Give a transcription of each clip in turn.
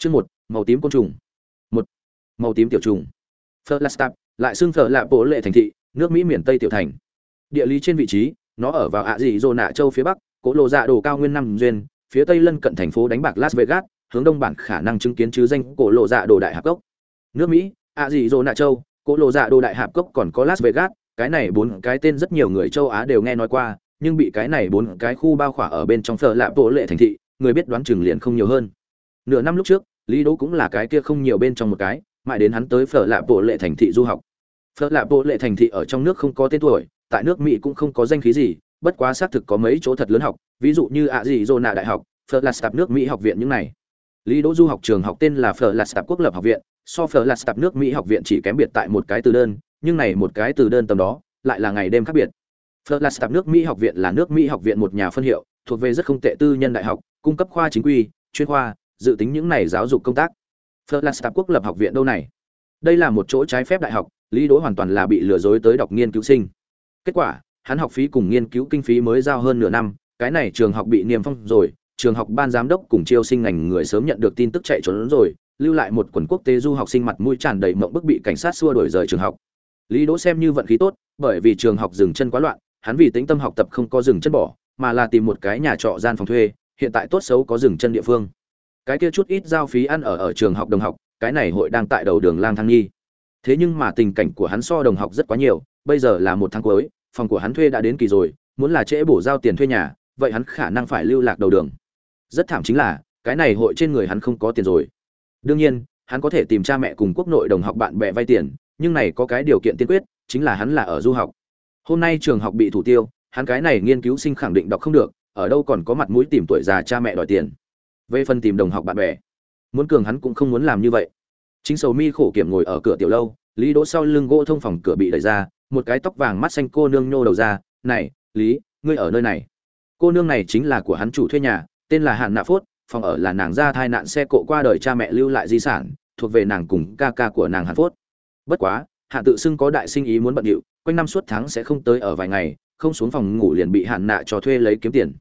Chương một màu tím côn trùng. một Màu tím tiểu trùng. Flagstaff, lại xưng phở là bộ lệ thành thị, nước Mỹ miền Tây tiểu thành. Địa lý trên vị trí, nó ở vào ạ dị nạ châu phía bắc, cỗ lộ dạ đồ cao nguyên năm duyên, phía tây lân cận thành phố đánh bạc Las Vegas, hướng đông bản khả năng chứng kiến chứ danh cổ lộ dạ đồ đại hạp cốc. Nước Mỹ, ạ dị nạ châu, cỗ lộ dạ đồ đại hạp cốc còn có Las Vegas, cái này bốn cái tên rất nhiều người châu Á đều nghe nói qua, nhưng bị cái này bốn cái khu bao khỏa ở bên trong phở lạ bộ lệ thành thị, người biết đoán chừng liền không nhiều hơn. Nửa năm lúc trước, Lý Đỗ cũng là cái kia không nhiều bên trong một cái, mãi đến hắn tới phở lạ bộ lệ thành thị du học. Phở lạ bộ lệ thành thị ở trong nước không có tên tuổi, tại nước Mỹ cũng không có danh khí gì, bất quá xác thực có mấy chỗ thật lớn học, ví dụ như ạ đại học, Phở lạ Stap nước Mỹ học viện những này. Lý Đỗ du học trường học tên là Phở lạ Stap quốc lập học viện, so Phở lạ Stap nước Mỹ học viện chỉ kém biệt tại một cái từ đơn, nhưng này một cái từ đơn tầm đó, lại là ngày đêm khác biệt. Flagstaff nước Mỹ học viện là nước Mỹ học viện một nhà phân hiệu, thuộc về rất không tệ tư nhân đại học, cung cấp khoa chính quy, chuyên khoa, dự tính những này giáo dục công tác. Flagstaff quốc lập học viện đâu này? Đây là một chỗ trái phép đại học, Lý Đỗ hoàn toàn là bị lừa dối tới đọc nghiên cứu sinh. Kết quả, hắn học phí cùng nghiên cứu kinh phí mới giao hơn nửa năm, cái này trường học bị niêm phong rồi, trường học ban giám đốc cùng chiêu sinh ngành người sớm nhận được tin tức chạy trốn rồi, lưu lại một quần quốc tế du học sinh mặt mũi tràn đầy mộng bức bị cảnh sát xua đuổi rời trường học. Lý Đỗ xem như vận khí tốt, bởi vì trường học dừng chân quá loạn, hắn vì tính tâm học tập không có dừng chân bỏ, mà là tìm một cái nhà trọ gian phòng thuê, hiện tại tốt xấu có dừng chân địa phương. Cái kia chút ít giao phí ăn ở ở trường học đồng học, cái này hội đang tại đầu đường lang thang nghi. Thế nhưng mà tình cảnh của hắn so đồng học rất quá nhiều, bây giờ là một tháng cuối, phòng của hắn thuê đã đến kỳ rồi, muốn là trễ bổ giao tiền thuê nhà, vậy hắn khả năng phải lưu lạc đầu đường. Rất thảm chính là, cái này hội trên người hắn không có tiền rồi. Đương nhiên, hắn có thể tìm cha mẹ cùng quốc nội đồng học bạn bè vay tiền, nhưng này có cái điều kiện tiên quyết, chính là hắn là ở du học hôm nay trường học bị thủ tiêu hắn cái này nghiên cứu sinh khẳng định đọc không được ở đâu còn có mặt mũi tìm tuổi già cha mẹ đòi tiền về phần tìm đồng học bạn bè. Muốn cường hắn cũng không muốn làm như vậy. Chính sầu mi khổ kiểm ngồi ở cửa tiểu lâu, lý đỗ sau lưng gỗ thông phòng cửa bị đẩy ra, một cái tóc vàng mắt xanh cô nương nhô đầu ra, này, lý, ngươi ở nơi này? Cô nương này chính là của hắn chủ thuê nhà, tên là hạn nạ phốt, phòng ở là nàng ra thai nạn xe cộ qua đời cha mẹ lưu lại di sản, thuộc về nàng cùng ca ca của nàng hạn phốt. Bất quá hạ tự xưng có đại sinh ý muốn bận điệu, quanh năm suốt tháng sẽ không tới ở vài ngày, không xuống phòng ngủ liền bị hạn nạ cho thuê lấy kiếm tiền.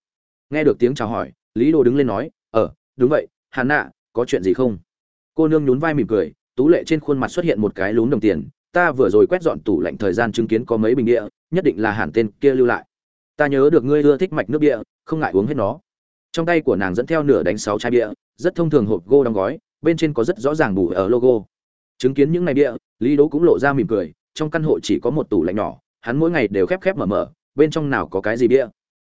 Nghe được tiếng chào hỏi, lý đồ đứng lên nói ở đúng vậy, Hàn nạ, có chuyện gì không? Cô nương nhún vai mỉm cười, tú lệ trên khuôn mặt xuất hiện một cái lún đồng tiền. Ta vừa rồi quét dọn tủ lạnh thời gian chứng kiến có mấy bình địa, nhất định là hàn tên kia lưu lại. Ta nhớ được ngươi ưa thích mạch nước địa, không ngại uống hết nó. Trong tay của nàng dẫn theo nửa đánh sáu chai bia, rất thông thường hộp gô đóng gói, bên trên có rất rõ ràng bù ở logo. Chứng kiến những ngày bia, lý đỗ cũng lộ ra mỉm cười, trong căn hộ chỉ có một tủ lạnh nhỏ, hắn mỗi ngày đều khép khép mở mở, bên trong nào có cái gì bia.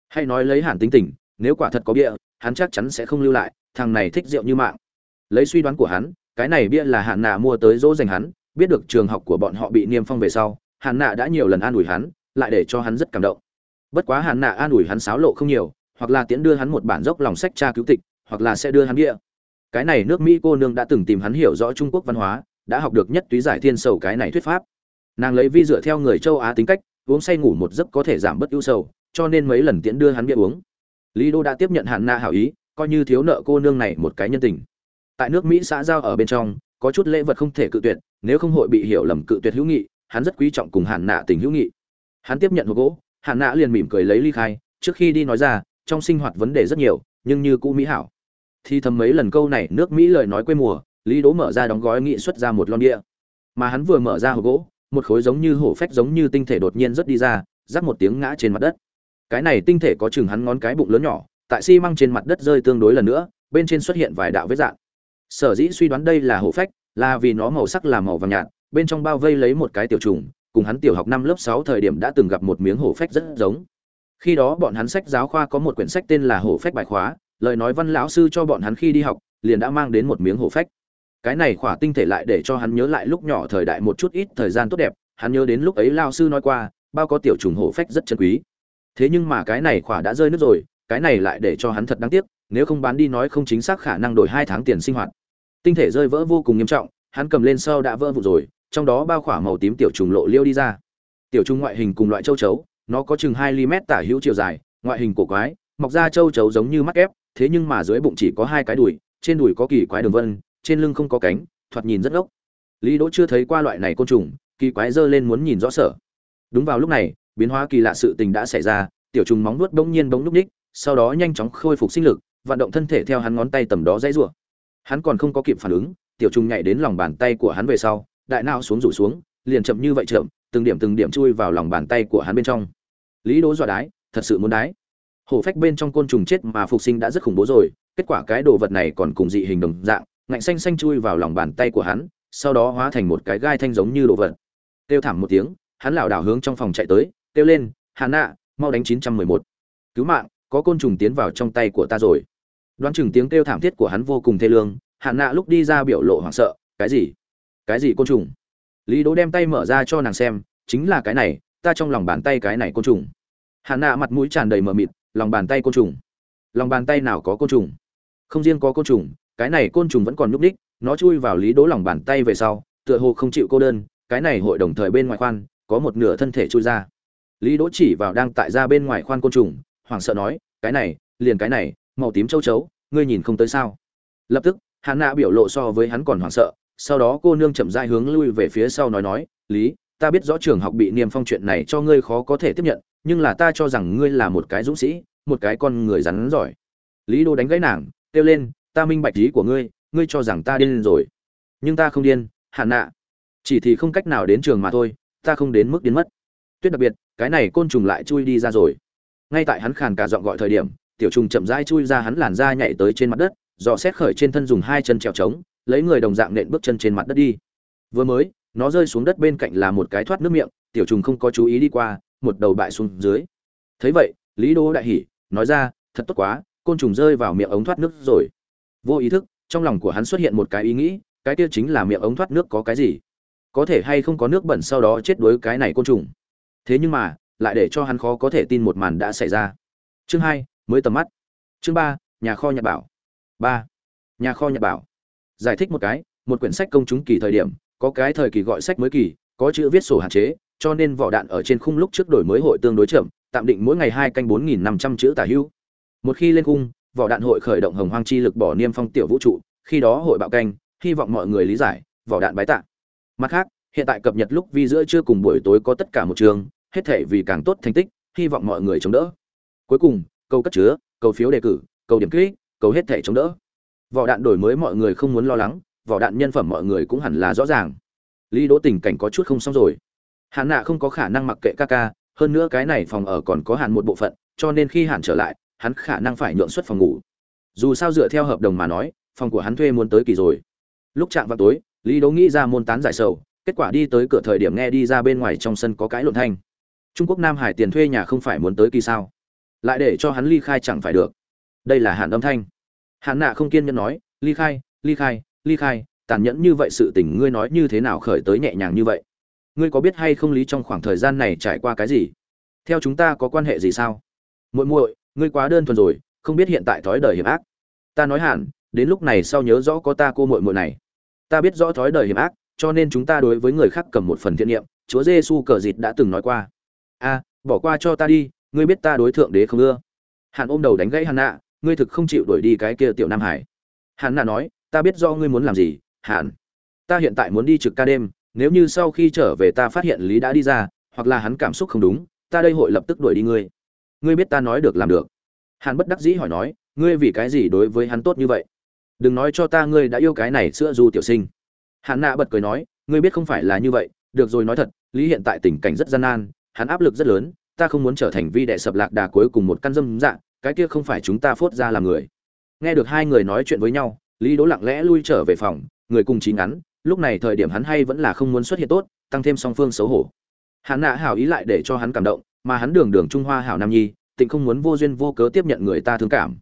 Hay nói lấy hàn tính tình, nếu quả thật có bia, hắn chắc chắn sẽ không lưu lại thằng này thích rượu như mạng. Lấy suy đoán của hắn, cái này bia là hạn nạ mua tới dỗ dành hắn, biết được trường học của bọn họ bị niêm phong về sau hạn nạ đã nhiều lần an ủi hắn, lại để cho hắn rất cảm động. Bất quá hạn nạ an ủi hắn xáo lộ không nhiều, hoặc là tiễn đưa hắn một bản dốc lòng sách tra cứu tịch, hoặc là sẽ đưa hắn bia. Cái này nước mỹ cô nương đã từng tìm hắn hiểu rõ trung quốc văn hóa, đã học được nhất túy giải thiên sầu cái này thuyết pháp. Nàng lấy vi dựa theo người châu á tính cách, uống say ngủ một giấc có thể giảm bớt ưu sầu, cho nên mấy lần tiễn đưa hắn bia uống. Lý đô đã tiếp nhận hạn na hảo ý coi như thiếu nợ cô nương này một cái nhân tình. Tại nước mỹ xã giao ở bên trong có chút lễ vật không thể cự tuyệt nếu không hội bị hiểu lầm cự tuyệt hữu nghị hắn rất quý trọng cùng hạn nạ tình hữu nghị. Hắn tiếp nhận hộp gỗ hạn nạ liền mỉm cười lấy ly khai trước khi đi nói ra trong sinh hoạt vấn đề rất nhiều nhưng như cũ mỹ hảo. Thì thầm mấy lần câu này nước mỹ lời nói quê mùa lý đố mở ra đóng gói nghị xuất ra một lon địa, mà hắn vừa mở ra hộp gỗ một khối giống như hổ phách giống như tinh thể đột nhiên rất đi ra rắc một tiếng ngã trên mặt đất. Cái này tinh thể có chừng hắn ngón cái bụng lớn nhỏ tại xi măng trên mặt đất rơi tương đối lần nữa, bên trên xuất hiện vài đạo vết dạng. Sở dĩ suy đoán đây là hổ phách, là vì nó màu sắc là màu vàng nhạt, bên trong bao vây lấy một cái tiểu trùng, cùng hắn tiểu học năm lớp sáu thời điểm đã từng gặp một miếng hổ phách rất giống. Khi đó bọn hắn sách giáo khoa có một quyển sách tên là hổ phách bài khóa, lời nói văn lão sư cho bọn hắn khi đi học, liền đã mang đến một miếng hổ phách. Cái này khỏa tinh thể lại để cho hắn nhớ lại lúc nhỏ thời đại một chút ít thời gian tốt đẹp, hắn nhớ đến lúc ấy lao sư nói qua, bao có tiểu trùng hổ phách rất chân quý. Thế nhưng mà cái này khỏa đã rơi nước rồi cái này lại để cho hắn thật đáng tiếc, nếu không bán đi nói không chính xác khả năng đổi hai tháng tiền sinh hoạt. Tinh thể rơi vỡ vô cùng nghiêm trọng, hắn cầm lên sau đã vỡ vụn rồi, trong đó bao khỏa màu tím tiểu trùng lộ liêu đi ra. Tiểu trùng ngoại hình cùng loại châu chấu, nó có chừng hai ly mét tả hữu chiều dài, ngoại hình cổ quái, mọc ra châu chấu giống như mắt ép, thế nhưng mà dưới bụng chỉ có hai cái đùi, trên đùi có kỳ quái đường vân, trên lưng không có cánh, thoạt nhìn rất ngốc. Lý đỗ chưa thấy qua loại này côn trùng, kỳ quái dơ lên muốn nhìn rõ sở. Đúng vào lúc này, biến hóa kỳ lạ sự tình đã xảy ra, tiểu trùng móng nuốt bỗng nhiên bỗng núp ních sau đó nhanh chóng khôi phục sinh lực, vận động thân thể theo hắn ngón tay tầm đó dãy rủa. Hắn còn không có kịp phản ứng, tiểu trùng nhảy đến lòng bàn tay của hắn về sau, đại não xuống rủ xuống, liền chậm như vậy chậm, từng điểm từng điểm chui vào lòng bàn tay của hắn bên trong. Lý đố dọa đái, thật sự muốn đái. Hổ phách bên trong côn trùng chết mà phục sinh đã rất khủng bố rồi, kết quả cái đồ vật này còn cùng dị hình đồng dạng, ngạnh xanh xanh chui vào lòng bàn tay của hắn, sau đó hóa thành một cái gai thanh giống như đồ vật. Kêu thảm một tiếng, hắn lảo đảo hướng trong phòng chạy tới, kêu lên hà nạ, mau đánh chín trăm mười một. Cứu mạng có côn trùng tiến vào trong tay của ta rồi. Đoán chừng tiếng kêu thảm thiết của hắn vô cùng thê lương hà nạ lúc đi ra biểu lộ hoảng sợ, cái gì? Cái gì côn trùng? Lý đỗ đem tay mở ra cho nàng xem, chính là cái này, ta trong lòng bàn tay cái này côn trùng. Hà nạ mặt mũi tràn đầy mờ mịt, lòng bàn tay côn trùng? Lòng bàn tay nào có côn trùng? Không riêng có côn trùng, cái này côn trùng vẫn còn nhúc ních nó chui vào lý đỗ lòng bàn tay về sau, tựa hồ không chịu cô đơn, cái này hội đồng thời bên ngoài khoan, có một nửa thân thể chui ra. Lý đỗ chỉ vào đang tại ra bên ngoài khoan côn trùng hoảng sợ nói, cái này, liền cái này, màu tím châu chấu, ngươi nhìn không tới sao? Lập tức hắn nạ biểu lộ so với hắn còn hoảng sợ, sau đó cô nương chậm rãi hướng lui về phía sau nói nói, lý, ta biết rõ trường học bị niêm phong chuyện này cho ngươi khó có thể tiếp nhận, nhưng là ta cho rằng ngươi là một cái dũng sĩ, một cái con người rắn giỏi. Lý đô đánh gãy nàng, kêu lên, ta minh bạch ý của ngươi ngươi cho rằng ta điên rồi. Nhưng ta không điên hạn nạ. Chỉ thì không cách nào đến trường mà thôi, ta không đến mức điên mất. Tuyết đặc biệt, cái này côn trùng lại chui đi ra rồi ngay tại hắn khàn cả giọng gọi thời điểm, tiểu trùng chậm rãi chui ra hắn làn da nhảy tới trên mặt đất, dò xét khởi trên thân dùng hai chân trèo trống, lấy người đồng dạng nện bước chân trên mặt đất đi. Vừa mới, nó rơi xuống đất bên cạnh là một cái thoát nước miệng, tiểu trùng không có chú ý đi qua, một đầu bại xuống dưới. Thấy vậy, lý đô đại hỉ, nói ra, thật tốt quá, côn trùng rơi vào miệng ống thoát nước rồi. Vô ý thức, trong lòng của hắn xuất hiện một cái ý nghĩ, cái kia chính là miệng ống thoát nước có cái gì? Có thể hay không có nước bẩn sau đó chết đuối cái này côn trùng? Thế nhưng mà lại để cho hắn khó có thể tin một màn đã xảy ra. Chương hai, mới tầm mắt. Chương ba, nhà kho nhật bảo. Ba, nhà kho nhật bảo. Giải thích một cái, một quyển sách công chúng kỳ thời điểm, có cái thời kỳ gọi sách mới kỳ, có chữ viết sổ hạn chế, cho nên vỏ đạn ở trên khung lúc trước đổi mới hội tương đối chậm, tạm định mỗi ngày hai canh bốn nghìn năm trăm chữ tả hữu. Một khi lên khung, vỏ đạn hội khởi động hồng hoang chi lực bỏ niêm phong tiểu vũ trụ, khi đó hội bạo canh, hy vọng mọi người lý giải, vỏ đạn bái tạ. Mặt khác, hiện tại cập nhật lúc vi giữa trưa cùng buổi tối có tất cả một trường hết thể vì càng tốt thành tích, hy vọng mọi người chống đỡ. Cuối cùng, câu cất chứa, câu phiếu đề cử, câu điểm kích, câu hết thể chống đỡ. Vỏ đạn đổi mới mọi người không muốn lo lắng, vỏ đạn nhân phẩm mọi người cũng hẳn là rõ ràng. Lý đỗ tình cảnh có chút không xong rồi. Hạn nạ không có khả năng mặc kệ ca ca, hơn nữa cái này phòng ở còn có hạn một bộ phận, cho nên khi hạn trở lại, hắn khả năng phải nhượng xuất phòng ngủ. Dù sao dựa theo hợp đồng mà nói, phòng của hắn thuê muốn tới kỳ rồi. Lúc chạm vào tối, lý đỗ nghĩ ra môn tán giải sầu, kết quả đi tới cửa thời điểm nghe đi ra bên ngoài trong sân có cái lộn thanh trung quốc nam hải tiền thuê nhà không phải muốn tới kỳ sao? Lại để cho hắn ly khai chẳng phải được. Đây là hạn âm thanh. Hạn nạ không kiên nhẫn nói, ly khai ly khai ly khai, tàn nhẫn như vậy sự tình ngươi nói như thế nào khởi tới nhẹ nhàng như vậy? Ngươi có biết hay không lý trong khoảng thời gian này trải qua cái gì? Theo chúng ta có quan hệ gì sao? Muội muội, ngươi quá đơn thuần rồi, không biết hiện tại thói đời hiểm ác. Ta nói hẳn đến lúc này sau nhớ rõ có ta cô muội muội này. Ta biết rõ thói đời hiểm ác, cho nên chúng ta đối với người khác cầm một phần thiện niệm, chúa giêsu cờ dịt đã từng nói qua a bỏ qua cho ta đi, ngươi biết ta đối thượng đế không ưa. Hàn ôm đầu đánh gãy hàn nạ, ngươi thực không chịu đuổi đi cái kia tiểu nam hải. Hàn nạ nói, ta biết do ngươi muốn làm gì, hàn. Ta hiện tại muốn đi trực ca đêm, nếu như sau khi trở về ta phát hiện lý đã đi ra, hoặc là hắn cảm xúc không đúng, ta đây hội lập tức đuổi đi ngươi. Ngươi biết ta nói được làm được. Hàn bất đắc dĩ hỏi nói, ngươi vì cái gì đối với hắn tốt như vậy? Đừng nói cho ta ngươi đã yêu cái này sữa du tiểu sinh. Hàn nạ bật cười nói, ngươi biết không phải là như vậy, được rồi nói thật, lý hiện tại tình cảnh rất gian nan hắn áp lực rất lớn ta không muốn trở thành vi đệ sập lạc đà cuối cùng một căn dâm dạng cái kia không phải chúng ta phốt ra làm người. Nghe được hai người nói chuyện với nhau lý đỗ lặng lẽ lui trở về phòng người cùng trí ngắn lúc này thời điểm hắn hay vẫn là không muốn xuất hiện tốt tăng thêm song phương xấu hổ. Hắn nạ hảo ý lại để cho hắn cảm động mà hắn đường đường trung hoa hảo nam nhi tịnh không muốn vô duyên vô cớ tiếp nhận người ta thương cảm.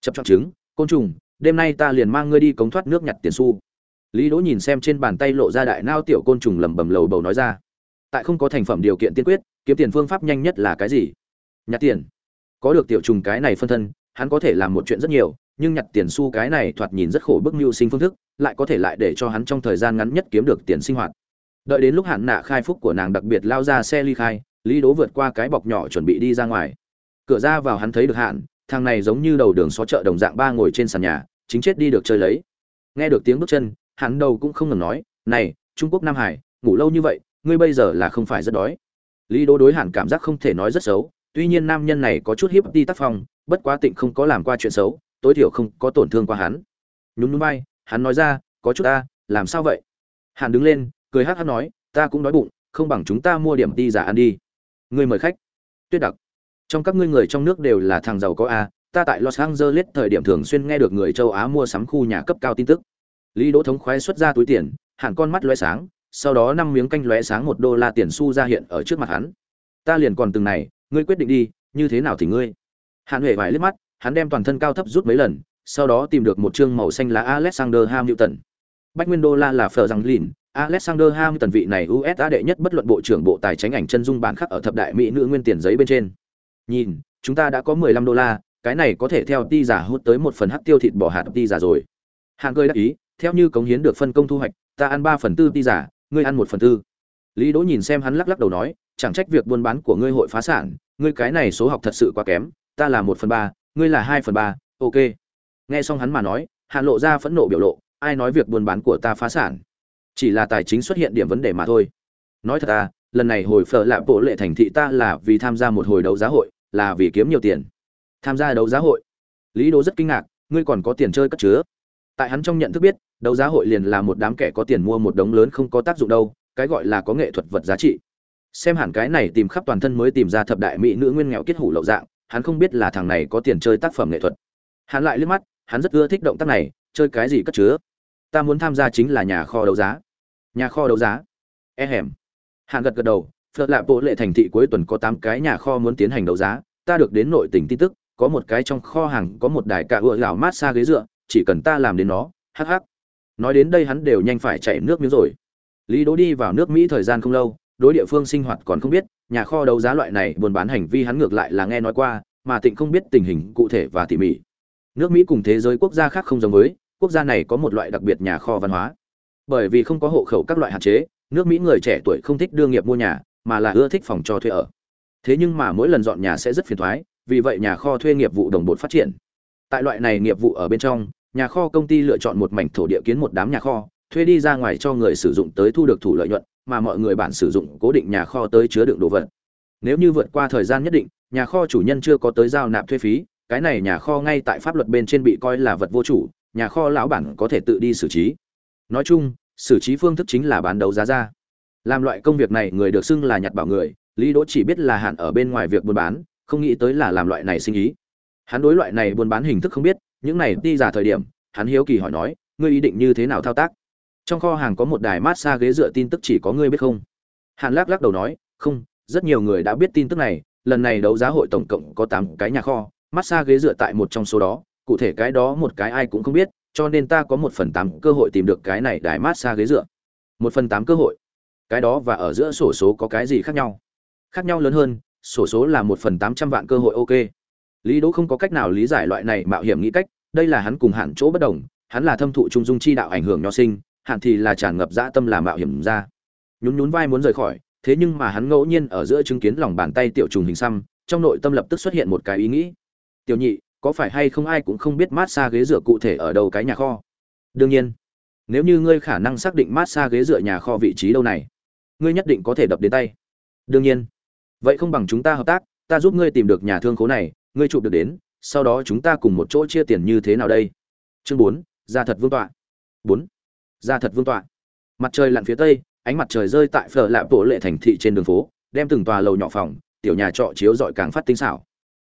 Chập chọn trứng, côn trùng đêm nay ta liền mang ngươi đi cống thoát nước nhặt tiền xu. Lý đỗ nhìn xem trên bàn tay lộ ra đại nao tiểu côn trùng lẩm bẩm lầu bầu nói ra. Tại không có thành phẩm điều kiện tiên quyết kiếm tiền phương pháp nhanh nhất là cái gì? Nhặt tiền. Có được tiểu trùng cái này phân thân, hắn có thể làm một chuyện rất nhiều, nhưng nhặt tiền xu cái này thoạt nhìn rất khổ bức mưu sinh phương thức, lại có thể lại để cho hắn trong thời gian ngắn nhất kiếm được tiền sinh hoạt. Đợi đến lúc hạn nạ khai phúc của nàng đặc biệt lao ra xe ly khai, lý đố vượt qua cái bọc nhỏ chuẩn bị đi ra ngoài. Cửa ra vào hắn thấy được hạn, thằng này giống như đầu đường xó chợ đồng dạng ba ngồi trên sàn nhà, chính chết đi được chơi lấy. Nghe được tiếng bước chân, hắn đầu cũng không ngừng nói, này, trung quốc nam hải, ngủ lâu như vậy, ngươi bây giờ là không phải rất đói lý Đỗ đối hẳn cảm giác không thể nói rất xấu, tuy nhiên nam nhân này có chút hiếp đi tác phong, bất quá tịnh không có làm qua chuyện xấu, tối thiểu không có tổn thương qua hắn. Nhún núi bay hắn nói ra, có chút ta, làm sao vậy? Hàn đứng lên, cười hát hát nói, ta cũng đói bụng, không bằng chúng ta mua điểm ti giả ăn đi. Ngươi mời khách. Tuyết đặc, trong các ngươi người trong nước đều là thằng giàu có a, ta tại los angeles thời điểm thường xuyên nghe được người châu á mua sắm khu nhà cấp cao tin tức. Lý đỗ thống khoái xuất ra túi tiền, hẳn con mắt lóe sáng sau đó năm miếng canh lóe sáng một đô la tiền xu ra hiện ở trước mặt hắn. Ta liền còn từng này, ngươi quyết định đi, như thế nào thì ngươi? Hạn huệ vài liếc mắt, hắn đem toàn thân cao thấp rút mấy lần, sau đó tìm được một chương màu xanh lá alexander hamilton. Bách nguyên đô la là phờ rằng lìn, alexander hamilton vị này usa đệ nhất bất luận bộ trưởng bộ tài chính ảnh chân dung bản khắc ở thập đại mỹ nữ nguyên tiền giấy bên trên. Nhìn, chúng ta đã có mười lăm đô la, cái này có thể theo ti giả hút tới một phần hắc tiêu thịt bò hạt ti giả rồi. Hàng cười đắc ý, theo như cống hiến được phân công thu hoạch, ta ăn ba phần tư ti giả ngươi ăn một phần tư. Lý đỗ nhìn xem hắn lắc lắc đầu nói, chẳng trách việc buôn bán của ngươi hội phá sản, ngươi cái này số học thật sự quá kém, ta là một phần ba, ngươi là hai phần ba, ok. Nghe xong hắn mà nói hàn lộ ra phẫn nộ biểu lộ, ai nói việc buôn bán của ta phá sản? Chỉ là tài chính xuất hiện điểm vấn đề mà thôi. Nói thật ta lần này hồi phở lạ bộ lệ thành thị ta là vì tham gia một hồi đấu giá hội, là vì kiếm nhiều tiền. Tham gia đấu giá hội. Lý đỗ rất kinh ngạc, ngươi còn có tiền chơi cất chứa tại hắn trong nhận thức biết, đấu giá hội liền là một đám kẻ có tiền mua một đống lớn không có tác dụng đâu, cái gọi là có nghệ thuật vật giá trị. Xem hẳn cái này tìm khắp toàn thân mới tìm ra thập đại mỹ nữ nguyên nghèo kết hủ lậu dạng, hắn không biết là thằng này có tiền chơi tác phẩm nghệ thuật. Hắn lại liếc mắt, hắn rất ưa thích động tác này, chơi cái gì cất chứa. Ta muốn tham gia chính là nhà kho đấu giá. Nhà kho đấu giá. E hẻm. Hạng gật gật đầu, phật lạ bộ lệ thành thị cuối tuần có tám cái nhà kho muốn tiến hành đấu giá. Ta được đến nội tỉnh tin tức, có một cái trong kho hàng, có một đài cạ ựa gạo mát xa ghế dựa chỉ cần ta làm đến nó, hắc hắc. Nói đến đây hắn đều nhanh phải chạy nước miếng rồi. Lý đỗ đi vào nước mỹ thời gian không lâu, đối địa phương sinh hoạt còn không biết, nhà kho đấu giá loại này buôn bán hành vi hắn ngược lại là nghe nói qua, mà tịnh không biết tình hình cụ thể và tỉ mỉ. Nước mỹ cùng thế giới quốc gia khác không giống với, quốc gia này có một loại đặc biệt nhà kho văn hóa. Bởi vì không có hộ khẩu các loại hạn chế, nước mỹ người trẻ tuổi không thích đương nghiệp mua nhà, mà là ưa thích phòng cho thuê ở. Thế nhưng mà mỗi lần dọn nhà sẽ rất phiền thoái, vì vậy nhà kho thuê nghiệp vụ đồng bộ phát triển. Tại loại này nghiệp vụ ở bên trong nhà kho công ty lựa chọn một mảnh thổ địa kiến một đám nhà kho, thuê đi ra ngoài cho người sử dụng tới thu được thủ lợi nhuận, mà mọi người bản sử dụng cố định nhà kho tới chứa đựng đồ vật. Nếu như vượt qua thời gian nhất định, nhà kho chủ nhân chưa có tới giao nạp thuê phí, cái này nhà kho ngay tại pháp luật bên trên bị coi là vật vô chủ, nhà kho lão bản có thể tự đi xử trí. Nói chung, xử trí phương thức chính là bán đấu giá ra. Làm loại công việc này người được xưng là nhặt bảo người, lý đỗ chỉ biết là hạn ở bên ngoài việc buôn bán, không nghĩ tới là làm loại này sinh ý. Hắn đối loại này buôn bán hình thức không biết những này đi giả thời điểm, hắn hiếu kỳ hỏi nói, ngươi ý định như thế nào thao tác? Trong kho hàng có một đài massage ghế dựa tin tức chỉ có ngươi biết không? Hàn lắc lắc đầu nói, không, rất nhiều người đã biết tin tức này, lần này đấu giá hội tổng cộng có tám cái nhà kho, massage ghế dựa tại một trong số đó, cụ thể cái đó một cái ai cũng không biết, cho nên ta có một phần tám cơ hội tìm được cái này đài massage ghế dựa. Một phần tám cơ hội? Cái đó và ở giữa sổ số có cái gì khác nhau? Khác nhau lớn hơn, sổ số là một phần tám trăm vạn cơ hội, ok lý đỗ không có cách nào lý giải loại này mạo hiểm nghĩ cách, đây là hắn cùng hạn chỗ bất đồng, hắn là thâm thụ trung dung chi đạo ảnh hưởng nho sinh, hạn thì là tràn ngập dã tâm làm mạo hiểm ra. Nhún nhún vai muốn rời khỏi, thế nhưng mà hắn ngẫu nhiên ở giữa chứng kiến lòng bàn tay tiểu trùng hình xăm, trong nội tâm lập tức xuất hiện một cái ý nghĩ. Tiểu nhị, có phải hay không ai cũng không biết mát xa ghế dựa cụ thể ở đâu cái nhà kho? Đương nhiên. Nếu như ngươi khả năng xác định mát xa ghế dựa nhà kho vị trí đâu này, ngươi nhất định có thể đập đến tay. Đương nhiên. Vậy không bằng chúng ta hợp tác, ta giúp ngươi tìm được nhà thương khố này ngươi chụp được đến, sau đó chúng ta cùng một chỗ chia tiền như thế nào đây? Chương bốn ra thật vương tọa. Bốn ra thật vương tọa. Mặt trời lặn phía tây, ánh mặt trời rơi tại phở lạp bộ lệ thành thị trên đường phố, đem từng tòa lầu nhỏ phòng, tiểu nhà trọ chiếu dọi càng phát tinh xảo.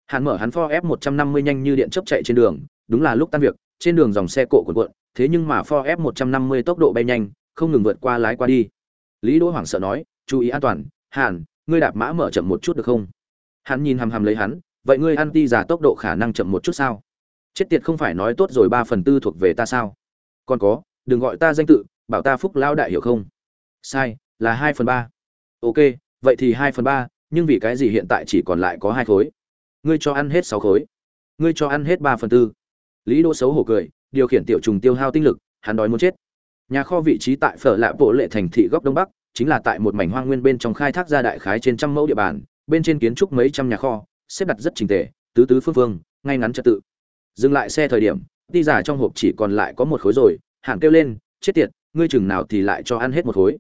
Hắn mở hắn pho f một trăm năm mươi nhanh như điện chớp chạy trên đường, đúng là lúc tan việc, trên đường dòng xe cộ cuộn cuộn, thế nhưng mà pho f một trăm năm mươi tốc độ bay nhanh, không ngừng vượt qua lái qua đi. Lý đỗ hoảng sợ nói, chú ý an toàn, hàn, ngươi đạp mã mở chậm một chút được không? Hắn nhìn hằm hằm lấy hắn vậy ngươi ăn ti giả tốc độ khả năng chậm một chút sao? Chết tiệt không phải nói tốt rồi ba phần tư thuộc về ta sao? Còn có, đừng gọi ta danh tự, bảo ta phúc lao đại hiểu không? Sai, là hai phần ba. Ok, vậy thì hai phần ba, nhưng vì cái gì hiện tại chỉ còn lại có hai khối? Ngươi cho ăn hết sáu khối. Ngươi cho ăn hết ba phần tư. Lý đỗ xấu hổ cười, điều khiển tiểu trùng tiêu hao tinh lực, hắn đói muốn chết. Nhà kho vị trí tại phở lạ bộ lệ thành thị góc đông bắc, chính là tại một mảnh hoang nguyên bên trong khai thác gia đại khái trên trăm mẫu địa bàn, bên trên kiến trúc mấy trăm nhà kho xếp đặt rất trình tề tứ tứ phương phương ngay ngắn trật tự. Dừng lại xe thời điểm đi giả trong hộp chỉ còn lại có một khối rồi hạng kêu lên chết tiệt ngươi chừng nào thì lại cho ăn hết một khối.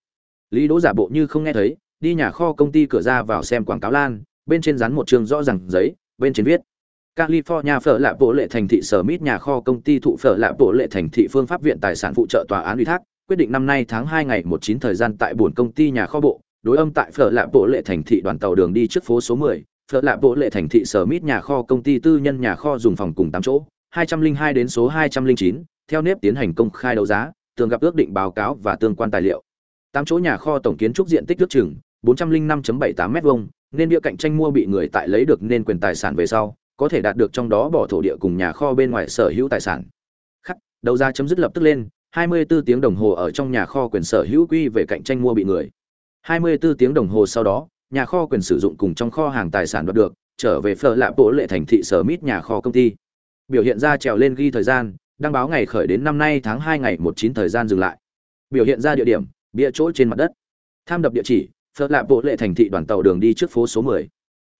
Lý đỗ giả bộ như không nghe thấy đi nhà kho công ty cửa ra vào xem quảng cáo lan bên trên dán một trường rõ ràng giấy bên trên viết California phở lạ bộ lệ thành thị sở mít nhà kho công ty thụ phở lạ bộ lệ thành thị phương pháp viện tài sản phụ trợ tòa án ủy thác quyết định năm nay tháng hai ngày 19 thời gian tại buồn công ty nhà kho bộ đối âm tại phở lạ bộ lệ thành thị đoàn tàu đường đi trước phố số 10, phở lạ bộ lệ thành thị sở mít nhà kho công ty tư nhân nhà kho dùng phòng cùng tám chỗ 202 đến số 209, theo nếp tiến hành công khai đấu giá tường gặp ước định báo cáo và tương quan tài liệu tám chỗ nhà kho tổng kiến trúc diện tích ước chừng 405.78 m2, nên địa cạnh tranh mua bị người tại lấy được nên quyền tài sản về sau, có thể đạt được trong đó bỏ thổ địa cùng nhà kho bên ngoài sở hữu tài sản. Khắc, đấu giá chấm dứt lập tức lên, 24 tiếng đồng hồ ở trong nhà kho quyền sở hữu quy về cạnh tranh mua bị người. 24 tiếng đồng hồ sau đó, nhà kho quyền sử dụng cùng trong kho hàng tài sản đoạt được, trở về phở lạ bộ lệ thành thị sở mít nhà kho công ty. Biểu hiện ra trèo lên ghi thời gian, đăng báo ngày khởi đến năm nay tháng 2 ngày 19 thời gian dừng lại. Biểu hiện ra địa điểm, bia chỗ trên mặt đất. Tham đập địa chỉ, phở lạ bộ lệ thành thị đoàn tàu đường đi trước phố số 10.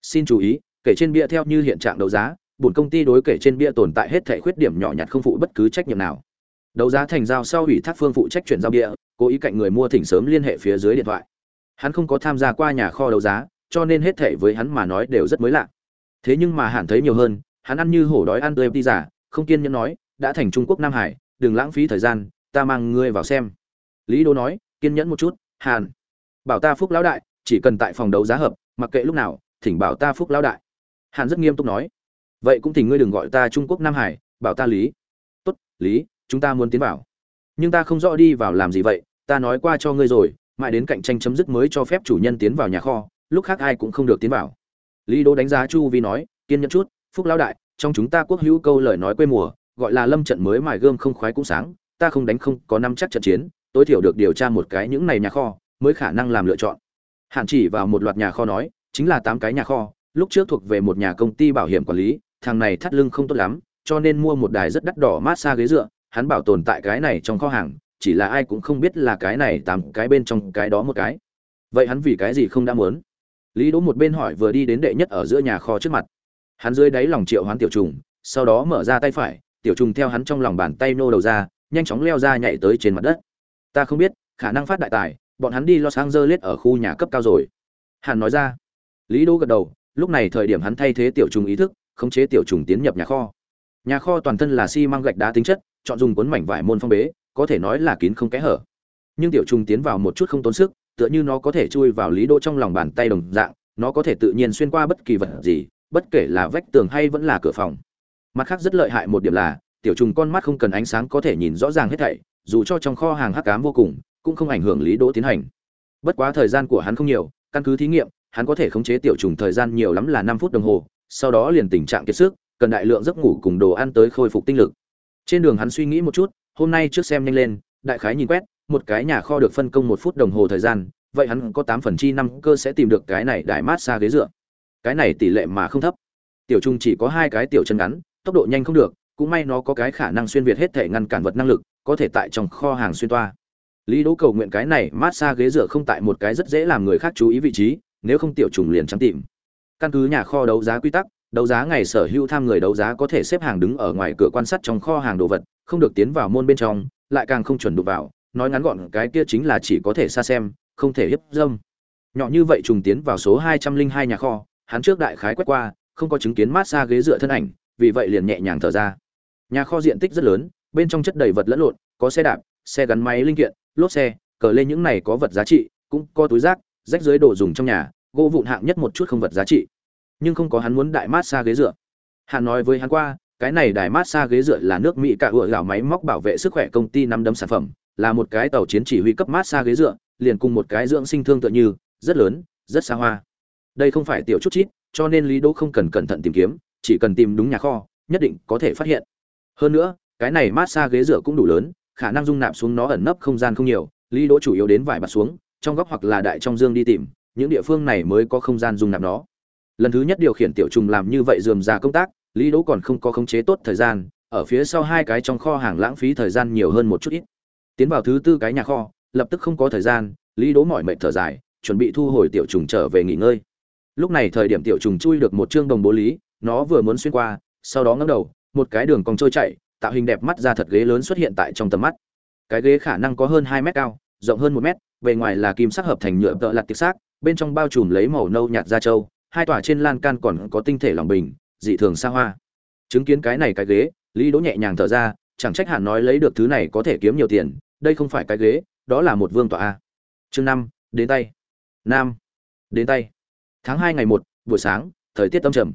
Xin chú ý, kể trên bia theo như hiện trạng đấu giá, buồn công ty đối kể trên bia tồn tại hết thảy khuyết điểm nhỏ nhặt không phụ bất cứ trách nhiệm nào. Đấu giá thành giao sau ủy thác phương phụ trách chuyển giao bia, cố ý cạnh người mua thỉnh sớm liên hệ phía dưới điện thoại. Hắn không có tham gia qua nhà kho đấu giá, cho nên hết thảy với hắn mà nói đều rất mới lạ. Thế nhưng mà hẳn thấy nhiều hơn, hắn ăn như hổ đói ăn tươi đi giả, không kiên nhẫn nói, đã thành Trung Quốc Nam Hải, đừng lãng phí thời gian, ta mang ngươi vào xem. Lý Đô nói, kiên nhẫn một chút, Hàn bảo ta phúc lão đại chỉ cần tại phòng đấu giá hợp mặc kệ lúc nào thỉnh bảo ta phúc lão đại hàn rất nghiêm túc nói vậy cũng thỉnh ngươi đừng gọi ta trung quốc nam hải bảo ta lý tốt lý chúng ta muốn tiến vào nhưng ta không rõ đi vào làm gì vậy ta nói qua cho ngươi rồi mãi đến cạnh tranh chấm dứt mới cho phép chủ nhân tiến vào nhà kho, lúc khác ai cũng không được tiến vào. Lý đỗ đánh giá chu vi nói, kiên nhẫn chút, phúc lão đại, trong chúng ta quốc hữu câu lời nói quê mùa, gọi là lâm trận mới mài gươm không khoái cũng sáng, ta không đánh không có năm chắc trận chiến, tối thiểu được điều tra một cái những này nhà kho, mới khả năng làm lựa chọn. Hạn chỉ vào một loạt nhà kho nói, chính là tám cái nhà kho, lúc trước thuộc về một nhà công ty bảo hiểm quản lý, thằng này thắt lưng không tốt lắm, cho nên mua một đài rất đắt đỏ massage ghế dựa, hắn bảo tồn tại cái này trong kho hàng chỉ là ai cũng không biết là cái này tám cái bên trong cái đó một cái vậy hắn vì cái gì không đã muốn lý đỗ một bên hỏi vừa đi đến đệ nhất ở giữa nhà kho trước mặt hắn dưới đáy lòng triệu hoán tiểu trùng sau đó mở ra tay phải tiểu trùng theo hắn trong lòng bàn tay nô đầu ra nhanh chóng leo ra nhảy tới trên mặt đất ta không biết khả năng phát đại tài bọn hắn đi Los Angeles ở khu nhà cấp cao rồi. hắn nói ra. Lý Đỗ gật đầu, lúc này thời điểm hắn thay thế tiểu trùng ý thức, khống chế tiểu trùng tiến nhập nhà kho. Nhà kho toàn thân là xi măng gạch đá tính chất, chọn dùng cuốn mảnh vải môn phong bế, có thể nói là kín không kẽ hở. Nhưng tiểu trùng tiến vào một chút không tốn sức, tựa như nó có thể chui vào Lý Đỗ trong lòng bàn tay đồng dạng, nó có thể tự nhiên xuyên qua bất kỳ vật gì, bất kể là vách tường hay vẫn là cửa phòng. Mặt khác rất lợi hại một điểm là, tiểu trùng con mắt không cần ánh sáng có thể nhìn rõ ràng hết thảy, dù cho trong kho hàng hắc ám vô cùng, cũng không ảnh hưởng lý đỗ tiến hành bất quá thời gian của hắn không nhiều căn cứ thí nghiệm hắn có thể khống chế tiểu trùng thời gian nhiều lắm là năm phút đồng hồ sau đó liền tình trạng kiệt sức cần đại lượng giấc ngủ cùng đồ ăn tới khôi phục tinh lực trên đường hắn suy nghĩ một chút hôm nay trước xem nhanh lên, đại khái nhìn quét, một cái nhà kho được phân công một phút đồng hồ thời gian, vậy hắn có tám phần chi năm cơ sẽ tìm được cái này đại mát xa ghế dựa. Cái này tỷ lệ mà không thấp. Tiểu Trung chỉ có hai cái tiểu chân ngắn, tốc độ nhanh không được, cũng may nó có cái khả năng xuyên việt hết thể ngăn cản vật năng lực, có thể tại trong kho hàng xuyên toa. Lý đỗ cầu nguyện cái này mát xa ghế dựa không tại một cái rất dễ làm người khác chú ý vị trí, nếu không tiểu trùng liền trắng tìm. Căn cứ nhà kho đấu giá quy tắc, đấu giá ngày sở hữu tham người đấu giá có thể xếp hàng đứng ở ngoài cửa quan sát trong kho hàng đồ vật không được tiến vào môn bên trong, lại càng không chuẩn đụng vào, nói ngắn gọn cái kia chính là chỉ có thể xa xem, không thể hiếp dâm. Nhỏ như vậy trùng tiến vào số hai trăm linh hai nhà kho, hắn trước đại khái quét qua, không có chứng kiến mát xa ghế dựa thân ảnh, vì vậy liền nhẹ nhàng thở ra. Nhà kho diện tích rất lớn, bên trong chất đầy vật lẫn lộn, có xe đạp, xe gắn máy linh kiện, lốp xe, cờ lên những này có vật giá trị, cũng có túi rác, rách dưới đồ dùng trong nhà, gỗ vụn hạng nhất một chút không vật giá trị. Nhưng không có hắn muốn đại mát xa ghế dựa. Hắn nói với hắn qua cái này đài mát xa ghế dựa là nước mỹ cả ựa gạo máy móc bảo vệ sức khỏe công ty nắm đấm sản phẩm, là một cái tàu chiến chỉ huy cấp mát xa ghế dựa, liền cùng một cái dưỡng sinh thương tựa như, rất lớn, rất xa hoa. Đây không phải tiểu chút chít, cho nên lý đỗ không cần cẩn thận tìm kiếm, chỉ cần tìm đúng nhà kho, nhất định có thể phát hiện. Hơn nữa, cái này mát xa ghế dựa cũng đủ lớn, khả năng dung nạp xuống nó ẩn nấp không gian không nhiều, lý đỗ chủ yếu đến vải bạt xuống, trong góc hoặc là đại trong dương đi tìm, những địa phương này mới có không gian dung nạp nó. Lần thứ nhất điều khiển tiểu trùng làm như vậy dườm ra công tác lý đỗ còn không có khống chế tốt thời gian, ở phía sau hai cái trong kho hàng lãng phí thời gian nhiều hơn một chút ít. Tiến vào thứ tư cái nhà kho, lập tức không có thời gian, lý đỗ mỏi mệt thở dài, chuẩn bị thu hồi tiểu trùng trở về nghỉ ngơi. Lúc này thời điểm tiểu trùng chui được một chương đồng bố lý, nó vừa muốn xuyên qua, sau đó ngẩng đầu, một cái đường cong trôi chạy tạo hình đẹp mắt ra thật ghế lớn xuất hiện tại trong tầm mắt. Cái ghế khả năng có hơn hai mét cao, rộng hơn một mét, bề ngoài là kim sắc hợp thành nhựa tợ lật tiệc xác, bên trong bao trùm lấy màu nâu nhạt da trâu, hai tòa trên lan can còn có tinh thể lỏng bình dị thường xa hoa. Chứng kiến cái này cái ghế, lý đỗ nhẹ nhàng thở ra, chẳng trách hạn nói lấy được thứ này có thể kiếm nhiều tiền, đây không phải cái ghế, đó là một vương tọa a. Chương năm, đến tay. Nam, đến tay. Tháng hai ngày một, buổi sáng, thời tiết tâm trầm.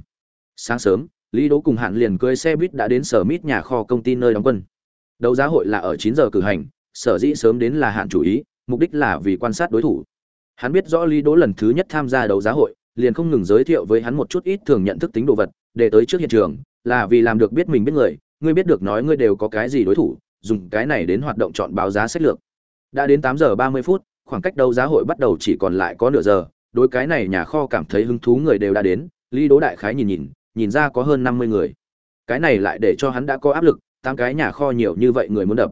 Sáng sớm, lý đỗ cùng hạn liền cưới xe buýt đã đến sở mít nhà kho công ty nơi đóng quân. Đấu giá hội là ở chín giờ cử hành, sở dĩ sớm đến là hạn chủ ý, mục đích là vì quan sát đối thủ. Hắn biết rõ lý đỗ lần thứ nhất tham gia đấu giá hội, liền không ngừng giới thiệu với hắn một chút ít thường nhận thức tính đồ vật để tới trước hiện trường, là vì làm được biết mình biết người, ngươi biết được nói ngươi đều có cái gì đối thủ, dùng cái này đến hoạt động chọn báo giá sách lược. Đã đến tám giờ ba mươi phút, khoảng cách đấu giá hội bắt đầu chỉ còn lại có nửa giờ, đối cái này nhà kho cảm thấy hứng thú người đều đã đến, lý đố đại khái nhìn nhìn nhìn ra có hơn năm mươi người. Cái này lại để cho hắn đã có áp lực, tám cái nhà kho nhiều như vậy người muốn đập.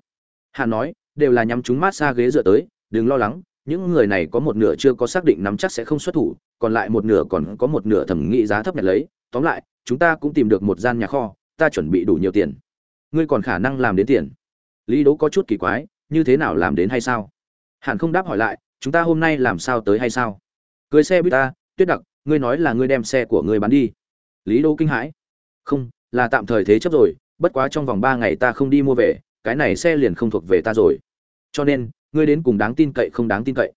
Hà nói, đều là nhắm chúng mát xa ghế dựa tới, đừng lo lắng, những người này có một nửa chưa có xác định nắm chắc sẽ không xuất thủ, còn lại một nửa còn có một nửa thẩm nghĩ giá thấp nhặt lấy. Tóm lại chúng ta cũng tìm được một gian nhà kho, ta chuẩn bị đủ nhiều tiền. Ngươi còn khả năng làm đến tiền. Lý đỗ có chút kỳ quái, như thế nào làm đến hay sao? Hàn không đáp hỏi lại, chúng ta hôm nay làm sao tới hay sao? Cưới xe buýt ta, tuyết đặc, ngươi nói là ngươi đem xe của ngươi bán đi. Lý đỗ kinh hãi. Không, là tạm thời thế chấp rồi, bất quá trong vòng ba ngày ta không đi mua về, cái này xe liền không thuộc về ta rồi. Cho nên, ngươi đến cùng đáng tin cậy không đáng tin cậy?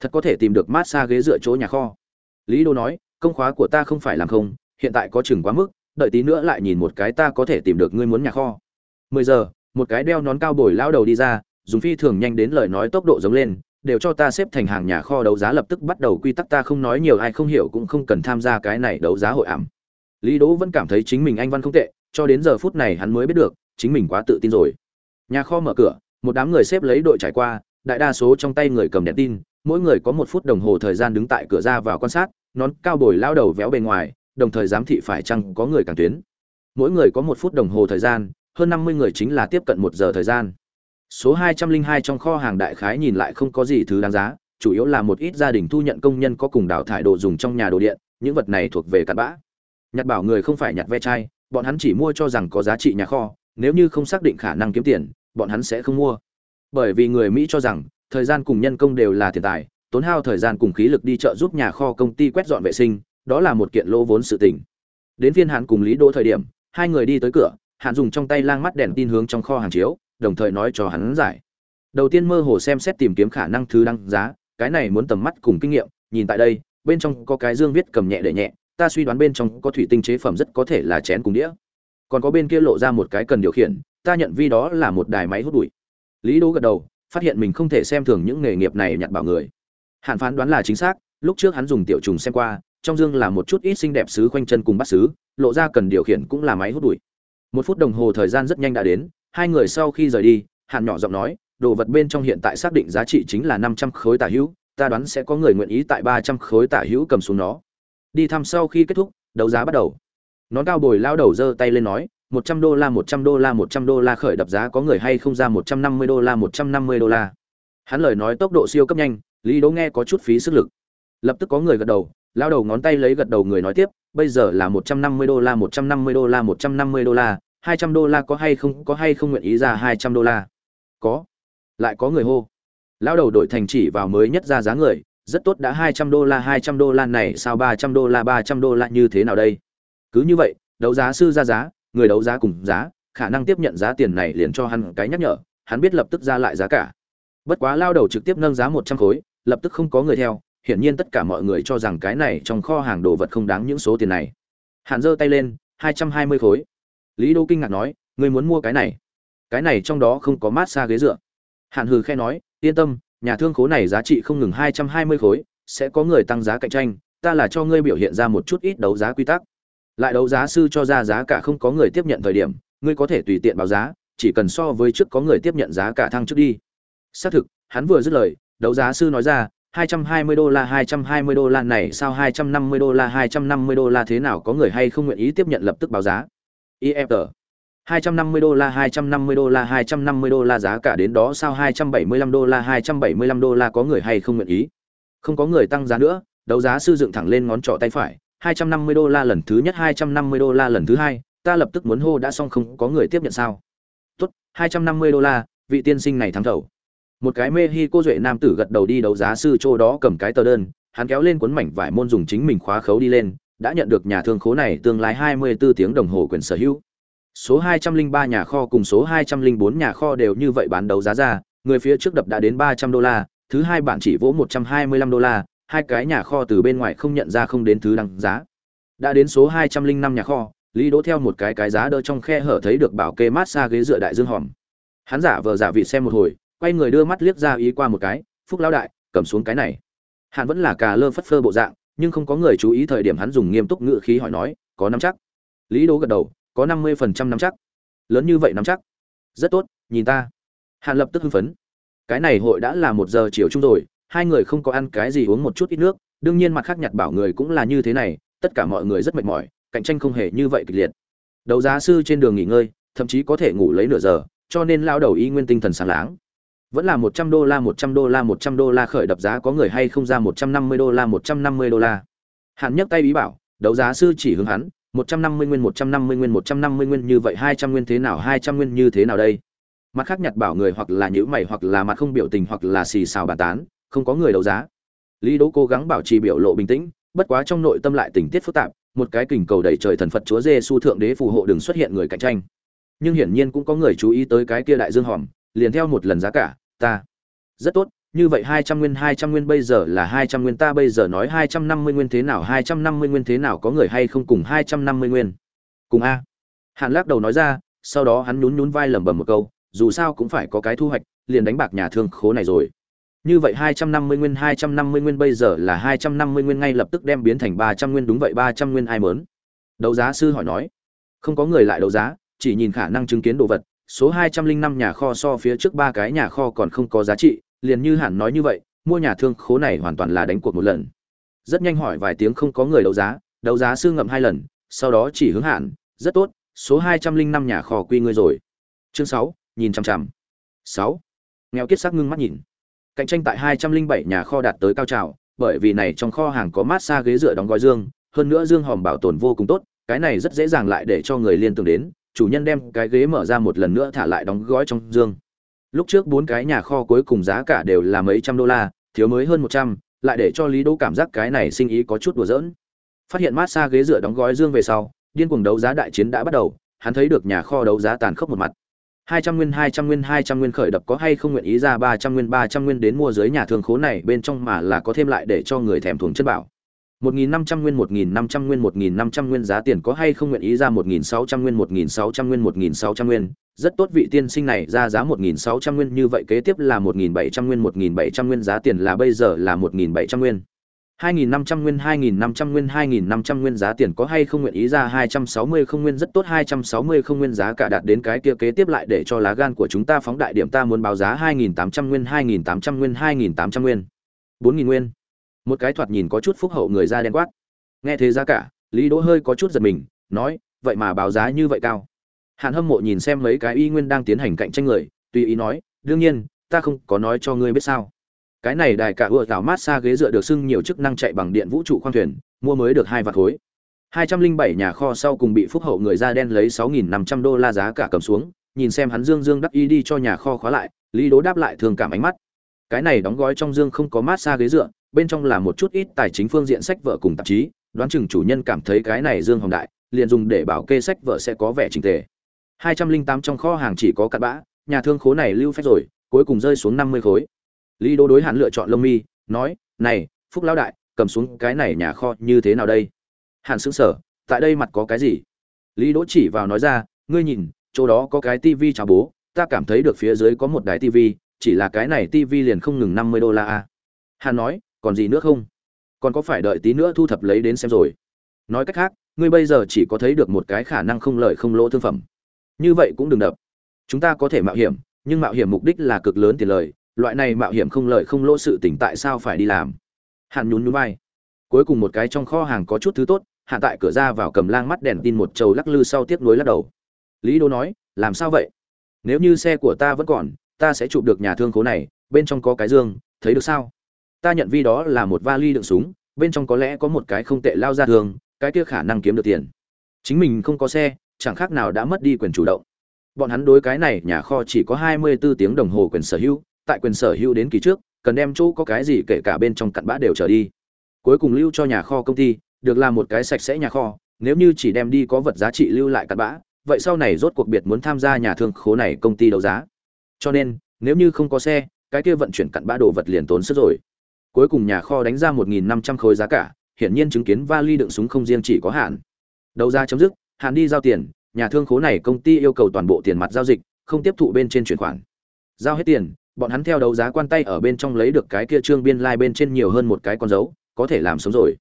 Thật có thể tìm được mát xa ghế dựa chỗ nhà kho. Lý đô nói, công khóa của ta không phải làm không hiện tại có chừng quá mức, đợi tí nữa lại nhìn một cái ta có thể tìm được ngươi muốn nhà kho. Mười giờ, một cái đeo nón cao bồi lao đầu đi ra, dùng phi thường nhanh đến lời nói tốc độ giống lên, đều cho ta xếp thành hàng nhà kho đấu giá lập tức bắt đầu quy tắc ta không nói nhiều ai không hiểu cũng không cần tham gia cái này đấu giá hội ảm. Lý đỗ vẫn cảm thấy chính mình anh văn không tệ, cho đến giờ phút này hắn mới biết được, chính mình quá tự tin rồi. Nhà kho mở cửa, một đám người xếp lấy đội trải qua, đại đa số trong tay người cầm đèn tin, mỗi người có một phút đồng hồ thời gian đứng tại cửa ra vào quan sát, nón cao bồi lao đầu véo bề ngoài đồng thời giám thị phải chăng có người càng tuyến. Mỗi người có một phút đồng hồ thời gian, hơn năm mươi người chính là tiếp cận một giờ thời gian. Số hai trăm linh hai trong kho hàng đại khái nhìn lại không có gì thứ đáng giá, chủ yếu là một ít gia đình thu nhận công nhân có cùng đào thải đồ dùng trong nhà đồ điện, những vật này thuộc về cặn bã. Nhặt bảo người không phải nhặt ve chai, bọn hắn chỉ mua cho rằng có giá trị nhà kho, nếu như không xác định khả năng kiếm tiền, bọn hắn sẽ không mua. Bởi vì người mỹ cho rằng, thời gian cùng nhân công đều là tiền tài, tốn hao thời gian cùng khí lực đi chợ giúp nhà kho công ty quét dọn vệ sinh đó là một kiện lỗ vốn sự tình. Đến phiên Hàn cùng lý đỗ thời điểm, hai người đi tới cửa, Hàn dùng trong tay lang mắt đèn tin hướng trong kho hàng chiếu, đồng thời nói cho hắn giải. Đầu tiên mơ hồ xem xét tìm kiếm khả năng thứ đăng giá, cái này muốn tầm mắt cùng kinh nghiệm, nhìn tại đây, bên trong có cái dương viết cầm nhẹ để nhẹ, ta suy đoán bên trong có thủy tinh chế phẩm rất có thể là chén cùng đĩa. Còn có bên kia lộ ra một cái cần điều khiển, ta nhận vi đó là một đài máy hút bụi. Lý đỗ gật đầu, phát hiện mình không thể xem thường những nghề nghiệp này nhặt bảo người. Hạn phán đoán là chính xác, lúc trước hắn dùng tiểu trùng xem qua trong dương là một chút ít xinh đẹp sứ khoanh chân cùng bắt sứ lộ ra cần điều khiển cũng là máy hút bụi. Một phút đồng hồ thời gian rất nhanh đã đến, hai người sau khi rời đi hạn nhỏ giọng nói, đồ vật bên trong hiện tại xác định giá trị chính là năm trăm khối tả hữu, ta đoán sẽ có người nguyện ý tại ba trăm khối tả hữu cầm xuống nó. Đi thăm sau khi kết thúc, đấu giá bắt đầu. Nón cao bồi lao đầu giơ tay lên nói, một trăm đô la, một trăm đô la, một trăm đô la khởi đập giá có người hay không ra một trăm năm mươi đô la, một trăm năm mươi đô la. Hắn lời nói tốc độ siêu cấp nhanh, lý đỗ nghe có chút phí sức lực. Lập tức có người gật đầu lao đầu ngón tay lấy gật đầu người nói tiếp, bây giờ là một trăm năm mươi đô la, một trăm năm mươi đô la, một trăm năm mươi đô la, hai trăm đô la có hay không, có hay không nguyện ý ra hai trăm đô la? Có. Lại có người hô. Lao đầu đổi thành chỉ vào mới nhất ra giá người, rất tốt đã hai trăm đô la, hai trăm đô la này, sao ba trăm đô la, ba trăm đô la như thế nào đây? Cứ như vậy, đấu giá sư ra giá, người đấu giá cùng giá, khả năng tiếp nhận giá tiền này liền cho hắn cái nhắc nhở, hắn biết lập tức ra lại giá cả. Bất quá lao đầu trực tiếp nâng giá một trăm khối, lập tức không có người theo hiển nhiên tất cả mọi người cho rằng cái này trong kho hàng đồ vật không đáng những số tiền này. Hạn giơ tay lên, hai trăm hai mươi khối. Lý đô kinh ngạc nói, ngươi muốn mua cái này? Cái này trong đó không có mát xa ghế dựa. Hạn hừ khẽ nói, yên tâm, nhà thương khố này giá trị không ngừng hai trăm hai mươi khối, sẽ có người tăng giá cạnh tranh, ta là cho ngươi biểu hiện ra một chút ít đấu giá quy tắc. Lại đấu giá sư cho ra giá cả không có người tiếp nhận thời điểm, ngươi có thể tùy tiện báo giá, chỉ cần so với trước có người tiếp nhận giá cả thăng trước đi. Xác thực, hắn vừa dứt lời, đấu giá sư nói ra 220 đô la 220 đô la này sao 250 đô la 250 đô la thế nào có người hay không nguyện ý tiếp nhận lập tức báo giá IFR 250 đô la 250 đô la 250 đô la giá cả đến đó sao 275 đô la 275 đô la có người hay không nguyện ý không có người tăng giá nữa đấu giá sư dựng thẳng lên ngón trỏ tay phải 250 đô la lần thứ nhất 250 đô la lần thứ hai ta lập tức muốn hô đã xong không có người tiếp nhận sao tốt 250 đô la vị tiên sinh này thắng thầu một cái mê hi cô duệ nam tử gật đầu đi đấu giá sư chỗ đó cầm cái tờ đơn hắn kéo lên cuốn mảnh vải môn dùng chính mình khóa khấu đi lên đã nhận được nhà thương khố này tương lai 24 tiếng đồng hồ quyền sở hữu số 203 nhà kho cùng số 204 nhà kho đều như vậy bán đấu giá ra, người phía trước đập đã đến 300 đô la, thứ hai bạn chỉ vỗ 125 đô la, hai cái nhà kho từ bên ngoài không nhận ra không đến thứ đăng giá. Đã đến số 205 nhà kho, Lý Đỗ theo một cái cái giá đỡ trong khe hở thấy được bảo kê mát xa ghế dựa đại dương hòm. Hắn giả vờ giả vị xem một hồi, quay người đưa mắt liếc ra ý qua một cái, "Phúc lão đại, cầm xuống cái này." Hắn vẫn là cà lơ phất phơ bộ dạng, nhưng không có người chú ý thời điểm hắn dùng nghiêm túc ngữ khí hỏi nói, "Có nắm chắc?" Lý đố gật đầu, "Có 50% nắm chắc." "Lớn như vậy nắm chắc?" "Rất tốt, nhìn ta." Hàn lập tức hưng phấn. Cái này hội đã là một giờ chiều chung rồi, hai người không có ăn cái gì uống một chút ít nước, đương nhiên mặt khác nhặt bảo người cũng là như thế này, tất cả mọi người rất mệt mỏi, cạnh tranh không hề như vậy kịch liệt. Đấu giá sư trên đường nghỉ ngơi, thậm chí có thể ngủ lấy nửa giờ, cho nên lao đầu y nguyên tinh thần sáng láng. Vẫn là 100 đô la 100 đô la 100 đô la khởi đập giá có người hay không ra 150 đô la 150 đô la. Hắn nhấc tay ý bảo, đấu giá sư chỉ hướng hắn, 150 nguyên 150 nguyên 150 nguyên như vậy 200 nguyên thế nào 200 nguyên như thế nào đây? Mặt khác nhặt bảo người hoặc là nhữ mày hoặc là mặt không biểu tình hoặc là xì xào bàn tán, không có người đấu giá. Lý Đỗ cố gắng bảo trì biểu lộ bình tĩnh, bất quá trong nội tâm lại tình tiết phức tạp, một cái kình cầu đẩy trời thần Phật Chúa Giêsu thượng đế phù hộ đừng xuất hiện người cạnh tranh. Nhưng hiển nhiên cũng có người chú ý tới cái kia đại dương hòm, liền theo một lần giá cả, ta. Rất tốt, như vậy 200 nguyên 200 nguyên bây giờ là 200 nguyên ta bây giờ nói 250 nguyên thế nào 250 nguyên thế nào có người hay không cùng 250 nguyên. Cùng a. Hàn lắc đầu nói ra, sau đó hắn nhún nhún vai lẩm bẩm một câu, dù sao cũng phải có cái thu hoạch, liền đánh bạc nhà thương khố này rồi. Như vậy 250 nguyên 250 nguyên bây giờ là 250 nguyên ngay lập tức đem biến thành 300 nguyên đúng vậy 300 nguyên ai mớn. Đấu giá sư hỏi nói. Không có người lại đấu giá, chỉ nhìn khả năng chứng kiến đồ vật, số 205 nhà kho so phía trước ba cái nhà kho còn không có giá trị, liền như hẳn nói như vậy, mua nhà thương khố này hoàn toàn là đánh cuộc một lần. Rất nhanh hỏi vài tiếng không có người đấu giá, đấu giá sư ngậm hai lần, sau đó chỉ hướng hạn, rất tốt, số 205 nhà kho quy ngươi rồi. Chương sáu nhìn chằm chằm. sáu Nghèo kiết sắc ngưng mắt nhìn. Cạnh tranh tại 207 nhà kho đạt tới cao trào, bởi vì này trong kho hàng có mát xa ghế dựa đóng gói dương, hơn nữa dương hòm bảo tồn vô cùng tốt, cái này rất dễ dàng lại để cho người liên tưởng đến, chủ nhân đem cái ghế mở ra một lần nữa thả lại đóng gói trong dương. Lúc trước bốn cái nhà kho cuối cùng giá cả đều là mấy trăm đô la, thiếu mới hơn 100, lại để cho Lý Đỗ cảm giác cái này sinh ý có chút đùa giỡn. Phát hiện massage ghế dựa đóng gói dương về sau, điên cuồng đấu giá đại chiến đã bắt đầu, hắn thấy được nhà kho đấu giá tàn khốc một mặt hai trăm nguyên hai trăm nguyên hai trăm nguyên khởi đập có hay không nguyện ý ra ba trăm nguyên ba trăm nguyên đến mua dưới nhà thương khố này bên trong mà là có thêm lại để cho người thèm thuồng chân bảo 1.500 nguyên 1.500 nguyên 1.500 nguyên giá tiền có hay không nguyện ý ra 1.600 nguyên 1.600 nguyên 1.600 nguyên, rất tốt vị tiên sinh này ra giá 1.600 nguyên như vậy kế tiếp là 1.700 nguyên 1.700 nguyên giá tiền là bây giờ là 1.700 nguyên. 2.500 nguyên 2.500 nguyên 2.500 nguyên giá tiền có hay không nguyện ý ra 260 không nguyên rất tốt 260 không nguyên giá cả đạt đến cái kia kế tiếp lại để cho lá gan của chúng ta phóng đại điểm ta muốn báo giá 2.800 nguyên 2.800 nguyên 2.800 nguyên 4.000 nguyên một cái thoạt nhìn có chút phúc hậu người ra đen quát. Nghe thế giá cả, lý đỗ hơi có chút giật mình, nói, vậy mà báo giá như vậy cao. Hàn hâm mộ nhìn xem mấy cái y nguyên đang tiến hành cạnh tranh người, tùy ý nói, đương nhiên, ta không có nói cho ngươi biết sao. Cái này đài cả ưa tạo mát xa ghế dựa được xưng nhiều chức năng chạy bằng điện vũ trụ khoang thuyền, mua mới được hai vạt khối. hai trăm linh bảy nhà kho sau cùng bị phúc hậu người da đen lấy sáu nghìn năm trăm đô la giá cả cầm xuống, nhìn xem hắn dương dương đắc y đi cho nhà kho khóa lại, lý đố đáp lại thường cảm ánh mắt. Cái này đóng gói trong dương không có mát xa ghế dựa bên trong là một chút ít tài chính phương diện sách vợ cùng tạp chí, đoán chừng chủ nhân cảm thấy cái này dương hồng đại, liền dùng để bảo kê sách vợ sẽ có vẻ trình tề. Hai trăm linh tám trong kho hàng chỉ có cặn bã, nhà thương khố này lưu phép rồi, cuối cùng rơi xuống năm mươi khối. Lý đô đối hạn lựa chọn lông mi, nói, này, phúc lão đại, cầm xuống cái này nhà kho như thế nào đây? Hạn xứng sở tại đây mặt có cái gì? Lý đỗ chỉ vào nói ra, ngươi nhìn, chỗ đó có cái tivi chào bố, ta cảm thấy được phía dưới có một đài tivi chỉ là cái này tivi liền không ngừng năm mươi đô la a. Hàn nói còn gì nữa không? Còn có phải đợi tí nữa thu thập lấy đến xem rồi. Nói cách khác, ngươi bây giờ chỉ có thấy được một cái khả năng không lợi không lỗ thương phẩm. Như vậy cũng đừng đập. Chúng ta có thể mạo hiểm, nhưng mạo hiểm mục đích là cực lớn tiền lời. Loại này mạo hiểm không lợi không lỗ sự tỉnh tại sao phải đi làm? Hạn nhún nhún vai. Cuối cùng một cái trong kho hàng có chút thứ tốt hạn tại cửa ra vào cầm lang mắt đèn tin một trầu lắc lư sau tiếp nối lắc đầu. Lý đô nói, làm sao vậy? Nếu như xe của ta vẫn còn, ta sẽ chụp được nhà thương khố này, bên trong có cái dương, thấy được sao? Ta nhận vi đó là một vali đựng súng, bên trong có lẽ có một cái không tệ lao ra thường cái kia khả năng kiếm được tiền. Chính mình không có xe, chẳng khác nào đã mất đi quyền chủ động. Bọn hắn đối cái này nhà kho chỉ có hai mươi 24 tiếng đồng hồ quyền sở hữu, tại quyền sở hữu đến kỳ trước, cần đem chỗ có cái gì kể cả bên trong cặn bã đều trở đi. Cuối cùng lưu cho nhà kho công ty, được làm một cái sạch sẽ nhà kho, nếu như chỉ đem đi có vật giá trị lưu lại cặn bã, vậy sau này rốt cuộc biệt muốn tham gia nhà thương khố này công ty đấu giá. Cho nên, nếu như không có xe, cái kia vận chuyển cặn bã đồ vật liền tốn sức rồi cuối cùng nhà kho đánh ra một nghìn năm trăm khối giá cả, hiển nhiên chứng kiến vali đựng súng không riêng chỉ có hạn. Đấu giá chấm dứt, hạn đi giao tiền, nhà thương khố này công ty yêu cầu toàn bộ tiền mặt giao dịch, không tiếp thụ bên trên chuyển khoản. Giao hết tiền, bọn hắn theo đấu giá quan tay ở bên trong lấy được cái kia trương biên lai bên trên nhiều hơn một cái con dấu, có thể làm sống rồi.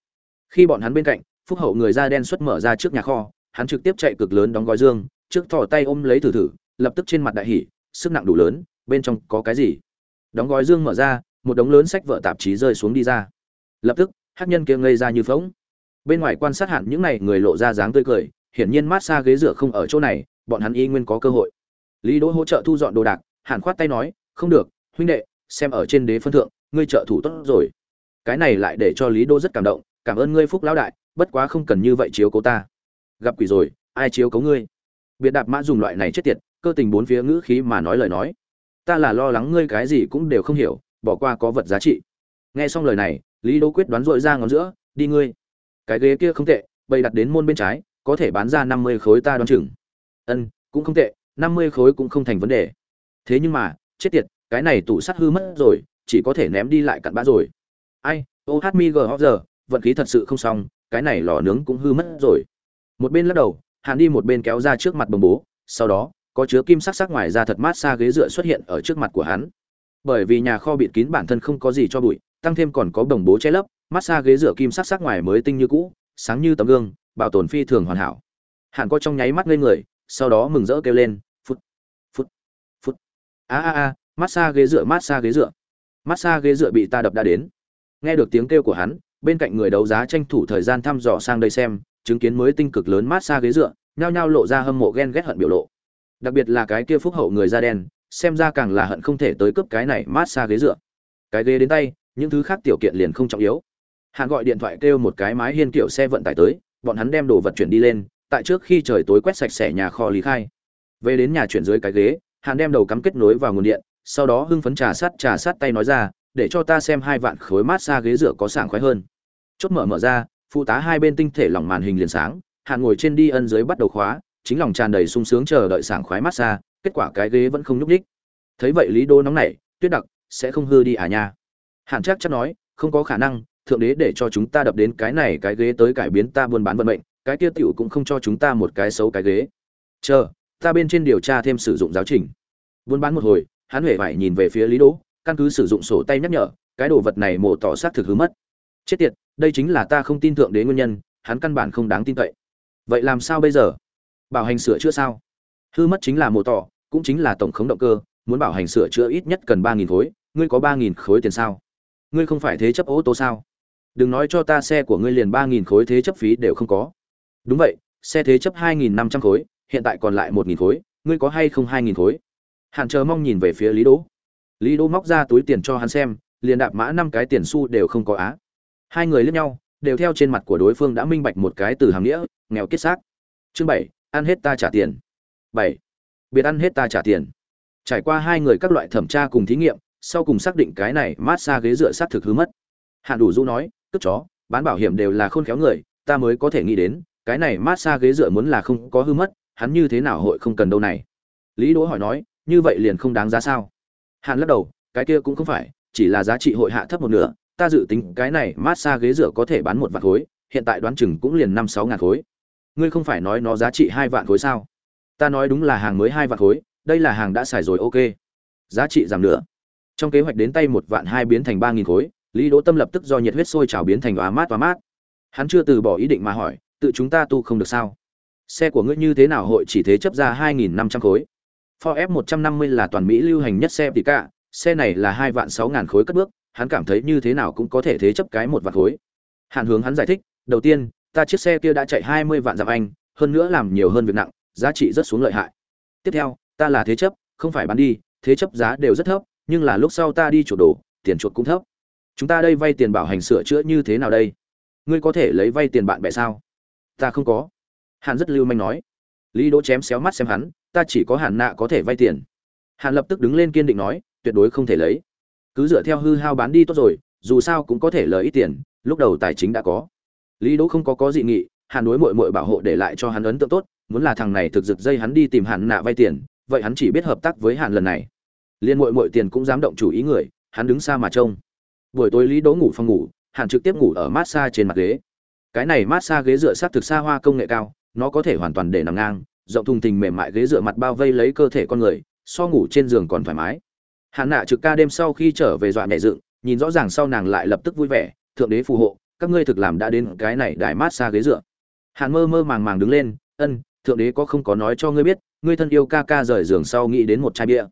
Khi bọn hắn bên cạnh, phúc hậu người da đen xuất mở ra trước nhà kho, hắn trực tiếp chạy cực lớn đóng gói dương, trước thò tay ôm lấy thử thử, lập tức trên mặt đại hỉ, sức nặng đủ lớn, bên trong có cái gì? Đóng gói dương mở ra một đống lớn sách vợ tạp chí rơi xuống đi ra. Lập tức, hát nhân kia ngây ra như phóng bên ngoài quan sát hẳn những này người lộ ra dáng tươi cười, hiển nhiên mát xa ghế dựa không ở chỗ này, bọn hắn y nguyên có cơ hội. Lý đỗ hỗ trợ thu dọn đồ đạc, hẳn khoát tay nói, không được, huynh đệ, xem ở trên đế phân thượng, ngươi trợ thủ tốt rồi. Cái này lại để cho lý đô rất cảm động, cảm ơn ngươi phúc lão đại, bất quá không cần như vậy chiếu cố ta. Gặp quỷ rồi, ai chiếu cố ngươi? Biệt đạp mã dùng loại này chết tiệt, cơ tình bốn phía ngữ khí mà nói lời nói. Ta là lo lắng ngươi cái gì cũng đều không hiểu bỏ qua có vật giá trị. Nghe xong lời này, lý đỗ quyết đoán dội ra ngón giữa, đi ngươi. Cái ghế kia không tệ, bày đặt đến môn bên trái, có thể bán ra năm mươi khối ta đoán chừng. Ân, cũng không tệ, năm mươi khối cũng không thành vấn đề. Thế nhưng mà, chết tiệt, cái này tủ sắt hư mất rồi, chỉ có thể ném đi lại cặn bã rồi. Ai, ô hát mi gờ giờ, vận khí thật sự không xong, cái này lò nướng cũng hư mất rồi. Một bên lắc đầu, hàn đi một bên kéo ra trước mặt bồng bố, sau đó, có chứa kim sắc sắc ngoài ra thật mát xa ghế dựa xuất hiện ở trước mặt của hắn bởi vì nhà kho bịt kín bản thân không có gì cho bụi, tăng thêm còn có đồng bố che lấp, mát xa ghế dựa kim sắc sắc ngoài mới tinh như cũ, sáng như tấm gương, bảo tồn phi thường hoàn hảo. Hàn có trong nháy mắt lên người, sau đó mừng rỡ kêu lên, phút phút phút. A a a, mát xa ghế dựa, mát xa ghế dựa. Mát xa ghế dựa bị ta đập đã đến. Nghe được tiếng kêu của hắn, bên cạnh người đấu giá tranh thủ thời gian thăm dò sang đây xem, chứng kiến mới tinh cực lớn mát xa ghế dựa, nhao nhao lộ ra hâm mộ ghen ghét hận biểu lộ. Đặc biệt là cái kia phúc hậu người da đen xem ra càng là hận không thể tới cướp cái này mát xa ghế dựa. Cái ghế đến tay, những thứ khác tiểu kiện liền không trọng yếu. Hạn gọi điện thoại kêu một cái mái hiên kiểu xe vận tải tới, bọn hắn đem đồ vật chuyển đi lên, tại trước khi trời tối quét sạch sẽ nhà kho lý khai. Về đến nhà chuyển dưới cái ghế hạn đem đầu cắm kết nối vào nguồn điện, sau đó hưng phấn trà sát trà sát tay nói ra, để cho ta xem hai vạn khối mát xa ghế dựa có sảng khoái hơn. Chốt mở mở ra, phụ tá hai bên tinh thể lỏng màn hình liền sáng hạn ngồi trên đi ân dưới bắt đầu khóa, chính lòng tràn đầy sung sướng chờ đợi sảng khoái mát xa kết quả cái ghế vẫn không nhúc nhích. Thấy vậy lý đô nóng nảy tuyết đặc sẽ không hư đi à nha? Hạn chắc chắc nói không có khả năng thượng đế để cho chúng ta đập đến cái này cái ghế tới cải biến ta buôn bán vận mệnh cái kia tiểu cũng không cho chúng ta một cái xấu cái ghế. Chờ ta bên trên điều tra thêm sử dụng giáo trình. Buôn bán một hồi hắn huệ phải nhìn về phía lý Đô, căn cứ sử dụng sổ tay nhắc nhở cái đồ vật này mổ tỏ xác thực hư mất. Chết tiệt đây chính là ta không tin thượng đế nguyên nhân hắn căn bản không đáng tin cậy. Vậy làm sao bây giờ? Bảo hành sửa chữa sao? Hư mất chính là mô tỏ, cũng chính là tổng khống động cơ, muốn bảo hành sửa chữa ít nhất cần ba nghìn khối, ngươi có ba nghìn khối tiền sao? Ngươi không phải thế chấp ô tô sao? Đừng nói cho ta xe của ngươi liền ba nghìn khối thế chấp phí đều không có. Đúng vậy, xe thế chấp hai nghìn năm trăm khối, hiện tại còn lại một nghìn khối, ngươi có hay không hai nghìn khối? Hạn chờ mong nhìn về phía lý đỗ. Lý đỗ móc ra túi tiền cho hắn xem, liền đạp mã năm cái tiền xu đều không có á. Hai người lướt nhau, đều theo trên mặt của đối phương đã minh bạch một cái từ hàng nghĩa, nghèo kết xác. Chương bảy, ăn hết ta trả tiền bảy. Biệt ăn hết ta trả tiền. Trải qua hai người các loại thẩm tra cùng thí nghiệm, sau cùng xác định cái này mát xa ghế dựa sát thực hư mất. Hạn đủ du nói cướp chó, bán bảo hiểm đều là khôn khéo người, ta mới có thể nghĩ đến, cái này mát xa ghế dựa muốn là không có hư mất, hắn như thế nào hội không cần đâu này? Lý đỗ hỏi nói, như vậy liền không đáng giá sao? Hạn lắc đầu, cái kia cũng không phải, chỉ là giá trị hội hạ thấp một nửa, ta dự tính cái này mát xa ghế dựa có thể bán một vạn khối, hiện tại đoán chừng cũng liền năm sáu ngàn khối. Ngươi không phải nói nó giá trị hai vạn khối sao? Ta nói đúng là hàng mới hai vạn khối đây là hàng đã xài rồi ok. Giá trị giảm nữa trong kế hoạch đến tay một vạn hai biến thành ba nghìn khối lý đỗ tâm lập tức do nhiệt huyết sôi trào biến thành đoá mát và mát. Hắn chưa từ bỏ ý định mà hỏi tự chúng ta tu không được sao? Xe của ngươi như thế nào hội chỉ thế chấp ra hai nghìn năm trăm khối? Ford F 150 là toàn Mỹ lưu hành nhất xe tỷ cả, xe này là hai vạn sáu ngàn khối cất bước, hắn cảm thấy như thế nào cũng có thể thế chấp cái một vạn khối. Hàn Hướng hắn giải thích, đầu tiên, ta chiếc xe kia đã chạy 20 vạn dặm anh, hơn nữa làm nhiều hơn việc nặng, giá trị rất xuống lợi hại. Tiếp theo, ta là thế chấp, không phải bán đi, thế chấp giá đều rất thấp, nhưng là lúc sau ta đi chuột đồ, tiền chuột cũng thấp. Chúng ta đây vay tiền bảo hành sửa chữa như thế nào đây? Ngươi có thể lấy vay tiền bạn bè sao? Ta không có. Hàn rất lưu manh nói. Lý Đỗ chém xéo mắt xem hắn, ta chỉ có Hàn nạ có thể vay tiền. Hàn lập tức đứng lên kiên định nói, tuyệt đối không thể lấy. Cứ dựa theo hư hao bán đi tốt rồi, dù sao cũng có thể lời ít tiền, lúc đầu tài chính đã có. Lý Đỗ không có có dị nghị, hàn đối muội muội bảo hộ để lại cho hắn ấn tượng tốt, muốn là thằng này thực giật dây hắn đi tìm hàn nạ vay tiền, vậy hắn chỉ biết hợp tác với hàn lần này. Liên muội muội tiền cũng dám động chủ ý người, hắn đứng xa mà trông. Buổi tối lý đỗ ngủ phòng ngủ, hàn trực tiếp ngủ ở massage trên mặt ghế. Cái này massage ghế dựa sát thực xa hoa công nghệ cao, nó có thể hoàn toàn để nằm ngang, rộng thùng thình mềm mại ghế dựa mặt bao vây lấy cơ thể con người, so ngủ trên giường còn thoải mái. Hàn nạ trực ca đêm sau khi trở về dọa nhẹ dựng, nhìn rõ ràng sau nàng lại lập tức vui vẻ, thượng đế phù hộ, các ngươi thực làm đã đến cái này đại mát xa ghế dựa hàn mơ mơ màng màng đứng lên, ân, thượng đế có không có nói cho ngươi biết, ngươi thân yêu ca ca rời giường sau nghĩ đến một chai bia?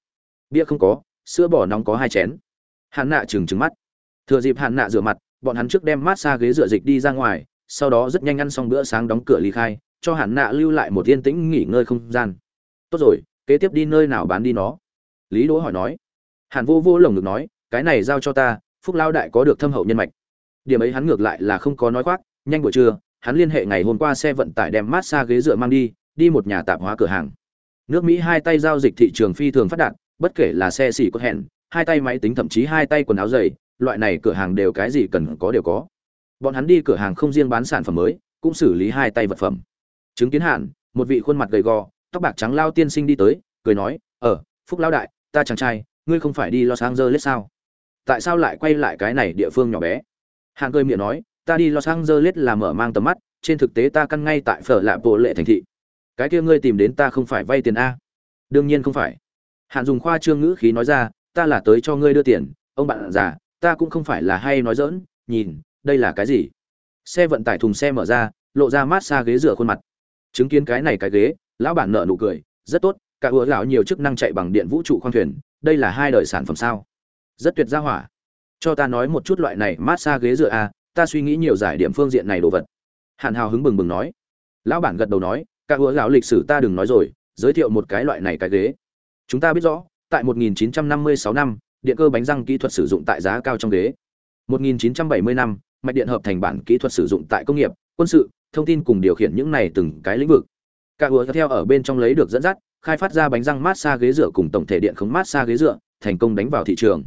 Bia không có, sữa bỏ nóng có hai chén. Hàn nạ trừng trừng mắt. Thừa dịp hàn nạ rửa mặt, bọn hắn trước đem mát xa ghế rửa dịch đi ra ngoài, sau đó rất nhanh ăn xong bữa sáng đóng cửa ly khai, cho hàn nạ lưu lại một yên tĩnh nghỉ ngơi không gian. Tốt rồi, kế tiếp đi nơi nào bán đi nó? Lý đỗ hỏi nói. Hàn vô vô lồng ngực nói, cái này giao cho ta, phúc lao đại có được thâm hậu nhân mạch. Điểm ấy hắn ngược lại là không có nói khoác, nhanh buổi trưa hắn liên hệ ngày hôm qua xe vận tải đem mát xa ghế dựa mang đi đi một nhà tạp hóa cửa hàng. Nước mỹ hai tay giao dịch thị trường phi thường phát đạt bất kể là xe xỉ có hẹn hai tay máy tính thậm chí hai tay quần áo dày loại này cửa hàng đều cái gì cần có đều có. Bọn hắn đi cửa hàng không riêng bán sản phẩm mới cũng xử lý hai tay vật phẩm. Chứng kiến hạn một vị khuôn mặt gầy gò tóc bạc trắng lao tiên sinh đi tới cười nói ờ, phúc lao đại ta chàng trai ngươi không phải đi los angeles sao? Tại sao lại quay lại cái này địa phương nhỏ bé? Hạng cười miệng nói ta đi los angeles là mở mang tầm mắt trên thực tế ta căn ngay tại phở lạ bộ lệ thành thị. Cái kia ngươi tìm đến ta không phải vay tiền a? Đương nhiên không phải. Hạn dùng khoa trương ngữ khí nói ra ta là tới cho ngươi đưa tiền ông bạn già ta cũng không phải là hay nói giỡn, nhìn đây là cái gì? Xe vận tải thùng xe mở ra lộ ra mát xa ghế rửa khuôn mặt. Chứng kiến cái này cái ghế lão bản nợ nụ cười rất tốt cả ủa lão nhiều chức năng chạy bằng điện vũ trụ khoang thuyền đây là hai đời sản phẩm sao? Rất tuyệt gia hỏa. Cho ta nói một chút loại này mát xa ghế rửa a ta suy nghĩ nhiều giải điểm phương diện này đồ vật. Hạn hào hứng bừng bừng nói. Lão bản gật đầu nói cả ủa lão lịch sử ta đừng nói rồi giới thiệu một cái loại này cái ghế. Chúng ta biết rõ tại 1956 năm điện cơ bánh răng kỹ thuật sử dụng tại giá cao trong ghế. 1970 năm mạch điện hợp thành bản kỹ thuật sử dụng tại công nghiệp quân sự thông tin cùng điều khiển những này từng cái lĩnh vực. Cả ủa theo ở bên trong lấy được dẫn dắt khai phát ra bánh răng massage ghế dựa cùng tổng thể điện khống massage ghế dựa, thành công đánh vào thị trường.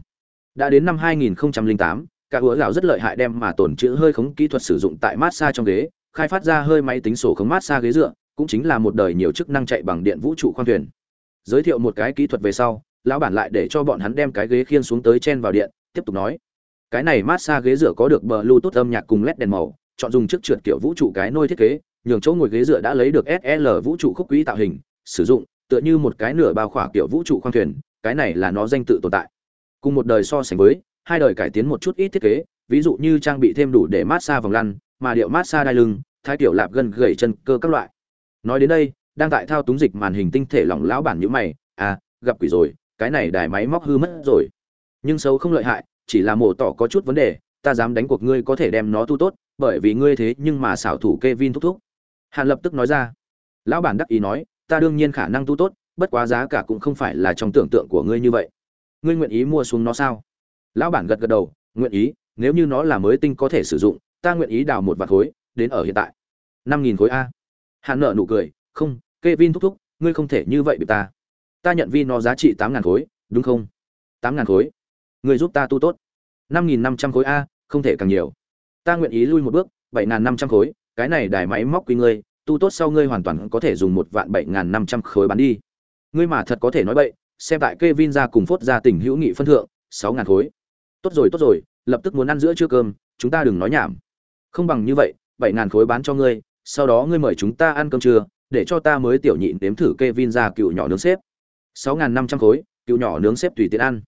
Đã đến năm 2008, cả hứa gạo rất lợi hại đem mà tổn chữ hơi khống kỹ thuật sử dụng tại massage trong ghế, khai phát ra hơi máy tính sổ khống massage ghế dựa, cũng chính là một đời nhiều chức năng chạy bằng điện vũ trụ khoang thuyền. Giới thiệu một cái kỹ thuật về sau, lão bản lại để cho bọn hắn đem cái ghế khiên xuống tới chen vào điện, tiếp tục nói: "Cái này massage ghế dựa có được bờ Bluetooth âm nhạc cùng LED đèn màu, chọn dùng chiếc trượt kiểu vũ trụ cái nôi thiết kế, nhường chỗ ngồi ghế dựa đã lấy được SL vũ trụ khúc quỹ tạo hình, sử dụng tựa như một cái nửa bao khỏa kiểu vũ trụ khoang thuyền cái này là nó danh tự tồn tại cùng một đời so sánh với hai đời cải tiến một chút ít thiết kế, ví dụ như trang bị thêm đủ để mát xa vòng lăn, mà điệu mát xa đai lưng, thái kiểu lạp gân gầy chân cơ các loại. Nói đến đây, đang tại thao túng dịch màn hình tinh thể lỏng lão bản như mày à gặp quỷ rồi, cái này đài máy móc hư mất rồi. Nhưng xấu không lợi hại, chỉ là mổ tỏ có chút vấn đề, ta dám đánh cuộc ngươi có thể đem nó tu tốt, bởi vì ngươi thế nhưng mà xảo thủ Kevin thúc thúc. Hàn lập tức nói ra. Lão bản đắc ý nói, ta đương nhiên khả năng tu tốt, bất quá giá cả cũng không phải là trong tưởng tượng của ngươi như vậy. Ngươi nguyện ý mua xuống nó sao? Lão bản gật gật đầu, nguyện ý, nếu như nó là mới tinh có thể sử dụng, ta nguyện ý đào một vạt khối, đến ở hiện tại. Năm nghìn khối a. Hạn nợ nụ cười, không k e vin thúc thúc, ngươi không thể như vậy bị ta. Ta nhận vi nó giá trị tám ngàn khối, đúng không? Tám ngàn khối. Ngươi giúp ta tu tốt. Năm nghìn năm trăm khối a, không thể càng nhiều. Ta nguyện ý lui một bước, bảy ngàn năm trăm khối, cái này đài máy móc quý ngươi, tu tốt sau ngươi hoàn toàn có thể dùng một vạn bảy ngàn năm trăm khối bán đi. Ngươi mà thật có thể nói bậy, xem tại Kevin ra cùng phốt ra tình hữu nghị phân thượng, sáu ngàn khối tốt rồi tốt rồi, lập tức muốn ăn giữa trưa cơm, chúng ta đừng nói nhảm. Không bằng như vậy, bảy ngàn khối bán cho ngươi, sau đó ngươi mời chúng ta ăn cơm trưa, để cho ta mới tiểu nhịn đếm thử Kevin ra cựu nhỏ nướng xếp. Sáu ngàn năm trăm khối, cựu nhỏ nướng xếp tùy tiện ăn.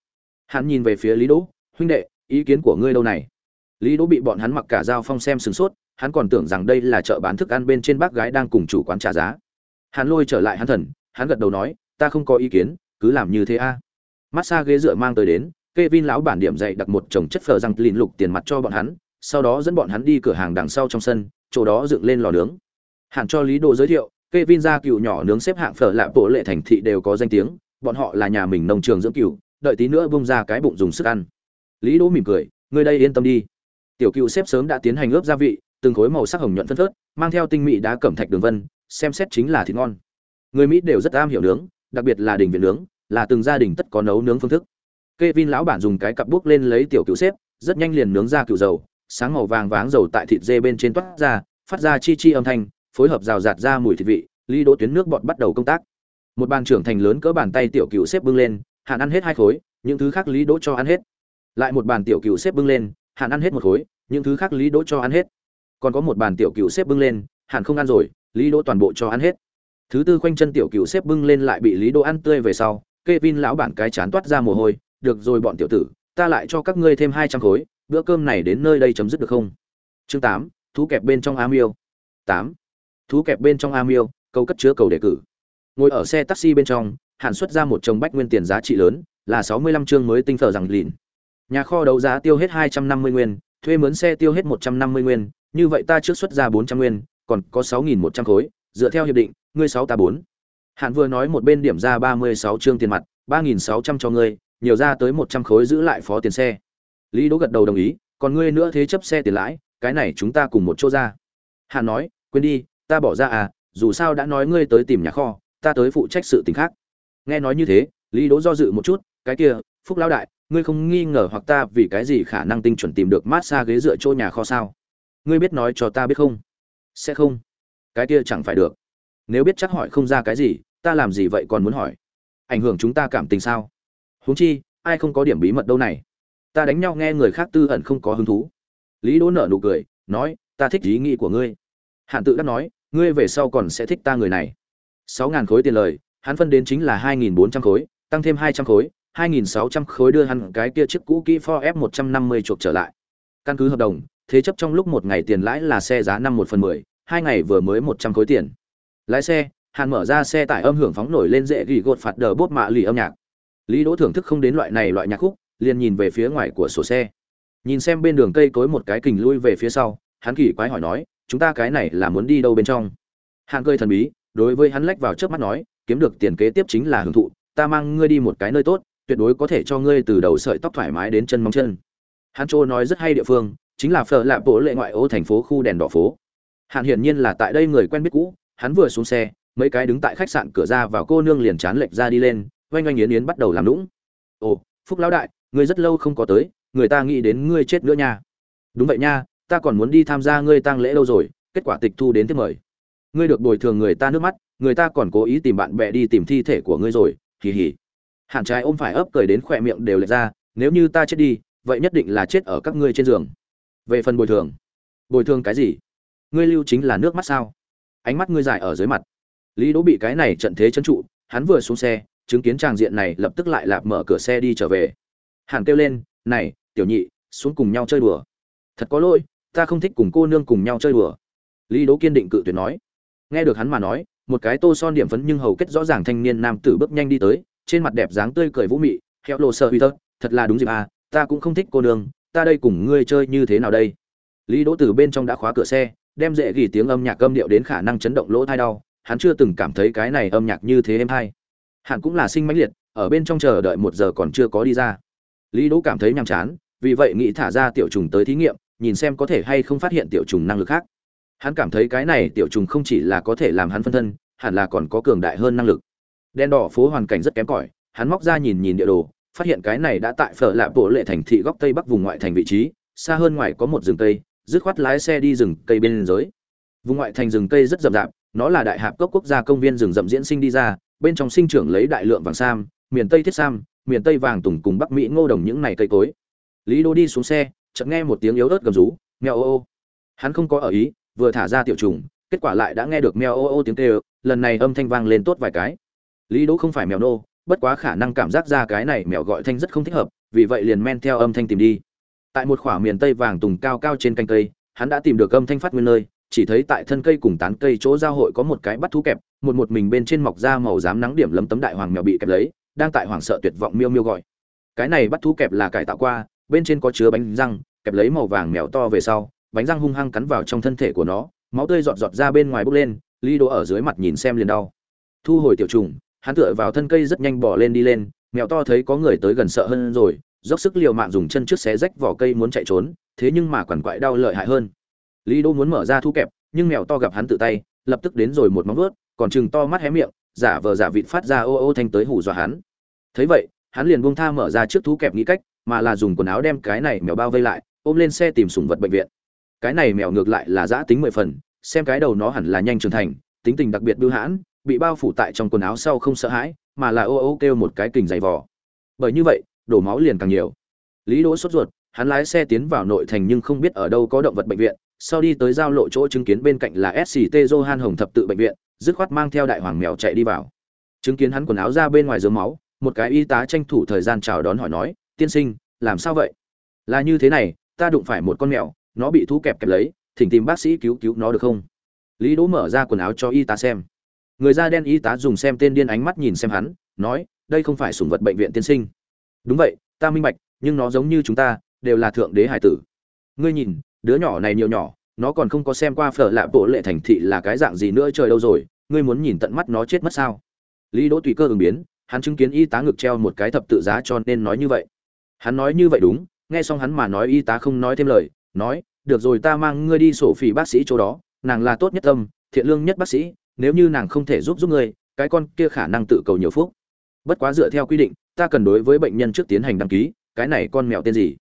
Hắn nhìn về phía lý đỗ, huynh đệ, ý kiến của ngươi đâu này? Lý đỗ bị bọn hắn mặc cả dao phong xem sửng sốt, hắn còn tưởng rằng đây là chợ bán thức ăn bên trên bác gái đang cùng chủ quán trả giá. Hắn lôi trở lại hắn thần, hắn gật đầu nói, ta không có ý kiến, cứ làm như thế a. À. massage ghế dựa mang tới đến Kevin lão bản điểm dạy đặt một chồng chất phở răng lìn lục tiền mặt cho bọn hắn, sau đó dẫn bọn hắn đi cửa hàng đằng sau trong sân, chỗ đó dựng lên lò nướng. Hàn cho Lý Đồ giới thiệu, Kevin gia cừu nhỏ nướng xếp hạng phở lạ bộ lệ thành thị đều có danh tiếng, bọn họ là nhà mình nông trường dưỡng cừu, đợi tí nữa bung ra cái bụng dùng sức ăn. Lý Đỗ mỉm cười, ngươi đây yên tâm đi. Tiểu cừu xếp sớm đã tiến hành ướp gia vị, từng khối màu sắc hồng nhuận phân phớt, mang theo tinh mỹ đá cẩm thạch đường vân, xem xét chính là thịt ngon. Người Mỹ đều rất am hiểu nướng, đặc biệt là đình viện nướng, là từng gia đình tất có nấu nướng phương thức. Kevin lão bản dùng cái cặp bước lên lấy tiểu cừu xếp, rất nhanh liền nướng ra cừu dầu, sáng màu vàng váng dầu tại thịt dê bên trên toát ra, phát ra chi chi âm thanh phối hợp rào rạt ra mùi thịt vị lý đỗ tuyến nước bọt bắt đầu công tác. Một bàn trưởng thành lớn cỡ bàn tay tiểu cựu xếp bưng lên hạn ăn hết hai khối những thứ khác lý đỗ cho ăn hết. Lại một bàn tiểu cựu xếp bưng lên hạn ăn hết một khối những thứ khác lý đỗ cho ăn hết. Còn có một bàn tiểu cựu xếp bưng lên hạn không ăn rồi lý đỗ toàn bộ cho ăn hết. Thứ tư quanh chân tiểu cựu xếp bưng lên lại bị lý đỗ ăn tươi về sau Kevin lão bản cái chán toát ra mồ hôi được rồi bọn tiểu tử, ta lại cho các ngươi thêm hai trăm khối, bữa cơm này đến nơi đây chấm dứt được không? Chương tám, thú kẹp bên trong amiêu tám, thú kẹp bên trong amiêu câu cất chứa cầu đề cử. Ngồi ở xe taxi bên trong, hạn xuất ra một chồng bách nguyên tiền giá trị lớn, là sáu mươi lăm chương mới tinh phở rằng lìn nhà kho đấu giá tiêu hết hai trăm năm mươi nguyên, thuê mướn xe tiêu hết một trăm năm mươi nguyên, như vậy ta trước xuất ra bốn trăm nguyên, còn có sáu nghìn một trăm khối, dựa theo hiệp định, ngươi sáu ta bốn. Hạn vừa nói một bên điểm ra ba mươi sáu chương tiền mặt, ba nghìn sáu trăm cho ngươi nhiều ra tới một trăm khối giữ lại phó tiền xe. Lý đỗ gật đầu đồng ý, còn ngươi nữa thế chấp xe tiền lãi, cái này chúng ta cùng một chỗ ra. Hà nói, quên đi, ta bỏ ra à dù sao đã nói ngươi tới tìm nhà kho, ta tới phụ trách sự tình khác. Nghe nói như thế, lý đỗ do dự một chút, cái kia, phúc lão đại, ngươi không nghi ngờ hoặc ta vì cái gì khả năng tinh chuẩn tìm được mát xa ghế dựa chỗ nhà kho sao? Ngươi biết nói cho ta biết không? Sẽ không. Cái kia chẳng phải được. Nếu biết chắc hỏi không ra cái gì, ta làm gì vậy còn muốn hỏi? Ảnh hưởng chúng ta cảm tình sao? Huống chi, ai không có điểm bí mật đâu này? Ta đánh nhau nghe người khác tư ẩn không có hứng thú. Lý đỗ nở nụ cười, nói, ta thích ý nghĩ của ngươi. Hạn tự đắc nói, ngươi về sau còn sẽ thích ta người này. Sáu ngàn khối tiền lời, hắn phân đến chính là hai nghìn bốn trăm khối, tăng thêm hai trăm khối, hai nghìn sáu trăm khối đưa hắn cái kia chiếc cũ kỹ for f một trăm năm mươi chuộc trở lại. Căn cứ hợp đồng, thế chấp trong lúc một ngày tiền lãi là xe giá năm một phần mười, hai ngày vừa mới một trăm khối tiền. Lái xe, hàn mở ra xe tải âm hưởng phóng nổi lên dễ gỉ gột phạt đờ bốt mạ lì âm nhạc lý đỗ thưởng thức không đến loại này loại nhạc khúc, liền nhìn về phía ngoài của sổ xe. Nhìn xem bên đường cây cối một cái kình lui về phía sau, hắn kỳ quái hỏi nói, chúng ta cái này là muốn đi đâu bên trong? Hạng cơi thần bí, đối với hắn lách vào trước mắt nói, kiếm được tiền kế tiếp chính là hưởng thụ, ta mang ngươi đi một cái nơi tốt, tuyệt đối có thể cho ngươi từ đầu sợi tóc thoải mái đến chân móng chân. Hắn chỗ nói rất hay địa phương, chính là phở lạ bộ lệ ngoại ô thành phố khu đèn đỏ phố. Hạng hiển nhiên là tại đây người quen biết cũ, hắn vừa xuống xe, mấy cái đứng tại khách sạn cửa ra vào cô nương liền chán lệch ra đi lên oanh oanh yến yến bắt đầu làm lũng. Ồ, phúc lão đại, ngươi rất lâu không có tới, người ta nghĩ đến ngươi chết nữa nha. Đúng vậy nha, ta còn muốn đi tham gia ngươi tang lễ lâu rồi, kết quả tịch thu đến tiếp mời. Ngươi được bồi thường người ta nước mắt, người ta còn cố ý tìm bạn bè đi tìm thi thể của ngươi rồi, hì hì. Hàn trái ôm phải ấp cười đến khỏe miệng đều lệch ra, nếu như ta chết đi, vậy nhất định là chết ở các ngươi trên giường. Về phần bồi thường. Bồi thường cái gì? Ngươi lưu chính là nước mắt sao? Ánh mắt ngươi dài ở dưới mặt. Lý đỗ bị cái này trận thế chấn trụ, hắn vừa xuống xe chứng kiến tràng diện này lập tức lại lạp mở cửa xe đi trở về. Hàn kêu lên, này, tiểu nhị, xuống cùng nhau chơi đùa. Thật có lỗi, ta không thích cùng cô nương cùng nhau chơi đùa. Lý đỗ kiên định cự tuyệt nói. Nghe được hắn mà nói, một cái tô son điểm phấn nhưng hầu kết rõ ràng thanh niên nam tử bước nhanh đi tới, trên mặt đẹp dáng tươi cười vũ mị theo lộ sợ uy tơ, thật là đúng dịp à ta cũng không thích cô nương, ta đây cùng ngươi chơi như thế nào đây? Lý đỗ từ bên trong đã khóa cửa xe, đem dễ gỉ tiếng âm nhạc âm điệu đến khả năng chấn động lỗ thai đau, hắn chưa từng cảm thấy cái này âm nhạc như thế êm hay hắn cũng là sinh mãnh liệt, ở bên trong chờ đợi một giờ còn chưa có đi ra. Lý đỗ cảm thấy nhàm chán, vì vậy nghĩ thả ra tiểu trùng tới thí nghiệm, nhìn xem có thể hay không phát hiện tiểu trùng năng lực khác. Hắn cảm thấy cái này tiểu trùng không chỉ là có thể làm hắn phân thân, hẳn là còn có cường đại hơn năng lực. Đen đỏ phố hoàn cảnh rất kém cỏi, hắn móc ra nhìn nhìn địa đồ, phát hiện cái này đã tại phở lạ bộ lệ thành thị góc tây bắc vùng ngoại thành vị trí, xa hơn ngoài có một rừng cây, dứt khoát lái xe đi rừng cây bên giới vùng ngoại thành rừng cây rất rậm rạp, nó là đại hạp cốc quốc gia công viên rừng rậm diễn sinh đi ra bên trong sinh trưởng lấy đại lượng vàng sam, miền tây thiết sam, miền tây vàng tùng cùng bắc mỹ ngô đồng những này cây cối. Lý đô đi xuống xe, chợt nghe một tiếng yếu ớt gầm rú mèo ô ô. Hắn không có ở ý, vừa thả ra tiểu trùng, kết quả lại đã nghe được mèo ô ô tiếng kêu, lần này âm thanh vang lên tốt vài cái. Lý đỗ không phải mèo nô, bất quá khả năng cảm giác ra cái này mèo gọi thanh rất không thích hợp, vì vậy liền men theo âm thanh tìm đi. Tại một khoảng miền tây vàng tùng cao cao trên canh cây, hắn đã tìm được âm thanh phát nguyên nơi chỉ thấy tại thân cây cùng tán cây chỗ giao hội có một cái bắt thú kẹp, một một mình bên trên mọc ra màu dám nắng điểm lấm tấm đại hoàng mèo bị kẹp lấy, đang tại hoàng sợ tuyệt vọng miêu miêu gọi. Cái này bắt thú kẹp là cải tạo qua, bên trên có chứa bánh răng, kẹp lấy màu vàng mèo to về sau, bánh răng hung hăng cắn vào trong thân thể của nó, máu tươi giọt giọt ra bên ngoài bốc lên ly đỗ ở dưới mặt nhìn xem liền đau. Thu hồi tiểu trùng, hắn tựa vào thân cây rất nhanh bỏ lên đi lên, mèo to thấy có người tới gần sợ hơn rồi, dốc sức liều mạng dùng chân trước xé rách vỏ cây muốn chạy trốn, thế nhưng mà quằn quại đau lợi hại hơn lý đô muốn mở ra thu kẹp, nhưng mèo to gặp hắn tự tay, lập tức đến rồi một móng vuốt, còn chừng to mắt hé miệng, giả vờ giả vịt phát ra ô ô thanh tới hù dọa hắn. Thấy vậy, hắn liền buông tha mở ra trước thú kẹp nghĩ cách, mà là dùng quần áo đem cái này mèo bao vây lại, ôm lên xe tìm sủng vật bệnh viện. Cái này mèo ngược lại là giã tính mười phần, xem cái đầu nó hẳn là nhanh trưởng thành, tính tình đặc biệt bưu hãn, bị bao phủ tại trong quần áo sau không sợ hãi, mà là ô ô kêu một cái kình dày vò. Bởi như vậy, đổ máu liền càng nhiều. Lý đỗ sốt ruột, hắn lái xe tiến vào nội thành nhưng không biết ở đâu có động vật bệnh viện sau đi tới giao lộ chỗ chứng kiến bên cạnh là sct johan hồng thập tự bệnh viện, dứt khoát mang theo đại hoàng mèo chạy đi vào. Chứng kiến hắn quần áo ra bên ngoài rớm máu, một cái y tá tranh thủ thời gian chào đón hỏi nói, tiên sinh, làm sao vậy? Là như thế này, ta đụng phải một con mèo, nó bị thú kẹp kẹp lấy, thỉnh tìm bác sĩ cứu cứu nó được không? Lý đỗ mở ra quần áo cho y tá xem. Người da đen y tá dùng xem tên điên ánh mắt nhìn xem hắn, nói, đây không phải sủng vật bệnh viện tiên sinh. Đúng vậy, ta minh bạch, nhưng nó giống như chúng ta, đều là thượng đế hải tử. Ngươi nhìn đứa nhỏ này nhiều nhỏ, nó còn không có xem qua phở lạ bộ lệ thành thị là cái dạng gì nữa trời đâu rồi, ngươi muốn nhìn tận mắt nó chết mất sao? Lý đỗ tùy cơ ứng biến, hắn chứng kiến y tá ngực treo một cái thập tự giá cho nên nói như vậy. Hắn nói như vậy đúng, nghe xong hắn mà nói y tá không nói thêm lời, nói, được rồi, ta mang ngươi đi sổ phỉ bác sĩ chỗ đó, nàng là tốt nhất tâm, thiện lương nhất bác sĩ, nếu như nàng không thể giúp giúp ngươi, cái con kia khả năng tự cầu nhiều phúc. Bất quá dựa theo quy định, ta cần đối với bệnh nhân trước tiến hành đăng ký, cái này con mèo tên gì?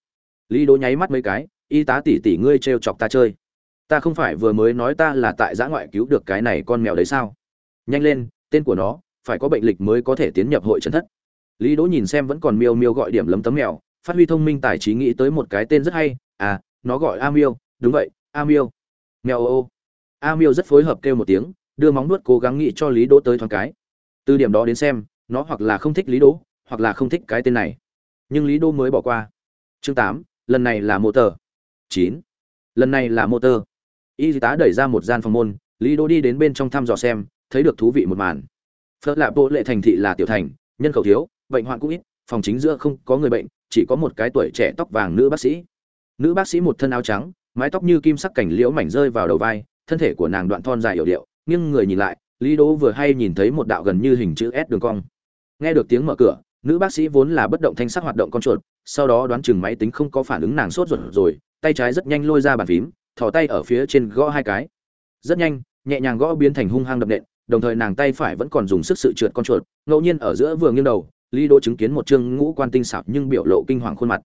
Lý đỗ nháy mắt mấy cái y tá tỷ tỷ ngươi trêu chọc ta chơi. Ta không phải vừa mới nói ta là tại giã ngoại cứu được cái này con mèo đấy sao? Nhanh lên, tên của nó, phải có bệnh lịch mới có thể tiến nhập hội trần thất. Lý đỗ nhìn xem vẫn còn miêu miêu gọi điểm lấm tấm mèo, phát huy thông minh tài trí nghĩ tới một cái tên rất hay. À nó gọi a miêu, đúng vậy, a miêu. Mèo ô ô. A miêu rất phối hợp kêu một tiếng, đưa móng nuốt cố gắng nghĩ cho lý đỗ tới thoáng cái. Từ điểm đó đến xem, nó hoặc là không thích lý đỗ, hoặc là không thích cái tên này. Nhưng lý đỗ mới bỏ qua. Chương tám, lần này là motor chín. Lần này là motor. Y tá đẩy ra một gian phòng môn, lý đỗ đi đến bên trong thăm dò xem, thấy được thú vị một màn. Phớt lạ bộ lệ thành thị là tiểu thành, nhân khẩu thiếu, bệnh hoạn cũng ít, phòng chính giữa không có người bệnh, chỉ có một cái tuổi trẻ tóc vàng nữ bác sĩ. Nữ bác sĩ một thân áo trắng, mái tóc như kim sắc cảnh liễu mảnh rơi vào đầu vai, thân thể của nàng đoạn thon dài yểu điệu, nhưng người nhìn lại, lý đỗ vừa hay nhìn thấy một đạo gần như hình chữ s đường cong. Nghe được tiếng mở cửa, nữ bác sĩ vốn là bất động thanh sắc hoạt động con chuột, sau đó đoán chừng máy tính không có phản ứng nàng sốt ruột rồi tay trái rất nhanh lôi ra bàn phím, thò tay ở phía trên gõ hai cái. Rất nhanh, nhẹ nhàng gõ biến thành hung hăng đập nện, đồng thời nàng tay phải vẫn còn dùng sức sự trượt con chuột, ngẫu nhiên ở giữa vừa nghiêng đầu, lý đỗ chứng kiến một chương ngũ quan tinh xảo nhưng biểu lộ kinh hoàng khuôn mặt.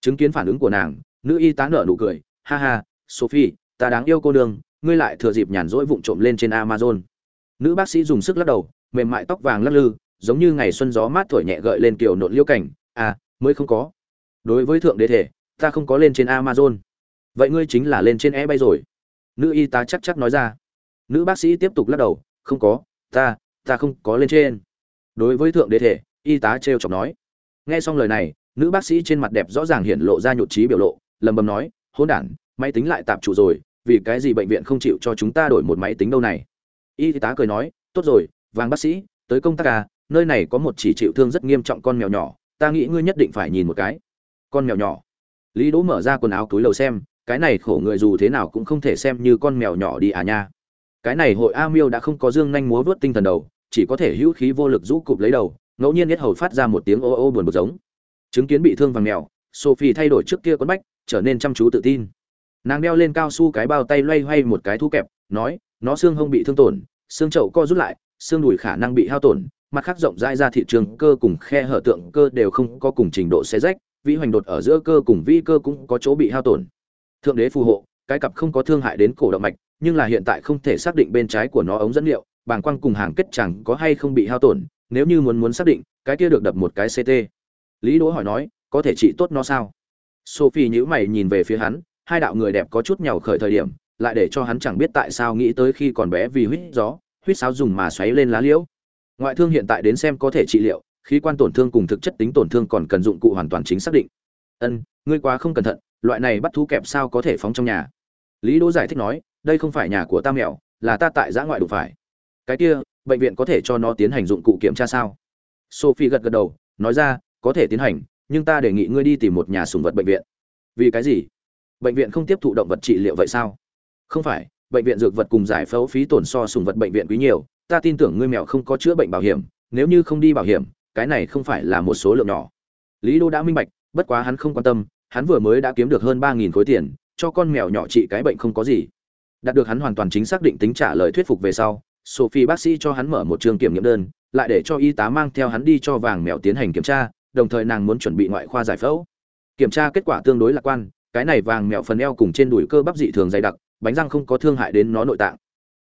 Chứng kiến phản ứng của nàng, nữ y tá nở nụ cười, ha ha, sophie, ta đáng yêu cô đường ngươi lại thừa dịp nhàn rỗi vụng trộm lên trên amazon. Nữ bác sĩ dùng sức lắc đầu, mềm mại tóc vàng lắc lư, giống như ngày xuân gió mát thổi nhẹ gợi lên kiểu nộn liêu cảnh à mới không có. Đối với thượng đế thể ta không có lên trên amazon. Vậy ngươi chính là lên trên e bay rồi. Nữ y tá chắc chắc nói ra. Nữ bác sĩ tiếp tục lắc đầu, không có, ta ta không có lên trên. Đối với thượng đế thể, y tá t r e o chọc nói. Nghe xong lời này, nữ bác sĩ trên mặt đẹp rõ ràng hiện lộ ra nhụt trí biểu lộ, lầm bầm nói hôn đản, máy tính lại tạp trụ rồi, vì cái gì bệnh viện không chịu cho chúng ta đổi một máy tính đâu này? Y tá cười nói, tốt rồi, vàng bác sĩ, tới công tác à nơi này có một chỉ chịu thương rất nghiêm trọng con mèo nhỏ, ta nghĩ ngươi nhất định phải nhìn một cái. Con mèo nhỏ lý đỗ mở ra quần áo túi lầu xem, cái này khổ người dù thế nào cũng không thể xem như con mèo nhỏ đi à nha. Cái này hội a miêu đã không có dương nhanh múa vớt tinh thần đầu, chỉ có thể hữu khí vô lực rũ cụp lấy đầu, ngẫu nhiên nhất hầu phát ra một tiếng ô ô buồn bực giống. Chứng kiến bị thương vàng mèo, sophie thay đổi trước kia quấn bách, trở nên chăm chú tự tin. Nàng đeo lên cao su cái bao tay loay hoay một cái thu kẹp, nói, nó xương hông bị thương tổn, xương chậu co rút lại, xương đùi khả năng bị hao tổn, mặt khác rộng rãi ra thị trường cơ cùng khe hở tượng cơ đều không có cùng trình độ xe rách vĩ hoành đột ở giữa cơ cùng vĩ cơ cũng có chỗ bị hao tổn. Thượng đế phù hộ, cái cặp không có thương hại đến cổ động mạch, nhưng là hiện tại không thể xác định bên trái của nó ống dẫn liệu, bàng quang cùng hàng kết chẳng có hay không bị hao tổn, nếu như muốn muốn xác định, cái kia được đập một cái ct lý đỗ hỏi nói, có thể trị tốt nó sao? Sophie nhíu mày nhìn về phía hắn, hai đạo người đẹp có chút nhàu khởi thời điểm, lại để cho hắn chẳng biết tại sao nghĩ tới khi còn bé vì huýt gió huýt sáo dùng mà xoáy lên lá liễu. Ngoại thương hiện tại đến xem có thể trị liệu khí quan tổn thương cùng thực chất tính tổn thương còn cần dụng cụ hoàn toàn chính xác định. Ân, ngươi quá không cẩn thận, loại này bắt thú kẹp sao có thể phóng trong nhà? Lý đỗ giải thích nói, đây không phải nhà của ta mèo, là ta tại giã ngoại đụng phải. Cái kia, bệnh viện có thể cho nó tiến hành dụng cụ kiểm tra sao? Sophie gật gật đầu, nói ra, có thể tiến hành, nhưng ta đề nghị ngươi đi tìm một nhà sùng vật bệnh viện. Vì cái gì? Bệnh viện không tiếp thụ động vật trị liệu vậy sao? Không phải, bệnh viện dược vật cùng giải phẫu phí tổn so sùng vật bệnh viện quý nhiều, ta tin tưởng ngươi mèo không có chữa bệnh bảo hiểm, nếu như không đi bảo hiểm cái này không phải là một số lượng nhỏ. Lý đô đã minh bạch, bất quá hắn không quan tâm, hắn vừa mới đã kiếm được hơn ba nghìn khối tiền, cho con mèo nhỏ trị cái bệnh không có gì. Đạt được hắn hoàn toàn chính xác định tính trả lời thuyết phục về sau, sophie bác sĩ cho hắn mở một trường kiểm nghiệm đơn, lại để cho y tá mang theo hắn đi cho vàng mèo tiến hành kiểm tra, đồng thời nàng muốn chuẩn bị ngoại khoa giải phẫu. Kiểm tra kết quả tương đối lạc quan, cái này vàng mèo phần eo cùng trên đùi cơ bắp dị thường dày đặc, bánh răng không có thương hại đến nó nội tạng.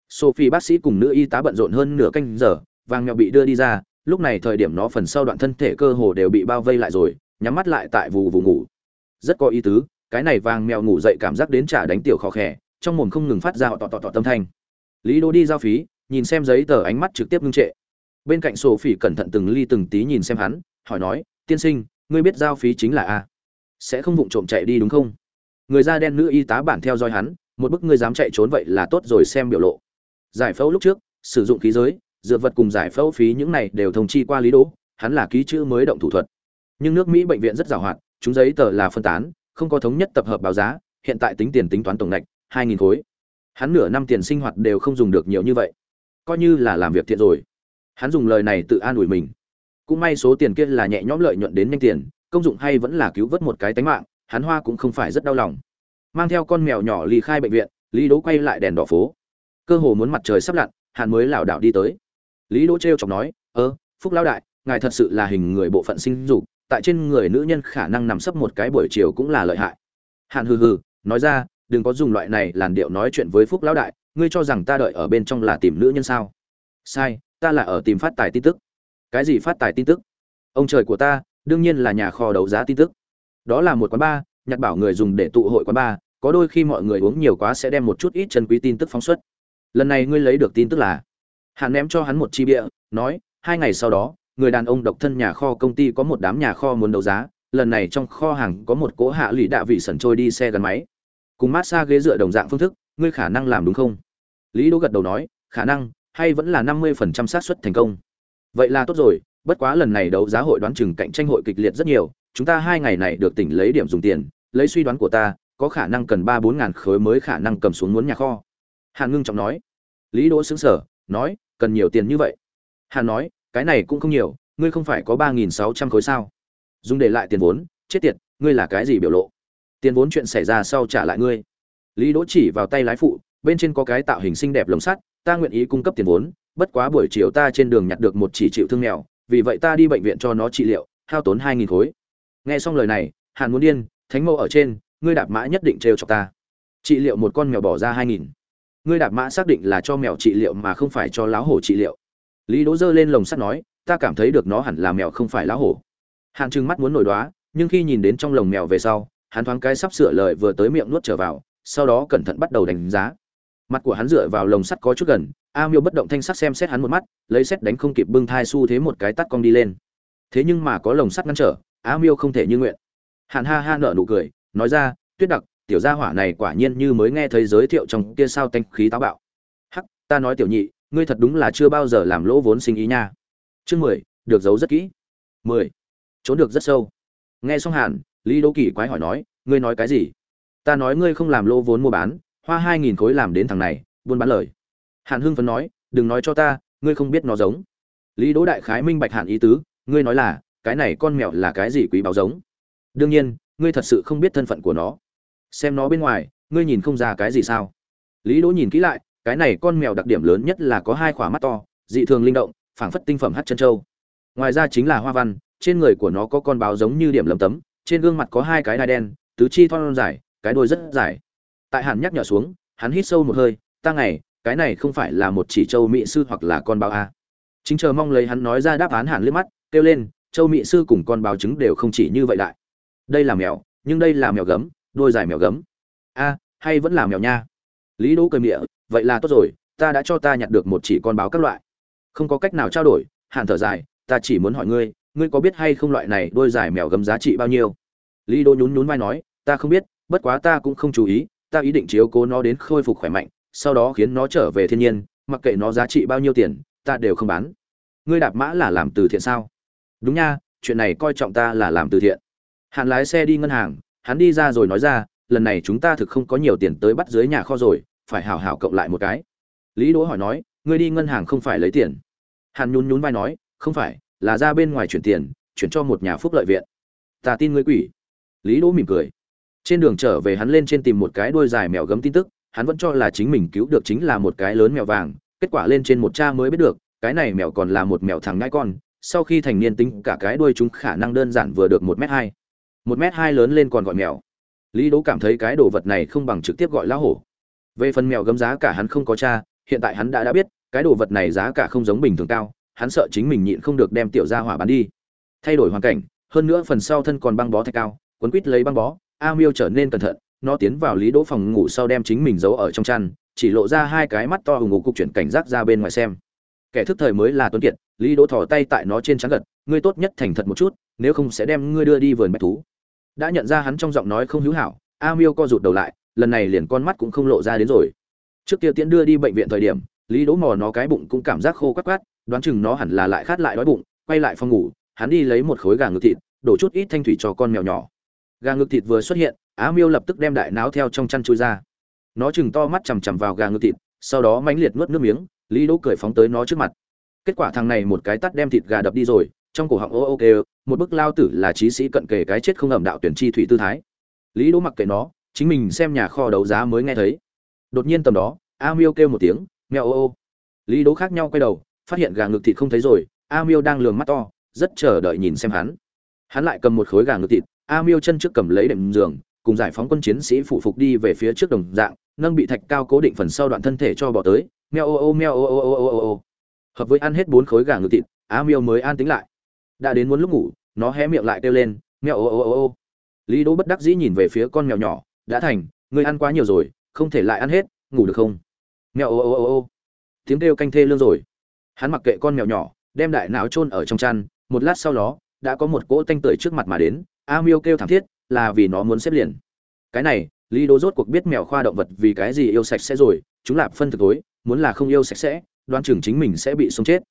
Sophie bác sĩ cùng nữ y tá bận rộn hơn nửa canh giờ, vàng mèo bị đưa đi ra lúc này thời điểm nó phần sau đoạn thân thể cơ hồ đều bị bao vây lại rồi, nhắm mắt lại tại vù vù ngủ. Rất có ý tứ, cái này vàng mèo ngủ dậy cảm giác đến trả đánh tiểu khó khẽ trong mồm không ngừng phát ra họ tọ tọ tọ tâm thanh. Lý đô đi giao phí, nhìn xem giấy tờ ánh mắt trực tiếp ngưng trệ. Bên cạnh sổ phỉ cẩn thận từng ly từng tí nhìn xem hắn, hỏi nói, tiên sinh, ngươi biết giao phí chính là a? Sẽ không vụng trộm chạy đi đúng không? Người da đen nữ y tá bản theo dõi hắn, một bức ngươi dám chạy trốn vậy là tốt rồi xem biểu lộ. Giải phẫu lúc trước, sử dụng khí giới dược vật cùng giải phẫu phí những này đều thông chi qua lý đỗ, hắn là ký chữ mới động thủ thuật. Nhưng nước mỹ bệnh viện rất giàu hoạt, chúng giấy tờ là phân tán, không có thống nhất tập hợp báo giá, hiện tại tính tiền tính toán tổng ngạch hai nghìn khối. Hắn nửa năm tiền sinh hoạt đều không dùng được nhiều như vậy. Coi như là làm việc thiện rồi. Hắn dùng lời này tự an ủi mình. Cũng may số tiền kia là nhẹ nhõm lợi nhuận đến nhanh tiền, công dụng hay vẫn là cứu vớt một cái tánh mạng, hắn hoa cũng không phải rất đau lòng. Mang theo con mèo nhỏ ly khai bệnh viện, lý đỗ quay lại đèn đỏ phố. Cơ hồ muốn mặt trời sắp lặn, hắn mới lảo đảo đi tới lý đỗ trêu chọc nói, ơ, phúc lão đại, ngài thật sự là hình người bộ phận sinh dục, tại trên người nữ nhân khả năng nằm sấp một cái buổi chiều cũng là lợi hại. Hạn hừ hừ, nói ra, đừng có dùng loại này làn điệu nói chuyện với phúc lão đại, ngươi cho rằng ta đợi ở bên trong là tìm nữ nhân sao? Sai, ta là ở tìm phát tài tin tức. Cái gì phát tài tin tức? Ông trời của ta, đương nhiên là nhà kho đấu giá tin tức. Đó là một quán bar nhặt bảo người dùng để tụ hội quán bar, có đôi khi mọi người uống nhiều quá sẽ đem một chút ít chân quý tin tức phóng xuất. Lần này ngươi lấy được tin tức là hắn ném cho hắn một chi bịa, nói, hai ngày sau đó, người đàn ông độc thân nhà kho công ty có một đám nhà kho muốn đấu giá, lần này trong kho hàng có một cỗ hạ lụy đạ vị sẩn trôi đi xe gắn máy. Cùng massage ghế dựa đồng dạng phương thức, ngươi khả năng làm đúng không? Lý đỗ gật đầu nói, khả năng, hay vẫn là năm mươi phần trăm xác suất thành công. Vậy là tốt rồi, bất quá lần này đấu giá hội đoán chừng cạnh tranh hội kịch liệt rất nhiều, chúng ta hai ngày này được tỉnh lấy điểm dùng tiền, lấy suy đoán của ta, có khả năng cần ba bốn ngàn khối mới khả năng cầm xuống muốn nhà kho. Hàn ngưng trọng nói. Lý đỗ xứng sở nói cần nhiều tiền như vậy. Hàn nói, cái này cũng không nhiều, ngươi không phải có ba nghìn sáu trăm khối sao? Dùng để lại tiền vốn, chết tiệt, ngươi là cái gì biểu lộ? Tiền vốn chuyện xảy ra sau trả lại ngươi. Lý đỗ chỉ vào tay lái phụ, bên trên có cái tạo hình xinh đẹp lồng sắt, ta nguyện ý cung cấp tiền vốn, bất quá buổi chiều ta trên đường nhặt được một chỉ chịu thương mèo, vì vậy ta đi bệnh viện cho nó trị liệu, hao tốn hai nghìn khối. Nghe xong lời này, hàn muốn điên, thánh mẫu ở trên, ngươi đạp mã nhất định trêu chọc ta. Trị liệu một con mèo bỏ ra hai nghìn ngươi đạp mã xác định là cho mèo trị liệu mà không phải cho lão hổ trị liệu. Lý đỗ giơ lên lồng sắt nói, ta cảm thấy được nó hẳn là mèo không phải lão hổ. Hàn trừng mắt muốn nổi đoá, nhưng khi nhìn đến trong lồng mèo về sau, hắn thoáng cái sắp sửa lời vừa tới miệng nuốt trở vào, sau đó cẩn thận bắt đầu đánh giá. Mặt của hắn dựa vào lồng sắt có chút gần, a miêu bất động thanh sắc xem xét hắn một mắt, lấy xét đánh không kịp bưng thai xu thế một cái tắt cong đi lên. Thế nhưng mà có lồng sắt ngăn trở, a miêu không thể như nguyện. Hàn ha ha nở nụ cười, nói ra, tuyết đặc tiểu gia hỏa này quả nhiên như mới nghe thấy giới thiệu trong kia sao tanh khí táo bạo. Hắc, ta nói tiểu nhị, ngươi thật đúng là chưa bao giờ làm lỗ vốn sinh ý nha. Chương mười, được giấu rất kỹ. Mười, trốn được rất sâu. Nghe xong hàn, lý đỗ kỳ quái hỏi nói, ngươi nói cái gì? Ta nói ngươi không làm lỗ vốn mua bán, hoa hai nghìn khối làm đến thằng này, buôn bán lời. Hàn hưng phấn nói, đừng nói cho ta, ngươi không biết nó giống. Lý đỗ đại khái minh bạch Hàn ý tứ, ngươi nói là, cái này con mèo là cái gì quý báo giống? Đương nhiên, ngươi thật sự không biết thân phận của nó xem nó bên ngoài, ngươi nhìn không ra cái gì sao? Lý đỗ nhìn kỹ lại, cái này con mèo đặc điểm lớn nhất là có hai khỏa mắt to, dị thường linh động, phảng phất tinh phẩm hát chân châu. Ngoài ra chính là hoa văn, trên người của nó có con báo giống như điểm lấm tấm, trên gương mặt có hai cái đai đen, tứ chi thon dài, cái đuôi rất dài. Tại hàn nhắc nhở xuống, hắn hít sâu một hơi, ta ngày, cái này không phải là một chỉ châu mỹ sư hoặc là con báo a chính chờ mong lấy hắn nói ra đáp án hàn liếc mắt, kêu lên, châu mỹ sư cùng con báo trứng đều không chỉ như vậy đại đây là mèo, nhưng đây là mèo gấm đôi dài mèo gấm. A, hay vẫn là mèo nha. Lý đỗ cười miệng vậy là tốt rồi, ta đã cho ta nhặt được một chỉ con báo các loại. Không có cách nào trao đổi hàn thở dài, ta chỉ muốn hỏi ngươi ngươi có biết hay không loại này đôi dài mèo gấm giá trị bao nhiêu? Lý đỗ nhún nhún vai nói, ta không biết, bất quá ta cũng không chú ý, ta ý định chiếu cố nó đến khôi phục khỏe mạnh, sau đó khiến nó trở về thiên nhiên, mặc kệ nó giá trị bao nhiêu tiền, ta đều không bán. Ngươi đạp mã là làm từ thiện sao? Đúng nha, chuyện này coi trọng ta là làm từ thiện. Hàn lái xe đi ngân hàng hắn đi ra rồi nói ra, lần này chúng ta thực không có nhiều tiền tới bắt dưới nhà kho rồi, phải hảo hảo cộng lại một cái. Lý đỗ hỏi nói, ngươi đi ngân hàng không phải lấy tiền. Hàn nhún nhún vai nói, không phải, là ra bên ngoài chuyển tiền, chuyển cho một nhà phúc lợi viện. Ta tin ngươi quỷ. Lý đỗ mỉm cười. Trên đường trở về hắn lên trên tìm một cái đuôi dài mèo gấm tin tức, hắn vẫn cho là chính mình cứu được chính là một cái lớn mèo vàng, kết quả lên trên một cha mới biết được, cái này mèo còn là một mèo thằng ngãi con, sau khi thành niên tính cả cái đuôi chúng khả năng đơn giản vừa được một m hai một m hai lớn lên còn gọi mèo. Lý đỗ cảm thấy cái đồ vật này không bằng trực tiếp gọi lão hổ. Về phần mèo gấm giá cả hắn không có cha hiện tại hắn đã đã biết, cái đồ vật này giá cả không giống bình thường cao, hắn sợ chính mình nhịn không được đem tiểu gia hỏa bán đi. Thay đổi hoàn cảnh, hơn nữa phần sau thân còn băng bó thạch cao, quấn quít lấy băng bó, a miêu trở nên cẩn thận, nó tiến vào lý đỗ phòng ngủ sau đem chính mình giấu ở trong chăn, chỉ lộ ra hai cái mắt to hùng ngục cục chuyển cảnh giác ra bên ngoài xem. Kẻ thức thời mới là tuấn kiệt, lý đỗ thò tay tại nó trên trán gật, ngươi tốt nhất thành thật một chút, nếu không sẽ đem ngươi đưa đi vườn bách thú đã nhận ra hắn trong giọng nói không hữu hảo a miêu co rụt đầu lại, lần này liền con mắt cũng không lộ ra đến rồi. Trước kia tiễn đưa đi bệnh viện thời điểm, lý đỗ mò nó cái bụng cũng cảm giác khô quắt quát đoán chừng nó hẳn là lại khát lại đói bụng, quay lại phòng ngủ, hắn đi lấy một khối gà ngực thịt, đổ chút ít thanh thủy cho con mèo nhỏ. Gà ngực thịt vừa xuất hiện á miêu lập tức đem đại náo theo trong chăn chui ra. Nó chừng to mắt chằm chằm vào gà ngực thịt, sau đó mãnh liệt nuốt nước miếng, lý đỗ cười phóng tới nó trước mặt. Kết quả thằng này một cái tắt đem thịt gà đập đi rồi trong cổ họng ô ô kê một bức lao tử là trí sĩ cận kề cái chết không ẩm đạo tuyển chi thủy tư thái. Lý đỗ mặc kệ nó, chính mình xem nhà kho đấu giá mới nghe thấy. Đột nhiên tầm đó, a miêu kêu một tiếng mèo ô ô. Lý đỗ khác nhau quay đầu, phát hiện gà ngực thịt không thấy rồi, a miêu đang lường mắt to, rất chờ đợi nhìn xem hắn. Hắn lại cầm một khối gà ngực thịt, a miêu chân trước cầm lấy đệm giường, cùng giải phóng quân chiến sĩ phụ phục đi về phía trước đồng dạng, nâng bị thạch cao cố định phần sau đoạn thân thể cho bỏ tới, meo ô ô, meo ô ô ô ô ô ô hợp với ăn hết bốn khối gà ngực thịt, a miêu mới an tính lại đã đến muốn lúc ngủ, nó hé miệng lại kêu lên, meo ô ô ô ô. Lý đỗ bất đắc dĩ nhìn về phía con mèo nhỏ, đã thành, ngươi ăn quá nhiều rồi, không thể lại ăn hết, ngủ được không? Mèo ô ô ô ô. Tiếng kêu canh thê lương rồi. Hắn mặc kệ con mèo nhỏ, đem đại não chôn ở trong chăn, một lát sau đó, đã có một cỗ tanh tưởi trước mặt mà đến, a miêu kêu thảm thiết, là vì nó muốn xếp liền. Cái này, lý đỗ rốt cuộc biết mèo khoa động vật vì cái gì yêu sạch sẽ rồi, chúng lạp phân thực tối muốn là không yêu sạch sẽ đoan chừng chính mình sẽ bị sống chết.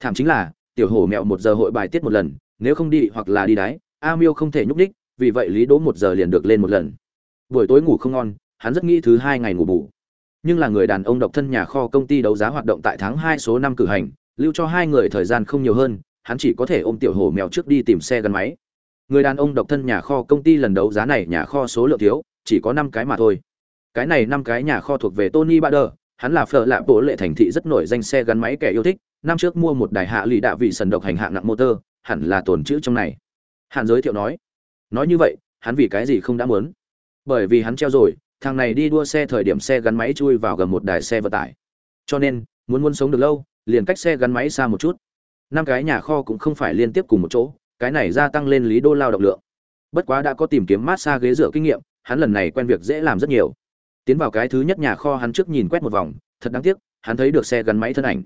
Thảm chính là tiểu hổ mèo một giờ hội bài tiết một lần, nếu không đi hoặc là đi đáy a miêu không thể nhúc đích vì vậy lý đỗ một giờ liền được lên một lần. Buổi tối ngủ không ngon, hắn rất nghĩ thứ hai ngày ngủ bù. Nhưng là người đàn ông độc thân nhà kho công ty đấu giá hoạt động tại tháng hai số năm cử hành, lưu cho hai người thời gian không nhiều hơn, hắn chỉ có thể ôm tiểu hổ mèo trước đi tìm xe gắn máy. Người đàn ông độc thân nhà kho công ty lần đấu giá này nhà kho số lượng thiếu, chỉ có năm cái mà thôi. Cái này năm cái nhà kho thuộc về tony bader, hắn là phở lạ bộ lệ thành thị rất nổi danh xe gắn máy kẻ yêu thích năm trước mua một đài hạ lì đạ vị sần độc hành hạng nặng motor, hẳn là tồn chữ trong này. Hạn giới thiệu nói nói như vậy, hắn vì cái gì không đã muốn? Bởi vì hắn treo rồi, thằng này đi đua xe thời điểm xe gắn máy chui vào gần một đài xe vận tải. Cho nên, muốn muốn sống được lâu, liền cách xe gắn máy xa một chút. Năm cái nhà kho cũng không phải liên tiếp cùng một chỗ, cái này gia tăng lên lý đô lao động lượng. Bất quá đã có tìm kiếm mát xa ghế dựa kinh nghiệm, hắn lần này quen việc dễ làm rất nhiều. Tiến vào cái thứ nhất nhà kho hắn trước nhìn quét một vòng, thật đáng tiếc, hắn thấy được xe gắn máy thân ảnh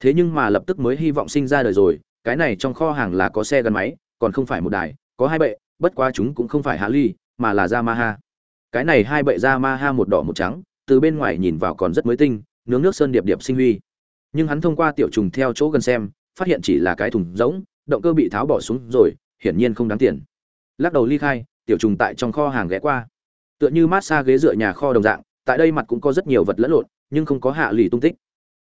thế nhưng mà lập tức mới hy vọng sinh ra đời rồi, cái này trong kho hàng là có xe gắn máy, còn không phải một đài, có hai bệ, bất quá chúng cũng không phải hạ ly, mà là yamaha. Cái này hai bệ yamaha một đỏ một trắng, từ bên ngoài nhìn vào còn rất mới tinh, nướng nước sơn điệp điệp sinh huy. Nhưng hắn thông qua tiểu trùng theo chỗ gần xem, phát hiện chỉ là cái thùng rỗng, động cơ bị tháo bỏ xuống rồi, hiển nhiên không đáng tiền. Lắc đầu ly khai, tiểu trùng tại trong kho hàng ghé qua. Tựa như mát xa ghế dựa nhà kho đồng dạng, tại đây mặt cũng có rất nhiều vật lẫn lộn, nhưng không có hạ lì tung tích.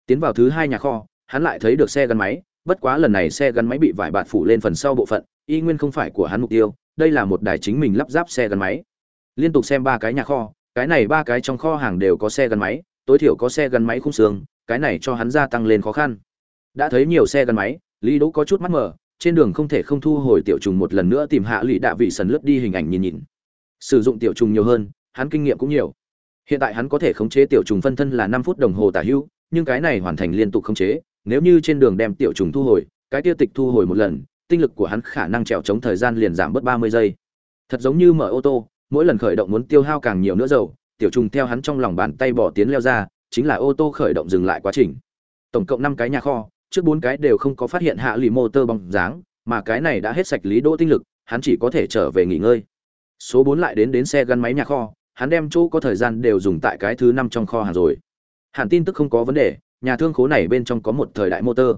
Tiến vào thứ hai nhà kho hắn lại thấy được xe gắn máy bất quá lần này xe gắn máy bị vải bạt phủ lên phần sau bộ phận y nguyên không phải của hắn mục tiêu đây là một đài chính mình lắp ráp xe gắn máy. Liên tục xem ba cái nhà kho cái này ba cái trong kho hàng đều có xe gắn máy tối thiểu có xe gắn máy khung sương, cái này cho hắn gia tăng lên khó khăn. Đã thấy nhiều xe gắn máy lý đỗ có chút mắt mở, trên đường không thể không thu hồi tiểu trùng một lần nữa tìm hạ lụy đạ vị sần lướt đi hình ảnh nhìn nhìn. Sử dụng tiểu trùng nhiều hơn hắn kinh nghiệm cũng nhiều. Hiện tại hắn có thể khống chế tiểu trùng phân thân là năm phút đồng hồ tả hữu nhưng cái này hoàn thành liên tục khống chế nếu như trên đường đem tiểu trùng thu hồi, cái tiêu tịch thu hồi một lần, tinh lực của hắn khả năng trèo chống thời gian liền giảm bớt ba mươi giây. Thật giống như mở ô tô, mỗi lần khởi động muốn tiêu hao càng nhiều nữa dầu, tiểu trùng theo hắn trong lòng bàn tay bỏ tiến leo ra, chính là ô tô khởi động dừng lại quá trình. Tổng cộng năm cái nhà kho, trước bốn cái đều không có phát hiện hạ lì motor bóng dáng, mà cái này đã hết sạch lý đỗ tinh lực, hắn chỉ có thể trở về nghỉ ngơi. Số bốn lại đến đến xe gắn máy nhà kho, hắn đem chỗ có thời gian đều dùng tại cái thứ năm trong kho hàng rồi. Hàn tin tức không có vấn đề nhà thương khố này bên trong có một thời đại motor.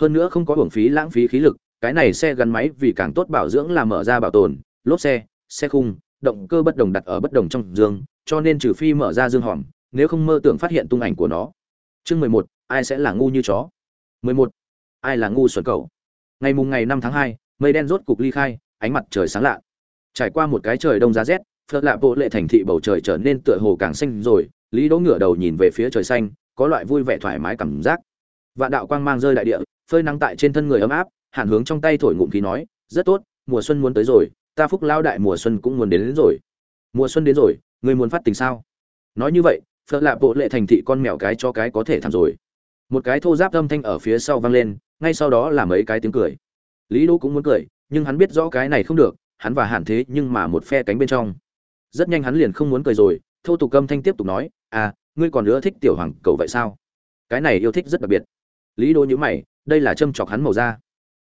Hơn nữa không có hưởng phí lãng phí khí lực, cái này xe gắn máy vì càng tốt bảo dưỡng là mở ra bảo tồn, lốp xe xe khung, động cơ bất đồng đặt ở bất đồng trong dương, cho nên trừ phi mở ra dương hòm, nếu không mơ tưởng phát hiện tung ảnh của nó. Chương mười một, ai sẽ là ngu như chó? Mười một, ai là ngu xuẩn cầu ngày mùng ngày năm tháng hai, mây đen rốt cục ly khai, ánh mặt trời sáng lạ. Trải qua một cái trời đông giá rét, phật lạ bộ lệ thành thị bầu trời trở nên tựa hồ càng xanh rồi, lý đỗ ngửa đầu nhìn về phía trời xanh có loại vui vẻ thoải mái cảm giác. Vạn đạo quang mang rơi đại địa phơi nắng tại trên thân người ấm áp hạn hướng trong tay thổi ngụm khí nói rất tốt mùa xuân muốn tới rồi ta phúc lao đại mùa xuân cũng muốn đến, đến rồi. Mùa xuân đến rồi người muốn phát tình sao? Nói như vậy phật lạ bộ lệ thành thị con mèo cái cho cái có thể thảm rồi. Một cái thô giáp âm thanh ở phía sau vang lên ngay sau đó là mấy cái tiếng cười. Lý đỗ cũng muốn cười nhưng hắn biết rõ cái này không được hắn và hàn thế nhưng mà một phe cánh bên trong. Rất nhanh hắn liền không muốn cười rồi thô tục âm thanh tiếp tục nói à ngươi còn nữa thích tiểu hoàng cầu vậy sao? Cái này yêu thích rất đặc biệt. Lý đô nhữ mày, đây là châm chọc hắn màu da.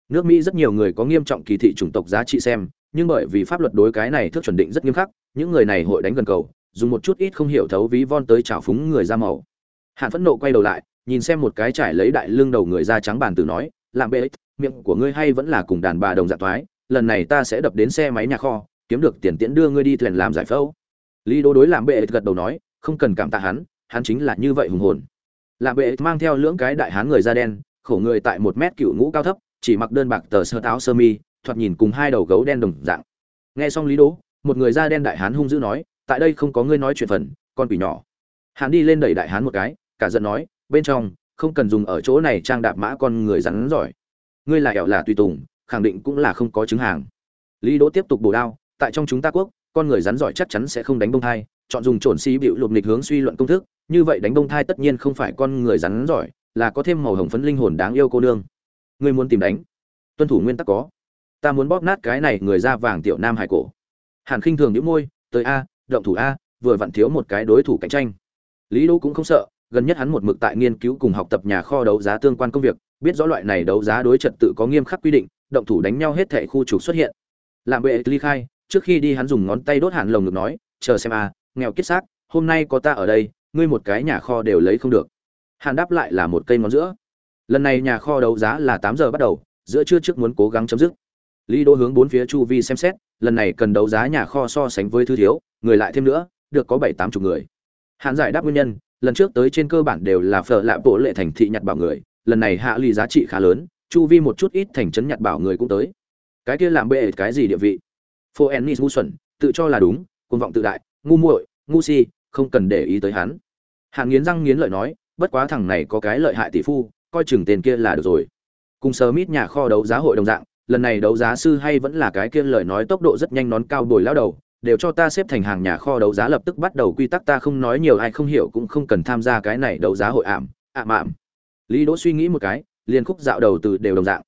Nước mỹ rất nhiều người có nghiêm trọng kỳ thị chủng tộc giá trị xem, nhưng bởi vì pháp luật đối cái này thước chuẩn định rất nghiêm khắc, những người này hội đánh gần cầu, dùng một chút ít không hiểu thấu ví von tới trào phúng người da màu. Hạn phẫn nộ quay đầu lại, nhìn xem một cái trải lấy đại lưng đầu người da trắng bàn từ nói, làm bê miệng của ngươi hay vẫn là cùng đàn bà đồng dạng thoái, lần này ta sẽ đập đến xe máy nhà kho, kiếm được tiền tiễn đưa ngươi đi thuyền làm giải phẫu. Lý đô đối làm bệ gật đầu nói, không cần cảm tạ hắn hắn chính là như vậy hùng hồn. Lạ bệ mang theo lưỡng cái đại hán người da đen, khổ người tại một mét cựu ngũ cao thấp, chỉ mặc đơn bạc tờ sơ táo sơ mi, thoạt nhìn cùng hai đầu gấu đen đồng dạng. Nghe xong lý đỗ, một người da đen đại hán hung dữ nói, tại đây không có ngươi nói chuyện phần, con quỷ nhỏ. Hắn đi lên đẩy đại hán một cái, cả giận nói, bên trong, không cần dùng ở chỗ này trang đạp mã con người rắn giỏi. Ngươi là ẻo là tùy tùng, khẳng định cũng là không có chứng hàng. Lý đỗ tiếp tục bổ đao, tại trong chúng ta quốc, con người rắn giỏi chắc chắn sẽ không đánh bông thai chọn dùng trồn xí bịu lụp nịch hướng suy luận công thức, như vậy đánh bông thai tất nhiên không phải con người rắn giỏi, là có thêm màu hồng phấn linh hồn đáng yêu cô nương. Ngươi muốn tìm đánh? Tuân thủ nguyên tắc có. Ta muốn bóp nát cái này người da vàng tiểu nam hải cổ. Hàn khinh thường những môi, tới a, động thủ a, vừa vặn thiếu một cái đối thủ cạnh tranh. Lý đỗ cũng không sợ, gần nhất hắn một mực tại nghiên cứu cùng học tập nhà kho đấu giá tương quan công việc, biết rõ loại này đấu giá đối trật tự có nghiêm khắc quy định, động thủ đánh nhau hết thảy khu trục xuất hiện. Làm bệ ly khai, trước khi đi hắn dùng ngón tay đốt hàn lồng ngực nói, chờ xem a nghèo kiết xác, hôm nay có ta ở đây, ngươi một cái nhà kho đều lấy không được. Hàn đáp lại là một cây ngón giữa. Lần này nhà kho đấu giá là tám giờ bắt đầu, giữa trưa trước muốn cố gắng chấm dứt. Lý đô hướng bốn phía chu vi xem xét, lần này cần đấu giá nhà kho so sánh với thư thiếu, người lại thêm nữa, được có bảy tám chục người. Hàn giải đáp nguyên nhân, lần trước tới trên cơ bản đều là phở lạ bộ lệ thành thị nhặt bảo người, lần này hạ ly giá trị khá lớn, chu vi một chút ít thành trấn nhặt bảo người cũng tới. Cái kia làm bệ cái gì địa vị? Phô ennis ngu xuẩn, tự cho là đúng côn vọng tự đại ngu muội ngu si không cần để ý tới hắn. Hạng nghiến răng nghiến lợi nói bất quá thằng này có cái lợi hại tỷ phu coi chừng tên kia là được rồi. Cùng sơ mít nhà kho đấu giá hội đồng dạng lần này đấu giá sư hay vẫn là cái kia lời nói tốc độ rất nhanh nón cao bồi lao đầu đều cho ta xếp thành hàng nhà kho đấu giá lập tức bắt đầu quy tắc ta không nói nhiều ai không hiểu cũng không cần tham gia cái này đấu giá hội ảm ảm ảm lý đỗ suy nghĩ một cái liền khúc dạo đầu từ đều đồng dạng.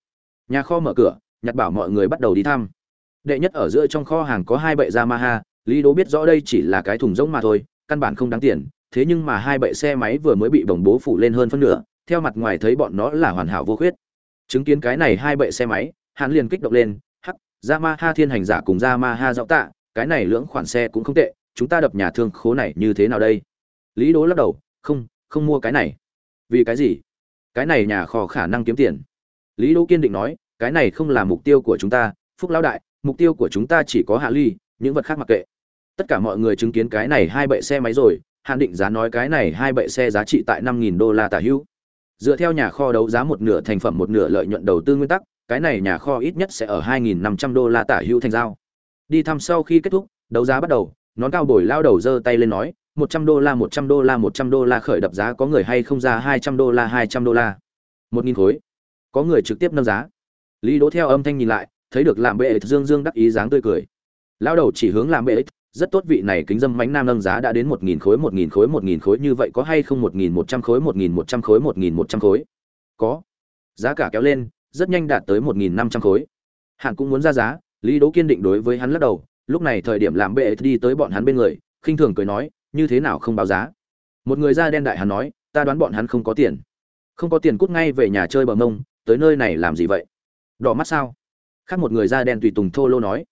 Nhà kho mở cửa nhặt bảo mọi người bắt đầu đi thăm. Đệ nhất ở giữa trong kho hàng có hai bệ Yamaha, Lý Đỗ biết rõ đây chỉ là cái thùng rỗng mà thôi, căn bản không đáng tiền, thế nhưng mà hai bệ xe máy vừa mới bị bồng bố phủ lên hơn phân nửa, theo mặt ngoài thấy bọn nó là hoàn hảo vô khuyết. Chứng kiến cái này hai bệ xe máy, hắn liền kích động lên, hắc, Yamaha thiên hành giả cùng Yamaha dạo tạ, cái này lưỡng khoản xe cũng không tệ, chúng ta đập nhà thương khố này như thế nào đây? Lý Đỗ lắc đầu, không, không mua cái này. Vì cái gì? Cái này nhà kho khả năng kiếm tiền. Lý Đỗ kiên định nói, cái này không là mục tiêu của chúng ta, Phúc lão đại, mục tiêu của chúng ta chỉ có hạ ly những vật khác mặc kệ tất cả mọi người chứng kiến cái này hai bệ xe máy rồi hạn định giá nói cái này hai bệ xe giá trị tại năm nghìn đô la tả hữu dựa theo nhà kho đấu giá một nửa thành phẩm một nửa lợi nhuận đầu tư nguyên tắc, cái này nhà kho ít nhất sẽ ở hai nghìn năm trăm đô la tả hữu thành giao. Đi thăm sau khi kết thúc, đấu giá bắt đầu, nón cao bồi lao đầu giơ tay lên nói, một trăm đô la, một trăm đô la, một trăm đô la khởi đập giá có người hay không ra hai trăm đô la, hai trăm đô la. Một nghìn khối. Có người trực tiếp nâng giá. Lý đỗ theo âm thanh nhìn lại, thấy được làm bệ dương dương đắc ý dáng tươi cười. Lao đầu chỉ hướng làm bệ rất tốt vị này kính dâm mánh nam nâng giá đã đến một nghìn khối, một nghìn khối, một nghìn khối, như vậy có hay không một nghìn một trăm khối, một nghìn một trăm khối, một nghìn một trăm khối? Có. Giá cả kéo lên, rất nhanh đạt tới một nghìn năm trăm khối. Hạn cũng muốn ra giá, lý đấu kiên định đối với hắn lắc đầu, lúc này thời điểm làm bệ đi tới bọn hắn bên người, khinh thường cười nói, như thế nào không báo giá? Một người da đen đại hắn nói, ta đoán bọn hắn không có tiền. Không có tiền cút ngay về nhà chơi bờ mông, tới nơi này làm gì vậy? Đỏ mắt sao? Khác một người da đen tùy tùng thô lô nói.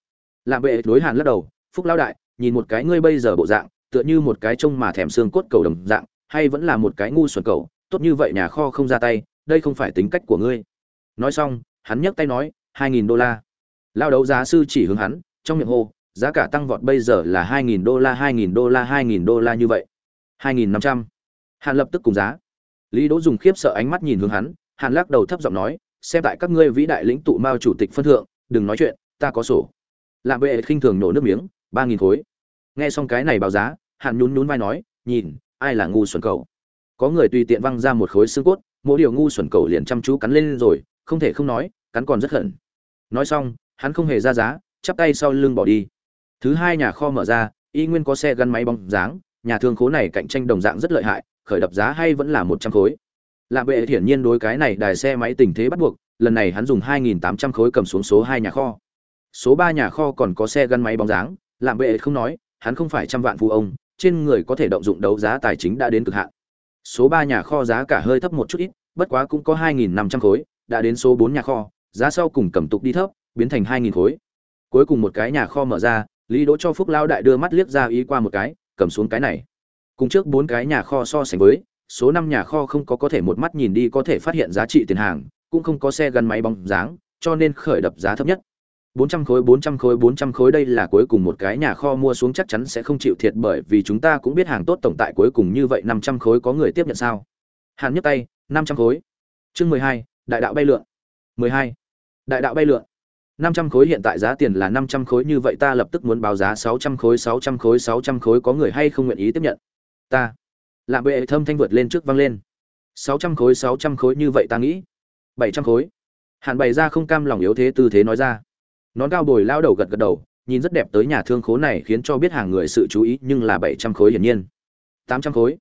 Làm bệ đối hàn lắc đầu, phúc lão đại nhìn một cái ngươi bây giờ bộ dạng, tựa như một cái trông mà thèm xương cốt cầu đồng dạng, hay vẫn là một cái ngu xuẩn cầu, tốt như vậy nhà kho không ra tay, đây không phải tính cách của ngươi. Nói xong, hắn nhấc tay nói, hai nghìn đô la. Lao đấu giá sư chỉ hướng hắn, trong miệng hô, giá cả tăng vọt bây giờ là hai nghìn đô la, hai nghìn đô la, hai nghìn đô la như vậy. hai nghìn năm trăm. Hàn lập tức cùng giá. Lý đỗ dùng khiếp sợ ánh mắt nhìn hướng hắn, hàn lắc đầu thấp giọng nói, xem tại các ngươi vĩ đại lĩnh tụ mao chủ tịch phân thượng, đừng nói chuyện, ta có sổ. Làm bệ khinh thường nổ nước miếng ba nghìn khối. Nghe xong cái này báo giá, hạn nhún nhún vai nói, nhìn, ai là ngu xuẩn cầu có người tùy tiện văng ra một khối xương cốt mỗi điều ngu xuẩn cầu liền chăm chú cắn lên rồi, không thể không nói, cắn còn rất hận. Nói xong, hắn không hề ra giá, chắp tay sau lưng bỏ đi. Thứ hai nhà kho mở ra, y nguyên có xe gắn máy bóng dáng, nhà thương khố này cạnh tranh đồng dạng rất lợi hại, khởi đập giá hay vẫn là một trăm khối. Lạm bệ hiển nhiên đối cái này đài xe máy tình thế bắt buộc, lần này hắn dùng hai nghìn tám trăm khối cầm xuống số hai nhà kho. Số ba nhà kho còn có xe gắn máy bóng dáng làm bệ không nói, hắn không phải trăm vạn phụ ông, trên người có thể động dụng đấu giá tài chính đã đến cực hạn. Số ba nhà kho giá cả hơi thấp một chút ít, bất quá cũng có hai nghìn năm trăm khối, đã đến số bốn nhà kho, giá sau cùng cầm tục đi thấp, biến thành hai nghìn khối. Cuối cùng một cái nhà kho mở ra, lý đỗ cho phúc lao đại đưa mắt liếc ra ý qua một cái, cầm xuống cái này. Cùng trước bốn cái nhà kho so sánh với, số năm nhà kho không có có thể một mắt nhìn đi có thể phát hiện giá trị tiền hàng, cũng không có xe gắn máy bóng dáng, cho nên khởi đập giá thấp nhất. 400 khối 400 khối 400 khối đây là cuối cùng một cái nhà kho mua xuống chắc chắn sẽ không chịu thiệt bởi vì chúng ta cũng biết hàng tốt tổng tại cuối cùng như vậy 500 khối có người tiếp nhận sao. Hàn nhấc tay 500 khối. Chương 12, đại đạo bay lượn. 12. đại đạo bay lượn. 500 khối hiện tại giá tiền là 500 khối như vậy ta lập tức muốn báo giá 600 khối 600 khối 600 khối có người hay không nguyện ý tiếp nhận. Ta. Lạm bệ thâm thanh vượt lên trước vang lên. 600 khối 600 khối như vậy ta nghĩ. 700 khối. Hàn bày ra không cam lòng yếu thế tư thế nói ra nón cao bồi lao đầu gật gật đầu, nhìn rất đẹp tới nhà thương khố này khiến cho biết hàng người sự chú ý, nhưng là 700 khối hiển nhiên. 800 khối?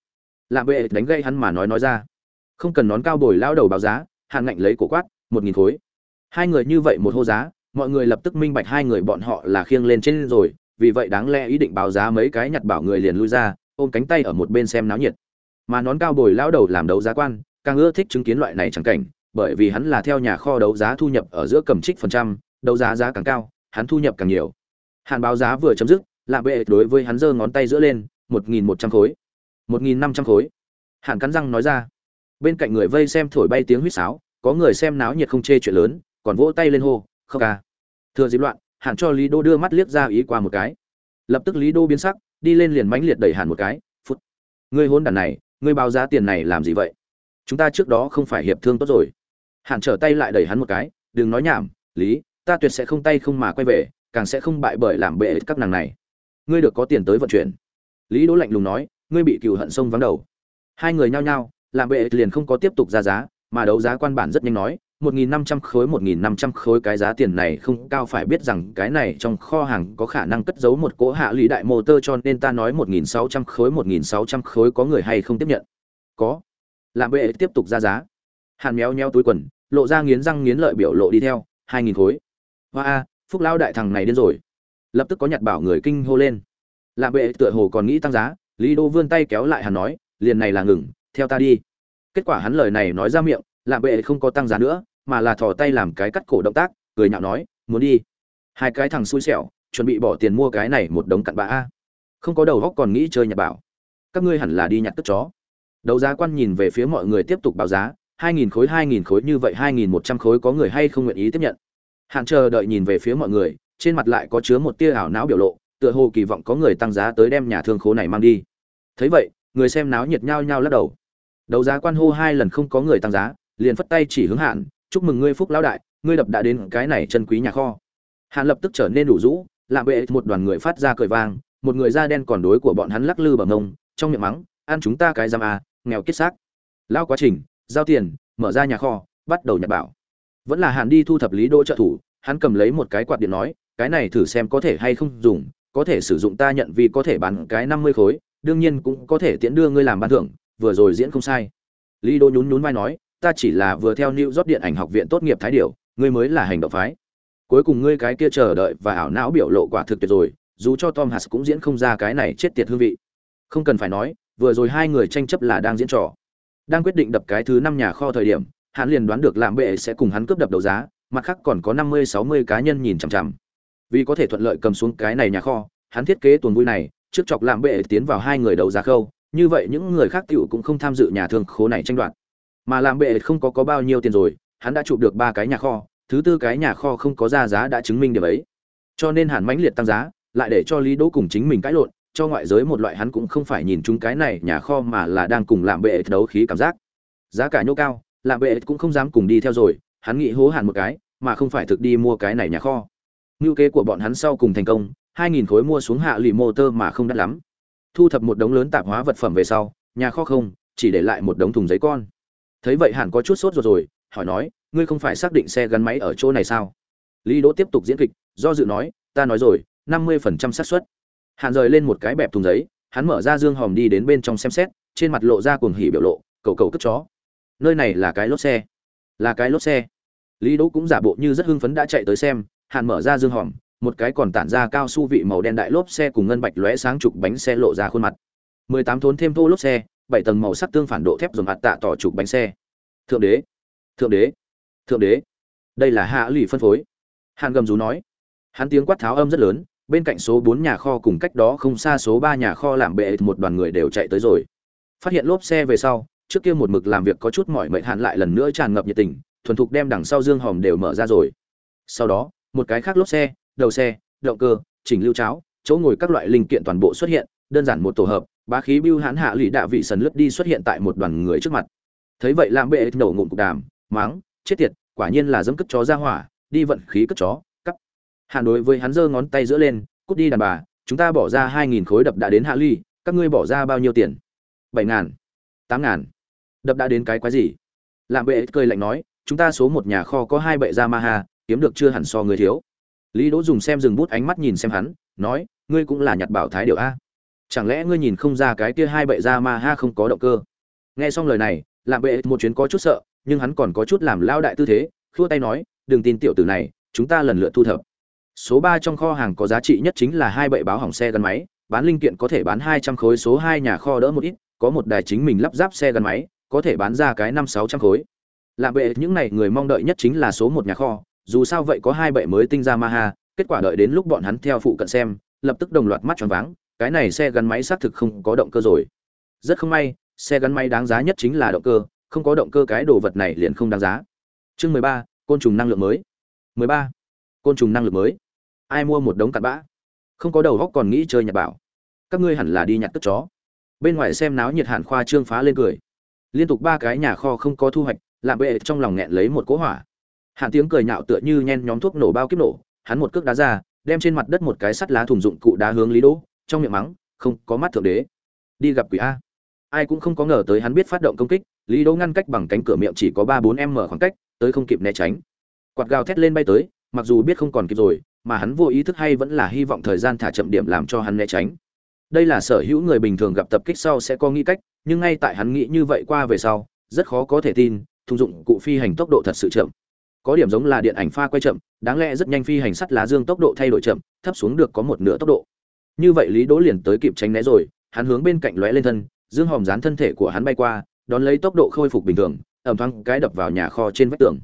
Làm bệ đánh gây hắn mà nói nói ra. Không cần nón cao bồi lao đầu báo giá hàn ngạnh lấy cổ quát 1.000 khối. Hai người như vậy một hô giá, mọi người lập tức minh bạch hai người bọn họ là khiêng lên trên rồi, vì vậy đáng lẽ ý định báo giá mấy cái nhặt bảo người liền lui ra, ôm cánh tay ở một bên xem náo nhiệt. Mà nón cao bồi lão đầu làm đấu giá quan, càng ưa thích chứng kiến loại này chẳng cảnh, bởi vì hắn là theo nhà kho đấu giá thu nhập ở giữa cầm trích phần trăm đấu giá giá càng cao, hắn thu nhập càng nhiều. Hạn báo giá vừa chấm dứt, lạ bệ đối với hắn giơ ngón tay giữa lên, một nghìn một trăm khối. một nghìn năm trăm khối. Hạn cắn răng nói ra. Bên cạnh người vây xem thổi bay tiếng huýt sáo, có người xem náo nhiệt không chê chuyện lớn, còn vỗ tay lên hô không ca. Thừa dịp loạn hạn cho lý đô đưa mắt liếc ra ý qua một cái. Lập tức lý đô biến sắc, đi lên liền mánh liệt đẩy hạn một cái, phút, ngươi hôn đàn này, ngươi báo giá tiền này làm gì vậy? Chúng ta trước đó không phải hiệp thương tốt rồi. Hạn trở tay lại đẩy hắn một cái, đừng nói nhảm, lý ta tuyệt sẽ không tay không mà quay về, càng sẽ không bại bởi làm bệ các nàng này. Ngươi được có tiền tới vận chuyển. Lý đỗ lạnh lùng nói, ngươi bị cừu hận sông vắng đầu. Hai người nhao nhao, làm bệ liền không có tiếp tục ra giá, mà đấu giá quan bản rất nhanh nói 1.500 khối 1.500 khối cái giá tiền này không cao phải biết rằng cái này trong kho hàng có khả năng cất giấu một cỗ hạ lý đại motor cho nên ta nói 1.600 khối 1.600 khối có người hay không tiếp nhận. Có. Làm bệ tiếp tục ra giá. Hàn méo nheo túi quần, lộ ra nghiến răng nghiến lợi biểu lộ đi theo 2.000 khối hoa a, phúc lao đại thằng này điên rồi. Lập tức có nhặt bảo người kinh hô lên. Lạ bệ tựa hồ còn nghĩ tăng giá, lý đô vươn tay kéo lại hắn nói, liền này là ngừng, theo ta đi. Kết quả hắn lời này nói ra miệng lạ bệ không có tăng giá nữa, mà là thò tay làm cái cắt cổ động tác, cười nhạo nói, muốn đi. Hai cái thằng xui xẻo, chuẩn bị bỏ tiền mua cái này một đống cặn bã a. Không có đầu góc còn nghĩ chơi nhặt bảo. Các ngươi hẳn là đi nhặt tức chó. Đấu giá quan nhìn về phía mọi người tiếp tục báo giá, hai nghìn khối, hai nghìn khối, như vậy hai nghìn một trăm khối có người hay không nguyện ý tiếp nhận? Hạn chờ đợi nhìn về phía mọi người trên mặt lại có chứa một tia ảo não biểu lộ tựa hồ kỳ vọng có người tăng giá tới đem nhà thương khố này mang đi. Thấy vậy người xem náo nhiệt nhau nhau lắc đầu. Đấu giá quan hô hai lần không có người tăng giá liền phất tay chỉ hướng hạn chúc mừng ngươi phúc lão đại ngươi đập đã đến cái này chân quý nhà kho. Hàn lập tức trở nên đủ rũ làm bệ một đoàn người phát ra cười vang một người da đen còn đối của bọn hắn lắc lư bằng ngông trong miệng mắng ăn chúng ta cái giam à, nghèo kết xác. Lao quá trình giao tiền mở ra nhà kho bắt đầu nhặt bảo vẫn là hàn đi thu thập lý đỗ trợ thủ hắn cầm lấy một cái quạt điện nói cái này thử xem có thể hay không dùng có thể sử dụng ta nhận vì có thể bán cái năm mươi khối đương nhiên cũng có thể tiễn đưa ngươi làm ban thưởng vừa rồi diễn không sai lý đỗ nhún nhún vai nói ta chỉ là vừa theo New rót điện ảnh học viện tốt nghiệp thái điểu, ngươi mới là hành động phái. Cuối cùng ngươi cái kia chờ đợi và ảo não biểu lộ quả thực tuyệt rồi, dù cho Tom Hạt cũng diễn không ra cái này chết tiệt hương vị. Không cần phải nói, vừa rồi hai người tranh chấp là đang diễn trò. Đang quyết định đập cái thứ năm nhà kho thời điểm, hắn liền đoán được làm bệ sẽ cùng hắn cướp đập đấu giá, mặt khác còn có 50 60 cá nhân nhìn chằm chằm. Vì có thể thuận lợi cầm xuống cái này nhà kho, hắn thiết kế tuần vui này, trước chọc làm bệ tiến vào hai người đấu giá khâu, như vậy những người khác tiểu cũng không tham dự nhà thương khố này tranh đoạt. Mà làm bệ không có có bao nhiêu tiền rồi hắn đã chụp được ba cái nhà kho thứ tư cái nhà kho không có ra giá đã chứng minh điểm ấy. Cho nên hàn mãnh liệt tăng giá lại để cho lý đỗ cùng chính mình cãi lộn cho ngoại giới một loại hắn cũng không phải nhìn chúng cái này nhà kho mà là đang cùng làm bệ đấu khí cảm giác. Giá cả nhô cao làm bệ cũng không dám cùng đi theo rồi, hắn nghĩ hố hàn một cái, mà không phải thực đi mua cái này nhà kho. Ngưu kế của bọn hắn sau cùng thành công, hai nghìn khối mua xuống hạ lì motor mà không đắt lắm. Thu thập một đống lớn tạp hóa vật phẩm về sau, nhà kho không, chỉ để lại một đống thùng giấy con. Thấy vậy hẳn có chút sốt ruột rồi, hỏi nói, ngươi không phải xác định xe gắn máy ở chỗ này sao? Lý đỗ tiếp tục diễn kịch, do dự nói, ta nói rồi, năm mươi phần trăm xác suất. Hạn rời lên một cái bẹp thùng giấy, hắn mở ra dương hòm đi đến bên trong xem xét, trên mặt lộ ra cuồng hỉ biểu lộ cầu cầu cất chó nơi này là cái lốp xe. Là cái lốp xe. Lý đỗ cũng giả bộ như rất hưng phấn đã chạy tới xem, hàn mở ra dương hòm, một cái còn tản ra cao su vị màu đen đại lốp xe cùng ngân bạch lóe sáng trục bánh xe lộ ra khuôn mặt. 18 thốn thêm thô lốp xe, bảy tầng màu sắc tương phản độ thép dùng hạt tạ tỏ trục bánh xe. Thượng đế. Thượng đế. Thượng đế. Đây là hạ lụy phân phối. Hàn gầm rú nói. Hắn tiếng quát tháo âm rất lớn, bên cạnh số bốn nhà kho cùng cách đó không xa số ba nhà kho làm bệ một đoàn người đều chạy tới rồi. Phát hiện lốp xe về sau trước kia một mực làm việc có chút mỏi mệt hạn lại lần nữa tràn ngập nhiệt tình, thuần thục đem đằng sau dương hòm đều mở ra rồi. Sau đó, một cái khác lốp xe, đầu xe, động cơ, chỉnh lưu cháo, chỗ ngồi các loại linh kiện toàn bộ xuất hiện, đơn giản một tổ hợp, bá khí bưu hãn hạ lụy đạ vị sần lướt đi xuất hiện tại một đoàn người trước mặt. Thấy vậy làm bệ nổ ngụm cục đàm, máng, chết tiệt, quả nhiên là dẫm cất chó ra hỏa, đi vận khí cất chó cắp hàn đối với hắn giơ ngón tay giữa lên, cút đi đàn bà, chúng ta bỏ ra hai nghìn khối đập đã đến hạ ly các ngươi bỏ ra bao nhiêu tiền? Bảy ngàn, tám ngàn đập đã đến cái quái gì? Làm bệ cười lạnh nói, chúng ta số một nhà kho có hai bệ ra ma hà kiếm được chưa hẳn so người thiếu. Lý đỗ dùng xem dừng bút ánh mắt nhìn xem hắn, nói, ngươi cũng là nhặt bảo thái điệu a. Chẳng lẽ ngươi nhìn không ra cái kia hai bệ ra ma ha không có động cơ? Nghe xong lời này làm bệ một chuyến có chút sợ, nhưng hắn còn có chút làm lao đại tư thế, khua tay nói, đừng tin tiểu tử này, chúng ta lần lượt thu thập. Số ba trong kho hàng có giá trị nhất chính là hai bệ báo hỏng xe gắn máy, bán linh kiện có thể bán hai trăm khối, số hai nhà kho đỡ một ít, có một đài chính mình lắp ráp xe gắn máy có thể bán ra cái năm sáu trăm khối. Làm bệ, những này người mong đợi nhất chính là số một nhà kho, dù sao vậy có hai bệ mới tinh ra ma ha, kết quả đợi đến lúc bọn hắn theo phụ cận xem, lập tức đồng loạt mắt tròn váng, cái này xe gắn máy xác thực không có động cơ rồi. Rất không may, xe gắn máy đáng giá nhất chính là động cơ, không có động cơ cái đồ vật này liền không đáng giá. Chương mười ba, côn trùng năng lượng mới. Mười ba, côn trùng năng lượng mới. Ai mua một đống cặn bã? Không có đầu góc còn nghĩ chơi nhặt bảo. Các ngươi hẳn là đi nhặt tức chó. Bên ngoài xem náo nhiệt hạn khoa trương phá lên cười liên tục ba cái nhà kho không có thu hoạch làm bệ trong lòng nghẹn lấy một cỗ hỏa. Hạn tiếng cười nhạo tựa như nhen nhóm thuốc nổ bao kiếp nổ, hắn một cước đá ra, đem trên mặt đất một cái sắt lá thùng dụng cụ đá hướng lý đỗ, trong miệng mắng, không có mắt thượng đế. Đi gặp quỷ a. Ai cũng không có ngờ tới hắn biết phát động công kích, lý đỗ ngăn cách bằng cánh cửa miệng chỉ có ba bốn m khoảng cách, tới không kịp né tránh. Quạt gào thét lên bay tới, mặc dù biết không còn kịp rồi, mà hắn vô ý thức hay vẫn là hy vọng thời gian thả chậm điểm làm cho hắn né tránh. Đây là sở hữu người bình thường gặp tập kích sau sẽ có nghĩ cách nhưng ngay tại hắn nghĩ như vậy qua về sau, rất khó có thể tin, thùng dụng cụ phi hành tốc độ thật sự chậm. Có điểm giống là điện ảnh pha quay chậm, đáng lẽ rất nhanh phi hành sắt lá dương tốc độ thay đổi chậm, thấp xuống được có một nửa tốc độ. Như vậy lý đỗ liền tới kịp tránh né rồi, hắn hướng bên cạnh lóe lên thân, dương hòm dán thân thể của hắn bay qua, đón lấy tốc độ khôi phục bình thường ẩm thoáng cái đập vào nhà kho trên vách tường.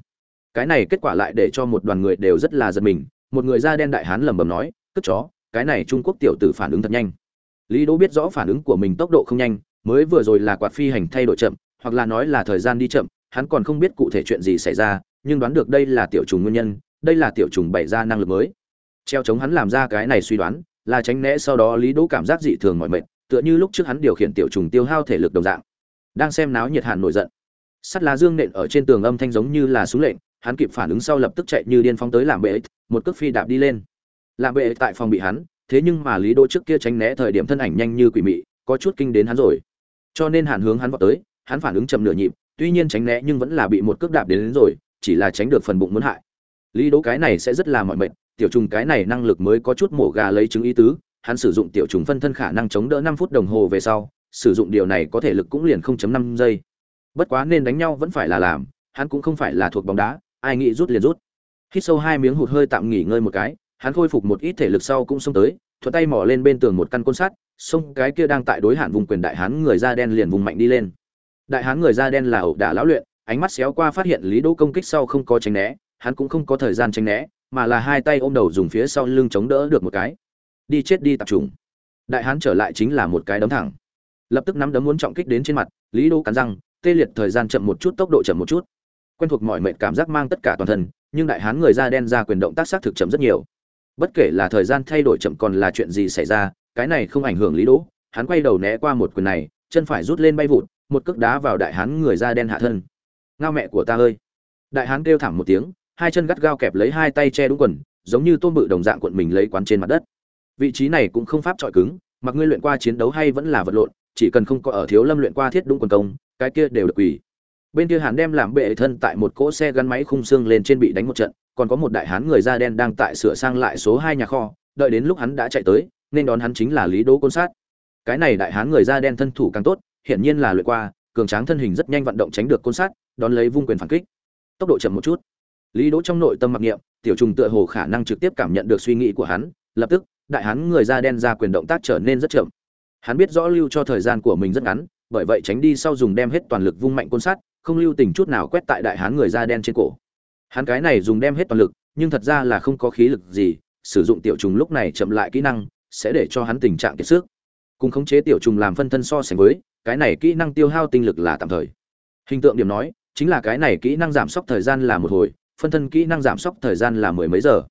Cái này kết quả lại để cho một đoàn người đều rất là giật mình, một người da đen đại hán lẩm bẩm nói, cất chó, cái này trung quốc tiểu tử phản ứng thật nhanh. Lý đỗ biết rõ phản ứng của mình tốc độ không nhanh mới vừa rồi là quạt phi hành thay đổi chậm, hoặc là nói là thời gian đi chậm, hắn còn không biết cụ thể chuyện gì xảy ra, nhưng đoán được đây là tiểu trùng nguyên nhân, đây là tiểu trùng bày ra năng lực mới. Treo chống hắn làm ra cái này suy đoán, là tránh né sau đó lý đỗ cảm giác dị thường mọi mệt, tựa như lúc trước hắn điều khiển tiểu trùng tiêu hao thể lực đồng dạng. Đang xem náo nhiệt hàn nổi giận. Sắt lá dương nện ở trên tường âm thanh giống như là súng lệnh, hắn kịp phản ứng sau lập tức chạy như điên phóng tới làm bệ một cước phi đạp đi lên. Làm bệ tại phòng bị hắn, thế nhưng mà lý đỗ trước kia tránh né thời điểm thân ảnh nhanh như quỷ mị, có chút kinh đến hắn rồi cho nên hàn hướng hắn vọt tới hắn phản ứng chậm nửa nhịp tuy nhiên tránh né nhưng vẫn là bị một cước đạp đến, đến rồi chỉ là tránh được phần bụng muốn hại. Lý đỗ cái này sẽ rất là mọi mệnh, tiểu trùng cái này năng lực mới có chút mổ gà lấy trứng ý tứ hắn sử dụng tiểu trùng phân thân khả năng chống đỡ năm phút đồng hồ về sau sử dụng điều này có thể lực cũng liền 0.5 giây. Bất quá nên đánh nhau vẫn phải là làm hắn cũng không phải là thuộc bóng đá ai nghĩ rút liền rút. Hít sâu hai miếng hụt hơi tạm nghỉ ngơi một cái hắn khôi phục một ít thể lực sau cũng xông tới thuận tay mò lên bên tường một căn côn sắt xông cái kia đang tại đối hạn vùng quyền đại hán người da đen liền vùng mạnh đi lên. Đại hán người da đen là ẩu đả lão luyện, ánh mắt xéo qua phát hiện lý đỗ công kích sau không có tránh né, hắn cũng không có thời gian tránh né, mà là hai tay ôm đầu dùng phía sau lưng chống đỡ được một cái. Đi chết đi tập trung đại hán trở lại chính là một cái đấm thẳng. Lập tức nắm đấm muốn trọng kích đến trên mặt, lý đỗ cắn răng, tê liệt thời gian chậm một chút, tốc độ chậm một chút. Quen thuộc mọi mệnh cảm giác mang tất cả toàn thân, nhưng đại hán người da đen ra quyền động tác xác thực chậm rất nhiều. Bất kể là thời gian thay đổi chậm còn là chuyện gì xảy ra cái này không ảnh hưởng lý đỗ, hắn quay đầu né qua một quyền này, chân phải rút lên bay vụt, một cước đá vào đại hán người da đen hạ thân. Ngao mẹ của ta ơi! Đại hán kêu thảm một tiếng, hai chân gắt gao kẹp lấy hai tay che đúng quần, giống như tôm bự đồng dạng cuộn mình lấy quán trên mặt đất. Vị trí này cũng không pháp trọi cứng, mặc ngươi luyện qua chiến đấu hay vẫn là vật lộn, chỉ cần không có ở thiếu lâm luyện qua thiết đúng quần công, cái kia đều được quỳ. Bên kia hắn đem làm bệ thân tại một cỗ xe gắn máy khung xương lên trên bị đánh một trận, còn có một đại hán người da đen đang tại sửa sang lại số hai nhà kho, đợi đến lúc hắn đã chạy tới nên đón hắn chính là lý đỗ côn sát. Cái này đại hán người da đen thân thủ càng tốt, hiển nhiên là luyện qua, cường tráng thân hình rất nhanh vận động tránh được côn sát, đón lấy vung quyền phản kích. Tốc độ chậm một chút. Lý đỗ trong nội tâm mặc niệm, tiểu trùng tựa hồ khả năng trực tiếp cảm nhận được suy nghĩ của hắn, lập tức, đại hán người da đen ra quyền động tác trở nên rất chậm. Hắn biết rõ lưu cho thời gian của mình rất ngắn, bởi vậy tránh đi sau dùng đem hết toàn lực vung mạnh côn sát, không lưu tình chút nào quét tại đại hán người da đen trên cổ. Hắn cái này dùng đem hết toàn lực, nhưng thật ra là không có khí lực gì, sử dụng tiểu trùng lúc này chậm lại kỹ năng sẽ để cho hắn tình trạng kiệt sức. Cùng khống chế tiểu trùng làm phân thân so sánh với, cái này kỹ năng tiêu hao tinh lực là tạm thời. Hình tượng điểm nói, chính là cái này kỹ năng giảm sốc thời gian là một hồi, phân thân kỹ năng giảm sốc thời gian là mười mấy giờ.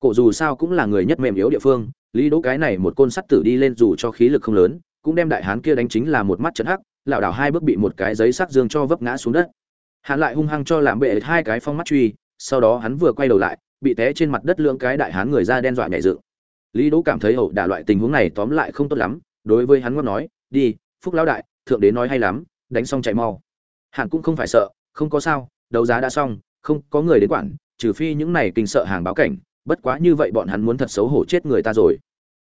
Cổ dù sao cũng là người nhất mềm yếu địa phương, lý đỗ cái này một côn sắt tử đi lên dù cho khí lực không lớn, cũng đem đại hán kia đánh chính là một mắt trận hắc, lảo đảo hai bước bị một cái giấy sắc dương cho vấp ngã xuống đất. Hắn lại hung hăng cho làm bệ hai cái phong mắt truy, sau đó hắn vừa quay đầu lại, bị té trên mặt đất lưỡng cái đại hán người da đen dọa nhảy dựng lý đỗ cảm thấy hậu đả loại tình huống này tóm lại không tốt lắm, đối với hắn ngót nói, đi, phúc lão đại, thượng đế nói hay lắm, đánh xong chạy mau. Hàn cũng không phải sợ, không có sao, đấu giá đã xong, không có người đến quản, trừ phi những này kinh sợ hàng báo cảnh, bất quá như vậy bọn hắn muốn thật xấu hổ chết người ta rồi.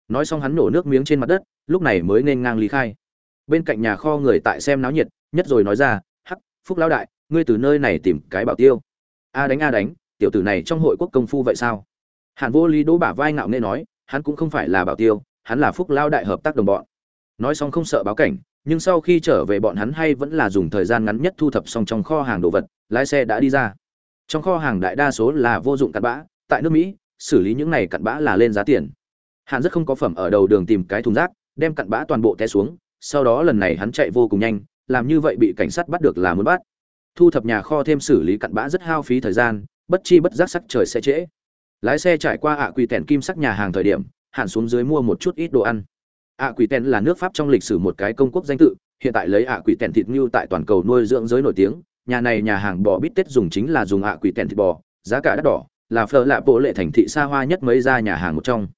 Nói xong hắn nổ nước miếng trên mặt đất, lúc này mới nên ngang lý khai. Bên cạnh nhà kho người tại xem náo nhiệt, nhất rồi nói ra, hắc, phúc lão đại, ngươi từ nơi này tìm cái bảo tiêu. A đánh a đánh, tiểu tử này trong hội quốc công phu vậy sao? Hàn vô lý đỗ bả vai ngạo nghễ nói hắn cũng không phải là bảo tiêu, hắn là phúc lao đại hợp tác đồng bọn. Nói xong không sợ báo cảnh, nhưng sau khi trở về bọn hắn hay vẫn là dùng thời gian ngắn nhất thu thập xong trong kho hàng đồ vật, lái xe đã đi ra. Trong kho hàng đại đa số là vô dụng cặn bã, tại nước mỹ, xử lý những này cặn bã là lên giá tiền. Hắn rất không có phẩm ở đầu đường tìm cái thùng rác, đem cặn bã toàn bộ té xuống, sau đó lần này hắn chạy vô cùng nhanh, làm như vậy bị cảnh sát bắt được là muốn bắt. Thu thập nhà kho thêm xử lý cặn bã rất hao phí thời gian, bất chi bất giác sắc trời sẽ trễ lái xe trải qua ạ quỷ tèn kim sắc nhà hàng thời điểm hạn xuống dưới mua một chút ít đồ ăn. Ạ quỷ tèn là nước pháp trong lịch sử một cái công quốc danh tự, hiện tại lấy ạ quỷ tèn thịt ngưu tại toàn cầu nuôi dưỡng giới nổi tiếng. Nhà này nhà hàng bò bít tết dùng chính là dùng ạ quỷ tèn thịt bò, giá cả đắt đỏ, là phở lạ bộ lệ thành thị xa hoa nhất mấy ra nhà hàng một trong.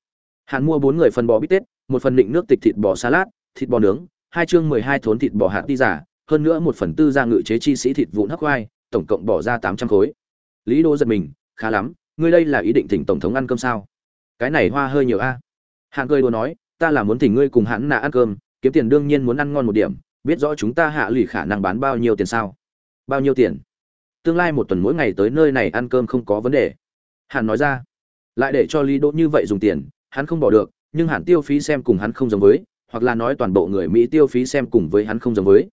Hạn mua bốn người phần bò bít tết, một phần định nước tịch thịt bò salad, thịt bò nướng, hai chương mười hai thốn thịt bò hạt đi giả hơn nữa một phần tư ra ngự chế chi sĩ thịt vụn hắc khoai, tổng cộng bỏ ra tám trăm khối. Lý đô giật mình, khá lắm ngươi đây là ý định thỉnh tổng thống ăn cơm sao? Cái này hoa hơi nhiều a. Hạng cười đùa nói, ta là muốn thỉnh ngươi cùng hắn nạ ăn cơm, kiếm tiền đương nhiên muốn ăn ngon một điểm, biết rõ chúng ta hạ lụy khả năng bán bao nhiêu tiền sao? Bao nhiêu tiền? Tương lai một tuần mỗi ngày tới nơi này ăn cơm không có vấn đề. Hàn nói ra, lại để cho lý đỗ như vậy dùng tiền, hắn không bỏ được, nhưng hàn tiêu phí xem cùng hắn không giống với, hoặc là nói toàn bộ người mỹ tiêu phí xem cùng với hắn không giống với.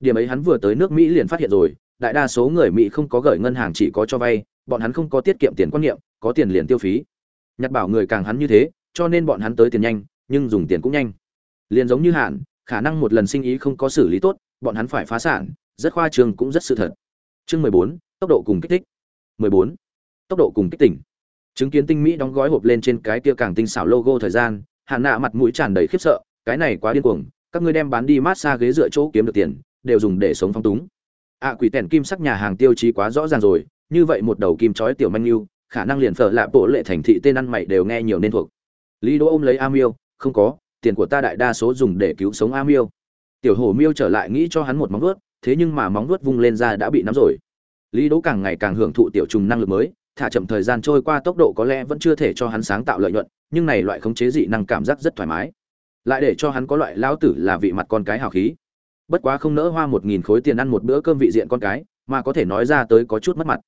Điểm ấy hắn vừa tới nước mỹ liền phát hiện rồi, đại đa số người mỹ không có gửi ngân hàng chỉ có cho vay bọn hắn không có tiết kiệm tiền quan niệm, có tiền liền tiêu phí. Nhặt bảo người càng hắn như thế, cho nên bọn hắn tới tiền nhanh, nhưng dùng tiền cũng nhanh. Liền giống như hạn, khả năng một lần sinh ý không có xử lý tốt, bọn hắn phải phá sản, rất khoa trương cũng rất sự thật. Chương mười bốn, tốc độ cùng kích thích. Mười bốn, tốc độ cùng kích tỉnh. Chứng kiến tinh mỹ đóng gói hộp lên trên cái kia càng tinh xảo logo thời gian hạn nạ mặt mũi tràn đầy khiếp sợ, cái này quá điên cuồng, các ngươi đem bán đi mát xa ghế dựa chỗ kiếm được tiền, đều dùng để sống phong túng. Ạ quỷ tèn kim sắc nhà hàng tiêu chí quá rõ ràng rồi như vậy một đầu kim chói tiểu manh yêu, khả năng liền phở lạ bộ lệ thành thị tên ăn mày đều nghe nhiều nên thuộc. Lý đỗ ôm lấy a miêu, không có, tiền của ta đại đa số dùng để cứu sống a miêu. Tiểu hổ miêu trở lại nghĩ cho hắn một móng vuốt, thế nhưng mà móng vuốt vung lên ra đã bị nắm rồi. Lý đỗ càng ngày càng hưởng thụ tiểu trùng năng lực mới, thả chậm thời gian trôi qua tốc độ có lẽ vẫn chưa thể cho hắn sáng tạo lợi nhuận, nhưng này loại khống chế dị năng cảm giác rất thoải mái. Lại để cho hắn có loại lão tử là vị mặt con cái hào khí. Bất quá không nỡ hoa một nghìn khối tiền ăn một bữa cơm vị diện con cái, mà có thể nói ra tới có chút mất mặt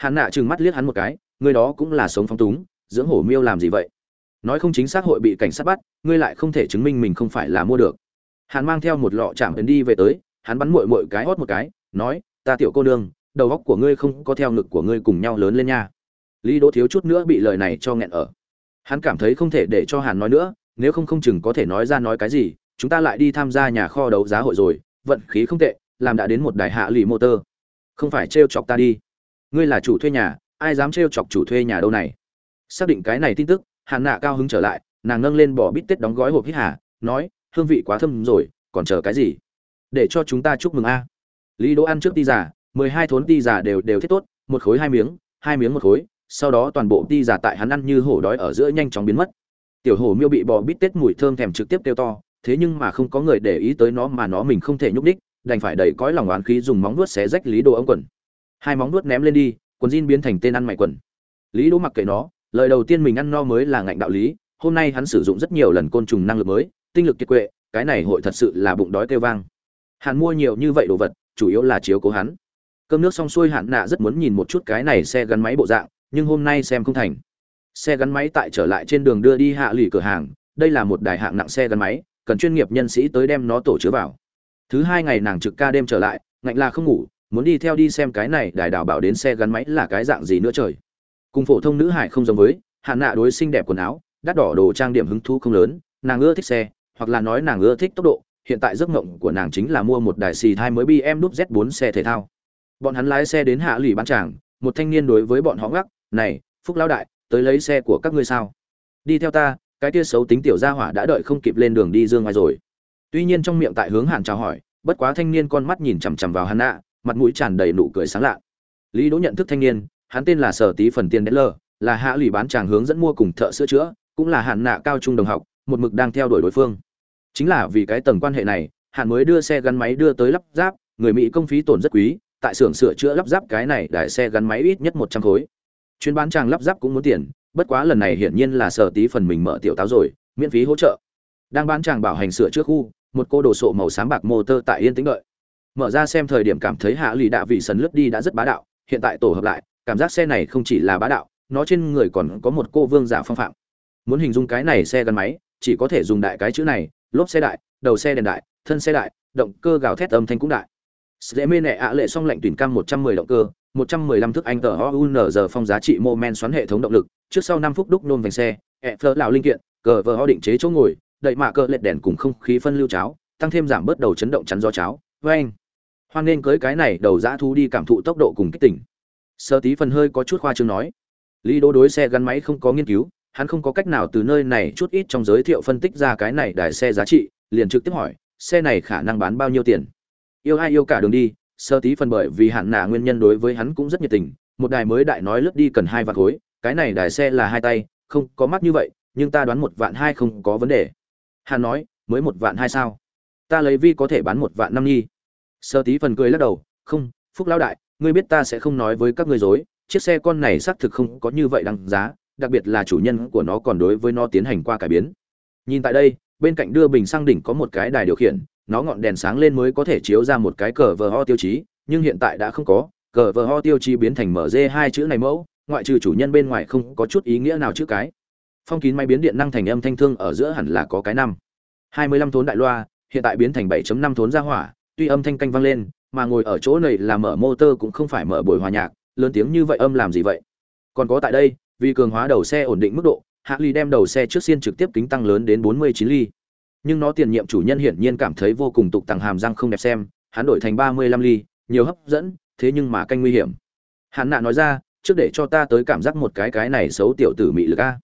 hắn nạ trừng mắt liếc hắn một cái người đó cũng là sống phong túng, dưỡng hổ miêu làm gì vậy? Nói không chính xác hội bị cảnh sát bắt, ngươi lại không thể chứng minh mình không phải là mua được. Hắn mang theo một lọ chạm ấn đi về tới, hắn bắn mội mội cái hót một cái, nói, ta tiểu cô nương, đầu góc của ngươi không có theo ngực của ngươi cùng nhau lớn lên nha. Lý đỗ thiếu chút nữa bị lời này cho nghẹn ở. Hắn cảm thấy không thể để cho hắn nói nữa, nếu không không chừng có thể nói ra nói cái gì, chúng ta lại đi tham gia nhà kho đấu giá hội rồi, vận khí không tệ, làm đã đến một đài hạ lì motor không phải trêu chọc ta đi ngươi là chủ thuê nhà, ai dám trêu chọc chủ thuê nhà đâu này? Xác định cái này tin tức, hàn nạ cao hứng trở lại, nàng nâng lên bỏ bít tết đóng gói hộp hít hà, nói, hương vị quá thơm rồi, còn chờ cái gì? Để cho chúng ta chúc mừng a. Lý đỗ ăn trước ti giả mười hai thốn ti giả đều đều thiết tốt, một khối hai miếng hai miếng một khối, sau đó toàn bộ ti giả tại hắn ăn như hổ đói ở giữa nhanh chóng biến mất. Tiểu hổ miêu bị bò bít tết mùi thơm thèm trực tiếp kêu to, thế nhưng mà không có người để ý tới nó mà nó mình không thể nhúc đích đành phải đẩy cõi lòng oán khí dùng móng vuốt xé rách lý đồ ống quần hai móng nuốt ném lên đi, quần jean biến thành tên ăn mày quần. Lý đỗ mặc kệ nó, lời đầu tiên mình ăn no mới là ngạnh đạo lý, hôm nay hắn sử dụng rất nhiều lần côn trùng năng lực mới, tinh lực kiệt quệ, cái này hội thật sự là bụng đói kêu vang. Hắn mua nhiều như vậy đồ vật, chủ yếu là chiếu cố hắn. Cơm nước xong xuôi hạn nạ rất muốn nhìn một chút cái này xe gắn máy bộ dạng, nhưng hôm nay xem không thành. Xe gắn máy tại trở lại trên đường đưa đi hạ lụy cửa hàng, đây là một đài hạng nặng xe gắn máy, cần chuyên nghiệp nhân sĩ tới đem nó tổ chứa vào. Thứ hai ngày nàng trực ca đêm trở lại, ngạnh là không ngủ muốn đi theo đi xem cái này đài đào bảo đến xe gắn máy là cái dạng gì nữa trời. Cùng phổ thông nữ hải không giống với hạn nạ đối xinh đẹp quần áo, đắt đỏ đồ trang điểm hứng thú không lớn, nàng ưa thích xe, hoặc là nói nàng ưa thích tốc độ, hiện tại giấc mộng của nàng chính là mua một đài xì thai mới bm z 4 xe thể thao. Bọn hắn lái xe đến hạ lụy bán tràng, một thanh niên đối với bọn họ ngắc, này, phúc lão đại, tới lấy xe của các ngươi sao? Đi theo ta, cái tia xấu tính tiểu gia hỏa đã đợi không kịp lên đường đi dương ngoài rồi. Tuy nhiên trong miệng tại hướng hàn chào hỏi, bất quá thanh niên con mắt nhìn chằm chằm vào hắn nạ mặt mũi tràn đầy nụ cười sáng lạ. Lý đỗ nhận thức thanh niên hắn tên là sở tí phần tiên đen lơ, là hạ lụy bán chàng hướng dẫn mua cùng thợ sửa chữa cũng là hạn nạ cao trung đồng học một mực đang theo đuổi đối phương. Chính là vì cái tầng quan hệ này hạn mới đưa xe gắn máy đưa tới lắp ráp người mỹ công phí tổn rất quý tại xưởng sửa chữa lắp ráp cái này đại xe gắn máy ít nhất một trăm khối. Chuyên bán chàng lắp ráp cũng muốn tiền bất quá lần này hiển nhiên là sở tí phần mình mở tiểu táo rồi miễn phí hỗ trợ. Đang bán chàng bảo hành sửa trước khu một cô đồ sộ màu xám bạc motor tại yên tĩnh đợi mở ra xem thời điểm cảm thấy hạ lì đạ vị sần lướt đi đã rất bá đạo, hiện tại tổ hợp lại, cảm giác xe này không chỉ là bá đạo, nó trên người còn có một cô vương giả phong phạm. Muốn hình dung cái này xe gắn máy, chỉ có thể dùng đại cái chữ này, lốp xe đại, đầu xe đèn đại, thân xe đại, động cơ gào thét âm thanh cũng đại. Dễ mê nẹ ạ lệ song lệnh tuyển cam 110 động cơ 115 thước anh tờ OUN giờ phong giá trị mô men xoắn hệ thống động lực, trước sau 5 phút đúc nôn vành xe, ẹ phơ lão linh kiện cờ vờ ho định chế chỗ ngồi, đậy mạ cơ lệch đèn cùng không khí phân lưu cháo, tăng thêm giảm bớt đầu chấn động chắn gió cháo với anh. Hoan nên cưới cái này đầu dã thu đi cảm thụ tốc độ cùng kích tỉnh sơ tí phần hơi có chút khoa trương nói. Lý đô đối xe gắn máy không có nghiên cứu, hắn không có cách nào từ nơi này chút ít trong giới thiệu phân tích ra cái này đài xe giá trị, liền trực tiếp hỏi, xe này khả năng bán bao nhiêu tiền? Yêu ai yêu cả đường đi. Sơ tí phần bởi vì hạn nạ nguyên nhân đối với hắn cũng rất nhiệt tình, một đài mới đại nói lướt đi cần hai vạn khối, cái này đài xe là hai tay, không có mắt như vậy, nhưng ta đoán một vạn hai không có vấn đề. Hắn nói, mới một vạn hai sao? Ta lấy vi có thể bán một vạn năm nhi. Sơ tí phần cười lắc đầu, không, phúc lão đại, ngươi biết ta sẽ không nói với các ngươi dối, chiếc xe con này xác thực không có như vậy đăng giá, đặc biệt là chủ nhân của nó còn đối với nó tiến hành qua cải biến. Nhìn tại đây, bên cạnh đưa bình sang đỉnh có một cái đài điều khiển, nó ngọn đèn sáng lên mới có thể chiếu ra một cái cờ vờ ho tiêu chí, nhưng hiện tại đã không có, cờ vờ ho tiêu chí biến thành mở dê hai chữ này mẫu, ngoại trừ chủ nhân bên ngoài không có chút ý nghĩa nào chữ cái. Phong kín máy biến điện năng thành âm thanh thương ở giữa hẳn là có cái năm. Hai mươi lăm thốn đại loa hiện tại biến thành 7.5 thốn ra hỏa, tuy âm thanh canh vang lên, mà ngồi ở chỗ này là mở motor cũng không phải mở buổi hòa nhạc, lớn tiếng như vậy âm làm gì vậy? Còn có tại đây, vì cường hóa đầu xe ổn định mức độ Harley ly đem đầu xe trước xiên trực tiếp kính tăng lớn đến 49 ly. Nhưng nó tiền nhiệm chủ nhân hiển nhiên cảm thấy vô cùng tục tằng hàm răng không đẹp xem, hắn đổi thành 35 ly, nhiều hấp dẫn, thế nhưng mà canh nguy hiểm. Hắn nạ nói ra, trước để cho ta tới cảm giác một cái cái này xấu tiểu tử mị lực a.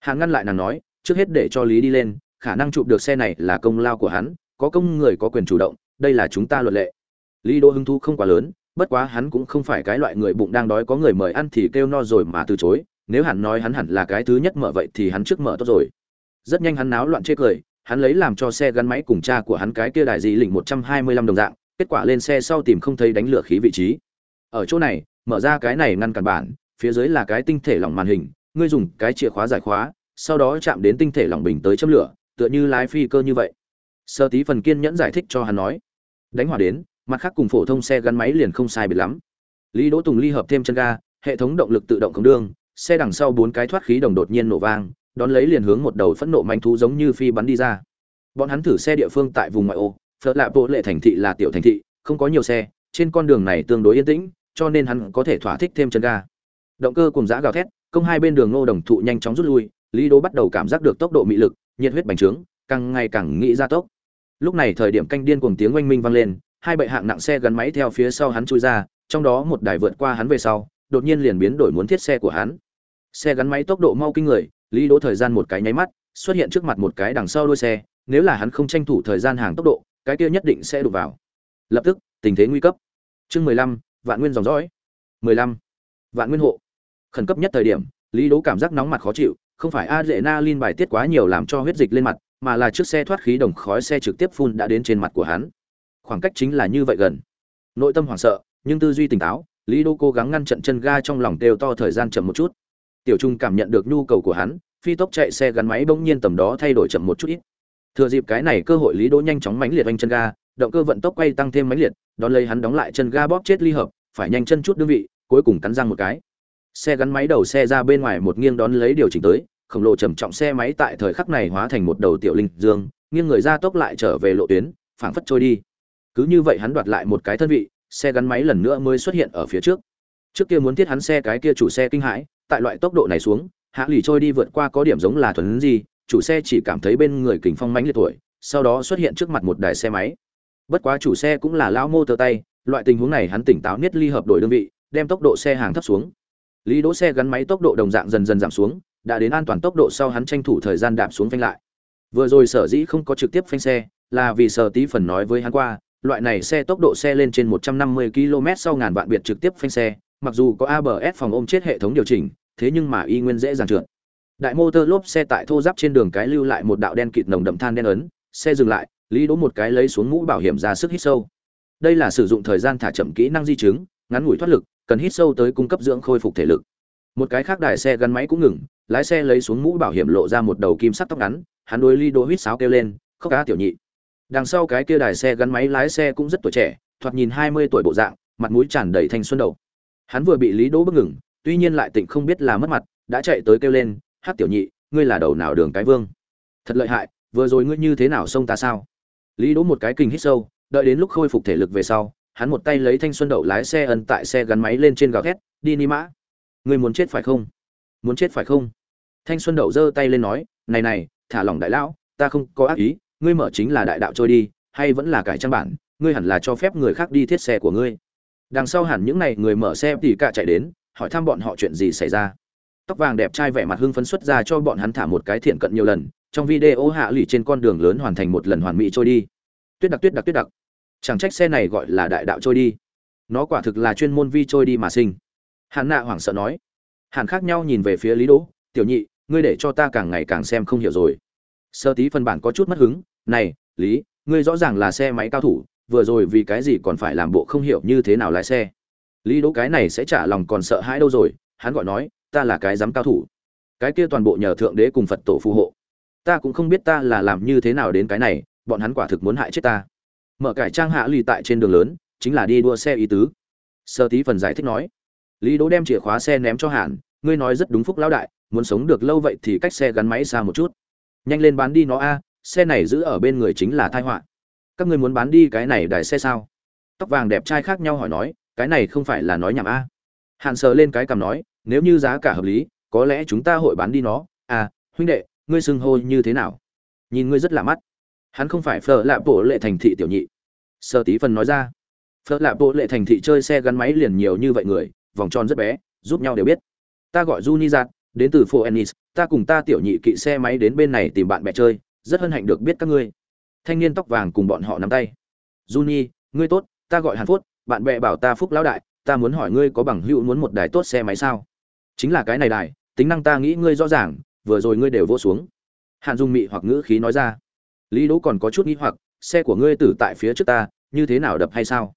Hắn ngăn lại nàng nói, trước hết để cho lý đi lên, khả năng chụp được xe này là công lao của hắn có công người có quyền chủ động, đây là chúng ta luật lệ. Lý đô hứng thú không quá lớn, bất quá hắn cũng không phải cái loại người bụng đang đói có người mời ăn thì kêu no rồi mà từ chối, nếu hắn nói hắn hẳn là cái thứ nhất mở vậy thì hắn trước mở tốt rồi. Rất nhanh hắn náo loạn chê cười, hắn lấy làm cho xe gắn máy cùng cha của hắn cái kia đại dị lĩnh một trăm hai mươi lăm đồng dạng, kết quả lên xe sau tìm không thấy đánh lửa khí vị trí. Ở chỗ này, mở ra cái này ngăn cản bản, phía dưới là cái tinh thể lỏng màn hình, ngươi dùng cái chìa khóa giải khóa, sau đó chạm đến tinh thể lỏng bình tới châm lửa, tựa như lái phi cơ như vậy sơ tí phần kiên nhẫn giải thích cho hắn nói, đánh hỏa đến, mặt khác cùng phổ thông xe gắn máy liền không sai biệt lắm. Lý đỗ tùng ly hợp thêm chân ga, hệ thống động lực tự động không đương xe đằng sau bốn cái thoát khí đồng đột nhiên nổ vang, đón lấy liền hướng một đầu phẫn nộ manh thú giống như phi bắn đi ra. Bọn hắn thử xe địa phương tại vùng ngoại ô phật lạ bộ lệ thành thị là tiểu thành thị, không có nhiều xe, trên con đường này tương đối yên tĩnh, cho nên hắn có thể thỏa thích thêm chân ga. Động cơ cùng giã gào thét, công hai bên đường ngô đồng thụ nhanh chóng rút lui, lý đỗ bắt đầu cảm giác được tốc độ mị lực, nhiệt huyết bành trướng càng ngày càng nghĩ ra tốc. Lúc này thời điểm canh điên cuồng tiếng oanh minh vang lên, hai bệ hạng nặng xe gắn máy theo phía sau hắn chui ra, trong đó một đài vượt qua hắn về sau, đột nhiên liền biến đổi muốn thiết xe của hắn. Xe gắn máy tốc độ mau kinh người, lý đỗ thời gian một cái nháy mắt, xuất hiện trước mặt một cái đằng sau đuôi xe, nếu là hắn không tranh thủ thời gian hàng tốc độ, cái kia nhất định sẽ đụng vào. Lập tức, tình thế nguy cấp. Chương mười lăm, vạn nguyên dòng dõi. mười lăm, vạn nguyên hộ. Khẩn cấp nhất thời điểm, lý đỗ cảm giác nóng mặt khó chịu, không phải adrenaline bài tiết quá nhiều làm cho huyết dịch lên mặt mà là chiếc xe thoát khí đồng khói xe trực tiếp phun đã đến trên mặt của hắn. Khoảng cách chính là như vậy gần. Nội tâm hoảng sợ, nhưng tư duy tỉnh táo, lý đô cố gắng ngăn chặn chân ga trong lòng đều to thời gian chậm một chút. Tiểu trung cảm nhận được nhu cầu của hắn, phi tốc chạy xe gắn máy bỗng nhiên tầm đó thay đổi chậm một chút ít. Thừa dịp cái này cơ hội lý Đô nhanh chóng mánh liệt anh chân ga, động cơ vận tốc quay tăng thêm mánh liệt, đón lấy hắn đóng lại chân ga bóp chết ly hợp, phải nhanh chân chút đơn vị, cuối cùng cắn răng một cái. Xe gắn máy đầu xe ra bên ngoài một nghiêng đón lấy điều chỉnh tới khổng lồ trầm trọng xe máy tại thời khắc này hóa thành một đầu tiểu linh dương, nghiêng người ra tốc lại trở về lộ tuyến, phảng phất trôi đi. Cứ như vậy hắn đoạt lại một cái thân vị, xe gắn máy lần nữa mới xuất hiện ở phía trước. Trước kia muốn thiết hắn xe cái kia chủ xe kinh hãi, tại loại tốc độ này xuống, hạ lì trôi đi vượt qua có điểm giống là thuần gì, chủ xe chỉ cảm thấy bên người kình phong mãnh liệt tuổi, sau đó xuất hiện trước mặt một đài xe máy. Bất quá chủ xe cũng là lão mô tơ tay, loại tình huống này hắn tỉnh táo nhất ly hợp đổi đơn vị, đem tốc độ xe hàng thấp xuống. Lý đỗ xe gắn máy tốc độ đồng dạng dần dần giảm xuống đã đến an toàn tốc độ sau hắn tranh thủ thời gian đạp xuống phanh lại. Vừa rồi sở dĩ không có trực tiếp phanh xe, là vì sở tí phần nói với hắn qua, loại này xe tốc độ xe lên trên 150 km sau ngàn vạn biệt trực tiếp phanh xe, mặc dù có ABS phòng ôm chết hệ thống điều chỉnh, thế nhưng mà y nguyên dễ dàng trượt. Đại motor lốp xe tại thô giáp trên đường cái lưu lại một đạo đen kịt nồng đậm than đen ấn, xe dừng lại, lý đỗ một cái lấy xuống mũ bảo hiểm ra sức hít sâu. Đây là sử dụng thời gian thả chậm kỹ năng di chứng, ngắn ngủi thoát lực, cần hít sâu tới cung cấp dưỡng khôi phục thể lực một cái khác đài xe gắn máy cũng ngừng, lái xe lấy xuống mũ bảo hiểm lộ ra một đầu kim sắt tóc ngắn, hắn đôi ly đỗ huýt sáo kêu lên, khóc cá tiểu nhị. Đằng sau cái kia đài xe gắn máy lái xe cũng rất tuổi trẻ, thoạt nhìn hai mươi tuổi bộ dạng, mặt mũi tràn đầy thanh xuân đầu. Hắn vừa bị lý đỗ bức ngừng, tuy nhiên lại tỉnh không biết là mất mặt, đã chạy tới kêu lên hát tiểu nhị, ngươi là đầu nào đường cái vương? Thật lợi hại, vừa rồi ngươi như thế nào xông ta sao? Lý đỗ một cái kinh hít sâu, đợi đến lúc khôi phục thể lực về sau, hắn một tay lấy thanh xuân đậu lái xe ân tại xe gắn máy lên trên gào thét, đi ni mã ngươi muốn chết phải không? Muốn chết phải không? Thanh xuân đậu giơ tay lên nói, này này, thả lỏng đại lão, ta không có ác ý, ngươi mở chính là đại đạo trôi đi, hay vẫn là cải trang bản, ngươi hẳn là cho phép người khác đi thiết xe của ngươi. Đằng sau hẳn những này người mở xe tỉ cả chạy đến, hỏi thăm bọn họ chuyện gì xảy ra. Tóc vàng đẹp trai vẻ mặt hưng phấn xuất ra cho bọn hắn thả một cái thiện cận nhiều lần, trong video hạ Lủy trên con đường lớn hoàn thành một lần hoàn mỹ trôi đi. Tuyết đặc tuyết đặc tuyết đặc. Chẳng trách xe này gọi là đại đạo trôi đi. Nó quả thực là chuyên môn vi trôi đi mà sinh hàn nạ hoảng sợ nói. Hàn khác nhau nhìn về phía lý đỗ, tiểu nhị, ngươi để cho ta càng ngày càng xem không hiểu rồi. Sơ tí phần bản có chút mất hứng, này, lý, ngươi rõ ràng là xe máy cao thủ, vừa rồi vì cái gì còn phải làm bộ không hiểu như thế nào lái xe? Lý đỗ cái này sẽ trả lòng còn sợ hãi đâu rồi, hắn gọi nói, ta là cái dám cao thủ. Cái kia toàn bộ nhờ thượng đế cùng phật tổ phù hộ. Ta cũng không biết ta là làm như thế nào đến cái này, bọn hắn quả thực muốn hại chết ta. Mở cải trang hạ lì tại trên đường lớn, chính là đi đua xe ý tứ. Sơ tí phần giải thích nói lý đỗ đem chìa khóa xe ném cho hạn ngươi nói rất đúng phúc lão đại, muốn sống được lâu vậy thì cách xe gắn máy xa một chút. Nhanh lên bán đi nó a, xe này giữ ở bên người chính là tai họa. Các ngươi muốn bán đi cái này đài xe sao? Tóc vàng đẹp trai khác nhau hỏi nói, cái này không phải là nói nhảm a. Hạn sờ lên cái cằm nói, nếu như giá cả hợp lý, có lẽ chúng ta hội bán đi nó. À huynh đệ, ngươi xưng hô như thế nào? Nhìn ngươi rất lạ mắt. Hắn không phải phở lạ bộ lệ thành thị tiểu nhị. Sơ tí phần nói ra. Phở lạ bộ lệ thành thị chơi xe gắn máy liền nhiều như vậy người vòng tròn rất bé giúp nhau đều biết. Ta gọi Juni giạt đến từ phố ennis ta cùng ta tiểu nhị kỵ xe máy đến bên này tìm bạn bè chơi rất hân hạnh được biết các ngươi. Thanh niên tóc vàng cùng bọn họ nắm tay. Juni, ngươi tốt ta gọi hàn phốt bạn bè bảo ta phúc lão đại ta muốn hỏi ngươi có bằng hữu muốn một đài tốt xe máy sao? Chính là cái này đài tính năng ta nghĩ ngươi rõ ràng vừa rồi ngươi đều vô xuống. Hàn dung mị hoặc ngữ khí nói ra. Lý đỗ còn có chút nghĩ hoặc xe của ngươi tử tại phía trước ta như thế nào đập hay sao?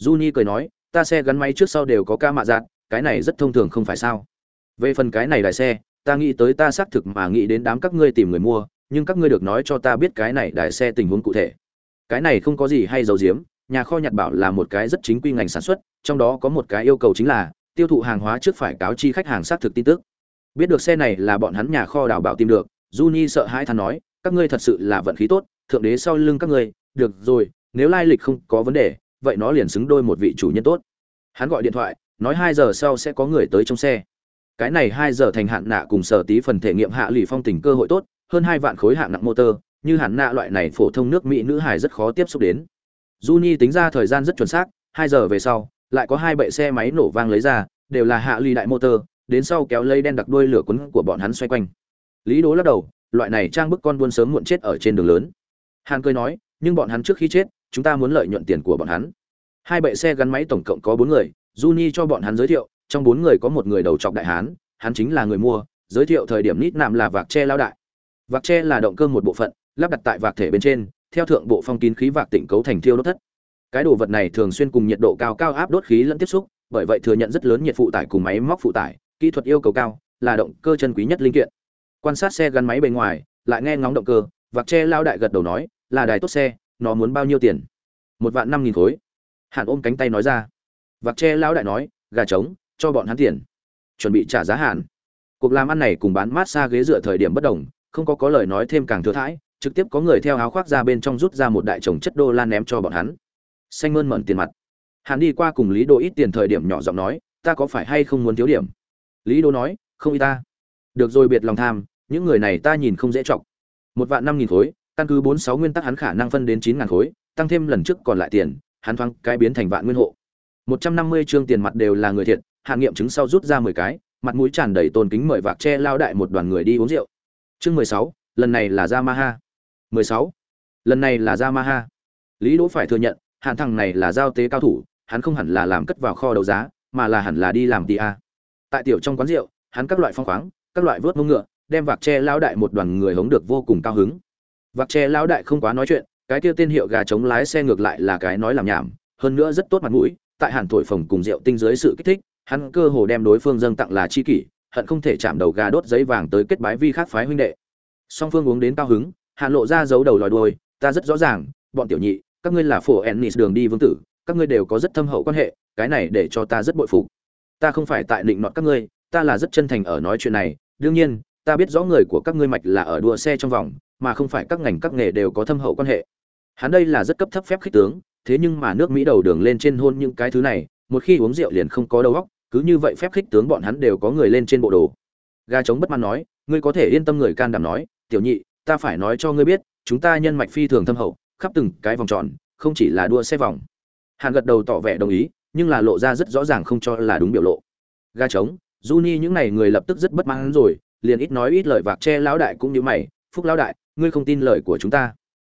Juni cười nói ta xe gắn máy trước sau đều có ca mạ dạng cái này rất thông thường không phải sao. Về phần cái này đài xe, ta nghĩ tới ta xác thực mà nghĩ đến đám các ngươi tìm người mua, nhưng các ngươi được nói cho ta biết cái này đài xe tình huống cụ thể. Cái này không có gì hay giấu giếm, nhà kho nhặt bảo là một cái rất chính quy ngành sản xuất, trong đó có một cái yêu cầu chính là tiêu thụ hàng hóa trước phải cáo chi khách hàng xác thực tin tức. Biết được xe này là bọn hắn nhà kho đào bảo tìm được, Juni sợ hãi thán nói, các ngươi thật sự là vận khí tốt, thượng đế sau lưng các ngươi, được rồi, nếu lai lịch không có vấn đề vậy nó liền xứng đôi một vị chủ nhân tốt. Hắn gọi điện thoại, nói hai giờ sau sẽ có người tới trong xe. Cái này hai giờ thành hạn nạ cùng sở tí phần thể nghiệm hạ lì phong tình cơ hội tốt, hơn hai vạn khối hạng nặng motor, như hạn nạ loại này phổ thông nước mỹ nữ hải rất khó tiếp xúc đến. Juni tính ra thời gian rất chuẩn xác, hai giờ về sau, lại có hai bệ xe máy nổ vang lấy ra, đều là hạ lì đại motor, đến sau kéo lây đen đặc đuôi lửa quấn của bọn hắn xoay quanh. Lý đố lắc đầu, loại này trang bức con buôn sớm muộn chết ở trên đường lớn. Hàn cười nói, nhưng bọn hắn trước khi chết chúng ta muốn lợi nhuận tiền của bọn hắn. Hai bệ xe gắn máy tổng cộng có bốn người, Juni cho bọn hắn giới thiệu, trong bốn người có một người đầu trọc đại hán, hắn chính là người mua, giới thiệu thời điểm nít nạm là vạc tre lao đại. Vạc tre là động cơ một bộ phận, lắp đặt tại vạc thể bên trên, theo thượng bộ phong kín khí vạc tĩnh cấu thành thiêu đốt thất. Cái đồ vật này thường xuyên cùng nhiệt độ cao cao áp đốt khí lẫn tiếp xúc, bởi vậy thừa nhận rất lớn nhiệt phụ tải cùng máy móc phụ tải, kỹ thuật yêu cầu cao, là động cơ chân quý nhất linh kiện. Quan sát xe gắn máy bề ngoài, lại nghe ngóng động cơ, vạc tre lao đại gật đầu nói, là đài tốt xe nó muốn bao nhiêu tiền? Một vạn năm nghìn khối. Hạn ôm cánh tay nói ra. Vạc tre Lão đại nói, gà trống, cho bọn hắn tiền. Chuẩn bị trả giá hạn cuộc làm ăn này cùng bán mát xa ghế dựa thời điểm bất đồng, không có có lời nói thêm càng thừa thãi, trực tiếp có người theo áo khoác ra bên trong rút ra một đại chồng chất đô la ném cho bọn hắn. Xanh mơn mận tiền mặt. Hắn đi qua cùng lý đô ít tiền thời điểm nhỏ giọng nói, ta có phải hay không muốn thiếu điểm? Lý đô nói, không y ta. Được rồi, biệt lòng tham, những người này ta nhìn không dễ chọc. Một vạn năm nghìn khối căn cứ bốn sáu nguyên tắc hắn khả năng phân đến chín ngàn khối tăng thêm lần trước còn lại tiền hắn thoáng cái biến thành vạn nguyên hộ một trăm năm mươi chương tiền mặt đều là người thiệt hạn nghiệm chứng sau rút ra mười cái mặt mũi tràn đầy tôn kính mời vạc che lao đại một đoàn người đi uống rượu chương mười sáu lần này là Yamaha. 16. Lần này là Yamaha. Lý Đỗ phải thừa nhận, hạn thằng này là giao tế cao thủ, hắn không hẳn là làm cất vào kho đấu giá, mà là hẳn là đi làm tia. Tại tiểu trong quán rượu, hắn các loại phong khoáng, các loại vớt mông ngựa, đem vạc che lao đại một đoàn người hống được vô cùng cao hứng. Vạc tre lão đại không quá nói chuyện, cái kia tên hiệu gà chống lái xe ngược lại là cái nói làm nhảm, hơn nữa rất tốt mặt mũi, tại hàn tuổi phồng cùng rượu tinh dưới sự kích thích, hắn cơ hồ đem đối phương dâng tặng là chi kỷ, hận không thể chạm đầu gà đốt giấy vàng tới kết bái vi khác phái huynh đệ. Song phương uống đến cao hứng hàn lộ ra giấu đầu lòi đuôi ta rất rõ ràng bọn tiểu nhị các ngươi là phổ ennis đường đi vương tử các ngươi đều có rất thâm hậu quan hệ cái này để cho ta rất bội phục. Ta không phải tại định nọt các ngươi ta là rất chân thành ở nói chuyện này đương nhiên ta biết rõ người của các ngươi mạch là ở đua xe trong vòng, mà không phải các ngành các nghề đều có thâm hậu quan hệ. Hắn đây là rất cấp thấp phép khích tướng, thế nhưng mà nước mỹ đầu đường lên trên hôn những cái thứ này, một khi uống rượu liền không có đầu óc, cứ như vậy phép khích tướng bọn hắn đều có người lên trên bộ đồ. Gà trống bất mãn nói, ngươi có thể yên tâm người can đảm nói, tiểu nhị, ta phải nói cho ngươi biết, chúng ta nhân mạch phi thường thâm hậu, khắp từng cái vòng tròn, không chỉ là đua xe vòng. Hàn gật đầu tỏ vẻ đồng ý, nhưng là lộ ra rất rõ ràng không cho là đúng biểu lộ. Ga trống, Juni những này người lập tức rất bất mãn rồi liền ít nói ít lời vạc che lão đại cũng như mày, phúc lão đại, ngươi không tin lời của chúng ta.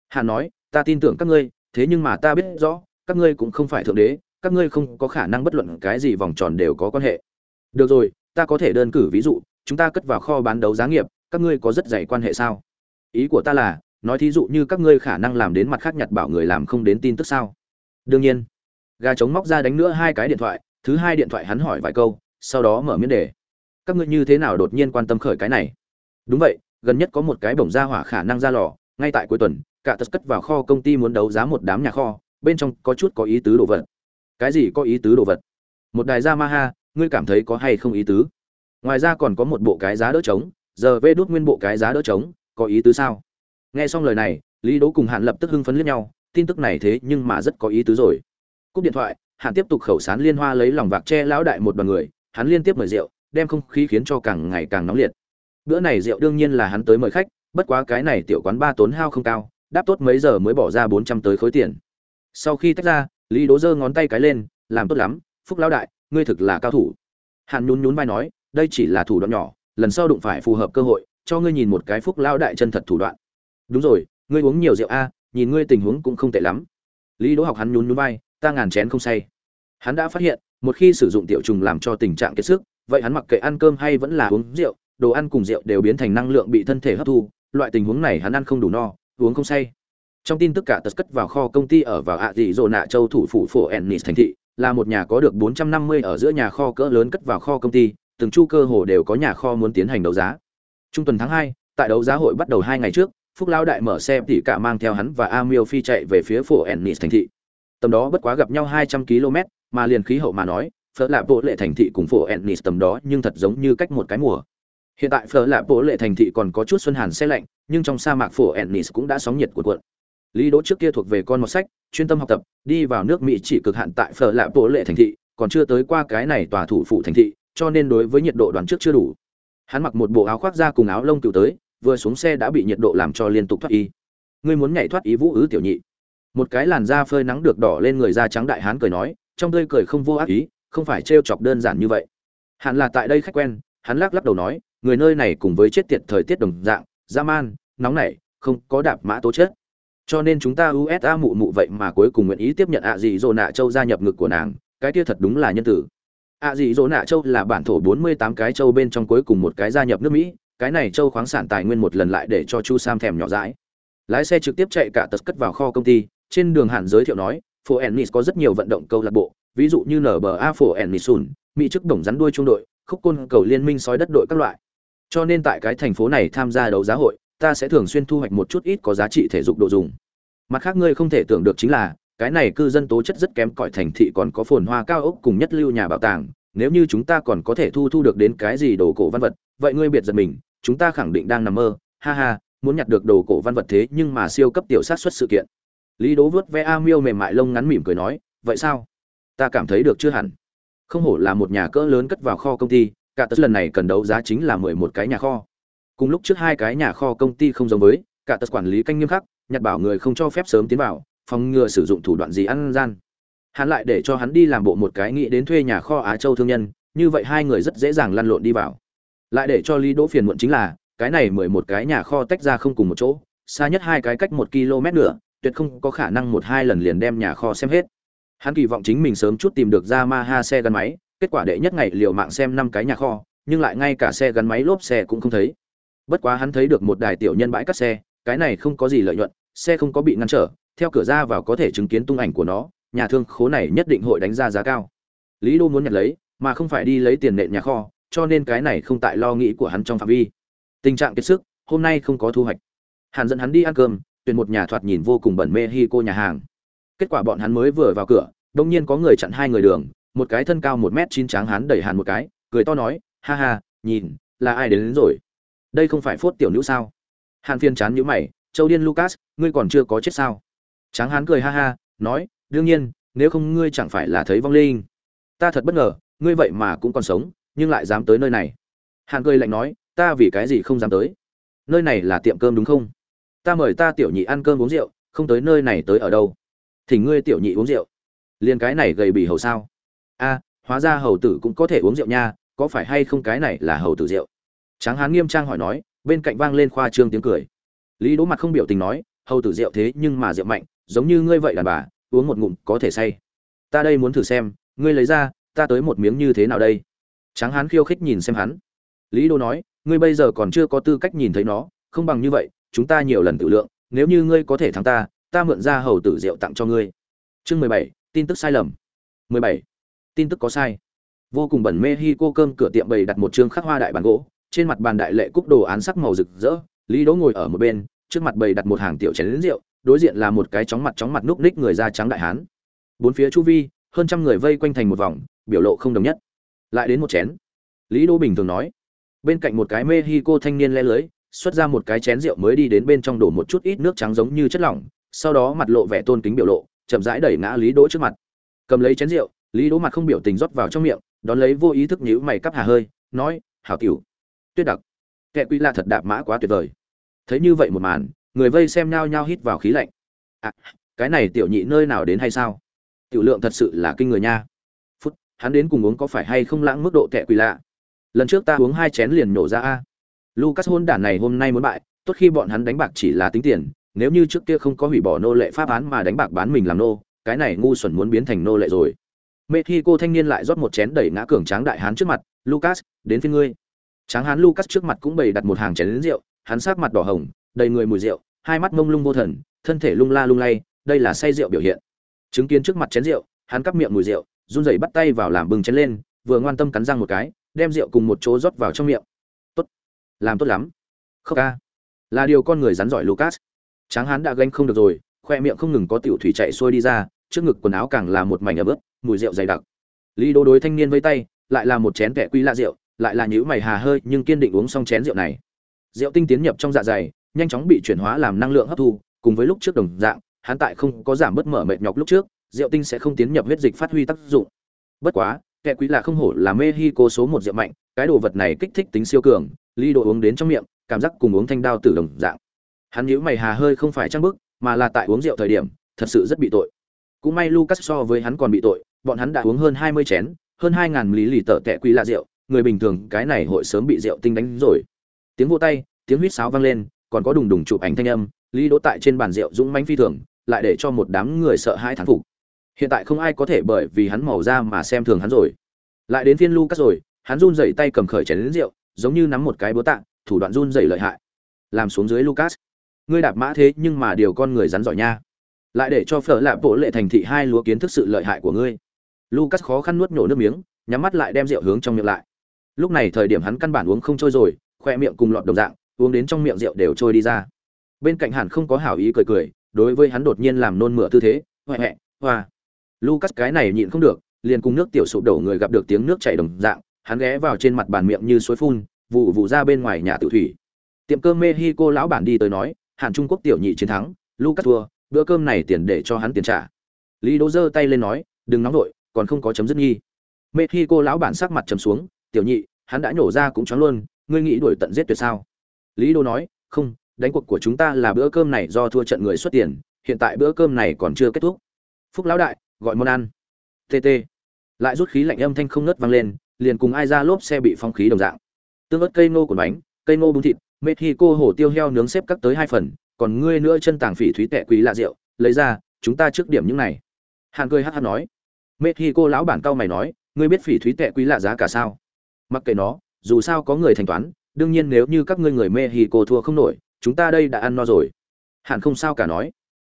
Hàn nói, ta tin tưởng các ngươi, thế nhưng mà ta biết rõ, các ngươi cũng không phải thượng đế, các ngươi không có khả năng bất luận cái gì vòng tròn đều có quan hệ. Được rồi, ta có thể đơn cử ví dụ, chúng ta cất vào kho bán đấu giá nghiệp, các ngươi có rất dày quan hệ sao? Ý của ta là, nói thí dụ như các ngươi khả năng làm đến mặt khác nhặt bảo người làm không đến tin tức sao? Đương nhiên. Gà trống móc ra đánh nữa hai cái điện thoại, thứ hai điện thoại hắn hỏi vài câu, sau đó mở miếng đề các ngươi như thế nào đột nhiên quan tâm khởi cái này? Đúng vậy gần nhất có một cái bổng ra hỏa khả năng ra lò ngay tại cuối tuần cả tật cất vào kho công ty muốn đấu giá một đám nhà kho bên trong có chút có ý tứ đồ vật. Cái gì có ý tứ đồ vật? Một đài Yamaha, ngươi cảm thấy có hay không ý tứ? Ngoài ra còn có một bộ cái giá đỡ trống giờ vê đốt nguyên bộ cái giá đỡ trống có ý tứ sao? Nghe xong lời này lý đỗ cùng hạn lập tức hưng phấn liếc nhau tin tức này thế nhưng mà rất có ý tứ rồi. Cúp điện thoại hạn tiếp tục khẩu sán liên hoa lấy lòng vạc che lão đại một đoàn người hắn liên tiếp mời rượu đem không khí khiến cho càng ngày càng nóng liệt. Bữa này rượu đương nhiên là hắn tới mời khách, bất quá cái này tiểu quán ba tốn hao không cao, đáp tốt mấy giờ mới bỏ ra bốn trăm tới khối tiền. Sau khi tách ra, lý đỗ giơ ngón tay cái lên, làm tốt lắm, phúc lão đại, ngươi thực là cao thủ. Hàn nhún nhún vai nói, đây chỉ là thủ đoạn nhỏ, lần sau đụng phải phù hợp cơ hội, cho ngươi nhìn một cái phúc lão đại chân thật thủ đoạn. Đúng rồi, ngươi uống nhiều rượu a, nhìn ngươi tình huống cũng không tệ lắm. Lý đỗ học hắn nhún nhún vai, ta ngàn chén không say. Hắn đã phát hiện, một khi sử dụng tiểu trùng làm cho tình trạng kiệt sức vậy hắn mặc kệ ăn cơm hay vẫn là uống rượu đồ ăn cùng rượu đều biến thành năng lượng bị thân thể hấp thu loại tình huống này hắn ăn không đủ no uống không say trong tin tức cả tật cất vào kho công ty ở vào ạ dị dỗ nạ châu thủ phủ phổ ennis thành thị là một nhà có được 450 ở giữa nhà kho cỡ lớn cất vào kho công ty từng chu cơ hồ đều có nhà kho muốn tiến hành đấu giá. Trung tuần tháng 2, tại đấu giá hội bắt đầu 2 ngày trước, Phúc Lão đại mở xe tỉ cả mang theo hắn và Amio Phi chạy về phía phủ Ennis thành thị. Tầm đó bất quá gặp nhau 200 km, mà liền khí hậu mà nói, Phở Lạp Bộ Lệ thành thị cùng phố Ennis tầm đó nhưng thật giống như cách một cái mùa. Hiện tại Phở Lạp Bộ Lệ thành thị còn có chút xuân hàn xe lạnh, nhưng trong sa mạc phố Ennis cũng đã sóng nhiệt cuộn cuộn. Lý Đỗ trước kia thuộc về con một sách, chuyên tâm học tập, đi vào nước Mỹ chỉ cực hạn tại Phở Lạp Bộ Lệ thành thị, còn chưa tới qua cái này tòa thủ phủ thành thị, cho nên đối với nhiệt độ đoán trước chưa đủ hắn mặc một bộ áo khoác da cùng áo lông cựu tới vừa xuống xe đã bị nhiệt độ làm cho liên tục thoát y ngươi muốn nhảy thoát ý vũ ứ tiểu nhị một cái làn da phơi nắng được đỏ lên người da trắng đại hán cười nói trong tươi cười không vô ác ý không phải trêu chọc đơn giản như vậy. Hẳn là tại đây khách quen, hắn lắc lắc đầu nói, người nơi này cùng với chết tiệt thời tiết đồng dạng, dã man, nóng nảy, không có đạp mã tố chết cho nên chúng ta usa mụ mụ vậy mà cuối cùng nguyện ý tiếp nhận ạ gì dỗ nạ châu gia nhập ngực của nàng, cái kia thật đúng là nhân tử. Ạ dị dỗ nạ châu là bản thổ 48 cái châu bên trong cuối cùng một cái gia nhập nước mỹ, cái này châu khoáng sản tài nguyên một lần lại để cho chu sam thèm nhỏ dãi. Lái xe trực tiếp chạy cả tật cất vào kho công ty, trên đường hạn giới thiệu nói phố ennis có rất nhiều vận động câu lạc bộ ví dụ như nba phố ennis sùn, mỹ chức đồng rắn đuôi trung đội, khúc côn cầu liên minh sói đất đội các loại. Cho nên tại cái thành phố này tham gia đấu giá hội, ta sẽ thường xuyên thu hoạch một chút ít có giá trị thể dục đồ dùng. Mặt khác ngươi không thể tưởng được chính là, cái này cư dân tố chất rất kém cỏi thành thị còn có phồn hoa cao ốc cùng nhất lưu nhà bảo tàng, nếu như chúng ta còn có thể thu thu được đến cái gì đồ cổ văn vật, vậy ngươi biệt giật mình, chúng ta khẳng định đang nằm mơ, ha ha, muốn nhặt được đồ cổ văn vật thế nhưng mà siêu cấp tiểu sát xuất sự kiện. Lý đố vớt ve a miêu mềm mại lông ngắn mỉm cười nói, vậy sao? Ta cảm thấy được chưa hẳn. Không hổ là một nhà cỡ lớn cất vào kho công ty, cả tật lần này cần đấu giá chính là mười một cái nhà kho. Cùng lúc trước hai cái nhà kho công ty không giống với, cả tật quản lý canh nghiêm khắc, nhặt bảo người không cho phép sớm tiến vào, phòng ngừa sử dụng thủ đoạn gì ăn gian. Hắn lại để cho hắn đi làm bộ một cái nghĩ đến thuê nhà kho á châu thương nhân, như vậy hai người rất dễ dàng lăn lộn đi vào. Lại để cho lý đỗ phiền muộn chính là, cái này mười một cái nhà kho tách ra không cùng một chỗ, xa nhất hai cái cách một km nữa, tuyệt không có khả năng một hai lần liền đem nhà kho xem hết hắn kỳ vọng chính mình sớm chút tìm được ra ma ha xe gắn máy, kết quả đệ nhất ngày liều mạng xem năm cái nhà kho, nhưng lại ngay cả xe gắn máy lốp xe cũng không thấy. Bất quá hắn thấy được một đài tiểu nhân bãi cắt xe, cái này không có gì lợi nhuận, xe không có bị ngăn trở, theo cửa ra vào có thể chứng kiến tung ảnh của nó, nhà thương khố này nhất định hội đánh ra giá cao. Lý đô muốn nhặt lấy, mà không phải đi lấy tiền nện nhà kho, cho nên cái này không tại lo nghĩ của hắn trong phạm vi. Tình trạng kiệt sức, hôm nay không có thu hoạch. Hàn dẫn hắn đi ăn cơm, tuyển một nhà thoạt nhìn vô cùng bẩn mê hi cô nhà hàng kết quả bọn hắn mới vừa vào cửa đông nhiên có người chặn hai người đường một cái thân cao một m chín tráng hắn đẩy hàn một cái cười to nói ha ha nhìn là ai đến, đến rồi? Đây không phải phốt tiểu nữ sao? Hàn phiên chán nhữ mày châu điên lucas ngươi còn chưa có chết sao? Tráng hán cười ha ha nói đương nhiên nếu không ngươi chẳng phải là thấy vong linh. Ta thật bất ngờ ngươi vậy mà cũng còn sống nhưng lại dám tới nơi này. Hàn cười lạnh nói ta vì cái gì không dám tới? Nơi này là tiệm cơm đúng không? Ta mời ta tiểu nhị ăn cơm uống rượu không tới nơi này tới ở đâu? Thì ngươi tiểu nhị uống rượu. Liền cái này gầy bì hầu sao? A, hóa ra hầu tử cũng có thể uống rượu nha, có phải hay không cái này là hầu tử rượu? Tráng hán nghiêm trang hỏi nói, bên cạnh vang lên khoa trương tiếng cười. Lý đỗ mặt không biểu tình nói, hầu tử rượu thế nhưng mà rượu mạnh, giống như ngươi vậy đàn bà, uống một ngụm có thể say. Ta đây muốn thử xem, ngươi lấy ra, ta tới một miếng như thế nào đây? Tráng hán khiêu khích nhìn xem hắn. Lý đô nói, ngươi bây giờ còn chưa có tư cách nhìn thấy nó, không bằng như vậy, chúng ta nhiều lần tự lượng, nếu như ngươi có thể thắng ta ta mượn ra hầu tử rượu tặng cho ngươi. Chương mười bảy, tin tức sai lầm. Mười bảy, tin tức có sai. Vô cùng bẩn mê hi cô cơm cửa tiệm bày đặt một chương khắc hoa đại bàn gỗ, trên mặt bàn đại lệ cúc đồ án sắc màu rực rỡ, lý đỗ ngồi ở một bên, trước mặt bày đặt một hàng tiểu chén rượu, đối diện là một cái chóng mặt chóng mặt núc ních người da trắng đại hán. Bốn phía chu vi, hơn trăm người vây quanh thành một vòng, biểu lộ không đồng nhất. Lại đến một chén. Lý đỗ bình thường nói. Bên cạnh một cái mê hi cô thanh niên le lưới, xuất ra một cái chén rượu mới đi đến bên trong đổ một chút ít nước trắng giống như chất lỏng sau đó mặt lộ vẻ tôn kính biểu lộ chậm rãi đẩy ngã lý đỗ trước mặt. Cầm lấy chén rượu lý đỗ mặt không biểu tình rót vào trong miệng đón lấy vô ý thức nhíu mày cắp hà hơi nói hảo tiểu tuyết đặc kẻ quy la thật đạp mã quá tuyệt vời. Thấy như vậy một màn người vây xem nhao nhao hít vào khí lạnh. À, cái này tiểu nhị nơi nào đến hay sao? Tiểu lượng thật sự là kinh người nha. Phút hắn đến cùng uống có phải hay không lãng mức độ tệ quỷ lạ? Lần trước ta uống hai chén liền nổ ra a. Lucas hôn đản này hôm nay muốn bại tốt khi bọn hắn đánh bạc chỉ là tính tiền nếu như trước kia không có hủy bỏ nô lệ pháp án mà đánh bạc bán mình làm nô, cái này ngu xuẩn muốn biến thành nô lệ rồi. Mê thi cô thanh niên lại rót một chén đẩy ngã cường tráng đại hán trước mặt, lucas, đến phía ngươi. Tráng hán lucas trước mặt cũng bày đặt một hàng chén lính rượu, hắn sát mặt đỏ hồng, đầy người mùi rượu, hai mắt mông lung vô thần, thân thể lung la lung lay, đây là say rượu biểu hiện. Chứng kiến trước mặt chén rượu, hắn cắp miệng mùi rượu, run rẩy bắt tay vào làm bừng chén lên, vừa ngoan tâm cắn răng một cái, đem rượu cùng một chỗ rót vào trong miệng. Tốt, làm tốt lắm. Khóc ca. Là điều con người rắn giỏi lucas tráng hắn đã gánh không được rồi, khoe miệng không ngừng có tiểu thủy chạy xuôi đi ra, trước ngực quần áo càng là một mảnh ẩm ướt, mùi rượu dày đặc. Lý đô đối thanh niên với tay, lại là một chén kẹ quy lạ rượu, lại là nhíu mày hà hơi nhưng kiên định uống xong chén rượu này. Rượu tinh tiến nhập trong dạ dày, nhanh chóng bị chuyển hóa làm năng lượng hấp thu, cùng với lúc trước đồng dạng, hắn tại không có giảm bớt mở mệt nhọc lúc trước, rượu tinh sẽ không tiến nhập huyết dịch phát huy tác dụng. Bất quá, kẻ quý là không hổ là mexico số một rượu mạnh, cái đồ vật này kích thích tính siêu cường, Lý Đô uống đến trong miệng, cảm giác cùng uống thanh đao tử đồng dạng hắn nhíu mày hà hơi không phải trang bức, mà là tại uống rượu thời điểm, thật sự rất bị tội. Cũng may lucas so với hắn còn bị tội, bọn hắn đã uống hơn hai mươi chén, hơn hai ngàn lý lì tợ tệ quý là rượu, người bình thường, cái này hội sớm bị rượu tinh đánh rồi. Tiếng vô tay, tiếng huýt sáo vang lên, còn có đùng đùng chụp ảnh thanh âm, lý đỗ tại trên bàn rượu dũng mãnh phi thường, lại để cho một đám người sợ hãi thán phục. Hiện tại không ai có thể bởi vì hắn màu da mà xem thường hắn rồi. Lại đến phiên lucas rồi, hắn run rẩy tay cầm khởi chén đến rượu, giống như nắm một cái búa tạ, thủ đoạn run rẩy lợi hại. Làm xuống dưới lucas ngươi đạp mã thế nhưng mà điều con người rắn giỏi nha. Lại để cho phở lạ bộ lệ thành thị hai lúa kiến thức sự lợi hại của ngươi. Lucas khó khăn nuốt nhổ nước miếng, nhắm mắt lại đem rượu hướng trong miệng lại. Lúc này thời điểm hắn căn bản uống không trôi rồi, khoe miệng cùng lọt đồng dạng, uống đến trong miệng rượu đều trôi đi ra. Bên cạnh hẳn không có hảo ý cười cười, đối với hắn đột nhiên làm nôn mửa tư thế huệ huệ hoa. Lucas cái này nhịn không được, liền cùng nước tiểu sụp đổ người gặp được tiếng nước chảy đồng dạng, hắn ghé vào trên mặt bàn miệng như suối phun vụ vụ ra bên ngoài nhà tự thủy. Tiệm cơm mexico lão bản đi tới nói hàn trung quốc tiểu nhị chiến thắng, lucas thua, bữa cơm này tiền để cho hắn tiền trả. Lý đỗ giơ tay lên nói, đừng nóng vội, còn không có chấm dứt nghi. Mexico lão bản sắc mặt trầm xuống, tiểu nhị, hắn đã nhổ ra cũng chóng luôn, ngươi nghĩ đuổi tận giết tuyệt sao? Lý đỗ nói, không, đánh cuộc của chúng ta là bữa cơm này do thua trận người xuất tiền, hiện tại bữa cơm này còn chưa kết thúc. Phúc lão đại, gọi món ăn. Tt lại rút khí lạnh âm thanh không ngớt vang lên, liền cùng ai ra lốp xe bị phong khí đồng dạng. Tương ớt cây nô của bánh, cây nô bún thịt mexico hổ tiêu heo nướng xếp cắt tới hai phần, còn ngươi nữa chân tàng phỉ thúy tệ quý lạ rượu, lấy ra, chúng ta trước điểm những này. Hàn cười hắc hắc nói. Mexico lão bản cao mày nói, ngươi biết phỉ thúy tệ quý lạ giá cả sao? Mặc kệ nó, dù sao có người thanh toán, đương nhiên nếu như các ngươi người mexico thua không nổi, chúng ta đây đã ăn no rồi. Hàn không sao cả nói.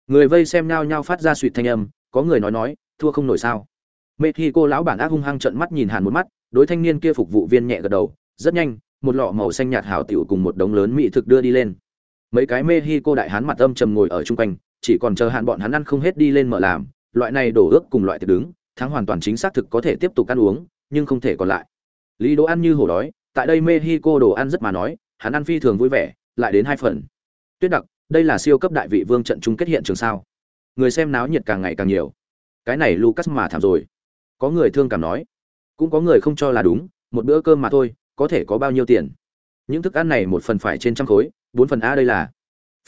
Người vây xem nhau nhau phát ra suýt thanh âm, có người nói nói, thua không nổi sao? Mexico lão bản ác hung hăng trợn mắt nhìn hàn một mắt, đối thanh niên kia phục vụ viên nhẹ gật đầu, rất nhanh một lọ màu xanh nhạt hảo tiểu cùng một đống lớn mỹ thực đưa đi lên. Mấy cái mexico đại hán mặt âm trầm ngồi ở chung quanh, chỉ còn chờ hạn bọn hắn ăn không hết đi lên mở làm, loại này đổ ước cùng loại thịt đứng thắng hoàn toàn chính xác thực có thể tiếp tục ăn uống, nhưng không thể còn lại. Lý đỗ ăn như hổ đói, tại đây mexico đồ ăn rất mà nói, hắn ăn phi thường vui vẻ, lại đến hai phần. Tuyết đặc, đây là siêu cấp đại vị vương trận chung kết hiện trường sao? Người xem náo nhiệt càng ngày càng nhiều. Cái này lucas mà thảm rồi. Có người thương cảm nói. Cũng có người không cho là đúng, một bữa cơm mà thôi có thể có bao nhiêu tiền? Những thức ăn này một phần phải trên trăm khối, bốn phần a đây là.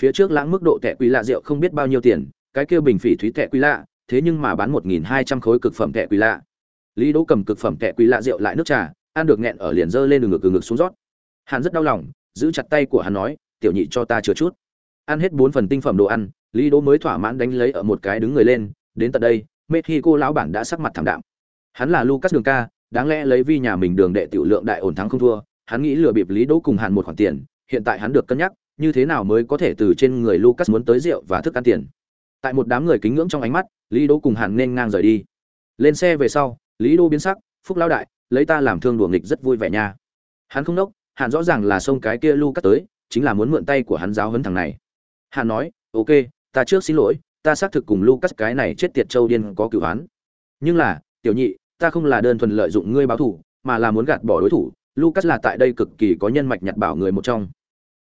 Phía trước lãng mức độ tệ quý lạ rượu không biết bao nhiêu tiền, cái kia bình phỉ thúy tệ quý lạ, thế nhưng mà bán một nghìn hai trăm khối cực phẩm tệ quý lạ. Lý đỗ cầm cực phẩm tệ quý lạ rượu lại nước trà, ăn được nghẹn ở liền dơ lên đường ngực ngực xuống rót. Hắn rất đau lòng, giữ chặt tay của hắn nói, tiểu nhị cho ta chừa chút. Ăn hết bốn phần tinh phẩm đồ ăn, lý đỗ mới thỏa mãn đánh lấy ở một cái đứng người lên, đến tận đây, mexico lão bản đã sắc mặt thảm đạm. Hắn là lucas đường ca đáng lẽ lấy vi nhà mình đường đệ tiểu lượng đại ổn thắng không thua, hắn nghĩ lừa bịp lý đỗ cùng hàn một khoản tiền, hiện tại hắn được cân nhắc, như thế nào mới có thể từ trên người lucas muốn tới rượu và thức ăn tiền. Tại một đám người kính ngưỡng trong ánh mắt, lý đỗ cùng hàn nên ngang rời đi. Lên xe về sau, lý đỗ biến sắc, phúc lão đại, lấy ta làm thương đùa nghịch rất vui vẻ nha. Hắn không đốc, hàn rõ ràng là xông cái kia lucas tới, chính là muốn mượn tay của hắn giáo huấn thằng này. Hàn nói, ok, ta trước xin lỗi, ta xác thực cùng lucas cái này chết tiệt châu điên có cửu án nhưng là, tiểu nhị ta không là đơn thuần lợi dụng ngươi báo thủ mà là muốn gạt bỏ đối thủ. Lucas là tại đây cực kỳ có nhân mạch nhặt bảo người một trong.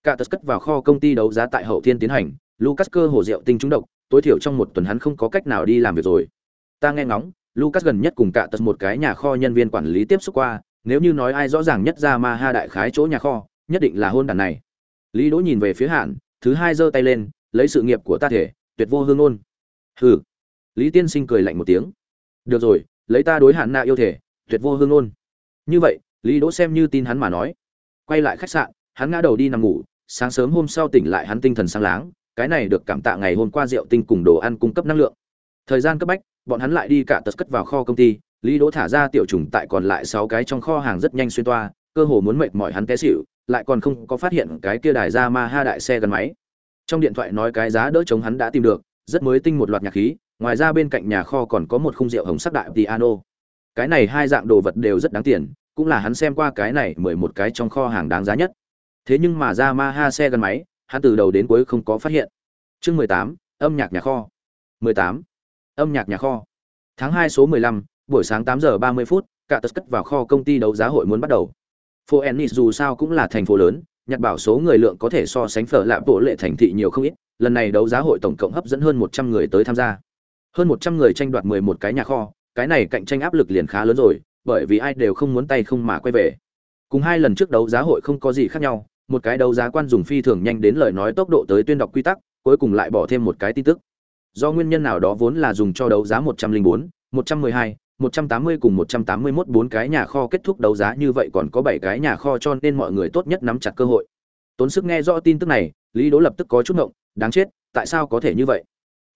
Cả tật cất vào kho công ty đấu giá tại hậu thiên tiến hành. Lucas cơ hồ rượu tinh trúng độc tối thiểu trong một tuần hắn không có cách nào đi làm việc rồi. Ta nghe ngóng lucas gần nhất cùng cả tật một cái nhà kho nhân viên quản lý tiếp xúc qua nếu như nói ai rõ ràng nhất ra ma ha đại khái chỗ nhà kho nhất định là hôn đàn này. Lý đỗ nhìn về phía hàn, thứ hai giơ tay lên lấy sự nghiệp của ta thể tuyệt vô hương ôn hừ. Lý tiên sinh cười lạnh một tiếng. Được rồi lấy ta đối hạn nạ yêu thể, tuyệt vô hương ôn. Như vậy, lý đỗ xem như tin hắn mà nói. Quay lại khách sạn, hắn ngã đầu đi nằm ngủ, sáng sớm hôm sau tỉnh lại hắn tinh thần sáng láng, cái này được cảm tạ ngày hôm qua rượu tinh cùng đồ ăn cung cấp năng lượng. Thời gian cấp bách, bọn hắn lại đi cả tật cất vào kho công ty, lý đỗ thả ra tiểu trùng tại còn lại sáu cái trong kho hàng rất nhanh xuyên toa, cơ hồ muốn mệt mỏi hắn té xỉu, lại còn không có phát hiện cái kia đài ra ma ha đại xe gắn máy. Trong điện thoại nói cái giá đỡ chống hắn đã tìm được, rất mới tinh một loạt nhạc khí ngoài ra bên cạnh nhà kho còn có một khung rượu hồng sắc đại piano. Cái này hai dạng đồ vật đều rất đáng tiền, cũng là hắn xem qua cái này mười một cái trong kho hàng đáng giá nhất. Thế nhưng mà ra ma ha xe gắn máy, hắn từ đầu đến cuối không có phát hiện. Chương mười tám, âm nhạc nhà kho. Mười tám, âm nhạc nhà kho. Tháng hai số mười lăm, buổi sáng tám giờ ba mươi phút, cả tất cất vào kho công ty đấu giá hội muốn bắt đầu. Phố ennis dù sao cũng là thành phố lớn nhặt bảo số người lượng có thể so sánh phở lạ bộ lệ thành thị nhiều không ít, lần này đấu giá hội tổng cộng hấp dẫn hơn một trăm người tới tham gia hơn một trăm người tranh đoạt mười một cái nhà kho cái này cạnh tranh áp lực liền khá lớn rồi bởi vì ai đều không muốn tay không mà quay về cùng hai lần trước đấu giá hội không có gì khác nhau một cái đấu giá quan dùng phi thường nhanh đến lời nói tốc độ tới tuyên đọc quy tắc cuối cùng lại bỏ thêm một cái tin tức do nguyên nhân nào đó vốn là dùng cho đấu giá một trăm linh bốn một trăm mười hai 180 cùng 181 bốn cái nhà kho kết thúc đấu giá như vậy còn có 7 cái nhà kho cho nên mọi người tốt nhất nắm chặt cơ hội. Tốn sức nghe rõ tin tức này, Lý Đỗ lập tức có chút ngộng, đáng chết, tại sao có thể như vậy?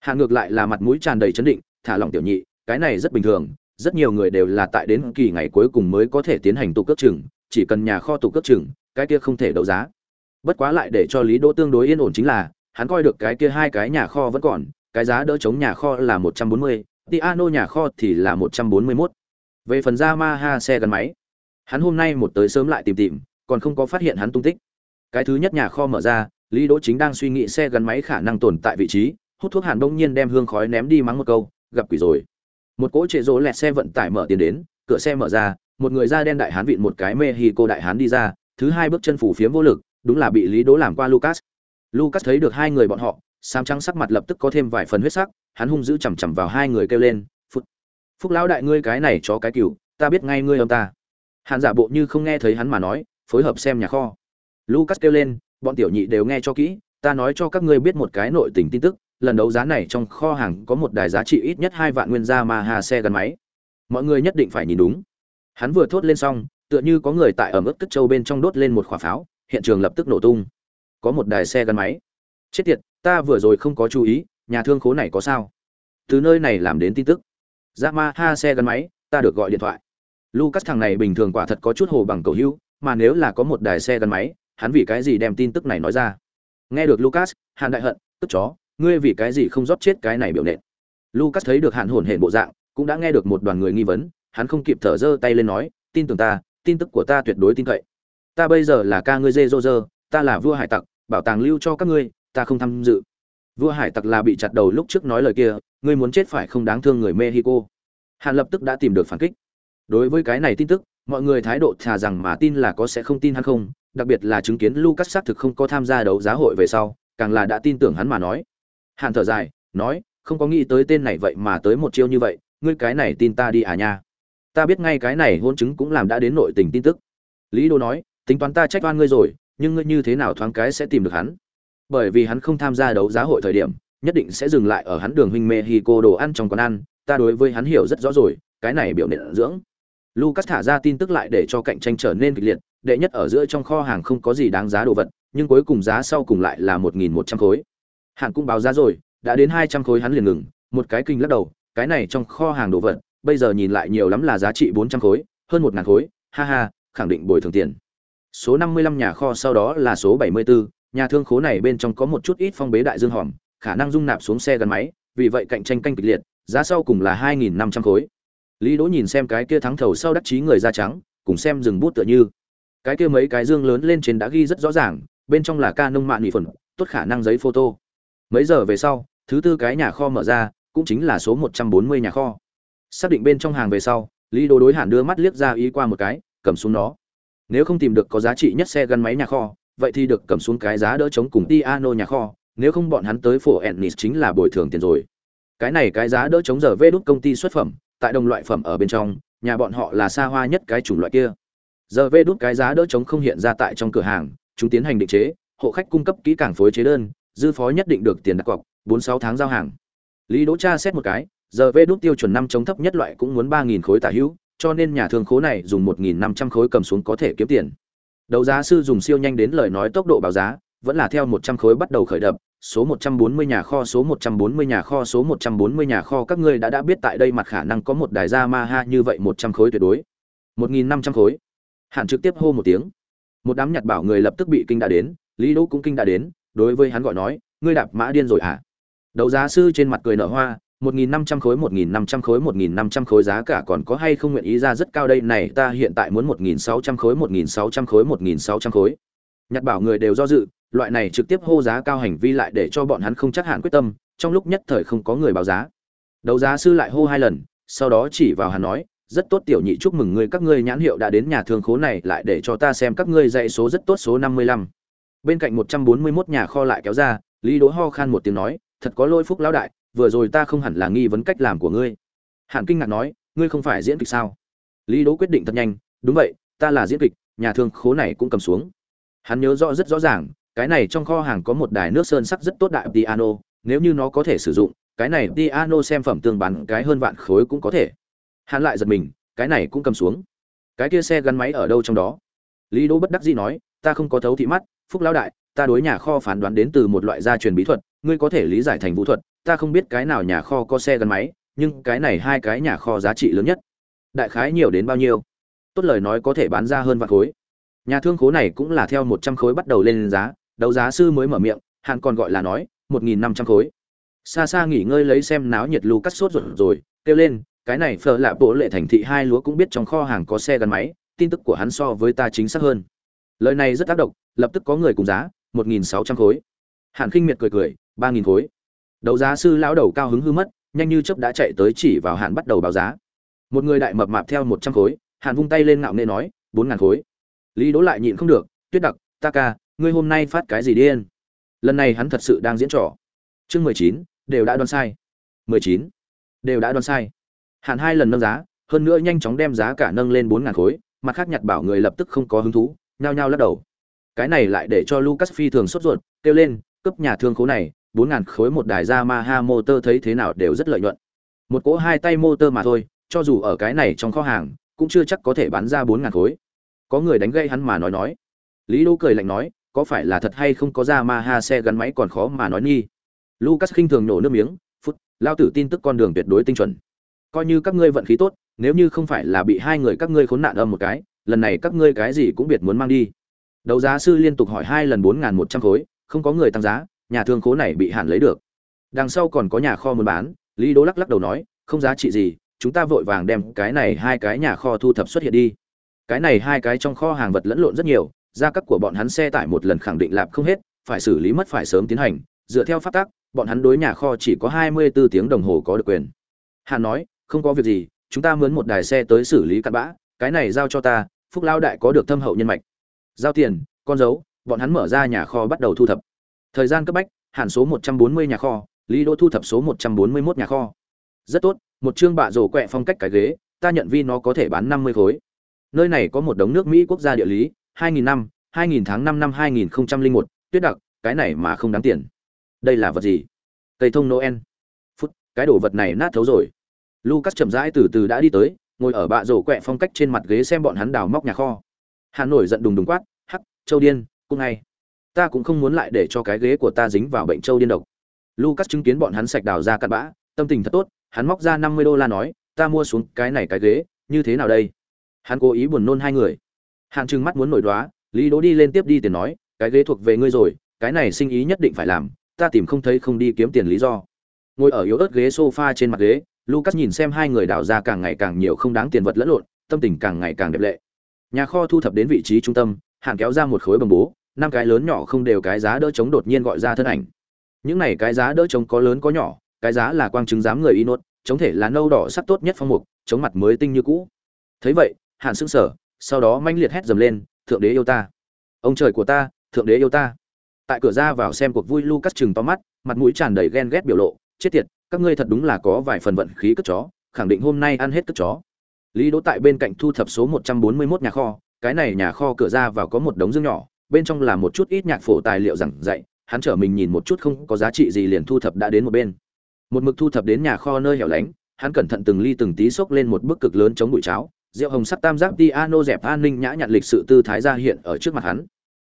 Hạ ngược lại là mặt mũi tràn đầy chấn định, thả lòng tiểu nhị, cái này rất bình thường, rất nhiều người đều là tại đến kỳ ngày cuối cùng mới có thể tiến hành tụ cước chừng, chỉ cần nhà kho tụ cước chừng, cái kia không thể đấu giá. Bất quá lại để cho Lý Đỗ tương đối yên ổn chính là, hắn coi được cái kia hai cái nhà kho vẫn còn, cái giá đỡ chống nhà kho là 140, Tiano nhà kho thì là 141. Về phần Yamaha xe gắn máy, hắn hôm nay một tới sớm lại tìm tìm, còn không có phát hiện hắn tung tích. cái thứ nhất nhà kho mở ra lý đỗ chính đang suy nghĩ xe gắn máy khả năng tồn tại vị trí hút thuốc hàn đông nhiên đem hương khói ném đi mắng một câu, gặp quỷ rồi. Một cỗ trệ rỗ lẹt xe vận tải mở tiền đến, cửa xe mở ra, một người da đen đại hán vịn một cái mê hi cô đại hán đi ra, thứ hai bước chân phủ phiếm vô lực, đúng là bị lý đỗ làm qua lucas. Lucas thấy được hai người bọn họ sám trắng sắc mặt lập tức có thêm vài phần huyết sắc, hắn hung dữ chằm chằm vào hai người kêu lên, phúc phúc lão đại ngươi cái này cho cái cừu, ta biết ngay ngươi ông ta. Hàn giả bộ như không nghe thấy hắn mà nói, phối hợp xem nhà kho. Lucas kêu lên, bọn tiểu nhị đều nghe cho kỹ, ta nói cho các ngươi biết một cái nội tình tin tức lần đấu giá này trong kho hàng có một đài giá trị ít nhất hai vạn nguyên gia mà hà xe gắn máy. Mọi người nhất định phải nhìn đúng. Hắn vừa thốt lên xong, tựa như có người tại ở mức cất châu bên trong đốt lên một quả pháo, hiện trường lập tức nổ tung. Có một đài xe gắn máy. Chết tiệt, ta vừa rồi không có chú ý, nhà thương khố này có sao? Từ nơi này làm đến tin tức. Giá ma hà xe gắn máy, ta được gọi điện thoại. Lucas thằng này bình thường quả thật có chút hồ bằng cầu hữu, mà nếu là có một đài xe gắn máy, hắn vì cái gì đem tin tức này nói ra? Nghe được lucas, hàn đại hận, tức chó ngươi vì cái gì không rót chết cái này biểu nện? Lucas thấy được hạn hồn hển bộ dạng, cũng đã nghe được một đoàn người nghi vấn, hắn không kịp thở giơ tay lên nói, tin tưởng ta, tin tức của ta tuyệt đối tin cậy. Ta bây giờ là ca ngươi dê dô dơ, ta là vua hải tặc, bảo tàng lưu cho các ngươi, ta không tham dự. Vua hải tặc là bị chặt đầu lúc trước nói lời kia, ngươi muốn chết phải không đáng thương người mexico. Hàn lập tức đã tìm được phản kích. Đối với cái này tin tức, mọi người thái độ thà rằng mà tin là có sẽ không tin hắn không, đặc biệt là chứng kiến lucas xác thực không có tham gia đấu giá hội về sau, càng là đã tin tưởng hắn mà nói hàn thở dài, nói, không có nghĩ tới tên này vậy mà tới một chiêu như vậy, ngươi cái này tin ta đi à nha. Ta biết ngay cái này hôn chứng cũng làm đã đến nội tình tin tức. Lý đô nói, tính toán ta trách oan ngươi rồi, nhưng ngươi như thế nào thoáng cái sẽ tìm được hắn? Bởi vì hắn không tham gia đấu giá hội thời điểm, nhất định sẽ dừng lại ở hắn đường huynh cô đồ ăn trong quán ăn, ta đối với hắn hiểu rất rõ rồi, cái này biểu hiện dưỡng. Lucas thả ra tin tức lại để cho cạnh tranh trở nên kịch liệt, đệ nhất ở giữa trong kho hàng không có gì đáng giá đồ vật, nhưng cuối cùng giá sau cùng lại là một nghìn một trăm khối. Hàn cũng báo giá rồi, đã đến hai trăm khối hắn liền ngừng, một cái kinh lắc đầu, cái này trong kho hàng đồ vật, bây giờ nhìn lại nhiều lắm là giá trị bốn trăm khối, hơn một ngàn khối, ha ha, khẳng định bồi thường tiền. Số năm mươi lăm nhà kho sau đó là số bảy mươi bốn nhà thương khố này bên trong có một chút ít phong bế đại dương hòm, khả năng dung nạp xuống xe gắn máy, vì vậy cạnh tranh canh kịch liệt, giá sau cùng là hai nghìn năm trăm khối. Lý đỗ nhìn xem cái kia thắng thầu sau đắc chí người da trắng, cùng xem rừng bút tựa như. Cái kia mấy cái dương lớn lên trên đã ghi rất rõ ràng, bên trong là ca nông mạn nhị phần tốt khả năng giấy photo mấy giờ về sau, thứ tư cái nhà kho mở ra, cũng chính là số một trăm bốn mươi nhà kho. Xác định bên trong hàng về sau, lý đồ đối hẳn đưa mắt liếc ra ý qua một cái, cầm xuống nó. Nếu không tìm được có giá trị nhất xe gắn máy nhà kho, vậy thì được cầm xuống cái giá đỡ chống cùng piano nhà kho, nếu không bọn hắn tới phổ ennis chính là bồi thường tiền rồi. Cái này cái giá đỡ chống giờ vê đút công ty xuất phẩm, tại đồng loại phẩm ở bên trong, nhà bọn họ là xa hoa nhất cái chủng loại kia. Giờ vê đút cái giá đỡ chống không hiện ra tại trong cửa hàng, chúng tiến hành định chế, hộ khách cung cấp kỹ càng phối chế đơn dư phó nhất định được tiền đặt cọc bốn sáu tháng giao hàng lý đỗ tra xét một cái giờ vê đút tiêu chuẩn năm chống thấp nhất loại cũng muốn ba nghìn khối tả hữu cho nên nhà thương khố này dùng một nghìn năm trăm khối cầm xuống có thể kiếm tiền đấu giá sư dùng siêu nhanh đến lời nói tốc độ báo giá vẫn là theo một trăm khối bắt đầu khởi đập số 140 nhà kho số 140 nhà kho số 140 nhà kho các ngươi đã đã biết tại đây mặt khả năng có một đài ha như vậy 100 khối tuyệt đối. 1500 khối. Hạn trực tiếp hô một tiếng. Một đám nhặt bảo người lập tức bị kinh đã đến, Lý Đỗ cũng kinh đã đến, đối với hắn gọi nói, ngươi đạp mã điên rồi hả? Đấu giá sư trên mặt cười nở hoa, 1500 khối 1500 khối 1500 khối giá cả còn có hay không nguyện ý ra rất cao đây này, ta hiện tại muốn 1600 khối 1600 khối 1600 khối. Nhặt bảo người đều do dự, loại này trực tiếp hô giá cao hành vi lại để cho bọn hắn không chắc hạn quyết tâm trong lúc nhất thời không có người báo giá đấu giá sư lại hô hai lần sau đó chỉ vào hắn nói rất tốt tiểu nhị chúc mừng ngươi các ngươi nhãn hiệu đã đến nhà thương khố này lại để cho ta xem các ngươi dạy số rất tốt số năm mươi lăm bên cạnh một trăm bốn mươi 141 nhà kho lại kéo ra, lý đỗ ho khan một tiếng nói, thật có lỗi phúc lão đại, vừa rồi ta không hẳn là nghi vấn cách làm của ngươi. Hàn kinh ngạc nói, ngươi không phải diễn kịch sao? Lý đỗ quyết định thật nhanh, đúng vậy, ta là diễn kịch, nhà thương khố này cũng cầm xuống. Hắn nhớ rõ rất rõ ràng, cái này trong kho hàng có một đài nước sơn sắc rất tốt đại piano, nếu như nó có thể sử dụng, cái này piano xem phẩm tương bán cái hơn vạn khối cũng có thể. Hắn lại giật mình, cái này cũng cầm xuống. Cái kia xe gắn máy ở đâu trong đó? Lý đỗ bất đắc dĩ nói, ta không có thấu thị mắt, phúc lão đại, ta đối nhà kho phán đoán đến từ một loại gia truyền bí thuật, ngươi có thể lý giải thành vũ thuật, ta không biết cái nào nhà kho có xe gắn máy, nhưng cái này hai cái nhà kho giá trị lớn nhất. Đại khái nhiều đến bao nhiêu? Tốt lời nói có thể bán ra hơn vạn khối. Nhà thương khố này cũng là theo một trăm khối bắt đầu lên giá, đấu giá sư mới mở miệng, hạn còn gọi là nói, một nghìn năm trăm khối. Xa xa nghỉ ngơi lấy xem náo nhiệt lưu cắt sốt ruột rồi, kêu lên, cái này phở lạ bộ lệ thành thị hai lúa cũng biết trong kho hàng có xe gắn máy tin tức của hắn so với ta chính xác hơn. Lời này rất tác động, lập tức có người cùng giá, một nghìn sáu trăm khối. Hàn khinh miệt cười cười, ba nghìn khối. Đấu giá sư lão đầu cao hứng hư mất, nhanh như chớp đã chạy tới chỉ vào hạn bắt đầu báo giá. Một người đại mập mạp theo một trăm khối hạn vung tay lên ngạo nghễ nói, bốn ngàn khối. Lý đỗ lại nhịn không được, tuyết đặc, ta ca, ngươi hôm nay phát cái gì điên? Lần này hắn thật sự đang diễn trò. Chương mười chín, đều đã đoán sai. mười chín, đều đã đoán sai. Hạn hai lần nâng giá, hơn nữa nhanh chóng đem giá cả nâng lên bốn ngàn khối mặt khác nhặt bảo người lập tức không có hứng thú nhao nhao lắc đầu cái này lại để cho lucas phi thường sốt ruột kêu lên cấp nhà thương khố này bốn ngàn khối một đài Yamaha motor thấy thế nào đều rất lợi nhuận. Một cỗ hai tay motor mà thôi, cho dù ở cái này trong kho hàng, cũng chưa chắc có thể bán ra bốn ngàn khối. Có người đánh gây hắn mà nói nói. Lý Đỗ cười lạnh nói, có phải là thật hay không có Yamaha xe gắn máy còn khó mà nói nghi. Lucas khinh thường nổ nước miếng, phút, lao tử tin tức con đường tuyệt đối tinh chuẩn. Coi như các ngươi vận khí tốt, nếu như không phải là bị hai người các ngươi khốn nạn âm một cái, lần này các ngươi cái gì cũng biệt muốn mang đi. Đấu giá sư liên tục hỏi hai lần bốn một trăm khối, không có người tăng giá, nhà thương khố này bị hạn lấy được. Đằng sau còn có nhà kho muốn bán lý đỗ lắc lắc đầu nói không giá trị gì chúng ta vội vàng đem cái này hai cái nhà kho thu thập xuất hiện đi. Cái này hai cái trong kho hàng vật lẫn lộn rất nhiều gia cấp của bọn hắn xe tải một lần khẳng định lạp không hết phải xử lý mất phải sớm tiến hành dựa theo pháp tắc bọn hắn đối nhà kho chỉ có hai mươi 24 tiếng đồng hồ có được quyền. Hàn nói không có việc gì chúng ta mướn một đài xe tới xử lý cặn bã cái này giao cho ta phúc lao đại có được thâm hậu nhân mạch giao tiền con dấu bọn hắn mở ra nhà kho bắt đầu thu thập Thời gian cấp bách, hạn số 140 nhà kho, Lý Đỗ thu thập số 141 nhà kho. Rất tốt, một chương bạ rổ quẹ phong cách cái ghế, ta nhận vi nó có thể bán 50 khối. Nơi này có một đống nước Mỹ quốc gia địa lý, 2000 năm, 2000 tháng năm năm 2001, tuyết đặc, cái này mà không đáng tiền. Đây là vật gì? Cây thông Noel. Phút, cái đồ vật này nát thấu rồi. Lucas chậm rãi từ từ đã đi tới, ngồi ở bạ rổ quẹ phong cách trên mặt ghế xem bọn hắn đào móc nhà kho. Hắn nổi giận đùng đùng quát, "Hắc, Châu điên, cung ngay." ta cũng không muốn lại để cho cái ghế của ta dính vào bệnh châu điên độc lucas chứng kiến bọn hắn sạch đào ra cặn bã tâm tình thật tốt hắn móc ra năm mươi đô la nói ta mua xuống cái này cái ghế như thế nào đây hắn cố ý buồn nôn hai người hạn trừng mắt muốn nổi đoá lý đỗ đi lên tiếp đi tiền nói cái ghế thuộc về ngươi rồi cái này sinh ý nhất định phải làm ta tìm không thấy không đi kiếm tiền lý do ngồi ở yếu ớt ghế sofa trên mặt ghế lucas nhìn xem hai người đào ra càng ngày càng nhiều không đáng tiền vật lẫn lộn, tâm tình càng ngày càng đẹp lệ. Nhà kho thu thập đến vị trí trung tâm, hạn kéo ra một khối bầm bố, năm cái lớn nhỏ không đều cái giá đỡ chống đột nhiên gọi ra thân ảnh. Những này cái giá đỡ chống có lớn có nhỏ, cái giá là quang chứng giám người y nốt chống thể là nâu đỏ sắc tốt nhất phong mục chống mặt mới tinh như cũ. Thấy vậy, hàn sững sờ, sau đó manh liệt hét dầm lên, thượng đế yêu ta! Ông trời của ta, thượng đế yêu ta! Tại cửa ra vào xem cuộc vui, lucas chừng to mắt, mặt mũi tràn đầy ghen ghét biểu lộ, chết tiệt các ngươi thật đúng là có vài phần vận khí cất chó, khẳng định hôm nay ăn hết cất chó. Lý đỗ tại bên cạnh thu thập số 141 nhà kho, cái này nhà kho cửa ra vào có một đống dương nhỏ, bên trong là một chút ít nhạc phổ tài liệu giảng dạy, hắn trở mình nhìn một chút không có giá trị gì liền thu thập đã đến một bên. Một mực thu thập đến nhà kho nơi hẻo lánh, hắn cẩn thận từng ly từng tí xốc lên một bức cực lớn chống bụi cháo, rượu hồng sắc tam giác piano dẹp an ninh nhã nhặn lịch sự tư thái ra hiện ở trước mặt hắn.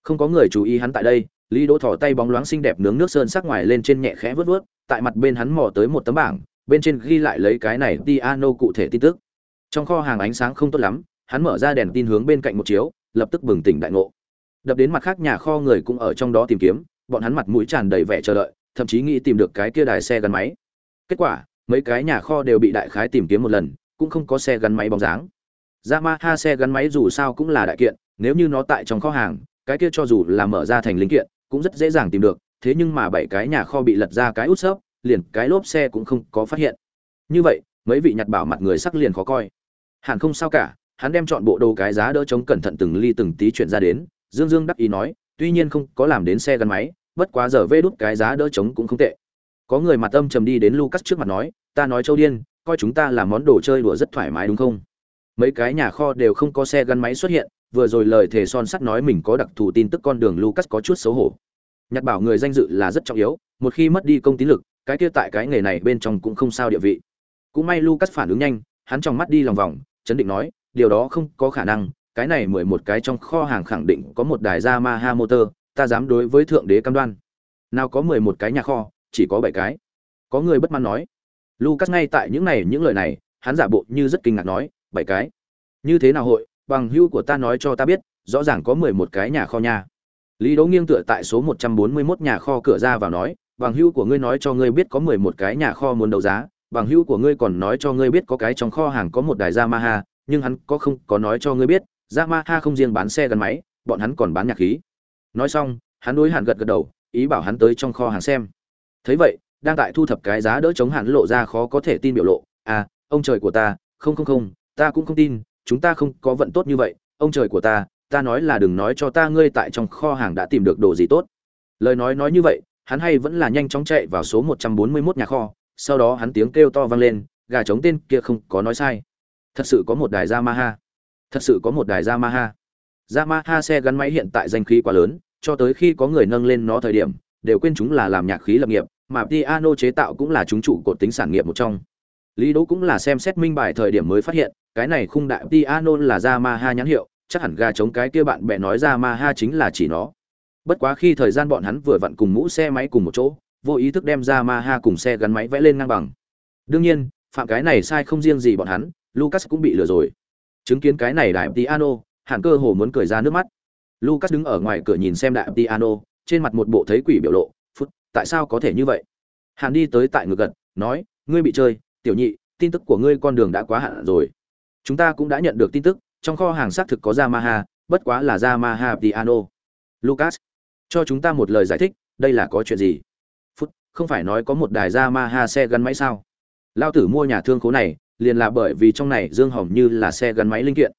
Không có người chú ý hắn tại đây lý đỗ thỏ tay bóng loáng xinh đẹp nướng nước sơn sắc ngoài lên trên nhẹ khẽ vớt vớt, tại mặt bên hắn mò tới một tấm bảng, bên trên ghi lại lấy cái này piano cụ thể tin tức. Trong kho hàng ánh sáng không tốt lắm, hắn mở ra đèn tin hướng bên cạnh một chiếu, lập tức bừng tỉnh đại ngộ. Đập đến mặt khác nhà kho người cũng ở trong đó tìm kiếm, bọn hắn mặt mũi tràn đầy vẻ chờ đợi, thậm chí nghĩ tìm được cái kia đài xe gắn máy. Kết quả, mấy cái nhà kho đều bị đại khái tìm kiếm một lần, cũng không có xe gắn máy bóng dáng. Yamaha xe gắn máy dù sao cũng là đại kiện, nếu như nó tại trong kho hàng, cái kia cho dù là mở ra thành linh kiện cũng rất dễ dàng tìm được thế nhưng mà bảy cái nhà kho bị lật ra cái út xớp liền cái lốp xe cũng không có phát hiện như vậy mấy vị nhặt bảo mặt người sắc liền khó coi hẳn không sao cả hắn đem chọn bộ đồ cái giá đỡ chống cẩn thận từng ly từng tí chuyển ra đến Dương Dương đắc ý nói, tuy nhiên không có làm đến xe gắn máy, bất quá giờ vê đút cái giá đỡ chống cũng không tệ. Có người mặt âm trầm đi đến Lucas trước mặt nói, ta nói Châu Điên, coi chúng ta là món đồ chơi đùa rất thoải mái đúng không? Mấy cái nhà kho đều không có xe gắn máy xuất hiện, vừa rồi lời thề son sắt nói mình có đặc thù tin tức con đường Lucas có chút xấu hổ. Nhặt bảo người danh dự là rất trọng yếu, một khi mất đi công tín lực, cái kia tại cái nghề này bên trong cũng không sao địa vị. Cũng may Lucas phản ứng nhanh, hắn trong mắt đi lòng vòng, chấn định nói, điều đó không có khả năng, cái này mười một cái trong kho hàng khẳng định có một đài Yamaha motor, ta dám đối với thượng đế cam đoan. Nào có mười một cái nhà kho, chỉ có bảy cái. Có người bất mãn nói. Lucas ngay tại những này những lời này, hắn giả bộ như rất kinh ngạc nói, bảy cái. Như thế nào hội, bằng hữu của ta nói cho ta biết, rõ ràng có mười một cái nhà kho nha. Lý Đỗ nghiêng tựa tại số một trăm bốn mươi 141 nhà kho cửa ra vào nói, bằng hữu của ngươi nói cho ngươi biết có mười một cái nhà kho muốn đấu giá, bằng hữu của ngươi còn nói cho ngươi biết có cái trong kho hàng có một đài Yamaha, nhưng hắn có không có nói cho ngươi biết Yamaha không riêng bán xe gắn máy, bọn hắn còn bán nhạc khí nói xong hắn đối hàn gật gật đầu ý bảo hắn tới trong kho hàng xem thấy vậy đang tại thu thập cái giá đỡ chống hàn lộ ra khó có thể tin biểu lộ à ông trời của ta không không không ta cũng không tin, chúng ta không có vận tốt như vậy, ông trời của ta ta nói là đừng nói cho ta ngươi tại trong kho hàng đã tìm được đồ gì tốt. Lời nói nói như vậy, hắn hay vẫn là nhanh chóng chạy vào số 141 nhà kho, sau đó hắn tiếng kêu to vang lên, gà trống tên kia không có nói sai. Thật sự có một đài Yamaha. Thật sự có một đài Yamaha. Yamaha xe gắn máy hiện tại danh khí quá lớn, cho tới khi có người nâng lên nó thời điểm, đều quên chúng là làm nhạc khí lập nghiệp, mà piano chế tạo cũng là chúng trụ cột tính sản nghiệp một trong lý đỗ cũng là xem xét minh bài thời điểm mới phát hiện, cái này khung đại piano là Yamaha nhãn hiệu, chắc hẳn gà chống cái kia bạn bè nói Yamaha chính là chỉ nó. Bất quá khi thời gian bọn hắn vừa vặn cùng mũ xe máy cùng một chỗ, vô ý thức đem Yamaha cùng xe gắn máy vẽ lên ngang bằng. Đương nhiên, phạm cái này sai không riêng gì bọn hắn, lucas cũng bị lừa rồi. Chứng kiến cái này đại piano hẳn cơ hồ muốn cười ra nước mắt. Lucas đứng ở ngoài cửa nhìn xem đại piano, trên mặt một bộ thấy quỷ biểu lộ, phút, tại sao có thể như vậy? Hàn đi tới tại ngược gật, nói, ngươi bị chơi tiểu nhị tin tức của ngươi con đường đã quá hạn rồi chúng ta cũng đã nhận được tin tức trong kho hàng xác thực có Yamaha, bất quá là Yamaha piano. Lucas, cho chúng ta một lời giải thích, đây là có chuyện gì? Phút, không phải nói có một đài Yamaha xe gắn máy sao? Lao tử mua nhà thương khố này, liền là bởi vì trong này dương hỏng như là xe gắn máy linh kiện.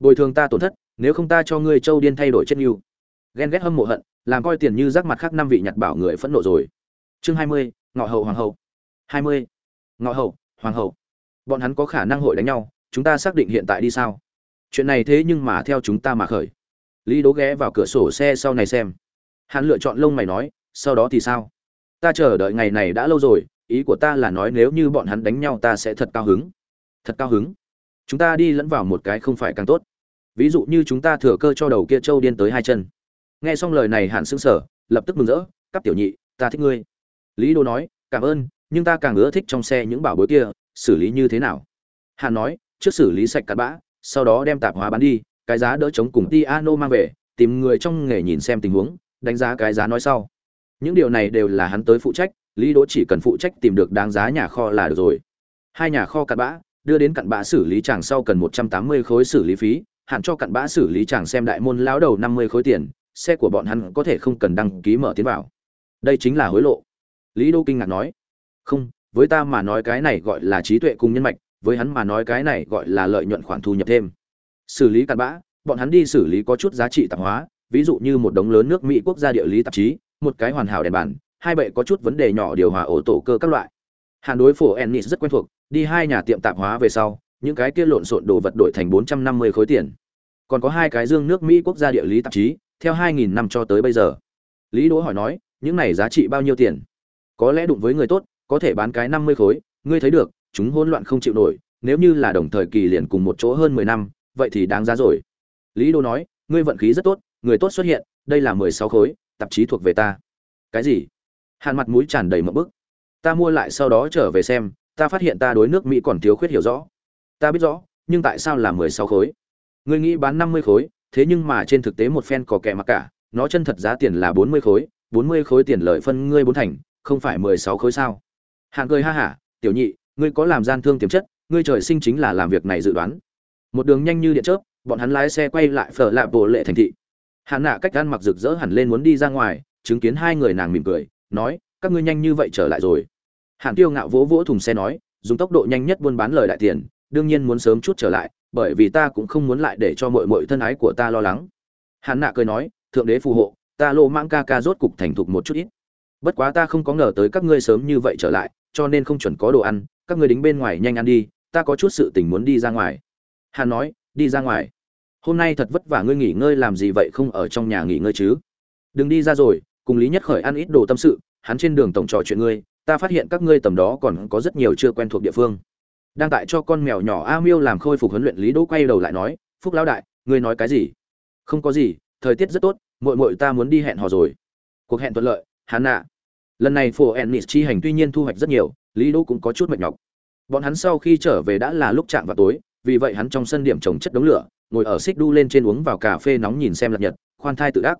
Bồi thường ta tổn thất, nếu không ta cho ngươi châu điên thay đổi chết mưu Ghen ghét hâm mộ hận, làm coi tiền như rác mặt khác năm vị nhặt bảo người phẫn nộ rồi. Chương 20, ngọ hậu hoàng hậu. 20. Ngọ hậu, hoàng hậu. Bọn hắn có khả năng hội đánh nhau, chúng ta xác định hiện tại đi sao? chuyện này thế nhưng mà theo chúng ta mà khởi. Lý đố ghé vào cửa sổ xe sau này xem. Hắn lựa chọn lông mày nói sau đó thì sao? Ta chờ đợi ngày này đã lâu rồi ý của ta là nói nếu như bọn hắn đánh nhau ta sẽ thật cao hứng. Thật cao hứng? Chúng ta đi lẫn vào một cái không phải càng tốt. Ví dụ như chúng ta thừa cơ cho đầu kia trâu điên tới hai chân. Nghe xong lời này hạn sững sở lập tức mừng rỡ cắp tiểu nhị ta thích ngươi. Lý đô nói cảm ơn nhưng ta càng ưa thích trong xe những bảo bối kia xử lý như thế nào hàn nói trước xử lý sạch cặn bã sau đó đem tạp hóa bán đi, cái giá đỡ chống cùng ti piano mang về, tìm người trong nghề nhìn xem tình huống, đánh giá cái giá nói sau. Những điều này đều là hắn tới phụ trách, Lý Đỗ chỉ cần phụ trách tìm được đáng giá nhà kho là được rồi. Hai nhà kho cặn bã, đưa đến cặn bã xử lý chàng sau cần 180 khối xử lý phí, hạn cho cặn bã xử lý chàng xem đại môn lão đầu 50 khối tiền, xe của bọn hắn có thể không cần đăng ký mở tiến vào. Đây chính là hối lộ. Lý Đỗ kinh ngạc nói. Không, với ta mà nói cái này gọi là trí tuệ cùng nhân mạch, với hắn mà nói cái này gọi là lợi nhuận khoản thu nhập thêm. Xử lý cặn bã bọn hắn đi xử lý có chút giá trị tạp hóa ví dụ như một đống lớn nước mỹ quốc gia địa lý tạp chí một cái hoàn hảo đèn bản hai bệ có chút vấn đề nhỏ điều hòa ổ tổ cơ các loại. Hàn đối phổ ennis rất quen thuộc đi hai nhà tiệm tạp hóa về sau những cái kia lộn xộn đồ vật đổi thành bốn trăm năm mươi khối tiền. Còn có hai cái dương nước mỹ quốc gia địa lý tạp chí theo hai nghìn năm cho tới bây giờ. Lý đỗ hỏi nói những này giá trị bao nhiêu tiền? Có lẽ đụng với người tốt có thể bán cái năm mươi khối ngươi thấy được chúng hỗn loạn không chịu nổi, nếu như là đồng thời kỳ liền cùng một chỗ hơn 10 năm, vậy thì đáng giá rồi. Lý Đô nói, ngươi vận khí rất tốt, người tốt xuất hiện, đây là 16 khối, tạp chí thuộc về ta. Cái gì? Hàn mặt mũi tràn đầy mộng bức. Ta mua lại sau đó trở về xem, ta phát hiện ta đối nước Mỹ còn thiếu khuyết hiểu rõ. Ta biết rõ, nhưng tại sao là 16 khối? Ngươi nghĩ bán 50 khối, thế nhưng mà trên thực tế một phen có kẻ mặc cả, nó chân thật giá tiền là 40 khối, 40 khối tiền lợi phân ngươi bốn thành, không phải 16 khối sao? Hàng cười ha hả, tiểu nhị, ngươi có làm gian thương tiềm chất ngươi trời sinh chính là làm việc này dự đoán. Một đường nhanh như điện chớp bọn hắn lái xe quay lại phở lạ bộ lệ thành thị. Hạn nạ cách ăn mặc rực rỡ hẳn lên muốn đi ra ngoài chứng kiến hai người nàng mỉm cười nói các ngươi nhanh như vậy trở lại rồi. Hạn tiêu ngạo vỗ vỗ thùng xe nói dùng tốc độ nhanh nhất buôn bán lời đại tiền đương nhiên muốn sớm chút trở lại bởi vì ta cũng không muốn lại để cho mọi mọi thân ái của ta lo lắng. Hạn nạ cười nói thượng đế phù hộ ta lộ mang ca ca rốt cục thành thục một chút ít. Bất quá ta không có ngờ tới các ngươi sớm như vậy trở lại cho nên không chuẩn có đồ ăn, các người đính bên ngoài nhanh ăn đi, ta có chút sự tình muốn đi ra ngoài. Hàn nói, đi ra ngoài? Hôm nay thật vất vả ngươi nghỉ ngơi làm gì vậy không ở trong nhà nghỉ ngơi chứ? Đừng đi ra rồi, cùng lý nhất khởi ăn ít đồ tâm sự, hắn trên đường tổng trò chuyện ngươi, ta phát hiện các ngươi tầm đó còn có rất nhiều chưa quen thuộc địa phương. Đang tại cho con mèo nhỏ a miêu làm khôi phục huấn luyện, lý đỗ quay đầu lại nói, phúc lão đại, ngươi nói cái gì? Không có gì, thời tiết rất tốt, muội muội ta muốn đi hẹn hò rồi. Cuộc hẹn thuận lợi hắn nạ lần này phổ ennis chi hành tuy nhiên thu hoạch rất nhiều, lý đỗ cũng có chút mệt nhọc. Bọn hắn sau khi trở về đã là lúc chạm vào tối, vì vậy hắn trong sân điểm trồng chất đống lửa, ngồi ở xích đu lên trên uống vào cà phê nóng nhìn xem lạc nhật, khoan thai tự đắc.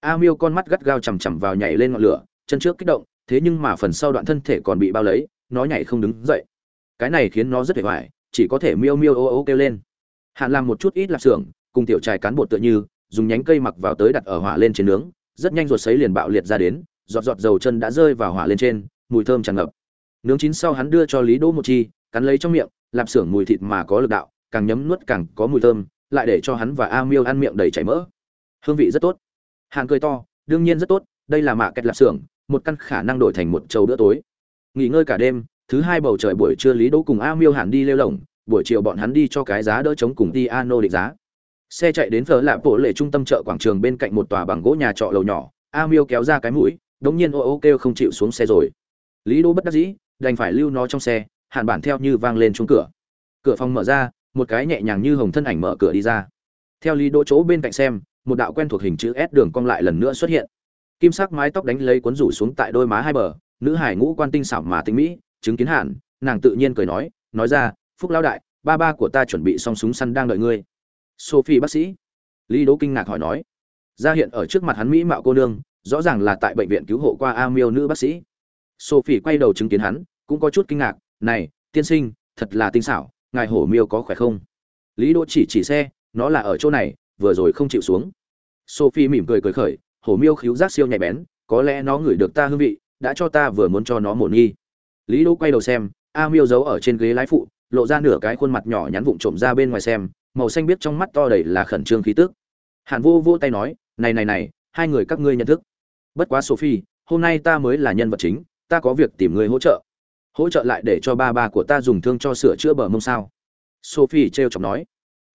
A miêu con mắt gắt gao chằm chằm vào nhảy lên ngọn lửa, chân trước kích động, thế nhưng mà phần sau đoạn thân thể còn bị bao lấy, nó nhảy không đứng dậy. Cái này khiến nó rất hề hoài, chỉ có thể miêu miêu ô ô kêu lên. Hạn làm một chút ít lạp xưởng, cùng tiểu trài cán bột tựa như, dùng nhánh cây mặc vào tới đặt ở hỏa lên trên nướng, rất nhanh ruột sấy liền bạo liệt ra đến giọt giọt dầu chân đã rơi vào hỏa lên trên mùi thơm tràn ngập. Nướng chín sau hắn đưa cho lý đỗ một chi cắn lấy trong miệng lạp xưởng mùi thịt mà có lực đạo càng nhấm nuốt càng có mùi thơm lại để cho hắn và a miêu ăn miệng đầy chảy mỡ. Hương vị rất tốt. Hàng cười to đương nhiên rất tốt đây là mạ kẹt lạp xưởng một căn khả năng đổi thành một chầu bữa tối. Nghỉ ngơi cả đêm thứ hai bầu trời buổi trưa lý đỗ cùng a miêu hẳn đi lêu lổng, buổi chiều bọn hắn đi cho cái giá đỡ chống cùng Tiano định giá. Xe chạy đến phở lạ bộ lệ trung tâm chợ quảng trường bên cạnh một tòa bằng gỗ nhà trọ lầu nhỏ a miêu kéo ra cái mũi đống nhiên ô ô kêu không chịu xuống xe rồi. Lý đô bất đắc dĩ, đành phải lưu nó trong xe hạn bản theo như vang lên chung cửa. Cửa phòng mở ra, một cái nhẹ nhàng như hồng thân ảnh mở cửa đi ra. Theo lý đô chỗ bên cạnh xem, một đạo quen thuộc hình chữ s đường cong lại lần nữa xuất hiện. Kim sắc mái tóc đánh lấy cuốn rủ xuống tại đôi má hai bờ, nữ hải ngũ quan tinh xảo mà tinh mỹ, chứng kiến hạn nàng tự nhiên cười nói nói ra, phúc lão đại, ba ba của ta chuẩn bị xong súng săn đang đợi ngươi. Sophie bác sĩ. Lý đỗ kinh ngạc hỏi nói, ra hiện ở trước mặt hắn mỹ mạo cô nương rõ ràng là tại bệnh viện cứu hộ qua a miêu nữ bác sĩ. Sophie quay đầu chứng kiến hắn, cũng có chút kinh ngạc, này, tiên sinh, thật là tinh xảo, ngài hổ miêu có khỏe không? Lý đỗ chỉ chỉ xe, nó là ở chỗ này, vừa rồi không chịu xuống. Sophie mỉm cười cười khởi, hổ miêu khíu giác siêu nhạy bén, có lẽ nó ngửi được ta hương vị, đã cho ta vừa muốn cho nó một nghi. Lý đỗ quay đầu xem, a miêu giấu ở trên ghế lái phụ, lộ ra nửa cái khuôn mặt nhỏ nhắn vụng trộm ra bên ngoài xem, màu xanh biết trong mắt to đầy là khẩn trương khí tức. Hàn vô vô tay nói, này này này, hai người các ngươi nhận thức bất quá sophie, hôm nay ta mới là nhân vật chính, ta có việc tìm người hỗ trợ. Hỗ trợ lại để cho ba ba của ta dùng thương cho sửa chữa bờ mông sao. Sophie trêu chọc nói.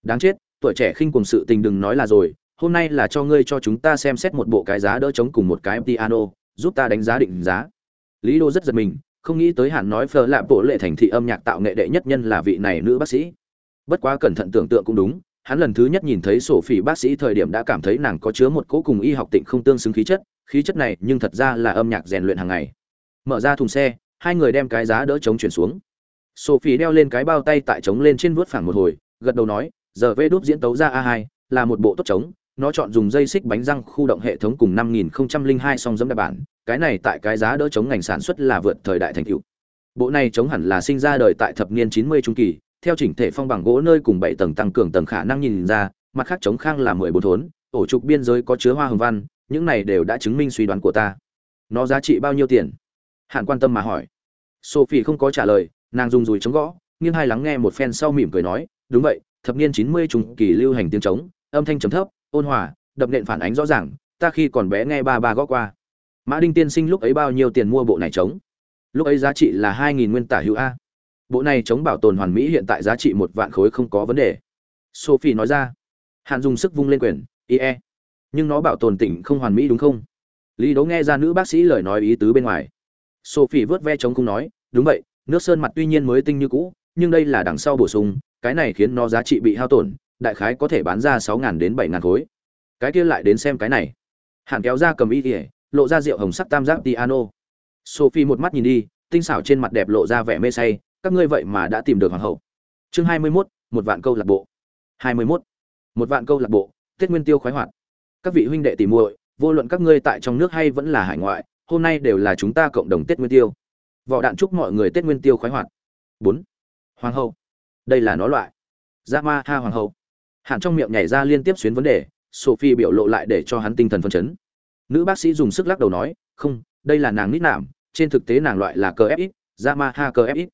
Đáng chết, tuổi trẻ khinh cùng sự tình đừng nói là rồi, hôm nay là cho ngươi cho chúng ta xem xét một bộ cái giá đỡ chống cùng một cái piano, giúp ta đánh giá định giá. Lý đô rất giật mình, không nghĩ tới hẳn nói phờ lạ bộ lệ thành thị âm nhạc tạo nghệ đệ nhất nhân là vị này nữ bác sĩ. Bất quá cẩn thận tưởng tượng cũng đúng, hắn lần thứ nhất nhìn thấy sổ phỉ bác sĩ thời điểm đã cảm thấy nàng có chứa một cố cùng y học tịnh không tương xứng khí chất khí chất này nhưng thật ra là âm nhạc rèn luyện hàng ngày. Mở ra thùng xe, hai người đem cái giá đỡ chống chuyển xuống. Sophie đeo lên cái bao tay tại chống lên trên vuốt phẳng một hồi, gật đầu nói, giờ vê đúp diễn tấu ra a 2 là một bộ tốt chống nó chọn dùng dây xích bánh răng khu động hệ thống cùng 5002 song dẫm đại bản cái này tại cái giá đỡ chống ngành sản xuất là vượt thời đại thành tựu. Bộ này chống hẳn là sinh ra đời tại thập niên 90 trung kỳ, theo chỉnh thể phong bằng gỗ nơi cùng bảy tầng tăng cường tầng khả năng nhìn ra, mặt khác chống khang là 14 thốn, ổ trục biên giới có chứa hoa hồng văn những này đều đã chứng minh suy đoán của ta. Nó giá trị bao nhiêu tiền? Hạn quan tâm mà hỏi. Sophie không có trả lời, nàng dùng dùi chống gõ, nghiêng hai lắng nghe một phen sau mỉm cười nói, đúng vậy, thập niên 90 trùng kỳ lưu hành tiếng trống, âm thanh trầm thấp, ôn hòa, đập nện phản ánh rõ ràng, ta khi còn bé nghe ba ba gõ qua. Mã đinh tiên sinh lúc ấy bao nhiêu tiền mua bộ này trống? Lúc ấy giá trị là hai nghìn nguyên tả hữu a. Bộ này chống bảo tồn hoàn mỹ hiện tại giá trị một vạn khối không có vấn đề. Sophie nói ra. Hạn dùng sức vung lên quyền, ie nhưng nó bảo tồn tỉnh không hoàn mỹ đúng không? Lý Đấu nghe ra nữ bác sĩ lời nói ý tứ bên ngoài. Sophie vớt ve chống không nói, đúng vậy, nước sơn mặt tuy nhiên mới tinh như cũ, nhưng đây là đằng sau bổ sung, cái này khiến nó giá trị bị hao tổn, đại khái có thể bán ra sáu đến bảy khối. Cái kia lại đến xem cái này. Hạn kéo ra cầm y ỉa lộ ra rượu hồng sắc tam giác piano. Sophie một mắt nhìn đi, tinh xảo trên mặt đẹp lộ ra vẻ mê say, các ngươi vậy mà đã tìm được hoàng hậu. Chương hai mươi mốt, một vạn câu lạc bộ. Hai mươi mốt, một vạn câu lạc bộ, tết nguyên tiêu khoái hoạt các vị huynh đệ tìm muội, vô luận các ngươi tại trong nước hay vẫn là hải ngoại, hôm nay đều là chúng ta cộng đồng tết nguyên tiêu. Vỏ đạn chúc mọi người tết nguyên tiêu khoái hoạt. Bốn. Hoàng hậu. Đây là nó loại. Gia ma ha hoàng hậu. Hạn trong miệng nhảy ra liên tiếp xuyến vấn đề, sophie biểu lộ lại để cho hắn tinh thần phấn chấn. Nữ bác sĩ dùng sức lắc đầu nói, không, đây là nàng nít nạm, trên thực tế nàng loại là cờ fx yamaha dạ cờ fx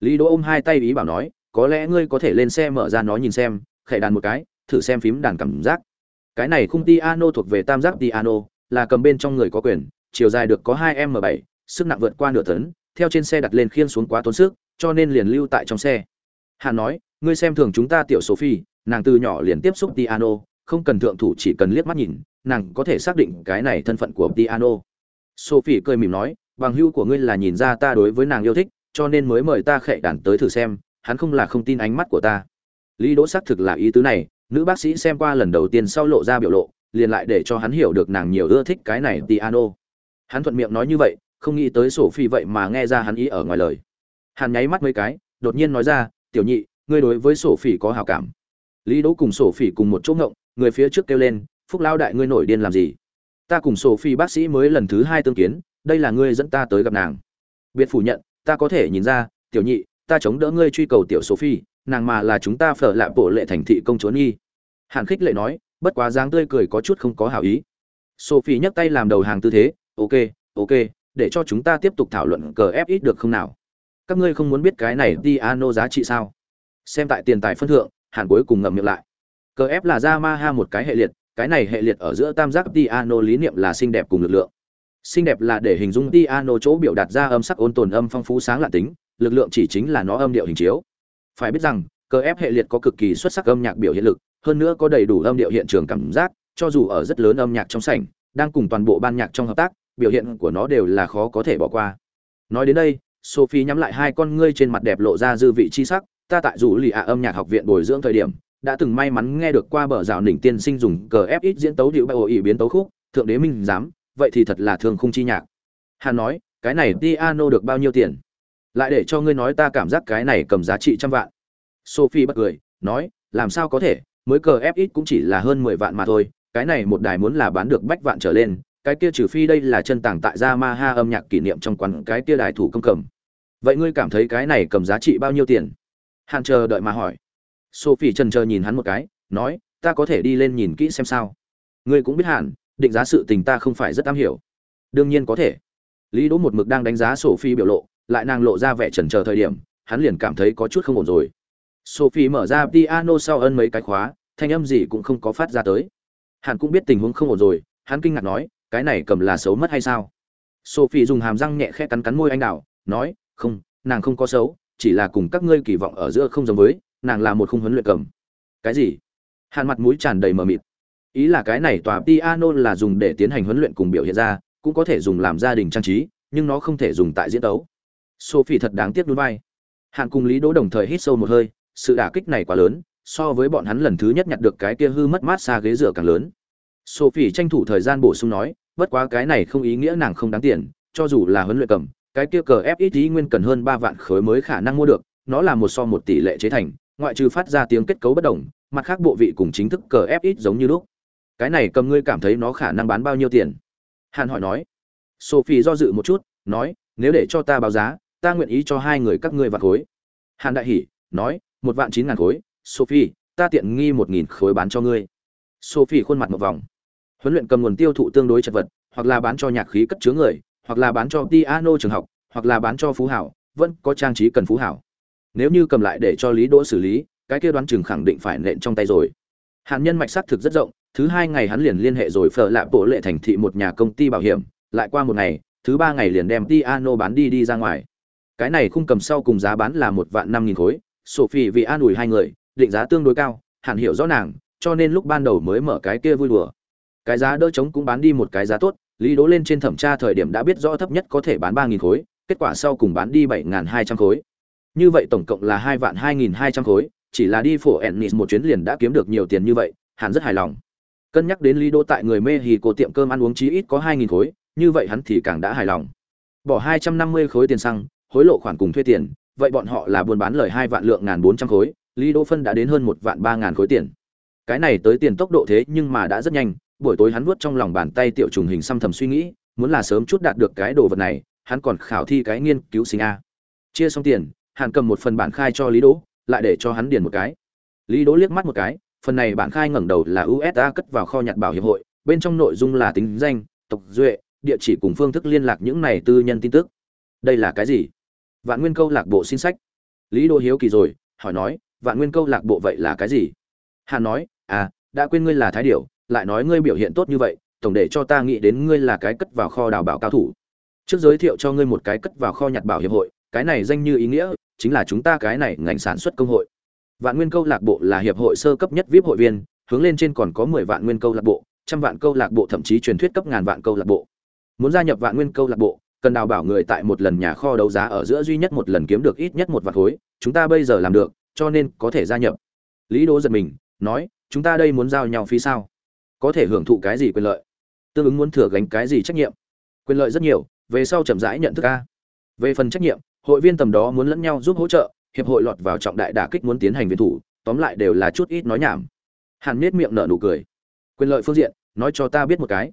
lý đỗ ôm hai tay ý bảo nói, có lẽ ngươi có thể lên xe mở ra nó nhìn xem, khẽ đàn một cái, thử xem phím đàn cảm giác cái này khung piano thuộc về tam giác piano là cầm bên trong người có quyền chiều dài được có hai m bảy, sức nặng vượt qua nửa tấn theo trên xe đặt lên khiên xuống quá tốn sức cho nên liền lưu tại trong xe. Hàn nói ngươi xem thường chúng ta tiểu sophie nàng từ nhỏ liền tiếp xúc piano không cần thượng thủ chỉ cần liếc mắt nhìn nàng có thể xác định cái này thân phận của piano sophie cười mỉm nói bằng hữu của ngươi là nhìn ra ta đối với nàng yêu thích cho nên mới mời ta khệ đàn tới thử xem hắn không là không tin ánh mắt của ta. Lý đỗ xác thực là ý tứ này nữ bác sĩ xem qua lần đầu tiên sau lộ ra biểu lộ, liền lại để cho hắn hiểu được nàng nhiều ưa thích cái này piano. Hắn thuận miệng nói như vậy, không nghĩ tới sổ phi vậy mà nghe ra hắn ý ở ngoài lời. Hắn nháy mắt mấy cái, đột nhiên nói ra, tiểu nhị, ngươi đối với sổ phỉ có hào cảm. Lý đỗ cùng sổ phỉ cùng một chỗ ngộng, người phía trước kêu lên, phúc lao đại ngươi nổi điên làm gì? Ta cùng sổ phi bác sĩ mới lần thứ hai tương kiến, đây là ngươi dẫn ta tới gặp nàng. Biệt phủ nhận, ta có thể nhìn ra, tiểu nhị, ta chống đỡ ngươi truy cầu tiểu sophie nàng mà là chúng ta phở lạ bộ lệ thành thị công chúa nghi hàn khích lệ nói, bất quá dáng tươi cười có chút không có hảo ý. Sophie nhấc tay làm đầu hàng tư thế, ok ok, để cho chúng ta tiếp tục thảo luận cờ ép ít được không nào? Các ngươi không muốn biết cái này piano giá trị sao? Xem tại tiền tài phân thượng, hàn cuối cùng ngậm miệng lại. Cờ ép là Yamaha một cái hệ liệt, cái này hệ liệt ở giữa tam giác piano lý niệm là xinh đẹp cùng lực lượng. Xinh đẹp là để hình dung piano chỗ biểu đạt ra âm sắc ôn tồn âm phong phú sáng lạ tính, lực lượng chỉ chính là nó âm điệu hình chiếu phải biết rằng cờ ép hệ liệt có cực kỳ xuất sắc âm nhạc biểu hiện lực, hơn nữa có đầy đủ âm điệu hiện trường cảm giác, cho dù ở rất lớn âm nhạc trong sảnh, đang cùng toàn bộ ban nhạc trong hợp tác, biểu hiện của nó đều là khó có thể bỏ qua nói đến đây, sophie nhắm lại hai con ngươi trên mặt đẹp lộ ra dư vị chi sắc, ta tại dù lì ạ âm nhạc học viện bồi dưỡng thời điểm, đã từng may mắn nghe được qua bờ rào đỉnh tiên sinh dùng cờ ép ít diễn tấu điệu bay ổ ỉ biến tấu khúc, thượng đế minh giám. vậy thì thật là thường không chi nhạc hắn nói, cái này piano được bao nhiêu tiền lại để cho ngươi nói ta cảm giác cái này cầm giá trị trăm vạn. Sophie bật cười, nói, làm sao có thể, mới cờ ép ít cũng chỉ là hơn mười vạn mà thôi, cái này một đài muốn là bán được bách vạn trở lên, cái kia trừ phi đây là chân tàng tại gia ma ha âm nhạc kỷ niệm trong quán cái kia đài thủ công cầm. Vậy ngươi cảm thấy cái này cầm giá trị bao nhiêu tiền? Hàn chờ đợi mà hỏi. Sophie trần chờ nhìn hắn một cái, nói, ta có thể đi lên nhìn kỹ xem sao. Ngươi cũng biết hạn, định giá sự tình ta không phải rất am hiểu. Đương nhiên có thể. Lý đỗ một mực đang đánh giá sophie biểu lộ lại nàng lộ ra vẻ chần chờ thời điểm, hắn liền cảm thấy có chút không ổn rồi. Sophie mở ra piano sau ân mấy cái khóa, thanh âm gì cũng không có phát ra tới. Hắn cũng biết tình huống không ổn rồi, hắn kinh ngạc nói, cái này cầm là xấu mất hay sao? Sophie dùng hàm răng nhẹ khẽ cắn cắn môi anh đào, nói, không, nàng không có xấu, chỉ là cùng các ngươi kỳ vọng ở giữa không giống với, nàng là một khung huấn luyện cầm. Cái gì? Hàn mặt mũi tràn đầy mờ mịt. Ý là cái này tòa piano là dùng để tiến hành huấn luyện cùng biểu hiện ra, cũng có thể dùng làm gia đình trang trí, nhưng nó không thể dùng tại diễn tấu sophie thật đáng tiếc núi vai hàn cùng lý đỗ đồng thời hít sâu một hơi sự đả kích này quá lớn so với bọn hắn lần thứ nhất nhặt được cái kia hư mất mát xa ghế rửa càng lớn sophie tranh thủ thời gian bổ sung nói bất quá cái này không ý nghĩa nàng không đáng tiền cho dù là huấn luyện cầm cái kia cờ FXT nguyên cần hơn ba vạn khối mới khả năng mua được, nó là một so một tỷ lệ chế thành, ngoại trừ phát ra tiếng kết cấu bất đồng, mặt khác bộ vị cùng chính thức cờ FX giống như lúc. Cái này cầm ngươi cảm thấy nó khả năng bán bao nhiêu tiền? Hàn hỏi nói. Sophie do dự một chút, nói, nếu để cho ta báo giá, ta nguyện ý cho hai người các ngươi vạn khối. Hàn đại hỉ, nói, một vạn chín ngàn khối, Sophie, ta tiện nghi một nghìn khối bán cho ngươi. Sophie khuôn mặt một vòng. Huấn luyện cầm nguồn tiêu thụ tương đối chật vật, hoặc là bán cho nhạc khí cất chứa người, hoặc là bán cho piano trường học, hoặc là bán cho phú hảo, vẫn có trang trí cần phú hảo. Nếu như cầm lại để cho Lý Đỗ xử lý, cái kia đoán chừng khẳng định phải nện trong tay rồi. Hàn Nhân mạch sắc thực rất rộng, thứ hai ngày hắn liền liên hệ rồi phở lạ bộ lệ thành thị một nhà công ty bảo hiểm, lại qua một ngày, thứ ba ngày liền đem piano bán đi đi ra ngoài. Cái này khung cầm sau cùng giá bán là một vạn năm nghìn khối, Sophie vì an ủi hai người, định giá tương đối cao, hẳn hiểu rõ nàng, cho nên lúc ban đầu mới mở cái kia vui đùa. Cái giá đỡ chống cũng bán đi một cái giá tốt, Lý đố lên trên thẩm tra thời điểm đã biết rõ thấp nhất có thể bán ba nghìn khối, kết quả sau cùng bán đi 7200 khối. Như vậy tổng cộng là hai vạn 2200 khối, chỉ là đi phổ Ennis một chuyến liền đã kiếm được nhiều tiền như vậy, hắn rất hài lòng. Cân nhắc đến Lý đô tại người mê hì cổ tiệm cơm ăn uống chí ít có 2000 khối, như vậy hắn thì càng đã hài lòng. Bỏ 250 khối tiền xăng, hối lộ khoản cùng thuê tiền, vậy bọn họ là buôn bán lời 2 vạn lượng ngàn 400 khối, Lý Đỗ phân đã đến hơn 1 vạn 3000 khối tiền. Cái này tới tiền tốc độ thế nhưng mà đã rất nhanh, buổi tối hắn vuốt trong lòng bàn tay tiểu trùng hình xăm thầm suy nghĩ, muốn là sớm chút đạt được cái đồ vật này, hắn còn khảo thi cái nghiên cứu sinh a. Chia xong tiền, Hàn cầm một phần bản khai cho Lý Đỗ, lại để cho hắn điền một cái. Lý Đỗ liếc mắt một cái, phần này bản khai ngẩng đầu là USA cất vào kho nhặt bảo hiệp hội, bên trong nội dung là tính danh, tộc duệ, địa chỉ cùng phương thức liên lạc những này tư nhân tin tức. Đây là cái gì? Vạn Nguyên câu lạc bộ xin sách. Lý Đô hiếu kỳ rồi, hỏi nói, Vạn Nguyên câu lạc bộ vậy là cái gì? Hàn nói, à, đã quên ngươi là thái điểu, lại nói ngươi biểu hiện tốt như vậy tổng để cho ta nghĩ đến ngươi là cái cất vào kho đào bảo cao thủ trước giới thiệu cho ngươi một cái cất vào kho nhặt bảo hiệp hội cái này danh như ý nghĩa chính là chúng ta cái này ngành sản xuất công hội vạn nguyên câu lạc bộ là hiệp hội sơ cấp nhất vip hội viên hướng lên trên còn có mười vạn nguyên câu lạc bộ trăm vạn câu lạc bộ thậm chí truyền thuyết cấp ngàn vạn câu lạc bộ muốn gia nhập vạn nguyên câu lạc bộ cần đào bảo người tại một lần nhà kho đấu giá ở giữa duy nhất một lần kiếm được ít nhất một vạt khối, chúng ta bây giờ làm được, cho nên có thể gia nhập. Lý đỗ giật mình, nói, chúng ta đây muốn giao nhau phí sao? Có thể hưởng thụ cái gì quyền lợi? Tương ứng muốn thừa gánh cái gì trách nhiệm? Quyền lợi rất nhiều, về sau chậm rãi nhận thức a. Về phần trách nhiệm, hội viên tầm đó muốn lẫn nhau giúp hỗ trợ, hiệp hội lọt vào trọng đại đả kích muốn tiến hành viên thủ, tóm lại đều là chút ít nói nhảm. Hàn nết miệng nở nụ cười. Quyền lợi phương diện, nói cho ta biết một cái.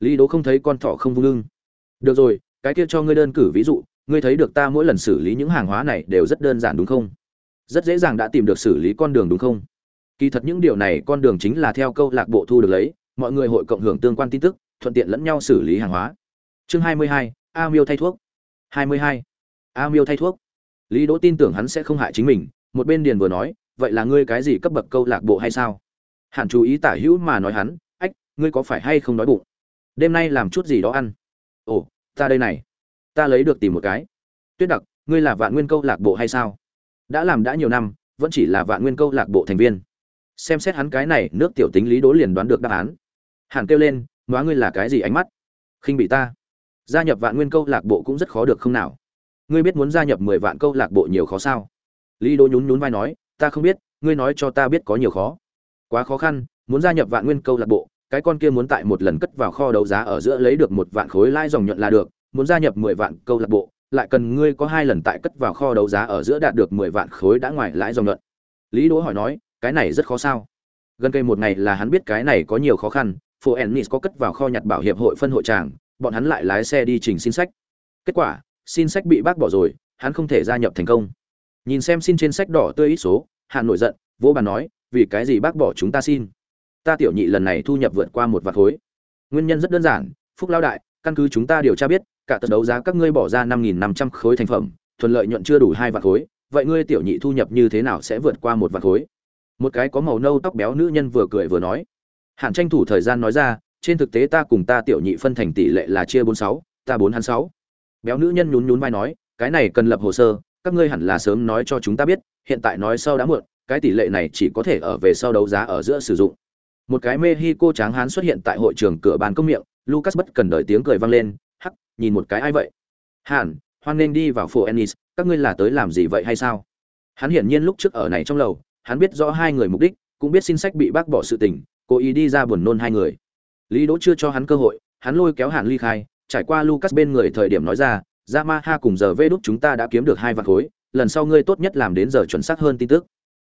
Lý đố không thấy con thỏ không vung lưng. Được rồi cái kia cho ngươi đơn cử ví dụ ngươi thấy được ta mỗi lần xử lý những hàng hóa này đều rất đơn giản đúng không? Rất dễ dàng đã tìm được xử lý con đường đúng không? Kỳ thật những điều này con đường chính là theo câu lạc bộ thu được lấy mọi người hội cộng hưởng tương quan tin tức thuận tiện lẫn nhau xử lý hàng hóa. Chương 22, a miêu thay thuốc. 22. a miêu thay thuốc. Lý đỗ tin tưởng hắn sẽ không hại chính mình một bên điền vừa nói vậy là ngươi cái gì cấp bậc câu lạc bộ hay sao? Hẳn chú ý tả hữu mà nói hắn ách ngươi có phải hay không đói bụng? Đêm nay làm chút gì đó ăn? Ồ ta đây này. Ta lấy được tìm một cái. Tuyết đặc, ngươi là vạn nguyên câu lạc bộ hay sao? Đã làm đã nhiều năm, vẫn chỉ là vạn nguyên câu lạc bộ thành viên. Xem xét hắn cái này, nước tiểu tính lý đố liền đoán được đáp án. Hàn kêu lên nói ngươi là cái gì ánh mắt? Khinh bị ta. Gia nhập vạn nguyên câu lạc bộ cũng rất khó được không nào? Ngươi biết muốn gia nhập mười vạn câu lạc bộ nhiều khó sao? Lý đố nhún nhún vai nói, ta không biết, ngươi nói cho ta biết có nhiều khó. Quá khó khăn, muốn gia nhập vạn nguyên câu lạc bộ cái con kia muốn tại một lần cất vào kho đấu giá ở giữa lấy được một vạn khối lãi dòng nhuận là được, muốn gia nhập mười vạn câu lạc bộ, lại cần ngươi có hai lần tại cất vào kho đấu giá ở giữa đạt được mười vạn khối đã ngoài lãi dòng nhuận. Lý đỗ hỏi nói, cái này rất khó sao? Gần cây một ngày là hắn biết cái này có nhiều khó khăn, phố ennis có cất vào kho nhặt bảo hiệp hội phân hội tràng, bọn hắn lại lái xe đi trình xin sách. Kết quả, xin sách bị bác bỏ rồi, hắn không thể gia nhập thành công. Nhìn xem xin trên sách đỏ tươi ít số Hàn nổi giận, vỗ bàn nói, vì cái gì bác bỏ chúng ta xin? Ta tiểu nhị lần này thu nhập vượt qua một vạt khối. Nguyên nhân rất đơn giản, phúc lao đại, căn cứ chúng ta điều tra biết, cả tật đấu giá các ngươi bỏ ra năm nghìn năm trăm khối thành phẩm, thuận lợi nhuận chưa đủ hai vạt khối, vậy ngươi tiểu nhị thu nhập như thế nào sẽ vượt qua một vạt khối? Một cái có màu nâu tóc béo nữ nhân vừa cười vừa nói. Hạn tranh thủ thời gian nói ra, trên thực tế ta cùng ta tiểu nhị phân thành tỷ lệ là chia bốn sáu, ta bốn hắn sáu. Béo nữ nhân nhún nhún vai nói, cái này cần lập hồ sơ, các ngươi hẳn là sớm nói cho chúng ta biết, hiện tại nói sau đã muộn, cái tỷ lệ này chỉ có thể ở về sau đấu giá ở giữa sử dụng một cái mexico tráng hán xuất hiện tại hội trường cửa bàn công miệng, lucas bất cần đợi tiếng cười vang lên, hắc, nhìn một cái ai vậy? Hàn, hoan nên đi vào phố ennis, các ngươi là tới làm gì vậy hay sao? Hắn hiển nhiên lúc trước ở này trong lầu, hắn biết rõ hai người mục đích, cũng biết xin sách bị bác bỏ sự tình, cố ý đi ra buồn nôn hai người. Lý đỗ chưa cho hắn cơ hội, hắn lôi kéo hàn ly khai, trải qua lucas bên người thời điểm nói ra, Yamaha cùng giờ vê đúc chúng ta đã kiếm được hai vạn khối, lần sau ngươi tốt nhất làm đến giờ chuẩn xác hơn tin tức.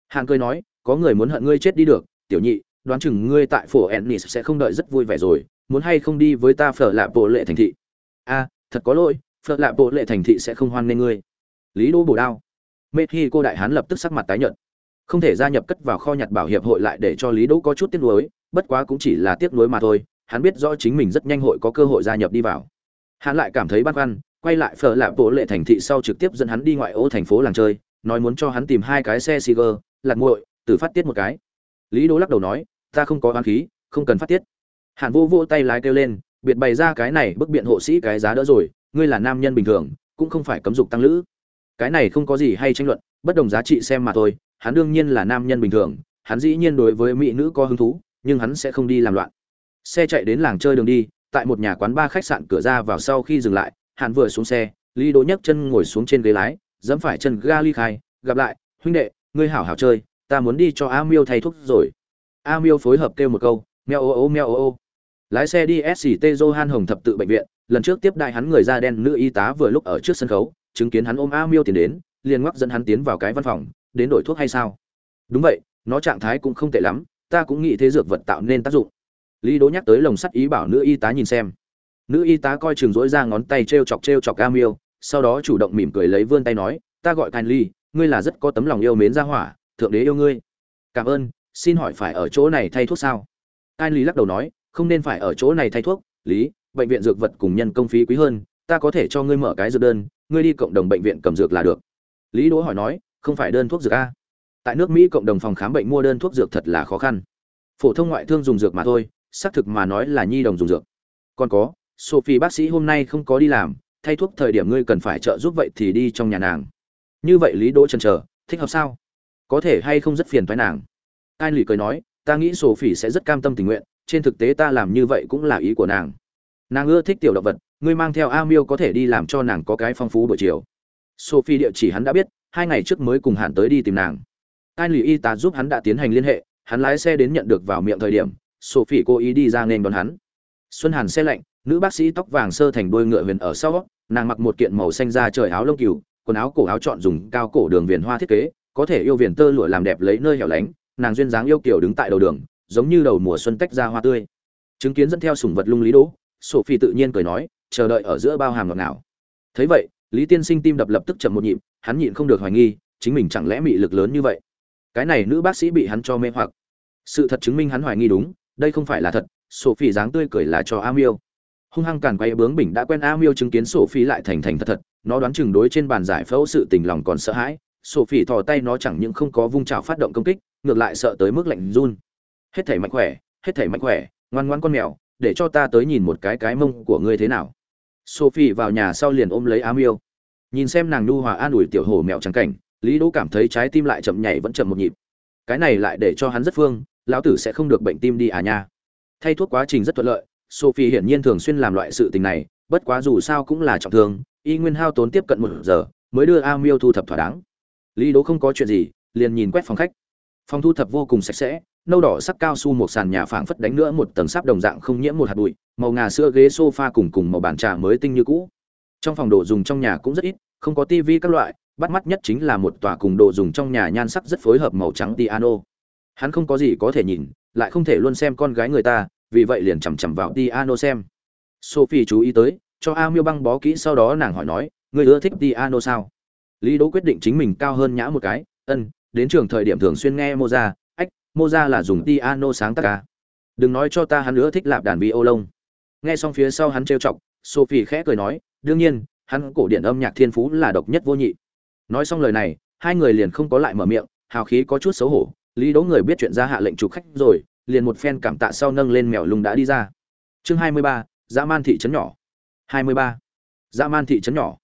Hàn cười nói, có người muốn hận ngươi chết đi được, tiểu nhị đoán chừng ngươi tại phổ ennis sẽ không đợi rất vui vẻ rồi muốn hay không đi với ta phở lạ bộ lệ thành thị? A thật có lỗi phở lạ bộ lệ thành thị sẽ không hoan nghênh ngươi. Lý đô bổ đao. Mê khi cô đại hán lập tức sắc mặt tái nhợt. Không thể gia nhập cất vào kho nhặt bảo hiệp hội lại để cho lý đỗ có chút tiếc nuối bất quá cũng chỉ là tiếc nuối mà thôi hắn biết rõ chính mình rất nhanh hội có cơ hội gia nhập đi vào. Hắn lại cảm thấy băn khoăn quay lại phở lạ bộ lệ thành thị sau trực tiếp dẫn hắn đi ngoại ô thành phố làng chơi nói muốn cho hắn tìm hai cái xe Siger, lạt muội, từ phát tiết một cái. Lý Đỗ lắc đầu nói, ta không có oán khí, không cần phát tiết. Hàn Vô vô tay lái kêu lên, biệt bày ra cái này bức biện hộ sĩ cái giá đỡ rồi, ngươi là nam nhân bình thường, cũng không phải cấm dục tăng lữ. Cái này không có gì hay tranh luận, bất đồng giá trị xem mà thôi, hắn đương nhiên là nam nhân bình thường, hắn dĩ nhiên đối với mỹ nữ có hứng thú, nhưng hắn sẽ không đi làm loạn. Xe chạy đến làng chơi đường đi, tại một nhà quán ba khách sạn cửa ra vào sau khi dừng lại, Hàn vừa xuống xe, Lý Đỗ nhấc chân ngồi xuống trên ghế lái, dẫm phải chân ga ly khai gặp lại huynh đệ ngươi hảo hảo chơi ta muốn đi cho a miêu thay thuốc rồi a miêu phối hợp kêu một câu meo ô ô meo ô ô. Lái xe đi sct johan hồng thập tự bệnh viện lần trước tiếp đại hắn người da đen nữ y tá vừa lúc ở trước sân khấu chứng kiến hắn ôm a miêu tiến đến liền ngoắc dẫn hắn tiến vào cái văn phòng đến đổi thuốc hay sao? Đúng vậy nó trạng thái cũng không tệ lắm ta cũng nghĩ thế dược vật tạo nên tác dụng. Lý đố nhắc tới lồng sắt ý bảo nữ y tá nhìn xem. Nữ y tá coi chừng rỗi ra ngón tay t r e o chọc t r e o chọc a miêu sau đó chủ động mỉm cười lấy vươn tay nói ta gọi Kylie, ngươi là rất có tấm lòng yêu mến ra hỏa thượng đế yêu ngươi. Cảm ơn xin hỏi phải ở chỗ này thay thuốc sao? Kylie lắc đầu nói, không nên phải ở chỗ này thay thuốc. Lý, bệnh viện dược vật cùng nhân công phí quý hơn, ta có thể cho ngươi mở cái dược đơn, ngươi đi cộng đồng bệnh viện cầm dược là được. Lý đỗ hỏi nói, không phải đơn thuốc dược a tại nước mỹ cộng đồng phòng khám bệnh mua đơn thuốc dược thật là khó khăn. Phổ thông ngoại thương dùng dược mà thôi, xác thực mà nói là nhi đồng dùng dược. Còn có, sophie bác sĩ hôm nay không có đi làm, thay thuốc thời điểm ngươi cần phải trợ giúp vậy thì đi trong nhà nàng. Như vậy lý đỗ chần chờ, thích hợp sao? Có thể hay không rất phiền toái nàng? Ai lì cười nói, ta nghĩ sổ phỉ sẽ rất cam tâm tình nguyện, trên thực tế ta làm như vậy cũng là ý của nàng. Nàng ưa thích tiểu động vật, ngươi mang theo a miêu có thể đi làm cho nàng có cái phong phú buổi chiều. Sophie địa chỉ hắn đã biết, hai ngày trước mới cùng hẳn tới đi tìm nàng. Ai lì y tá giúp hắn đã tiến hành liên hệ, hắn lái xe đến nhận được vào miệng thời điểm, sophie cố ý đi ra nên đón hắn. Xuân hàn xe lạnh, nữ bác sĩ tóc vàng sơ thành đôi ngựa huyền ở sau, nàng mặc một kiện màu xanh da trời áo lông cừu, quần áo cổ áo chọn dùng cao cổ đường viền hoa thiết kế, có thể yêu viền tơ lụa làm đẹp lấy nơi hẻo lánh nàng duyên dáng yêu kiểu đứng tại đầu đường, giống như đầu mùa xuân tách ra hoa tươi. Chứng kiến dẫn theo sủng vật lung lý đỗ sophie tự nhiên cười nói, chờ đợi ở giữa bao hàm ngọt ngào. Thấy vậy, lý tiên sinh tim đập lập tức chậm một nhịp, hắn nhịn không được hoài nghi, chính mình chẳng lẽ mị lực lớn như vậy? Cái này nữ bác sĩ bị hắn cho mê hoặc. Sự thật chứng minh hắn hoài nghi đúng, đây không phải là thật, sophie dáng tươi cười là cho a miêu. Hung hăng càn quay bướng bỉnh đã quen a miêu chứng kiến sophie lại thành thành thật thật, nó đoán chừng đối trên bàn giải phẫu sự tình lòng còn sợ hãi, sophie thò tay nó chẳng những không có vung trào phát động công kích ngược lại sợ tới mức lạnh run. Hết thảy mạnh khỏe, hết thảy mạnh khỏe, ngoan ngoan con mèo, để cho ta tới nhìn một cái cái mông của ngươi thế nào. Sophie vào nhà sau liền ôm lấy a nhìn xem nàng nu hòa an ủi tiểu hổ mèo trắng cảnh, lý đỗ cảm thấy trái tim lại chậm nhảy vẫn chậm một nhịp. Cái này lại để cho hắn rất phương, lão tử sẽ không được bệnh tim đi à nha. Thay thuốc quá trình rất thuận lợi, sophie hiển nhiên thường xuyên làm loại sự tình này, bất quá dù sao cũng là trọng thương, y nguyên hao tốn tiếp cận một giờ, mới đưa a miêu thu thập thỏa đáng. Lý đỗ không có chuyện gì, liền nhìn quét phòng khách phòng thu thập vô cùng sạch sẽ, nâu đỏ sắc cao su một sàn nhà phảng phất đánh nữa một tầng sáp đồng dạng không nhiễm một hạt bụi, màu ngà sữa ghế sofa cùng cùng màu bàn trà mới tinh như cũ. Trong phòng đồ dùng trong nhà cũng rất ít, không có tivi các loại, bắt mắt nhất chính là một tòa cùng đồ dùng trong nhà nhan sắc rất phối hợp màu trắng piano. Hắn không có gì có thể nhìn, lại không thể luôn xem con gái người ta, vì vậy liền chằm chằm vào piano xem. Sophie chú ý tới, cho a miêu băng bó kỹ sau đó nàng hỏi nói người ưa thích piano sao? Lý đỗ quyết định chính mình cao hơn nhã một cái, ân đến trường thời điểm thường xuyên nghe Mozart, ách Mozart là dùng piano sáng tác ca. Đừng nói cho ta hắn nữa thích lạp đàn violon. Nghe xong phía sau hắn trêu chọc sophie khẽ cười nói đương nhiên hắn cổ điển âm nhạc thiên phú là độc nhất vô nhị. Nói xong lời này hai người liền không có lại mở miệng hào khí có chút xấu hổ lý đỗ người biết chuyện ra hạ lệnh chụp khách rồi liền một phen cảm tạ sau nâng lên mèo lùng đã đi ra. Chương hai mươi ba dã man thị trấn nhỏ. Hai mươi ba dã man thị trấn nhỏ.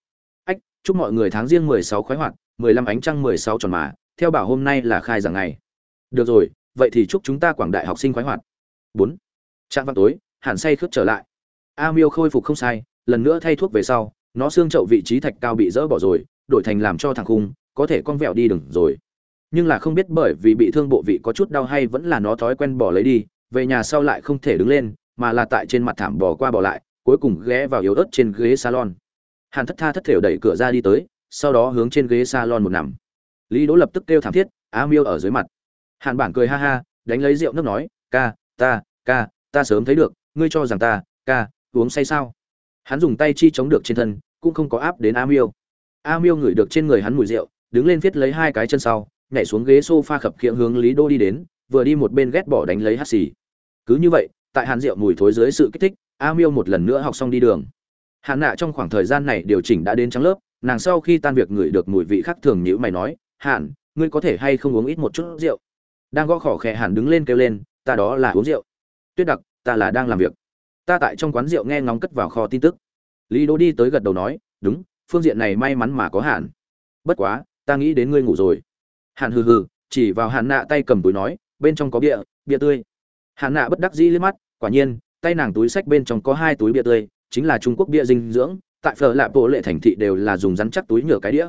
Ách chúc mọi người tháng riêng mười sáu khoái hoạt mười lăm ánh trăng mười sáu tròn mà theo bảo hôm nay là khai giảng ngày. Được rồi, vậy thì chúc chúng ta quảng đại học sinh khoái hoạt. Bốn. Trạng vào tối Hàn say khướt trở lại. A miêu khôi phục không sai, lần nữa thay thuốc về sau, nó xương chậu vị trí thạch cao bị dỡ bỏ rồi, đổi thành làm cho thằng khung, có thể con vẹo đi đừng rồi. Nhưng là không biết bởi vì bị thương bộ vị có chút đau hay vẫn là nó thói quen bỏ lấy đi, về nhà sau lại không thể đứng lên, mà là tại trên mặt thảm bỏ qua bỏ lại, cuối cùng ghé vào yếu ớt trên ghế salon. Hàn thất tha thất thểu đẩy cửa ra đi tới, sau đó hướng trên ghế salon một nằm lý đỗ lập tức kêu thảm thiết, a miêu ở dưới mặt. Hàn bản cười ha ha, đánh lấy rượu nước nói, ca, ta ca, ta sớm thấy được, ngươi cho rằng ta, ca, uống say sao? Hắn dùng tay chi chống được trên thân, cũng không có áp đến a miêu. A miêu ngửi được trên người hắn mùi rượu, đứng lên viết lấy hai cái chân sau, nhảy xuống ghế sofa khập khiễng hướng lý đô đi đến, vừa đi một bên ghét bỏ đánh lấy hắt xì. Cứ như vậy, tại hàn rượu mùi thối dưới sự kích thích, a miêu một lần nữa học xong đi đường. Hàn nạ trong khoảng thời gian này điều chỉnh đã đến trắng lớp, nàng sau khi tan việc ngửi được mùi vị khác thường nhữ mày nói hàn, ngươi có thể hay không uống ít một chút rượu? Đang gõ khỏ khẽ, hàn đứng lên kêu lên, ta đó là uống rượu. Tuyết đặc, ta là đang làm việc. Ta tại trong quán rượu nghe ngóng cất vào kho tin tức. Lý đỗ đi tới gật đầu nói, đúng, phương diện này may mắn mà có hạn bất quá, ta nghĩ đến ngươi ngủ rồi. Hạn hừ hừ, chỉ vào hạn nạ tay cầm túi nói, bên trong có bia bia tươi. Hạn nạ bất đắc dĩ liếc mắt, quả nhiên, tay nàng túi sách bên trong có hai túi bia tươi, chính là trung quốc bia dinh dưỡng, tại phở lạp bộ lệ thành thị đều là dùng rắn chắc túi nhựa cái đĩa.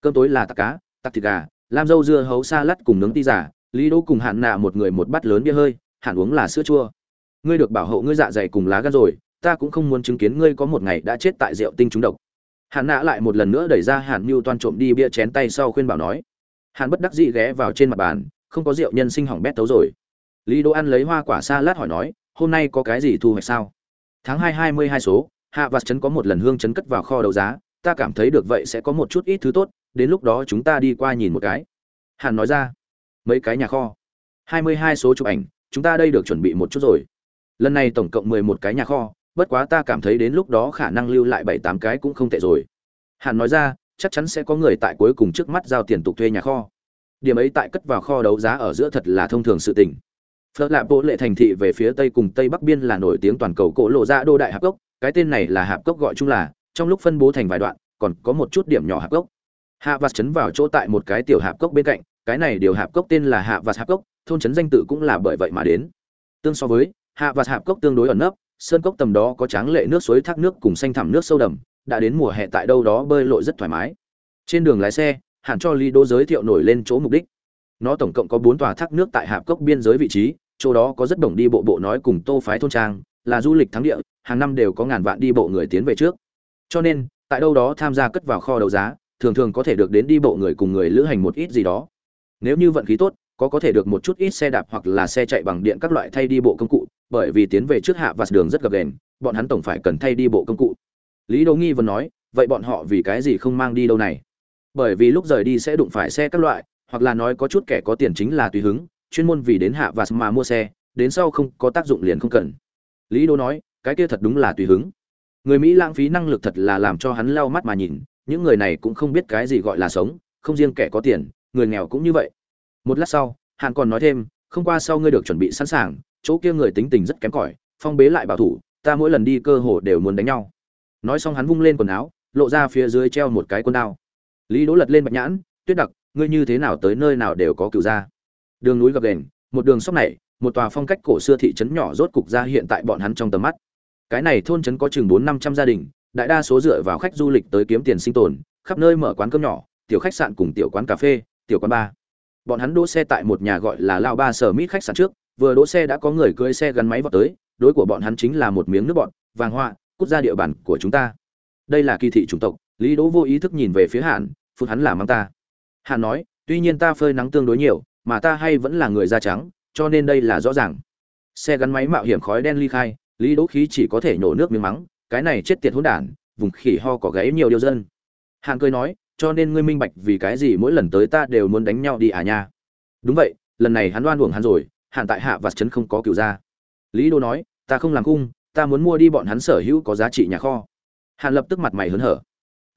Cơm tối là tạc cá tắc thịt gà làm dâu dưa hấu xa lắt cùng nướng ti giả, lý đỗ cùng hạn nạ một người một bát lớn bia hơi, hạn uống là sữa chua. Ngươi được bảo hộ ngươi dạ dày cùng lá gan rồi, ta cũng không muốn chứng kiến ngươi có một ngày đã chết tại rượu tinh trúng độc. Hạn nạ lại một lần nữa đẩy ra hạn mưu toan trộm đi bia chén tay sau khuyên bảo nói. Hạn bất đắc dĩ ghé vào trên mặt bàn, không có rượu nhân sinh hỏng bét tấu rồi. Lý đỗ ăn lấy hoa quả xa lát hỏi nói, hôm nay có cái gì thu hoạch sao? Tháng hai hai mươi hai số, hạ vặt chấn có một lần hương chấn cất vào kho đấu giá ta cảm thấy được vậy sẽ có một chút ít thứ tốt, đến lúc đó chúng ta đi qua nhìn một cái. Hàn nói ra. Mấy cái nhà kho. Hai mươi hai số chụp ảnh, chúng ta đây được chuẩn bị một chút rồi. Lần này tổng cộng mười một cái nhà kho, bất quá ta cảm thấy đến lúc đó khả năng lưu lại bảy tám cái cũng không tệ rồi. Hàn nói ra, chắc chắn sẽ có người tại cuối cùng trước mắt giao tiền tục thuê nhà kho. Điểm ấy tại cất vào kho đấu giá ở giữa thật là thông thường sự tình. Phớt lạ bộ lệ thành thị về phía tây cùng tây bắc biên là nổi tiếng toàn cầu cổ lộ ra đô đại hạp cốc, cái tên này là hạp cốc gọi chung là trong lúc phân bố thành vài đoạn, còn có một chút điểm nhỏ hạp cốc. Hạ vạt chấn vào chỗ tại một cái tiểu hạp cốc bên cạnh, cái này điều hạp cốc tên là hạ vạt hạp cốc, thôn trấn danh tự cũng là bởi vậy mà đến. Tương so với, hạ vạt hạp cốc tương đối ẩn nấp, sơn cốc tầm đó có tráng lệ nước suối thác nước cùng xanh thẳm nước sâu đầm đã đến mùa hè tại đâu đó bơi lội rất thoải mái. Trên đường lái xe, hẳn cho ly đô giới thiệu nổi lên chỗ mục đích. Nó tổng cộng có bốn tòa thác nước tại hạp cốc biên giới vị trí, chỗ đó có rất đồng đi bộ bộ nói cùng tô phái thôn trang, là du lịch thắng địa, hàng năm đều có ngàn vạn đi bộ người tiến về trước cho nên, tại đâu đó tham gia cất vào kho đấu giá, thường thường có thể được đến đi bộ người cùng người lữ hành một ít gì đó. Nếu như vận khí tốt, có có thể được một chút ít xe đạp hoặc là xe chạy bằng điện các loại thay đi bộ công cụ, bởi vì tiến về trước hạ và đường rất gập ghềnh, bọn hắn tổng phải cần thay đi bộ công cụ. Lý đỗ nghi vẫn nói, vậy bọn họ vì cái gì không mang đi đâu này? Bởi vì lúc rời đi sẽ đụng phải xe các loại, hoặc là nói có chút kẻ có tiền chính là tùy hứng, chuyên môn vì đến hạ và mà mua xe, đến sau không có tác dụng liền không cần. Lý đô nói, cái kia thật đúng là tùy hứng người mỹ lãng phí năng lực thật là làm cho hắn lau mắt mà nhìn, những người này cũng không biết cái gì gọi là sống, không riêng kẻ có tiền, người nghèo cũng như vậy. Một lát sau hàn còn nói thêm, không qua sau ngươi được chuẩn bị sẵn sàng, chỗ kia người tính tình rất kém cỏi, phong bế lại bảo thủ, ta mỗi lần đi cơ hồ đều muốn đánh nhau. Nói xong hắn vung lên quần áo, lộ ra phía dưới treo một cái quân đao. Lý đỗ lật lên bạch nhãn, tuyết đặc, ngươi như thế nào tới nơi nào đều có cựu gia? Đường núi gập đền một đường sóc này, một tòa phong cách cổ xưa thị trấn nhỏ rốt cục ra hiện tại bọn hắn trong tầm mắt cái này thôn trấn có chừng bốn năm trăm gia đình, đại đa số dựa vào khách du lịch tới kiếm tiền sinh tồn, khắp nơi mở quán cơm nhỏ, tiểu khách sạn cùng tiểu quán cà phê, tiểu quán bar. Bọn hắn đỗ xe tại một nhà gọi là lao ba sở mít khách sạn trước, vừa đỗ xe đã có người cưỡi xe gắn máy vào tới, đối của bọn hắn chính là một miếng nước bọn vàng hoa, cút ra địa bàn của chúng ta. Đây là kỳ thị chủng tộc, lý đỗ vô ý thức nhìn về phía hạn phút hắn là mang ta. Hạn nói, tuy nhiên ta phơi nắng tương đối nhiều, mà ta hay vẫn là người da trắng, cho nên đây là rõ ràng. Xe gắn máy mạo hiểm khói đen ly khai lý đỗ khí chỉ có thể nhổ nước miếng mắng, cái này chết tiệt hỗn đản, vùng khỉ ho có gáy nhiều điều dân. Hạng cười nói, cho nên ngươi minh bạch vì cái gì mỗi lần tới ta đều muốn đánh nhau đi à nha. Đúng vậy, lần này hắn đoan uổng hắn rồi hạn tại hạ và chấn không có cựu ra. Lý đô nói, ta không làm cung, ta muốn mua đi bọn hắn sở hữu có giá trị nhà kho. Hạn lập tức mặt mày hớn hở.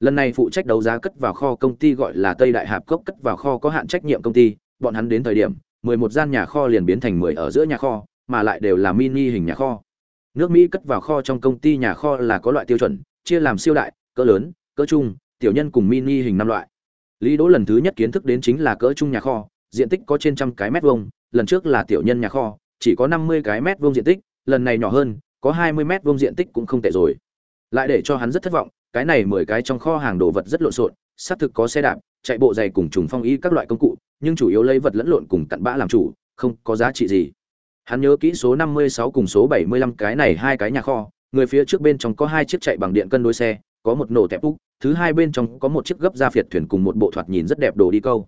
Lần này phụ trách đấu giá cất vào kho công ty gọi là tây đại hạp cốc cất vào kho có hạn trách nhiệm công ty, bọn hắn đến thời điểm, mười một gian nhà kho liền biến thành mười ở giữa nhà kho, mà lại đều là mini hình nhà kho nước mỹ cất vào kho trong công ty nhà kho là có loại tiêu chuẩn, chia làm siêu đại, cỡ lớn, cỡ trung, tiểu nhân cùng mini hình năm loại. Lý đỗ lần thứ nhất kiến thức đến chính là cỡ trung nhà kho, diện tích có trên trăm cái mét vuông, lần trước là tiểu nhân nhà kho, chỉ có năm mươi cái mét vuông diện tích, lần này nhỏ hơn, có hai mươi mét vuông diện tích cũng không tệ rồi. Lại để cho hắn rất thất vọng, cái này mười cái trong kho hàng đồ vật rất lộn xộn, xác thực có xe đạp, chạy bộ dày cùng trùng phong y các loại công cụ, nhưng chủ yếu lấy vật lẫn lộn cùng cặn bã làm chủ, không có giá trị gì hắn nhớ kỹ số năm mươi sáu cùng số bảy mươi lăm, cái này hai cái nhà kho, người phía trước bên trong có hai chiếc chạy bằng điện cân đối xe, có một nổ tẹp úc thứ hai bên trong có một chiếc gấp ra phiệt thuyền cùng một bộ thoạt nhìn rất đẹp đồ đi câu.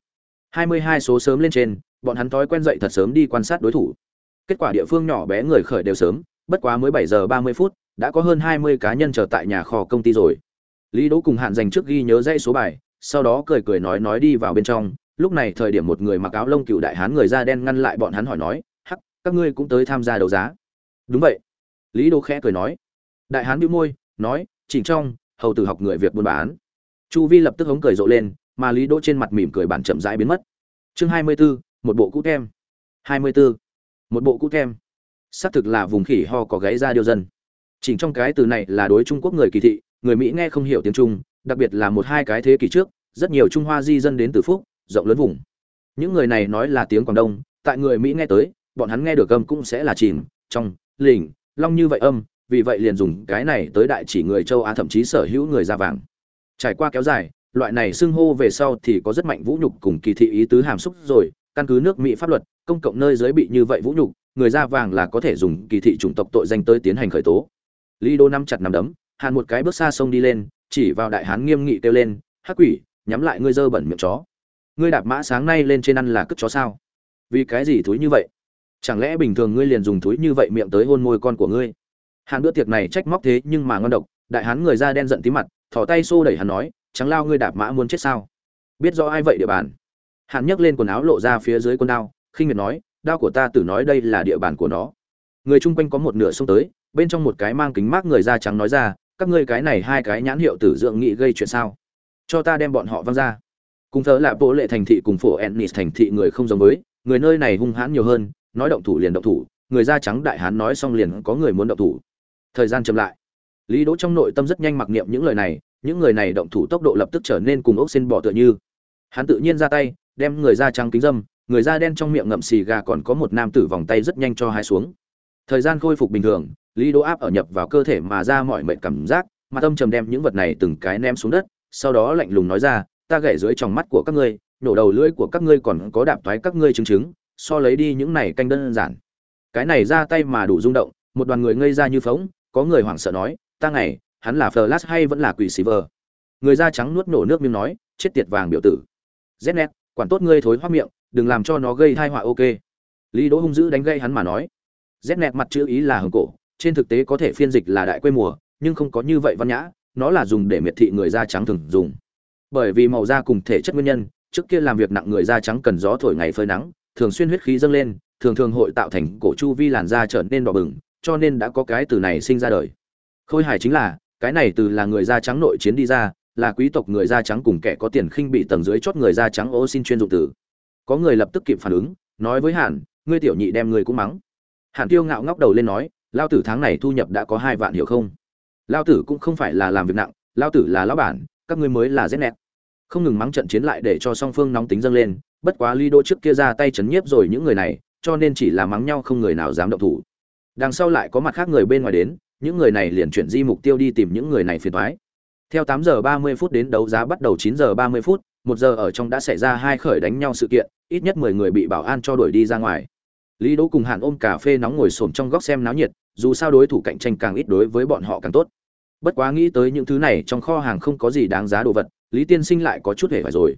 hai mươi hai số sớm lên trên, bọn hắn thói quen dậy thật sớm đi quan sát đối thủ. Kết quả địa phương nhỏ bé người khởi đều sớm, bất quá mới bảy giờ ba mươi phút, đã có hơn hai mươi cá nhân chờ tại nhà kho công ty rồi. Lý đỗ cùng hạn dành trước ghi nhớ dãy số bài, sau đó cười cười nói nói đi vào bên trong. Lúc này thời điểm một người mặc áo lông cựu đại hán người da đen ngăn lại bọn hắn hỏi nói các ngươi cũng tới tham gia đấu giá. Đúng vậy. Lý đô khẽ cười nói. Đại hán bĩu môi nói chỉnh trong hầu tử học người việc buôn bán. Chu vi lập tức hống cười rộ lên mà lý đô trên mặt mỉm cười bản chậm rãi biến mất. Chương hai mươi 24, một bộ cũ kem hai mươi 24, một bộ cũ kem xác thực là vùng khỉ ho có gáy ra điêu dân. Chỉnh trong cái từ này là đối trung quốc người kỳ thị người mỹ nghe không hiểu tiếng trung đặc biệt là một hai cái thế kỷ trước rất nhiều trung hoa di dân đến từ phúc rộng lớn vùng. Những người này nói là tiếng quảng đông tại người mỹ nghe tới bọn hắn nghe được âm cũng sẽ là chìm, trong, lình, long như vậy âm, vì vậy liền dùng cái này tới đại chỉ người châu á thậm chí sở hữu người da vàng. Trải qua kéo dài, loại này xưng hô về sau thì có rất mạnh vũ nhục cùng kỳ thị ý tứ hàm xúc rồi, căn cứ nước mỹ pháp luật, công cộng nơi giới bị như vậy vũ nhục, người da vàng là có thể dùng kỳ thị chủng tộc tội danh tới tiến hành khởi tố. Lý đô năm chặt nằm đấm, hàn một cái bước xa sông đi lên, chỉ vào đại hán nghiêm nghị kêu lên, hắc quỷ, nhắm lại ngươi dơ bẩn miệng chó. Ngươi đạp mã sáng nay lên trên ăn là cất chó sao? Vì cái gì thúi như vậy? Chẳng lẽ bình thường ngươi liền dùng thúi như vậy miệng tới hôn môi con của ngươi? Hàn bữa tiệc này trách móc thế nhưng mà ngon độc, đại hán người da đen giận tí mặt, thỏ tay xô đẩy hắn nói, trắng lao ngươi đạp mã muốn chết sao? Biết rõ ai vậy địa bàn? Hàn nhấc lên quần áo lộ ra phía dưới con đao, khinh miệt nói, đao của ta tử nói đây là địa bàn của nó. Người chung quanh có một nửa xông tới, bên trong một cái mang kính mát người da trắng nói ra, các ngươi cái này hai cái nhãn hiệu tử dưỡng nghị gây chuyện sao? Cho ta đem bọn họ văng ra. Cùng thớ là bộ lệ thành thị cùng phổ ennis thành thị người không giống với, người nơi này hung hãn nhiều hơn nói động thủ liền động thủ, người da trắng đại hán nói xong liền có người muốn động thủ. Thời gian chậm lại. Lý đỗ trong nội tâm rất nhanh mặc niệm những lời này, những người này động thủ tốc độ lập tức trở nên cùng ốc xin bỏ tựa như. Hắn tự nhiên ra tay, đem người da trắng kính dâm, người da đen trong miệng ngậm xì gà còn có một nam tử vòng tay rất nhanh cho hai xuống. Thời gian khôi phục bình thường, lý đỗ áp ở nhập vào cơ thể mà ra mọi mệnh cảm giác, mà tâm trầm đem những vật này từng cái ném xuống đất, sau đó lạnh lùng nói ra, ta gãy dưới tròng mắt của các ngươi, nổ đầu lưỡi của các ngươi còn có đạp thoái các ngươi chứng chứng so lấy đi những này canh đơn giản. Cái này ra tay mà đủ rung động, một đoàn người ngây ra như phóng có người hoảng sợ nói, ta ngày, hắn là flash hay vẫn là quỷ xì vờ người da trắng nuốt nổ nước miếng nói, chết tiệt vàng biểu tử. Znet, quản tốt ngươi thối hoác miệng, đừng làm cho nó gây thai họa ok. Lý đỗ hung dữ đánh gây hắn mà nói. Znet mặt chữ ý là hồng cổ, trên thực tế có thể phiên dịch là đại quê mùa, nhưng không có như vậy văn nhã, nó là dùng để miệt thị người da trắng thường dùng. Bởi vì màu da cùng thể chất nguyên nhân, trước kia làm việc nặng người da trắng cần gió thổi ngày phơi nắng thường xuyên huyết khí dâng lên, thường thường hội tạo thành cổ chu vi làn da trở nên đỏ bừng, cho nên đã có cái từ này sinh ra đời. Khôi hài chính là, cái này từ là người da trắng nội chiến đi ra, là quý tộc người da trắng cùng kẻ có tiền khinh bị tầng dưới chót người da trắng ô xin chuyên dụng từ. Có người lập tức kịp phản ứng, nói với hàn, ngươi tiểu nhị đem người cũng mắng. Hàn tiêu ngạo ngóc đầu lên nói, lao tử tháng này thu nhập đã có hai vạn hiểu không? Lao tử cũng không phải là làm việc nặng, lao tử là lão bản, các ngươi mới là rét nẹt không ngừng mắng trận chiến lại để cho song phương nóng tính dâng lên bất quá Lý Đỗ trước kia ra tay chấn nhiếp rồi những người này cho nên chỉ là mắng nhau không người nào dám động thủ đằng sau lại có mặt khác người bên ngoài đến những người này liền chuyển di mục tiêu đi tìm những người này phiền toái. theo 8 giờ 30 phút đến đấu giá bắt đầu 9 giờ 30 phút, 1 giờ ở trong đã xảy ra hai khởi đánh nhau sự kiện, ít nhất 10 người bị bảo an cho đuổi đi ra ngoài. Lý Đỗ cùng Hàn ôm cà phê nóng ngồi xổm trong góc xem náo nhiệt, dù sao đối thủ cạnh tranh càng ít đối với bọn họ càng tốt. Bất quá nghĩ tới những thứ này trong kho hàng không có gì đáng giá đồ vật, Lý Tiên Sinh lại có chút hề phải rồi.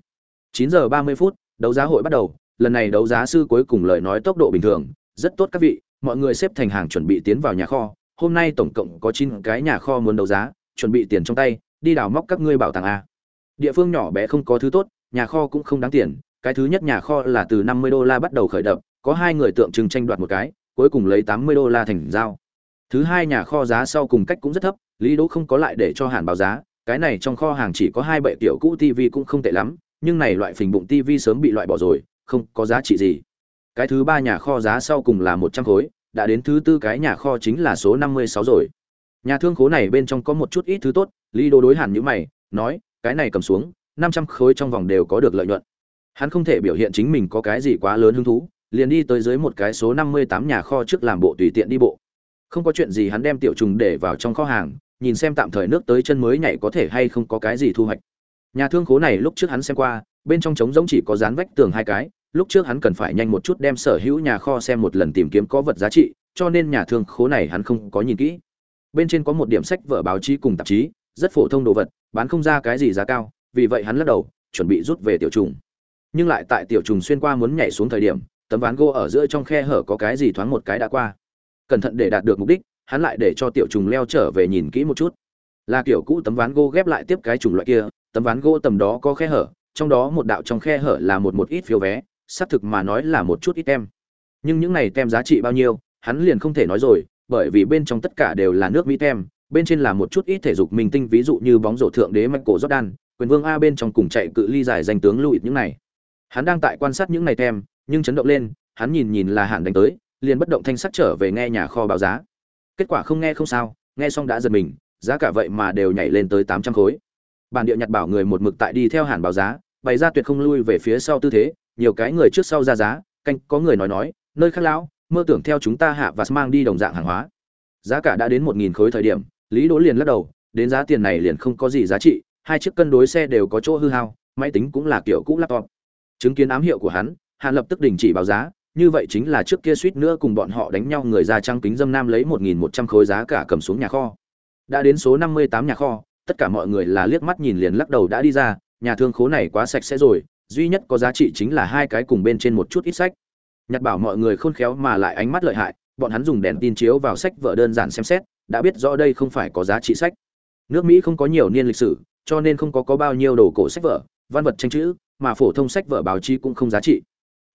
9 giờ 30 phút, đấu giá hội bắt đầu, lần này đấu giá sư cuối cùng lời nói tốc độ bình thường, rất tốt các vị, mọi người xếp thành hàng chuẩn bị tiến vào nhà kho, hôm nay tổng cộng có chín cái nhà kho muốn đấu giá, chuẩn bị tiền trong tay, đi đào móc các ngươi bảo tàng a. Địa phương nhỏ bé không có thứ tốt nhà kho cũng không đáng tiền cái thứ nhất nhà kho là từ 50 đô la bắt đầu khởi động có hai người tượng trưng tranh đoạt một cái cuối cùng lấy 80 đô la thành giao. Thứ hai nhà kho giá sau cùng cách cũng rất thấp lý đỗ không có lại để cho hàn báo giá cái này trong kho hàng chỉ có hai bệ tiểu cũ tv cũng không tệ lắm nhưng này loại phình bụng tv sớm bị loại bỏ rồi, không có giá trị gì. Cái thứ ba nhà kho giá sau cùng là 100 khối, đã đến thứ tư cái nhà kho chính là số 56 rồi. Nhà thương khố này bên trong có một chút ít thứ tốt, lý đồ đối hẳn như mày, nói, cái này cầm xuống, năm trăm khối trong vòng đều có được lợi nhuận. Hắn không thể biểu hiện chính mình có cái gì quá lớn hứng thú, liền đi tới dưới một cái số năm mươi tám nhà kho trước làm bộ tùy tiện đi bộ. Không có chuyện gì hắn đem tiểu trùng để vào trong kho hàng, nhìn xem tạm thời nước tới chân mới nhảy có thể hay không có cái gì thu hoạch nhà thương khố này lúc trước hắn xem qua, bên trong trống giống chỉ có dán vách tường hai cái, lúc trước hắn cần phải nhanh một chút đem sở hữu nhà kho xem một lần tìm kiếm có vật giá trị, cho nên nhà thương khố này hắn không có nhìn kỹ. Bên trên có một điểm sách vở báo chí cùng tạp chí, rất phổ thông đồ vật, bán không ra cái gì giá cao, vì vậy hắn lắc đầu, chuẩn bị rút về tiểu trùng. Nhưng lại tại tiểu trùng xuyên qua muốn nhảy xuống thời điểm, tấm ván gỗ ở giữa trong khe hở có cái gì thoáng một cái đã qua. Cẩn thận để đạt được mục đích, hắn lại để cho tiểu trùng leo trở về nhìn kỹ một chút. Là kiểu cũ tấm ván gỗ ghép lại tiếp cái chủng loại kia tấm ván gỗ tầm đó có khe hở trong đó một đạo trong khe hở là một một ít phiếu vé xác thực mà nói là một chút ít tem nhưng những này tem giá trị bao nhiêu hắn liền không thể nói rồi bởi vì bên trong tất cả đều là nước mỹ tem bên trên là một chút ít thể dục minh tinh ví dụ như bóng rổ thượng đế mạch cổ Jordan, quyền vương A bên trong cùng chạy cự ly giải danh tướng Louis những này. Hắn đang tại quan sát những này tem, nhưng chấn động lên, hắn nhìn nhìn là hạn đánh tới, liền bất động thanh sắt trở về nghe nhà kho báo giá. Kết quả không nghe không sao, nghe xong đã giật mình, giá cả vậy mà đều nhảy lên tới 800 khối. Bản địa nhặt bảo người một mực tại đi theo hàn báo giá, bày ra tuyệt không lui về phía sau tư thế, nhiều cái người trước sau ra giá, canh có người nói nói, nơi khác lão, mơ tưởng theo chúng ta hạ và mang đi đồng dạng hàng hóa. Giá cả đã đến 1000 khối thời điểm, lý đỗ liền lắc đầu đến giá tiền này liền không có gì giá trị hai chiếc cân đối xe đều có chỗ hư hao máy tính cũng là kiểu cũ laptop chứng kiến ám hiệu của hắn hàn lập tức đình chỉ báo giá như vậy chính là trước kia suýt nữa cùng bọn họ đánh nhau người ra trăng kính dâm nam lấy một nghìn một trăm khối giá cả cầm xuống nhà kho đã đến số năm mươi tám nhà kho tất cả mọi người là liếc mắt nhìn liền lắc đầu đã đi ra, nhà thương khố này quá sạch sẽ rồi, duy nhất có giá trị chính là hai cái cùng bên trên một chút ít sách. Nhặt bảo mọi người khôn khéo mà lại ánh mắt lợi hại, bọn hắn dùng đèn tin chiếu vào sách vợ đơn giản xem xét, đã biết rõ đây không phải có giá trị sách. Nước mỹ không có nhiều niên lịch sử, cho nên không có có bao nhiêu đồ cổ sách vở, văn vật tranh chữ, mà phổ thông sách vở báo chí cũng không giá trị.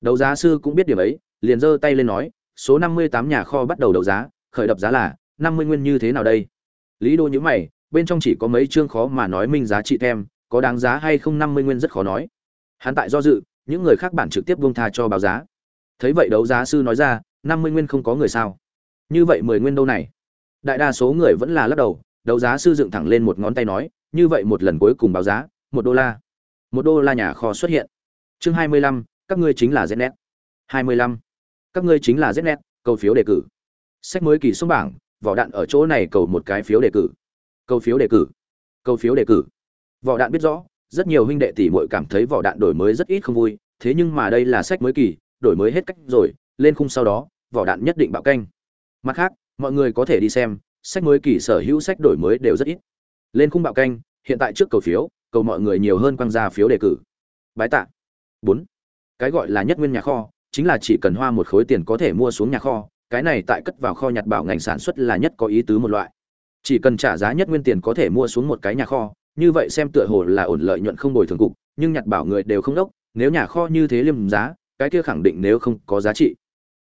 Đấu giá sư cũng biết điểm ấy, liền giơ tay lên nói, số năm mươi tám nhà kho bắt đầu đấu giá, khởi đập giá là năm mươi nguyên như thế nào đây? Lý đô nhữ mày bên trong chỉ có mấy chương khó mà nói minh giá trị tem, có đáng giá hay không năm mươi nguyên rất khó nói. Hắn tại do dự, những người khác bản trực tiếp buông tha cho báo giá. Thấy vậy đấu giá sư nói ra, năm mươi nguyên không có người sao? Như vậy mười nguyên đâu này? Đại đa số người vẫn là lắc đầu, đấu giá sư dựng thẳng lên một ngón tay nói, như vậy một lần cuối cùng báo giá, một đô la. Một đô la nhà kho xuất hiện. Chương hai mươi lăm, các ngươi chính là znet hai mươi lăm, các ngươi chính là znet cầu phiếu đề cử. Sách mới kỳ xuống bảng, vỏ đạn ở chỗ này cầu một cái phiếu đề cử cầu phiếu đề cử. Cầu phiếu đề cử. Vỏ đạn biết rõ, rất nhiều huynh đệ tỷ muội cảm thấy vỏ đạn đổi mới rất ít không vui, thế nhưng mà đây là sách mới kỳ, đổi mới hết cách rồi, lên khung sau đó vỏ đạn nhất định bạo canh. Mặt khác, mọi người có thể đi xem, sách mới kỳ sở hữu sách đổi mới đều rất ít. Lên khung bạo canh, hiện tại trước cầu phiếu, cầu mọi người nhiều hơn quăng ra phiếu đề cử. Bái tạ. Bốn. Cái gọi là nhất nguyên nhà kho, chính là chỉ cần hoa một khối tiền có thể mua xuống nhà kho, cái này tại cất vào kho nhặt bảo ngành sản xuất là nhất có ý tứ một loại chỉ cần trả giá nhất nguyên tiền có thể mua xuống một cái nhà kho, như vậy xem tựa hồ là ổn lợi nhuận không bồi thường cục, nhưng nhặt bảo người đều không đốc, nếu nhà kho như thế liêm giá, cái kia khẳng định nếu không có giá trị.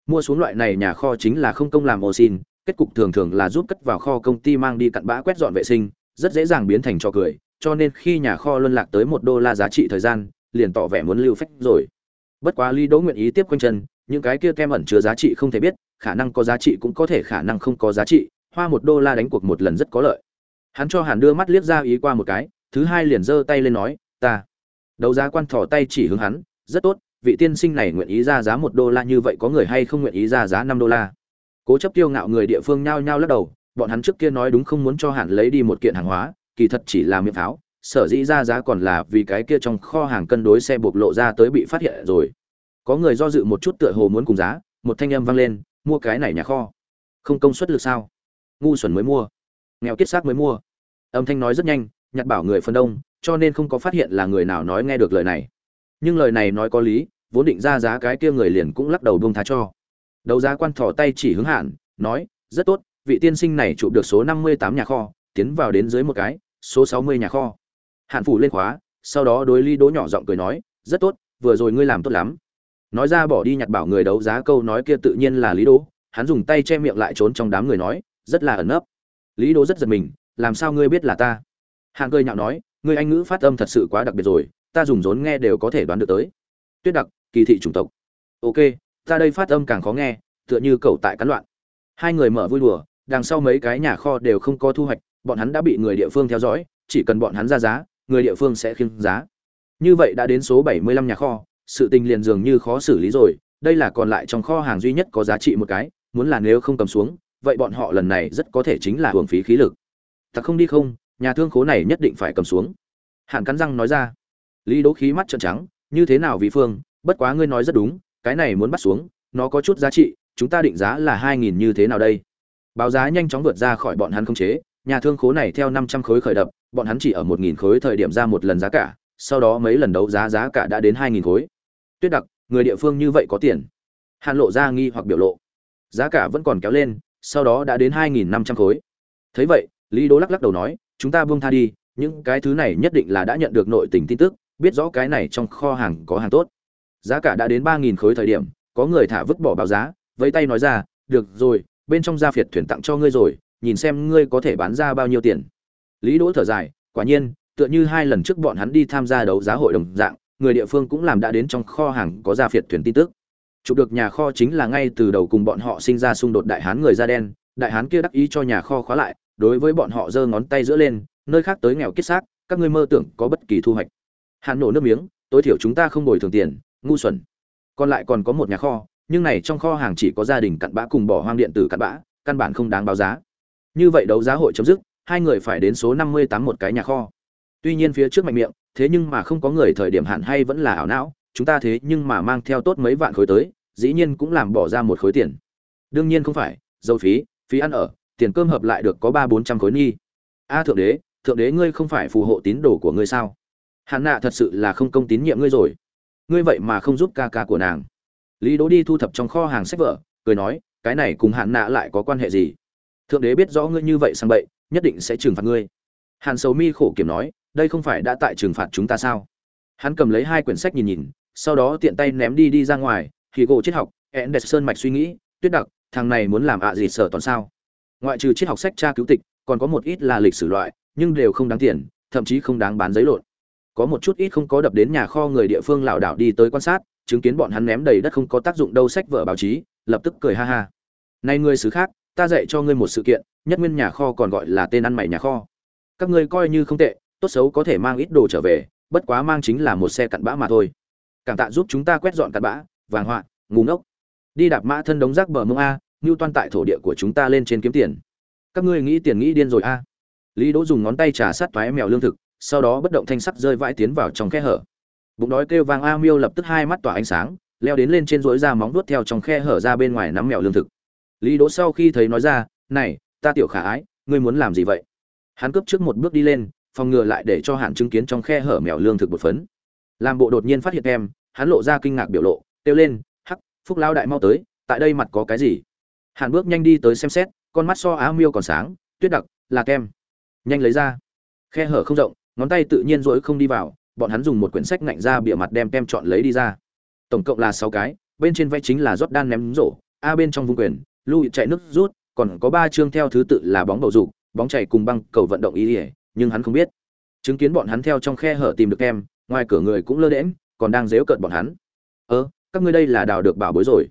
Mua xuống loại này nhà kho chính là không công làm ô xin, kết cục thường thường là giúp cất vào kho công ty mang đi cặn bã quét dọn vệ sinh, rất dễ dàng biến thành cho cười, cho nên khi nhà kho luân lạc tới một đô la giá trị thời gian, liền tỏ vẻ muốn lưu phách rồi. Bất quá lý đỗ nguyện ý tiếp quanh chân, những cái kia kem ẩn chứa giá trị không thể biết, khả năng có giá trị cũng có thể khả năng không có giá trị hoa một đô la đánh cuộc một lần rất có lợi. Hắn cho hàn đưa mắt liếc ra ý qua một cái, thứ hai liền giơ tay lên nói, ta. Đấu giá quan thỏ tay chỉ hướng hắn, rất tốt, vị tiên sinh này nguyện ý ra giá một đô la như vậy có người hay không nguyện ý ra giá năm đô la? Cố chấp tiêu ngạo người địa phương nhao nhao lắc đầu, bọn hắn trước kia nói đúng không muốn cho hàn lấy đi một kiện hàng hóa, kỳ thật chỉ là miệng pháo, sở dĩ ra giá còn là vì cái kia trong kho hàng cân đối xe bộc lộ ra tới bị phát hiện rồi. Có người do dự một chút tựa hồ muốn cùng giá, một thanh âm vang lên, mua cái này nhà kho. Không công suất lực sao? Ngu xuẩn mới mua. Nghèo kiết xác mới mua. Âm thanh nói rất nhanh, nhặt bảo người phân đông, cho nên không có phát hiện là người nào nói nghe được lời này. Nhưng lời này nói có lý, vốn định ra giá cái kia người liền cũng lắc đầu buông tha cho. Đấu giá quan thỏ tay chỉ hướng hạn, nói, rất tốt, vị tiên sinh này chụp được số năm mươi tám nhà kho, tiến vào đến dưới một cái, số sáu mươi nhà kho. Hạn phủ lên khóa, sau đó đối ly đỗ nhỏ giọng cười nói, rất tốt, vừa rồi ngươi làm tốt lắm. Nói ra bỏ đi nhặt bảo người đấu giá câu nói kia tự nhiên là lý đỗ, hắn dùng tay che miệng lại trốn trong đám người nói rất là ẩn nấp. Lý đỗ rất giật mình, làm sao ngươi biết là ta? Hạng cười nhạo nói, ngươi anh ngữ phát âm thật sự quá đặc biệt rồi, ta dùng rốn nghe đều có thể đoán được tới. Tuyết đặc, kỳ thị chủng tộc. Ok, ta đây phát âm càng khó nghe, tựa như cậu tại cán loạn. Hai người mở vui đùa, đằng sau mấy cái nhà kho đều không có thu hoạch, bọn hắn đã bị người địa phương theo dõi, chỉ cần bọn hắn ra giá, người địa phương sẽ khiêng giá. Như vậy đã đến số 75 nhà kho, sự tình liền dường như khó xử lý rồi, đây là còn lại trong kho hàng duy nhất có giá trị một cái, muốn là nếu không cầm xuống vậy bọn họ lần này rất có thể chính là hưởng phí khí lực. Ta không đi không, nhà thương khố này nhất định phải cầm xuống. Hàn cắn răng nói ra. Lý đỗ khí mắt trợn trắng, như thế nào vị phương, bất quá ngươi nói rất đúng, cái này muốn bắt xuống, nó có chút giá trị, chúng ta định giá là hai nghìn như thế nào đây? Báo giá nhanh chóng vượt ra khỏi bọn hắn không chế, nhà thương khố này theo năm trăm khối khởi đập, bọn hắn chỉ ở một nghìn khối thời điểm ra một lần giá cả, sau đó mấy lần đấu giá giá cả đã đến hai nghìn khối. Tuyết đặc, người địa phương như vậy có tiền? Hàn lộ ra nghi hoặc biểu lộ. Giá cả vẫn còn kéo lên sau đó đã đến hai nghìn năm trăm khối. Thấy vậy, lý đỗ lắc lắc đầu nói, chúng ta buông tha đi, những cái thứ này nhất định là đã nhận được nội tình tin tức, biết rõ cái này trong kho hàng có hàng tốt. Giá cả đã đến ba nghìn khối thời điểm, có người thả vứt bỏ báo giá, vẫy tay nói ra, được rồi, bên trong gia phiệt thuyền tặng cho ngươi rồi, nhìn xem ngươi có thể bán ra bao nhiêu tiền. Lý đỗ thở dài, quả nhiên, tựa như hai lần trước bọn hắn đi tham gia đấu giá hội đồng dạng, người địa phương cũng làm đã đến trong kho hàng có gia phiệt thuyền tin tức chụp được nhà kho chính là ngay từ đầu cùng bọn họ sinh ra xung đột đại hán người da đen, đại hán kia đắc ý cho nhà kho khóa lại, đối với bọn họ giơ ngón tay giữa lên, nơi khác tới nghèo kết xác, các ngươi mơ tưởng có bất kỳ thu hoạch. Hàn nổ nước miếng, tối thiểu chúng ta không bồi thường tiền, ngu xuẩn. Còn lại còn có một nhà kho, nhưng này trong kho hàng chỉ có gia đình cặn bã cùng bỏ hoang điện tử cặn bã, căn bản không đáng báo giá. Như vậy đấu giá hội chấm dứt, hai người phải đến số năm mươi tám một cái nhà kho. Tuy nhiên phía trước mạnh miệng, thế nhưng mà không có người thời điểm hạn hay vẫn là ảo não chúng ta thế nhưng mà mang theo tốt mấy vạn khối tới, dĩ nhiên cũng làm bỏ ra một khối tiền. Đương nhiên không phải, dầu phí phí ăn ở, tiền cơm hợp lại được có ba bốn trăm khối nghi a thượng đế thượng đế ngươi không phải phù hộ tín đồ của ngươi sao? Hạn nạ thật sự là không công tín nhiệm ngươi rồi. Ngươi vậy mà không giúp ca ca của nàng. Lý đỗ đi thu thập trong kho hàng sách vở, cười nói, cái này cùng hạn nạ lại có quan hệ gì? Thượng đế biết rõ ngươi như vậy sang bậy, nhất định sẽ trừng phạt ngươi. Hàn sầu mi khổ kiểm nói, đây không phải đã tại trừng phạt chúng ta sao? Hắn cầm lấy hai quyển sách nhìn nhìn sau đó tiện tay ném đi đi ra ngoài, thì gỗ triết học ẹn đẹp sơn mạch suy nghĩ, tuyết đặc, thằng này muốn làm ạ gì sở toàn sao? Ngoại trừ triết học sách tra cứu tịch, còn có một ít là lịch sử loại, nhưng đều không đáng tiền, thậm chí không đáng bán giấy lộn. Có một chút ít không có đập đến nhà kho người địa phương lảo đảo đi tới quan sát, chứng kiến bọn hắn ném đầy đất không có tác dụng đâu sách vở báo chí, lập tức cười ha ha. Này người xứ khác, ta dạy cho ngươi một sự kiện, nhất nguyên nhà kho còn gọi là tên ăn mày nhà kho. Các ngươi coi như không tệ, tốt xấu có thể mang ít đồ trở về, bất quá mang chính là một xe cặn bã mà thôi cảm tạ giúp chúng ta quét dọn cặn bã, vàng họa ngủ ngốc. Đi đạp mã thân đống rác bờ mông a, ngưu toan tại thổ địa của chúng ta lên trên kiếm tiền. Các ngươi nghĩ tiền nghĩ điên rồi a. Lý đỗ dùng ngón tay trà sát toái mèo lương thực, sau đó bất động thanh sắc rơi vãi tiến vào trong khe hở. Bụng đói kêu vang a miêu lập tức hai mắt tỏa ánh sáng, leo đến lên trên rỗi ra móng vuốt theo trong khe hở ra bên ngoài nắm mèo lương thực. Lý đỗ sau khi thấy nói ra, này, ta tiểu khả ái, ngươi muốn làm gì vậy? Hắn cướp trước một bước đi lên, phòng ngừa lại để cho hạn chứng kiến trong khe hở mèo lương thực bột phấn làm bộ đột nhiên phát hiện em, hắn lộ ra kinh ngạc biểu lộ, kêu lên, hắc, phúc lao đại mau tới, tại đây mặt có cái gì? Hạn bước nhanh đi tới xem xét, con mắt so á miêu còn sáng, tuyết đặc là kem nhanh lấy ra. Khe hở không rộng, ngón tay tự nhiên rỗi không đi vào, bọn hắn dùng một quyển sách ngạnh ra bịa mặt đem kem chọn lấy đi ra. Tổng cộng là sáu cái, bên trên vẽ chính là rót đan ném rổ, a bên trong vùng quyền lưu chạy nước rút, còn có ba chương theo thứ tự là bóng bầu dục, bóng chạy cùng băng cầu vận động ý ỉa, nhưng hắn không biết. Chứng kiến bọn hắn theo trong khe hở tìm được kem ngoài cửa người cũng lơ đễm, còn đang dếu cợt bọn hắn. Ơ, các ngươi đây là đào được bảo bối rồi.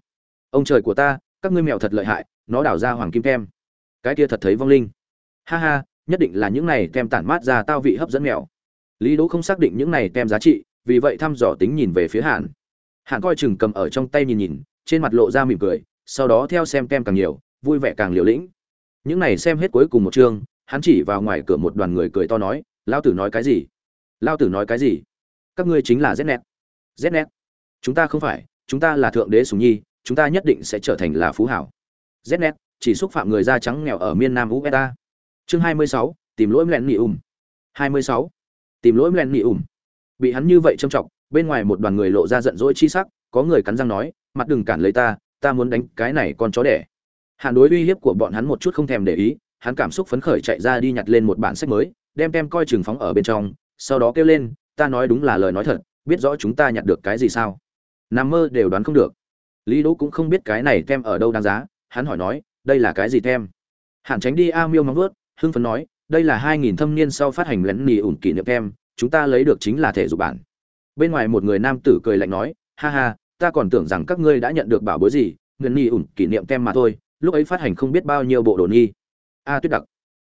Ông trời của ta, các ngươi mèo thật lợi hại, nó đào ra hoàng kim kem cái kia thật thấy vong linh. Ha ha, nhất định là những này kem tản mát ra tao vị hấp dẫn mèo. Lý đỗ không xác định những này kem giá trị, vì vậy thăm dò tính nhìn về phía hàn. Hàn coi chừng cầm ở trong tay nhìn nhìn, trên mặt lộ ra mỉm cười, sau đó theo xem kem càng nhiều, vui vẻ càng liều lĩnh. Những này xem hết cuối cùng một chương, hắn chỉ vào ngoài cửa một đoàn người cười to nói lao tử nói cái gì? Lao tử nói cái gì? Các ngươi chính là znet znet chúng ta không phải chúng ta là thượng đế sùng nhi chúng ta nhất định sẽ trở thành là phú hảo. Znet chỉ xúc phạm người da trắng nghèo ở miền nam ueta chương 26, tìm lỗi mlen nị ùm. 26. tìm lỗi mlen nị ùm. Bị hắn như vậy trâm trọng bên ngoài một đoàn người lộ ra giận dỗi chi sắc có người cắn răng nói mặt đừng cản lấy ta ta muốn đánh cái này con chó đẻ. Hạn đối uy hiếp của bọn hắn một chút không thèm để ý hắn cảm xúc phấn khởi chạy ra đi nhặt lên một bản sách mới đem tem coi chừng phóng ở bên trong sau đó kêu lên ta nói đúng là lời nói thật, biết rõ chúng ta nhặt được cái gì sao? Nằm mơ đều đoán không được. Lý đỗ cũng không biết cái này tem ở đâu đáng giá, hắn hỏi nói, đây là cái gì tem? Hạn tránh đi a miêu móng vớt hưng phấn nói, đây là hai nghìn thâm niên sau phát hành lén nì ủn kỷ niệm tem, chúng ta lấy được chính là thể dục bản. Bên ngoài một người nam tử cười lạnh nói, ha ha, ta còn tưởng rằng các ngươi đã nhận được bảo bối gì ngân nhi ủn kỷ niệm tem mà thôi, lúc ấy phát hành không biết bao nhiêu bộ đồ nghi a tuyết đặc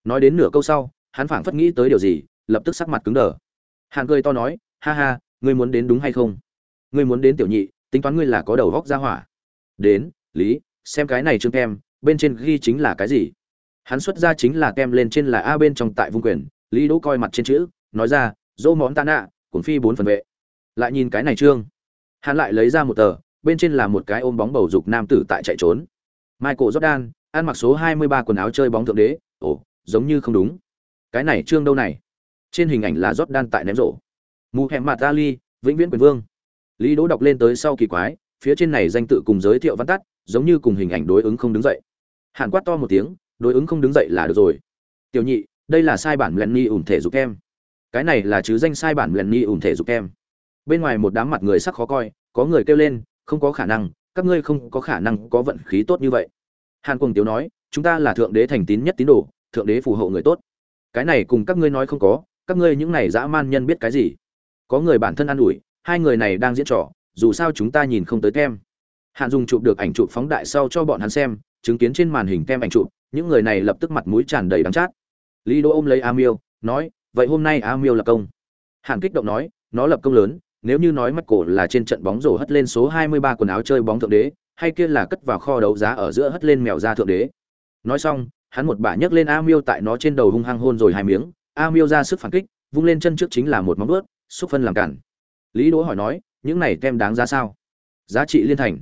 nói đến nửa câu sau, hắn phảng phất nghĩ tới điều gì, lập tức sắc mặt cứng đờ hàn cười to nói, ha ha, ngươi muốn đến đúng hay không? Ngươi muốn đến tiểu nhị, tính toán ngươi là có đầu góc ra hỏa. Đến, lý, xem cái này trương kem bên trên ghi chính là cái gì? Hắn xuất ra chính là kem lên trên là a bên trong tại vùng quyền, lý đỗ coi mặt trên chữ, nói ra, dỗ món ta nạ, cuốn phi bốn phần vệ. Lại nhìn cái này trương hắn lại lấy ra một tờ, bên trên là một cái ôm bóng bầu dục nam tử tại chạy trốn. Michael jordan, ăn mặc số 23 quần áo chơi bóng thượng đế. Ồ, giống như không đúng. Cái này trương đâu này? Trên hình ảnh là jordan tại ném rổ. Muhammad ali, vĩnh viễn quyền vương. Lý đỗ đọc lên tới sau kỳ quái, phía trên này danh tự cùng giới thiệu văn tắt, giống như cùng hình ảnh đối ứng không đứng dậy. Hàn quát to một tiếng, đối ứng không đứng dậy là được rồi. Tiểu nhị, đây là sai bản lenny ủn thể dục em. Cái này là chứ danh sai bản lenny ủn thể dục em. Bên ngoài một đám mặt người sắc khó coi, có người kêu lên, không có khả năng, các ngươi không có khả năng có vận khí tốt như vậy. Hàn cuồng tiếu nói, chúng ta là thượng đế thành tín nhất tín đồ, thượng đế phù hộ người tốt. Cái này cùng các ngươi nói không có các ngươi những này dã man nhân biết cái gì? Có người bản thân ă n ủi hai người này đang diễn trò dù sao chúng ta nhìn không tới tem. Hạn dùng chụp được ảnh chụp phóng đại sau cho bọn hắn xem chứng kiến trên màn hình tem ảnh chụp những người này lập tức mặt mũi tràn đầy đắng chát. Lý đỗ ôm lấy a miêu nói vậy hôm nay a miêu lập công. Hạn kích động nói nó lập công lớn nếu như nói mắt cổ là trên trận bóng rổ hất lên số 23 quần áo chơi bóng thượng đế, hay kia là cất vào kho đấu giá ở giữa hất lên mèo ra thượng đế. Nói xong, hắn một bả nhấc lên A Miêu tại nó trên đầu hung hăng hôn rồi hai miếng, A Miêu ra sức phản kích, vung lên chân trước chính là một móng vuốt, xúc phân làm cản. Lý Đỗ hỏi nói, những này tem đáng giá sao? Giá trị liên thành.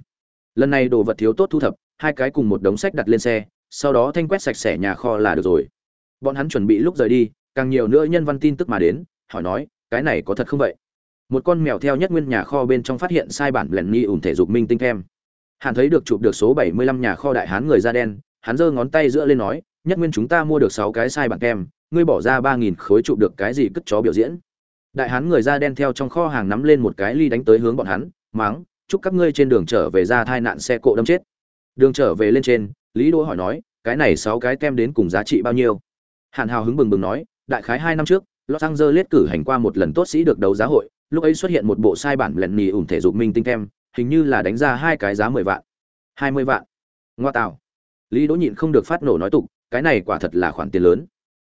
Lần này đồ vật thiếu tốt thu thập, hai cái cùng một đống sách đặt lên xe, sau đó thanh quét sạch sẽ nhà kho là được rồi. Bọn hắn chuẩn bị lúc rời đi, càng nhiều nữa nhân văn tin tức mà đến, hỏi nói, cái này có thật không vậy? một con mèo theo nhất nguyên nhà kho bên trong phát hiện sai bản lẻn ni ủn thể dục minh tinh kem hàn thấy được chụp được số 75 nhà kho đại hán người da đen hắn giơ ngón tay giữa lên nói nhất nguyên chúng ta mua được 6 cái sai bản kem ngươi bỏ ra ba nghìn khối chụp được cái gì cất chó biểu diễn. Đại hán người da đen theo trong kho hàng nắm lên một cái ly đánh tới hướng bọn hắn máng chúc các ngươi trên đường trở về ra thai nạn xe cộ đâm chết. Đường trở về lên trên lý đỗ hỏi nói cái này 6 cái kem đến cùng giá trị bao nhiêu? Hàn hào hứng bừng bừng nói đại khái 2 năm trước Los Angeles cử hành qua một lần tốt sĩ được đấu giá hội, lúc ấy xuất hiện một bộ sai bản lần nì ủn thể dục minh tinh kem hình như là đánh ra hai cái giá mười vạn. Hai mươi vạn. Ngoa tạo. Lý đỗ nhịn không được phát nổ nói tục cái này quả thật là khoản tiền lớn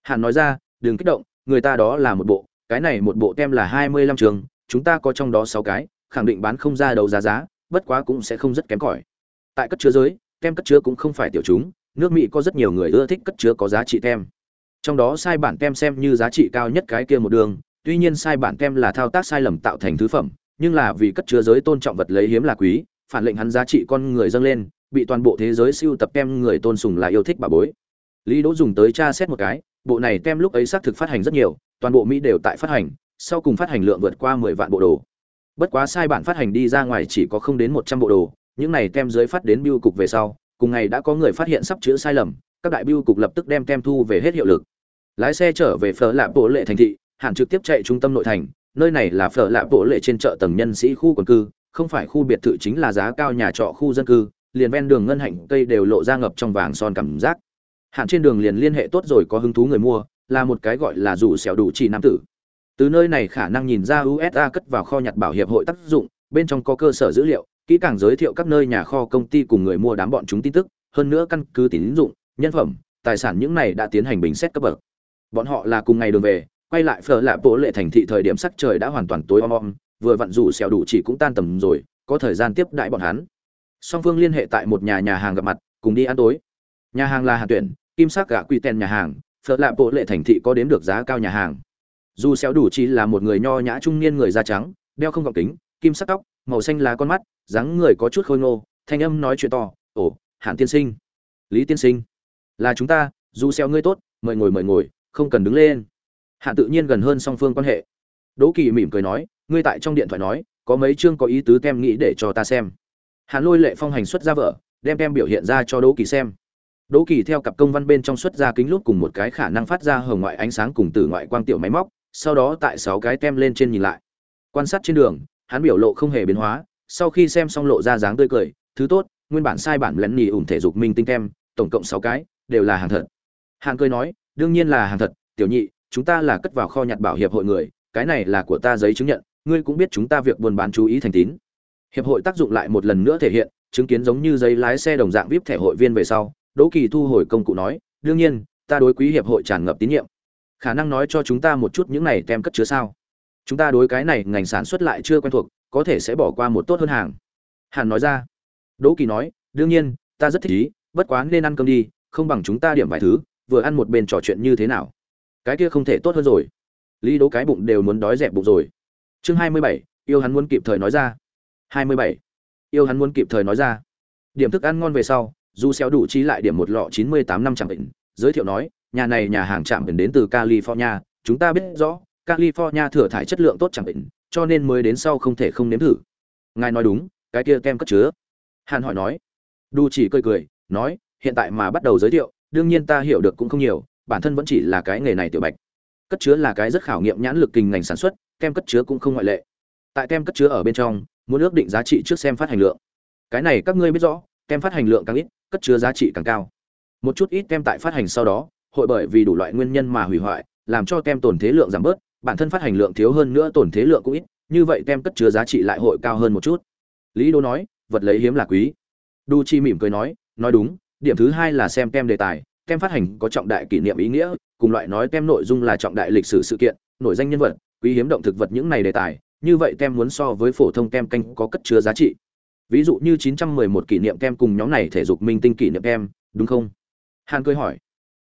hắn nói ra đừng kích động người ta đó là một bộ cái này một bộ tem là hai mươi lăm trường chúng ta có trong đó sáu cái khẳng định bán không ra đầu giá giá bất quá cũng sẽ không rất kém cỏi. Tại cất chứa giới tem cất chứa cũng không phải tiểu chúng nước mỹ có rất nhiều người ưa thích cất chứa có giá trị tem, trong đó sai bản tem xem như giá trị cao nhất cái kia một đường tuy nhiên sai bản tem là thao tác sai lầm tạo thành thứ phẩm nhưng là vì cất chứa giới tôn trọng vật lấy hiếm là quý phản lệnh hắn giá trị con người dâng lên bị toàn bộ thế giới siêu tập tem người tôn sùng là yêu thích bà bối. Lý đỗ dùng tới tra xét một cái bộ này tem lúc ấy xác thực phát hành rất nhiều, toàn bộ mỹ đều tại phát hành, sau cùng phát hành lượng vượt qua mười vạn bộ đồ. Bất quá sai bản phát hành đi ra ngoài chỉ có không đến một trăm bộ đồ, những này tem dưới phát đến biêu cục về sau, cùng ngày đã có người phát hiện sắp chữa sai lầm, các đại biêu cục lập tức đem tem thu về hết hiệu lực. Lái xe trở về phở lạp bộ lệ thành thị hạn trực tiếp chạy trung tâm nội thành, nơi này là phở lạ bộ lệ trên chợ tầng nhân sĩ khu quần cư, không phải khu biệt thự chính là giá cao nhà trọ khu dân cư, liền ven đường ngân hạnh cây đều lộ ra ngập trong vàng son cảm giác hạn trên đường liền liên hệ tốt rồi có hứng thú người mua, là một cái gọi là rủ xẻo đủ chỉ nam tử. Từ nơi này khả năng nhìn ra usa cất vào kho nhặt bảo hiệp hội tác dụng, bên trong có cơ sở dữ liệu, kỹ càng giới thiệu các nơi nhà kho công ty cùng người mua đám bọn chúng tin tức, hơn nữa căn cứ tín dụng, nhân phẩm, tài sản những này đã tiến hành bình xét cấp bậc. Bọn họ là cùng ngày đường về, quay lại phở lạ bộ lệ thành thị thời điểm sắc trời đã hoàn toàn tối om om, vừa vặn rủ xẻo đủ chỉ cũng tan tầm rồi, có thời gian tiếp đại bọn hắn. Song phương liên hệ tại một nhà nhà hàng gặp mặt, cùng đi ăn tối nhà hàng là hàn tuyển, kim sắc gạ quy tèn nhà hàng, phở lạ bộ lệ thành thị có đếm được giá cao nhà hàng. Dù xéo đủ chỉ là một người nho nhã trung niên người da trắng, đeo không gọng kính, kim sắc tóc, màu xanh lá con mắt, dáng người có chút khôi ngô, thanh âm nói chuyện to, ồ, hàn tiên sinh. Lý tiên sinh. Là chúng ta, dù xéo ngươi tốt, mời ngồi mời ngồi, không cần đứng lên. Hạn tự nhiên gần hơn song phương quan hệ. Đỗ kỳ mỉm cười nói, ngươi tại trong điện thoại nói, có mấy chương có ý tứ tem nghĩ để cho ta xem. Hạn lôi lệ phong hành xuất ra vợ, đem tem biểu hiện ra cho đỗ kỳ xem đỗ kỳ theo cặp công văn bên trong xuất ra kính lúp cùng một cái khả năng phát ra hở ngoại ánh sáng cùng từ ngoại quang tiểu máy móc, sau đó tại sáu cái tem lên trên nhìn lại. Quan sát trên đường, hắn biểu lộ không hề biến hóa, sau khi xem xong lộ ra dáng tươi cười, thứ tốt, nguyên bản sai bản lén nhì ủng thể dục minh tinh tem, tổng cộng sáu cái, đều là hàng thật. Hàn cười nói, đương nhiên là hàng thật, tiểu nhị, chúng ta là cất vào kho nhặt bảo hiệp hội người, cái này là của ta giấy chứng nhận, ngươi cũng biết chúng ta việc buôn bán chú ý thành tín. Hiệp hội tác dụng lại một lần nữa thể hiện, chứng kiến giống như giấy lái xe đồng dạng vip thẻ hội viên về sau đỗ kỳ thu hồi công cụ nói, đương nhiên, ta đối quý hiệp hội tràn ngập tín nhiệm. Khả năng nói cho chúng ta một chút những này tem cất chứa sao? Chúng ta đối cái này ngành sản xuất lại chưa quen thuộc, có thể sẽ bỏ qua một tốt hơn hàng. Hàn nói ra. Đỗ kỳ nói, đương nhiên, ta rất thích ý, bất quá nên ăn cơm đi, không bằng chúng ta điểm vài thứ, vừa ăn một bên trò chuyện như thế nào? Cái kia không thể tốt hơn rồi. Lý Đỗ cái bụng đều muốn đói dẹp bụng rồi. Chương hai mươi bảy, yêu hắn muốn kịp thời nói ra. Hai mươi bảy, yêu hắn muốn kịp thời nói ra. Điểm thức ăn ngon về sau du xéo đủ trí lại điểm một lọ chín mươi tám năm chẳng bệnh. Giới thiệu nói, nhà này nhà hàng chạm đến từ california. Chúng ta biết rõ, california thừa thải chất lượng tốt chẳng bệnh, cho nên mới đến sau không thể không nếm thử. Ngài nói đúng, cái kia kem cất chứa. Hàn hỏi nói. Đủ chỉ cười cười, nói, hiện tại mà bắt đầu giới thiệu, đương nhiên ta hiểu được cũng không nhiều, bản thân vẫn chỉ là cái nghề này tiểu bạch. Cất chứa là cái rất khảo nghiệm nhãn lực kinh ngành sản xuất, kem cất chứa cũng không ngoại lệ. Tại kem cất chứa ở bên trong, muốn ước định giá trị trước xem phát hành lượng. Cái này các ngươi biết rõ kem phát hành lượng càng ít, cất chứa giá trị càng cao. Một chút ít kem tại phát hành sau đó, hội bởi vì đủ loại nguyên nhân mà hủy hoại, làm cho kem tổn thế lượng giảm bớt, bản thân phát hành lượng thiếu hơn nữa tổn thế lượng cũng ít, như vậy kem cất chứa giá trị lại hội cao hơn một chút. Lý đô nói, vật lấy hiếm là quý. Du chi mỉm cười nói nói đúng, điểm thứ hai là xem kem đề tài, kem phát hành có trọng đại kỷ niệm ý nghĩa, cùng loại nói kem nội dung là trọng đại lịch sử sự kiện, nổi danh nhân vật, quý hiếm động thực vật những này đề tài, như vậy kem muốn so với phổ thông kem canh có cất chứa giá trị ví dụ như 911 kỷ niệm kem cùng nhóm này thể dục minh tinh kỷ niệm kem, đúng không? Hàn cười hỏi.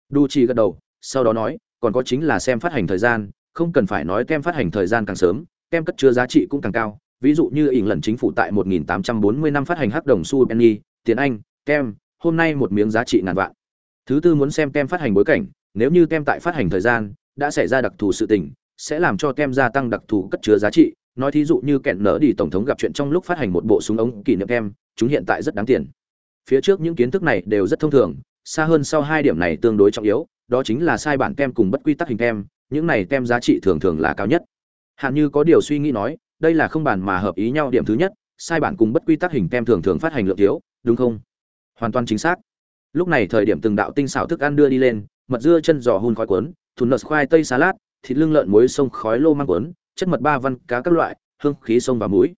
Đu chi gật đầu, sau đó nói, còn có chính là xem phát hành thời gian, không cần phải nói kem phát hành thời gian càng sớm, kem cất chứa giá trị cũng càng cao. Ví dụ như ỉn lần chính phủ tại 1840 năm phát hành hắc đồng xu penny, tiền anh, kem, hôm nay một miếng giá trị ngàn vạn. Thứ tư muốn xem kem phát hành bối cảnh, nếu như kem tại phát hành thời gian, đã xảy ra đặc thù sự tình, sẽ làm cho kem gia tăng đặc thù cất chứa giá trị nói thí dụ như kẹn nở đi tổng thống gặp chuyện trong lúc phát hành một bộ súng ống kỷ niệm kem chúng hiện tại rất đáng tiền. Phía trước những kiến thức này đều rất thông thường, xa hơn sau hai điểm này tương đối trọng yếu, đó chính là sai bản kem cùng bất quy tắc hình kem những này kem giá trị thường thường là cao nhất. Hạn như có điều suy nghĩ nói, đây là không bàn mà hợp ý nhau điểm thứ nhất, sai bản cùng bất quy tắc hình kem thường thường phát hành lượng thiếu, đúng không? Hoàn toàn chính xác. Lúc này thời điểm từng đạo tinh xảo thức ăn đưa đi lên, mật dưa chân giò hun khói cuốn thùn nợt khoai tây salad, thịt lưng lợn muối sông khói lô mang cuốn chất mật ba văn cá các loại, hương khí sông và mũi.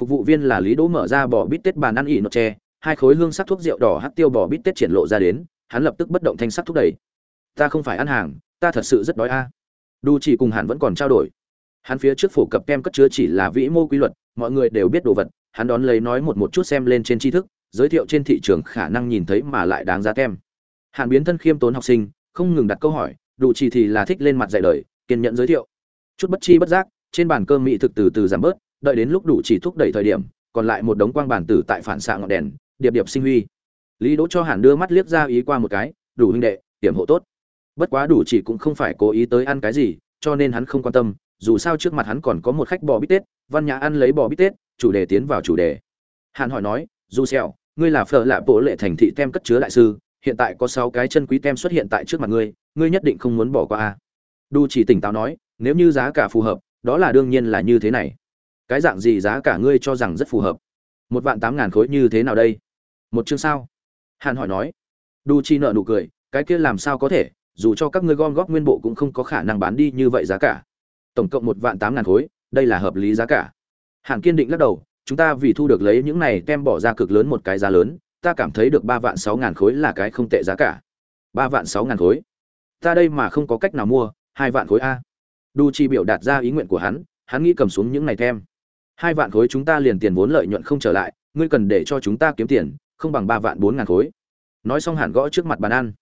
Phục vụ viên là lý đỗ mở ra bò bít tết bàn ăn ỉ nốt tre, hai khối hương sắc thuốc rượu đỏ hắt tiêu bò bít tết triển lộ ra đến, hắn lập tức bất động thanh sắc thúc đẩy. Ta không phải ăn hàng, ta thật sự rất đói a. À. đu chỉ cùng hắn vẫn còn trao đổi. Hắn phía trước phổ cập kem cất chứa chỉ là vĩ mô quy luật, mọi người đều biết đồ vật, hắn đón lấy nói một một chút xem lên trên tri thức, giới thiệu trên thị trường khả năng nhìn thấy mà lại đáng giá kem. Hạn biến thân khiêm tốn học sinh, không ngừng đặt câu hỏi đủ chỉ thì là thích lên mặt dạy lời kiên nhận giới thiệu chút bất chi bất giác, trên bàn cơm mỹ thực từ từ giảm bớt, đợi đến lúc đủ chỉ thúc đẩy thời điểm, còn lại một đống quang bản tử tại phản xạ ngọn đèn, điệp điệp sinh huy. Lý đỗ cho hàn đưa mắt liếc ra ý qua một cái, đủ huynh đệ, hiểm hộ tốt. Bất quá đủ chỉ cũng không phải cố ý tới ăn cái gì, cho nên hắn không quan tâm, dù sao trước mặt hắn còn có một khách bò bít tết, văn nhã ăn lấy bò bít tết, chủ đề tiến vào chủ đề. Hàn hỏi nói, du xèo ngươi là phở lạ bộ lệ thành thị tem cất chứa đại sư, hiện tại có sáu cái chân quý tem xuất hiện tại trước mặt ngươi ngươi nhất định không muốn bỏ qua a đu chỉ tỉnh táo nói, nếu như giá cả phù hợp, đó là đương nhiên là như thế này. Cái dạng gì giá cả ngươi cho rằng rất phù hợp? Một vạn tám ngàn khối như thế nào đây? Một chương sao? Hàn hỏi nói. Đu chi nợ nụ cười, cái kia làm sao có thể? Dù cho các ngươi gom góp nguyên bộ cũng không có khả năng bán đi như vậy giá cả. Tổng cộng một vạn tám ngàn khối, đây là hợp lý giá cả. Hàn kiên định lắc đầu, chúng ta vì thu được lấy những này tem bỏ ra cực lớn một cái giá lớn, ta cảm thấy được ba vạn sáu ngàn khối là cái không tệ giá cả. Ba vạn sáu ngàn khối? Ta đây mà không có cách nào mua hai vạn khối a. Đu chi biểu đạt ra ý nguyện của hắn hắn nghĩ cầm xuống những này thêm. hai vạn khối chúng ta liền tiền vốn lợi nhuận không trở lại, ngươi cần để cho chúng ta kiếm tiền, không bằng ba vạn bốn ngàn khối. Nói xong hẳn gõ trước mặt bàn ăn.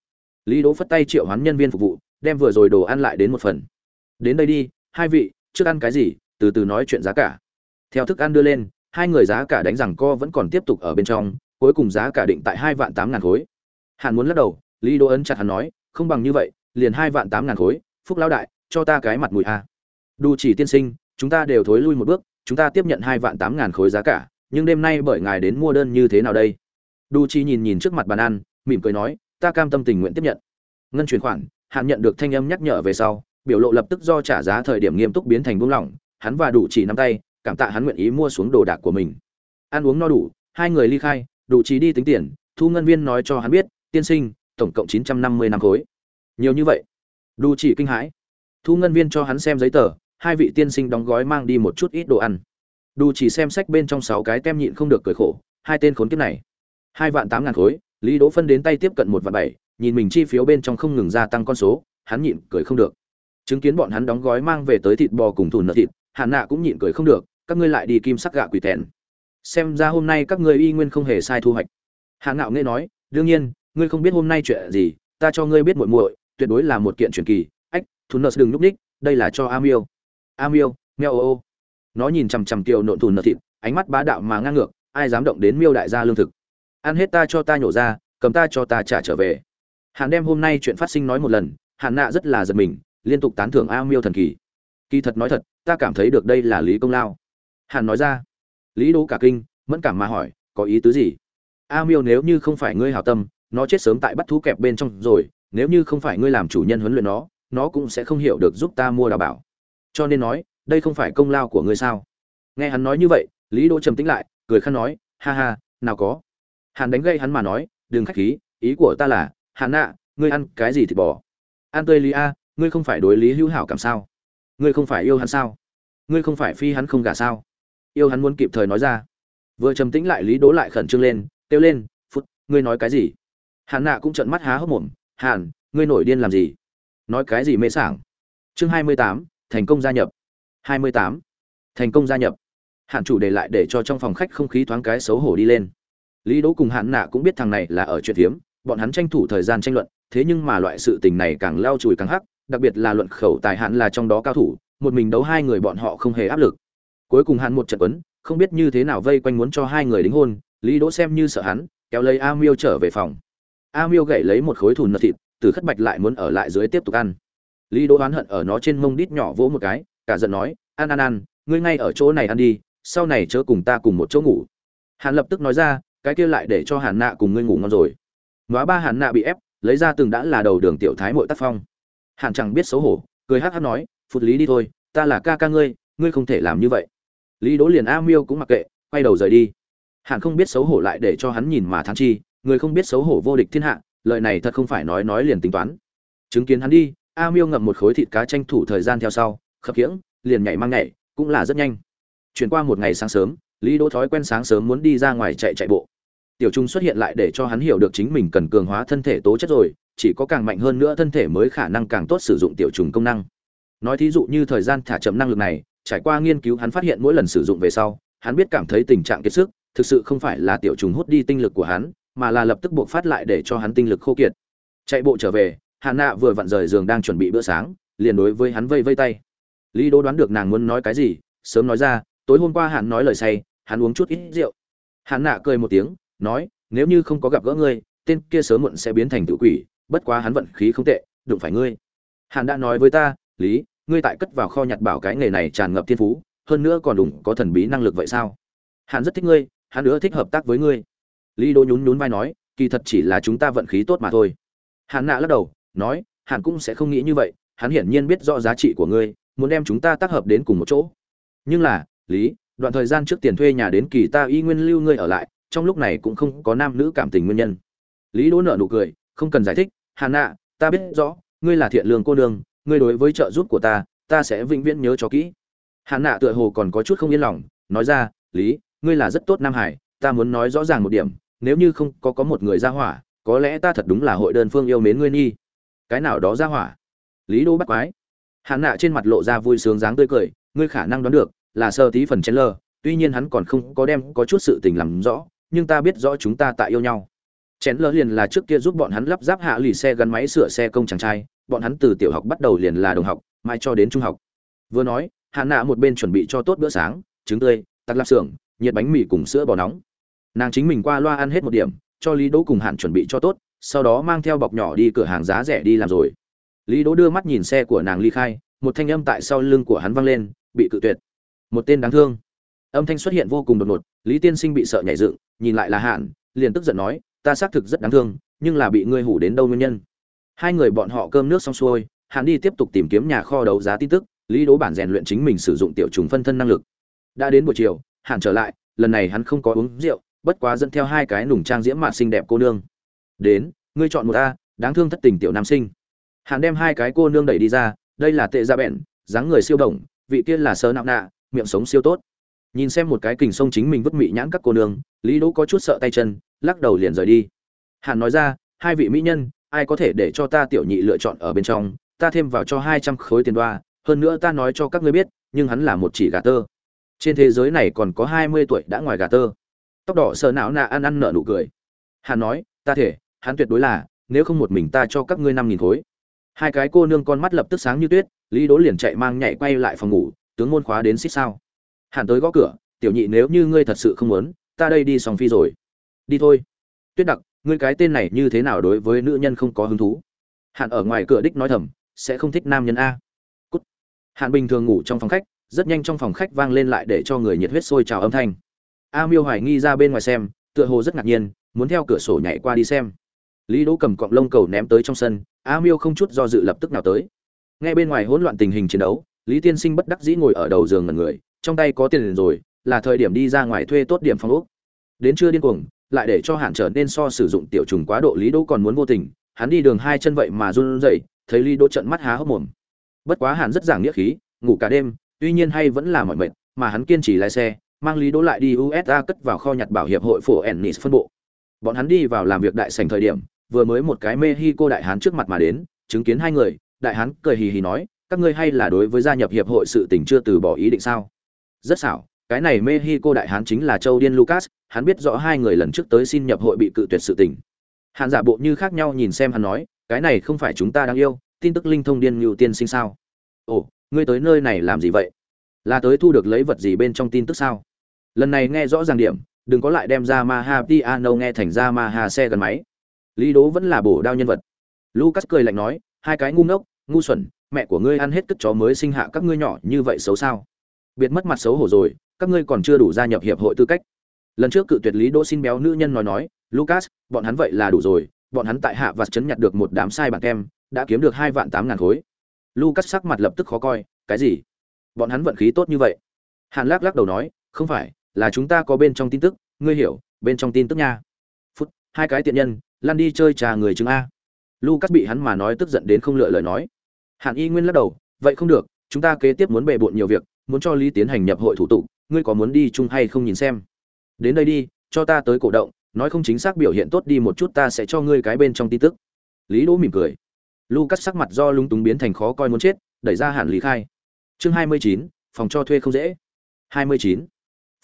Lý đỗ phất tay triệu hắn nhân viên phục vụ, đem vừa rồi đồ ăn lại đến một phần. Đến đây đi, hai vị, trước ăn cái gì, từ từ nói chuyện giá cả. Theo thức ăn đưa lên, hai người giá cả đánh rằng co vẫn còn tiếp tục ở bên trong, cuối cùng giá cả định tại hai vạn tám ngàn khối. Hàn muốn lắc đầu, lý đỗ ấn chặt hắn nói, không bằng như vậy, liền hai vạn tám ngàn khối phúc lão đại, cho ta cái mặt mũi a. Đu chỉ tiên sinh, chúng ta đều thối lui một bước, chúng ta tiếp nhận hai vạn tám ngàn khối giá cả, nhưng đêm nay bởi ngài đến mua đơn như thế nào đây? Đu Chỉ nhìn nhìn trước mặt bàn ăn, mỉm cười nói, ta cam tâm tình nguyện tiếp nhận. Ngân chuyển khoản, hạn nhận được thanh âm nhắc nhở về sau, biểu lộ lập tức do trả giá thời điểm nghiêm túc biến thành buông lỏng, hắn và đủ chỉ nắm tay, cảm tạ hắn nguyện ý mua xuống đồ đạc của mình. Ăn uống no đủ, hai người ly khai đủ chỉ đi tính tiền, thu ngân viên nói cho hắn biết, tiên sinh, tổng cộng chín trăm năm mươi năm khối. Nhiều như vậy. Đu chỉ kinh hãi. Thu ngân viên cho hắn xem giấy tờ, hai vị tiên sinh đóng gói mang đi một chút ít đồ ăn. Đu chỉ xem sách bên trong sáu cái tem nhịn không được cười khổ, hai tên khốn kiếp này. Hai vạn tám ngàn khối, lý đỗ phân đến tay tiếp cận một vạn bảy, nhìn mình chi phiếu bên trong không ngừng gia tăng con số, hắn nhịn cười không được. Chứng kiến bọn hắn đóng gói mang về tới thịt bò cùng thủ nợ thịt hạn nạ cũng nhịn cười không được, các ngươi lại đi kim sắc gạ quỷ tèn xem ra hôm nay các ngươi y nguyên không hề sai thu hoạch. Hạng nạo nghe nói, đương nhiên, ngươi không biết hôm nay chuyện gì, ta cho ngươi biết muội muội tuyệt đối là một kiện truyền kỳ. Ách thùn nợ đừng nhúc ních đây là cho amiêu amiêu meo ô nó nhìn chằm chằm kiều nộn thùn nợ thịt, ánh mắt bá đạo mà ngang ngược, ai dám động đến miêu đại gia lương thực. Ăn hết ta cho ta nhổ ra, cầm ta cho ta trả trở về. Hàn đem hôm nay chuyện phát sinh nói một lần, hàn nạ rất là giật mình, liên tục tán thưởng a miêu thần kỳ. Kỳ thật nói thật, ta cảm thấy được đây là lý công lao. Hàn nói ra, lý đỗ cả kinh, mẫn cảm mà hỏi, có ý tứ gì? A miêu nếu như không phải ngươi hảo tâm, nó chết sớm tại bắt thú kẹp bên trong rồi nếu như không phải ngươi làm chủ nhân huấn luyện nó nó cũng sẽ không hiểu được giúp ta mua đào bảo. Cho nên nói, đây không phải công lao của ngươi sao? Nghe hắn nói như vậy, lý đỗ trầm tĩnh lại, cười khăn nói, ha ha, nào có. Hàn đánh gây hắn mà nói, đừng khách khí, ý của ta là, hàn nạ ngươi ăn cái gì thịt bò ăn tươi lý a, ngươi không phải đối lý hữu hảo cảm sao? Ngươi không phải yêu hắn sao? Ngươi không phải phi hắn không gả sao? Yêu hắn muốn kịp thời nói ra. Vừa trầm tĩnh lại, lý đố lại khẩn trương lên, kêu lên, phút, ngươi nói cái gì? Hàn nạ cũng trợn mắt há hốc mồm hàn, ngươi nổi điên làm gì? Nói cái gì mê sảng? Chương hai mươi tám, thành công gia nhập. hai mươi tám, thành công gia nhập. Hạn chủ đề lại để cho trong phòng khách không khí thoáng cái xấu hổ đi lên. Lý đỗ cùng hạn nạ cũng biết thằng này là ở chuyện hiếm, bọn hắn tranh thủ thời gian tranh luận, thế nhưng mà loại sự tình này càng lao chùi càng hắc, đặc biệt là luận khẩu tài hạn là trong đó cao thủ, một mình đấu hai người bọn họ không hề áp lực. Cuối cùng hắn một trận quấn, không biết như thế nào vây quanh muốn cho hai người đính hôn, lý đỗ xem như sợ hắn, kéo lấy a miêu trở về phòng a miêu gậy lấy một khối thùn nợ thịt, từ khất bạch lại muốn ở lại dưới tiếp tục ăn. Lý đỗ oán hận ở nó trên mông đít nhỏ vỗ một cái, cả giận nói ăn ăn ăn ngươi ngay ở chỗ này ăn đi, sau này chớ cùng ta cùng một chỗ ngủ. Hàn lập tức nói ra, cái kia lại để cho hàn nạ cùng ngươi ngủ ngon rồi. Nói ba hàn nạ bị ép, lấy ra từng đã là đầu đường tiểu thái mội tác phong. Hàn chẳng biết xấu hổ, cười hắc hắc nói, phụt lý đi thôi, ta là ca ca ngươi ngươi không thể làm như vậy. Lý đỗ liền a miêu cũng mặc kệ, quay đầu rời đi. Hàn không biết xấu hổ lại để cho hắn nhìn mà thán chi người không biết xấu hổ vô địch thiên hạ lợi này thật không phải nói nói liền tính toán. Chứng kiến hắn đi, a miêu ngậm một khối thịt cá tranh thủ thời gian theo sau, khập khiễng, liền nhảy mang nhảy, cũng là rất nhanh. Chuyển qua một ngày sáng sớm, lý đỗ thói quen sáng sớm muốn đi ra ngoài chạy chạy bộ. Tiểu trung xuất hiện lại để cho hắn hiểu được chính mình cần cường hóa thân thể tố chất rồi, chỉ có càng mạnh hơn nữa thân thể mới khả năng càng tốt sử dụng tiểu trùng công năng. Nói thí dụ như thời gian thả chậm năng lực này, trải qua nghiên cứu hắn phát hiện mỗi lần sử dụng về sau, hắn biết cảm thấy tình trạng kiệt sức, thực sự không phải là tiểu trùng hút đi tinh lực của hắn mà là lập tức buộc phát lại để cho hắn tinh lực khô kiệt. Chạy bộ trở về hà nạ vừa vặn rời giường đang chuẩn bị bữa sáng, liền đối với hắn vây vây tay. Lý đô đoán được nàng muốn nói cái gì, sớm nói ra, tối hôm qua hắn nói lời say, hắn uống chút ít rượu. Hắn nạ cười một tiếng, nói, nếu như không có gặp gỡ ngươi, tên kia sớm muộn sẽ biến thành tự quỷ, bất quá hắn vận khí không tệ, đụng phải ngươi. Hắn đã nói với ta, lý, ngươi tại cất vào kho nhặt bảo cái nghề này tràn ngập thiên phú, hơn nữa còn đủng có thần bí năng lực vậy sao? Hắn rất thích ngươi, hắn nữa thích hợp tác với ngươi lý đỗ nhún nhún vai nói, kỳ thật chỉ là chúng ta vận khí tốt mà thôi. Hắn nạ lắc đầu, nói hắn cũng sẽ không nghĩ như vậy, hắn hiển nhiên biết rõ giá trị của ngươi, muốn đem chúng ta tác hợp đến cùng một chỗ. Nhưng là, lý, đoạn thời gian trước tiền thuê nhà đến kỳ ta y nguyên lưu ngươi ở lại, trong lúc này cũng không có nam nữ cảm tình nguyên nhân. Lý đỗ nợ nụ cười, không cần giải thích, hàn nạ, ta biết rõ, ngươi là thiện lương cô đường ngươi đối với trợ giúp của ta ta sẽ vĩnh viễn nhớ cho kỹ. Hàn nạ tựa hồ còn có chút không yên lòng, nói ra, lý, ngươi là rất tốt nam hải ta muốn nói rõ ràng một điểm, nếu như không có có một người ra hỏa, có lẽ ta thật đúng là hội đơn phương yêu mến ngươi nhi. Cái nào đó ra hỏa? Lý đô bắt quái. Hạn nạ trên mặt lộ ra vui sướng dáng tươi cười, ngươi khả năng đoán được, là sơ tí phần chen lơ, tuy nhiên hắn còn không có đem có chút sự tình làm rõ, nhưng ta biết rõ chúng ta tại yêu nhau. Chén lơ liền là trước kia giúp bọn hắn lắp ráp hạ lì xe gắn máy sửa xe công chàng trai, bọn hắn từ tiểu học bắt đầu liền là đồng học mai cho đến trung học. Vừa nói hạ nạ một bên chuẩn bị cho tốt bữa sáng, trứng tươi tắt lạp xưởng, nhiệt bánh mì cùng sữa bò nóng nàng chính mình qua loa ăn hết một điểm, cho lý đỗ cùng hạn chuẩn bị cho tốt, sau đó mang theo bọc nhỏ đi cửa hàng giá rẻ đi làm rồi. Lý đỗ đưa mắt nhìn xe của nàng ly khai, một thanh âm tại sau lưng của hắn vang lên, bị cự tuyệt. Một tên đáng thương. Âm thanh xuất hiện vô cùng đột ngột, lý tiên sinh bị sợ nhảy dựng, nhìn lại là hạn liền tức giận nói, ta xác thực rất đáng thương, nhưng là bị ngươi hủ đến đâu nguyên nhân? Hai người bọn họ cơm nước xong xuôi hạn đi tiếp tục tìm kiếm nhà kho đấu giá tin tức, lý đố bản rèn luyện chính mình sử dụng tiểu trùng phân thân năng lực. Đã đến buổi chiều hạn trở lại, lần này hắn không có uống rượu bất quá dẫn theo hai cái nùng trang diễm mạn xinh đẹp cô nương. Đến, ngươi chọn một a, đáng thương thất tình tiểu nam sinh. Hạn đem hai cái cô nương đẩy đi ra, đây là tệ gia bẹn, dáng người siêu đồng vị kia là sơ nạo nạ, miệng sống siêu tốt. Nhìn xem một cái kình sông chính mình vứt mị nhãn các cô nương, lý đỗ có chút sợ tay chân, lắc đầu liền rời đi. Hạn nói ra, hai vị mỹ nhân, ai có thể để cho ta tiểu nhị lựa chọn ở bên trong, ta thêm vào cho hai trăm khối tiền đoa, hơn nữa ta nói cho các ngươi biết, nhưng hắn là một chỉ gà tơ. Trên thế giới này còn có hai mươi tuổi đã ngoài gà tơ tóc đỏ sờ não nạ ăn ăn nợ nụ cười. Hắn nói, ta thể, hắn tuyệt đối là, nếu không một mình ta cho các ngươi năm nghìn khối. Hai cái cô nương con mắt lập tức sáng như tuyết, lý đố liền chạy mang nhảy quay lại phòng ngủ, tướng môn khóa đến xích sao. Hàn tới gõ cửa, tiểu nhị, nếu như ngươi thật sự không muốn, ta đây đi xong phi rồi. Đi thôi. Tuyết đặc, ngươi cái tên này như thế nào đối với nữ nhân không có hứng thú? Hàn ở ngoài cửa đích nói thầm, sẽ không thích nam nhân a. Cút. hạn bình thường ngủ trong phòng khách, rất nhanh trong phòng khách vang lên lại để cho người nhiệt huyết sôi trào âm thanh a miêu hoài nghi ra bên ngoài xem, tựa hồ rất ngạc nhiên, muốn theo cửa sổ nhảy qua đi xem. Lý đỗ cầm cọng lông cầu ném tới trong sân, a miêu không chút do dự lập tức nào tới. Ngay bên ngoài hỗn loạn tình hình chiến đấu, lý tiên sinh bất đắc dĩ ngồi ở đầu giường ngẩn người, trong tay có tiền rồi, là thời điểm đi ra ngoài thuê tốt điểm phòng ốc. Đến trưa điên cuồng, lại để cho hạn trở nên so sử dụng tiểu trùng quá độ, lý đỗ còn muốn vô tình, hắn đi đường hai chân vậy mà run rẩy, thấy lý đỗ trận mắt há hốc mồm. Bất quá hắn rất giảng nghĩa khí, ngủ cả đêm, tuy nhiên hay vẫn là mỏi mệt, mà hắn kiên trì lái xe mang lý đỗ lại đi usa cất vào kho nhặt bảo hiệp hội phổ ennis phân bộ. Bọn hắn đi vào làm việc đại sảnh thời điểm, vừa mới một cái mexico đại hán trước mặt mà đến, chứng kiến hai người, đại hán cười hì hì nói, các ngươi hay là đối với gia nhập hiệp hội sự tình chưa từ bỏ ý định sao? Rất xảo, cái này mexico đại hán chính là châu điên lucas, hắn biết rõ hai người lần trước tới xin nhập hội bị cự tuyệt sự tình. Hàn giả bộ như khác nhau nhìn xem hắn nói, cái này không phải chúng ta đang yêu, tin tức linh thông điên ngưu tiên sinh sao? Ồ, ngươi tới nơi này làm gì vậy? Là tới thu được lấy vật gì bên trong tin tức sao? Lần này nghe rõ ràng điểm, đừng có lại đem ra ma ha piano nghe thành ra ma ha xe gần máy. Lý đố vẫn là bổ đao nhân vật. Lucas cười lạnh nói, hai cái ngu ngốc, ngu xuẩn, mẹ của ngươi ăn hết cất chó mới sinh hạ các ngươi nhỏ như vậy xấu sao? Biệt mất mặt xấu hổ rồi, các ngươi còn chưa đủ gia nhập hiệp hội tư cách. Lần trước cự tuyệt lý đỗ xin béo nữ nhân nói nói, lucas, bọn hắn vậy là đủ rồi, bọn hắn tại hạ và chấn nhặt được một đám sai bảng kem, đã kiếm được hai vạn tám ngàn khối. Lucas sắc mặt lập tức khó coi, cái gì? Bọn hắn vận khí tốt như vậy. Hàn lắc lắc đầu nói, không phải là chúng ta có bên trong tin tức, ngươi hiểu, bên trong tin tức nha. Phút, hai cái tiện nhân lan đi chơi trà người chứng a. Lucas bị hắn mà nói tức giận đến không lựa lời nói. Hàn y nguyên lắc đầu, vậy không được, chúng ta kế tiếp muốn bề bộn nhiều việc, muốn cho lý tiến hành nhập hội thủ tục, ngươi có muốn đi chung hay không nhìn xem? Đến đây đi, cho ta tới cổ động, nói không chính xác biểu hiện tốt đi một chút ta sẽ cho ngươi cái bên trong tin tức. Lý đỗ mỉm cười. Lucas sắc mặt do lung túng biến thành khó coi muốn chết, đẩy ra hàn lý khai. Chương hai mươi chín, phòng cho thuê không dễ. Hai mươi chín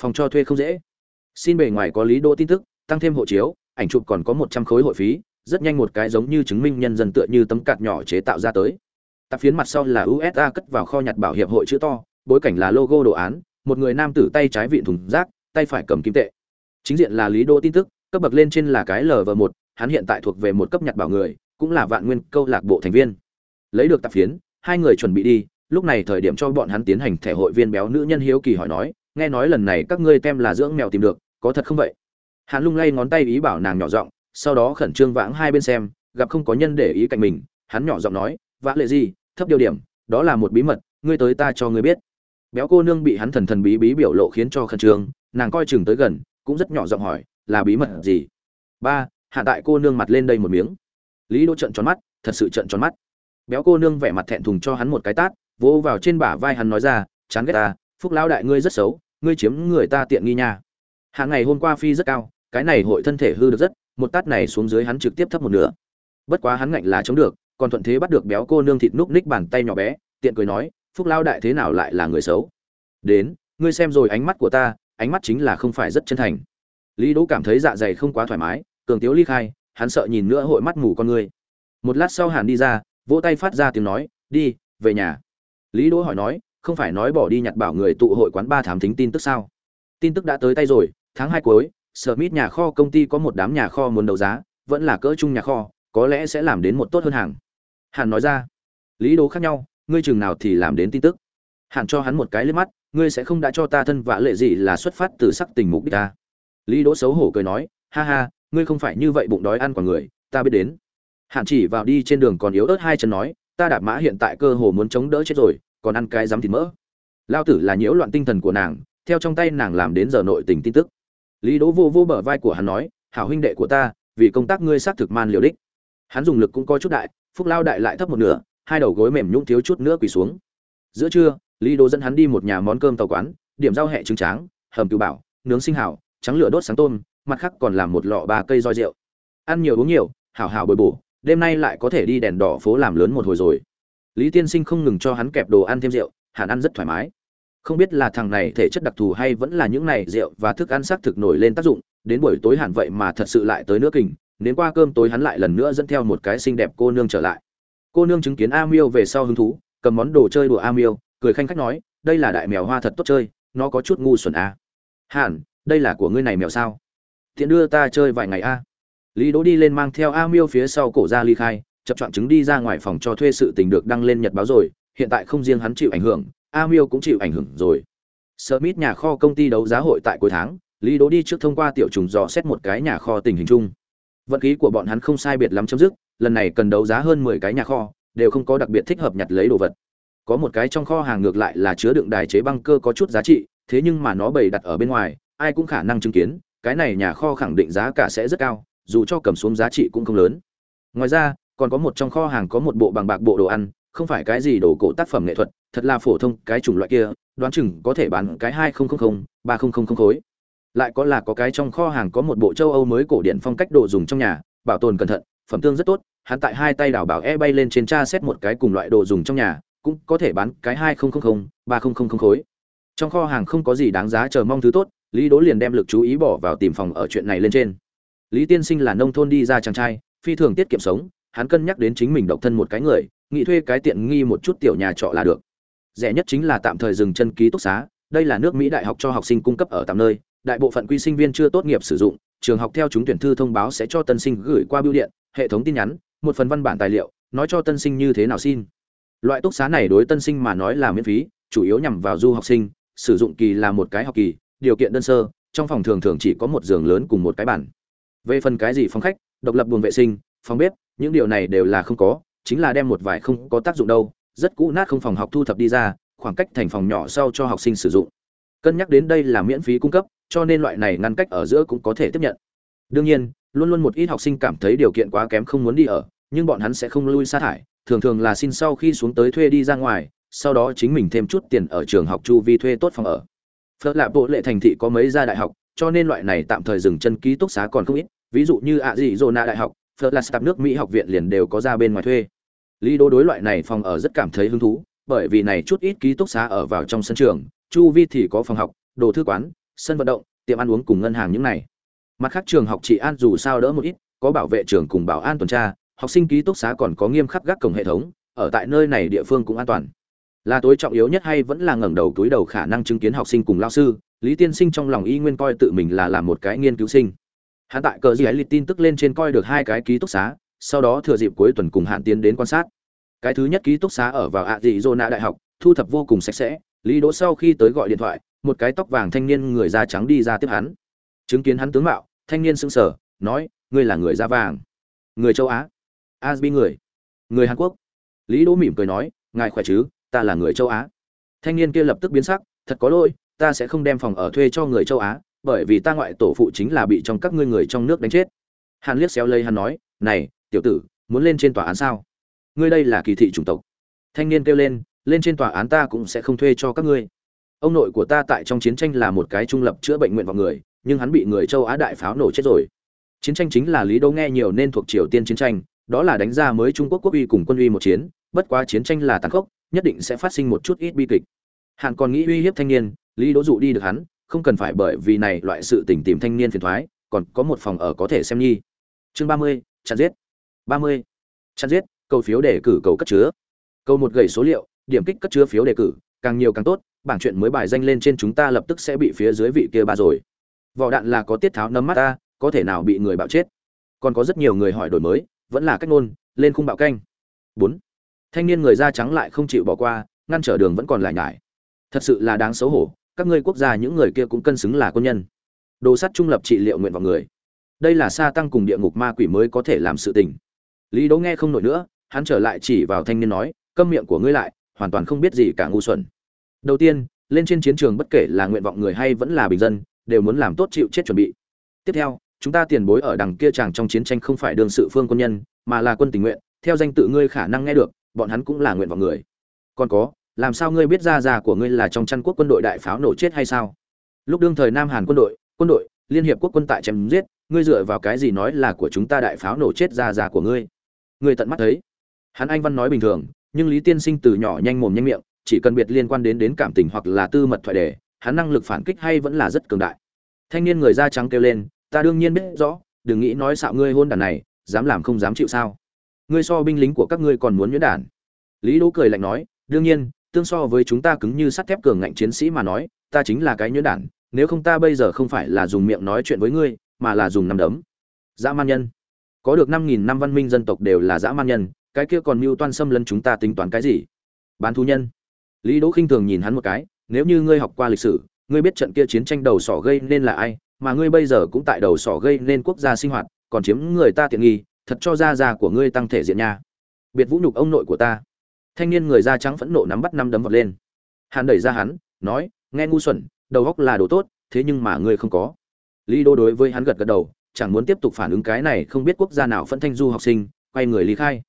phòng cho thuê không dễ. Xin bề ngoài có lý đỗ tin tức, tăng thêm hộ chiếu, ảnh chụp còn có một trăm khối hội phí, rất nhanh một cái giống như chứng minh nhân dân tựa như tấm cạt nhỏ chế tạo ra tới. Tạp phiến mặt sau là usa cất vào kho nhặt bảo hiệp hội chữ to, bối cảnh là logo đồ án, một người nam tử tay trái vịn thùng rác, tay phải cầm kim tệ. Chính diện là lý đỗ tin tức, cấp bậc lên trên là cái lv một, hắn hiện tại thuộc về một cấp nhặt bảo người, cũng là vạn nguyên câu lạc bộ thành viên. Lấy được tạp phiến, hai người chuẩn bị đi, lúc này thời điểm cho bọn hắn tiến hành thẻ hội viên béo nữ nhân hiếu kỳ hỏi nói nghe nói lần này các ngươi tem là dưỡng mèo tìm được, có thật không vậy? Hắn lung lay ngón tay ý bảo nàng nhỏ giọng, sau đó khẩn trương vãng hai bên xem, gặp không có nhân để ý cạnh mình, hắn nhỏ giọng nói, vã lệ gì, thấp điều điểm, đó là một bí mật, ngươi tới ta cho ngươi biết. Béo cô nương bị hắn thần thần bí bí biểu lộ khiến cho khẩn trương, nàng coi chừng tới gần, cũng rất nhỏ giọng hỏi, là bí mật gì? Ba, hạ tại cô nương mặt lên đây một miếng. Lý đỗ trận tròn mắt, thật sự trận tròn mắt. Béo cô nương vẻ mặt thẹn thùng cho hắn một cái tát, vỗ vào trên bả vai hắn nói ra, chán ghét ta, phúc lão đại ngươi rất xấu ngươi chiếm người ta tiện nghi nha. Hàng ngày hôm qua phi rất cao, cái này hội thân thể hư được rất, một tát này xuống dưới hắn trực tiếp thấp một nửa. Bất quá hắn ngạnh là chống được, còn thuận thế bắt được béo cô nương thịt núc ních bàn tay nhỏ bé, tiện cười nói, phúc lao đại thế nào lại là người xấu? Đến, ngươi xem rồi ánh mắt của ta, ánh mắt chính là không phải rất chân thành. Lý đỗ cảm thấy dạ dày không quá thoải mái, cường tiếu ly khai, hắn sợ nhìn nữa hội mắt mù con ngươi một lát sau hàn đi ra, vỗ tay phát ra tiếng nói, đi, về nhà. Lý đỗ hỏi nói không phải nói bỏ đi nhặt bảo người tụ hội quán ba thám thính tin tức sao? Tin tức đã tới tay rồi, tháng hai cuối, Smith nhà kho công ty có một đám nhà kho muốn đấu giá, vẫn là cỡ chung nhà kho, có lẽ sẽ làm đến một tốt hơn hàng. Hàn nói ra, lý đố khác nhau, ngươi chừng nào thì làm đến tin tức. Hàn cho hắn một cái liếc mắt, ngươi sẽ không đã cho ta thân vạ lệ gì là xuất phát từ sắc tình mục đích ta? Lý đỗ xấu hổ cười nói, ha ha, ngươi không phải như vậy bụng đói ăn quả người, ta biết đến. Hàn chỉ vào đi trên đường còn yếu ớt hai chân nói, ta đạp mã hiện tại cơ hồ muốn chống đỡ chết rồi còn ăn cái dám thịt mỡ. Lao tử là nhiễu loạn tinh thần của nàng, theo trong tay nàng làm đến giờ nội tình tin tức. Lý đỗ vô vô bờ vai của hắn nói, hảo huynh đệ của ta, vì công tác ngươi xác thực man liều đích. Hắn dùng lực cũng coi chút đại, phúc lao đại lại thấp một nửa, hai đầu gối mềm nhũng thiếu chút nữa quỳ xuống. Giữa trưa, lý đỗ dẫn hắn đi một nhà món cơm tàu quán, điểm rau hẹ trứng tráng, hầm cừu bảo, nướng sinh hảo, trắng lửa đốt sáng tôm, mặt khác còn làm một lọ ba cây roi rượu. Ăn nhiều uống nhiều, hảo hảo bồi bổ, đêm nay lại có thể đi đèn đỏ phố làm lớn một hồi rồi lý tiên sinh không ngừng cho hắn kẹp đồ ăn thêm rượu, Hàn ăn rất thoải mái. Không biết là thằng này thể chất đặc thù hay vẫn là những này rượu và thức ăn xác thực nổi lên tác dụng, đến buổi tối hẳn vậy mà thật sự lại tới nước kình đến qua cơm tối hắn lại lần nữa dẫn theo một cái xinh đẹp cô nương trở lại. Cô nương chứng kiến a miêu về sau hứng thú, cầm món đồ chơi đùa a miêu, cười khanh khách nói, đây là đại mèo hoa thật tốt chơi, nó có chút ngu xuẩn a. À. hẳn đây là của ngươi này mèo sao? Tiện đưa ta chơi vài ngày a. Lý đỗ đi lên mang theo a miêu phía sau cổ ra ly khai chập chọn chứng đi ra ngoài phòng cho thuê sự tình được đăng lên nhật báo rồi, hiện tại không riêng hắn chịu ảnh hưởng, a miêu cũng chịu ảnh hưởng rồi. Smith nhà kho công ty đấu giá hội tại cuối tháng, lý đỗ đi trước thông qua tiểu trùng dò xét một cái nhà kho tình hình chung. Vận khí của bọn hắn không sai biệt lắm chấm dứt, lần này cần đấu giá hơn mười cái nhà kho, đều không có đặc biệt thích hợp nhặt lấy đồ vật. Có một cái trong kho hàng ngược lại là chứa đựng đài chế băng cơ có chút giá trị, thế nhưng mà nó bày đặt ở bên ngoài, ai cũng khả năng chứng kiến, cái này nhà kho khẳng định giá cả sẽ rất cao, dù cho cầm xuống giá trị cũng không lớn. Ngoài ra còn có một trong kho hàng có một bộ bằng bạc bộ đồ ăn, không phải cái gì đồ cổ tác phẩm nghệ thuật, thật là phổ thông cái chủng loại kia, đoán chừng có thể bán cái hai nghìn ba nghìn khối. Lại có là có cái trong kho hàng có một bộ châu âu mới cổ điển phong cách đồ dùng trong nhà, bảo tồn cẩn thận, phẩm tương rất tốt, hắn tại hai tay đảo bảo e bay lên trên tra xét một cái cùng loại đồ dùng trong nhà, cũng có thể bán cái hai nghìn ba nghìn khối. Trong kho hàng không có gì đáng giá chờ mong thứ tốt, lý đố liền đem lực chú ý bỏ vào tìm phòng ở chuyện này lên trên. Lý tiên sinh là nông thôn đi ra chàng trai, phi thường tiết kiệm sống hắn cân nhắc đến chính mình độc thân một cái người, nghĩ thuê cái tiện nghi một chút tiểu nhà trọ là được. Rẻ nhất chính là tạm thời dừng chân ký túc xá, đây là nước mỹ đại học cho học sinh cung cấp ở tạm nơi, đại bộ phận quy sinh viên chưa tốt nghiệp sử dụng, trường học theo chúng tuyển thư thông báo sẽ cho tân sinh gửi qua bưu điện, hệ thống tin nhắn, một phần văn bản tài liệu, nói cho tân sinh như thế nào xin. Loại túc xá này đối tân sinh mà nói là miễn phí, chủ yếu nhằm vào du học sinh, sử dụng kỳ là một cái học kỳ, điều kiện đơn sơ, trong phòng thường thường chỉ có một giường lớn cùng một cái bàn. Về phần cái gì phòng khách, độc lập buồng vệ sinh, phòng bếp những điều này đều là không có, chính là đem một vài không có tác dụng đâu. Rất cũ nát không phòng học thu thập đi ra, khoảng cách thành phòng nhỏ sau cho học sinh sử dụng. Cân nhắc đến đây là miễn phí cung cấp, cho nên loại này ngăn cách ở giữa cũng có thể tiếp nhận. Đương nhiên, luôn luôn một ít học sinh cảm thấy điều kiện quá kém không muốn đi ở, nhưng bọn hắn sẽ không lui sa thải. Thường thường là xin sau khi xuống tới thuê đi ra ngoài, sau đó chính mình thêm chút tiền ở trường học chu vi thuê tốt phòng ở. Phớt lạ bộ lệ thành thị có mấy gia đại học, cho nên loại này tạm thời dừng chân ký túc xá còn không ít. Ví dụ như ạ dị dô na đại học phớt là nước mỹ học viện liền đều có ra bên ngoài thuê. Lý đô đối loại này phòng ở rất cảm thấy hứng thú, bởi vì này chút ít ký túc xá ở vào trong sân trường, chu vi thì có phòng học, đồ thư quán, sân vận động, tiệm ăn uống cùng ngân hàng những này. Mặt khác trường học trị an dù sao đỡ một ít, có bảo vệ trường cùng bảo an tuần tra, học sinh ký túc xá còn có nghiêm khắc gác cổng hệ thống, ở tại nơi này địa phương cũng an toàn. Là tối trọng yếu nhất hay vẫn là ngẩng đầu túi đầu khả năng chứng kiến học sinh cùng lao sư, lý tiên sinh trong lòng y nguyên coi tự mình là làm một cái nghiên cứu sinh hắn tại cờ gì ấy lịch tin tức lên trên coi được hai cái ký túc xá, sau đó thừa dịp cuối tuần cùng hạn tiến đến quan sát. Cái thứ nhất ký túc xá ở vào ạ dị dô nạ đại học, thu thập vô cùng sạch sẽ, lý đỗ sau khi tới gọi điện thoại, một cái tóc vàng thanh niên người da trắng đi ra tiếp hắn. Chứng kiến hắn tướng mạo, thanh niên sững sờ, nói, ngươi là người da vàng. Người châu á. Asbi người. Người hàn quốc. Lý đỗ mỉm cười nói, ngài khỏe chứ? Ta là người châu á. Thanh niên kia lập tức biến sắc, thật có lỗi, ta sẽ không đem phòng ở thuê cho người châu á bởi vì ta ngoại tổ phụ chính là bị trong các ngươi người trong nước đánh chết. Hàn liếc xéo lấy hắn nói, này, tiểu tử, muốn lên trên tòa án sao? Ngươi đây là kỳ thị chủng tộc. Thanh niên kêu lên lên trên tòa án ta cũng sẽ không thuê cho các ngươi. Ông nội của ta tại trong chiến tranh là một cái trung lập chữa bệnh nguyện vào người, nhưng hắn bị người châu á đại pháo nổ chết rồi. Chiến tranh chính là lý đô nghe nhiều nên thuộc triều tiên chiến tranh, đó là đánh ra mới trung quốc quốc uy cùng quân uy một chiến, bất quá chiến tranh là tàn khốc, nhất định sẽ phát sinh một chút ít bi kịch. Hàn còn nghĩ uy hiếp thanh niên, lý đỗ dụ đi được hắn không cần phải bởi vì này loại sự tình tìm thanh niên phiền thoái, còn có một phòng ở có thể xem nhi chương ba mươi, chặn giết. Ba mươi, chặn giết, cầu phiếu đề cử, cầu cất chứa. Câu một gầy số liệu, điểm kích cất chứa phiếu đề cử, càng nhiều càng tốt, bảng chuyện mới bài danh lên trên chúng ta lập tức sẽ bị phía dưới vị kia ba rồi. Vỏ đạn là có tiết tháo nấm mắt ta, có thể nào bị người bạo chết? Còn có rất nhiều người hỏi đổi mới, vẫn là cách ngôn, lên khung bạo canh. Bốn, thanh niên người da trắng lại không chịu bỏ qua, ngăn trở đường vẫn còn lại nhải. Thật sự là đáng xấu hổ các ngươi quốc gia những người kia cũng cân xứng là quân nhân. Đồ sắt trung lập trị liệu nguyện vào người. Đây là sa tăng cùng địa ngục ma quỷ mới có thể làm sự tình. Lý đỗ nghe không nổi nữa, hắn trở lại chỉ vào thanh niên nói, câm miệng của ngươi lại, hoàn toàn không biết gì cả ngu xuẩn. Đầu tiên, lên trên chiến trường bất kể là nguyện vọng người hay vẫn là bình dân, đều muốn làm tốt chịu chết chuẩn bị. Tiếp theo, chúng ta tiền bối ở đằng kia chàng trong chiến tranh không phải đương sự phương quân nhân, mà là quân tình nguyện, theo danh tự ngươi khả năng nghe được, bọn hắn cũng là nguyện vọng người. Còn có làm sao ngươi biết ra già của ngươi là trong chăn quốc quân đội đại pháo nổ chết hay sao? Lúc đương thời nam hàn quân đội quân đội, liên hiệp quốc quân tại chém giết, ngươi dựa vào cái gì nói là của chúng ta đại pháo nổ chết ra già của ngươi? Ngươi tận mắt thấy. Hắn anh văn nói bình thường, nhưng lý tiên sinh từ nhỏ nhanh mồm nhanh miệng, chỉ cần biệt liên quan đến đến cảm tình hoặc là tư mật thoại đề, hắn năng lực phản kích hay vẫn là rất cường đại. Thanh niên người da trắng kêu lên, ta đương nhiên biết rõ, đừng nghĩ nói xạo ngươi hôn đàn này, dám làm không dám chịu sao? Ngươi so binh lính của các ngươi còn muốn nhuyễn đản lý đỗ cười lạnh nói, đương nhiên tương so với chúng ta cứng như sắt thép cường ngạnh chiến sĩ mà nói, ta chính là cái nhuyễn đản, nếu không ta bây giờ không phải là dùng miệng nói chuyện với ngươi, mà là dùng năm đấm. Dã man nhân. Có được năm nghìn năm văn minh dân tộc đều là dã man nhân, cái kia còn mưu toan xâm lấn chúng ta tính toán cái gì? Bán thú nhân. Lý đỗ khinh thường nhìn hắn một cái, nếu như ngươi học qua lịch sử, ngươi biết trận kia chiến tranh đầu sỏ gây nên là ai, mà ngươi bây giờ cũng tại đầu sỏ gây nên quốc gia sinh hoạt, còn chiếm người ta tiện nghi, thật cho gia gia của ngươi tăng thể diện nha. Biệt vũ nhục ông nội của ta thanh niên người da trắng phẫn nộ nắm bắt năm đấm vọt lên. Hàn đẩy ra hắn, nói, nghe ngu xuẩn, đầu góc là đồ tốt, thế nhưng mà ngươi không có. Lý đô đối với hắn gật gật đầu, chẳng muốn tiếp tục phản ứng cái này không biết quốc gia nào phẫn thanh du học sinh, quay người lý khai.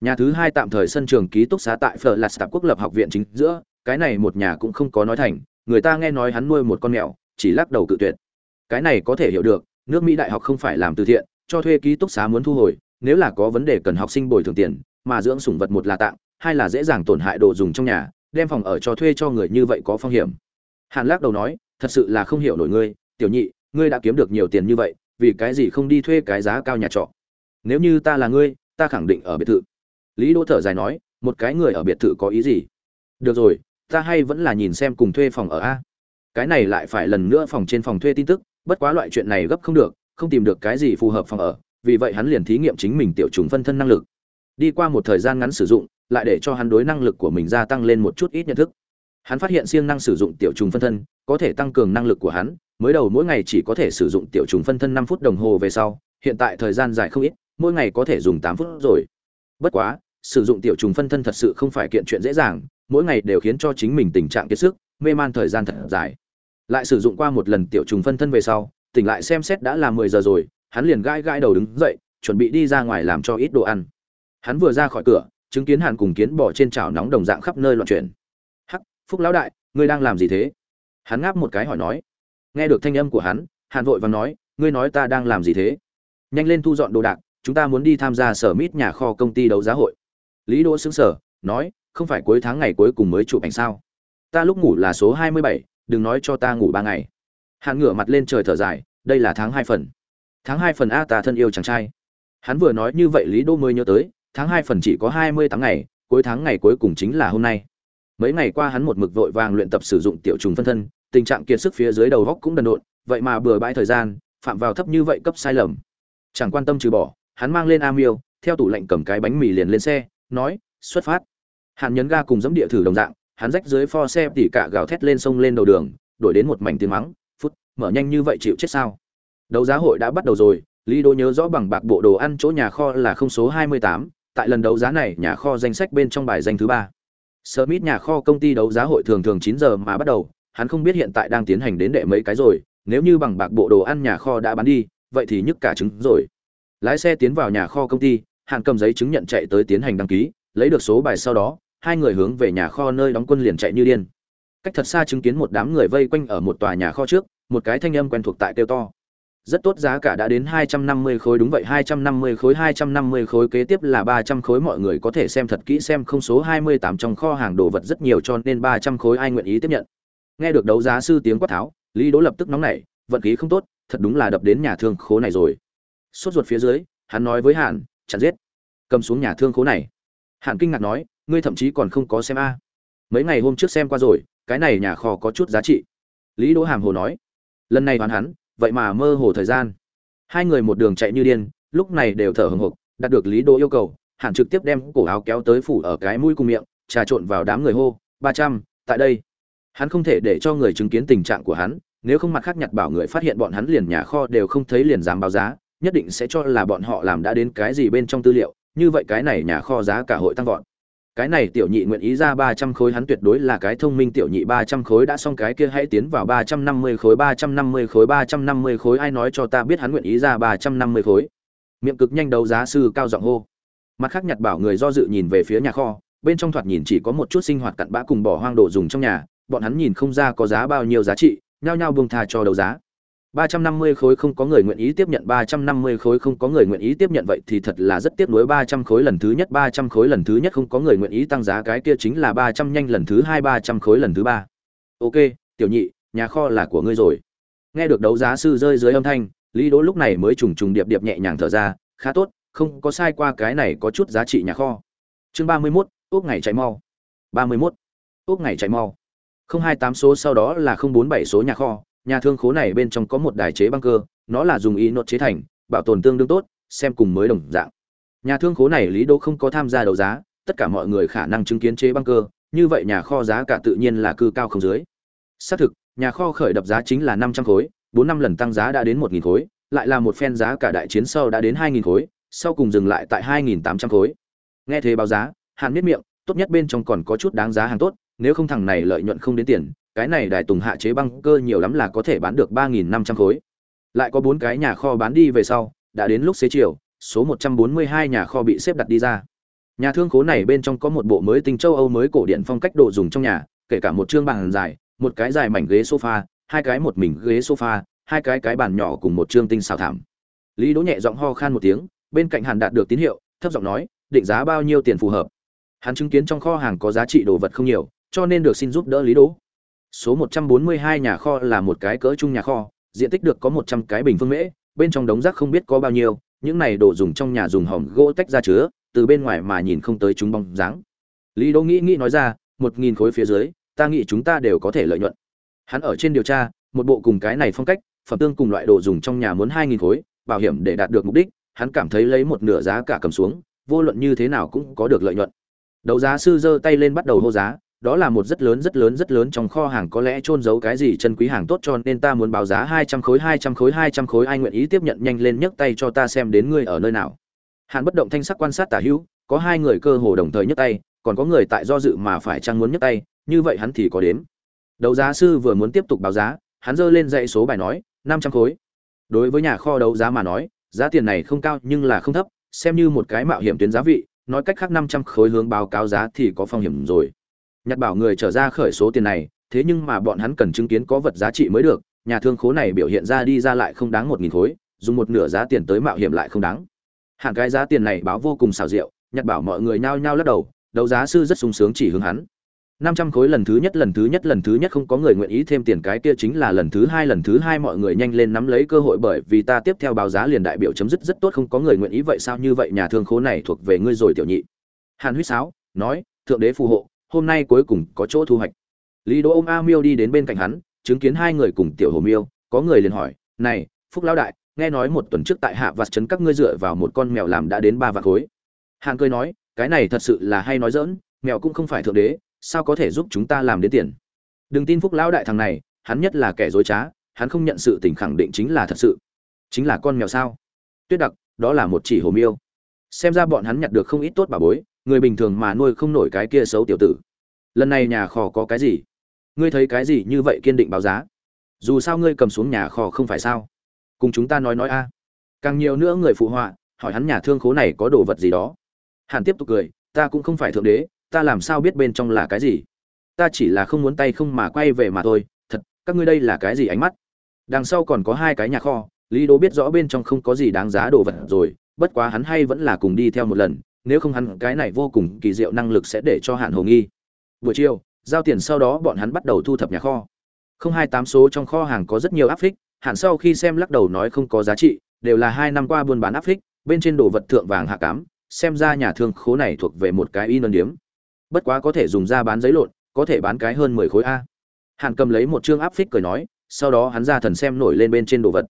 Nhà thứ hai tạm thời sân trường ký túc xá tại phở lạt tạp quốc lập học viện chính giữa, cái này một nhà cũng không có nói thành, người ta nghe nói hắn nuôi một con mèo, chỉ lắc đầu cự tuyệt. Cái này có thể hiểu được, nước mỹ đại học không phải làm từ thiện, cho thuê ký túc xá muốn thu hồi, nếu là có vấn đề cần học sinh bồi thường tiền, mà dưỡng sủng vật một là tặng hai là dễ dàng tổn hại đồ dùng trong nhà, đem phòng ở cho thuê cho người như vậy có phong hiểm. Hàn lắc đầu nói, thật sự là không hiểu nổi ngươi, tiểu nhị, ngươi đã kiếm được nhiều tiền như vậy, vì cái gì không đi thuê cái giá cao nhà trọ? Nếu như ta là ngươi, ta khẳng định ở biệt thự. Lý đỗ thở dài nói, một cái người ở biệt thự có ý gì? Được rồi, ta hay vẫn là nhìn xem cùng thuê phòng ở a. Cái này lại phải lần nữa phòng trên phòng thuê tin tức, bất quá loại chuyện này gấp không được, không tìm được cái gì phù hợp phòng ở, vì vậy hắn liền thí nghiệm chính mình tiểu trùng phân thân năng lực. Đi qua một thời gian ngắn sử dụng lại để cho hắn đối năng lực của mình gia tăng lên một chút ít nhận thức. Hắn phát hiện siêng năng sử dụng tiểu trùng phân thân, có thể tăng cường năng lực của hắn, mới đầu mỗi ngày chỉ có thể sử dụng tiểu trùng phân thân năm phút đồng hồ về sau, hiện tại thời gian dài không ít, mỗi ngày có thể dùng tám phút rồi. Bất quá, sử dụng tiểu trùng phân thân thật sự không phải kiện chuyện dễ dàng, mỗi ngày đều khiến cho chính mình tình trạng kiệt sức, mê man thời gian thật dài. Lại sử dụng qua một lần tiểu trùng phân thân về sau, tỉnh lại xem xét đã là mười giờ rồi, hắn liền gãi gãi đầu đứng dậy, chuẩn bị đi ra ngoài làm cho ít đồ ăn. Hắn vừa ra khỏi cửa chứng kiến hàn cùng kiến bỏ trên chảo nóng đồng dạng khắp nơi loạn chuyển. Hắc, phúc lão đại, ngươi đang làm gì thế? Hắn ngáp một cái hỏi nói. Nghe được thanh âm của hắn, hàn vội và nói, ngươi nói ta đang làm gì thế? Nhanh lên thu dọn đồ đạc, chúng ta muốn đi tham gia sở mít nhà kho công ty đấu giá hội. Lý đỗ xứng sở nói, không phải cuối tháng ngày cuối cùng mới chụp ảnh sao? Ta lúc ngủ là số hai mươi bảy, đừng nói cho ta ngủ ba ngày. Hàn ngửa mặt lên trời thở dài, đây là tháng hai phần. Tháng hai phần a ta thân yêu chàng trai. Hắn vừa nói như vậy lý đỗ mới nhớ tới tháng hai phần chỉ có hai mươi tháng ngày cuối tháng ngày cuối cùng chính là hôm nay. Mấy ngày qua hắn một mực vội vàng luyện tập sử dụng tiểu trùng phân thân tình trạng kiệt sức phía dưới đầu góc cũng đần độn vậy mà bừa bãi thời gian phạm vào thấp như vậy cấp sai lầm. Chẳng quan tâm trừ bỏ hắn mang lên am theo tủ lạnh cầm cái bánh mì liền lên xe nói xuất phát. Hắn nhấn ga cùng dẫm địa thử đồng dạng hắn rách dưới pho xe tỉ cả gào thét lên sông lên đầu đường đổi đến một mảnh tiếng mắng phút mở nhanh như vậy chịu chết sao? Đấu giá hội đã bắt đầu rồi lý đô nhớ rõ bằng bạc bộ đồ ăn chỗ nhà kho là không số 28, tại lần đấu giá này nhà kho danh sách bên trong bài danh thứ ba Smith nhà kho công ty đấu giá hội thường thường chín giờ mà bắt đầu, hắn không biết hiện tại đang tiến hành đến đệ mấy cái rồi, nếu như bằng bạc bộ đồ ăn nhà kho đã bán đi, vậy thì nhức cả trứng rồi. Lái xe tiến vào nhà kho công ty, Hàn cầm giấy chứng nhận chạy tới tiến hành đăng ký, lấy được số bài sau đó, hai người hướng về nhà kho nơi đóng quân liền chạy như điên. Cách thật xa chứng kiến một đám người vây quanh ở một tòa nhà kho trước, một cái thanh âm quen thuộc tại kêu to. Rất tốt giá cả đã đến 250 khối đúng vậy 250 khối 250 khối kế tiếp là 300 khối mọi người có thể xem thật kỹ xem không số 28 trong kho hàng đồ vật rất nhiều cho nên 300 khối ai nguyện ý tiếp nhận. Nghe được đấu giá sư tiếng quát tháo, Lý Đỗ lập tức nóng nảy, vận khí không tốt, thật đúng là đập đến nhà thương khố này rồi. Sốt ruột phía dưới, hắn nói với Hàn, chặn giết, cầm xuống nhà thương khố này. Hàn kinh ngạc nói, ngươi thậm chí còn không có xem a. Mấy ngày hôm trước xem qua rồi, cái này nhà kho có chút giá trị. Lý Đỗ hàm hồ nói, lần này đoán hắn, vậy mà mơ hồ thời gian. Hai người một đường chạy như điên, lúc này đều thở hổn hộc đạt được lý đỗ yêu cầu, hẳn trực tiếp đem cổ áo kéo tới phủ ở cái mũi cùng miệng, trà trộn vào đám người hô, ba trăm, tại đây. Hắn không thể để cho người chứng kiến tình trạng của hắn, nếu không mặt khác nhặt bảo người phát hiện bọn hắn liền nhà kho đều không thấy liền dám báo giá, nhất định sẽ cho là bọn họ làm đã đến cái gì bên trong tư liệu, như vậy cái này nhà kho giá cả hội tăng vọt cái này tiểu nhị nguyện ý ra ba trăm khối, hắn tuyệt đối là cái thông minh tiểu nhị. ba trăm khối đã xong, cái kia hãy tiến vào ba trăm năm mươi khối, ba trăm năm mươi khối, ba trăm năm mươi khối. Ai nói cho ta biết hắn nguyện ý ra ba trăm năm mươi khối? Miệng cực nhanh đấu giá sư cao giọng hô. Mặt khác nhặt bảo người do dự nhìn về phía nhà kho. Bên trong thoạt nhìn chỉ có một chút sinh hoạt cặn bã cùng bỏ hoang đồ dùng trong nhà. Bọn hắn nhìn không ra có giá bao nhiêu giá trị, nhao nhao buông thà cho đấu giá ba trăm năm mươi khối không có người nguyện ý tiếp nhận ba trăm năm mươi khối không có người nguyện ý tiếp nhận vậy thì thật là rất tiếc nuối. Ba trăm khối lần thứ nhất ba trăm khối lần thứ nhất không có người nguyện ý tăng giá cái kia chính là ba trăm nhanh lần thứ hai ba trăm khối lần thứ ba. Ok tiểu nhị nhà kho là của ngươi rồi. Nghe được đấu giá sư rơi dưới âm thanh lý đỗ lúc này mới trùng trùng điệp điệp nhẹ nhàng thở ra khá tốt không có sai qua cái này có chút giá trị nhà kho. Chương ba mươi 31, ốc ngày chạy mau. ba mươi 31. ốc ngày chạy mau. không hai tám số sau đó là không bốn bảy số nhà kho nhà thương khố này bên trong có một đài chế băng cơ, nó là dùng ý nốt chế thành, bảo tồn tương đương tốt, xem cùng mới đồng dạng. Nhà thương khố này lý Đô không có tham gia đấu giá, tất cả mọi người khả năng chứng kiến chế băng cơ, như vậy nhà kho giá cả tự nhiên là cư cao không dưới. Xác thực, nhà kho khởi đập giá chính là năm trăm khối, bốn năm lần tăng giá đã đến một nghìn khối, lại là một phen giá cả đại chiến sau đã đến hai nghìn khối, sau cùng dừng lại tại hai nghìn tám trăm khối. Nghe thế báo giá, hàn miết miệng, tốt nhất bên trong còn có chút đáng giá hàng tốt, nếu không thằng này lợi nhuận không đến tiền cái này đại tùng hạ chế băng cơ nhiều lắm là có thể bán được ba nghìn năm trăm khối. Lại có bốn cái nhà kho bán đi về sau, đã đến lúc xế chiều, số một trăm bốn mươi hai nhà kho bị xếp đặt đi ra. Nhà thương khố này bên trong có một bộ mới tinh châu âu mới cổ điện phong cách đồ dùng trong nhà, kể cả một chương bàn dài, một cái dài mảnh ghế sofa, hai cái một mình ghế sofa, hai cái cái bàn nhỏ cùng một chương tinh xào thảm. Lý đỗ nhẹ giọng ho khan một tiếng, bên cạnh hàn đạt được tín hiệu, thấp giọng nói, định giá bao nhiêu tiền phù hợp? Hắn chứng kiến trong kho hàng có giá trị đồ vật không nhiều, cho nên được xin giúp đỡ lý đỗ. Số 142 nhà kho là một cái cỡ trung nhà kho, diện tích được có 100 cái bình phương mễ, bên trong đống rác không biết có bao nhiêu, những này đồ dùng trong nhà dùng hòm gỗ tách ra chứa, từ bên ngoài mà nhìn không tới chúng bóng dáng. Lý Đỗ nghĩ nghĩ nói ra, 1000 khối phía dưới, ta nghĩ chúng ta đều có thể lợi nhuận. Hắn ở trên điều tra, một bộ cùng cái này phong cách, phẩm tương cùng loại đồ dùng trong nhà muốn 2000 khối, bảo hiểm để đạt được mục đích, hắn cảm thấy lấy một nửa giá cả cầm xuống, vô luận như thế nào cũng có được lợi nhuận. Đấu giá sư giơ tay lên bắt đầu hô giá, đó là một rất lớn rất lớn rất lớn trong kho hàng có lẽ trôn giấu cái gì chân quý hàng tốt cho nên ta muốn báo giá hai trăm khối hai trăm khối hai trăm khối ai nguyện ý tiếp nhận nhanh lên nhấc tay cho ta xem đến ngươi ở nơi nào. Hàn bất động thanh sắc quan sát tả hữu, có hai người cơ hồ đồng thời nhấc tay, còn có người tại do dự mà phải chăng muốn nhấc tay, như vậy hắn thì có đếm. Đấu giá sư vừa muốn tiếp tục báo giá, hắn giơ lên dãy số bài nói, năm trăm khối. Đối với nhà kho đấu giá mà nói, giá tiền này không cao nhưng là không thấp, xem như một cái mạo hiểm tuyến giá vị, nói cách khác năm trăm khối hướng báo cáo giá thì có phong hiểm rồi nhặt bảo người trở ra khởi số tiền này, thế nhưng mà bọn hắn cần chứng kiến có vật giá trị mới được, nhà thương khố này biểu hiện ra đi ra lại không đáng một nghìn khối, dùng một nửa giá tiền tới mạo hiểm lại không đáng. Hạng cái giá tiền này báo vô cùng xào rượu nhặt bảo mọi người nhao nhao lắc đầu, đấu giá sư rất sung sướng chỉ hướng hắn. Năm trăm khối lần thứ nhất, lần thứ nhất, lần thứ nhất không có người nguyện ý thêm tiền, cái kia chính là lần thứ hai, lần thứ hai mọi người nhanh lên nắm lấy cơ hội bởi vì ta tiếp theo báo giá liền đại biểu chấm dứt rất tốt, không có người nguyện ý, vậy sao như vậy nhà thương khố này thuộc về ngươi rồi, tiểu nhị? Hàn huýt sáo nói, thượng đế phù hộ hôm nay cuối cùng có chỗ thu hoạch. Lý đỗ ôm a miêu đi đến bên cạnh hắn, chứng kiến hai người cùng tiểu hồ miêu, có người liền hỏi, này, phúc lão đại, nghe nói một tuần trước tại hạ vặt trấn các ngươi dựa vào một con mèo làm đã đến ba vạn khối. Hạng cười nói, cái này thật sự là hay nói dỡn mèo cũng không phải thượng đế, sao có thể giúp chúng ta làm đến tiền? Đừng tin phúc lão đại thằng này, hắn nhất là kẻ dối trá, hắn không nhận sự tình khẳng định chính là thật sự. Chính là con mèo sao? Tuyết đặc, đó là một chỉ hồ miêu. Xem ra bọn hắn nhặt được không ít tốt bà bối người bình thường mà nuôi không nổi cái kia xấu tiểu tử. Lần này nhà kho có cái gì? Ngươi thấy cái gì như vậy kiên định báo giá? Dù sao ngươi cầm xuống nhà kho không phải sao? Cùng chúng ta nói nói a. Càng nhiều nữa người phụ họa, hỏi hắn nhà thương khố này có đồ vật gì đó. Hàn tiếp tục cười, ta cũng không phải thượng đế, ta làm sao biết bên trong là cái gì? Ta chỉ là không muốn tay không mà quay về mà thôi, thật, các ngươi đây là cái gì ánh mắt? Đằng sau còn có hai cái nhà kho, lý đố biết rõ bên trong không có gì đáng giá đồ vật rồi, bất quá hắn hay vẫn là cùng đi theo một lần nếu không hắn cái này vô cùng kỳ diệu năng lực sẽ để cho hạn hồ nghi. Buổi chiều, giao tiền sau đó bọn hắn bắt đầu thu thập nhà kho. Không hai tám số trong kho hàng có rất nhiều áp phích, hạn sau khi xem lắc đầu nói không có giá trị, đều là hai năm qua buôn bán áp phích, bên trên đồ vật thượng vàng hạ cám, xem ra nhà thương khố này thuộc về một cái y nơn điếm. Bất quá có thể dùng ra bán giấy lộn, có thể bán cái hơn mười khối a. Hàn cầm lấy một chương áp phích cười nói, sau đó hắn ra thần xem nổi lên bên trên đồ vật.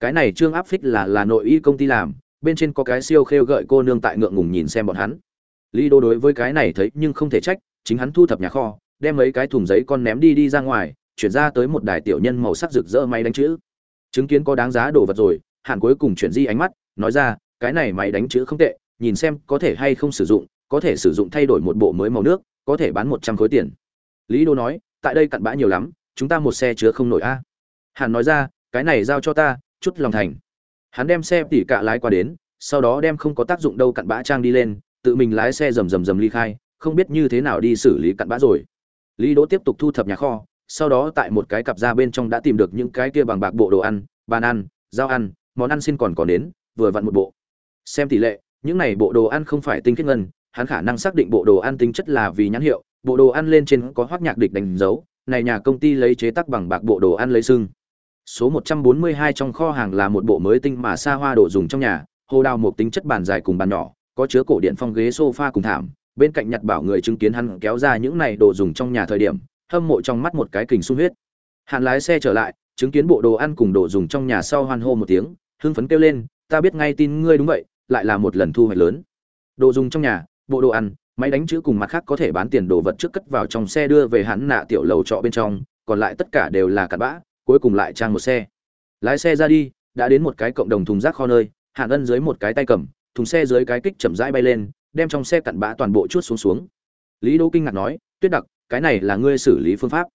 Cái này chương áp phích là là nội y công ty làm bên trên có cái siêu khêu gợi cô nương tại ngượng ngùng nhìn xem bọn hắn. Lý đô đối với cái này thấy nhưng không thể trách, chính hắn thu thập nhà kho, đem mấy cái thùng giấy con ném đi đi ra ngoài, chuyển ra tới một đài tiểu nhân màu sắc rực rỡ máy đánh chữ. Chứng kiến có đáng giá đồ vật rồi, hàn cuối cùng chuyển di ánh mắt, nói ra, cái này máy đánh chữ không tệ, nhìn xem có thể hay không sử dụng, có thể sử dụng thay đổi một bộ mới màu nước, có thể bán một trăm khối tiền. Lý đô nói, tại đây cặn bã nhiều lắm, chúng ta một xe chứa không nổi a. Hàn nói ra, cái này giao cho ta, chút lòng thành hắn đem xe tỉ cạ lái qua đến, sau đó đem không có tác dụng đâu cặn bã trang đi lên, tự mình lái xe rầm rầm rầm ly khai, không biết như thế nào đi xử lý cặn bã rồi. Lý đỗ tiếp tục thu thập nhà kho, sau đó tại một cái cặp ra bên trong đã tìm được những cái kia bằng bạc bộ đồ ăn, bàn ăn dao ăn, món ăn xin còn còn đến, vừa vặn một bộ. Xem tỷ lệ, những này bộ đồ ăn không phải tinh khiết ngân, hắn khả năng xác định bộ đồ ăn tính chất là vì nhãn hiệu, bộ đồ ăn lên trên có hoác nhạc địch đánh dấu, này nhà công ty lấy chế tác bằng bạc bộ đồ ăn lấy xưng số 142 trong kho hàng là một bộ mới tinh mà xa hoa đồ dùng trong nhà, hồ đào một tính chất bàn dài cùng bàn nhỏ, có chứa cổ điện phong ghế sofa cùng thảm. Bên cạnh nhặt bảo người chứng kiến hắn kéo ra những này đồ dùng trong nhà thời điểm, hâm mộ trong mắt một cái kình sung huyết. Hắn lái xe trở lại, chứng kiến bộ đồ ăn cùng đồ dùng trong nhà sau hoan hô một tiếng, hưng phấn kêu lên, ta biết ngay tin ngươi đúng vậy, lại là một lần thu hoạch lớn. Đồ dùng trong nhà, bộ đồ ăn, máy đánh chữ cùng mặt khác có thể bán tiền đồ vật trước cất vào trong xe đưa về hắn nạ tiểu lầu trọ bên trong, còn lại tất cả đều là cặn bã cuối cùng lại trang một xe. Lái xe ra đi, đã đến một cái cộng đồng thùng rác kho nơi, Hàn ân dưới một cái tay cầm, thùng xe dưới cái kích chậm rãi bay lên, đem trong xe cặn bã toàn bộ chút xuống xuống. Lý đỗ kinh ngạc nói, tuyết đặc, cái này là ngươi xử lý phương pháp.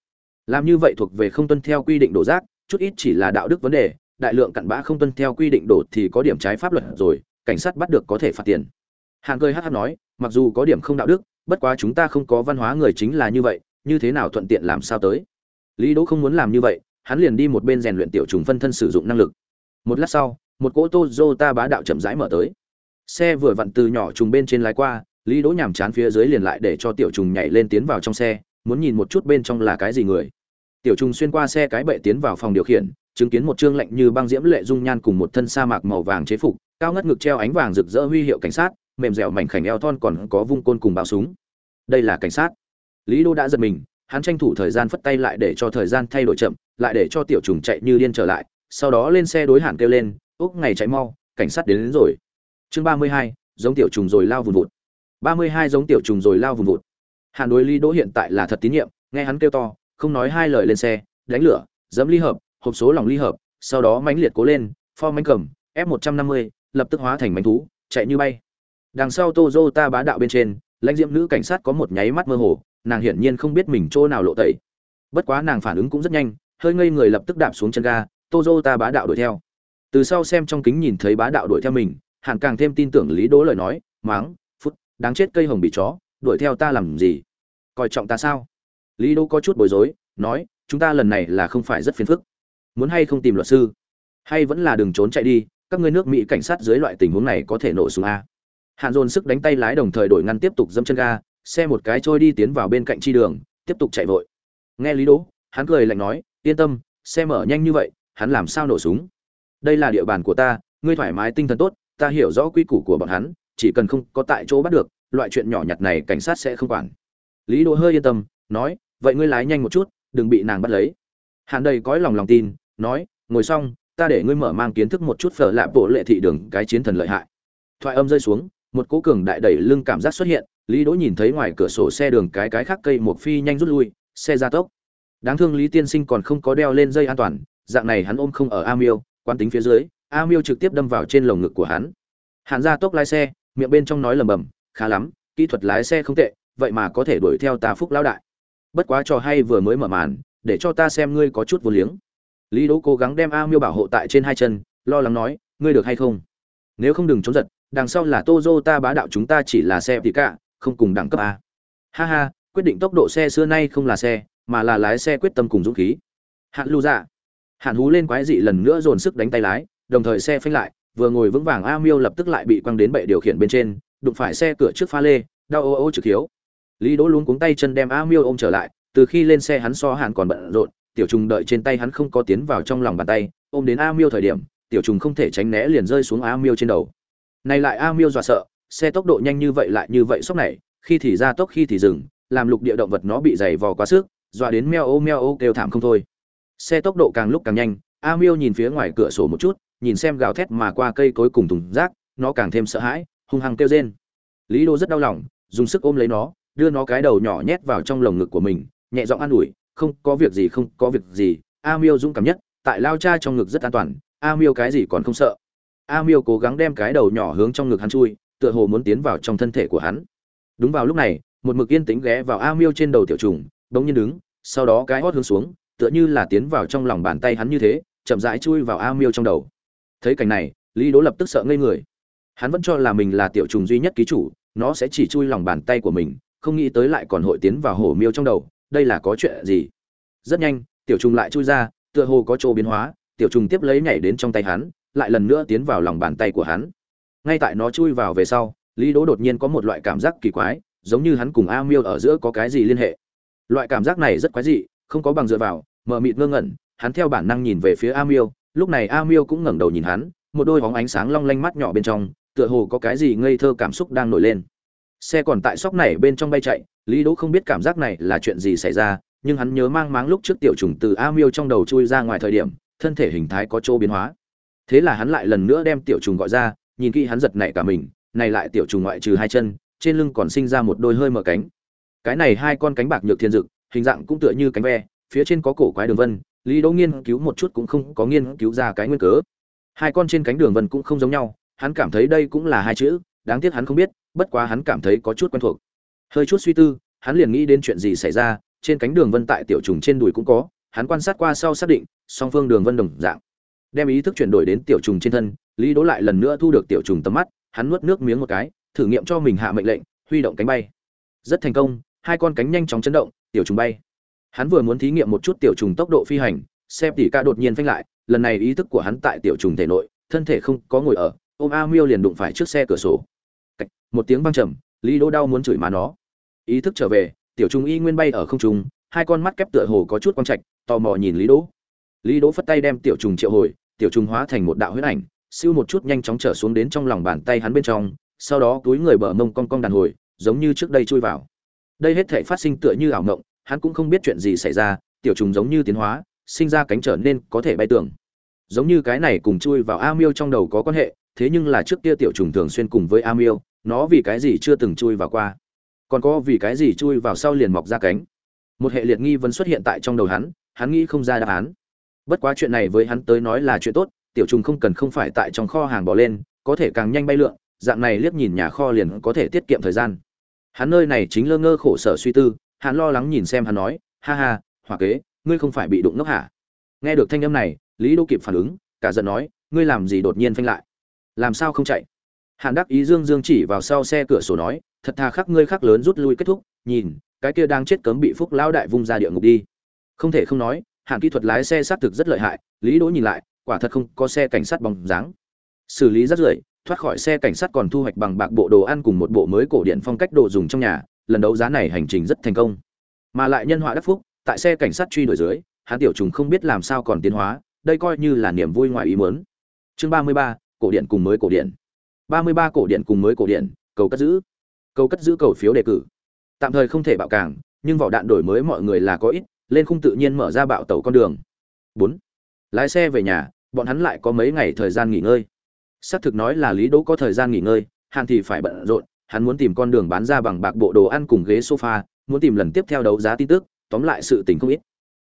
Làm như vậy thuộc về không tuân theo quy định đổ rác, chút ít chỉ là đạo đức vấn đề, đại lượng cặn bã không tuân theo quy định đổ thì có điểm trái pháp luật rồi, cảnh sát bắt được có thể phạt tiền. Hàn cười hh nói, mặc dù có điểm không đạo đức, bất quá chúng ta không có văn hóa người chính là như vậy, như thế nào thuận tiện làm sao tới? Lý đỗ không muốn làm như vậy hắn liền đi một bên rèn luyện tiểu trùng phân thân sử dụng năng lực. Một lát sau, một cỗ Toyota bá đạo chậm rãi mở tới. Xe vừa vặn từ nhỏ trùng bên trên lái qua, lý đỗ nhàm chán phía dưới liền lại để cho tiểu trùng nhảy lên tiến vào trong xe, muốn nhìn một chút bên trong là cái gì người. Tiểu trùng xuyên qua xe cái bệ tiến vào phòng điều khiển, chứng kiến một trương lạnh như băng diễm lệ dung nhan cùng một thân sa mạc màu vàng chế phục, cao ngất ngực treo ánh vàng rực rỡ huy hiệu cảnh sát, mềm dẻo mảnh khảnh eo thon còn có vung côn cùng bao súng. Đây là cảnh sát. Lý đỗ đã giật mình, hắn tranh thủ thời gian phất tay lại để cho thời gian thay đổi chậm lại để cho tiểu trùng chạy như điên trở lại sau đó lên xe đối hẳn kêu lên úc ngày chạy mau cảnh sát đến, đến rồi. Chương ba mươi hai giống tiểu trùng rồi lao vùn vụt. Ba mươi hai giống tiểu trùng rồi lao vùn vụt. Hàn đối lý đỗ hiện tại là thật tín nhiệm nghe hắn kêu to không nói hai lời lên xe đánh lửa dẫm ly hợp hộp số lòng ly hợp sau đó mãnh liệt cố lên pho mánh cầm f một trăm năm mươi lập tức hóa thành bánh thú chạy như bay. Đằng sau Toyota bá đạo bên trên lãnh diễm nữ cảnh sát có một nháy mắt mơ hồ nàng hiển nhiên không biết mình chỗ nào lộ tẩy. Bất quá nàng phản ứng cũng rất nhanh hơi ngây người lập tức đạp xuống chân ga Toyota bá đạo đuổi theo. Từ sau xem trong kính nhìn thấy bá đạo đuổi theo mình hàn càng thêm tin tưởng lý đỗ lời nói, máng, phút, đáng chết cây hồng bị chó, đuổi theo ta làm gì? Coi trọng ta sao? Lý đỗ có chút bối rối, nói, chúng ta lần này là không phải rất phiền phức. Muốn hay không tìm luật sư? Hay vẫn là đừng trốn chạy đi, các ngươi nước mỹ cảnh sát dưới loại tình huống này có thể nổ súng a? Hạn dồn sức đánh tay lái đồng thời đổi ngăn tiếp tục dâm chân ga, xe một cái trôi đi tiến vào bên cạnh chi đường, tiếp tục chạy vội. Nghe lý đỗ, hắn cười lạnh nói yên tâm, xe mở nhanh như vậy, hắn làm sao nổ súng? Đây là địa bàn của ta, ngươi thoải mái tinh thần tốt, ta hiểu rõ quy củ của bọn hắn, chỉ cần không có tại chỗ bắt được, loại chuyện nhỏ nhặt này cảnh sát sẽ không quản. Lý đỗ hơi yên tâm, nói, vậy ngươi lái nhanh một chút, đừng bị nàng bắt lấy. Hàn đầy cõi lòng lòng tin, nói, ngồi xong, ta để ngươi mở mang kiến thức một chút phở lạ bộ lệ thị đường, cái chiến thần lợi hại. Thoại âm rơi xuống, một cố cường đại đẩy lưng cảm giác xuất hiện, lý đỗ nhìn thấy ngoài cửa sổ xe đường cái cái khác cây một phi nhanh rút lui, xe ra tốc đáng thương lý tiên sinh còn không có đeo lên dây an toàn, dạng này hắn ôm không ở a quán tính phía dưới, a trực tiếp đâm vào trên lồng ngực của hắn. Hạn ra tốc lái xe, miệng bên trong nói lầm bầm, khá lắm, kỹ thuật lái xe không tệ, vậy mà có thể đuổi theo ta phúc lão đại. Bất quá trò hay vừa mới mở màn, để cho ta xem ngươi có chút vô liếng. Lý đỗ cố gắng đem a miêu bảo hộ tại trên hai chân, lo lắng nói, ngươi được hay không? Nếu không đừng trốn giật, đằng sau là Toyota bá đạo chúng ta chỉ là xe thì cả, không cùng đẳng cấp a. Ha ha, quyết định tốc độ xe xưa nay không là xe mà là lái xe quyết tâm cùng dũng khí. Hạn lưu dạ. Hạn hú lên quái dị lần nữa dồn sức đánh tay lái, đồng thời xe phanh lại, vừa ngồi vững vàng a miêu lập tức lại bị quăng đến bệ điều khiển bên trên, đụng phải xe cửa trước pha lê, đau ô ô trực hiếu. Lý đỗ luống cuống tay chân đem a miêu ôm trở lại, từ khi lên xe hắn so hạn còn bận rộn, tiểu trùng đợi trên tay hắn không có tiến vào trong lòng bàn tay, ôm đến a miêu thời điểm, tiểu trùng không thể tránh né liền rơi xuống a miêu trên đầu. Này lại a miêu dọa sợ, xe tốc độ nhanh như vậy lại như vậy sốc này, khi thì ra tốc khi thì dừng, làm lục địa động vật nó bị dày vò quá sức dọa đến meo ô meo ô kêu thảm không thôi. Xe tốc độ càng lúc càng nhanh, a miêu nhìn phía ngoài cửa sổ một chút, nhìn xem gào thét mà qua cây cối cùng thùng rác, nó càng thêm sợ hãi, hung hăng kêu rên. Lý đô rất đau lòng, dùng sức ôm lấy nó, đưa nó cái đầu nhỏ nhét vào trong lồng ngực của mình, nhẹ giọng an ủi, không, có việc gì, không, có việc gì. A miêu dũng cảm nhất, tại lao cha trong ngực rất an toàn, a miêu cái gì còn không sợ. A miêu cố gắng đem cái đầu nhỏ hướng trong ngực hắn chui, tựa hồ muốn tiến vào trong thân thể của hắn. Đúng vào lúc này, một mực yên tĩnh ghé vào a miêu trên đầu tiểu trùng bỗng nhiên đứng, sau đó cái hót hướng xuống, tựa như là tiến vào trong lòng bàn tay hắn như thế, chậm rãi chui vào a miêu trong đầu. Thấy cảnh này, lý đỗ lập tức sợ ngây người. Hắn vẫn cho là mình là tiểu trùng duy nhất ký chủ, nó sẽ chỉ chui lòng bàn tay của mình, không nghĩ tới lại còn hội tiến vào hổ miêu trong đầu, đây là có chuyện gì? Rất nhanh, tiểu trùng lại chui ra, tựa hồ có chỗ biến hóa, tiểu trùng tiếp lấy nhảy đến trong tay hắn, lại lần nữa tiến vào lòng bàn tay của hắn. Ngay tại nó chui vào về sau, lý đỗ đột nhiên có một loại cảm giác kỳ quái, giống như hắn cùng a miêu ở giữa có cái gì liên hệ loại cảm giác này rất quái dị, không có bằng dựa vào, mờ mịt ngơ ngẩn, hắn theo bản năng nhìn về phía a miêu lúc này a miêu cũng ngẩng đầu nhìn hắn, một đôi hóng ánh sáng long lanh mắt nhỏ bên trong, tựa hồ có cái gì ngây thơ cảm xúc đang nổi lên. Xe còn tại sóc này bên trong bay chạy, lý đỗ không biết cảm giác này là chuyện gì xảy ra, nhưng hắn nhớ mang máng lúc trước tiểu trùng từ a miêu trong đầu chui ra ngoài thời điểm, thân thể hình thái có chỗ biến hóa. Thế là hắn lại lần nữa đem tiểu trùng gọi ra, nhìn kỹ hắn giật nảy cả mình, này lại tiểu trùng ngoại trừ hai chân, trên lưng còn sinh ra một đôi hơi mở cánh cái này hai con cánh bạc nhược thiên dực, hình dạng cũng tựa như cánh ve, phía trên có cổ quái đường vân, lý đỗ nghiên cứu một chút cũng không có nghiên cứu ra cái nguyên cớ. Hai con trên cánh đường vân cũng không giống nhau, hắn cảm thấy đây cũng là hai chữ, đáng tiếc hắn không biết, bất quá hắn cảm thấy có chút quen thuộc. Hơi chút suy tư, hắn liền nghĩ đến chuyện gì xảy ra, trên cánh đường vân tại tiểu trùng trên đùi cũng có, hắn quan sát qua sau xác định, song phương đường vân đồng dạng. Đem ý thức chuyển đổi đến tiểu trùng trên thân, lý đỗ lại lần nữa thu được tiểu trùng tầm mắt, hắn nuốt nước miếng một cái, thử nghiệm cho mình hạ mệnh lệnh, huy động cánh bay. Rất thành công hai con cánh nhanh chóng chấn động tiểu trùng bay. Hắn vừa muốn thí nghiệm một chút tiểu trùng tốc độ phi hành xem tỉ ca đột nhiên phanh lại lần này ý thức của hắn tại tiểu trùng thể nội thân thể không có ngồi ở ôm a miêu liền đụng phải trước xe cửa sổ. Cách, một tiếng vang trầm lý đỗ đau muốn chửi mà nó. Ý thức trở về tiểu trùng y nguyên bay ở không trung hai con mắt kép tựa hồ có chút quang trạch tò mò nhìn lý đỗ. Lý đỗ phất tay đem tiểu trùng triệu hồi tiểu trùng hóa thành một đạo huyết ảnh siêu một chút nhanh chóng trở xuống đến trong lòng bàn tay hắn bên trong sau đó túi người bờ mông cong cong đàn hồi giống như trước đây chui vào đây hết thể phát sinh tựa như ảo ngộng hắn cũng không biết chuyện gì xảy ra, tiểu trùng giống như tiến hóa, sinh ra cánh trở nên có thể bay tưởng giống như cái này cùng chui vào a miêu trong đầu có quan hệ, thế nhưng là trước kia tiểu trùng thường xuyên cùng với a miêu, nó vì cái gì chưa từng chui vào qua? Còn có vì cái gì chui vào sau liền mọc ra cánh? Một hệ liệt nghi vấn xuất hiện tại trong đầu hắn hắn nghĩ không ra đáp án. Bất quá chuyện này với hắn tới nói là chuyện tốt, tiểu trùng không cần không phải tại trong kho hàng bỏ lên, có thể càng nhanh bay lượn, dạng này liếc nhìn nhà kho liền có thể tiết kiệm thời gian hắn nơi này chính lơ ngơ khổ sở suy tư, hắn lo lắng nhìn xem hắn nói, ha ha hòa kế, ngươi không phải bị đụng ngốc hả? Nghe được thanh âm này, lý đô kịp phản ứng, cả giận nói, ngươi làm gì đột nhiên phanh lại? Làm sao không chạy? Hàn đắc ý dương dương chỉ vào sau xe cửa sổ nói, thật thà khắc ngươi khắc lớn rút lui kết thúc, nhìn, cái kia đang chết cấm bị phúc lão đại vung ra địa ngục đi. Không thể không nói, hạng kỹ thuật lái xe xác thực rất lợi hại, lý đỗ nhìn lại, quả thật không có xe cảnh sát bóng dáng. Xử lý rất rưởi thoát khỏi xe cảnh sát còn thu hoạch bằng bạc bộ đồ ăn cùng một bộ mới cổ điện phong cách đồ dùng trong nhà, lần đấu giá này hành trình rất thành công. Mà lại nhân họa đắc phúc, tại xe cảnh sát truy đuổi dưới, hắn tiểu trùng không biết làm sao còn tiến hóa, đây coi như là niềm vui ngoài ý muốn. Chương ba mươi ba, cổ điện cùng mới cổ điện. ba mươi ba, cổ điện cùng mới cổ điện, cầu cất giữ. Cầu cất giữ cầu phiếu đề cử. Tạm thời không thể bạo càng, nhưng vỏ đạn đổi mới mọi người là có ít, lên khung tự nhiên mở ra bạo tàu con đường. bốn, lái xe về nhà, bọn hắn lại có mấy ngày thời gian nghỉ ngơi xác thực nói là lý đỗ có thời gian nghỉ ngơi, hàn thì phải bận rộn, hắn muốn tìm con đường bán ra bằng bạc bộ đồ ăn cùng ghế sofa, muốn tìm lần tiếp theo đấu giá tin tức, tóm lại sự tình không ít.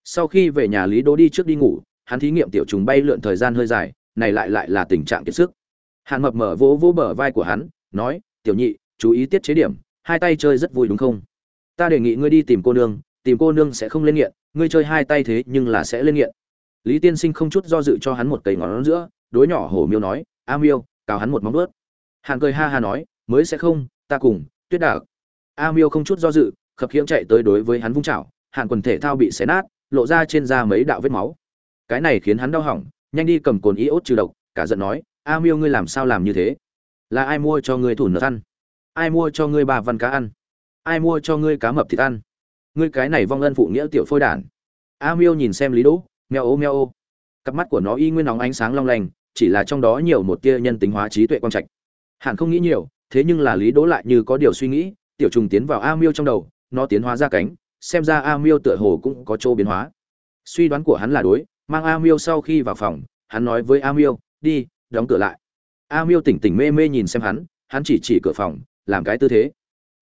Sau khi về nhà lý đỗ đi trước đi ngủ, hắn thí nghiệm tiểu trùng bay lượn thời gian hơi dài, này lại lại là tình trạng kiệt sức. Hàn mập mở vỗ vỗ bờ vai của hắn, nói, tiểu nhị, chú ý tiết chế điểm, hai tay chơi rất vui đúng không? Ta đề nghị ngươi đi tìm cô nương, tìm cô nương sẽ không lên nghiện, ngươi chơi hai tay thế nhưng là sẽ lên nghiện. Lý tiên sinh không chút do dự cho hắn một cây ngón giữa, đối nhỏ hổ miêu nói a miêu, cào hắn một móng vớt hàn cười ha ha nói, mới sẽ không, ta cùng, tuyết đạc a miêu không chút do dự, khập khiễng chạy tới đối với hắn vung chảo, hàn quần thể thao bị xé nát, lộ ra trên da mấy đạo vết máu. Cái này khiến hắn đau hỏng, nhanh đi cầm cồn iốt trừ độc, cả giận nói, a miêu ngươi làm sao làm như thế? Là ai mua cho ngươi thủ nợ ăn? Ai mua cho ngươi bà văn cá ăn? Ai mua cho ngươi cá mập thịt ăn? Ngươi cái này vong ân phụ nghĩa tiểu phôi đản. A miêu nhìn xem lý đỗ meo ô meo ô. Cặp mắt của nó y nguyên nóng ánh sáng long lanh chỉ là trong đó nhiều một tia nhân tính hóa trí tuệ quang trạch. Hẳn không nghĩ nhiều, thế nhưng là lý đỗ lại như có điều suy nghĩ, tiểu trùng tiến vào a miêu trong đầu, nó tiến hóa ra cánh, xem ra a miêu tựa hồ cũng có chỗ biến hóa. Suy đoán của hắn là đối, mang a miêu sau khi vào phòng, hắn nói với a miêu, đi, đóng cửa lại. A miêu tỉnh tỉnh mê mê nhìn xem hắn hắn chỉ chỉ cửa phòng, làm cái tư thế.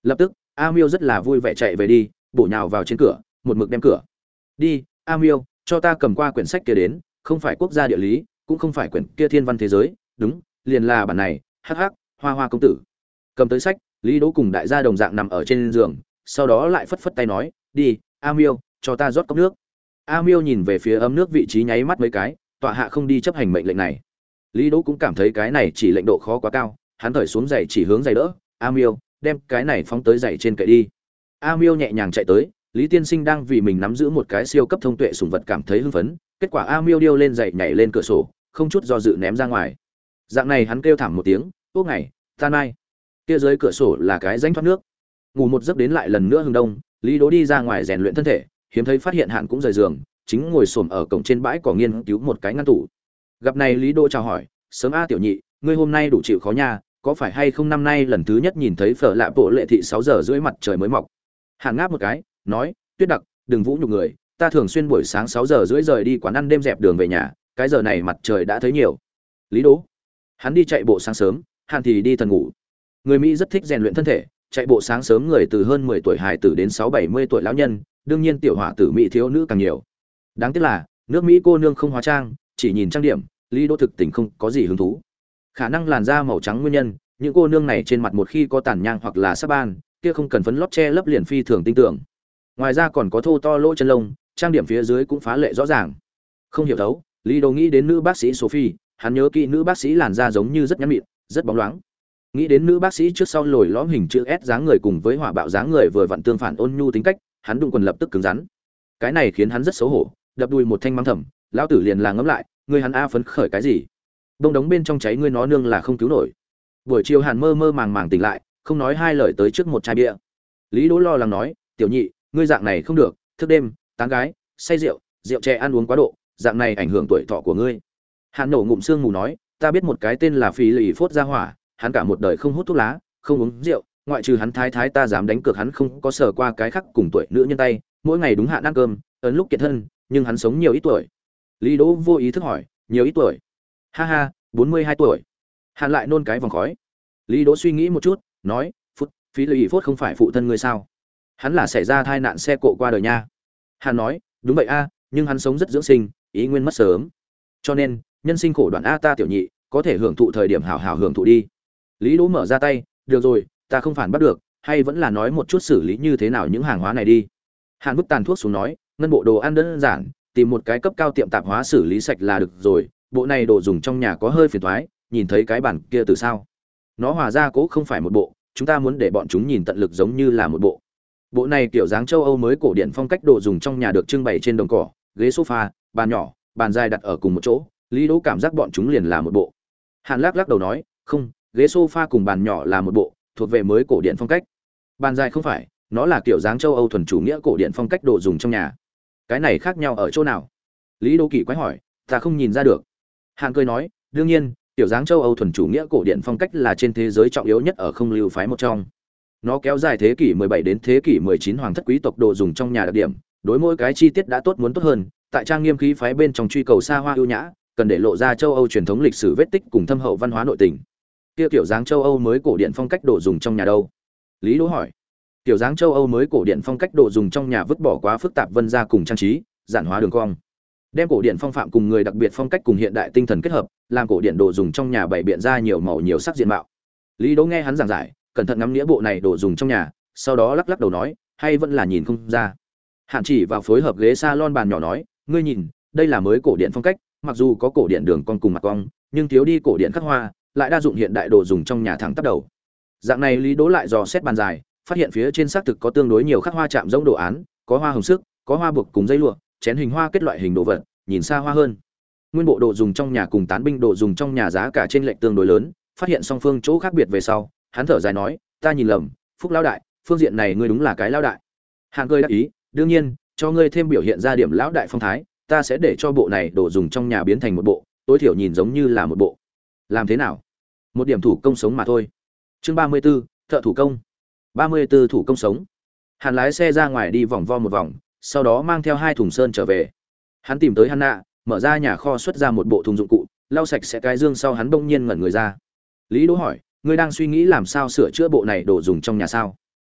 Lập tức, a miêu rất là vui vẻ chạy về đi, bổ nhào vào trên cửa, một mực đem cửa. Đi, a miêu, cho ta cầm qua quyển sách kia đến, không phải quốc gia địa lý cũng không phải quyển kia thiên văn thế giới, đúng, liền là bản này, hắc hắc, hoa hoa công tử. Cầm tới sách, lý đỗ cùng đại gia đồng dạng nằm ở trên giường, sau đó lại phất phất tay nói, đi, a miêu, cho ta rót cốc nước. A miêu nhìn về phía ấm nước vị trí nháy mắt mấy cái, tọa hạ không đi chấp hành mệnh lệnh này. Lý đỗ cũng cảm thấy cái này chỉ lệnh độ khó quá cao, hắn thởi xuống giày chỉ hướng giày đỡ, a miêu, đem cái này phóng tới giày trên kệ đi. A miêu nhẹ nhàng chạy tới, lý tiên sinh đang vì mình nắm giữ một cái siêu cấp thông tuệ sùng vật cảm thấy hưng phấn kết quả a miêu điêu lên dậy nhảy lên cửa sổ, không chút do dự ném ra ngoài. Dạng này hắn kêu thảm một tiếng ốc này tan mai. Kia dưới cửa sổ là cái rãnh thoát nước. Ngủ một giấc đến lại lần nữa hừng đông, lý đố đi ra ngoài rèn luyện thân thể, hiếm thấy phát hiện hạn cũng rời giường, chính ngồi xổm ở cổng trên bãi cỏ nghiên cứu một cái ngăn tủ. Gặp này lý đỗ chào hỏi, sớm a tiểu nhị, ngươi hôm nay đủ chịu khó nha, có phải hay không năm nay lần thứ nhất nhìn thấy phở lạ bộ lệ thị sáu giờ rưỡi mặt trời mới mọc? Hạn ngáp một cái, nói, tuyết đặc, đừng vũ nhục người ta thường xuyên buổi sáng sáu giờ rưỡi rời đi quán ăn đêm dẹp đường về nhà, cái giờ này mặt trời đã thấy nhiều. Lý đỗ, hắn đi chạy bộ sáng sớm, hàn thì đi thần ngủ. Người mỹ rất thích rèn luyện thân thể, chạy bộ sáng sớm người từ hơn mười tuổi hài tử đến sáu bảy mươi tuổi lão nhân, đương nhiên tiểu hỏa tử mỹ thiếu nữ càng nhiều. Đáng tiếc là, nước mỹ cô nương không hóa trang, chỉ nhìn trang điểm, lý đỗ thực tình không có gì hứng thú. Khả năng làn da màu trắng nguyên nhân, những cô nương này trên mặt một khi có tàn nhang hoặc là sáp ban, kia không cần phấn lót che lấp liền phi thường tinh tưởng. Ngoài ra còn có thô to lỗ chân lông trang điểm phía dưới cũng phá lệ rõ ràng. Không hiểu thấu, lý đồ nghĩ đến nữ bác sĩ sophie, hắn nhớ kỹ nữ bác sĩ làn da giống như rất nhẵn mịn, rất bóng loáng. Nghĩ đến nữ bác sĩ trước sau lồi lõm hình chữ s dáng người cùng với hỏa bạo dáng người vừa vặn tương phản ôn nhu tính cách, hắn đụng quần lập tức cứng rắn. Cái này khiến hắn rất xấu hổ, đập đùi một thanh mắng thầm, lão tử liền là ngẫm lại, ngươi hắn a phấn khởi cái gì? Đông đống bên trong cháy ngươi nó nương là không cứu nổi. Buổi chiều hàn mơ mơ màng màng tỉnh lại, không nói hai lời tới trước một chai bia. Lý đỗ lo lắng nói, tiểu nhị, ngươi dạng này không được, thức đêm tán gái, say rượu rượu chè ăn uống quá độ, dạng này ảnh hưởng tuổi thọ của ngươi. Hạn nổ ngụm xương mù nói, ta biết một cái tên là phi lì phốt gia hỏa, hắn cả một đời không hút thuốc lá, không uống rượu, ngoại trừ hắn thái thái ta dám đánh cược hắn không có sờ qua cái khác cùng tuổi nữ nhân tay, mỗi ngày đúng hạn ăn cơm, ấn lúc kiệt thân, nhưng hắn sống nhiều ít tuổi. Lý đỗ vô ý thức hỏi, nhiều ít tuổi? Ha ha, bốn mươi hai tuổi. Hạn lại nôn cái vòng khói. Lý đỗ suy nghĩ một chút, nói, phút phí lì phốt không phải phụ thân ngươi sao? Hắn là xảy ra tai nạn xe cộ qua đời nha hắn nói, đúng vậy a, nhưng hắn sống rất dưỡng sinh, ý nguyên mất sớm. Cho nên, nhân sinh khổ đoạn a ta tiểu nhị, có thể hưởng thụ thời điểm hảo hảo hưởng thụ đi. Lý đỗ mở ra tay, được rồi, ta không phản bắt được, hay vẫn là nói một chút xử lý như thế nào những hàng hóa này đi. Hàn bức tàn thuốc xuống nói, ngân bộ đồ ăn đơn giản, tìm một cái cấp cao tiệm tạp hóa xử lý sạch là được rồi, bộ này đồ dùng trong nhà có hơi phiền thoái nhìn thấy cái bản kia từ sao? Nó hòa ra cố không phải một bộ, chúng ta muốn để bọn chúng nhìn tận lực giống như là một bộ bộ này kiểu dáng châu âu mới cổ điển phong cách đồ dùng trong nhà được trưng bày trên đồng cỏ, ghế sofa, bàn nhỏ, bàn dài đặt ở cùng một chỗ, lý đỗ cảm giác bọn chúng liền là một bộ. Hàn lắc lắc đầu nói, không, ghế sofa cùng bàn nhỏ là một bộ, thuộc về mới cổ điển phong cách. Bàn dài không phải, nó là kiểu dáng châu âu thuần chủ nghĩa cổ điển phong cách đồ dùng trong nhà. Cái này khác nhau ở chỗ nào? Lý Đỗ kỳ quái hỏi, ta không nhìn ra được. Hàn cười nói, đương nhiên tiểu dáng châu âu thuần chủ nghĩa cổ điển phong cách là trên thế giới trọng yếu nhất ở không lưu phái một trong nó kéo dài thế kỷ 17 đến thế kỷ 19 hoàng thất quý tộc đồ dùng trong nhà đặc điểm, đối mỗi cái chi tiết đã tốt muốn tốt hơn, tại trang nghiêm khí phái bên trong truy cầu xa hoa ưu nhã, cần để lộ ra châu âu truyền thống lịch sử vết tích cùng thâm hậu văn hóa nội tình. Kia kiểu dáng châu âu mới cổ điện phong cách đồ dùng trong nhà đâu? Lý đỗ hỏi. Kiểu dáng châu âu mới cổ điện phong cách đồ dùng trong nhà vứt bỏ quá phức tạp vân ra cùng trang trí, giản hóa đường cong. Đem cổ điện phong phạm cùng người đặc biệt phong cách cùng hiện đại tinh thần kết hợp, làm cổ điện đồ dùng trong nhà bày biện ra nhiều màu nhiều sắc diện mạo. Lý đỗ nghe hắn giảng giải cẩn thận ngắm nghĩa bộ này đồ dùng trong nhà, sau đó lắc lắc đầu nói, hay vẫn là nhìn không ra. Hạn chỉ vào phối hợp ghế salon bàn nhỏ nói, ngươi nhìn, đây là mới cổ điện phong cách, mặc dù có cổ điện đường con cùng mặt cong, nhưng thiếu đi cổ điện khắc hoa, lại đa dụng hiện đại đồ dùng trong nhà thẳng tắp đầu. Dạng này lý đố lại dò xét bàn dài, phát hiện phía trên xác thực có tương đối nhiều khắc hoa chạm giống đồ án, có hoa hồng sức, có hoa buộc cùng dây lụa, chén hình hoa kết loại hình đồ vật, nhìn xa hoa hơn. Nguyên bộ đồ dùng trong nhà cùng tán binh đồ dùng trong nhà giá cả trên lệch tương đối lớn, phát hiện song phương chỗ khác biệt về sau hắn thở dài nói ta nhìn lầm phúc lão đại phương diện này ngươi đúng là cái lão đại. Hạng cười đáp ý đương nhiên cho ngươi thêm biểu hiện ra điểm lão đại phong thái ta sẽ để cho bộ này đồ dùng trong nhà biến thành một bộ tối thiểu nhìn giống như là một bộ. Làm thế nào? Một điểm thủ công sống mà thôi. Chương ba mươi 34, thợ thủ công. Ba mươi 34 thủ công sống. Hàn lái xe ra ngoài đi vòng vo một vòng sau đó mang theo hai thùng sơn trở về. Hắn tìm tới Hanna, mở ra nhà kho xuất ra một bộ thùng dụng cụ lau sạch sẽ cái dương sau hắn bỗng nhiên ngẩn người ra. Lý đỗ hỏi ngươi đang suy nghĩ làm sao sửa chữa bộ này đồ dùng trong nhà sao?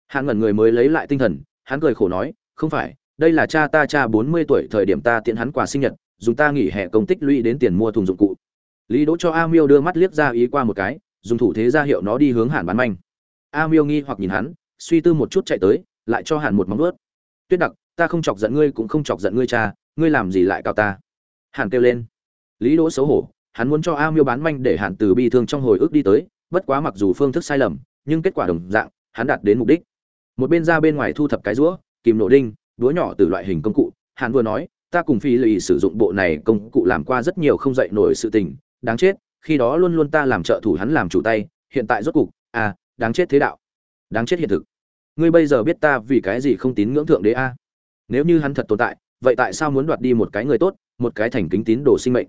Hắn ngẩn người mới lấy lại tinh thần, hắn cười khổ nói, không phải, đây là cha ta cha bốn mươi tuổi, thời điểm ta tiện hắn quà sinh nhật, dùng ta nghỉ hè công tích lũy đến tiền mua thùng dụng cụ. Lý đỗ cho a miêu đưa mắt liếc ra ý qua một cái, dùng thủ thế ra hiệu nó đi hướng hàn bán manh. A miêu nghi hoặc nhìn hắn, suy tư một chút chạy tới, lại cho hàn một móng ướt tuyết đặc, ta không chọc giận ngươi cũng không chọc giận ngươi cha, ngươi làm gì lại cao ta? Hàn kêu lên. Lý đỗ xấu hổ, hắn muốn cho a miêu bán manh để hàn từ bi thương trong hồi ức đi tới bất quá mặc dù phương thức sai lầm, nhưng kết quả đồng dạng, hắn đạt đến mục đích. Một bên ra bên ngoài thu thập cái rũa, kìm nổ đinh, đũa nhỏ từ loại hình công cụ. Hắn vừa nói, ta cùng phi lì sử dụng bộ này công cụ làm qua rất nhiều không dậy nổi sự tình, đáng chết, khi đó luôn luôn ta làm trợ thủ hắn làm chủ tay, hiện tại rốt cục à đáng chết thế đạo. Đáng chết hiện thực. Ngươi bây giờ biết ta vì cái gì không tín ngưỡng thượng đế a? À? nếu như hắn thật tồn tại, vậy tại sao muốn đoạt đi một cái người tốt, một cái thành kính tín đồ sinh mệnh?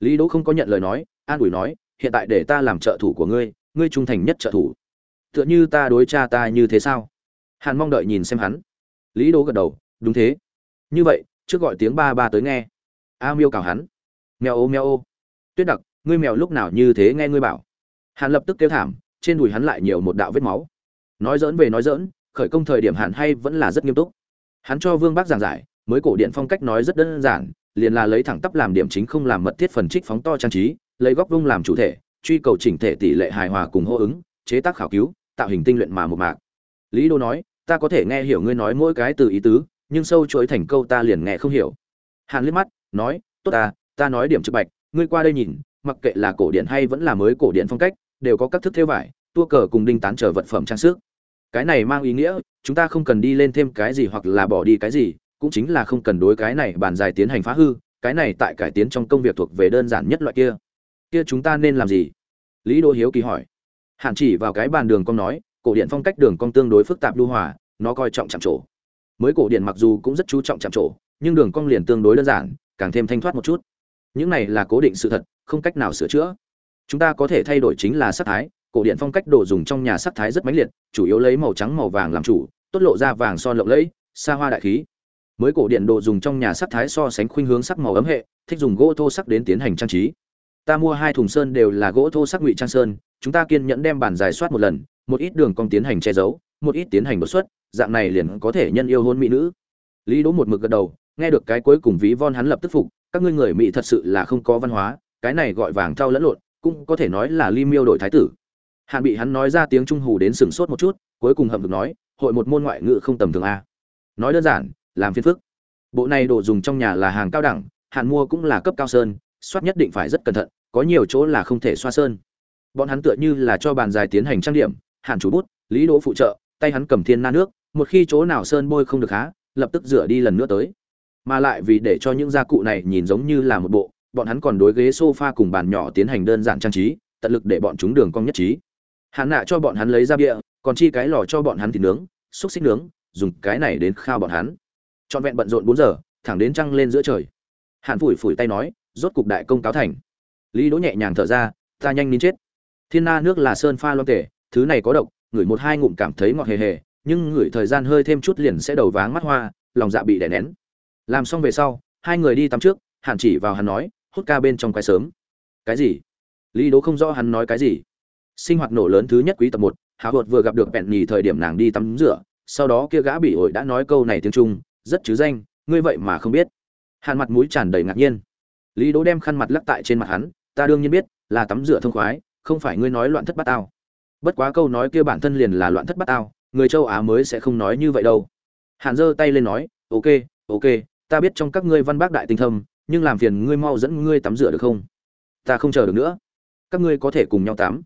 Lý đỗ không có nhận lời nói, an ủi nói hiện tại để ta làm trợ thủ của ngươi ngươi trung thành nhất trợ thủ. Tựa như ta đối cha ta như thế sao? Hàn mong đợi nhìn xem hắn. Lý Đố gật đầu, đúng thế. Như vậy, trước gọi tiếng ba ba tới nghe. A miêu cào hắn. Mèo ô mèo ô. Tuyết đặc, ngươi mèo lúc nào như thế nghe ngươi bảo? Hàn lập tức kêu thảm, trên đùi hắn lại nhiều một đạo vết máu. Nói dỡn về nói dỡn khởi công thời điểm hàn hay vẫn là rất nghiêm túc. Hắn cho vương bác giảng giải, mới cổ điện phong cách nói rất đơn giản, liền là lấy thẳng tắp làm điểm chính không làm mật thiết phần trích phóng to trang trí lấy góc vung làm chủ thể, truy cầu chỉnh thể tỷ lệ hài hòa cùng hô ứng, chế tác khảo cứu, tạo hình tinh luyện mà một mạc. Lý đô nói, ta có thể nghe hiểu ngươi nói mỗi cái từ ý tứ, nhưng sâu chuỗi thành câu ta liền nghe không hiểu. Hàn liếc mắt, nói, tốt ta ta nói điểm trực bạch, ngươi qua đây nhìn, mặc kệ là cổ điển hay vẫn là mới cổ điển phong cách, đều có các thức thêu vải, tua cờ cùng đinh tán trở vật phẩm trang sức. Cái này mang ý nghĩa, chúng ta không cần đi lên thêm cái gì hoặc là bỏ đi cái gì, cũng chính là không cần đối cái này bàn dài tiến hành phá hư, cái này tại cải tiến trong công việc thuộc về đơn giản nhất loại kia kia chúng ta nên làm gì? Lý đô hiếu kỳ hỏi. Hạn chỉ vào cái bàn đường cong nói, cổ điện phong cách đường cong tương đối phức tạp lưu hòa, nó coi trọng chạm trổ. Mới cổ điện mặc dù cũng rất chú trọng chạm trổ, nhưng đường cong liền tương đối đơn giản, càng thêm thanh thoát một chút. Những này là cố định sự thật, không cách nào sửa chữa. Chúng ta có thể thay đổi chính là sắc thái, cổ điện phong cách đồ dùng trong nhà sắc thái rất mãnh liệt, chủ yếu lấy màu trắng màu vàng làm chủ, tốt lộ ra vàng son lộng lẫy, xa hoa đại khí. Mới cổ điện đồ dùng trong nhà sắc thái so sánh khuynh hướng sắc màu ấm hệ, thích dùng gỗ thô sắc đến tiến hành trang trí ta mua hai thùng sơn đều là gỗ thô sắc ngụy trang sơn, chúng ta kiên nhẫn đem bản giải soát một lần, một ít đường cong tiến hành che giấu, một ít tiến hành đột xuất, dạng này liền có thể nhân yêu hôn mỹ nữ. Lý đỗ một mực gật đầu, nghe được cái cuối cùng ví von hắn lập tức phục, các ngươi người mỹ thật sự là không có văn hóa, cái này gọi vàng trao lẫn lộn, cũng có thể nói là ly miêu đổi thái tử. Hạn bị hắn nói ra tiếng trung hù đến sừng sốt một chút, cuối cùng hậm hực nói, hội một môn ngoại ngữ không tầm thường a. Nói đơn giản, làm phiền phức. Bộ này đồ dùng trong nhà là hàng cao đẳng, hạn mua cũng là cấp cao sơn soát nhất định phải rất cẩn thận, có nhiều chỗ là không thể xoa sơn. Bọn hắn tựa như là cho bàn dài tiến hành trang điểm hàn chủ bút, lý đỗ phụ trợ, tay hắn cầm thiên na nước, một khi chỗ nào sơn bôi không được há, lập tức rửa đi lần nữa tới. Mà lại vì để cho những gia cụ này nhìn giống như là một bộ, bọn hắn còn đối ghế sofa cùng bàn nhỏ tiến hành đơn giản trang trí, tận lực để bọn chúng đường cong nhất trí. Hạn nạ cho bọn hắn lấy ra bia, còn chi cái lò cho bọn hắn thịt nướng, xúc xích nướng, dùng cái này đến khao bọn hắn. Trọn vẹn bận rộn bốn giờ, thẳng đến trăng lên giữa trời. Hạn phủi phủi tay nói rốt cục đại công cáo thành. Lý đỗ nhẹ nhàng thở ra, ta nhanh nín chết. Thiên na nước là sơn pha loan tể, thứ này có độc, ngửi một hai ngụm cảm thấy ngọt hề hề, nhưng ngửi thời gian hơi thêm chút liền sẽ đầu váng mắt hoa, lòng dạ bị đè nén. Làm xong về sau, hai người đi tắm trước hạn chỉ vào hắn nói, hút ca bên trong quái sớm. Cái gì? Lý đỗ không rõ hắn nói cái gì. Sinh hoạt nổ lớn thứ nhất quý tập một hạ hột vừa gặp được bẹn nhì thời điểm nàng đi tắm rửa, sau đó kia gã bị ổi đã nói câu này tiếng trung, rất chứ danh, ngươi vậy mà không biết. Hàn mặt mũi tràn đầy ngạc nhiên lý đỗ đem khăn mặt lắc tại trên mặt hắn, ta đương nhiên biết, là tắm rửa thông khoái, không phải ngươi nói loạn thất bát tao. Bất quá câu nói kia bản thân liền là loạn thất bát tao, người châu á mới sẽ không nói như vậy đâu. Hàn giơ tay lên nói, ok ok, ta biết trong các ngươi văn bác đại tinh thâm, nhưng làm phiền ngươi mau dẫn ngươi tắm rửa được không? Ta không chờ được nữa. Các ngươi có thể cùng nhau tắm.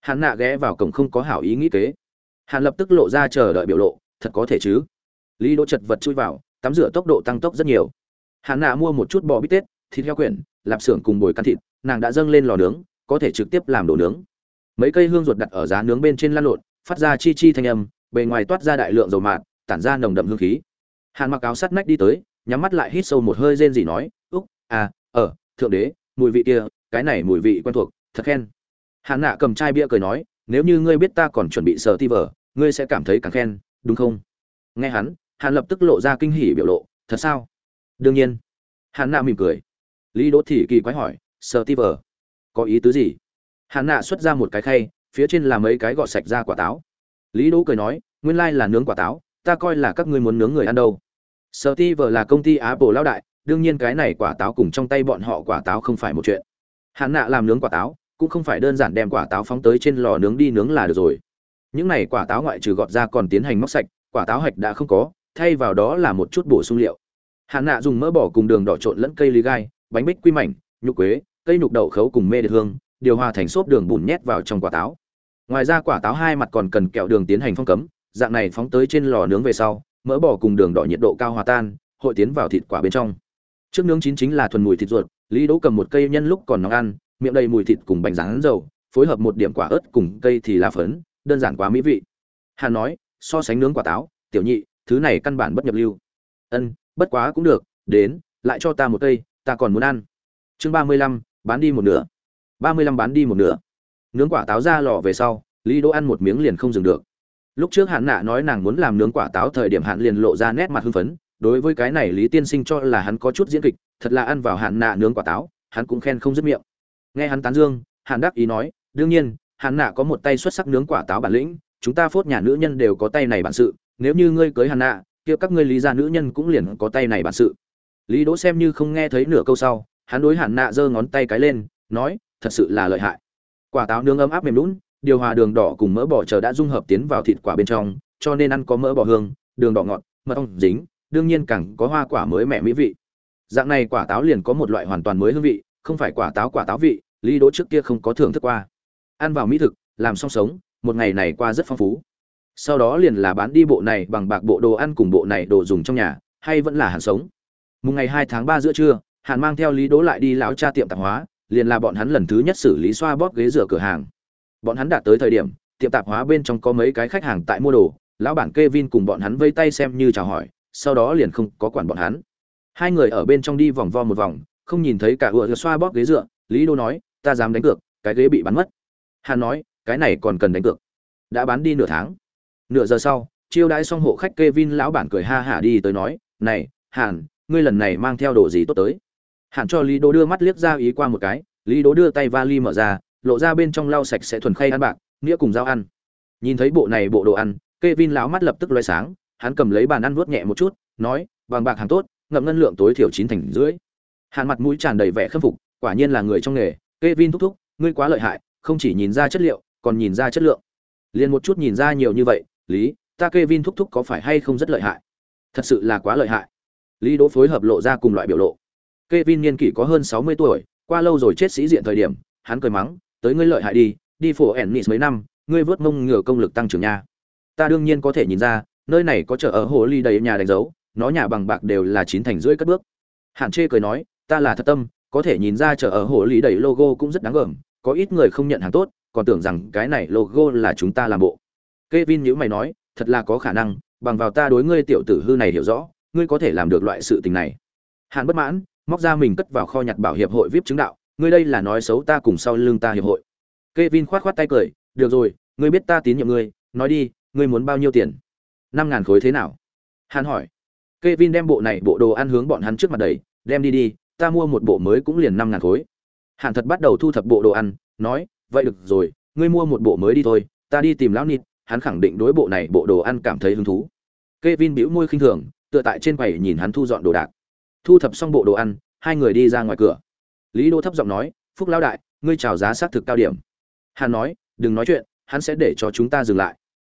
Hắn nạ ghé vào cổng không có hảo ý nghĩ kế. Hàn lập tức lộ ra chờ đợi biểu lộ, thật có thể chứ? Lý đỗ chật vật chui vào, tắm rửa tốc độ tăng tốc rất nhiều. Hắn nạ mua một chút bò bít tết thịt heo quyển, lạp xưởng cùng bồi căn thịt, nàng đã dâng lên lò nướng, có thể trực tiếp làm đồ nướng. Mấy cây hương ruột đặt ở giá nướng bên trên lăn lộn, phát ra chi chi thanh âm, bề ngoài toát ra đại lượng dầu mạt, tản ra nồng đậm hương khí. Hàn mặc áo sắt nách đi tới, nhắm mắt lại hít sâu một hơi rên gì nói, úc à ở thượng đế, mùi vị kia, cái này mùi vị quen thuộc, thật khen. Hàn nạ cầm chai bia cười nói, nếu như ngươi biết ta còn chuẩn bị sờ ti vở, ngươi sẽ cảm thấy càng khen, đúng không? Nghe hắn, hàn lập tức lộ ra kinh hỉ biểu lộ, thật sao? Đương nhiên. Hàn nạ mỉm cười lý đỗ thì kỳ quái hỏi sợ ti có ý tứ gì? Hàn nạ xuất ra một cái khay, phía trên là mấy cái gọt sạch ra quả táo. Lý đỗ cười nói, nguyên lai là nướng quả táo, ta coi là các ngươi muốn nướng người ăn đâu. Sợ ti là công ty apple lao đại, đương nhiên cái này quả táo cùng trong tay bọn họ quả táo không phải một chuyện. Hạn nạ làm nướng quả táo, cũng không phải đơn giản đem quả táo phóng tới trên lò nướng đi nướng là được rồi. Những này quả táo ngoại trừ gọt ra còn tiến hành móc sạch, quả táo hạch đã không có, thay vào đó là một chút bổ sung liệu. Hạn nạ dùng mỡ bỏ cùng đường đỏ trộn lẫn cây lý gai bánh bích quy mảnh, nhục quế, cây nhục đậu khấu cùng mê đệt hương, điều hòa thành xốp đường bùn nhét vào trong quả táo. Ngoài ra quả táo hai mặt còn cần kẹo đường tiến hành phong cấm, dạng này phóng tới trên lò nướng về sau, mỡ bỏ cùng đường đỏ nhiệt độ cao hòa tan, hội tiến vào thịt quả bên trong. Trước nướng chín chính là thuần mùi thịt ruột, lý đỗ cầm một cây nhân lúc còn nóng ăn, miệng đầy mùi thịt cùng bánh rán dầu, phối hợp một điểm quả ớt cùng cây thì là phấn, đơn giản quá mỹ vị. Hà nói, so sánh nướng quả táo, tiểu nhị, thứ này căn bản bất nhập lưu. Ân, bất quá cũng được, đến, lại cho ta một cây ta còn muốn ăn. Chương ba mươi lăm, bán đi một nửa. ba mươi lăm bán đi một nửa. Nướng quả táo ra lò về sau, lý đỗ ăn một miếng liền không dừng được. Lúc trước hạn nạ nói nàng muốn làm nướng quả táo thời điểm hạn liền lộ ra nét mặt hưng phấn. Đối với cái này lý tiên sinh cho là hắn có chút diễn kịch, thật là ăn vào hạn nạ nướng quả táo, hắn cũng khen không dứt miệng. Nghe hắn tán dương hạn đắc ý nói, đương nhiên hạn nạ có một tay xuất sắc nướng quả táo bản lĩnh, chúng ta phốt nhà nữ nhân đều có tay này bản sự, nếu như ngươi cưới hạn nạ, kia các ngươi lý gia nữ nhân cũng liền có tay này bản sự lý đỗ xem như không nghe thấy nửa câu sau, hắn đối hạn nạ giơ ngón tay cái lên, nói, thật sự là lợi hại. Quả táo nướng ấm áp mềm lún điều hòa đường đỏ cùng mỡ bò chờ đã dung hợp tiến vào thịt quả bên trong, cho nên ăn có mỡ bò hương, đường đỏ ngọt, mật ong dính, đương nhiên càng có hoa quả mới mẻ mỹ vị. Dạng này quả táo liền có một loại hoàn toàn mới hương vị, không phải quả táo quả táo vị, lý đỗ trước kia không có thưởng thức qua. Ăn vào mỹ thực, làm xong sống, một ngày này qua rất phong phú. Sau đó liền là bán đi bộ này bằng bạc bộ đồ ăn cùng bộ này đồ dùng trong nhà, hay vẫn là hàng sống mùng ngày hai tháng ba giữa trưa, hàn mang theo lý đỗ lại đi lão cha tiệm tạp hóa, liền là bọn hắn lần thứ nhất xử lý xoa bóp ghế rửa cửa hàng. Bọn hắn đạt tới thời điểm, tiệm tạp hóa bên trong có mấy cái khách hàng tại mua đồ, lão bản Kevin cùng bọn hắn vây tay xem như chào hỏi, sau đó liền không có quản bọn hắn. Hai người ở bên trong đi vòng vo một vòng, không nhìn thấy cả ựa xoa bóp ghế dựa lý đô nói, ta dám đánh cược, cái ghế bị bắn mất. Hàn nói, cái này còn cần đánh cược. Đã bán đi nửa tháng. Nửa giờ sau, chiêu đãi xong hộ khách Kevin, lão bản cười ha hả đi tới nói, này, hàn ngươi lần này mang theo đồ gì tốt tới? Hàn cho lý đô đưa mắt liếc ra ý qua một cái, lý đô đưa tay vali mở ra, lộ ra bên trong lau sạch sẽ thuần khay ăn bạc, nghĩa cùng dao ăn. Nhìn thấy bộ này bộ đồ ăn, Kevin láo mắt lập tức loay sáng, hắn cầm lấy bàn ăn vuốt nhẹ một chút, nói, vàng bạc hàng tốt, ngậm ngân lượng tối thiểu chín thành rưỡi. Hạn mặt mũi tràn đầy vẻ khâm phục, quả nhiên là người trong nghề, Kevin thúc thúc, ngươi quá lợi hại, không chỉ nhìn ra chất liệu, còn nhìn ra chất lượng. Liền một chút nhìn ra nhiều như vậy, lý, ta Kevin thúc thúc có phải hay không rất lợi hại? Thật sự là quá lợi hại lý đỗ phối hợp lộ ra cùng loại biểu lộ. Kevin niên kỷ có hơn sáu mươi tuổi qua lâu rồi chết sĩ diện thời điểm hắn cười mắng tới ngươi lợi hại đi đi phổ ennis mấy năm ngươi vớt mông ngừa công lực tăng trưởng nha. Ta đương nhiên có thể nhìn ra nơi này có chợ ở hồ ly đầy nhà đánh dấu nó nhà bằng bạc đều là chín thành rưỡi cất bước. Hạn chê cười nói ta là thật tâm có thể nhìn ra chợ ở hồ ly đầy logo cũng rất đáng ngưỡng, có ít người không nhận hàng tốt còn tưởng rằng cái này logo là chúng ta làm bộ. Kevin nhíu mày nói thật là có khả năng bằng vào ta đối ngươi tiểu tử hư này hiểu rõ ngươi có thể làm được loại sự tình này. Hàn bất mãn, móc ra mình cất vào kho nhặt bảo hiệp hội vip chứng đạo, ngươi đây là nói xấu ta cùng sau lưng ta hiệp hội. Kevin khoát khoát tay cười, được rồi, ngươi biết ta tín nhiệm ngươi, nói đi, ngươi muốn bao nhiêu tiền? Năm ngàn khối thế nào? Hàn hỏi. Kevin đem bộ này bộ đồ ăn hướng bọn hắn trước mặt đầy đem đi đi, ta mua một bộ mới cũng liền năm ngàn khối. Hàn thật bắt đầu thu thập bộ đồ ăn, nói, vậy được rồi, ngươi mua một bộ mới đi thôi, ta đi tìm lão nịt, hắn khẳng định đối bộ này bộ đồ ăn cảm thấy hứng thú. Kevin bĩu môi khinh thường tựa tại trên quầy nhìn hắn thu dọn đồ đạc. Thu thập xong bộ đồ ăn hai người đi ra ngoài cửa. Lý đô thấp giọng nói phúc lão đại ngươi chào giá xác thực cao điểm. Hắn nói đừng nói chuyện hắn sẽ để cho chúng ta dừng lại.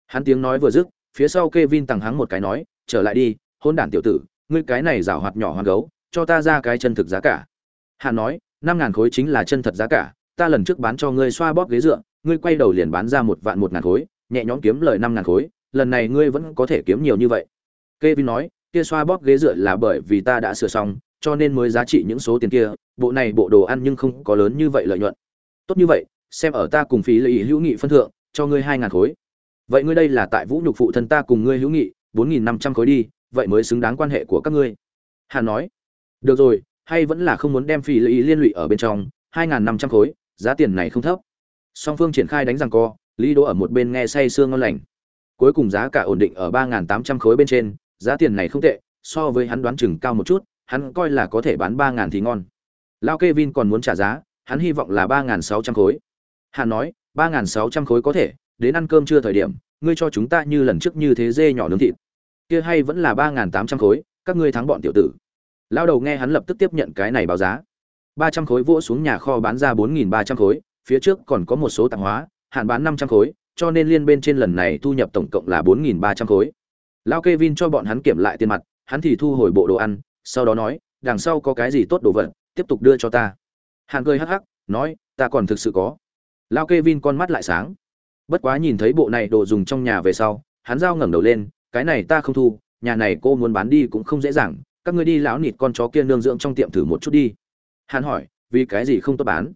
Hắn tiếng nói vừa dứt phía sau Kevin tằng hắng một cái nói, trở lại đi, hôn đản tiểu tử, ngươi cái này rảo hoạt nhỏ hoàn gấu cho ta ra cái chân thực giá cả. Hắn nói năm ngàn khối chính là chân thật giá cả ta lần trước bán cho ngươi xoa bóp ghế dựa ngươi quay đầu liền bán ra một vạn một ngàn khối nhẹ nhõm kiếm lời năm ngàn khối lần này ngươi vẫn có thể kiếm nhiều như vậy. Kevin nói kia xoa bóp ghế dựa là bởi vì ta đã sửa xong, cho nên mới giá trị những số tiền kia, bộ này bộ đồ ăn nhưng không có lớn như vậy lợi nhuận. Tốt như vậy, xem ở ta cùng phí lợi hữu nghị phân thượng, cho ngươi hai ngàn khối. Vậy ngươi đây là tại vũ nhục phụ thân ta cùng ngươi hữu nghị, bốn nghìn năm trăm khối đi, vậy mới xứng đáng quan hệ của các ngươi. Hàn nói, được rồi, hay vẫn là không muốn đem phí lợi liên lụy ở bên trong, hai nghìn năm trăm khối, giá tiền này không thấp. Song phương triển khai đánh răng co, lý đỗ ở một bên nghe say sương ngon lành. Cuối cùng giá cả ổn định ở ba nghìn tám trăm khối bên trên giá tiền này không tệ, so với hắn đoán chừng cao một chút, hắn coi là có thể bán ba ngàn thì ngon. Lao Kevin còn muốn trả giá, hắn hy vọng là ba ngàn sáu trăm khối. Hắn nói, ba ngàn sáu trăm khối có thể, đến ăn cơm chưa thời điểm, ngươi cho chúng ta như lần trước như thế dê nhỏ nướng thịt. Kia hay vẫn là ba ngàn tám trăm khối, các ngươi thắng bọn tiểu tử. Lao đầu nghe hắn lập tức tiếp nhận cái này báo giá. ba trăm khối vỗ xuống nhà kho bán ra bốn nghìn ba trăm khối, phía trước còn có một số tạp hóa, hạn bán năm trăm khối, cho nên liên bên trên lần này thu nhập tổng cộng là bốn nghìn ba trăm khối lao Kevin cho bọn hắn kiểm lại tiền mặt, hắn thì thu hồi bộ đồ ăn, sau đó nói, đằng sau có cái gì tốt đồ vật, tiếp tục đưa cho ta. Hàn cười hắc hắc, nói, ta còn thực sự có. Lao Kevin con mắt lại sáng. Bất quá nhìn thấy bộ này đồ dùng trong nhà về sau, hắn giao ngẩng đầu lên, cái này ta không thu, nhà này cô muốn bán đi cũng không dễ dàng, các ngươi đi lão nịt con chó kia nương dưỡng trong tiệm thử một chút đi. Hắn hỏi, vì cái gì không tốt bán?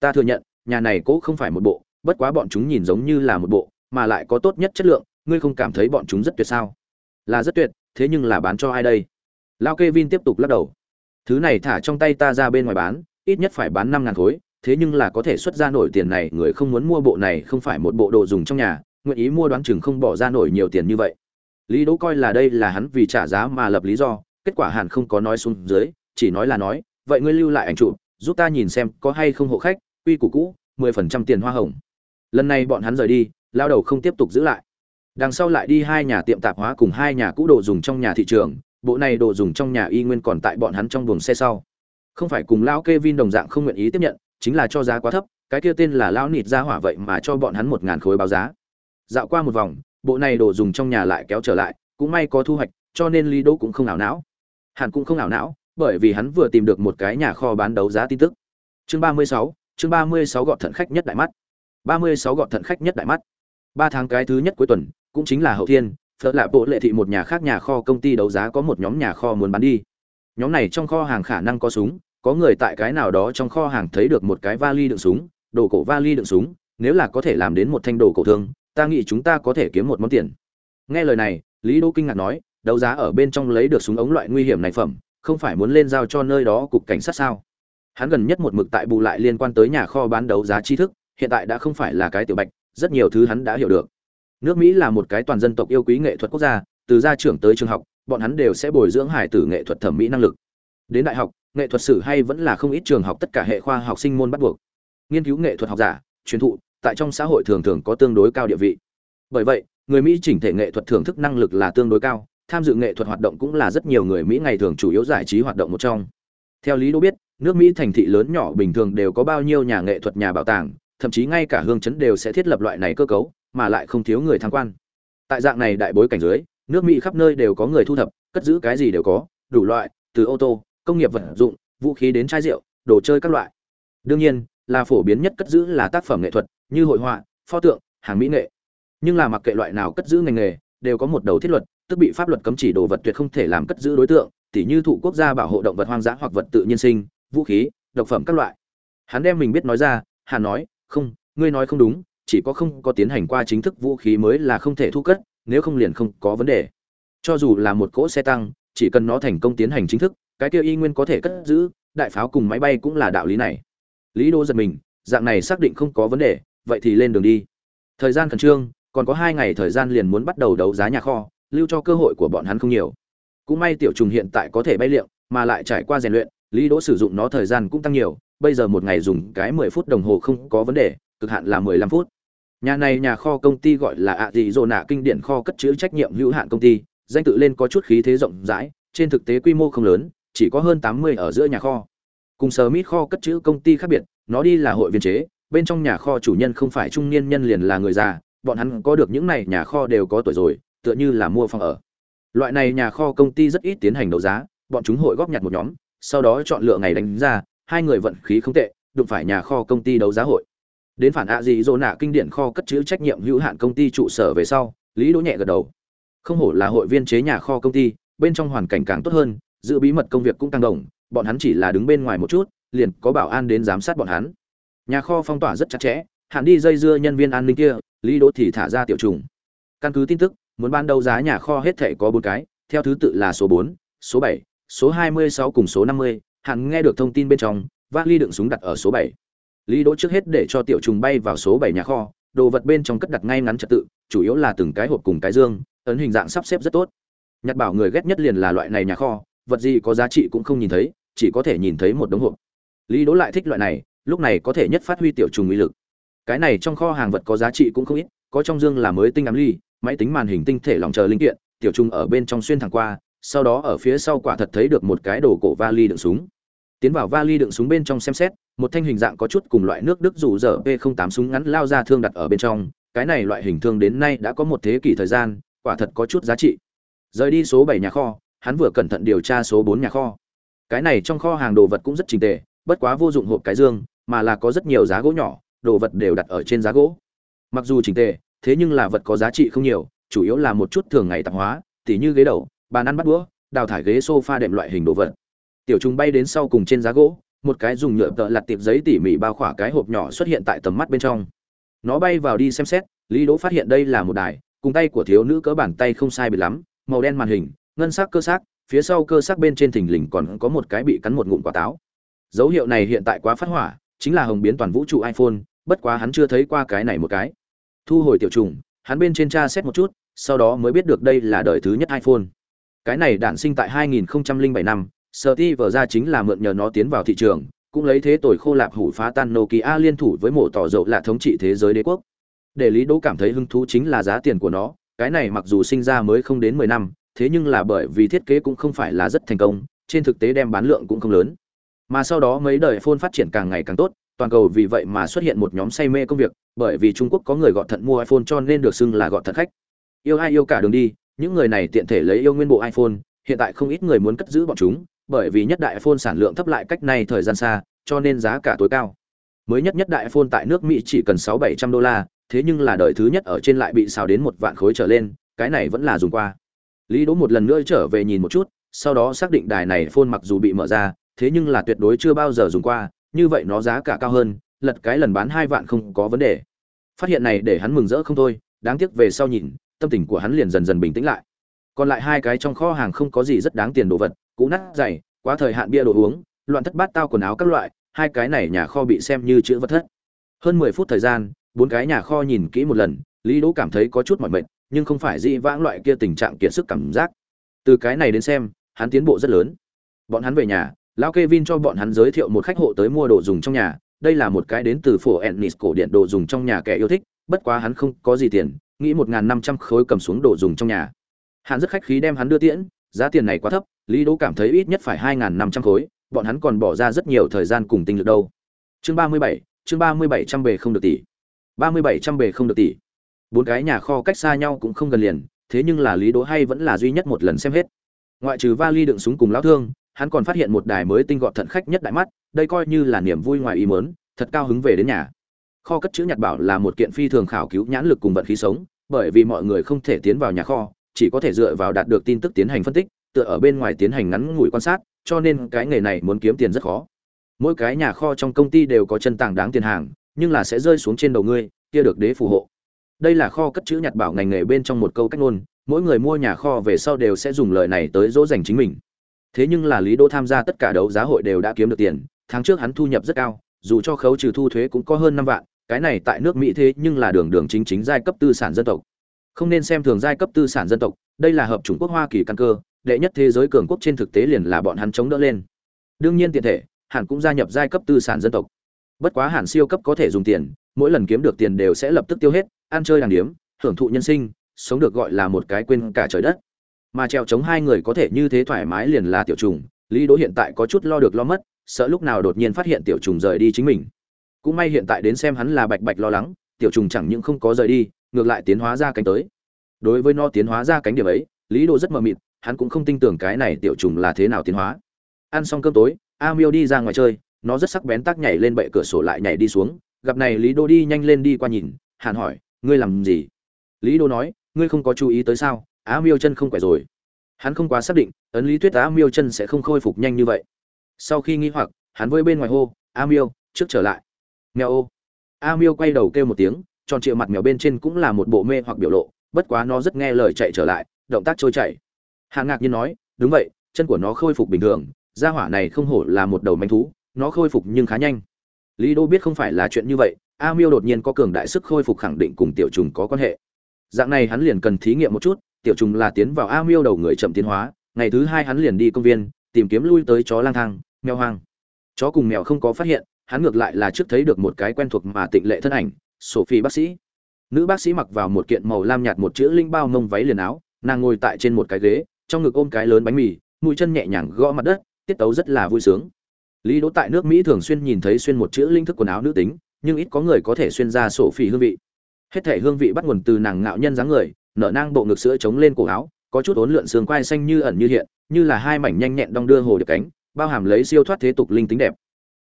Ta thừa nhận, nhà này cố không phải một bộ, bất quá bọn chúng nhìn giống như là một bộ, mà lại có tốt nhất chất lượng, ngươi không cảm thấy bọn chúng rất tuyệt sao? Là rất tuyệt, thế nhưng là bán cho ai đây? Lao kê vin tiếp tục lắc đầu. Thứ này thả trong tay ta ra bên ngoài bán, ít nhất phải bán năm ngàn khối, thế nhưng là có thể xuất ra nổi tiền này, người không muốn mua bộ này không phải một bộ đồ dùng trong nhà, nguyện ý mua đoán chừng không bỏ ra nổi nhiều tiền như vậy. Lý đỗ coi là đây là hắn vì trả giá mà lập lý do, kết quả hẳn không có nói xuống dưới, chỉ nói là nói, vậy ngươi lưu lại ảnh chụp, giúp ta nhìn xem có hay không hộ khách, quy củ cũ, mười phần trăm tiền hoa hồng. Lần này bọn hắn rời đi, lao đầu không tiếp tục giữ lại đằng sau lại đi hai nhà tiệm tạp hóa cùng hai nhà cũ đồ dùng trong nhà thị trường, bộ này đồ dùng trong nhà y nguyên còn tại bọn hắn trong buồng xe sau. Không phải cùng lão Kevin đồng dạng không nguyện ý tiếp nhận, chính là cho giá quá thấp, cái kia tên là lão nịt ra hỏa vậy mà cho bọn hắn một ngàn khối báo giá. Dạo qua một vòng, bộ này đồ dùng trong nhà lại kéo trở lại, cũng may có thu hoạch, cho nên lý đỗ cũng không ảo não. Hẳn cũng không ảo não, bởi vì hắn vừa tìm được một cái nhà kho bán đấu giá tin tức. Chương ba mươi sáu, chương ba mươi sáu gọt thận khách nhất đại mắt. Ba mươi sáu gọt thận khách nhất đại mắt. Ba tháng cái thứ nhất cuối tuần cũng chính là hậu thiên thợ lạ bộ lệ thị một nhà khác nhà kho công ty đấu giá có một nhóm nhà kho muốn bán đi. Nhóm này trong kho hàng khả năng có súng, có người tại cái nào đó trong kho hàng thấy được một cái vali đựng súng, đồ cổ vali đựng súng, nếu là có thể làm đến một thanh đồ cổ thương ta nghĩ chúng ta có thể kiếm một món tiền. Nghe lời này, lý đô kinh ngạc nói, đấu giá ở bên trong lấy được súng ống loại nguy hiểm này phẩm, không phải muốn lên giao cho nơi đó cục cảnh sát sao? Hắn gần nhất một mực tại bù lại liên quan tới nhà kho bán đấu giá tri thức, hiện tại đã không phải là cái tiểu bạch, rất nhiều thứ hắn đã hiểu được nước mỹ là một cái toàn dân tộc yêu quý nghệ thuật quốc gia, từ gia trưởng tới trường học, bọn hắn đều sẽ bồi dưỡng hải tử nghệ thuật thẩm mỹ năng lực. Đến đại học, nghệ thuật sử hay vẫn là không ít trường học tất cả hệ khoa học sinh môn bắt buộc. Nghiên cứu nghệ thuật học giả, truyền thụ, tại trong xã hội thường thường có tương đối cao địa vị. Bởi vậy, người mỹ chỉnh thể nghệ thuật thưởng thức năng lực là tương đối cao, tham dự nghệ thuật hoạt động cũng là rất nhiều người mỹ ngày thường chủ yếu giải trí hoạt động một trong. Theo lý đô biết, nước mỹ thành thị lớn nhỏ bình thường đều có bao nhiêu nhà nghệ thuật nhà bảo tàng, thậm chí ngay cả hương chấn đều sẽ thiết lập loại này cơ cấu mà lại không thiếu người tham quan. Tại dạng này đại bối cảnh dưới, nước mỹ khắp nơi đều có người thu thập, cất giữ cái gì đều có, đủ loại, từ ô tô, công nghiệp vật dụng, vũ khí đến chai rượu, đồ chơi các loại. Đương nhiên, là phổ biến nhất cất giữ là tác phẩm nghệ thuật, như hội họa, pho tượng, hàng mỹ nghệ. Nhưng là mặc kệ loại nào cất giữ ngành nghề, đều có một đầu thiết luật, tức bị pháp luật cấm chỉ đồ vật tuyệt không thể làm cất giữ đối tượng, tỉ như thụ quốc gia bảo hộ động vật hoang dã hoặc vật tự nhiên sinh, vũ khí, độc phẩm các loại. Hắn đem mình biết nói ra hắn nói, không, ngươi nói không đúng chỉ có không có tiến hành qua chính thức vũ khí mới là không thể thu cất, nếu không liền không có vấn đề. Cho dù là một cỗ xe tăng, chỉ cần nó thành công tiến hành chính thức, cái kia y nguyên có thể cất giữ, đại pháo cùng máy bay cũng là đạo lý này. Lý đô giật mình, dạng này xác định không có vấn đề, vậy thì lên đường đi. Thời gian khẩn trương, còn có hai ngày thời gian liền muốn bắt đầu đấu giá nhà kho, lưu cho cơ hội của bọn hắn không nhiều. Cũng may tiểu trùng hiện tại có thể bay liệu, mà lại trải qua rèn luyện, lý đỗ sử dụng nó thời gian cũng tăng nhiều, bây giờ một ngày dùng cái mười phút đồng hồ không có vấn đề, cực hạn là mười lăm phút nhà này nhà kho công ty gọi là ạ gì dồ nạ kinh điển kho cất chữ trách nhiệm hữu hạn công ty, danh tự lên có chút khí thế rộng rãi, trên thực tế quy mô không lớn, chỉ có hơn tám mươi ở giữa nhà kho. Cùng sở mít kho cất chữ công ty khác biệt, nó đi là hội viên chế, bên trong nhà kho chủ nhân không phải trung niên nhân liền là người già, bọn hắn có được những này nhà kho đều có tuổi rồi, tựa như là mua phòng ở. Loại này nhà kho công ty rất ít tiến hành đấu giá, bọn chúng hội góp nhặt một nhóm, sau đó chọn lựa ngày đánh ra, hai người vận khí không tệ, đụng phải nhà kho công ty đấu giá hội đến phản ạ gì dỗ nạ kinh điển kho cất chữ trách nhiệm hữu hạn công ty trụ sở về sau, lý đỗ nhẹ gật đầu. Không hổ là hội viên chế nhà kho công ty, bên trong hoàn cảnh càng tốt hơn, giữ bí mật công việc cũng càng đồng bọn hắn chỉ là đứng bên ngoài một chút, liền có bảo an đến giám sát bọn hắn. Nhà kho phong tỏa rất chặt chẽ, hạn đi dây dưa nhân viên an ninh kia, lý đỗ thì thả ra tiểu trùng. Căn cứ tin tức, muốn ban đấu giá nhà kho hết thể có bốn cái, theo thứ tự là số bốn, số bảy, số hai mươi sáu cùng số năm mươi, hạn nghe được thông tin bên trong vali đựng súng đặt ở số bảy lý đỗ trước hết để cho tiểu trùng bay vào số bảy nhà kho, đồ vật bên trong cất đặt ngay ngắn trật tự, chủ yếu là từng cái hộp cùng cái dương, ấn hình dạng sắp xếp rất tốt. Nhặt bảo người ghét nhất liền là loại này nhà kho, vật gì có giá trị cũng không nhìn thấy, chỉ có thể nhìn thấy một đống hộp. Lý đỗ lại thích loại này, lúc này có thể nhất phát huy tiểu trùng uy lực. Cái này trong kho hàng vật có giá trị cũng không ít, có trong dương là mới tinh ám ly, máy tính màn hình tinh thể lòng chờ linh kiện, tiểu trùng ở bên trong xuyên thẳng qua, sau đó ở phía sau quả thật thấy được một cái đồ cổ vali đựng súng. Tiến vào vali đựng súng bên trong xem xét một thanh hình dạng có chút cùng loại nước đức dù dở p 08 súng ngắn lao ra thương đặt ở bên trong, cái này loại hình thương đến nay đã có một thế kỷ thời gian, quả thật có chút giá trị. Rời đi số bảy nhà kho, hắn vừa cẩn thận điều tra số bốn nhà kho. Cái này trong kho hàng đồ vật cũng rất trình tề, bất quá vô dụng hộp cái dương, mà là có rất nhiều giá gỗ nhỏ, đồ vật đều đặt ở trên giá gỗ. Mặc dù trình tề, thế nhưng là vật có giá trị không nhiều, chủ yếu là một chút thường ngày tạp hóa, tỉ như ghế đầu, bàn ăn bắt đũa, đào thải ghế sofa đệm loại hình đồ vật. Tiểu trùng bay đến sau cùng trên giá gỗ một cái dùng nhựa tợ lặt tiệp giấy tỉ mỉ bao khỏa cái hộp nhỏ xuất hiện tại tầm mắt bên trong. Nó bay vào đi xem xét lý đỗ phát hiện đây là một đài cùng tay của thiếu nữ cỡ bàn tay không sai biệt lắm màu đen màn hình ngân sắc cơ xác, phía sau cơ xác bên trên thình lình còn có một cái bị cắn một ngụm quả táo. Dấu hiệu này hiện tại quá phát hỏa chính là hồng biến toàn vũ trụ iphone bất quá hắn chưa thấy qua cái này một cái. Thu hồi tiểu trùng hắn bên trên tra xét một chút sau đó mới biết được đây là đời thứ nhất iphone. Cái này đản sinh tại 2007 năm Sở Ti vở ra chính là mượn nhờ nó tiến vào thị trường, cũng lấy thế tội khô lạp hủ phá tan Nokia liên thủ với mổ tỏ dầu là thống trị thế giới đế quốc. Để lý đỗ cảm thấy hứng thú chính là giá tiền của nó, cái này mặc dù sinh ra mới không đến 10 năm, thế nhưng là bởi vì thiết kế cũng không phải là rất thành công, trên thực tế đem bán lượng cũng không lớn. Mà sau đó mấy đời phone phát triển càng ngày càng tốt, toàn cầu vì vậy mà xuất hiện một nhóm say mê công việc, bởi vì trung quốc có người gọt thận mua iphone cho nên được xưng là gọt thận khách. Yêu ai yêu cả đường đi, những người này tiện thể lấy yêu nguyên bộ iphone, hiện tại không ít người muốn cất giữ bọn chúng bởi vì nhất đại iphone sản lượng thấp lại cách này thời gian xa, cho nên giá cả tối cao. Mới nhất nhất đại iphone tại nước mỹ chỉ cần sáu bảy trăm đô la, thế nhưng là đời thứ nhất ở trên lại bị xào đến một vạn khối trở lên, cái này vẫn là dùng qua. Lý đỗ một lần nữa trở về nhìn một chút, sau đó xác định đài này phone mặc dù bị mở ra, thế nhưng là tuyệt đối chưa bao giờ dùng qua, như vậy nó giá cả cao hơn, lật cái lần bán hai vạn không có vấn đề. Phát hiện này để hắn mừng rỡ không thôi, đáng tiếc về sau nhìn, tâm tình của hắn liền dần dần bình tĩnh lại. Còn lại hai cái trong kho hàng không có gì rất đáng tiền đồ vật cũ nát dày, quá thời hạn bia đồ uống, loạn thất bát tao quần áo các loại, hai cái này nhà kho bị xem như chữ vật thất. Hơn mười phút thời gian, bốn cái nhà kho nhìn kỹ một lần, lý đỗ cảm thấy có chút mỏi mệt, nhưng không phải dị vãng loại kia tình trạng kiệt sức cảm giác. Từ cái này đến xem, hắn tiến bộ rất lớn. Bọn hắn về nhà, lão Kevin cho bọn hắn giới thiệu một khách hộ tới mua đồ dùng trong nhà, đây là một cái đến từ phủ ennis cổ điện đồ dùng trong nhà kẻ yêu thích, bất quá hắn không có gì tiền, nghĩ một năm trăm khối cầm xuống đồ dùng trong nhà. Hắn rất khách khí đem hắn đưa tiễn, giá tiền này quá thấp lý đỗ cảm thấy ít nhất phải hai năm trăm khối bọn hắn còn bỏ ra rất nhiều thời gian cùng tinh lực đâu. Chương ba mươi bảy chương ba mươi bảy trăm bề không được tỷ. Ba mươi bảy trăm bề không được tỷ. Bốn cái nhà kho cách xa nhau cũng không gần liền thế nhưng là lý đỗ hay vẫn là duy nhất một lần xem hết. Ngoại trừ vali đựng súng cùng lão thương hắn còn phát hiện một đài mới tinh gọn thận khách nhất đại mắt đây coi như là niềm vui ngoài ý muốn, thật cao hứng về đến nhà. Kho cất chữ nhặt bảo là một kiện phi thường khảo cứu nhãn lực cùng vận khí sống bởi vì mọi người không thể tiến vào nhà kho chỉ có thể dựa vào đạt được tin tức tiến hành phân tích tựa ở bên ngoài tiến hành ngắn ngủi quan sát, cho nên cái nghề này muốn kiếm tiền rất khó. Mỗi cái nhà kho trong công ty đều có chân tàng đáng tiền hàng, nhưng là sẽ rơi xuống trên đầu ngươi, kia được đế phù hộ. Đây là kho cất chữ nhặt bảo ngành nghề bên trong một câu cách ngôn, mỗi người mua nhà kho về sau đều sẽ dùng lời này tới dỗ dành chính mình. Thế nhưng là lý Đô tham gia tất cả đấu giá hội đều đã kiếm được tiền, tháng trước hắn thu nhập rất cao, dù cho khấu trừ thu thuế cũng có hơn năm vạn, cái này tại nước mỹ thế nhưng là đường đường chính chính giai cấp tư sản dân tộc. Không nên xem thường giai cấp tư sản dân tộc, đây là hợp chủng quốc hoa kỳ căn cơ đệ nhất thế giới cường quốc trên thực tế liền là bọn hắn chống đỡ lên. Đương nhiên tiền thể hẳn cũng gia nhập giai cấp tư sản dân tộc. Bất quá hẳn siêu cấp có thể dùng tiền, mỗi lần kiếm được tiền đều sẽ lập tức tiêu hết, ăn chơi đàng điếm, hưởng thụ nhân sinh, sống được gọi là một cái quên cả trời đất. Mà treo chống hai người có thể như thế thoải mái liền là tiểu trùng, lý đỗ hiện tại có chút lo được lo mất, sợ lúc nào đột nhiên phát hiện tiểu trùng rời đi chính mình. Cũng may hiện tại đến xem hắn là bạch bạch lo lắng, tiểu trùng chẳng những không có rời đi, ngược lại tiến hóa ra cánh tới. Đối với nó tiến hóa ra cánh điểm ấy, lý đỗ rất mờ mịt hắn cũng không tin tưởng cái này tiểu trùng là thế nào tiến hóa. Ăn xong cơm tối, a miêu đi ra ngoài chơi, nó rất sắc bén tác nhảy lên bệ cửa sổ lại nhảy đi xuống. Gặp này lý đô đi nhanh lên đi qua nhìn hàn hỏi, ngươi làm gì? Lý đô nói, ngươi không có chú ý tới sao? A miêu chân không khỏe rồi. Hắn không quá xác định, ấn lý thuyết a miêu chân sẽ không khôi phục nhanh như vậy. Sau khi nghi hoặc, hắn với bên ngoài hô, a miêu, trước trở lại. Mèo ô. A miêu quay đầu kêu một tiếng, tròn trịa mặt mèo bên trên cũng là một bộ mê hoặc biểu lộ, bất quá nó rất nghe lời chạy trở lại, động tác trôi chảy hạ ngạc nhiên nói, đúng vậy, chân của nó khôi phục bình thường, gia hỏa này không hổ là một đầu manh thú, nó khôi phục nhưng khá nhanh. Lý đô biết không phải là chuyện như vậy, a miêu đột nhiên có cường đại sức khôi phục khẳng định cùng tiểu trùng có quan hệ. Dạng này hắn liền cần thí nghiệm một chút, tiểu trùng là tiến vào a miêu đầu người chậm tiến hóa, ngày thứ hai hắn liền đi công viên, tìm kiếm lui tới chó lang thang, mèo hoang. Chó cùng mèo không có phát hiện, hắn ngược lại là trước thấy được một cái quen thuộc mà tịnh lệ thân ảnh, sophie bác sĩ. Nữ bác sĩ mặc vào một kiện màu lam nhạt một chữ linh bao mông váy liền áo, nàng ngồi tại trên một cái ghế trong ngực ôm cái lớn bánh mì, mũi chân nhẹ nhàng gõ mặt đất, tiết tấu rất là vui sướng. Lý đỗ tại nước mỹ thường xuyên nhìn thấy xuyên một chữ linh thức quần áo nữ tính, nhưng ít có người có thể xuyên ra sổ phỉ hương vị. Hết thể hương vị bắt nguồn từ nàng ngạo nhân dáng người, nở nang bộ ngực sữa chống lên cổ áo, có chút ốn lượn xương quai xanh như ẩn như hiện, như là hai mảnh nhanh nhẹn đong đưa hồ được cánh, bao hàm lấy siêu thoát thế tục linh tính đẹp.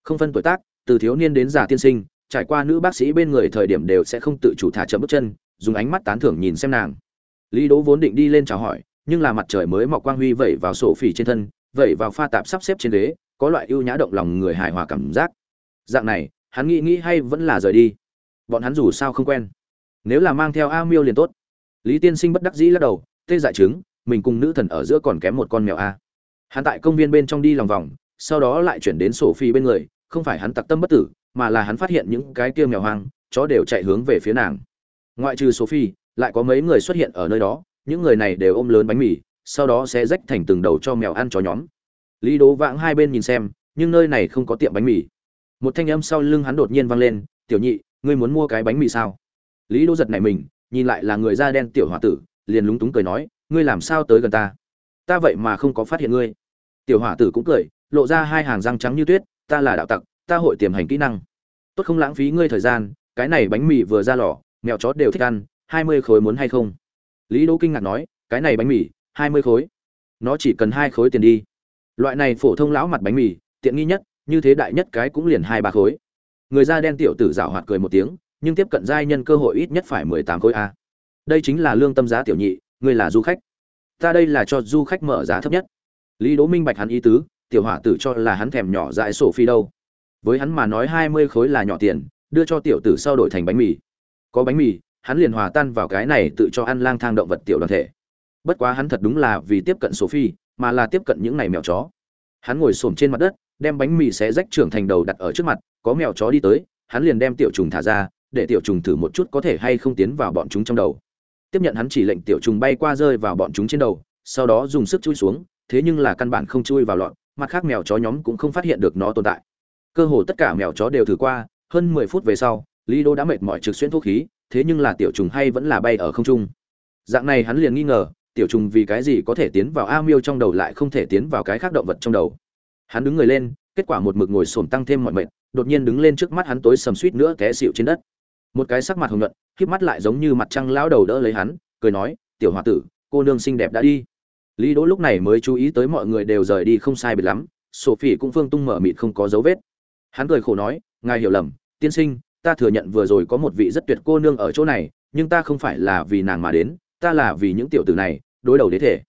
Không phân tuổi tác, từ thiếu niên đến già tiên sinh, trải qua nữ bác sĩ bên người thời điểm đều sẽ không tự chủ thả chậm bước chân, dùng ánh mắt tán thưởng nhìn xem nàng. Lý đỗ vốn định đi lên chào hỏi nhưng là mặt trời mới mọc quang huy vẩy vào sổ phỉ trên thân vẩy vào pha tạp sắp xếp trên đế, có loại ưu nhã động lòng người hài hòa cảm giác. Dạng này hắn nghĩ nghĩ hay vẫn là rời đi. Bọn hắn dù sao không quen. Nếu là mang theo a miêu liền tốt. Lý tiên sinh bất đắc dĩ lắc đầu tê dại chứng mình cùng nữ thần ở giữa còn kém một con mèo a. Hắn tại công viên bên trong đi lòng vòng sau đó lại chuyển đến sổ phi bên người không phải hắn tặc tâm bất tử mà là hắn phát hiện những cái kia mèo hoang chó đều chạy hướng về phía nàng. Ngoại trừ sổ phi lại có mấy người xuất hiện ở nơi đó những người này đều ôm lớn bánh mì, sau đó sẽ rách thành từng đầu cho mèo ăn chó nhóm. Lý đố vãng hai bên nhìn xem, nhưng nơi này không có tiệm bánh mì. Một thanh âm sau lưng hắn đột nhiên vang lên, tiểu nhị, ngươi muốn mua cái bánh mì sao? Lý đỗ giật này mình, nhìn lại là người da đen tiểu h o a tử, liền lúng túng cười nói, ngươi làm sao tới gần ta? Ta vậy mà không có phát hiện ngươi. Tiểu h o a tử cũng cười, lộ ra hai hàng răng trắng như tuyết, ta là đạo tặc, ta hội tiềm hành kỹ năng. Tốt không lãng phí ngươi thời gian, cái này bánh mì vừa ra lò, mèo chó đều thích ăn, hai mươi khối muốn hay không? Lý đỗ kinh ngạc nói, cái này bánh mì, hai mươi khối. Nó chỉ cần hai khối tiền đi. Loại này phổ thông lão mặt bánh mì, tiện nghi nhất, như thế đại nhất cái cũng liền hai ba khối. Người da đen tiểu tử giảo hoạt cười một tiếng, nhưng tiếp cận giai nhân cơ hội ít nhất phải mười tám khối a. Đây chính là lương tâm giá tiểu nhị, ngươi là du khách. Ta đây là cho du khách mở giá thấp nhất. Lý đỗ minh bạch hắn ý tứ, tiểu hỏa tử cho là hắn thèm nhỏ dại sổ phi đâu. Với hắn mà nói hai mươi khối là nhỏ tiền, đưa cho tiểu tử sau đổi thành bánh mì. Có bánh mì hắn liền hòa tan vào cái này tự cho ăn lang thang động vật tiểu đoàn thể. Bất quá hắn thật đúng là vì tiếp cận sophie, mà là tiếp cận những này mèo chó. Hắn ngồi xổm trên mặt đất, đem bánh mì xé rách trưởng thành đầu đặt ở trước mặt, có mèo chó đi tới, hắn liền đem tiểu trùng thả ra, để tiểu trùng thử một chút có thể hay không tiến vào bọn chúng trong đầu. Tiếp nhận hắn chỉ lệnh tiểu trùng bay qua rơi vào bọn chúng trên đầu, sau đó dùng sức chui xuống, thế nhưng là căn bản không chui vào lọn, mặt khác mèo chó nhóm cũng không phát hiện được nó tồn tại. Cơ hồ tất cả mèo chó đều thử qua, hơn mười phút về sau, lý đô đã mệt mỏi trực xuyên thuốc khí thế nhưng là tiểu trùng hay vẫn là bay ở không trung. Dạng này hắn liền nghi ngờ, tiểu trùng vì cái gì có thể tiến vào a miêu trong đầu lại không thể tiến vào cái khác động vật trong đầu. Hắn đứng người lên, kết quả một mực ngồi xổm tăng thêm mọi mệt, đột nhiên đứng lên trước mắt hắn tối sầm suýt nữa té xịu trên đất. Một cái sắc mặt hồng nhuận, khiếp mắt lại giống như mặt trăng lão đầu đỡ lấy hắn, cười nói, tiểu hòa tử, cô nương xinh đẹp đã đi. Lý đỗ lúc này mới chú ý tới mọi người đều rời đi không sai biệt lắm, sophie cũng phương tung mở mịt không có dấu vết. Hắn cười khổ nói, ngài hiểu lầm, tiên sinh ta thừa nhận vừa rồi có một vị rất tuyệt cô nương ở chỗ này, nhưng ta không phải là vì nàng mà đến, ta là vì những tiểu tử này, đối đầu đế thể.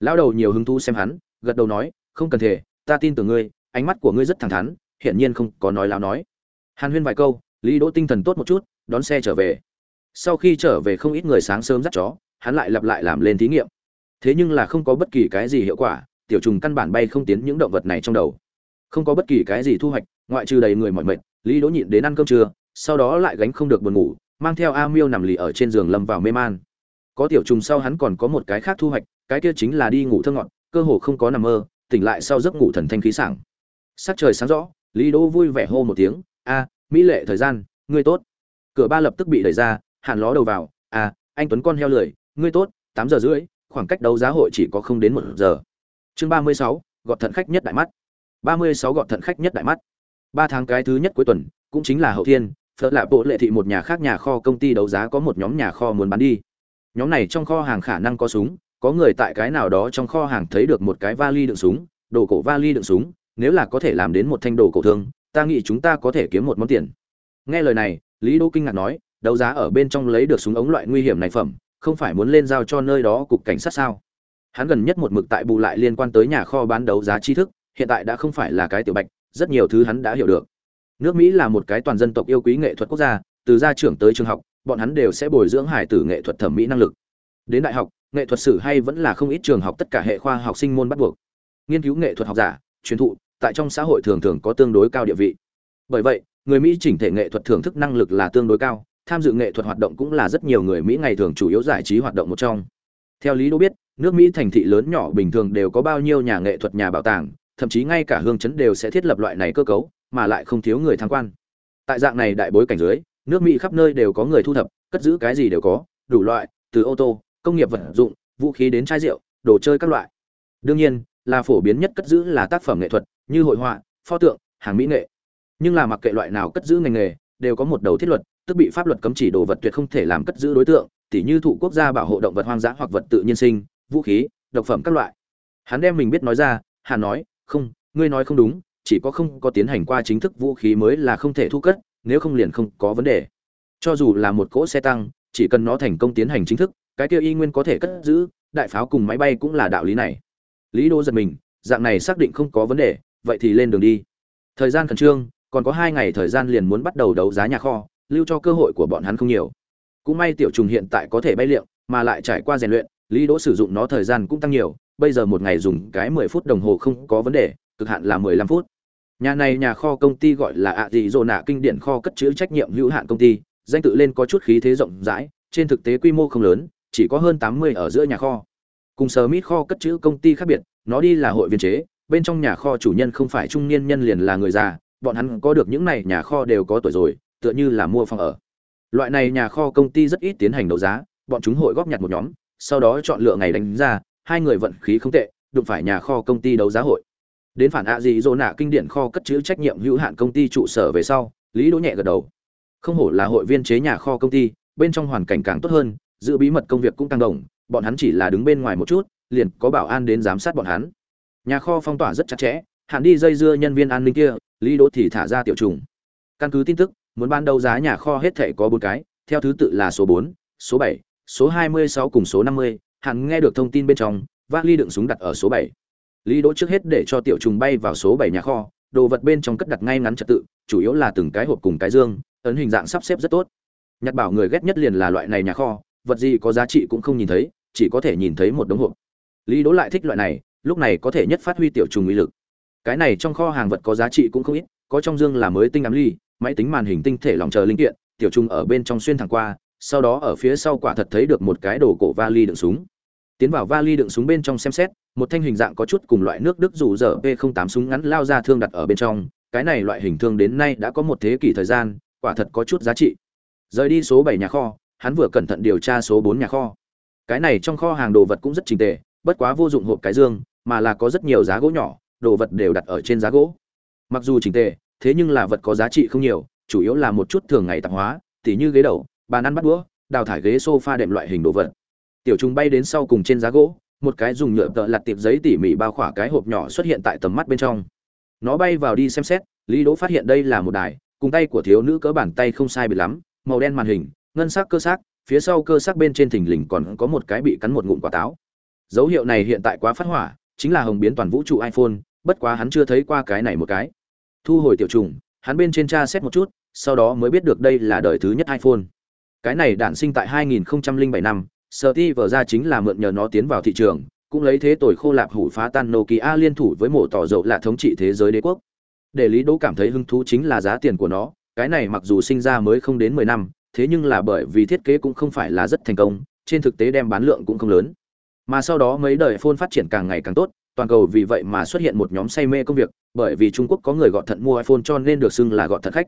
Lão đầu nhiều hứng thú xem hắn, gật đầu nói, không cần thể, ta tin tưởng ngươi, ánh mắt của ngươi rất thẳng thắn, hiển nhiên không có nói láo nói. Hàn huyên vài câu, lý đỗ tinh thần tốt một chút, đón xe trở về. Sau khi trở về không ít người sáng sớm dắt chó, hắn lại lặp lại làm lên thí nghiệm. Thế nhưng là không có bất kỳ cái gì hiệu quả, tiểu trùng căn bản bay không tiến những động vật này trong đầu. Không có bất kỳ cái gì thu hoạch, ngoại trừ đầy người mỏi mệt, lý đỗ nhịn đến ăn cơm trưa sau đó lại gánh không được buồn ngủ, mang theo a miêu nằm lì ở trên giường lâm vào mê man. Có tiểu trùng sau hắn còn có một cái khác thu hoạch, cái kia chính là đi ngủ thơ ngọt, cơ hồ không có nằm mơ, tỉnh lại sau giấc ngủ thần thanh khí sảng. Sắc trời sáng rõ, lý đỗ vui vẻ hô một tiếng, a, mỹ lệ, thời gian, ngươi tốt. Cửa ba lập tức bị đẩy ra hàn ló đầu vào, a, anh tuấn con heo lười, ngươi tốt, tám giờ rưỡi, khoảng cách đấu giá hội chỉ có không đến một giờ. Chương ba mươi sáu, gọt thận khách nhất đại mắt. Ba mươi sáu gọt thận khách nhất đại mắt. Ba tháng cái thứ nhất cuối tuần, cũng chính là hậu thiên phở lạ bộ lệ thị một nhà khác nhà kho công ty đấu giá có một nhóm nhà kho muốn bán đi. Nhóm này trong kho hàng khả năng có súng, có người tại cái nào đó trong kho hàng thấy được một cái vali đựng súng, đồ cổ vali đựng súng, nếu là có thể làm đến một thanh đồ cổ thương, ta nghĩ chúng ta có thể kiếm một món tiền. Nghe lời này, lý đỗ kinh ngạc nói, đấu giá ở bên trong lấy được súng ống loại nguy hiểm này phẩm, không phải muốn lên giao cho nơi đó cục cảnh sát sao? Hắn gần nhất một mực tại bù lại liên quan tới nhà kho bán đấu giá tri thức, hiện tại đã không phải là cái tiểu bạch, rất nhiều thứ hắn đã hiểu được nước mỹ là một cái toàn dân tộc yêu quý nghệ thuật quốc gia, từ gia trưởng tới trường học, bọn hắn đều sẽ bồi dưỡng hải tử nghệ thuật thẩm mỹ năng lực. Đến đại học, nghệ thuật sử hay vẫn là không ít trường học tất cả hệ khoa học sinh môn bắt buộc. Nghiên cứu nghệ thuật học giả, truyền thụ, tại trong xã hội thường thường có tương đối cao địa vị. Bởi vậy, người mỹ chỉnh thể nghệ thuật thưởng thức năng lực là tương đối cao, tham dự nghệ thuật hoạt động cũng là rất nhiều người mỹ ngày thường chủ yếu giải trí hoạt động một trong. Theo lý đô biết, nước mỹ thành thị lớn nhỏ bình thường đều có bao nhiêu nhà nghệ thuật nhà bảo tàng, thậm chí ngay cả hương chấn đều sẽ thiết lập loại này cơ cấu mà lại không thiếu người tham quan. Tại dạng này đại bối cảnh dưới, nước mỹ khắp nơi đều có người thu thập, cất giữ cái gì đều có, đủ loại, từ ô tô, công nghiệp vật dụng, vũ khí đến chai rượu, đồ chơi các loại. Đương nhiên, là phổ biến nhất cất giữ là tác phẩm nghệ thuật, như hội họa, pho tượng, hàng mỹ nghệ. Nhưng là mặc kệ loại nào cất giữ ngành nghề, đều có một đầu thiết luật, tức bị pháp luật cấm chỉ đồ vật tuyệt không thể làm cất giữ đối tượng, tỉ như thụ quốc gia bảo hộ động vật hoang dã hoặc vật tự nhiên sinh, vũ khí, độc phẩm các loại. Hắn đem mình biết nói ra, hà nói, không, ngươi nói không đúng chỉ có không có tiến hành qua chính thức vũ khí mới là không thể thu cất nếu không liền không có vấn đề. Cho dù là một cỗ xe tăng chỉ cần nó thành công tiến hành chính thức cái kia y nguyên có thể cất giữ đại pháo cùng máy bay cũng là đạo lý này. Lý đô giật mình dạng này xác định không có vấn đề vậy thì lên đường đi. Thời gian khẩn trương còn có hai ngày thời gian liền muốn bắt đầu đấu giá nhà kho lưu cho cơ hội của bọn hắn không nhiều. Cũng may tiểu trùng hiện tại có thể bay liệu, mà lại trải qua rèn luyện lý đỗ sử dụng nó thời gian cũng tăng nhiều bây giờ một ngày dùng cái mười phút đồng hồ không có vấn đề cực hạn là mười lăm phút nhà này nhà kho công ty gọi là ạ gì dỗ nạ kinh điển kho cất chữ trách nhiệm hữu hạn công ty, danh tự lên có chút khí thế rộng rãi, trên thực tế quy mô không lớn, chỉ có hơn tám mươi ở giữa nhà kho. Cùng sờ mít kho cất chữ công ty khác biệt, nó đi là hội viên chế, bên trong nhà kho chủ nhân không phải trung niên nhân liền là người già, bọn hắn có được những này nhà kho đều có tuổi rồi, tựa như là mua phòng ở. Loại này nhà kho công ty rất ít tiến hành đấu giá, bọn chúng hội góp nhặt một nhóm, sau đó chọn lựa ngày đánh ra, hai người vận khí không tệ, đụng phải nhà kho công ty đấu giá hội đến phản ạ gì dỗ nạ kinh điển kho cất chữ trách nhiệm hữu hạn công ty trụ sở về sau, lý đỗ nhẹ gật đầu. Không hổ là hội viên chế nhà kho công ty, bên trong hoàn cảnh càng tốt hơn, giữ bí mật công việc cũng tăng đồng, bọn hắn chỉ là đứng bên ngoài một chút, liền có bảo an đến giám sát bọn hắn. Nhà kho phong tỏa rất chặt chẽ, hạn đi dây dưa nhân viên an ninh kia, lý đỗ thì thả ra tiểu trùng. Căn cứ tin tức, muốn ban đấu giá nhà kho hết thể có bốn cái, theo thứ tự là số bốn, số bảy, số hai mươi sáu cùng số năm mươi hạn nghe được thông tin bên trong, vác đựng súng đặt ở số bảy lý đỗ trước hết để cho tiểu trùng bay vào số bảy nhà kho, đồ vật bên trong cất đặt ngay ngắn trật tự, chủ yếu là từng cái hộp cùng cái dương, ấn hình dạng sắp xếp rất tốt. Nhặt bảo người ghét nhất liền là loại này nhà kho, vật gì có giá trị cũng không nhìn thấy, chỉ có thể nhìn thấy một đống hộp. Lý đỗ lại thích loại này, lúc này có thể nhất phát huy tiểu trùng uy lực. Cái này trong kho hàng vật có giá trị cũng không ít, có trong dương là mới tinh ám ly, máy tính màn hình tinh thể lòng chờ linh kiện, tiểu trùng ở bên trong xuyên thẳng qua, sau đó ở phía sau quả thật thấy được một cái đồ cổ vali đựng súng tiến vào vali đựng súng bên trong xem xét, một thanh hình dạng có chút cùng loại nước đức rủ dở p 08 súng ngắn lao ra thương đặt ở bên trong, cái này loại hình thương đến nay đã có một thế kỷ thời gian, quả thật có chút giá trị. Rời đi số bảy nhà kho, hắn vừa cẩn thận điều tra số bốn nhà kho. Cái này trong kho hàng đồ vật cũng rất trình tề, bất quá vô dụng hộp cái dương, mà là có rất nhiều giá gỗ nhỏ, đồ vật đều đặt ở trên giá gỗ. Mặc dù trình tề, thế nhưng là vật có giá trị không nhiều, chủ yếu là một chút thường ngày tạp hóa, tỉ như ghế đầu, bàn ăn bắt đũa, đào thải ghế sofa đệm loại hình đồ vật tiểu trùng bay đến sau cùng trên giá gỗ, một cái dùng nhựa tợ lặt tiệp giấy tỉ mỉ bao khỏa cái hộp nhỏ xuất hiện tại tầm mắt bên trong. Nó bay vào đi xem xét, lý đỗ phát hiện đây là một đài, cùng tay của thiếu nữ cỡ bàn tay không sai biệt lắm, màu đen màn hình, ngân sắc cơ sắc phía sau cơ sắc bên trên thình lình còn có một cái bị cắn một ngụm quả táo. Dấu hiệu này hiện tại quá phát hỏa, chính là hồng biến toàn vũ trụ iphone, bất quá hắn chưa thấy qua cái này một cái. Thu hồi tiểu trùng, hắn bên trên tra xét một chút, sau đó mới biết được đây là đời thứ nhất iphone. Cái này đản sinh tại 2007 năm Steve ra chính là mượn nhờ nó tiến vào thị trường, cũng lấy thế tội khô lạp hủ phá tan Nokia liên thủ với mổ tỏ dầu là thống trị thế giới đế quốc. Để lý đỗ cảm thấy hứng thú chính là giá tiền của nó, cái này mặc dù sinh ra mới không đến 10 năm, thế nhưng là bởi vì thiết kế cũng không phải là rất thành công, trên thực tế đem bán lượng cũng không lớn. Mà sau đó mấy đời phone phát triển càng ngày càng tốt, toàn cầu vì vậy mà xuất hiện một nhóm say mê công việc, bởi vì trung quốc có người gọt thận mua iphone cho nên được xưng là gọt thận khách.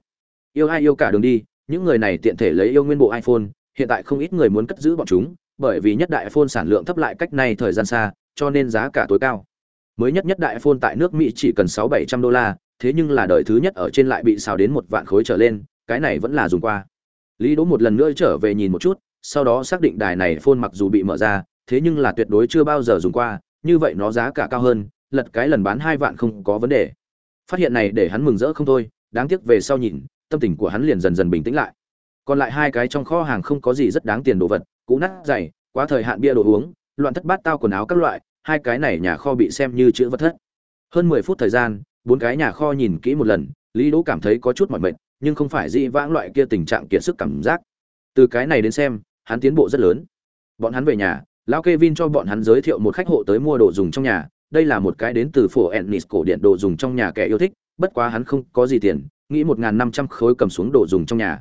Yêu ai yêu cả đường đi, những người này tiện thể lấy yêu nguyên bộ iphone, hiện tại không ít người muốn cất giữ bọn chúng bởi vì nhất đại iphone sản lượng thấp lại cách này thời gian xa, cho nên giá cả tối cao. Mới nhất nhất đại iphone tại nước mỹ chỉ cần sáu bảy trăm đô la, thế nhưng là đời thứ nhất ở trên lại bị xào đến một vạn khối trở lên, cái này vẫn là dùng qua. Lý đỗ một lần nữa trở về nhìn một chút, sau đó xác định đài này phone mặc dù bị mở ra, thế nhưng là tuyệt đối chưa bao giờ dùng qua, như vậy nó giá cả cao hơn, lật cái lần bán hai vạn không có vấn đề. Phát hiện này để hắn mừng rỡ không thôi, đáng tiếc về sau nhìn, tâm tình của hắn liền dần dần bình tĩnh lại. Còn lại hai cái trong kho hàng không có gì rất đáng tiền đồ vật cũ nát dày quá thời hạn bia đồ uống, loạn thất bát tao quần áo các loại, hai cái này nhà kho bị xem như chữ vật thất. Hơn mười phút thời gian, bốn cái nhà kho nhìn kỹ một lần, lý đỗ cảm thấy có chút mỏi mệt, nhưng không phải dị vãng loại kia tình trạng kiệt sức cảm giác. Từ cái này đến xem, hắn tiến bộ rất lớn. Bọn hắn về nhà, lão Kevin cho bọn hắn giới thiệu một khách hộ tới mua đồ dùng trong nhà, đây là một cái đến từ phổ ennis cổ điện đồ dùng trong nhà kẻ yêu thích, bất quá hắn không có gì tiền, nghĩ một năm trăm khối cầm xuống đồ dùng trong nhà.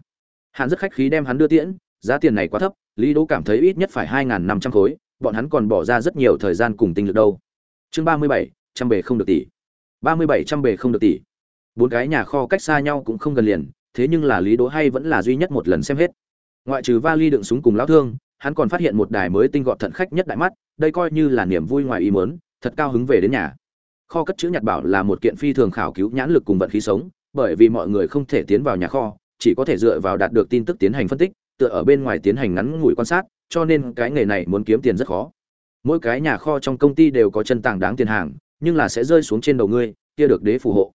Hắn rất khách khí đem hắn đưa tiễn, giá tiền này quá thấp lý đỗ cảm thấy ít nhất phải hai năm trăm khối, bọn hắn còn bỏ ra rất nhiều thời gian cùng tinh lực đâu. Chương ba mươi bảy, trăm bề không được tỷ. ba mươi bảy, trăm bề không được tỷ. Bốn cái nhà kho cách xa nhau cũng không gần liền, thế nhưng là lý đỗ hay vẫn là duy nhất một lần xem hết. Ngoại trừ vali đựng súng cùng lão thương, hắn còn phát hiện một đài mới tinh gọn thận khách nhất đại mắt, đây coi như là niềm vui ngoài ý muốn, thật cao hứng về đến nhà. Kho cất chữ nhặt bảo là một kiện phi thường khảo cứu nhãn lực cùng vận khí sống, bởi vì mọi người không thể tiến vào nhà kho, chỉ có thể dựa vào đạt được tin tức tiến hành phân tích tựa ở bên ngoài tiến hành ngắn ngủi quan sát, cho nên cái nghề này muốn kiếm tiền rất khó. Mỗi cái nhà kho trong công ty đều có chân tàng đáng tiền hàng, nhưng là sẽ rơi xuống trên đầu ngươi, kia được đế phù hộ.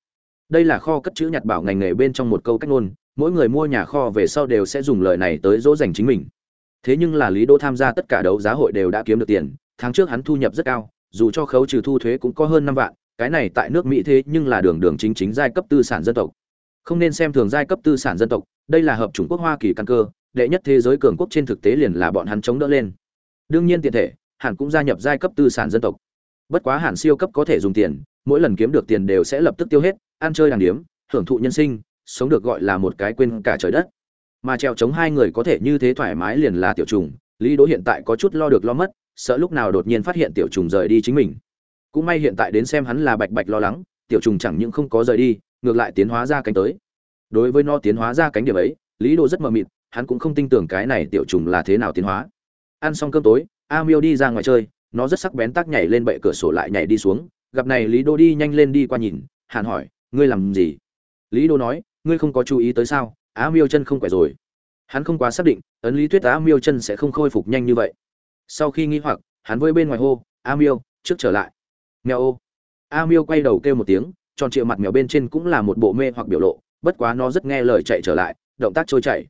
Đây là kho cất chữ nhặt bảo ngành nghề bên trong một câu cách ngôn, mỗi người mua nhà kho về sau đều sẽ dùng lời này tới dỗ dành chính mình. Thế nhưng là lý đô tham gia tất cả đấu giá hội đều đã kiếm được tiền, tháng trước hắn thu nhập rất cao, dù cho khấu trừ thu thuế cũng có hơn năm vạn, cái này tại nước mỹ thế nhưng là đường đường chính chính giai cấp tư sản dân tộc. Không nên xem thường giai cấp tư sản dân tộc, đây là hợp chủng quốc hoa kỳ căn cơ đệ nhất thế giới cường quốc trên thực tế liền là bọn hắn chống đỡ lên. Đương nhiên tiền thể, hàn cũng gia nhập giai cấp tư sản dân tộc. Bất quá hàn siêu cấp có thể dùng tiền, mỗi lần kiếm được tiền đều sẽ lập tức tiêu hết, ăn chơi đàng điếm hưởng thụ nhân sinh, sống được gọi là một cái quên cả trời đất. Mà treo chống hai người có thể như thế thoải mái liền là tiểu trùng, lý đỗ hiện tại có chút lo được lo mất, sợ lúc nào đột nhiên phát hiện tiểu trùng rời đi chính mình. Cũng may hiện tại đến xem hắn là bạch bạch lo lắng, tiểu trùng chẳng những không có rời đi, ngược lại tiến hóa ra cánh tới. Đối với nó tiến hóa ra cánh điểm ấy, lý đỗ rất mờ mịt hắn cũng không tin tưởng cái này tiểu trùng là thế nào tiến hóa. Ăn xong cơm tối, a miêu đi ra ngoài chơi, nó rất sắc bén tác nhảy lên bệ cửa sổ lại nhảy đi xuống. Gặp này lý đô đi nhanh lên đi qua nhìn, hàn hỏi, ngươi làm gì? Lý đô nói, ngươi không có chú ý tới sao? Á miêu chân không khỏe rồi. Hắn không quá xác định, ấn lý thuyết á miêu chân sẽ không khôi phục nhanh như vậy. Sau khi nghĩ hoặc, hắn vơi bên ngoài hô, a miêu, trước trở lại. Mèo ô. A miêu quay đầu kêu một tiếng, tròn trịa mặt mèo bên trên cũng là một bộ mê hoặc biểu lộ, bất quá nó rất nghe lời chạy trở lại, động tác trôi chảy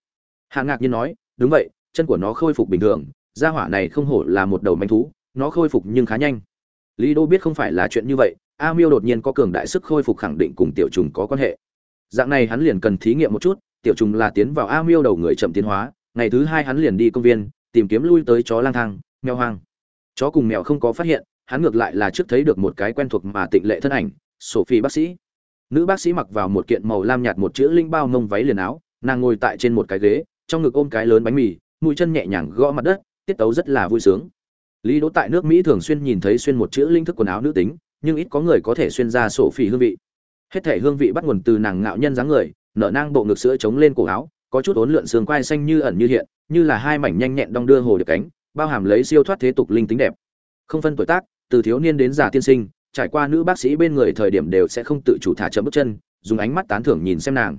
hạ ngạc nhiên nói, đúng vậy, chân của nó khôi phục bình thường, gia hỏa này không hổ là một đầu manh thú, nó khôi phục nhưng khá nhanh. Lý đô biết không phải là chuyện như vậy, a miêu đột nhiên có cường đại sức khôi phục khẳng định cùng tiểu trùng có quan hệ. Dạng này hắn liền cần thí nghiệm một chút, tiểu trùng là tiến vào a miêu đầu người chậm tiến hóa, ngày thứ hai hắn liền đi công viên, tìm kiếm lui tới chó lang thang, mèo hoang. Chó cùng mèo không có phát hiện, hắn ngược lại là trước thấy được một cái quen thuộc mà tịnh lệ thân ảnh, sophie bác sĩ. Nữ bác sĩ mặc vào một kiện màu lam nhạt một chữ linh bao mông váy liền áo, nàng ngồi tại trên một cái ghế trong ngực ôm cái lớn bánh mì, mũi chân nhẹ nhàng gõ mặt đất, tiết tấu rất là vui sướng. Lý đỗ tại nước mỹ thường xuyên nhìn thấy xuyên một chữ linh thức quần áo nữ tính, nhưng ít có người có thể xuyên ra sổ phỉ hương vị. Hết thể hương vị bắt nguồn từ nàng ngạo nhân dáng người, nở nang bộ ngực sữa chống lên cổ áo, có chút ốn lượn xương quai xanh như ẩn như hiện, như là hai mảnh nhanh nhẹn đong đưa hồ được cánh, bao hàm lấy siêu thoát thế tục linh tính đẹp. Không phân tuổi tác, từ thiếu niên đến già tiên sinh, trải qua nữ bác sĩ bên người thời điểm đều sẽ không tự chủ thả chậm bước chân, dùng ánh mắt tán thưởng nhìn xem nàng.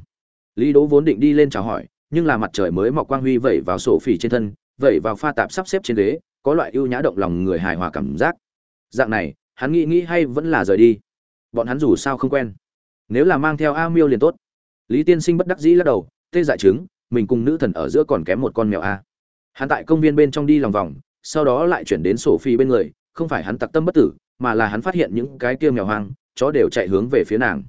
Lý đỗ vốn định đi lên chào hỏi nhưng là mặt trời mới mọc quang huy vẩy vào sổ phỉ trên thân vẩy vào pha tạp sắp xếp trên ghế có loại ưu nhã động lòng người hài hòa cảm giác. Dạng này hắn nghĩ nghĩ hay vẫn là rời đi. Bọn hắn dù sao không quen. Nếu là mang theo a miêu liền tốt. Lý tiên sinh bất đắc dĩ lắc đầu tê dại chứng mình cùng nữ thần ở giữa còn kém một con mèo a. Hắn tại công viên bên trong đi lòng vòng sau đó lại chuyển đến sổ phi bên người không phải hắn tặc tâm bất tử mà là hắn phát hiện những cái kia mèo hoang chó đều chạy hướng về phía nàng.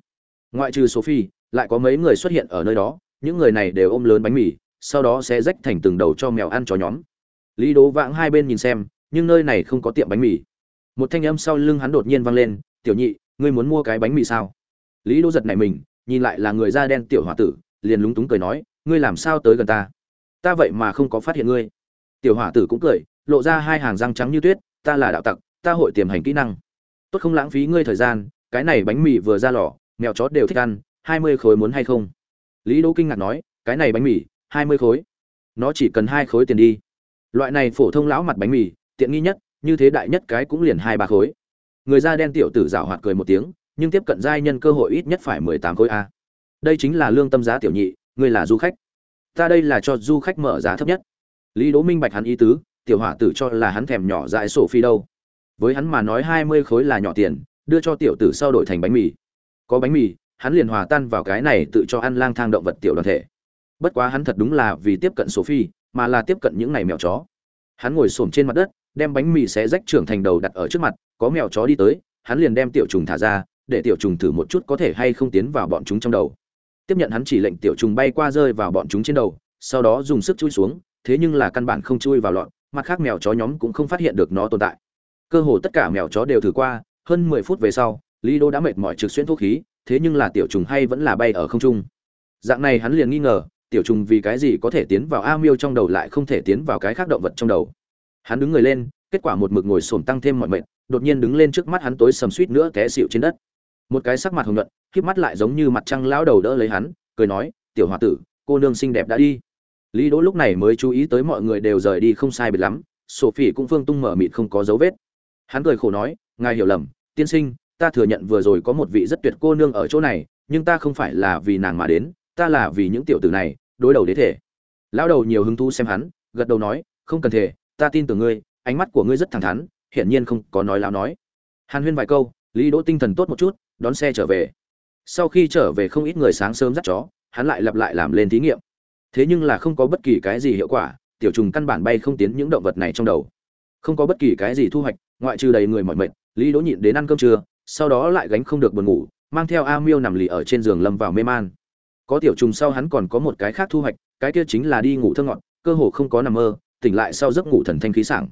Ngoại trừ sổ phi, lại có mấy người xuất hiện ở nơi đó những người này đều ôm lớn bánh mì, sau đó sẽ rách thành từng đầu cho mèo ăn chó nhóm. Lý đố vãng hai bên nhìn xem, nhưng nơi này không có tiệm bánh mì. Một thanh âm sau lưng hắn đột nhiên vang lên, tiểu nhị, ngươi muốn mua cái bánh mì sao? Lý đỗ giật này mình, nhìn lại là người da đen tiểu hỏa tử, liền lúng túng cười nói, ngươi làm sao tới gần ta? Ta vậy mà không có phát hiện ngươi. Tiểu hỏa tử cũng cười, lộ ra hai hàng răng trắng như tuyết, ta là đạo tặc, ta hội tiềm hành kỹ năng. Tốt không lãng phí ngươi thời gian, cái này bánh mì vừa ra lò, mèo chó đều thích ăn, hai mươi khối muốn hay không? Lý đỗ kinh ngạc nói, cái này bánh mì, hai mươi khối. Nó chỉ cần hai khối tiền đi. Loại này phổ thông lão mặt bánh mì, tiện nghi nhất, như thế đại nhất cái cũng liền hai ba khối. Người da đen tiểu tử rảo hoạt cười một tiếng, nhưng tiếp cận giai nhân cơ hội ít nhất phải mười tám khối a. Đây chính là lương tâm giá tiểu nhị, ngươi là du khách. Ta đây là cho du khách mở giá thấp nhất. Lý đỗ minh bạch hắn ý tứ, tiểu hỏa tử cho là hắn thèm nhỏ dại sổ phi đâu. Với hắn mà nói hai mươi khối là nhỏ tiền, đưa cho tiểu tử sau đổi thành bánh mì. Có bánh mì hắn liền hòa tan vào cái này tự cho ăn lang thang động vật tiểu đoàn thể. Bất quá hắn thật đúng là vì tiếp cận sophie, mà là tiếp cận những này mèo chó. Hắn ngồi xổm trên mặt đất, đem bánh mì xé rách trưởng thành đầu đặt ở trước mặt, có mèo chó đi tới, hắn liền đem tiểu trùng thả ra, để tiểu trùng thử một chút có thể hay không tiến vào bọn chúng trong đầu. Tiếp nhận hắn chỉ lệnh tiểu trùng bay qua rơi vào bọn chúng trên đầu, sau đó dùng sức chui xuống, thế nhưng là căn bản không chui vào lọn, mặt khác mèo chó nhóm cũng không phát hiện được nó tồn tại. Cơ hồ tất cả mèo chó đều thử qua, hơn mười phút về sau, lý đô đã mệt mỏi trực xuyên thuốc khí thế nhưng là tiểu trùng hay vẫn là bay ở không trung. Dạng này hắn liền nghi ngờ, tiểu trùng vì cái gì có thể tiến vào a miêu trong đầu lại không thể tiến vào cái khác động vật trong đầu. Hắn đứng người lên, kết quả một mực ngồi sồn tăng thêm mọi mệt, đột nhiên đứng lên trước mắt hắn tối sầm suýt nữa té xịu trên đất. Một cái sắc mặt hồng nhuận híp mắt lại giống như mặt trăng lão đầu đỡ lấy hắn, cười nói, tiểu h tử, cô nương xinh đẹp đã đi. Lý đỗ lúc này mới chú ý tới mọi người đều rời đi không sai biệt lắm sổ phỉ cũng phương tung mở mịt không có dấu vết. Hắn cười khổ nói, ngài hiểu lầm, tiên sinh ta thừa nhận vừa rồi có một vị rất tuyệt cô nương ở chỗ này, nhưng ta không phải là vì nàng mà đến, ta là vì những tiểu tử này, đối đầu đế thể. Lão đầu nhiều hứng thú xem hắn, gật đầu nói, không cần thể ta tin tưởng ngươi, ánh mắt của ngươi rất thẳng thắn, hiển nhiên không có nói láo nói. Hàn huyên vài câu, lý đỗ tinh thần tốt một chút, đón xe trở về. Sau khi trở về không ít người sáng sớm dắt chó, hắn lại lặp lại làm lên thí nghiệm. Thế nhưng là không có bất kỳ cái gì hiệu quả, tiểu trùng căn bản bay không tiến những động vật này trong đầu. Không có bất kỳ cái gì thu hoạch, ngoại trừ đầy người mỏi mệt, lý đỗ nhịn đến ăn cơm trưa sau đó lại gánh không được buồn ngủ, mang theo a miêu nằm lì ở trên giường lâm vào mê man. Có tiểu trùng sau hắn còn có một cái khác thu hoạch, cái kia chính là đi ngủ thơ ngọt, cơ hồ không có nằm mơ, tỉnh lại sau giấc ngủ thần thanh khí sảng.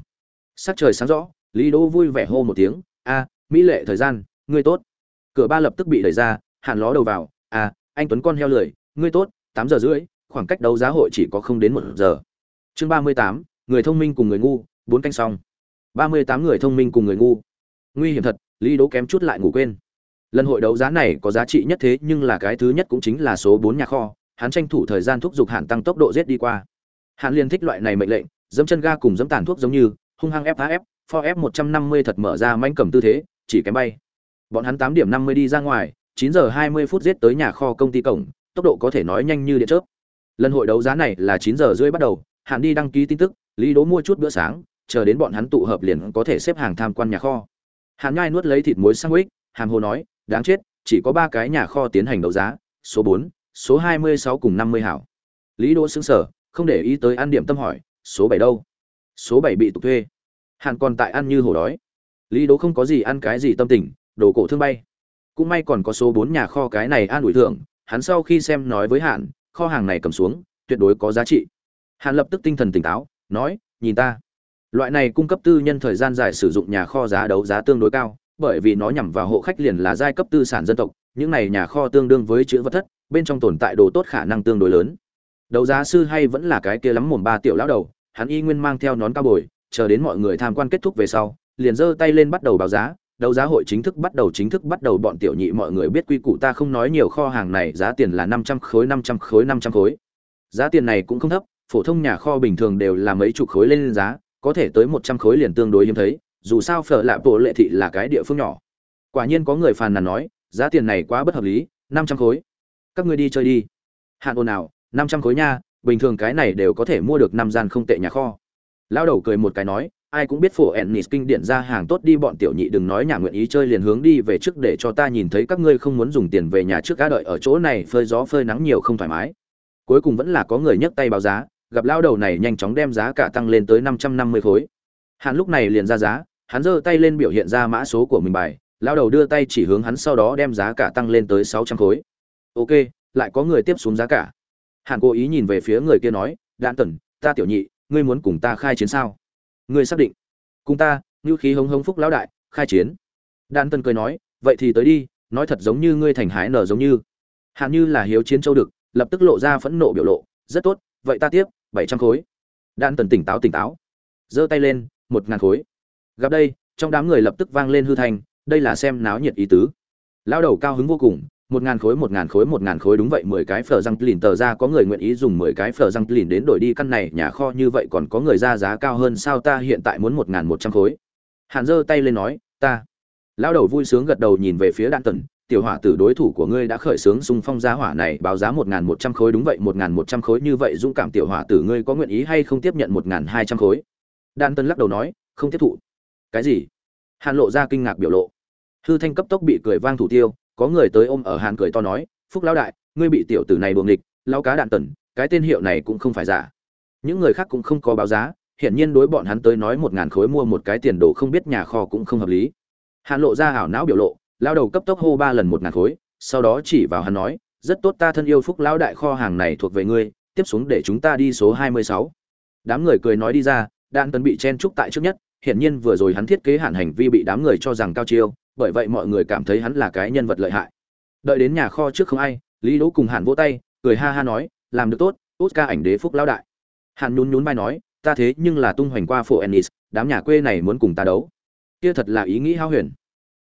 Sắc trời sáng rõ, lý đỗ vui vẻ hô một tiếng, a, mỹ lệ, thời gian, ngươi tốt. Cửa ba lập tức bị đẩy ra, hạn ló đầu vào, a, anh tuấn con heo lười, ngươi tốt, tám giờ rưỡi, khoảng cách đấu giá hội chỉ có không đến một giờ. Chương ba mươi tám, người thông minh cùng người ngu, bốn canh xong. Ba mươi tám người thông minh cùng người ngu. Nguy hiểm thật lý đỗ kém chút lại ngủ quên lần hội đấu giá này có giá trị nhất thế nhưng là cái thứ nhất cũng chính là số bốn nhà kho hắn tranh thủ thời gian thúc giục hạn tăng tốc độ giết đi qua hạn liên thích loại này mệnh lệnh dẫm chân ga cùng dẫm tàn thuốc giống như hung hăng FHF, for F 150 thật mở ra manh cầm tư thế, chỉ kém bay. Bọn hắn 8 điểm 50 đi ra ngoài, 9 giờ 20 phút giết tới nhà kho công ty cổng, tốc độ có thể nói nhanh như điện chớp. Lần hội đấu giá này là 9 giờ rưỡi bắt đầu, Hàn đi đăng ký tin tức, Lý Đỗ mua chút bữa sáng, chờ đến bọn hắn tụ hợp liền có thể xếp hàng tham quan nhà kho. Hàn nhai nuốt lấy thịt muối sandwich, hàm hồ nói, đáng chết, chỉ có 3 cái nhà kho tiến hành đấu giá, số 4, số 26 cùng 50 hảo. Lý Đỗ sững sờ, không để ý tới ăn điểm tâm hỏi, số 7 đâu? số bảy bị tục thuê. Hàn còn tại ăn như hổ đói. Lý Đỗ không có gì ăn cái gì tâm tình đồ cổ thương bay. Cũng may còn có số bốn nhà kho cái này an ủi thưởng hắn sau khi xem nói với hạn kho hàng này cầm xuống tuyệt đối có giá trị. Hàn lập tức tinh thần tỉnh táo nói nhìn ta loại này cung cấp tư nhân thời gian dài sử dụng nhà kho giá đấu giá tương đối cao bởi vì nó nhằm vào hộ khách liền là giai cấp tư sản dân tộc những này nhà kho tương đương với chữ vật thất bên trong tồn tại đồ tốt khả năng tương đối lớn đấu giá sư hay vẫn là cái kia lắm mồm ba tiểu lão đầu hắn y nguyên mang theo nón cao bồi, chờ đến mọi người tham quan kết thúc về sau, liền giơ tay lên bắt đầu báo giá, đấu giá hội chính thức bắt đầu chính thức bắt đầu bọn tiểu nhị mọi người biết quy củ ta không nói nhiều kho hàng này giá tiền là 500 khối 500 khối 500 khối. Giá tiền này cũng không thấp, phổ thông nhà kho bình thường đều là mấy chục khối lên giá, có thể tới 100 khối liền tương đối hiếm thấy, dù sao phở lạ bộ lệ thị là cái địa phương nhỏ. Quả nhiên có người phàn nàn nói, giá tiền này quá bất hợp lý, 500 khối. Các ngươi đi chơi đi. Hạn ồn nào, 500 khối nha, bình thường cái này đều có thể mua được năm gian không tệ nhà kho lao đầu cười một cái nói ai cũng biết phổ ennis kinh điển ra hàng tốt đi bọn tiểu nhị đừng nói nhà nguyện ý chơi liền hướng đi về trước để cho ta nhìn thấy các ngươi không muốn dùng tiền về nhà trước cá đợi ở chỗ này phơi gió phơi nắng nhiều không thoải mái cuối cùng vẫn là có người nhấc tay báo giá gặp lao đầu này nhanh chóng đem giá cả tăng lên tới năm trăm năm mươi khối. Hắn lúc này liền ra giá, hắn giơ tay lên biểu hiện ra mã số của mình bài, lao đầu đưa tay chỉ hướng hắn sau đó đem giá cả tăng lên tới sáu trăm khối. Ok, lại có người tiếp xuống giá cả. Hàn cố ý nhìn về phía người kia nói, đạn tần, ta tiểu nhị, ngươi muốn cùng ta khai chiến sao? Ngươi xác định. Cùng ta như khí hống hống phúc lão đại, khai chiến. Đạn tần cười nói, vậy thì tới đi, nói thật giống như ngươi thành hái nở giống như. Hàn như là hiếu chiến châu đực lập tức lộ ra phẫn nộ biểu lộ, rất tốt, vậy ta tiếp bảy trăm khối. Đan tần tỉnh táo tỉnh táo. Giơ tay lên, một ngàn khối. Gặp đây, trong đám người lập tức vang lên hư thành đây là xem náo nhiệt ý tứ. Lao đầu cao hứng vô cùng, một ngàn khối, một ngàn khối, một ngàn khối đúng vậy, mười cái phở răng lìn tờ ra, có người nguyện ý dùng mười cái phở răng lìn đến đổi đi căn này, nhà kho như vậy còn có người ra giá cao hơn sao ta hiện tại muốn một ngàn một trăm khối. Hạn giơ tay lên nói, ta. Lão đầu vui sướng gật đầu nhìn về phía đạn tần tiểu hỏa tử đối thủ của ngươi đã khởi xướng xung phong giá hỏa này, báo giá một ngàn một trăm khối, đúng vậy, một ngàn một trăm khối, như vậy dũng cảm tiểu hỏa tử ngươi có nguyện ý hay không tiếp nhận một ngàn hai trăm khối? Đan tân lắc đầu nói, không tiếp thụ. Cái gì? Hàn lộ ra kinh ngạc biểu lộ. Hư thanh cấp tốc bị cười vang thủ tiêu, có người tới ôm ở hàn cười to nói, phúc lão đại, ngươi bị tiểu tử này buồng địch lao cá đạn tần cái tên hiệu này cũng không phải giả. Những người khác cũng không có báo giá, hiển nhiên đối bọn hắn tới nói một ngàn khối mua một cái tiền đồ không biết nhà kho cũng không hợp lý. Hàn lộ ra ảo não biểu lộ lao đầu cấp tốc hô ba lần một ngàn khối, sau đó chỉ vào hắn nói, rất tốt, ta thân yêu phúc lão đại kho hàng này thuộc về ngươi, tiếp xuống để chúng ta đi số hai mươi sáu. Đám người cười nói đi ra đạn tấn bị chen trúc tại trước nhất, hiển nhiên vừa rồi hắn thiết kế hạn hành vi bị đám người cho rằng cao chiêu, bởi vậy mọi người cảm thấy hắn là cái nhân vật lợi hại. Đợi đến nhà kho trước không ai, lý đỗ cùng hàn vỗ tay, cười ha ha nói, làm được tốt, oscar ảnh đế phúc lão đại. Hàn nhún nhún vai nói, ta thế nhưng là tung hoành qua phổ ennis đám nhà quê này muốn cùng ta đấu. Kia thật là ý nghĩ hao huyền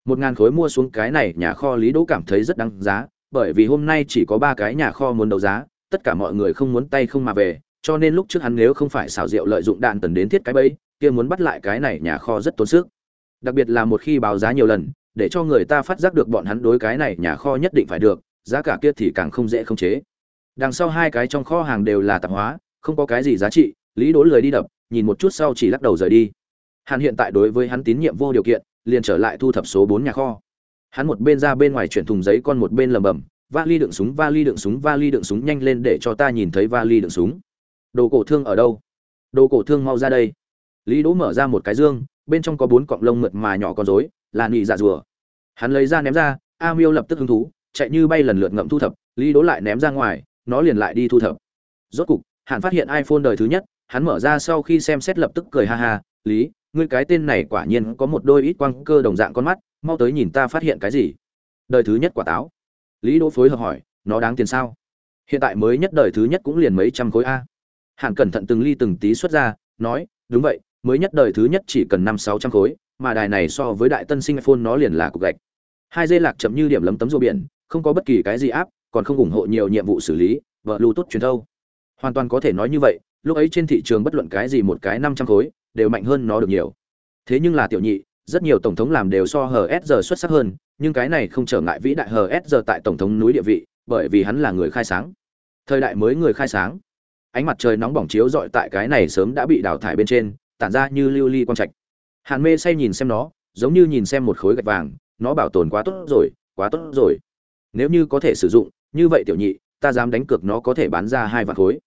một ngàn khối mua xuống cái này nhà kho lý đỗ cảm thấy rất đáng giá, bởi vì hôm nay chỉ có ba cái nhà kho muốn đấu giá, tất cả mọi người không muốn tay không mà về, cho nên lúc trước hắn nếu không phải xảo diệu lợi dụng đạn tần đến thiết cái bẫy, kia muốn bắt lại cái này nhà kho rất tốn sức. Đặc biệt là một khi báo giá nhiều lần, để cho người ta phát giác được bọn hắn đối cái này nhà kho nhất định phải được, giá cả kia thì càng không dễ khống chế. Đằng sau hai cái trong kho hàng đều là tạp hóa, không có cái gì giá trị, lý đố lười đi đập, nhìn một chút sau chỉ lắc đầu rời đi. Hàn hiện tại đối với hắn tín nhiệm vô điều kiện liền trở lại thu thập số bốn nhà kho. Hắn một bên ra bên ngoài chuyển thùng giấy con một bên lầm bầm vali đựng súng, vali đựng súng, vali đựng súng, nhanh lên để cho ta nhìn thấy vali đựng súng. Đồ cổ thương ở đâu? Đồ cổ thương mau ra đây. Lý đỗ mở ra một cái dương, bên trong có bốn cọng lông mượt mà nhỏ con rối, là nị dạ rùa. Hắn lấy ra ném ra, a miêu lập tức hứng thú, chạy như bay lần lượt ngậm thu thập, lý đỗ lại ném ra ngoài, nó liền lại đi thu thập. Rốt cục, hắn phát hiện iphone đời thứ nhất, hắn mở ra sau khi xem xét lập tức cười ha ha, lý ngươi cái tên này quả nhiên có một đôi ít quang cơ đồng dạng con mắt, mau tới nhìn ta phát hiện cái gì? Đời thứ nhất quả táo. Lý đỗ phối hợp hỏi, nó đáng tiền sao? Hiện tại mới nhất đời thứ nhất cũng liền mấy trăm khối a. Hàn cẩn thận từng ly từng tí xuất ra, nói, đúng vậy, mới nhất đời thứ nhất chỉ cần năm sáu trăm khối, mà đài này so với đại tân sinh iphone nó liền là cục gạch. Hai dây lạc chậm như điểm lấm tấm rùa biển, không có bất kỳ cái gì áp, còn không ủng hộ nhiều nhiệm vụ xử lý vợ lưu tốt truyền thâu hoàn toàn có thể nói như vậy, lúc ấy trên thị trường bất luận cái gì một cái năm trăm khối đều mạnh hơn nó được nhiều. Thế nhưng là tiểu nhị, rất nhiều tổng thống làm đều so HSR giờ xuất sắc hơn, nhưng cái này không trở ngại vĩ đại HSR giờ tại tổng thống núi địa vị, bởi vì hắn là người khai sáng. Thời đại mới người khai sáng. Ánh mặt trời nóng bỏng chiếu rọi tại cái này sớm đã bị đào thải bên trên, tản ra như lưu ly li quang trạch. Hàn mê say nhìn xem nó, giống như nhìn xem một khối gạch vàng, nó bảo tồn quá tốt rồi, quá tốt rồi. Nếu như có thể sử dụng, như vậy tiểu nhị, ta dám đánh cược nó có thể bán ra hai vạn khối.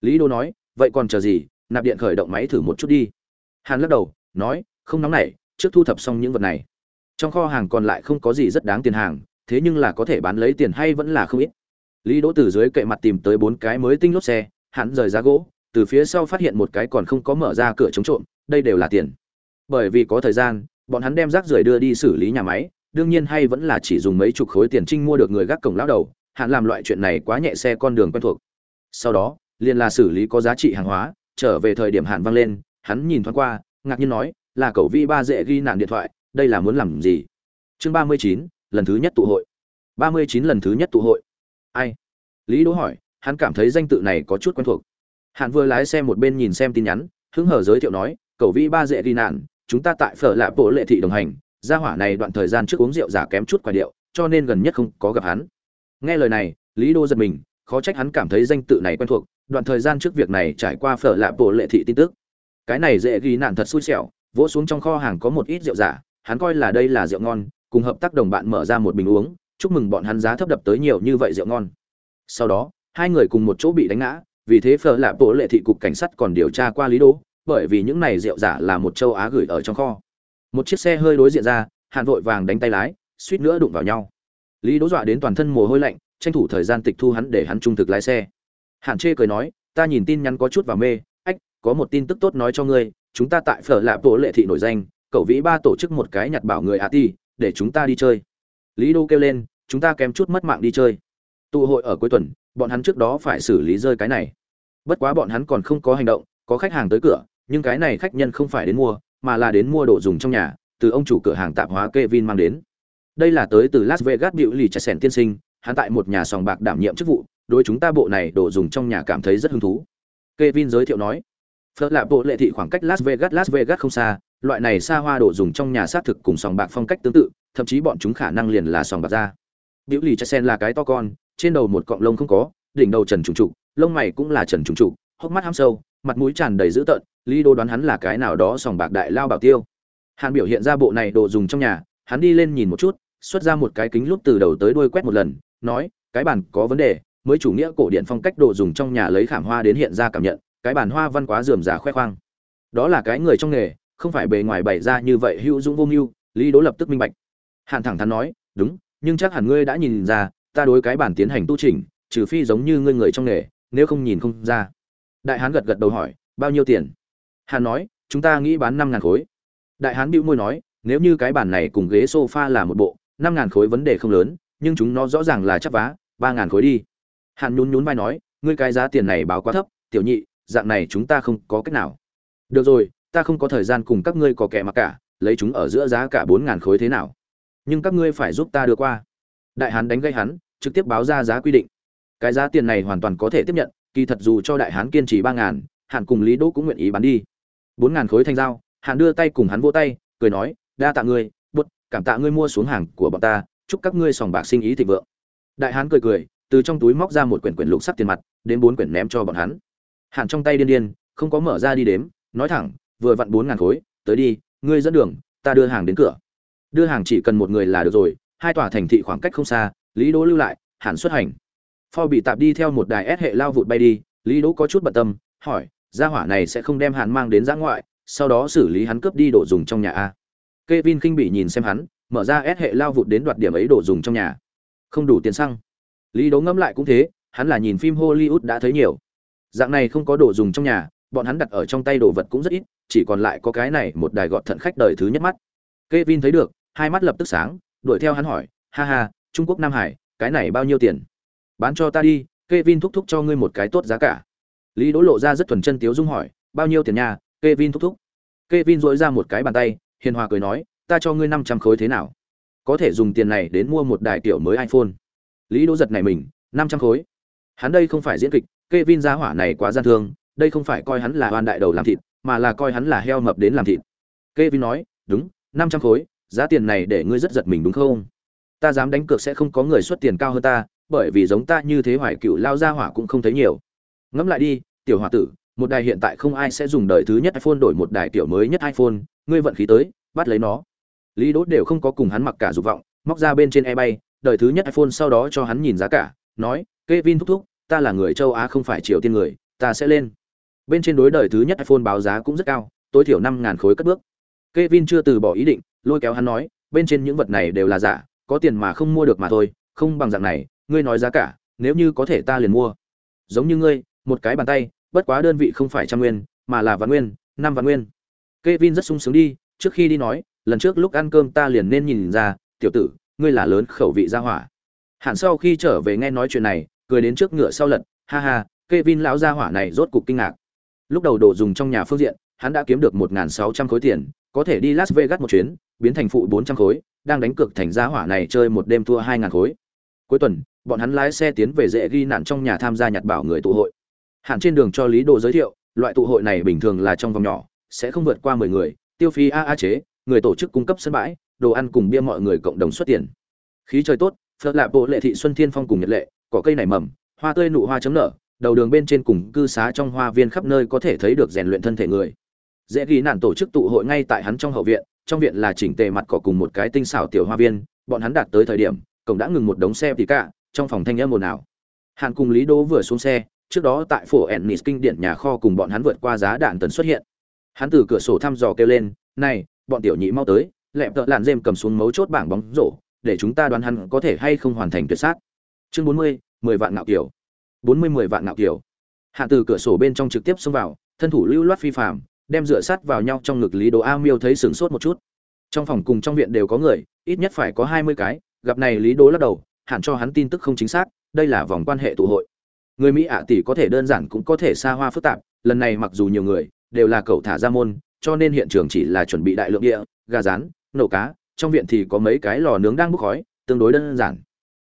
Lý đô nói, vậy còn chờ gì, nạp điện khởi động máy thử một chút đi hàn lắc đầu, nói, không nóng nảy trước thu thập xong những vật này. Trong kho hàng còn lại không có gì rất đáng tiền hàng, thế nhưng là có thể bán lấy tiền hay vẫn là không ít. Lý đỗ từ dưới kệ mặt tìm tới bốn cái mới tinh lốp xe, hắn rời giá gỗ, từ phía sau phát hiện một cái còn không có mở ra cửa chống trộm, đây đều là tiền. Bởi vì có thời gian, bọn hắn đem rác rưởi đưa đi xử lý nhà máy, đương nhiên hay vẫn là chỉ dùng mấy chục khối tiền trinh mua được người gác cổng lão đầu hạn làm loại chuyện này quá nhẹ xe con đường quen thuộc. Sau đó, liền là xử lý có giá trị hàng hóa, trở về thời điểm hạn vang lên hắn nhìn thoáng qua, ngạc nhiên nói, là cậu vi ba dễ ghi nạn điện thoại, đây là muốn làm gì? Chương ba mươi chín, lần thứ nhất tụ hội. ba mươi chín lần thứ nhất tụ hội. Ai? Lý đỗ hỏi, hắn cảm thấy danh tự này có chút quen thuộc. Hạn vừa lái xe một bên nhìn xem tin nhắn, hứng hở giới thiệu nói, cậu vi ba dễ ghi nạn, chúng ta tại phở lạ bộ lệ thị đồng hành, gia hỏa này đoạn thời gian trước uống rượu giả kém chút quả điệu, cho nên gần nhất không có gặp hắn. Nghe lời này, lý đô giật mình, khó trách hắn cảm thấy danh tự này quen thuộc, đoạn thời gian trước việc này trải qua phở lạ bộ lệ thị tin tức cái này dễ ghi nạn thật xui xẻo vỗ xuống trong kho hàng có một ít rượu giả hắn coi là đây là rượu ngon cùng hợp tác đồng bạn mở ra một bình uống chúc mừng bọn hắn giá thấp đập tới nhiều như vậy rượu ngon. Sau đó hai người cùng một chỗ bị đánh ngã vì thế phở lạ bộ lệ thị cục cảnh sát còn điều tra qua lý đỗ, bởi vì những này rượu giả là một châu á gửi ở trong kho. Một chiếc xe hơi đối diện ra hạn vội vàng đánh tay lái suýt nữa đụng vào nhau. Lý đỗ dọa đến toàn thân mồ hôi lạnh tranh thủ thời gian tịch thu hắn để hắn trung thực lái xe. Hạn chê cười nói ta nhìn tin nhắn có chút và mê có một tin tức tốt nói cho ngươi, chúng ta tại phở lạp bộ lệ thị nổi danh, cậu vĩ ba tổ chức một cái nhặt bảo người a ti để chúng ta đi chơi. Lý đô kêu lên, chúng ta kém chút mất mạng đi chơi. Tụ hội ở cuối tuần, bọn hắn trước đó phải xử lý rơi cái này. Bất quá bọn hắn còn không có hành động, có khách hàng tới cửa, nhưng cái này khách nhân không phải đến mua, mà là đến mua đồ dùng trong nhà, từ ông chủ cửa hàng tạp hóa Kevin mang đến. Đây là tới từ Las Vegas biểu lì trẻ sẻn tiên sinh, hắn tại một nhà sòng bạc đảm nhiệm chức vụ, đối chúng ta bộ này đồ dùng trong nhà cảm thấy rất hứng thú. Kevin giới thiệu nói Phở lạ bộ lệ thị khoảng cách Las Vegas Las Vegas không xa, loại này xa hoa đồ dùng trong nhà xác thực cùng sòng bạc phong cách tương tự, thậm chí bọn chúng khả năng liền là sòng bạc ra biểu lì cho sen là cái to con, trên đầu một cọng lông không có, đỉnh đầu trần trùng trụ, lông mày cũng là trần trùng trụ, hốc mắt hăm sâu, mặt mũi tràn đầy dữ tợn, lý đô đoán hắn là cái nào đó sòng bạc đại lao bảo tiêu. Hàn biểu hiện ra bộ này đồ dùng trong nhà, hắn đi lên nhìn một chút, xuất ra một cái kính lúc từ đầu tới đuôi quét một lần, nói, cái bàn có vấn đề, mới chủ nghĩa cổ điển phong cách đồ dùng trong nhà lấy khảm hoa đến hiện ra cảm nhận cái bàn hoa văn quá rườm rà khoe khoang. Đó là cái người trong nghề, không phải bề ngoài bày ra như vậy hữu dũng vô mưu, lý đỗ lập tức minh bạch. Hàn thẳng thắn nói, đúng, nhưng chắc hẳn ngươi đã nhìn ra, ta đối cái bản tiến hành tu chỉnh, trừ phi giống như ngươi người trong nghề, nếu không nhìn không ra. Đại hán gật gật đầu hỏi, bao nhiêu tiền? Hàn nói, chúng ta nghĩ bán năm ngàn khối. Đại hán bĩu môi nói, nếu như cái bản này cùng ghế sofa là một bộ, năm ngàn khối vấn đề không lớn, nhưng chúng nó rõ ràng là chắc vá, ba ngàn khối đi. Hàn nhún nhún vai nói, ngươi cái giá tiền này báo quá thấp, tiểu nhị dạng này chúng ta không có cách nào. Được rồi, ta không có thời gian cùng các ngươi có kẻ mặc cả, lấy chúng ở giữa giá cả bốn ngàn khối thế nào? Nhưng các ngươi phải giúp ta đưa qua. Đại hán đánh gây hắn, trực tiếp báo ra giá quy định. Cái giá tiền này hoàn toàn có thể tiếp nhận, kỳ thật dù cho đại hán kiên trì ba ngàn, hạn cùng lý đỗ cũng nguyện ý bán đi. Bốn ngàn khối thanh dao, hạn đưa tay cùng hắn vỗ tay, cười nói, đa tạ ngươi, bút, cảm tạ ngươi mua xuống hàng của bọn ta, chúc các ngươi sòng bạc sinh ý thịnh vượng. Đại hán cười cười, từ trong túi móc ra một quyển quyển lục sắc tiền mặt, đến bốn quyển ném cho bọn hắn. Hàn trong tay điên điên, không có mở ra đi đếm, nói thẳng, vừa vặn bốn ngàn khối, tới đi, ngươi dẫn đường, ta đưa hàng đến cửa. Đưa hàng chỉ cần một người là được rồi, hai tòa thành thị khoảng cách không xa, lý đỗ lưu lại, Hàn xuất hành. Pho bị tạp đi theo một đài s hệ lao vụt bay đi, lý đỗ có chút bận tâm, hỏi, gia hỏa này sẽ không đem Hàn mang đến giã ngoại, sau đó xử lý hắn cướp đi đồ dùng trong nhà a. Kevin kinh bị nhìn xem hắn, mở ra S hệ lao vụt đến đoạt điểm ấy đồ dùng trong nhà. Không đủ tiền xăng. Lý đỗ ngẫm lại cũng thế, hắn là nhìn phim hollywood đã thấy nhiều dạng này không có đồ dùng trong nhà, bọn hắn đặt ở trong tay đồ vật cũng rất ít, chỉ còn lại có cái này một đài gọt thận khách đời thứ nhất mắt. Kevin thấy được, hai mắt lập tức sáng, đuổi theo hắn hỏi, ha ha, trung quốc nam hải, cái này bao nhiêu tiền? Bán cho ta đi, Kevin thúc thúc cho ngươi một cái tốt giá cả. Lý đỗ lộ ra rất thuần chân tiếu dung hỏi, bao nhiêu tiền nhà Kevin thúc thúc? Kevin dội ra một cái bàn tay, hiền hòa cười nói, ta cho ngươi năm trăm khối thế nào? Có thể dùng tiền này đến mua một đài tiểu mới iphone. Lý đỗ giật này mình, năm trăm khối? Hắn đây không phải diễn kịch Kevin gia hỏa này quá gian thương, đây không phải coi hắn là oan đại đầu làm thịt, mà là coi hắn là heo mập đến làm thịt. Kevin nói, đúng, năm trăm khối, giá tiền này để ngươi rất giật mình đúng không? Ta dám đánh cược sẽ không có người xuất tiền cao hơn ta, bởi vì giống ta như thế hoài cựu lao ra hỏa cũng không thấy nhiều. Ngẫm lại đi, tiểu hỏa tử, một đài hiện tại không ai sẽ dùng đời thứ nhất iphone đổi một đài tiểu mới nhất iphone, ngươi vận khí tới, bắt lấy nó. Lý đốt đều không có cùng hắn mặc cả dục vọng, móc ra bên trên eBay đời thứ nhất iphone sau đó cho hắn nhìn giá cả, nói, Kevin thúc thúc ta là người châu á không phải triều tiên người, ta sẽ lên. Bên trên đối đời thứ nhất iphone báo giá cũng rất cao, tối thiểu năm ngàn khối cất bước. Kevin chưa từ bỏ ý định, lôi kéo hắn nói, bên trên những vật này đều là giả, có tiền mà không mua được mà thôi, không bằng dạng này, ngươi nói giá cả, nếu như có thể ta liền mua. Giống như ngươi, một cái bàn tay, bất quá đơn vị không phải trăm nguyên, mà là vạn nguyên, năm vạn nguyên. Kevin rất sung sướng đi, trước khi đi nói, lần trước lúc ăn cơm ta liền nên nhìn ra, tiểu tử, ngươi là lớn khẩu vị ra hỏa. Hạn sau khi trở về nghe nói chuyện này cười đến trước ngựa sau lật, ha ha, Kevin lão gia hỏa này rốt cục kinh ngạc. Lúc đầu đồ dùng trong nhà phương diện, hắn đã kiếm được một sáu trăm khối tiền, có thể đi Las Vegas một chuyến, biến thành phụ bốn trăm khối, đang đánh cược thành gia hỏa này chơi một đêm thua hai ngàn khối. Cuối tuần, bọn hắn lái xe tiến về dễ ghi nạn trong nhà tham gia nhặt bảo người tụ hội. Hạn trên đường cho lý đồ giới thiệu, loại tụ hội này bình thường là trong vòng nhỏ, sẽ không vượt qua mười người, tiêu phí a a chế, người tổ chức cung cấp sân bãi, đồ ăn cùng bia mọi người cộng đồng xuất tiền. Khí trời tốt, phật lạ bộ lệ thị xuân thiên phong cùng nhật lệ cỏ cây nảy mầm, hoa tươi nụ hoa chấm nở, đầu đường bên trên cùng cư xá trong hoa viên khắp nơi có thể thấy được rèn luyện thân thể người. Dễ ghi nạn tổ chức tụ hội ngay tại hắn trong hậu viện, trong viện là chỉnh tề mặt cỏ cùng một cái tinh xảo tiểu hoa viên, bọn hắn đạt tới thời điểm, cổng đã ngừng một đống xe thì cả, trong phòng thanh âm ồn ào. Hạn cùng lý đỗ vừa xuống xe, trước đó tại phủ ennis kinh điện nhà kho cùng bọn hắn vượt qua giá đạn tần xuất hiện. Hắn từ cửa sổ thăm dò kêu lên, này, bọn tiểu nhị mau tới lẹp tợ làn dêm cầm xuống mấu chốt bảng bóng rổ, để chúng ta đoán hắn có thể hay không hoàn thành tuyệt sát chương bốn mươi, mười vạn ngạo kiểu bốn mươi, mười vạn ngạo kiểu hạ từ cửa sổ bên trong trực tiếp xông vào, thân thủ lưu loát phi phạm đem dựa sát vào nhau trong ngực lý đồ a miêu thấy sửng sốt một chút. Trong phòng cùng trong viện đều có người, ít nhất phải có hai mươi cái, gặp này lý đố lắc đầu hạn cho hắn tin tức không chính xác, đây là vòng quan hệ tụ hội. Người mỹ ạ tỷ có thể đơn giản cũng có thể xa hoa phức tạp, lần này mặc dù nhiều người, đều là cậu thả ra môn, cho nên hiện trường chỉ là chuẩn bị đại lượng địa, gà rán, nổ cá, trong viện thì có mấy cái lò nướng đang bốc khói, tương đối đơn giản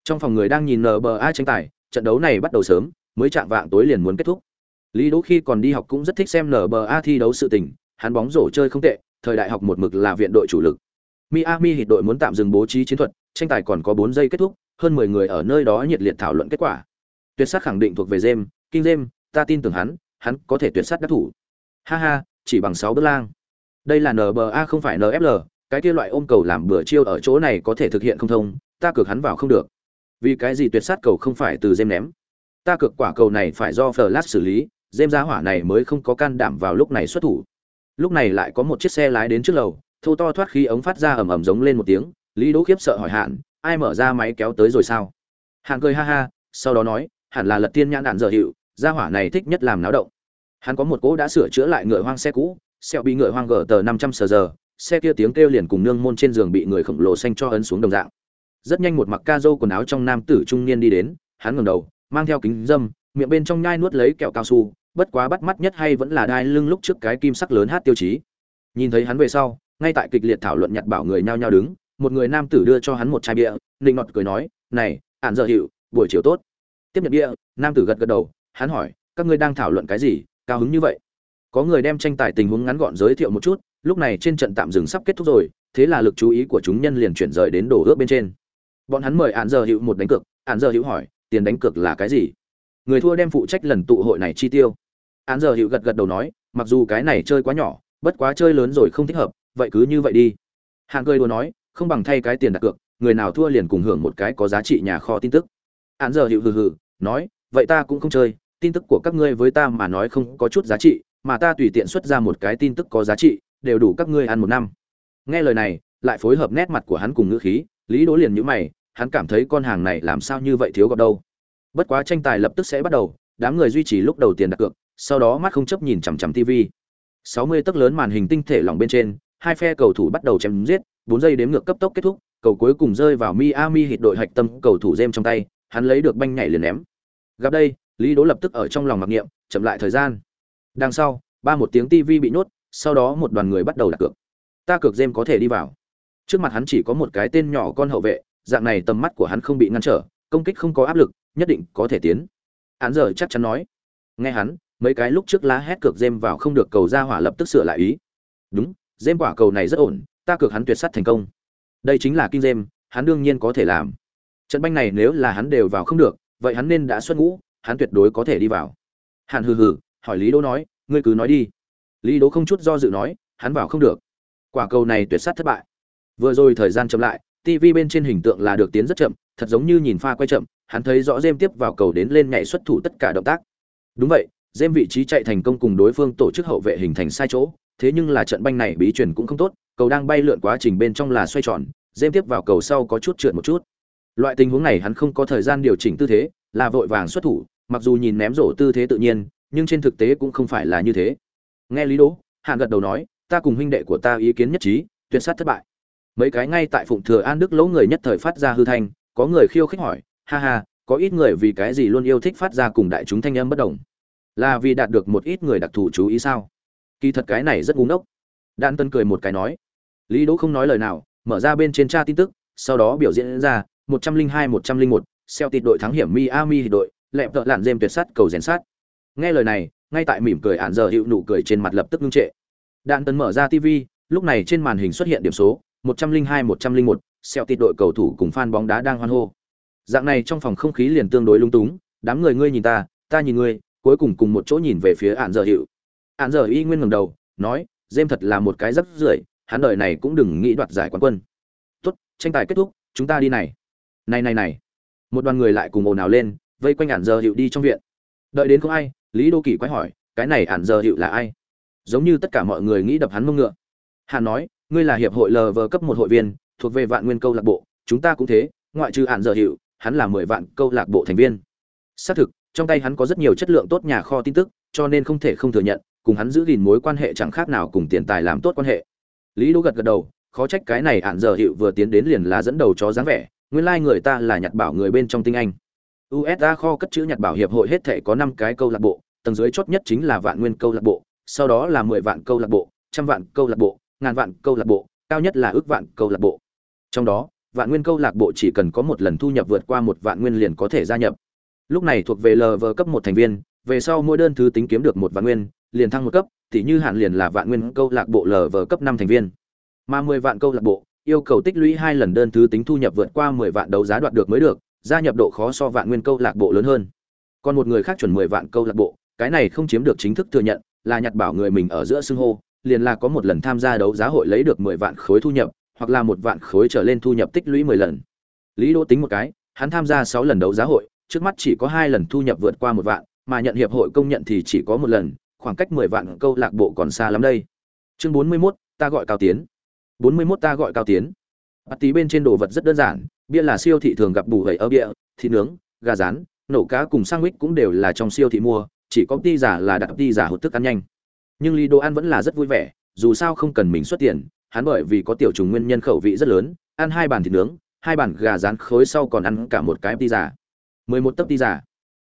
trong phòng người đang nhìn nba tranh tài, trận đấu này bắt đầu sớm, mới chạm vạng tối liền muốn kết thúc. Lý đỗ khi còn đi học cũng rất thích xem nba thi đấu sự tình, hắn bóng rổ chơi không tệ, thời đại học một mực là viện đội chủ lực. Miami hit đội muốn tạm dừng bố trí chiến thuật, tranh tài còn có bốn giây kết thúc, hơn mười người ở nơi đó nhiệt liệt thảo luận kết quả. Tuyệt sắc khẳng định thuộc về jem kinh jem ta tin tưởng hắn hắn có thể tuyệt sát đắc thủ. Ha ha, chỉ bằng sáu bước lang. Đây là nba không phải nfl cái kia loại ôm cầu làm bữa chiêu ở chỗ này có thể thực hiện không thông, ta cược hắn vào không được vì cái gì tuyệt sát cầu không phải từ dêm ném? Ta cược quả cầu này phải do flash xử lý dêm giá hỏa này mới không có can đảm vào lúc này xuất thủ. Lúc này lại có một chiếc xe lái đến trước lầu, thô to thoát khí ống phát ra ầm ầm giống lên một tiếng, lý đỗ khiếp sợ hỏi hạn ai mở ra máy kéo tới rồi sao? Hạn cười ha ha, sau đó nói, hẳn là lật tiên nhãn đạn dở hiệu gia hỏa này thích nhất làm náo động. Hắn có một cỗ đã sửa chữa lại ngựa hoang xe cũ, xẹo bị ngựa hoang gờ tờ năm trăm sờ giờ, xe kia tiếng kêu liền cùng nương môn trên giường bị người khổng lồ xanh cho ấn xuống đồng dạng rất nhanh một mặc ca dâu quần áo trong nam tử trung niên đi đến, hắn ngẩng đầu, mang theo kính dâm, miệng bên trong nhai nuốt lấy kẹo cao su, bất quá bắt mắt nhất hay vẫn là đai lưng lúc trước cái kim sắc lớn hát tiêu chí. Nhìn thấy hắn về sau, ngay tại kịch liệt thảo luận nhặt bảo người nhao nhao đứng, một người nam tử đưa cho hắn một chai bia, nịnh ngọt cười nói, này ạn dợ hiệu, buổi chiều tốt. Tiếp nhận bia, nam tử gật gật đầu, hắn hỏi, các ngươi đang thảo luận cái gì? Cao hứng như vậy? Có người đem tranh tài tình huống ngắn gọn giới thiệu một chút, lúc này trên trận tạm dừng sắp kết thúc rồi, thế là lực chú ý của chúng nhân liền chuyển rời đến đổ ước bên trên bọn hắn mời ạn giờ hữu một đánh cược ạn giờ hữu hỏi, tiền đánh cược là cái gì? Người thua đem phụ trách lần tụ hội này chi tiêu. Ạn giờ hữu gật gật đầu nói, mặc dù cái này chơi quá nhỏ, bất quá chơi lớn rồi không thích hợp, vậy cứ như vậy đi. Hạng cười đùa nói, không bằng thay cái tiền đặt cược, người nào thua liền cùng hưởng một cái có giá trị nhà kho tin tức. Ạn giờ hữu hừ hừ, nói, vậy ta cũng không chơi, tin tức của các ngươi với ta mà nói không có chút giá trị, mà ta tùy tiện xuất ra một cái tin tức có giá trị, đều đủ các ngươi ăn một năm. Nghe lời này, lại phối hợp nét mặt của hắn cùng ngữ khí lý đỗ liền nhíu mày hắn cảm thấy con hàng này làm sao như vậy thiếu gọt đâu. Bất quá tranh tài lập tức sẽ bắt đầu đám người duy trì lúc đầu tiền đặt cược sau đó mắt không chấp nhìn chằm chằm tv 60 tấc lớn màn hình tinh thể lỏng bên trên hai phe cầu thủ bắt đầu chém giết 4 giây đếm ngược cấp tốc kết thúc cầu cuối cùng rơi vào Miami hit đội hạch tâm cầu thủ James trong tay hắn lấy được banh nhảy liền ném. Gặp đây lý đỗ lập tức ở trong lòng mặc niệm chậm lại thời gian. Đằng sau ba một tiếng tv bị nốt, sau đó một đoàn người bắt đầu đặt cược. Ta cược James có thể đi vào trước mặt hắn chỉ có một cái tên nhỏ con hậu vệ, dạng này tầm mắt của hắn không bị ngăn trở, công kích không có áp lực, nhất định có thể tiến. Hắn giờ chắc chắn nói. Nghe hắn, mấy cái lúc trước lá hét cược dêm vào không được cầu ra hỏa lập tức sửa lại ý. Đúng dêm quả cầu này rất ổn, ta cược hắn tuyệt sắt thành công. Đây chính là kinh dêm hắn đương nhiên có thể làm. Trận banh này nếu là hắn đều vào không được, vậy hắn nên đã xuất ngũ, hắn tuyệt đối có thể đi vào. Hàn hừ hừ, hỏi lý đỗ nói, ngươi cứ nói đi. Lý đỗ không chút do dự nói, hắn vào không được. Quả cầu này tuyệt sát thất bại vừa rồi thời gian chậm lại tv bên trên hình tượng là được tiến rất chậm, thật giống như nhìn pha quay chậm, hắn thấy rõ dêm tiếp vào cầu đến lên nhảy xuất thủ tất cả động tác. Đúng vậy dêm vị trí chạy thành công cùng đối phương tổ chức hậu vệ hình thành sai chỗ, thế nhưng là trận banh này bí truyền cũng không tốt, cầu đang bay lượn quá trình bên trong là xoay tròn dêm tiếp vào cầu sau có chút trượt một chút. Loại tình huống này hắn không có thời gian điều chỉnh tư thế, là vội vàng xuất thủ, mặc dù nhìn ném rổ tư thế tự nhiên, nhưng trên thực tế cũng không phải là như thế. Nghe lý đỗ hạn gật đầu nói, ta cùng huynh đệ của ta ý kiến nhất trí, tuyệt sát thất bại mấy cái ngay tại phụng thừa an đức lỗ người nhất thời phát ra hư thanh, có người khiêu khích hỏi, ha ha, có ít người vì cái gì luôn yêu thích phát ra cùng đại chúng thanh âm bất đồng? Là vì đạt được một ít người đặc thù chú ý sao? Kỳ thật cái này rất ngu ngốc. Đan tân cười một cái nói, lý đỗ không nói lời nào, mở ra bên trên tra tin tức, sau đó biểu diễn ra, một trăm linh hai, một trăm linh một xeo tịt đội thắng hiểm miami đội, lẹp tợ lạn dêm tuyệt sắt cầu rèn sát. Nghe lời này, ngay tại mỉm cười ản giờ hiệu nụ cười trên mặt lập tức ngưng trệ. Đạn tân mở ra tv lúc này trên màn hình xuất hiện điểm số 102 101, xeo tịt đội cầu thủ cùng fan bóng đá đang hoan hô. Dạng này trong phòng không khí liền tương đối lung túng đám người ngươi nhìn ta ta nhìn ngươi cuối cùng cùng một chỗ nhìn về phía Ản giờ hiệu Ản giờ y nguyên ngẩng đầu nói dêm thật là một cái rất rưởi hắn đời này cũng đừng nghĩ đoạt giải quán quân. Tốt tranh tài kết thúc chúng ta đi này. Này này này. Một đoàn người lại cùng ồn ào lên vây quanh Ản giờ hiệu đi trong viện. Đợi đến không ai lý đô kỳ quay hỏi cái này Ản giờ hiệu là ai? Giống như tất cả mọi người nghĩ đập hắn mông ngựa. Hàn nói ngươi là hiệp hội lv cấp một hội viên, thuộc về vạn nguyên câu lạc bộ, chúng ta cũng thế, ngoại trừ Hạn Dở hiệu, hắn là mười vạn câu lạc bộ thành viên. Xác thực, trong tay hắn có rất nhiều chất lượng tốt nhà kho tin tức, cho nên không thể không thừa nhận, cùng hắn giữ gìn mối quan hệ chẳng khác nào cùng tiền tài làm tốt quan hệ. Lý đỗ gật gật đầu, khó trách cái này Hạn Dở hiệu vừa tiến đến liền là dẫn đầu chó dáng vẻ, nguyên lai người ta là nhặt bảo người bên trong tinh anh. Usa kho cất chữ nhặt bảo hiệp hội hết thể có năm cái câu lạc bộ, tầng dưới chót nhất chính là vạn nguyên câu lạc bộ, sau đó là mười vạn câu lạc bộ, trăm vạn câu lạc bộ ngàn vạn câu lạc bộ, cao nhất là ước vạn câu lạc bộ. Trong đó, vạn nguyên câu lạc bộ chỉ cần có một lần thu nhập vượt qua một vạn nguyên liền có thể gia nhập. Lúc này thuộc về lv cấp một thành viên, về sau mỗi đơn thứ tính kiếm được một vạn nguyên, liền thăng một cấp, tỉ như hạn liền là vạn nguyên câu lạc bộ lv cấp năm thành viên. Mà mười vạn câu lạc bộ, yêu cầu tích lũy hai lần đơn thứ tính thu nhập vượt qua mười vạn đấu giá đoạt được mới được, gia nhập độ khó so vạn nguyên câu lạc bộ lớn hơn. Còn một người khác chuẩn mười vạn câu lạc bộ, cái này không chiếm được chính thức thừa nhận, là nhặt bảo người mình ở giữa xưng hô liền là có một lần tham gia đấu giá hội lấy được mười vạn khối thu nhập hoặc là một vạn khối trở lên thu nhập tích lũy mười lần. Lý đỗ tính một cái hắn tham gia sáu lần đấu giá hội trước mắt chỉ có hai lần thu nhập vượt qua một vạn mà nhận hiệp hội công nhận thì chỉ có một lần khoảng cách mười vạn câu lạc bộ còn xa lắm đây. Chương bốn mươi 41, ta gọi cao tiến. bốn mươi 41 ta gọi cao tiến. Bát tí bên trên đồ vật rất đơn giản bia là siêu thị thường gặp bù gầy ở bia thịt nướng gà rán nổ cá cùng sandwich cũng đều là trong siêu thị mua chỉ có ti giả là đặt ti giả hụt thức ăn nhanh nhưng lý đồ ăn vẫn là rất vui vẻ, dù sao không cần mình xuất tiền, hắn bởi vì có tiểu trùng nguyên nhân khẩu vị rất lớn, ăn hai bàn thịt nướng, hai bàn gà rán khối sau còn ăn cả một cái ti giả mười một tấc ti giả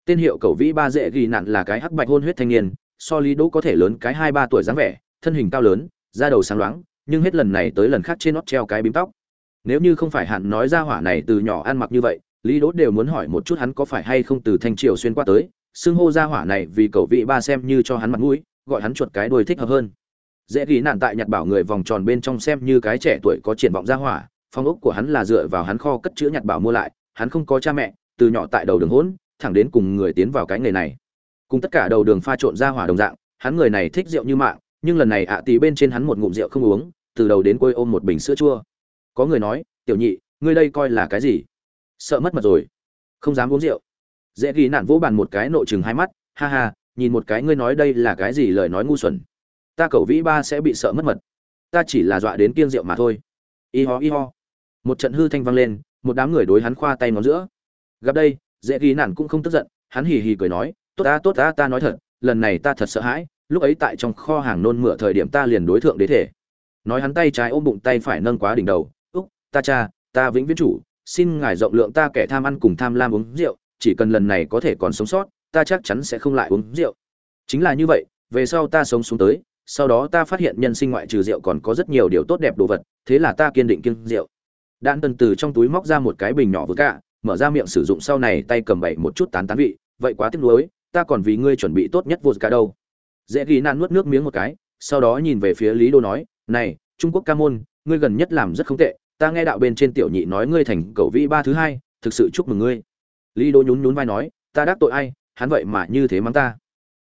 tên hiệu cầu vĩ ba dễ ghi nạn là cái hắc bạch hôn huyết thanh niên, so lý đỗ có thể lớn cái hai ba tuổi dáng vẻ, thân hình cao lớn, da đầu sáng loáng, nhưng hết lần này tới lần khác trên nót treo cái bím tóc. Nếu như không phải hạn nói ra hỏa này từ nhỏ ăn mặc như vậy, lý đỗ đều muốn hỏi một chút hắn có phải hay không từ thanh triều xuyên qua tới, xưng hô ra hỏa này vì cầu vị ba xem như cho hắn mặt mũi gọi hắn chuột cái đuôi thích hợp hơn. Dễ ghi nạn tại nhặt bảo người vòng tròn bên trong xem như cái trẻ tuổi có triển vọng ra hỏa, phong ốc của hắn là dựa vào hắn kho cất chữ nhặt bảo mua lại, hắn không có cha mẹ, từ nhỏ tại đầu đường hỗn, thẳng đến cùng người tiến vào cái nghề này. Cùng tất cả đầu đường pha trộn ra hỏa đồng dạng, hắn người này thích rượu như mạng, nhưng lần này ạ tí bên trên hắn một ngụm rượu không uống, từ đầu đến cuối ôm một bình sữa chua. Có người nói, tiểu nhị, ngươi đây coi là cái gì? Sợ mất mặt rồi. Không dám uống rượu. Dễ ghi nạn vỗ bàn một cái, nội chừng hai mắt, ha ha nhìn một cái ngươi nói đây là cái gì lời nói ngu xuẩn. Ta cầu vĩ ba sẽ bị sợ mất mật. Ta chỉ là dọa đến kiêng rượu mà thôi. Y ho y ho. Một trận hư thanh vang lên, một đám người đối hắn khoa tay ngón giữa. Gặp đây, dễ ghi nản cũng không tức giận, hắn hì hì cười nói, tốt ta tốt ta ta nói thật, lần này ta thật sợ hãi, lúc ấy tại trong kho hàng nôn mửa thời điểm ta liền đối thượng đế thể. Nói hắn tay trái ôm bụng tay phải nâng quá đỉnh đầu, úc, ta cha, ta vĩnh viễn chủ, xin ngài rộng lượng ta kẻ tham ăn cùng tham lam uống rượu, chỉ cần lần này có thể còn sống sót ta chắc chắn sẽ không lại uống rượu. Chính là như vậy, về sau ta sống xuống tới, sau đó ta phát hiện nhân sinh ngoại trừ rượu còn có rất nhiều điều tốt đẹp đồ vật, thế là ta kiên định kiêng rượu. Đan tần từ trong túi móc ra một cái bình nhỏ vừa cả mở ra miệng sử dụng sau này tay cầm bậy một chút tán tán vị, vậy quá tiếc nuối, ta còn vì ngươi chuẩn bị tốt nhất vô cả đâu. Dễ ghi nan nuốt nước miếng một cái, sau đó nhìn về phía lý đô nói, này, trung quốc ca môn, ngươi gần nhất làm rất không tệ, ta nghe đạo bên trên tiểu nhị nói ngươi thành cầu vĩ ba thứ hai, thực sự chúc mừng ngươi. Lý đô nhún nhún vai nói, ta đắc tội ai hắn vậy mà như thế mắng ta.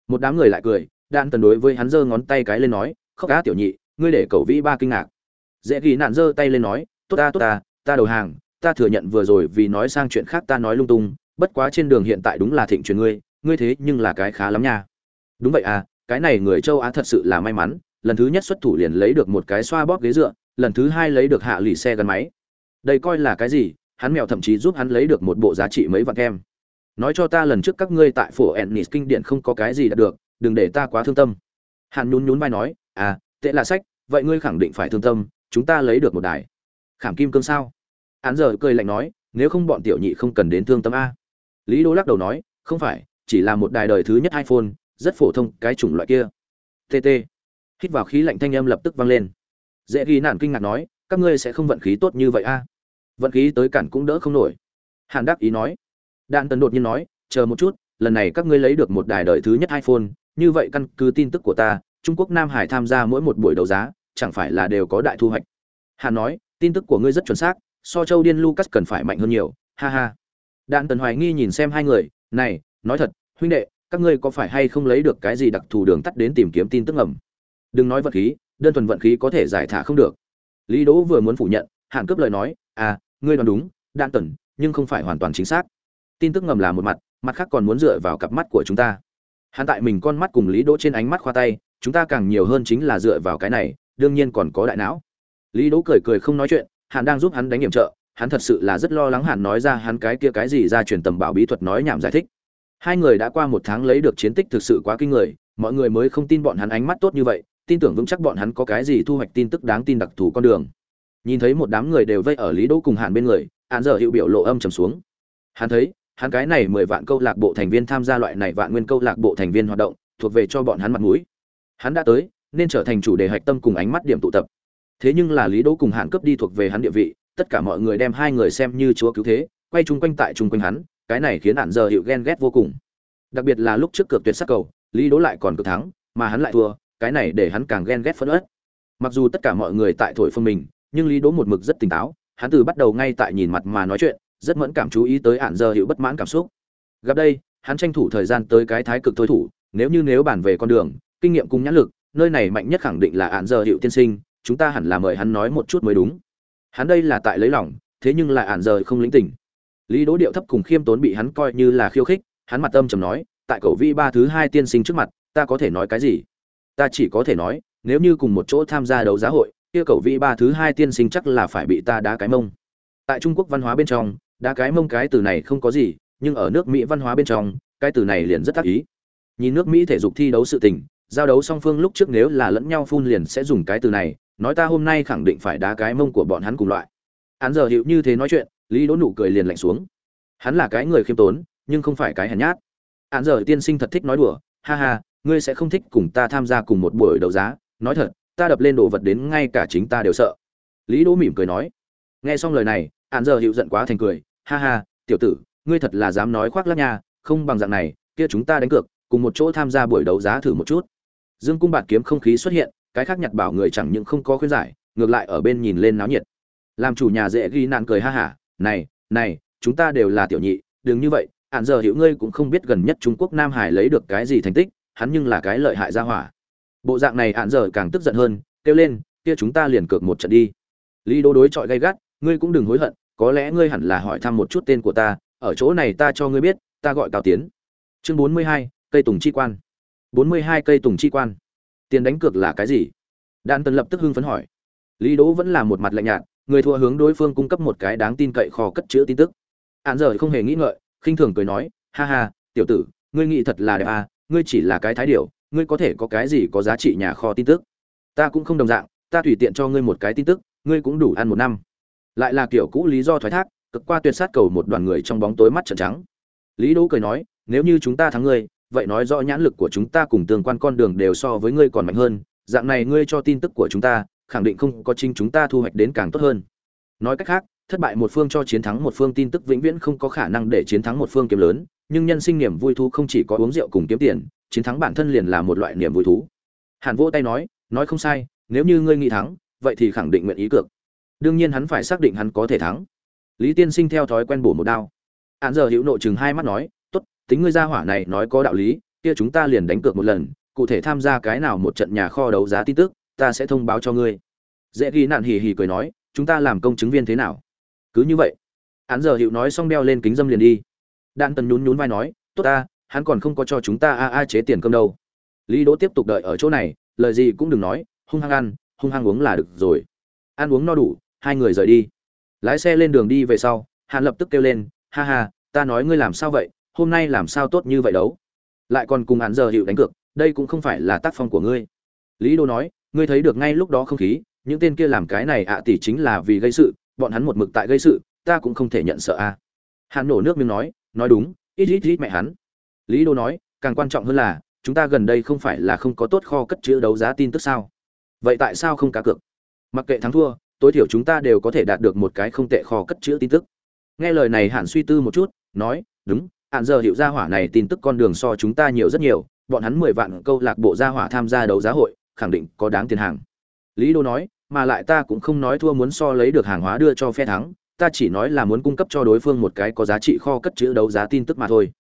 Một đám người lại cười, đan tần đối với hắn giơ ngón tay cái lên nói, khóc cá tiểu nhị, ngươi để cầu vĩ ba kinh ngạc. Dễ ghi nạn giơ tay lên nói, tốt ta tốt ta ta đầu hàng, ta thừa nhận vừa rồi vì nói sang chuyện khác ta nói lung tung, bất quá trên đường hiện tại đúng là thịnh truyền ngươi ngươi thế nhưng là cái khá lắm nha. Đúng vậy à cái này người châu á thật sự là may mắn, lần thứ nhất xuất thủ liền lấy được một cái xoa bóp ghế dựa, lần thứ hai lấy được hạ lì xe gắn máy. Đây coi là cái gì, hắn mèo thậm chí giúp hắn lấy được một bộ giá trị mấy vạn kem nói cho ta lần trước các ngươi tại phủ ennis kinh điển không có cái gì đạt được, đừng để ta quá thương tâm. Hàn nhún nhún vai nói à tệ là sách, vậy ngươi khẳng định phải thương tâm, chúng ta lấy được một đài. Khảm kim cương sao? Hắn giờ cười lạnh nói, nếu không bọn tiểu nhị không cần đến thương tâm a. Lý đô lắc đầu nói, không phải, chỉ là một đài đời thứ nhất iphone, rất phổ thông, cái chủng loại kia. Tt hít vào khí lạnh thanh âm lập tức vang lên. Dễ ghi nạn kinh ngạc nói, các ngươi sẽ không vận khí tốt như vậy a. Vận khí tới cản cũng đỡ không nổi. Hàn đắc ý nói đạn tần đột nhiên nói, chờ một chút, lần này các ngươi lấy được một đài đời thứ nhất iphone, như vậy căn cứ tin tức của ta, trung quốc nam hải tham gia mỗi một buổi đấu giá, chẳng phải là đều có đại thu hoạch. Hàn nói, tin tức của ngươi rất chuẩn xác, so châu điên lucas cần phải mạnh hơn nhiều. Ha ha. Đạn tần hoài nghi nhìn xem hai người, này, nói thật, huynh đệ, các ngươi có phải hay không lấy được cái gì đặc thù đường tắt đến tìm kiếm tin tức ngầm? Đừng nói vận khí, đơn thuần vận khí có thể giải thả không được. Lý đỗ vừa muốn phủ nhận, hạn cướp lời nói à ngươi đoán đúng, đạn tần, nhưng không phải hoàn toàn chính xác tin tức ngầm là một mặt mặt khác còn muốn dựa vào cặp mắt của chúng ta. Hắn tại mình con mắt cùng lý đỗ trên ánh mắt khoa tay, chúng ta càng nhiều hơn chính là dựa vào cái này, đương nhiên còn có đại não. Lý đỗ cười cười không nói chuyện, hắn đang giúp hắn đánh nghiệm trợ, hắn thật sự là rất lo lắng hắn nói ra hắn cái kia cái gì ra truyền tầm bảo bí thuật nói nhảm giải thích. Hai người đã qua một tháng lấy được chiến tích thực sự quá kinh người, mọi người mới không tin bọn hắn ánh mắt tốt như vậy, tin tưởng vững chắc bọn hắn có cái gì thu hoạch tin tức đáng tin đặc thù con đường. Nhìn thấy một đám người đều vây ở lý đỗ cùng hàn bên người, Hàn giờ hiệu biểu lộ âm trầm xuống. Hắn thấy hắn cái này mười vạn câu lạc bộ thành viên tham gia loại này vạn nguyên câu lạc bộ thành viên hoạt động, thuộc về cho bọn hắn mặt mũi. Hắn đã tới, nên trở thành chủ đề hạch tâm cùng ánh mắt điểm tụ tập. Thế nhưng là lý đỗ cùng hàn cấp đi thuộc về hắn địa vị, tất cả mọi người đem hai người xem như chúa cứu thế, quay chung quanh tại chung quanh hắn, cái này khiến hạn giờ hiệu ghen ghét vô cùng. Đặc biệt là lúc trước cược tuyệt sắc cầu, lý đỗ lại còn cực thắng, mà hắn lại thua, cái này để hắn càng ghen ghét phẫn uất. Mặc dù tất cả mọi người tại thổi phân mình, nhưng lý đỗ một mực rất tỉnh táo, hắn từ bắt đầu ngay tại nhìn mặt mà nói chuyện rất mẫn cảm chú ý tới ạn giờ hiệu bất mãn cảm xúc. Gặp đây, hắn tranh thủ thời gian tới cái thái cực thôi thủ, nếu như nếu bản về con đường, kinh nghiệm cùng nhãn lực, nơi này mạnh nhất khẳng định là ạn giờ hiệu tiên sinh, chúng ta hẳn là mời hắn nói một chút mới đúng. Hắn đây là tại lấy lòng, thế nhưng lại ạn giờ không lĩnh tình. Lý đỗ điệu thấp cùng khiêm tốn bị hắn coi như là khiêu khích, hắn mặt âm trầm nói, tại cầu vi ba thứ hai tiên sinh trước mặt, ta có thể nói cái gì? Ta chỉ có thể nói, nếu như cùng một chỗ tham gia đấu giá hội, kia cầu vi ba thứ hai tiên sinh chắc là phải bị ta đá cái mông. Tại trung quốc văn hóa bên trong đá cái mông cái từ này không có gì, nhưng ở nước mỹ văn hóa bên trong, cái từ này liền rất tác ý. Nhìn nước mỹ thể dục thi đấu sự tình, giao đấu song phương lúc trước nếu là lẫn nhau phun liền sẽ dùng cái từ này, nói ta hôm nay khẳng định phải đá cái mông của bọn hắn cùng loại. Hắn giờ hiệu như thế nói chuyện, lý đỗ nụ cười liền lạnh xuống. Hắn là cái người khiêm tốn, nhưng không phải cái hèn nhát. Hắn giờ tiên sinh thật thích nói đùa, ha ha, ngươi sẽ không thích cùng ta tham gia cùng một buổi đấu giá, nói thật, ta đập lên đồ vật đến ngay cả chính ta đều sợ. Lý đỗ mỉm cười nói. Nghe xong lời này, hắn giờ hiệu giận quá thành cười ha ha, tiểu tử, ngươi thật là dám nói khoác lác nha, không bằng dạng này, kia chúng ta đánh cược, cùng một chỗ tham gia buổi đấu giá thử một chút. Dương cung bạt kiếm không khí xuất hiện, cái khác nhặt bảo người chẳng những không có khuyên giải, ngược lại ở bên nhìn lên náo nhiệt. Làm chủ nhà dễ ghi nạn cười ha hả này này, chúng ta đều là tiểu nhị, đừng như vậy, hạn giờ hiểu ngươi cũng không biết gần nhất trung quốc nam hải lấy được cái gì thành tích, hắn nhưng là cái lợi hại ra hỏa. Bộ dạng này hạn giờ càng tức giận hơn, kêu lên, kia chúng ta liền cược một trận đi. Lý đô đối chọi gay gắt, ngươi cũng đừng hối hận có lẽ ngươi hẳn là hỏi thăm một chút tên của ta, ở chỗ này ta cho ngươi biết, ta gọi cao tiến. Chương bốn mươi hai, cây tùng chi quan. bốn mươi hai, cây tùng chi quan. Tiền đánh cược là cái gì? Đan tân lập tức hưng phấn hỏi. Lý đỗ vẫn là một mặt lạnh nhạt, người thua hướng đối phương cung cấp một cái đáng tin cậy kho cất chứa tin tức. Án giờ không hề nghĩ ngợi, khinh thường cười nói, ha ha, tiểu tử, ngươi nghĩ thật là đẹp à ngươi chỉ là cái thái điểu, ngươi có thể có cái gì có giá trị nhà kho tin tức? Ta cũng không đồng dạng, ta tùy tiện cho ngươi một cái tin tức, ngươi cũng đủ ăn một năm lại là kiểu cũ lý do thoái thác, cực qua tuyệt sát cầu một đoàn người trong bóng tối mắt trợn trắng. Lý đỗ cười nói, nếu như chúng ta thắng ngươi, vậy nói rõ nhãn lực của chúng ta cùng tương quan con đường đều so với ngươi còn mạnh hơn. Dạng này ngươi cho tin tức của chúng ta, khẳng định không có chính chúng ta thu hoạch đến càng tốt hơn. Nói cách khác, thất bại một phương cho chiến thắng một phương tin tức vĩnh viễn không có khả năng để chiến thắng một phương kiếm lớn, nhưng nhân sinh niềm vui thú không chỉ có uống rượu cùng kiếm tiền, chiến thắng bản thân liền là một loại niềm vui thú. Hàn vỗ tay nói nói không sai, nếu như ngươi nghĩ thắng, vậy thì khẳng định nguyện ý cược đương nhiên hắn phải xác định hắn có thể thắng. Lý tiên sinh theo thói quen bổ một đao. Hắn giờ hữu nộ chừng hai mắt nói, tốt, tính ngươi ra hỏa này nói có đạo lý, kia chúng ta liền đánh cược một lần, cụ thể tham gia cái nào một trận nhà kho đấu giá tin tức, ta sẽ thông báo cho ngươi. Dễ ghi nạn hì hì cười nói, chúng ta làm công chứng viên thế nào? Cứ như vậy. Hắn giờ hữu nói xong đeo lên kính dâm liền đi. Đan tần nhún nhún vai nói, tốt ta, hắn còn không có cho chúng ta a a chế tiền cơm đâu. Lý đỗ tiếp tục đợi ở chỗ này, lời gì cũng đừng nói, hung hăng ăn, hung hăng uống là được rồi. Ăn uống no đủ hai người rời đi. Lái xe lên đường đi về sau, hàn lập tức kêu lên, ha ha, ta nói ngươi làm sao vậy? Hôm nay làm sao tốt như vậy đấu? Lại còn cùng hắn giờ hiệu đánh cược, đây cũng không phải là tác phong của ngươi. Lý đô nói, ngươi thấy được ngay lúc đó không khí, những tên kia làm cái này ạ tỷ chính là vì gây sự, bọn hắn một mực tại gây sự, ta cũng không thể nhận sợ a. À. hàn nổ nước miếng nói nói đúng, ít ít ít mẹ hắn. Lý đô nói, càng quan trọng hơn là, chúng ta gần đây không phải là không có tốt kho cất chữ đấu giá tin tức sao? Vậy tại sao không cá cược? Mặc kệ thắng thua tối thiểu chúng ta đều có thể đạt được một cái không tệ kho cất chữ tin tức. Nghe lời này hàn suy tư một chút, nói, đúng hạn giờ hiệu gia hỏa này tin tức con đường so chúng ta nhiều rất nhiều, bọn hắn mười vạn câu lạc bộ gia hỏa tham gia đấu giá hội, khẳng định có đáng tiền hàng. Lý đô nói, mà lại ta cũng không nói thua muốn so lấy được hàng hóa đưa cho phe thắng, ta chỉ nói là muốn cung cấp cho đối phương một cái có giá trị kho cất chữ đấu giá tin tức mà thôi.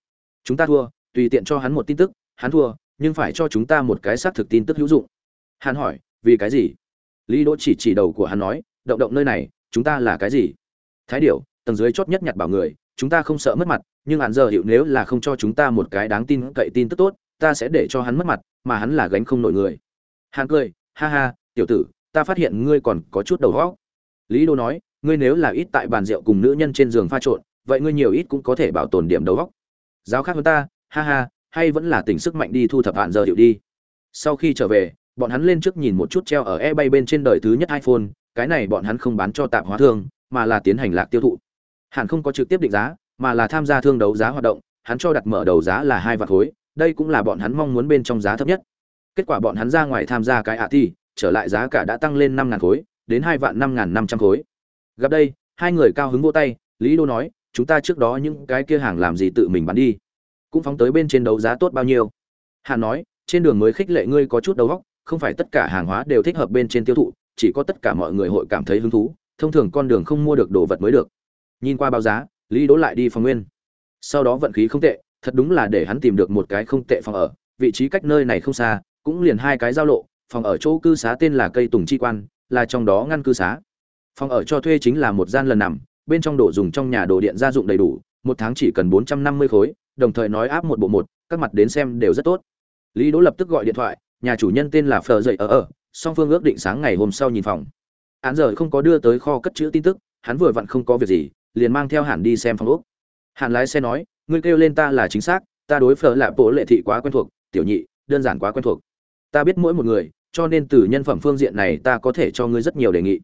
Chúng ta thua, tùy tiện cho hắn một tin tức, hắn thua, nhưng phải cho chúng ta một cái xác thực tin tức hữu dụng. Hắn hỏi, vì cái gì? Lý đỗ chỉ chỉ đầu của hắn nói, động động nơi này, chúng ta là cái gì? Thái điểu, tầng dưới chót nhất nhặt bảo người, chúng ta không sợ mất mặt, nhưng hắn giờ hiểu nếu là không cho chúng ta một cái đáng tin cậy tin tức tốt, ta sẽ để cho hắn mất mặt, mà hắn là gánh không nổi người. Hắn cười, ha ha, tiểu tử, ta phát hiện ngươi còn có chút đầu óc. Lý đô nói, ngươi nếu là ít tại bàn rượu cùng nữ nhân trên giường pha trộn, vậy ngươi nhiều ít cũng có thể bảo tồn điểm đầu óc. Giáo khác hơn ta, ha ha, hay vẫn là tỉnh sức mạnh đi thu thập hạn giờ hiệu đi. Sau khi trở về bọn hắn lên trước nhìn một chút treo ở e bay bên trên đời thứ nhất iphone, cái này bọn hắn không bán cho tạm hóa thương, mà là tiến hành lạc tiêu thụ. Hẳn không có trực tiếp định giá, mà là tham gia thương đấu giá hoạt động, hắn cho đặt mở đầu giá là hai vạn khối, đây cũng là bọn hắn mong muốn bên trong giá thấp nhất. Kết quả bọn hắn ra ngoài tham gia cái ạ thi trở lại giá cả đã tăng lên năm ngàn khối, đến hai vạn năm ngàn năm trăm khối. Gặp đây, hai người cao hứng vô tay, lý đô nói, chúng ta trước đó những cái kia hàng làm gì tự mình bán đi? Cũng phóng tới bên trên đấu giá tốt bao nhiêu? Hàn nói, trên đường mới khích lệ ngươi có chút đầu óc không phải tất cả hàng hóa đều thích hợp bên trên tiêu thụ, chỉ có tất cả mọi người hội cảm thấy hứng thú, thông thường con đường không mua được đồ vật mới được. Nhìn qua báo giá, lý đỗ lại đi phòng nguyên. Sau đó vận khí không tệ, thật đúng là để hắn tìm được một cái không tệ phòng ở, vị trí cách nơi này không xa, cũng liền hai cái giao lộ, phòng ở chỗ cư xá tên là cây tùng chi quan, là trong đó ngăn cư xá. Phòng ở cho thuê chính là một gian lần nằm, bên trong đồ dùng trong nhà đồ điện gia dụng đầy đủ, một tháng chỉ cần bốn trăm năm mươi khối, đồng thời nói áp một bộ một, các mặt đến xem đều rất tốt. Lý đỗ lập tức gọi điện thoại nhà chủ nhân tên là phờ dậy ở ở, song phương ước định sáng ngày hôm sau nhìn phòng. Hắn giờ không có đưa tới kho cất chữ tin tức, hắn vừa vặn không có việc gì, liền mang theo hẳn đi xem phòng ốc. Hàn lái xe nói, ngươi kêu lên ta là chính xác, ta đối phở lạ bộ lệ thị quá quen thuộc, tiểu nhị, đơn giản quá quen thuộc. Ta biết mỗi một người, cho nên từ nhân phẩm phương diện này ta có thể cho ngươi rất nhiều đề nghị.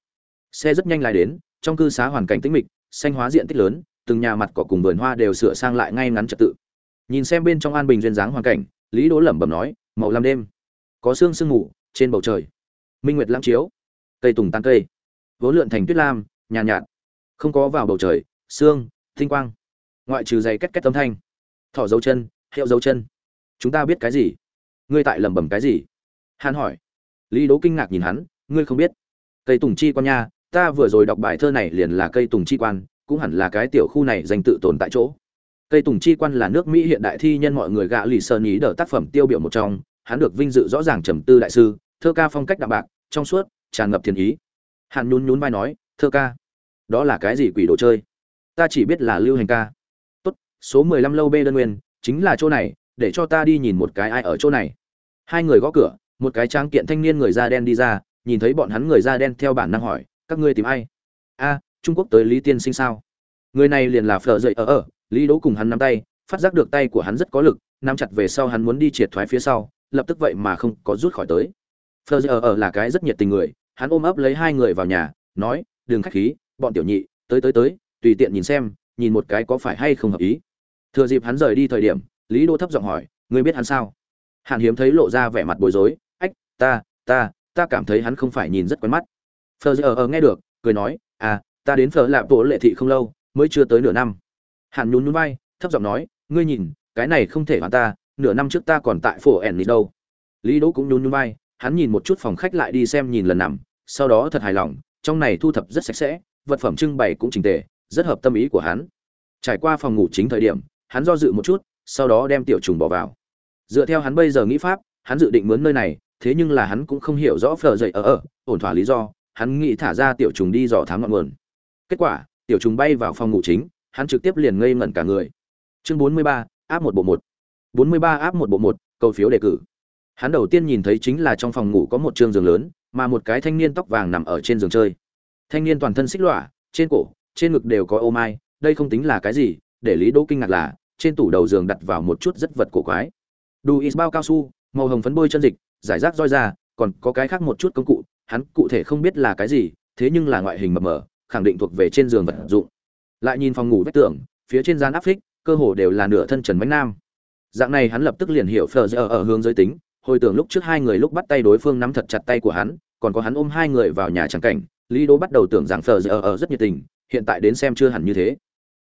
Xe rất nhanh lại đến, trong cư xá hoàn cảnh tĩnh mịch, xanh hóa diện tích lớn, từng nhà mặt cỏ cùng vườn hoa đều sửa sang lại ngay ngắn trật tự. Nhìn xem bên trong an bình duyên dáng hoàn cảnh, lý đỗ lẩm bẩm nói màu lam đêm có sương sương ngủ trên bầu trời. Minh nguyệt lãng chiếu. Cây tùng tan cây. Vốn lượn thành tuyết lam nhàn nhạt, nhạt không có vào bầu trời sương tinh quang. Ngoại trừ giày két két âm thanh. Thỏ dấu chân hiệu dấu chân. Chúng ta biết cái gì? Ngươi tại lẩm bẩm cái gì? Hắn hỏi. Lý đố kinh ngạc nhìn hắn ngươi không biết. Cây tùng chi quan nha ta vừa rồi đọc bài thơ này liền là cây tùng chi quan cũng hẳn là cái tiểu khu này danh tự tồn tại chỗ. Cây tùng chi quan là nước mỹ hiện đại thi nhân mọi người gạ lì sơn ý đỡ tác phẩm tiêu biểu một trong hắn được vinh dự rõ ràng trầm tư đại sư, thơ ca phong cách đạm bạc, trong suốt, tràn ngập thiền ý. Hắn nhún nhún vai nói, thơ ca, đó là cái gì quỷ đồ chơi? Ta chỉ biết là lưu hành ca. Tốt, số mười lăm lâu b đơn nguyên, chính là chỗ này, để cho ta đi nhìn một cái ai ở chỗ này. Hai người gõ cửa, một cái tráng kiện thanh niên người da đen đi ra, nhìn thấy bọn hắn người da đen theo bản năng hỏi, các ngươi tìm ai? A, trung quốc tới lý tiên sinh sao? Người này liền là phở dậy ở ở, lý đỗ cùng hắn nắm tay, phát giác được tay của hắn rất có lực, nắm chặt về sau hắn muốn đi triệt thoái phía sau lập tức vậy mà không có rút khỏi tới. Phở Giờ ở là cái rất nhiệt tình người, hắn ôm ấp lấy hai người vào nhà, nói, đừng khách khí, bọn tiểu nhị, tới tới tới, tùy tiện nhìn xem, nhìn một cái có phải hay không hợp ý. Thừa dịp hắn rời đi thời điểm, lý Đô thấp giọng hỏi, ngươi biết hắn sao? Hàn hiếm thấy lộ ra vẻ mặt bối rối, ách, ta ta ta cảm thấy hắn không phải nhìn rất quen mắt. Phờ giờ ở nghe được, cười nói à ta đến phở lạp bộ lệ thị không lâu, mới chưa tới nửa năm. Hàn nhún nhún vai, thấp giọng nói, ngươi nhìn, cái này không thể hoàn ta nửa năm trước ta còn tại phố ẻn đâu. Lý đỗ cũng nhún nhún vai hắn nhìn một chút phòng khách lại đi xem nhìn lần nằm sau đó thật hài lòng trong này thu thập rất sạch sẽ vật phẩm trưng bày cũng chỉnh tề rất hợp tâm ý của hắn. Trải qua phòng ngủ chính thời điểm hắn do dự một chút sau đó đem tiểu trùng bỏ vào. Dựa theo hắn bây giờ nghĩ pháp hắn dự định mướn nơi này thế nhưng là hắn cũng không hiểu rõ phở dậy ở ở ổn thỏa lý do hắn nghĩ thả ra tiểu trùng đi dò thám ngọn nguồn. Kết quả tiểu trùng bay vào phòng ngủ chính hắn trực tiếp liền ngây ngẩn cả người. Chương 43, áp một bộ một. 43 áp một bộ một cầu phiếu đề cử. Hắn đầu tiên nhìn thấy chính là trong phòng ngủ có một trường giường lớn, mà một cái thanh niên tóc vàng nằm ở trên giường chơi. Thanh niên toàn thân xích lọa, trên cổ, trên ngực đều có ô mai, đây không tính là cái gì, để lý đỗ kinh ngạc là, trên tủ đầu giường đặt vào một chút rất vật cổ quái. Đu is bao cao su, màu hồng phấn bôi chân dịch, giải rác roi ra, còn có cái khác một chút công cụ, hắn cụ thể không biết là cái gì, thế nhưng là ngoại hình mập mờ, khẳng định thuộc về trên giường vật dụng. Lại nhìn phòng ngủ vách tường, phía trên gian áp phích, cơ hồ đều là nửa thân trần bánh nam dạng này hắn lập tức liền hiểu phờ giờ ở hướng giới tính, hồi tưởng lúc trước hai người lúc bắt tay đối phương nắm thật chặt tay của hắn, còn có hắn ôm hai người vào nhà trắng cảnh, lý đỗ bắt đầu tưởng rằng phờ giờ ở rất nhiệt tình, hiện tại đến xem chưa hẳn như thế.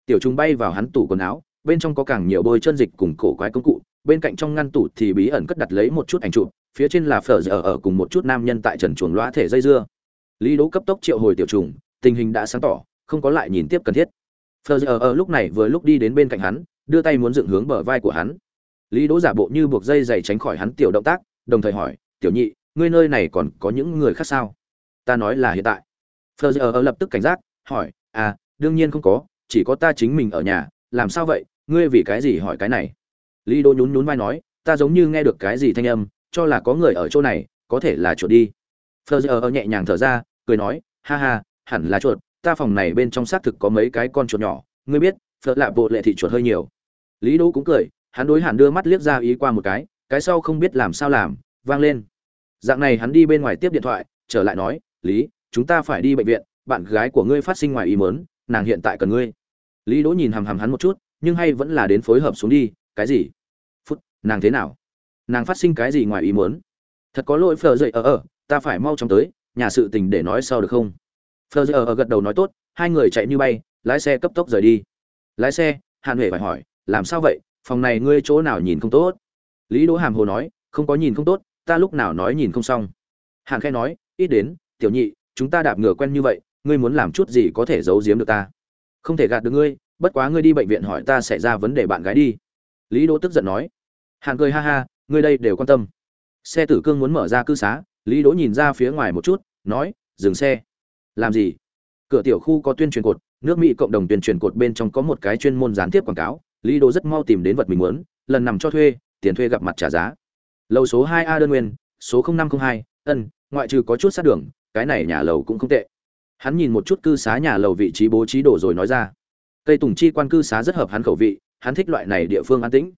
Tiểu chúng bay vào hắn tủ quần áo, bên trong có càng nhiều bôi chân dịch cùng cổ quái công cụ, bên cạnh trong ngăn tủ thì bí ẩn cất đặt lấy một chút ảnh chụp, phía trên là phở giờ ở cùng một chút nam nhân tại trần chuồng loa thể dây dưa. Lý đỗ cấp tốc triệu hồi tiểu trùng tình hình đã sáng tỏ, không có lại nhìn tiếp cần thiết. Phở giờ ở lúc này vừa lúc đi đến bên cạnh hắn, đưa tay muốn dựng hướng bờ vai của hắn lý đỗ giả bộ như buộc dây dày tránh khỏi hắn tiểu động tác, đồng thời hỏi, tiểu nhị, ngươi nơi này còn có những người khác sao? Ta nói là hiện tại. Phờ giờ ờ lập tức cảnh giác, hỏi à đương nhiên không có, chỉ có ta chính mình ở nhà, làm sao vậy? Ngươi vì cái gì hỏi cái này? Lý đỗ nhún nhún vai nói, ta giống như nghe được cái gì thanh âm, cho là có người ở chỗ này, có thể là chuột đi. Phờ giờ ờ nhẹ nhàng thở ra, cười nói, ha ha, hẳn là chuột, ta phòng này bên trong xác thực có mấy cái con chuột nhỏ, ngươi biết phở lạ bộ lệ thị chuột hơi nhiều. Lý đỗ cũng cười hắn đối Hàn đưa mắt liếc ra ý qua một cái cái sau không biết làm sao làm, vang lên. Dạng này hắn đi bên ngoài tiếp điện thoại, trở lại nói, lý, chúng ta phải đi bệnh viện, bạn gái của ngươi phát sinh ngoài ý mớn nàng hiện tại cần ngươi. Lý đỗ nhìn hằm hằm hắn một chút, nhưng hay vẫn là đến phối hợp xuống đi, cái gì? Phút, nàng thế nào? Nàng phát sinh cái gì ngoài ý muốn? Thật có lỗi, phờ dậy ở ở ta phải mau chóng tới, nhà sự tình để nói sau được không? Phờ dậy ở ở gật đầu nói, tốt. Hai người chạy như bay, lái xe cấp tốc rời đi. Lái xe, hàn huệ phải hỏi, làm sao vậy? Phòng này ngươi chỗ nào nhìn không tốt? Lý đỗ hàm hồ nói, không có nhìn không tốt, ta lúc nào nói nhìn không xong. Hàn khẽ nói, ít đến, tiểu nhị, chúng ta đạp ngựa quen như vậy, ngươi muốn làm chút gì có thể giấu giếm được ta? Không thể gạt được ngươi, bất quá ngươi đi bệnh viện hỏi ta sẽ ra vấn đề bạn gái đi. Lý đỗ tức giận nói. Hàn cười ha ha, ngươi đây đều quan tâm. Xe tử cương muốn mở ra cư xá, lý đỗ nhìn ra phía ngoài một chút, nói, dừng xe. Làm gì? Cửa tiểu khu có tuyên truyền cột, nước mỹ cộng đồng tuyên truyền cột bên trong có một cái chuyên môn gián tiếp quảng cáo lý đồ rất mau tìm đến vật mình muốn, lần nằm cho thuê, tiền thuê gặp mặt trả giá. Lầu số hai a đơn nguyên, số năm trăm hai, ân, ngoại trừ có chút sát đường, cái này nhà lầu cũng không tệ. Hắn nhìn một chút cư xá nhà lầu vị trí bố trí đồ rồi nói ra. Cây tùng chi quan cư xá rất hợp hắn khẩu vị, hắn thích loại này địa phương an tĩnh.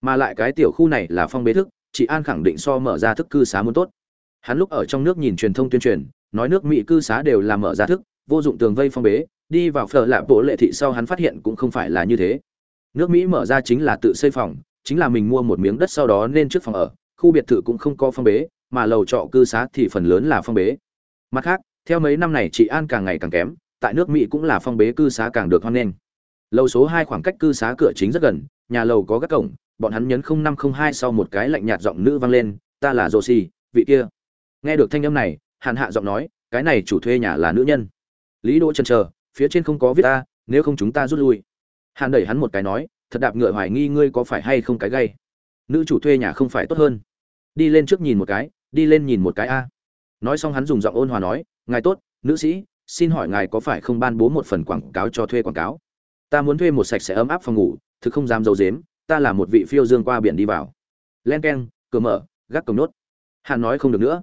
Mà lại cái tiểu khu này là phong bế thức, chị an khẳng định so mở ra thức cư xá muốn tốt. Hắn lúc ở trong nước nhìn truyền thông tuyên truyền, nói nước mỹ cư xá đều là mở ra thức, vô dụng tường vây phong bế, đi vào phở lạp bộ lệ thị sau hắn phát hiện cũng không phải là như thế nước mỹ mở ra chính là tự xây phòng, chính là mình mua một miếng đất sau đó nên trước phòng ở, khu biệt thự cũng không có phong bế, mà lầu trọ cư xá thì phần lớn là phong bế. Mặt khác, theo mấy năm này chị an càng ngày càng kém, tại nước mỹ cũng là phong bế cư xá càng được hoan nghênh. Lầu số hai khoảng cách cư xá cửa chính rất gần, nhà lầu có các cổng, bọn hắn nhấn không năm không hai sau một cái lạnh nhạt giọng nữ vang lên, ta là rô vị kia. Nghe được thanh âm này, hàn hạ giọng nói, cái này chủ thuê nhà là nữ nhân. Lý đỗ chần chờ, phía trên không có viết ta, nếu không chúng ta rút lui hàn đẩy hắn một cái nói, thật đạp ngựa hoài nghi ngươi có phải hay không cái gay? Nữ chủ thuê nhà không phải tốt hơn. Đi lên trước nhìn một cái, đi lên nhìn một cái a. Nói xong hắn dùng giọng ôn hòa nói, ngài tốt, nữ sĩ, xin hỏi ngài có phải không ban bố một phần quảng cáo cho thuê quảng cáo? Ta muốn thuê một sạch sẽ ấm áp phòng ngủ, thực không dám dầu dếm ta là một vị phiêu dương qua biển đi vào. Len k e n cửa mở, gác cổng nốt. Hàn nói không được nữa.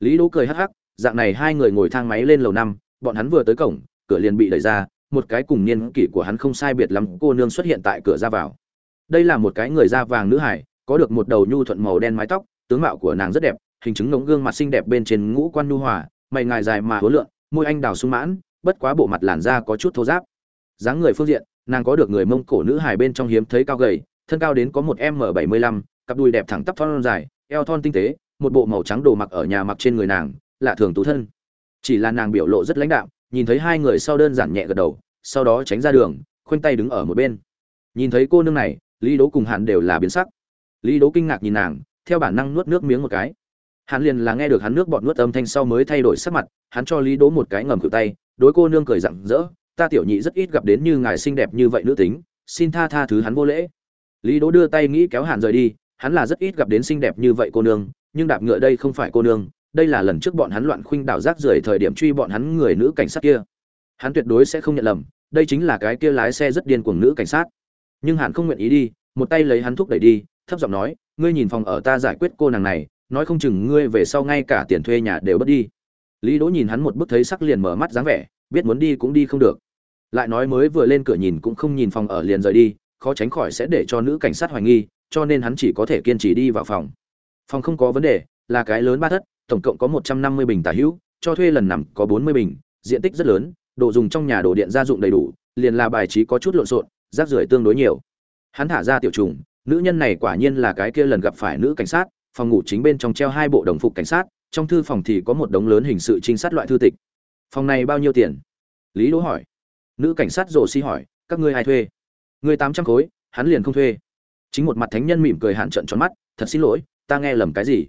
Lý đỗ cười hắc hắc, dạng này hai người ngồi thang máy lên lầu năm, bọn hắn vừa tới cổng, cửa liền bị đẩy ra một cái cùng niên kỷ của hắn không sai biệt lắm, cô nương xuất hiện tại cửa ra vào. Đây là một cái người da vàng nữ hải, có được một đầu nhu thuận màu đen mái tóc, tướng mạo của nàng rất đẹp, hình chứng ngống gương mặt xinh đẹp bên trên ngũ quan nhu hòa, mày ngài dài mà hối lượn, môi anh đào sung mãn, bất quá bộ mặt làn da có chút thô giáp dáng người phương diện, nàng có được người mông cổ nữ hài bên trong hiếm thấy cao gầy, thân cao đến có một m bảy mươi lăm, cặp đùi đẹp thẳng tắp thon dài, eo thon tinh tế, một bộ màu trắng đồ mặc ở nhà mặc trên người nàng, lạ thường tú thân. Chỉ là nàng biểu lộ rất lãnh đạm, nhìn thấy hai người sau đơn giản nhẹ gật đầu sau đó tránh ra đường, khoanh tay đứng ở một bên. Nhìn thấy cô nương này, lý đố cùng hắn đều là biến sắc. Lý đố kinh ngạc nhìn nàng, theo bản năng nuốt nước miếng một cái. Hắn liền là nghe được hắn nước bọn nuốt âm thanh sau mới thay đổi sắc mặt, hắn cho lý đố một cái ngầm cự tay, đối cô nương cười rặng rỡ, ta tiểu nhị rất ít gặp đến như ngài xinh đẹp như vậy nữ tính, xin tha tha thứ hắn vô lễ. Lý đố đưa tay nghĩ kéo hàn rời đi, hắn là rất ít gặp đến xinh đẹp như vậy cô nương, nhưng đạp ngựa đây không phải cô nương, đây là lần trước bọn hắn loạn khuynh đảo rác rưởi thời điểm truy bọn hắn người nữ cảnh sát kia. Hắn tuyệt đối sẽ không nhận lầm đây chính là cái kia lái xe rất điên cuồng nữ cảnh sát. Nhưng hạn không nguyện ý đi, một tay lấy hắn thúc đẩy đi, thấp giọng nói, ngươi nhìn phòng ở ta giải quyết cô nàng này, nói không chừng ngươi về sau ngay cả tiền thuê nhà đều bất đi. Lý đỗ nhìn hắn một bức thấy sắc liền mở mắt dáng vẻ, biết muốn đi cũng đi không được. Lại nói mới vừa lên cửa nhìn cũng không nhìn phòng ở liền rời đi, khó tránh khỏi sẽ để cho nữ cảnh sát hoài nghi, cho nên hắn chỉ có thể kiên trì đi vào phòng. Phòng không có vấn đề, là cái lớn ba thất, tổng cộng có một trăm năm mươi bình tả hữu, cho thuê lần nằm có bốn mươi bình, diện tích rất lớn đồ dùng trong nhà đồ điện gia dụng đầy đủ, liền là bài trí có chút lộn xộn, rác rưởi tương đối nhiều. Hắn thả ra tiểu trùng, nữ nhân này quả nhiên là cái kia lần gặp phải nữ cảnh sát, phòng ngủ chính bên trong treo hai bộ đồng phục cảnh sát, trong thư phòng thì có một đống lớn hình sự trinh sát loại thư tịch. Phòng này bao nhiêu tiền? Lý đỗ hỏi. Nữ cảnh sát rồ si hỏi, các ngươi ai thuê? Người tám trăm khối, hắn liền không thuê. Chính một mặt thánh nhân mỉm cười hạn trận tròn mắt, thật xin lỗi, ta nghe lầm cái gì?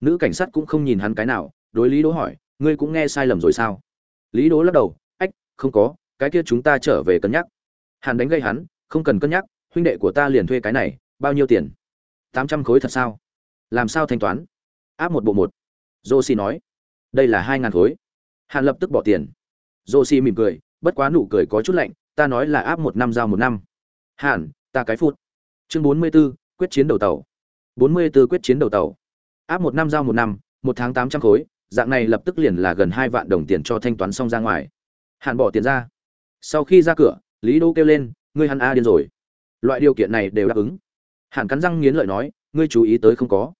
Nữ cảnh sát cũng không nhìn hắn cái nào, đối lý đỗ hỏi, ngươi cũng nghe sai lầm rồi sao? Lý đỗ lắc đầu không có cái kia chúng ta trở về cân nhắc. Hàn đánh gây hắn không cần cân nhắc huynh đệ của ta liền thuê cái này bao nhiêu tiền? Tám trăm khối thật sao? Làm sao thanh toán? Áp một bộ một. Josi nói. Đây là hai ngàn khối. Hàn lập tức bỏ tiền. Josi mỉm cười bất quá nụ cười có chút lạnh ta nói là áp một năm giao một năm. Hàn ta cái phút. Chương bốn mươi 44, quyết chiến đầu tàu. bốn mươi 44 quyết chiến đầu tàu. Áp một năm giao một năm một tháng tám trăm khối dạng này lập tức liền là gần hai vạn đồng tiền cho thanh toán xong ra ngoài hàn bỏ tiền ra. Sau khi ra cửa, lý đô kêu lên, ngươi hắn a điên rồi. Loại điều kiện này đều đáp ứng. Hàn cắn răng nghiến lợi nói, ngươi chú ý tới không có.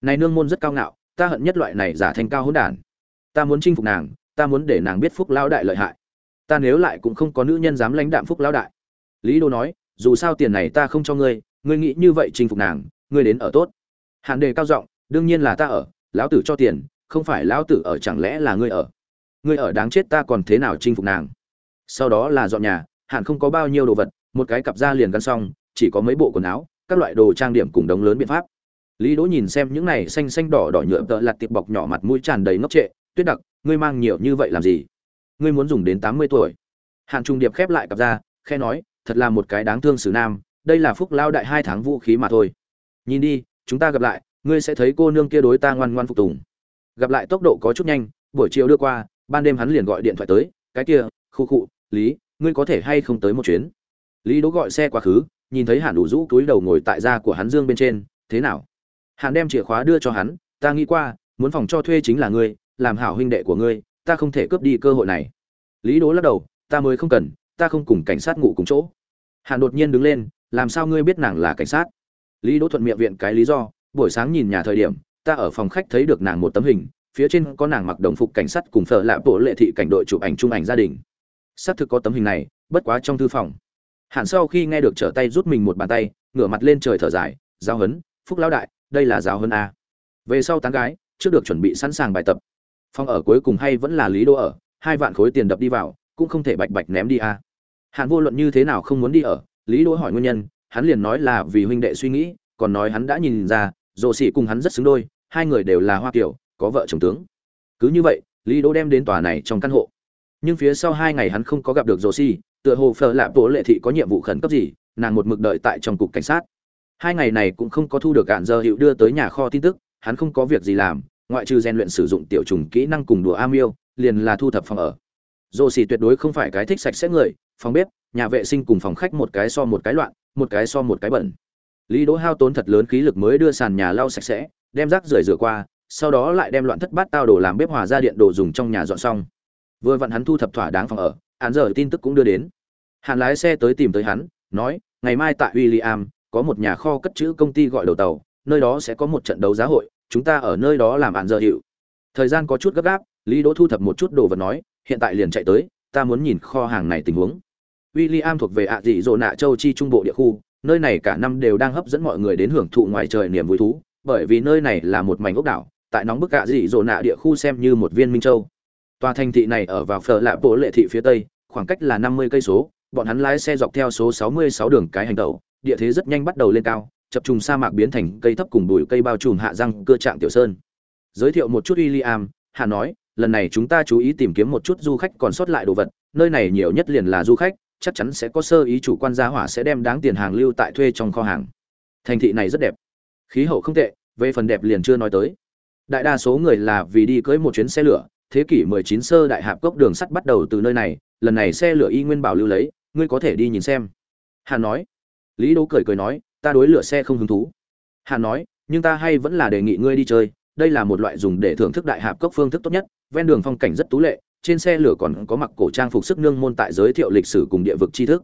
Này nương môn rất cao ngạo, ta hận nhất loại này giả thành cao hỗn đản. Ta muốn chinh phục nàng, ta muốn để nàng biết phúc lao đại lợi hại. Ta nếu lại cũng không có nữ nhân dám lãnh đạm phúc lao đại. Lý đô nói, dù sao tiền này ta không cho ngươi ngươi nghĩ như vậy chinh phục nàng, ngươi đến ở tốt. Hàn đề cao giọng, đương nhiên là ta ở, lão tử cho tiền, không phải lão tử ở chẳng lẽ là ngươi ở? Ngươi ở đáng chết ta còn thế nào chinh phục nàng? Sau đó là dọn nhà hạn không có bao nhiêu đồ vật, một cái cặp da liền gắn xong, chỉ có mấy bộ quần áo, các loại đồ trang điểm cùng đống lớn biện pháp. Lý đỗ nhìn xem những này xanh xanh đỏ đỏ nhựa tợ lặt tiệp bọc nhỏ mặt mũi tràn đầy ngốc trệ, tuyết đặc, ngươi mang nhiều như vậy làm gì? Ngươi muốn dùng đến tám mươi tuổi. Hạn trung điệp khép lại cặp da khe nói, thật là một cái đáng thương xử nam, đây là phúc lao đại hai tháng vũ khí mà thôi. Nhìn đi, chúng ta gặp lại, ngươi sẽ thấy cô nương kia đối ta ngoan ngoan phục tùng. Gặp lại tốc độ có chút nhanh, buổi chiều đưa qua ban đêm hắn liền gọi điện thoại tới, cái kia, khu khụ lý, ngươi có thể hay không tới một chuyến? Lý đỗ gọi xe quá khứ, nhìn thấy hàn đủ rũ túi đầu ngồi tại da của hắn dương bên trên, thế nào? Hàn đem chìa khóa đưa cho hắn, ta nghĩ qua, muốn phòng cho thuê chính là ngươi, làm hảo huynh đệ của ngươi, ta không thể cướp đi cơ hội này. Lý đỗ lắc đầu, ta mới không cần, ta không cùng cảnh sát ngủ cùng chỗ. Hàn đột nhiên đứng lên, làm sao ngươi biết nàng là cảnh sát? Lý đỗ thuận miệng viện cái lý do, buổi sáng nhìn nhà thời điểm, ta ở phòng khách thấy được nàng một tấm hình phía trên có nàng mặc đồng phục cảnh sát cùng phở lạ bộ lệ thị cảnh đội chụp ảnh chung ảnh gia đình. Xác thực có tấm hình này bất quá trong thư phòng. Hạn sau khi nghe được trở tay rút mình một bàn tay ngửa mặt lên trời thở dài giao hấn, phúc lão đại đây là giáo hấn a. Về sau tán gái trước được chuẩn bị sẵn sàng bài tập. Phòng ở cuối cùng hay vẫn là lý đô ở hai vạn khối tiền đập đi vào cũng không thể bạch bạch ném đi a. Hạn vô luận như thế nào không muốn đi ở lý Đô hỏi nguyên nhân hắn liền nói là vì huynh đệ suy nghĩ còn nói hắn đã nhìn ra rồ sĩ cùng hắn rất xứng đôi hai người đều là hoa kiểu có vợ chồng tướng. Cứ như vậy, lý đỗ đem đến tòa này trong căn hộ. Nhưng phía sau hai ngày hắn không có gặp được rồ si tựa hồ phờ lạp bộ lệ thị có nhiệm vụ khẩn cấp gì, nàng một mực đợi tại trong cục cảnh sát. Hai ngày này cũng không có thu được cạn giờ hiệu đưa tới nhà kho tin tức, hắn không có việc gì làm, ngoại trừ rèn luyện sử dụng tiểu trùng kỹ năng cùng đùa am yêu, liền là thu thập phòng ở. Rồ xì tuyệt đối không phải cái thích sạch sẽ người, phòng bếp, nhà vệ sinh cùng phòng khách một cái so một cái loạn, một cái so một cái bẩn. Lý đỗ hao tốn thật lớn khí lực mới đưa sàn nhà lau sạch sẽ, đem rác rưởi rửa qua sau đó lại đem loạn thất bát tao đồ làm bếp hòa ra điện đồ dùng trong nhà dọn xong. Vừa vặn hắn thu thập thỏa đáng phòng ở, hắn giờ tin tức cũng đưa đến. Hắn lái xe tới tìm tới hắn, nói, ngày mai tại William, có một nhà kho cất trữ công ty gọi đầu tàu, nơi đó sẽ có một trận đấu giá hội, chúng ta ở nơi đó làm hạn giờ hiệu. Thời gian có chút gấp gáp, lý đỗ thu thập một chút đồ vật nói, hiện tại liền chạy tới, ta muốn nhìn kho hàng này tình huống. William thuộc về ạ dị dỗ nạ châu chi trung bộ địa khu, nơi này cả năm đều đang hấp dẫn mọi người đến hưởng thụ ngoài trời niềm vui thú, bởi vì nơi này là một mảnh ốc đảo tại nóng bức gạ dị dỗ nạ địa khu xem như một viên minh châu tòa thành thị này ở vào phở lạ bộ lệ thị phía tây khoảng cách là năm mươi cây số bọn hắn lái xe dọc theo số 66 đường cái hành tẩu, địa thế rất nhanh bắt đầu lên cao, chập trùng sa mạc biến thành cây thấp cùng bụi cây bao trùm hạ răng cơ trạng tiểu sơn. Giới thiệu một chút William, Hà nói, lần này chúng ta chú ý tìm kiếm một chút du khách còn sót lại đồ vật, nơi này nhiều nhất liền là du khách, chắc chắn sẽ có sơ ý chủ quan gia hỏa sẽ đem đáng tiền hàng lưu tại thuê trong kho hàng. Thành thị này rất đẹp, khí hậu không tệ, về phần đẹp liền chưa nói tới. Đại đa số người là vì đi cưới một chuyến xe lửa, thế kỷ 19 sơ đại hạp cốc đường sắt bắt đầu từ nơi này, lần này xe lửa y nguyên bảo lưu lấy, ngươi có thể đi nhìn xem. Hàn nói. Lý đỗ cười cười nói ta đối lửa xe không hứng thú. Hàn nói nhưng ta hay vẫn là đề nghị ngươi đi chơi đây là một loại dùng để thưởng thức đại hạp cốc phương thức tốt nhất ven đường phong cảnh rất tú lệ trên xe lửa còn có mặc cổ trang phục sức nương môn tại giới thiệu lịch sử cùng địa vực tri thức.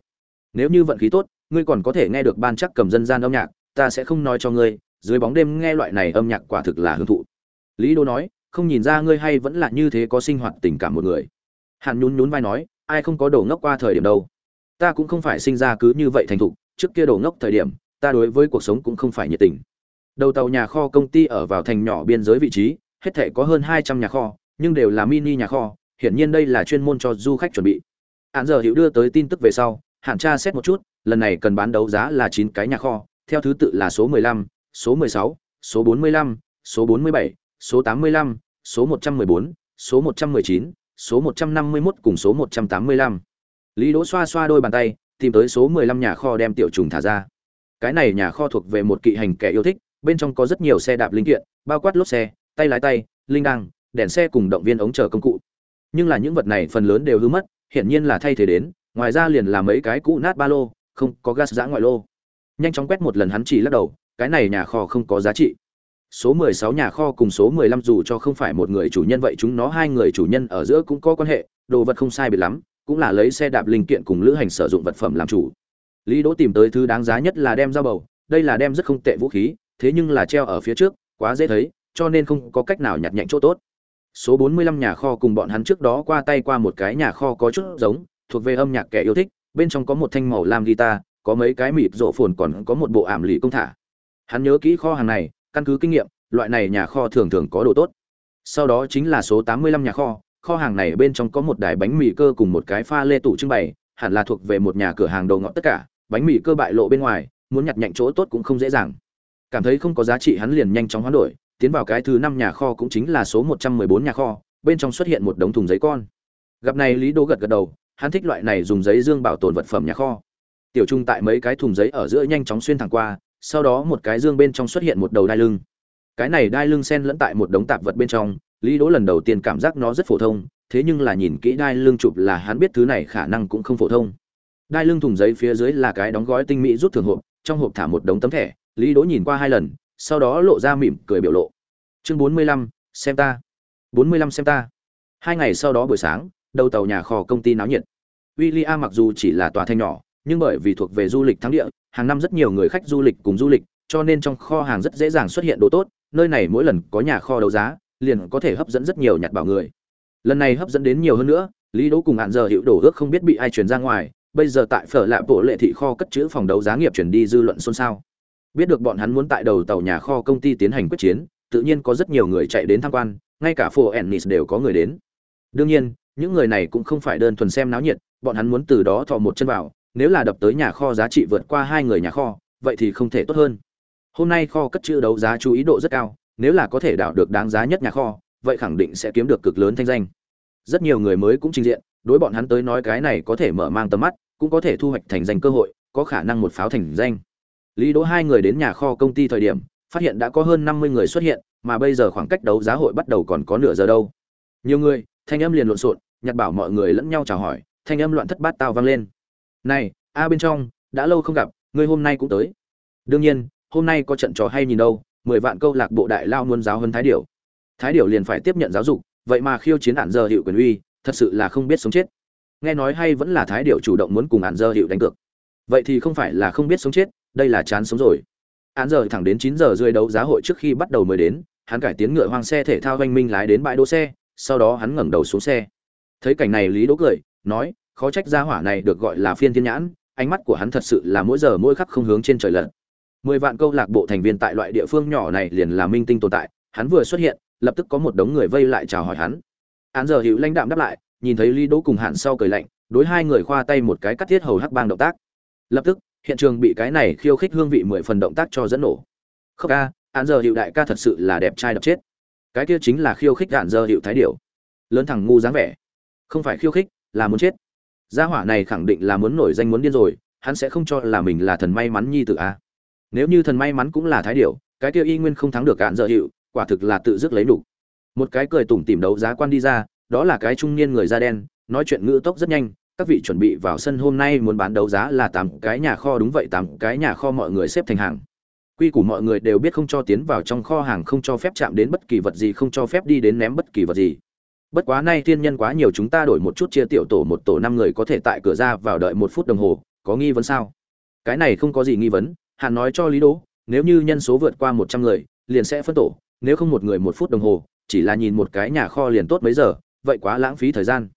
Nếu như vận khí tốt ngươi còn có thể nghe được ban chắc cầm dân gian âm nhạc ta sẽ không nói cho ngươi dưới bóng đêm nghe loại này âm nhạc quả thực là hưởng thụ lý đô nói không nhìn ra ngươi hay vẫn là như thế có sinh hoạt tình cảm một người. Hàn nhún nhún vai nói ai không có đồ ngốc qua thời điểm đâu. Ta cũng không phải sinh ra cứ như vậy thành thục trước kia đổ ngốc thời điểm ta đối với cuộc sống cũng không phải nhiệt tình. Đầu tàu nhà kho công ty ở vào thành nhỏ biên giới vị trí hết thể có hơn hai trăm nhà kho nhưng đều là mini nhà kho hiển nhiên đây là chuyên môn cho du khách chuẩn bị. Hạn giờ hiểu đưa tới tin tức về sau hạn tra xét một chút lần này cần bán đấu giá là chín cái nhà kho theo thứ tự là số 15, số 16, số 45, số 47, số 85, số 114, số 119, số 151 cùng số 185 lý đỗ xoa xoa đôi bàn tay tìm tới số mười lăm nhà kho đem tiểu trùng thả ra. Cái này nhà kho thuộc về một kỵ hành kẻ yêu thích bên trong có rất nhiều xe đạp linh kiện bao quát lốp xe tay lái tay linh đăng đèn xe cùng động viên ống chờ công cụ. Nhưng là những vật này phần lớn đều hư mất hiển nhiên là thay thế đến ngoài ra liền là mấy cái cũ nát ba lô không có gas giã ngoại lô. Nhanh chóng quét một lần hắn chỉ lắc đầu cái này nhà kho không có giá trị số 16 nhà kho cùng số 15 dù cho không phải một người chủ nhân vậy chúng nó hai người chủ nhân ở giữa cũng có quan hệ, đồ vật không sai biệt lắm, cũng là lấy xe đạp linh kiện cùng lữ hành sử dụng vật phẩm làm chủ. Lý đỗ tìm tới thứ đáng giá nhất là đem dao bầu, đây là đem rất không tệ vũ khí, thế nhưng là treo ở phía trước, quá dễ thấy, cho nên không có cách nào nhặt nhạnh chỗ tốt. Số 45 nhà kho cùng bọn hắn trước đó qua tay qua một cái nhà kho có chút giống, thuộc về âm nhạc kẻ yêu thích, bên trong có một thanh màu lam guitar, có mấy cái mịt rộ phồn còn có một bộ ảm lì công thả. Hắn nhớ kỹ kho hàng này căn cứ kinh nghiệm, loại này nhà kho thường thường có đồ tốt. Sau đó chính là số 85 nhà kho kho hàng này bên trong có một đài bánh mì cơ cùng một cái pha lê tủ trưng bày, hẳn là thuộc về một nhà cửa hàng đồ ngọt tất cả, bánh mì cơ bại lộ bên ngoài, muốn nhặt nhạnh chỗ tốt cũng không dễ dàng. Cảm thấy không có giá trị hắn liền nhanh chóng hoán đổi, tiến vào cái thứ năm nhà kho cũng chính là số một trăm mười bốn nhà kho, bên trong xuất hiện một đống thùng giấy con. Gặp này lý đỗ gật gật đầu, hắn thích loại này dùng giấy dương bảo tồn vật phẩm nhà kho. Tiểu trung tại mấy cái thùng giấy ở giữa nhanh chóng xuyên thẳng qua sau đó một cái dương bên trong xuất hiện một đầu đai lưng. Cái này đai lưng sen lẫn tại một đống tạp vật bên trong, lý đỗ lần đầu tiên cảm giác nó rất phổ thông, thế nhưng là nhìn kỹ đai lưng chụp là hắn biết thứ này khả năng cũng không phổ thông. Đai lưng thùng giấy phía dưới là cái đóng gói tinh mỹ rút thường hộp, trong hộp thả một đống tấm thẻ, lý đỗ nhìn qua hai lần, sau đó lộ ra mỉm cười biểu lộ. Chương bốn mươi lăm, xem ta. bốn mươi lăm xem ta. Hai ngày sau đó buổi sáng, đầu tàu nhà kho công ty náo nhiệt. William mặc dù chỉ là tòa thành nhỏ nhưng bởi vì thuộc về du lịch thắng địa, hàng năm rất nhiều người khách du lịch cùng du lịch, cho nên trong kho hàng rất dễ dàng xuất hiện đồ tốt, nơi này mỗi lần có nhà kho đấu giá, liền có thể hấp dẫn rất nhiều nhặt bảo người. Lần này hấp dẫn đến nhiều hơn nữa, lý đỗ cùng hạn giờ hiệu đổ ước không biết bị ai truyền ra ngoài, bây giờ tại phở lạ bộ lệ thị kho cất chữ phòng đấu giá nghiệp chuyển đi dư luận xôn xao. Biết được bọn hắn muốn tại đầu tàu nhà kho công ty tiến hành quyết chiến, tự nhiên có rất nhiều người chạy đến tham quan, ngay cả phố ennis đều có người đến. Đương nhiên, những người này cũng không phải đơn thuần xem náo nhiệt, bọn hắn muốn từ đó thò một chân vào nếu là đập tới nhà kho giá trị vượt qua hai người nhà kho, vậy thì không thể tốt hơn. Hôm nay kho cất chữ đấu giá chú ý độ rất cao, nếu là có thể đảo được đáng giá nhất nhà kho, vậy khẳng định sẽ kiếm được cực lớn thanh danh. Rất nhiều người mới cũng trình diện, đối bọn hắn tới nói cái này có thể mở mang tầm mắt, cũng có thể thu hoạch thành danh cơ hội, có khả năng một pháo thành danh. Lý đỗ hai người đến nhà kho công ty thời điểm, phát hiện đã có hơn năm mươi người xuất hiện, mà bây giờ khoảng cách đấu giá hội bắt đầu còn có nửa giờ đâu. Nhiều người, thanh âm liền lộn xộn, nhặt bảo mọi người lẫn nhau chào hỏi, thanh âm loạn thất bát tao vang lên này, a bên trong, đã lâu không gặp, ngươi hôm nay cũng tới. Đương nhiên, hôm nay có trận trò hay nhìn đâu, mười vạn câu lạc bộ đại lao muốn giáo hơn thái điểu. Thái điểu liền phải tiếp nhận giáo dục, vậy mà khiêu chiến ạn giờ hiệu quyền uy, thật sự là không biết sống chết. Nghe nói hay vẫn là thái điểu chủ động muốn cùng ạn giờ hiệu đánh cược. Vậy thì không phải là không biết sống chết, đây là chán sống rồi. Ạn giờ thẳng đến chín giờ rưỡi đấu giá hội trước khi bắt đầu mới đến, hắn cải tiến ngựa hoang xe thể thao doanh minh lái đến bãi đỗ xe, sau đó hắn ngẩng đầu xuống xe. Thấy cảnh này lý đỗ cười, nói khó trách gia hỏa này được gọi là phiên thiên nhãn, ánh mắt của hắn thật sự là mỗi giờ mỗi khắc không hướng trên trời lận mười vạn câu lạc bộ thành viên tại loại địa phương nhỏ này liền là minh tinh tồn tại, hắn vừa xuất hiện, lập tức có một đống người vây lại chào hỏi hắn. Hắn giờ hữu lãnh đạm đáp lại, nhìn thấy lý đỗ cùng hạn sau cười lạnh, đối hai người khoa tay một cái cắt thiết hầu hắc bang động tác. Lập tức, hiện trường bị cái này khiêu khích hương vị mười phần động tác cho dẫn nổ. Khóc ca hạn giờ hữu đại ca thật sự là đẹp trai đập chết. Cái kia chính là khiêu khích hạn giờ hữu thái điểu. Lớn thằng ngu dáng vẻ. Không phải khiêu khích, là muốn chết gia hỏa này khẳng định là muốn nổi danh muốn điên rồi, hắn sẽ không cho là mình là thần may mắn nhi tử a nếu như thần may mắn cũng là thái điểu, cái kia y nguyên không thắng được cạn dợ hiệu, quả thực là tự dứt lấy đủ. Một cái cười tủm tìm đấu giá quan đi ra, đó là cái trung niên người da đen, nói chuyện ngữ tốc rất nhanh, các vị chuẩn bị vào sân hôm nay muốn bán đấu giá là tám cái nhà kho đúng vậy, tám cái nhà kho mọi người xếp thành hàng. Quy củ mọi người đều biết không cho tiến vào trong kho hàng không cho phép chạm đến bất kỳ vật gì, không cho phép đi đến ném bất kỳ vật gì bất quá nay thiên nhân quá nhiều chúng ta đổi một chút chia tiểu tổ một tổ năm người có thể tại cửa ra vào đợi một phút đồng hồ, có nghi vấn sao? Cái này không có gì nghi vấn hạn nói cho lý đỗ, nếu như nhân số vượt qua một trăm người, liền sẽ phân tổ, nếu không một người một phút đồng hồ, chỉ là nhìn một cái nhà kho liền tốt mấy giờ, vậy quá lãng phí thời gian.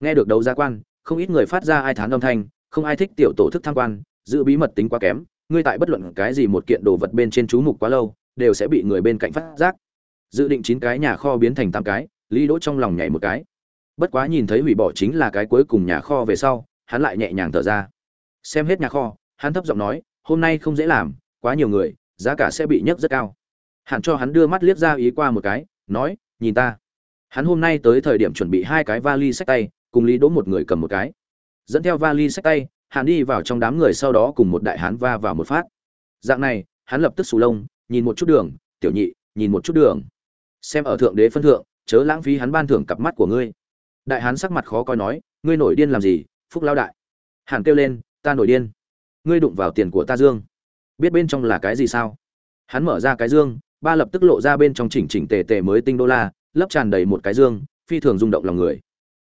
Nghe được đấu gia quan, không ít người phát ra ai thán âm thanh, không ai thích tiểu tổ thức tham quan, giữ bí mật tính quá kém, ngươi tại bất luận cái gì một kiện đồ vật bên trên chú mục quá lâu, đều sẽ bị người bên cạnh phát giác. Dự định chín cái nhà kho biến thành tám cái lý đỗ trong lòng nhảy một cái. Bất quá nhìn thấy hủy bỏ chính là cái cuối cùng nhà kho về sau, hắn lại nhẹ nhàng thở ra. Xem hết nhà kho, hắn thấp giọng nói, hôm nay không dễ làm, quá nhiều người, giá cả sẽ bị nhấc rất cao. Hẳn cho hắn đưa mắt liếc ra ý qua một cái, nói, nhìn ta. Hắn hôm nay tới thời điểm chuẩn bị hai cái vali sách tay, cùng lý đỗ một người cầm một cái. Dẫn theo vali sách tay, hắn đi vào trong đám người sau đó cùng một đại hán va vào một phát. Dạng này, hắn lập tức sù lông, nhìn một chút đường, tiểu nhị, nhìn một chút đường. Xem ở thượng đế phân thượng chớ lãng phí hắn ban thưởng cặp mắt của ngươi. Đại hán sắc mặt khó coi nói, ngươi nổi điên làm gì, phúc lao đại? Hàn kêu lên, ta nổi điên. Ngươi đụng vào tiền của ta dương. Biết bên trong là cái gì sao? Hắn mở ra cái dương, ba lập tức lộ ra bên trong chỉnh chỉnh tề tề mới tinh đô la, lấp tràn đầy một cái dương, phi thường rung động lòng người.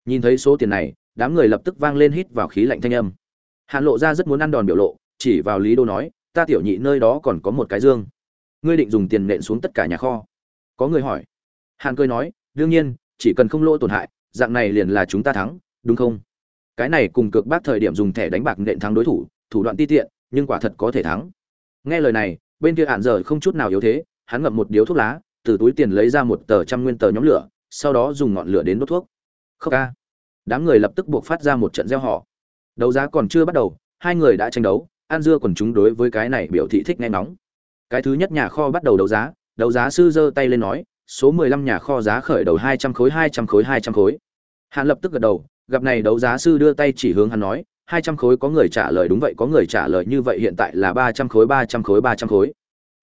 Nhìn thấy số tiền này, đám người lập tức vang lên hít vào khí lạnh thanh âm. Hàn lộ ra rất muốn ăn đòn biểu lộ, chỉ vào lý đô nói, ta tiểu nhị nơi đó còn có một cái dương. Ngươi định dùng tiền nện xuống tất cả nhà kho. Có người hỏi. Hàn cười nói đương nhiên, chỉ cần không lỗ tổn hại, dạng này liền là chúng ta thắng, đúng không? Cái này cùng cược bác thời điểm dùng thẻ đánh bạc nện thắng đối thủ thủ đoạn ti tiện, nhưng quả thật có thể thắng. Nghe lời này, bên kia hạn giờ không chút nào yếu thế, hắn ngậm một điếu thuốc lá, từ túi tiền lấy ra một tờ trăm nguyên tờ nhóm lửa, sau đó dùng ngọn lửa đến đốt thuốc. Khóc ca. Đám người lập tức buộc phát ra một trận gieo họ đấu giá còn chưa bắt đầu, hai người đã tranh đấu, an dưa quần chúng đối với cái này biểu thị thích nghe nóng cái thứ nhất nhà kho bắt đầu đấu giá đấu giá sư giơ tay lên nói số 15 nhà kho giá khởi đầu 200 khối 200 khối 200 khối. Hắn lập tức gật đầu, gặp này đấu giá sư đưa tay chỉ hướng hắn nói, 200 khối có người trả lời đúng vậy có người trả lời như vậy hiện tại là 300 khối 300 khối 300 khối.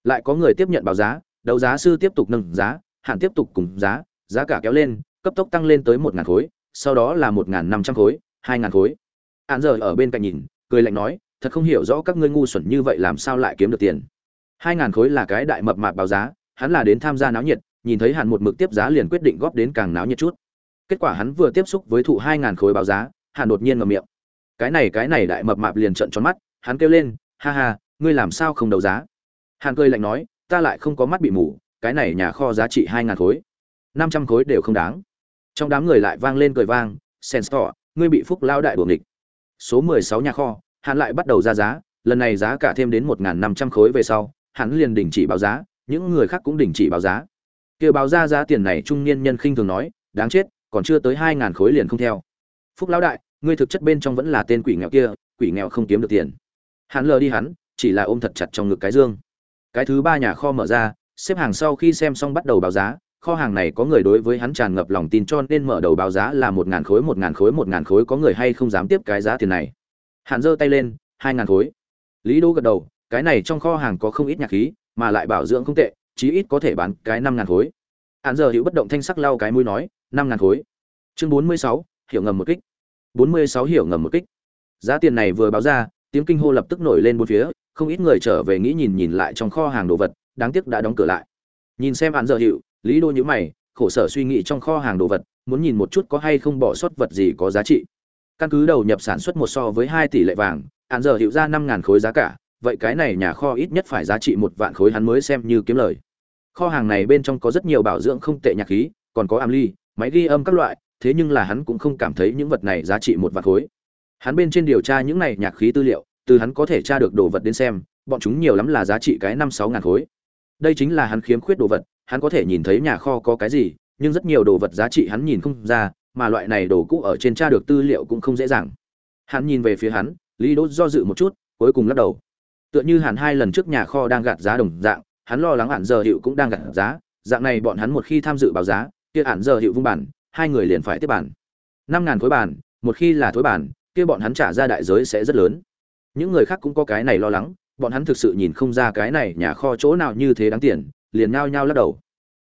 Lại có người tiếp nhận báo giá, đấu giá sư tiếp tục nâng giá Hàn tiếp tục cùng giá giá cả kéo lên cấp tốc tăng lên tới một ngàn khối sau đó là một ngàn năm trăm khối hai ngàn khối Hàn giờ ở bên cạnh nhìn cười lạnh nói thật không hiểu rõ các ngươi ngu xuẩn như vậy làm sao lại kiếm được tiền hai ngàn khối là cái đại mập mạp báo giá hắn là đến tham gia náo nhiệt nhìn thấy Hàn một mực tiếp giá liền quyết định góp đến càng náo nhiệt chút. Kết quả hắn vừa tiếp xúc với thụ hai ngàn khối báo giá, Hàn đột nhiên ngậm miệng. Cái này cái này đại mập mạp liền trợn tròn mắt, hắn kêu lên, ha ha, ngươi làm sao không đấu giá? Hàn cười lạnh nói, ta lại không có mắt bị mù, cái này nhà kho giá trị hai ngàn khối. Năm trăm khối đều không đáng. Trong đám người lại vang lên cười vang sensor ngươi bị phúc lao đại đuổi địch số mười sáu nhà kho, hắn lại bắt đầu ra giá, lần này giá cả thêm đến một năm trăm khối về sau, hắn liền đình chỉ báo giá, những người khác cũng đình chỉ báo giá kia báo ra giá tiền này trung niên nhân khinh thường nói, đáng chết, còn chưa tới hai ngàn khối liền không theo. Phúc lão đại, ngươi thực chất bên trong vẫn là tên quỷ nghèo kia, quỷ nghèo không kiếm được tiền. Hắn lờ đi hắn, chỉ là ôm thật chặt trong ngực cái dương. Cái thứ ba nhà kho mở ra, xếp hàng sau khi xem xong bắt đầu báo giá, kho hàng này có người đối với hắn tràn ngập lòng tin cho nên mở đầu báo giá là một ngàn khối, một ngàn khối, một ngàn khối, có người hay không dám tiếp cái giá tiền này. Hắn giơ tay lên, hai ngàn khối. Lý đô gật đầu, cái này trong kho hàng có không ít nhạc khí, mà lại bảo dưỡng không tệ chí ít có thể bán cái năm ngàn khối. Hạn giờ hữu bất động thanh sắc lau cái mũi nói, năm ngàn khối. Chương bốn mươi sáu, hiểu ngầm một kích. Bốn mươi sáu hiểu ngầm một kích. Giá tiền này vừa báo ra, tiếng kinh hô lập tức nổi lên bốn phía, không ít người trở về nghĩ nhìn nhìn lại trong kho hàng đồ vật, đáng tiếc đã đóng cửa lại. Nhìn xem hạn giờ hiệu lý đô nhữ mày, khổ sở suy nghĩ trong kho hàng đồ vật, muốn nhìn một chút có hay không bỏ sót vật gì có giá trị. Căn cứ đầu nhập sản xuất một so với hai tỷ lệ vàng hạn giờ hiệu ra năm ngàn khối giá cả, vậy cái này nhà kho ít nhất phải giá trị một vạn khối hắn mới xem như kiếm lời kho hàng này bên trong có rất nhiều bảo dưỡng không tệ nhạc khí, còn có am ly, máy ghi âm các loại, thế nhưng là hắn cũng không cảm thấy những vật này giá trị một vạn khối. Hắn bên trên điều tra những này nhạc khí tư liệu, từ hắn có thể tra được đồ vật đến xem, bọn chúng nhiều lắm là giá trị cái năm sáu ngàn khối. Đây chính là hắn khiếm khuyết đồ vật, hắn có thể nhìn thấy nhà kho có cái gì, nhưng rất nhiều đồ vật giá trị hắn nhìn không ra, mà loại này đồ cũ ở trên tra được tư liệu cũng không dễ dàng. Hắn nhìn về phía hắn, lý đỗ do dự một chút, cuối cùng lắc đầu. Tựa như hắn hai lần trước nhà kho đang gạt giá đồng dạng hắn lo lắng hạn giờ hiệu cũng đang gặt giá, dạng này bọn hắn một khi tham dự báo giá, kia hạn giờ hiệu vung bản, hai người liền phải tiếp bản. Năm ngàn khối bản, một khi là thối bản, kia bọn hắn trả ra đại giới sẽ rất lớn. Những người khác cũng có cái này lo lắng, bọn hắn thực sự nhìn không ra cái này nhà kho chỗ nào như thế đáng tiền, liền nhao nhao lắc đầu.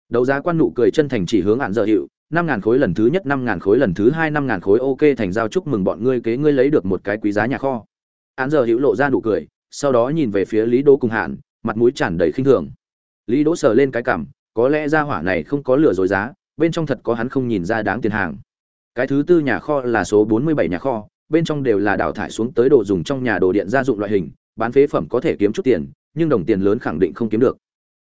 Đấu giá quan nụ cười chân thành chỉ hướng hạn giờ hiệu, năm ngàn khối lần thứ nhất, năm ngàn khối lần thứ hai, năm ngàn khối ok thành giao chúc mừng bọn ngươi kế ngươi lấy được một cái quý giá nhà kho. Hạn giờ hiệu lộ ra nụ cười, sau đó nhìn về phía lý đỗ cùng hạn mặt mũi tràn đầy khinh thường. Lý đỗ sờ lên cái cảm, có lẽ gia hỏa này không có lừa dối giá, bên trong thật có hắn không nhìn ra đáng tiền hàng. Cái thứ tư nhà kho là số bốn mươi bảy nhà kho, bên trong đều là đào thải xuống tới đồ dùng trong nhà đồ điện gia dụng loại hình, bán phế phẩm có thể kiếm chút tiền, nhưng đồng tiền lớn khẳng định không kiếm được.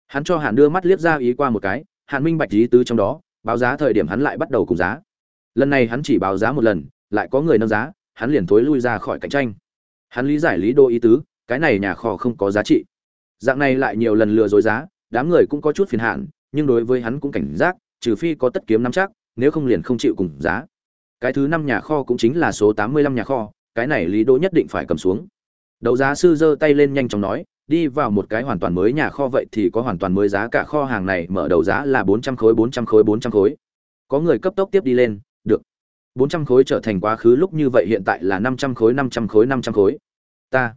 Hắn cho Hàn đưa mắt liếc ra ý qua một cái, Hàn minh bạch ý tứ trong đó, báo giá thời điểm hắn lại bắt đầu cùng giá. Lần này hắn chỉ báo giá một lần, lại có người nâng giá, hắn liền thối lui ra khỏi cạnh tranh. Hắn lý giải lý đô ý tứ, cái này nhà kho không có giá trị dạng này lại nhiều lần lừa dối giá, đám người cũng có chút phiền hạn nhưng đối với hắn cũng cảnh giác, trừ phi có tất kiếm nắm chắc, nếu không liền không chịu cùng giá. Cái thứ năm nhà kho cũng chính là số tám mươi lăm nhà kho, cái này lý đỗ nhất định phải cầm xuống. Đấu giá sư giơ tay lên nhanh chóng nói, đi vào một cái hoàn toàn mới nhà kho vậy thì có hoàn toàn mới giá cả kho hàng này, mở đầu giá là bốn trăm khối, bốn trăm khối, bốn trăm khối. Có người cấp tốc tiếp đi lên, được. bốn trăm khối trở thành quá khứ lúc như vậy hiện tại là năm trăm khối, năm trăm khối, năm trăm khối. Ta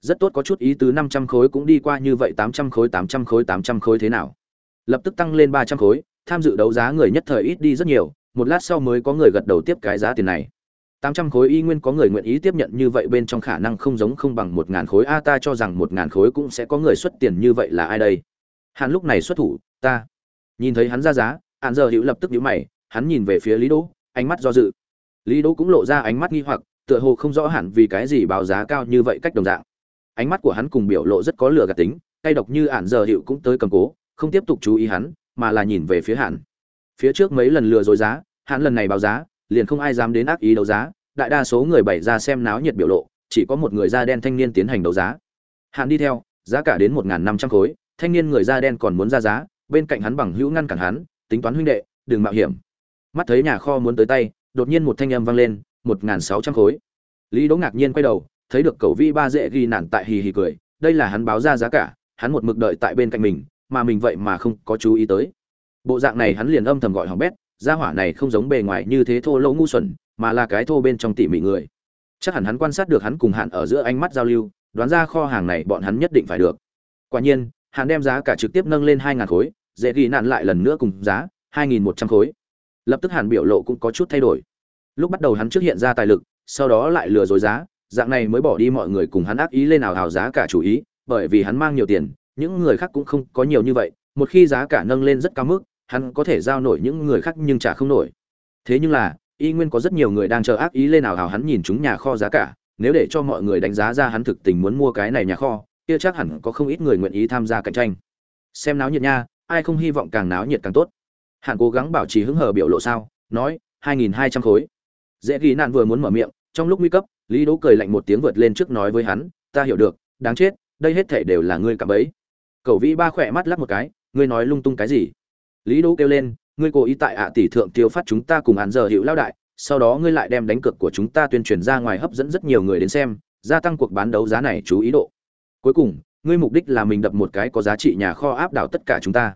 rất tốt có chút ý tứ năm trăm khối cũng đi qua như vậy tám trăm khối, tám trăm khối, tám trăm khối thế nào? Lập tức tăng lên ba trăm khối, tham dự đấu giá người nhất thời ít đi rất nhiều, một lát sau mới có người gật đầu tiếp cái giá tiền này. tám trăm khối y nguyên có người nguyện ý tiếp nhận như vậy bên trong khả năng không giống không bằng một ngàn khối, a ta cho rằng một ngàn khối cũng sẽ có người xuất tiền như vậy là ai đây? Hắn lúc này xuất thủ, ta. Nhìn thấy hắn ra giá hạn giờ hữu lập tức nhíu mày, hắn nhìn về phía lý đỗ, ánh mắt do dự. Lý đỗ cũng lộ ra ánh mắt nghi hoặc, tựa hồ không rõ hẳn vì cái gì báo giá cao như vậy cách đồng dạng ánh mắt của hắn cùng biểu lộ rất có lửa gạt tính, cay độc như ạn giờ hiệu cũng tới cầm cố, không tiếp tục chú ý hắn, mà là nhìn về phía hạn phía trước mấy lần lừa dối giá hắn lần này báo giá, liền không ai dám đến ác ý đấu giá, đại đa số người bày ra xem náo nhiệt biểu lộ, chỉ có một người da đen thanh niên tiến hành đấu giá. Hắn đi theo, giá cả đến một năm trăm khối, thanh niên người da đen còn muốn ra giá, bên cạnh hắn bằng hữu ngăn cản hắn, tính toán huynh đệ, đừng mạo hiểm. Mắt thấy nhà kho muốn tới tay, đột nhiên một thanh âm vang lên, một sáu trăm khối. Lý đỗ ngạc nhiên quay đầu thấy được cầu vi ba dễ ghi Nản tại hì hì cười, đây là hắn báo ra giá cả, hắn một mực đợi tại bên cạnh mình, mà mình vậy mà không có chú ý tới. Bộ dạng này hắn liền âm thầm gọi hỏng bét, gia hỏa này không giống bề ngoài như thế thô lỗ ngu xuẩn, mà là cái thô bên trong tỉ mỉ người. Chắc hẳn hắn quan sát được hắn cùng hạn ở giữa ánh mắt giao lưu, đoán ra kho hàng này bọn hắn nhất định phải được. Quả nhiên, hắn đem giá cả trực tiếp nâng lên hai ngàn khối, dễ ghi nạn lại lần nữa cùng giá hai nghìn một trăm khối. Lập tức hàn biểu lộ cũng có chút thay đổi. Lúc bắt đầu hắn trước hiện ra tài lực, sau đó lại lừa dối giá dạng này mới bỏ đi mọi người cùng hắn ác ý lên nào hào giá cả chủ ý, bởi vì hắn mang nhiều tiền, những người khác cũng không có nhiều như vậy, một khi giá cả nâng lên rất cao mức, hắn có thể giao nổi những người khác nhưng trả không nổi. Thế nhưng là, y nguyên có rất nhiều người đang chờ ác ý lên nào hào hắn nhìn chúng nhà kho giá cả, nếu để cho mọi người đánh giá ra hắn thực tình muốn mua cái này nhà kho, kia chắc hẳn có không ít người nguyện ý tham gia cạnh tranh. Xem náo nhiệt nha, ai không hy vọng càng náo nhiệt càng tốt. Hạn cố gắng bảo trì hứng hờ biểu lộ sao, nói, hai nghìn hai trăm khối. Dễ ghi nạn vừa muốn mở miệng, trong lúc nguy cấp lý đỗ cười lạnh một tiếng vượt lên trước nói với hắn, ta hiểu được, đáng chết, đây hết thể đều là ngươi cả bẫy." Cẩu vĩ ba khỏe mắt lắc một cái, ngươi nói lung tung cái gì? Lý đỗ kêu lên, ngươi cố ý tại ạ tỷ thượng tiêu phát chúng ta cùng án giờ hiệu lao đại, sau đó ngươi lại đem đánh cược của chúng ta tuyên truyền ra ngoài hấp dẫn rất nhiều người đến xem, gia tăng cuộc bán đấu giá này chú ý độ. Cuối cùng, ngươi mục đích là mình đập một cái có giá trị nhà kho áp đảo tất cả chúng ta.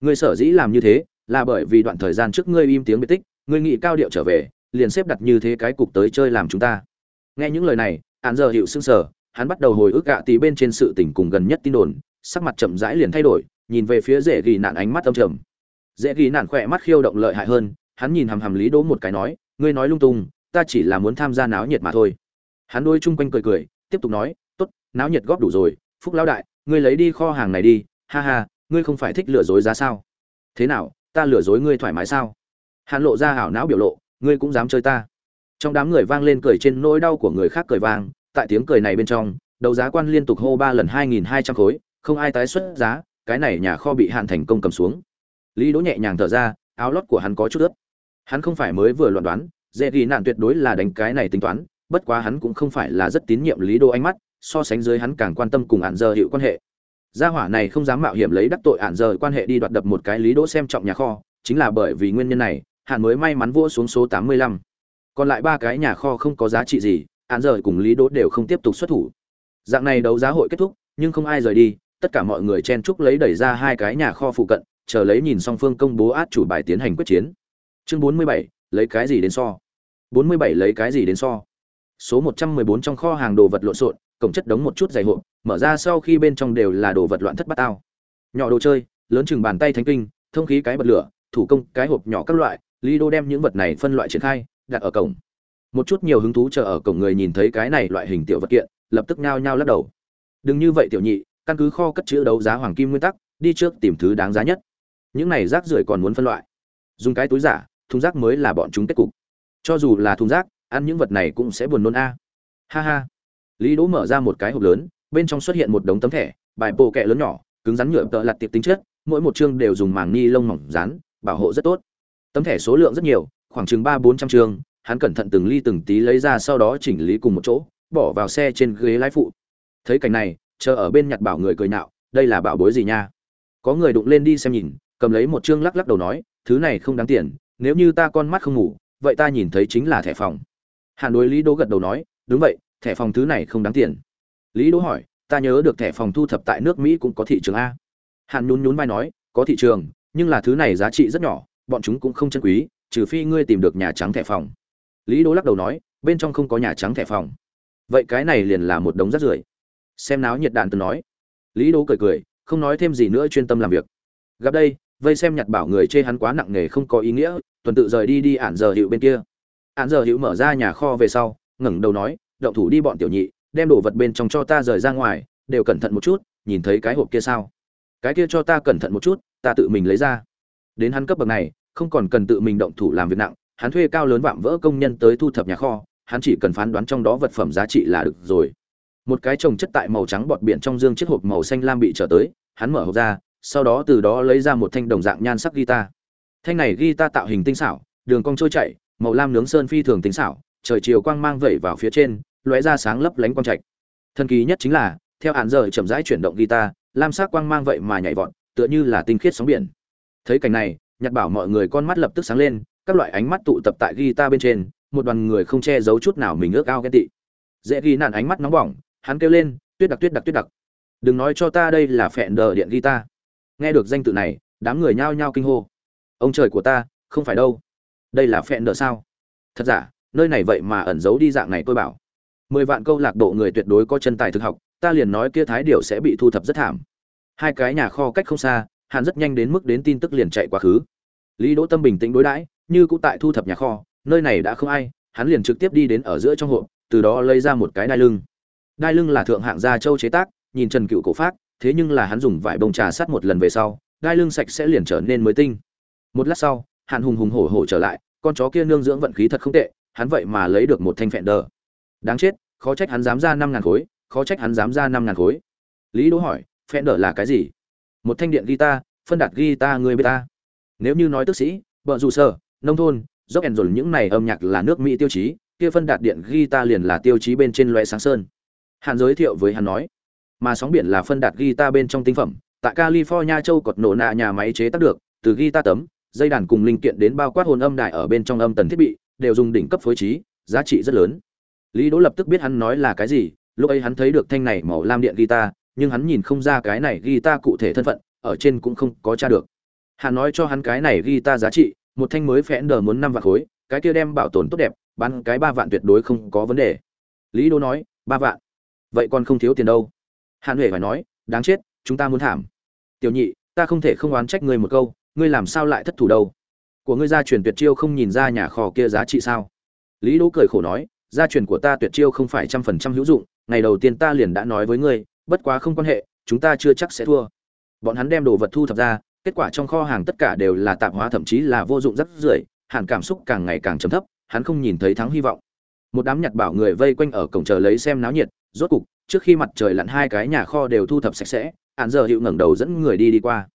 Ngươi sở dĩ làm như thế, là bởi vì đoạn thời gian trước ngươi im tiếng biệt tích, ngươi nghĩ cao điệu trở về, liền xếp đặt như thế cái cục tới chơi làm chúng ta nghe những lời này hạn giờ hiệu sưng sở hắn bắt đầu hồi ức gạ tí bên trên sự tình cùng gần nhất tin đồn, sắc mặt chậm rãi liền thay đổi, nhìn về phía dễ ghi nạn ánh mắt âm trầm. Dễ ghi nạn khỏe mắt khiêu động lợi hại hơn, hắn nhìn hằm hằm lý đỗ một cái nói, ngươi nói lung tung, ta chỉ là muốn tham gia náo nhiệt mà thôi. Hắn đôi chung quanh cười cười, tiếp tục nói, tốt, náo nhiệt góp đủ rồi, phúc lão đại, ngươi lấy đi kho hàng này đi, ha ha, ngươi không phải thích lừa dối giá sao? Thế nào, ta lừa dối ngươi thoải mái sao? Hàn lộ ra hảo não biểu lộ, ngươi cũng dám chơi ta trong đám người vang lên cười trên nỗi đau của người khác cười vang, tại tiếng cười này bên trong, đấu giá quan liên tục hô ba lần hai nghìn hai trăm khối, không ai tái xuất giá, cái này nhà kho bị hạn thành công cầm xuống. Lý đỗ nhẹ nhàng thở ra, áo lót của hắn có chút ướt. Hắn không phải mới vừa loạn đoán, dễ ghi nạn tuyệt đối là đánh cái này tính toán, bất quá hắn cũng không phải là rất tín nhiệm lý đỗ ánh mắt, so sánh dưới hắn càng quan tâm cùng ạn giờ hiệu quan hệ. Gia hỏa này không dám mạo hiểm lấy đắc tội ạn giờ quan hệ đi đoạt đập một cái lý đỗ xem trọng nhà kho, chính là bởi vì nguyên nhân này, hạn mới may mắn vua xuống số tám mươi lăm còn lại ba cái nhà kho không có giá trị gì, án rời cùng lý đỗ đều không tiếp tục xuất thủ. Dạng này đấu giá hội kết thúc, nhưng không ai rời đi, tất cả mọi người chen chúc lấy đẩy ra hai cái nhà kho phụ cận, chờ lấy nhìn song phương công bố át chủ bài tiến hành quyết chiến. Chương bốn mươi bảy, lấy cái gì đến so? bốn mươi bảy, lấy cái gì đến so? Số một trăm mười bốn trong kho hàng đồ vật lộn xộn, cổng chất đống một chút dày hộp, mở ra sau khi bên trong đều là đồ vật loạn thất bát ao nhỏ đồ chơi, lớn chừng bàn tay thánh kinh, thông khí cái bật lửa, thủ công cái hộp nhỏ các loại, lý đô đem những vật này phân loại triển khai đặt ở cổng. Một chút nhiều hứng thú chờ ở cổng người nhìn thấy cái này loại hình tiểu vật kiện, lập tức nhao nhao lắc đầu. Đừng như vậy tiểu nhị, căn cứ kho cất chữ đấu giá hoàng kim nguyên tắc, đi trước tìm thứ đáng giá nhất. Những này rác rưởi còn muốn phân loại. Dùng cái túi giả, thùng rác mới là bọn chúng kết cục. Cho dù là thùng rác, ăn những vật này cũng sẽ buồn nôn a. Ha ha. Lý đỗ mở ra một cái hộp lớn, bên trong xuất hiện một đống tấm thẻ, bài bộ kẹ lớn nhỏ, cứng rắn nhựa tợ lặt tiệp tính chất, mỗi một chương đều dùng màng ni lông mỏng dán, bảo hộ rất tốt. Tấm thẻ số lượng rất nhiều khoảng chừng ba bốn trăm chương hắn cẩn thận từng ly từng tí lấy ra sau đó chỉnh lý cùng một chỗ, bỏ vào xe trên ghế lái phụ. Thấy cảnh này, chờ ở bên nhặt bảo người cười nạo, đây là bảo bối gì nha? Có người đụng lên đi xem nhìn, cầm lấy một chương lắc lắc đầu nói, thứ này không đáng tiền, nếu như ta con mắt không ngủ, vậy ta nhìn thấy chính là thẻ phòng. Hàn đối lý đỗ gật đầu nói, đúng vậy, thẻ phòng thứ này không đáng tiền. Lý đỗ hỏi, ta nhớ được thẻ phòng thu thập tại nước mỹ cũng có thị trường a. Hàn nhún nhún vai nói, có thị trường, nhưng là thứ này giá trị rất nhỏ, bọn chúng cũng không chân quý trừ phi ngươi tìm được nhà trắng thẻ phòng. Lý đỗ lắc đầu nói, bên trong không có nhà trắng thẻ phòng. Vậy cái này liền là một đống rác rưởi. Xem náo nhiệt đạn từng nói. Lý đỗ cười cười, không nói thêm gì nữa chuyên tâm làm việc. Gặp đây, vây xem nhặt bảo người chê hắn quá nặng nề không có ý nghĩa, tuần tự rời đi đi ản giờ hiệu bên kia. Ản giờ hiệu mở ra nhà kho về sau, ngẩng đầu nói, động thủ đi bọn tiểu nhị, đem đồ vật bên trong cho ta rời ra ngoài, đều cẩn thận một chút, nhìn thấy cái hộp kia sao? Cái kia cho ta cẩn thận một chút, ta tự mình lấy ra. Đến hắn cấp bậc này không còn cần tự mình động thủ làm việc nặng, hắn thuê cao lớn vạm vỡ công nhân tới thu thập nhà kho, hắn chỉ cần phán đoán trong đó vật phẩm giá trị là được rồi. Một cái trồng chất tại màu trắng bọt biển trong dương chiếc hộp màu xanh lam bị trở tới, hắn mở hộp ra, sau đó từ đó lấy ra một thanh đồng dạng nhan sắc guitar. Thanh này guitar tạo hình tinh xảo, đường cong trôi chảy, màu lam nướng sơn phi thường tinh xảo, trời chiều quang mang vẩy vào phía trên, lóe ra sáng lấp lánh quang trạch. Thần kỳ nhất chính là, theo hạn giờ chậm rãi chuyển động guitar, lam sắc quang mang vậy mà nhảy vọt, tựa như là tinh khiết sóng biển. Thấy cảnh này nhặt bảo mọi người con mắt lập tức sáng lên, các loại ánh mắt tụ tập tại guitar bên trên, một đoàn người không che giấu chút nào mình ước ao ghen tị. Dễ ghi nạn ánh mắt nóng bỏng, hắn kêu lên, tuyết đặc tuyết đặc tuyết đặc, đừng nói cho ta đây là phẹn đờ điện guitar. Nghe được danh tự này, đám người nhao nhao kinh hô. Ông trời của ta, không phải đâu. Đây là phẹn đờ sao? Thật giả, nơi này vậy mà ẩn giấu đi dạng này tôi bảo. Mười vạn câu lạc bộ người tuyệt đối có chân tài thực học, ta liền nói kia thái điệu sẽ bị thu thập rất thảm. Hai cái nhà kho cách không xa hắn rất nhanh đến mức đến tin tức liền chạy quá khứ. Lý đỗ tâm bình tĩnh đối đãi, như cũ tại thu thập nhà kho, nơi này đã không ai, hắn liền trực tiếp đi đến ở giữa trong hộp, từ đó lấy ra một cái đai lưng. Đai lưng là thượng hạng gia châu chế tác, nhìn trần cựu cổ phát thế nhưng là hắn dùng vải bông trà sát một lần về sau, đai lưng sạch sẽ liền trở nên mới tinh. Một lát sau hắn hùng hùng hổ hổ trở lại, con chó kia nương dưỡng vận khí thật không tệ, hắn vậy mà lấy được một thanh phẹn đờ. Đáng chết, khó trách hắn dám ra năm ngàn khối, khó trách hắn dám ra năm ngàn khối. Lý đỗ hỏi, phẹn đờ là cái gì? Một thanh điện guitar phân đạt guitar người beta. Nếu như nói tức sĩ vợ dù sở, nông thôn dốc ẻn dồn những này âm nhạc là nước mỹ tiêu chí kia phân đạt điện guitar liền là tiêu chí bên trên loé sáng sơn. Hắn giới thiệu với hắn nói mà sóng biển là phân đạt guitar bên trong tinh phẩm tại california châu cột nổ nạ nhà máy chế tác được từ guitar tấm dây đàn cùng linh kiện đến bao quát hồn âm đại ở bên trong âm tần thiết bị đều dùng đỉnh cấp phối trí giá trị rất lớn. Lý đỗ lập tức biết hắn nói là cái gì lúc ấy hắn thấy được thanh này màu lam điện guitar nhưng hắn nhìn không ra cái này ghi ta cụ thể thân phận, ở trên cũng không có tra được. Hắn nói cho hắn cái này ghi ta giá trị, một thanh mới phẽn đờ muốn năm vạn khối, cái kia đem bảo tồn tốt đẹp, bán cái ba vạn tuyệt đối không có vấn đề. Lý đỗ nói, ba vạn? Vậy còn không thiếu tiền đâu. Hàn huệ phải nói, đáng chết, chúng ta muốn thảm. Tiểu nhị, ta không thể không oán trách ngươi một câu, ngươi làm sao lại thất thủ đâu? Của ngươi gia truyền tuyệt chiêu không nhìn ra nhà kho kia giá trị sao? Lý đỗ cười khổ nói, gia truyền của ta tuyệt chiêu không phải trăm phần trăm hữu dụng, ngày đầu tiên ta liền đã nói với ngươi bất quá không quan hệ, chúng ta chưa chắc sẽ thua. Bọn hắn đem đồ vật thu thập ra, kết quả trong kho hàng tất cả đều là tạp hóa, thậm chí là vô dụng rất rưởi hàn cảm xúc càng ngày càng chấm thấp, hắn không nhìn thấy thắng hy vọng. Một đám nhặt bảo người vây quanh ở cổng chờ lấy xem náo nhiệt, rốt cục, trước khi mặt trời lặn hai cái nhà kho đều thu thập sạch sẽ hạn giờ hiệu ngẩng đầu dẫn người đi đi qua.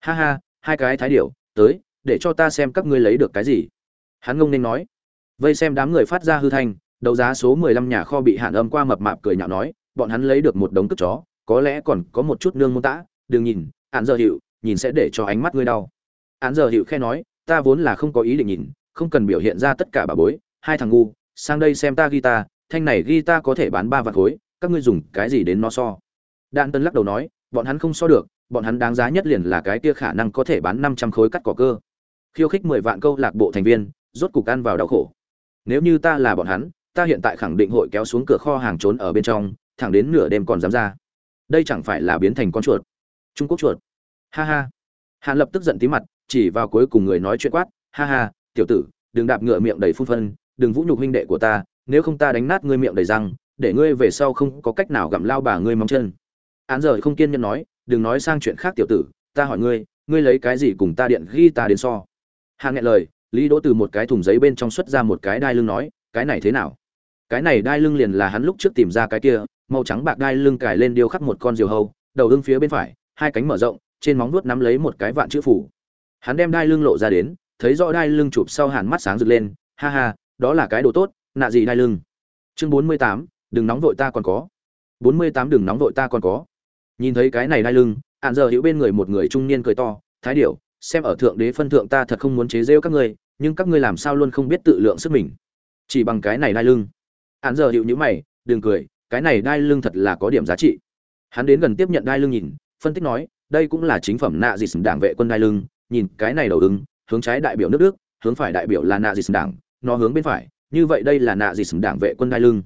Ha ha, hai cái thái điểu, tới, để cho ta xem các ngươi lấy được cái gì. Hắn ngông nên nói. Vây xem đám người phát ra hư thanh, đấu giá số mười lăm nhà kho bị hạn âm qua mập mạp cười nhạo nói bọn hắn lấy được một đống cướp chó, có lẽ còn có một chút nương mô tả đừng nhìn, án giờ hiệu nhìn sẽ để cho ánh mắt ngươi đau. Án giờ hiệu khe nói, ta vốn là không có ý định nhìn, không cần biểu hiện ra tất cả bà bối, hai thằng ngu, sang đây xem ta guitar, thanh này guitar có thể bán ba vạn khối, các ngươi dùng cái gì đến nó so? Đạn tân lắc đầu nói, bọn hắn không so được, bọn hắn đáng giá nhất liền là cái kia khả năng có thể bán năm trăm khối cắt cỏ cơ. Khiêu khích mười vạn câu lạc bộ thành viên, rốt cục ăn vào đau khổ. Nếu như ta là bọn hắn, ta hiện tại khẳng định hội kéo xuống cửa kho hàng trốn ở bên trong thẳng đến nửa đêm còn dám ra. Đây chẳng phải là biến thành con chuột. Trung quốc chuột. Ha ha. Hàn lập tức giận tí mặt, chỉ vào cuối cùng người nói chuyện quát, ha ha, tiểu tử, đừng đạp ngựa miệng đầy phun phân, đừng vũ nhục huynh đệ của ta, nếu không ta đánh nát ngươi miệng đầy răng, để ngươi về sau không có cách nào gặm lao bà ngươi mong chân. Án giờ không kiên nhẫn nói, đừng nói sang chuyện khác tiểu tử, ta hỏi ngươi ngươi lấy cái gì cùng ta điện ghi ta đến so? Hàng nghẹn lời, lý đỗ từ một cái thùng giấy bên trong xuất ra một cái đai lưng nói, cái này thế nào? Cái này đai lưng liền là hắn lúc trước tìm ra cái kia màu trắng bạc đai lưng cài lên điêu khắc một con diều hâu, đầu lưng phía bên phải, hai cánh mở rộng, trên móng vuốt nắm lấy một cái vạn chữ phủ. Hắn đem đai lưng lộ ra đến, thấy rõ đai lưng chụp sau hàn mắt sáng rực lên, ha ha, đó là cái đồ tốt, nạ gì đai lưng. Chương bốn mươi tám, đừng nóng vội ta còn có. Bốn mươi tám, đừng nóng vội ta còn có. Nhìn thấy cái này đai lưng ạn giờ hữu bên người một người trung niên cười to, thái điểu, xem ở thượng đế phân thượng ta thật không muốn chế giễu các ngươi, nhưng các ngươi làm sao luôn không biết tự lượng sức mình? Chỉ bằng cái này đai lưng. Ạn giờ hữu nhíu mày, đừng cười cái này đai lưng thật là có điểm giá trị. Hắn đến gần tiếp nhận đai lưng nhìn, phân tích nói, đây cũng là chính phẩm nạ dịt đảng vệ quân đai lưng, nhìn cái này đầu ứng hướng trái đại biểu nước đức, hướng phải đại biểu là nạ dịt đảng, nó hướng bên phải, như vậy đây là nạ dịt đảng vệ quân đai lưng.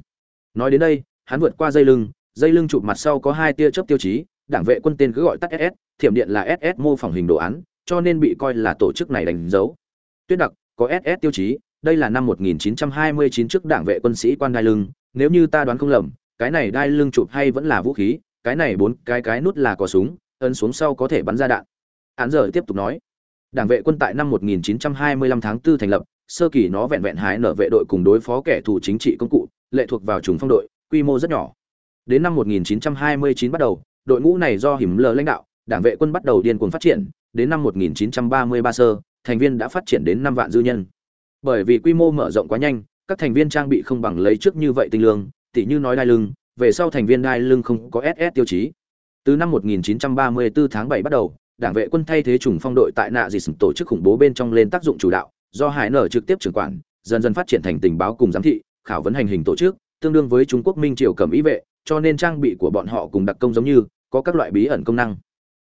Nói đến đây, hắn vượt qua dây lưng dây lưng chụp mặt sau có hai tia chớp tiêu chí, đảng vệ quân tên cứ gọi tắt ss thiểm điện là ss mô phỏng hình đồ án, cho nên bị coi là tổ chức này đánh dấu. Tuyết đặc, có ss tiêu chí, đây là năm 1929 trước đảng vệ quân sĩ quan đai lưng, nếu như ta đoán không lầm cái này đai lưng chụp hay vẫn là vũ khí, cái này bốn cái cái nút là có súng, ấn xuống sau có thể bắn ra đạn. Án giờ tiếp tục nói, đảng vệ quân tại năm 1925 tháng 4 thành lập, sơ kỳ nó vẹn vẹn hái nở vệ đội cùng đối phó kẻ thù chính trị công cụ, lệ thuộc vào trùng phong đội, quy mô rất nhỏ. Đến năm 1929 bắt đầu, đội ngũ này do hiểm lờ lãnh đạo, đảng vệ quân bắt đầu điên cuồng phát triển, đến năm 1933 sơ, thành viên đã phát triển đến năm vạn dư nhân. Bởi vì quy mô mở rộng quá nhanh, các thành viên trang bị không bằng lấy trước như vậy tinh lương tỉ như nói đai lưng, về sau thành viên đai lưng không có ss tiêu chí. Từ năm 1934 tháng 7 bắt đầu, đảng vệ quân thay thế trùng phong đội tại nạ dị tổ chức khủng bố bên trong lên tác dụng chủ đạo, do hải nở trực tiếp trưởng quản, dần dần phát triển thành tình báo cùng giám thị, khảo vấn hành hình tổ chức, tương đương với trung quốc minh triều cầm ý vệ, cho nên trang bị của bọn họ cùng đặc công giống như, có các loại bí ẩn công năng.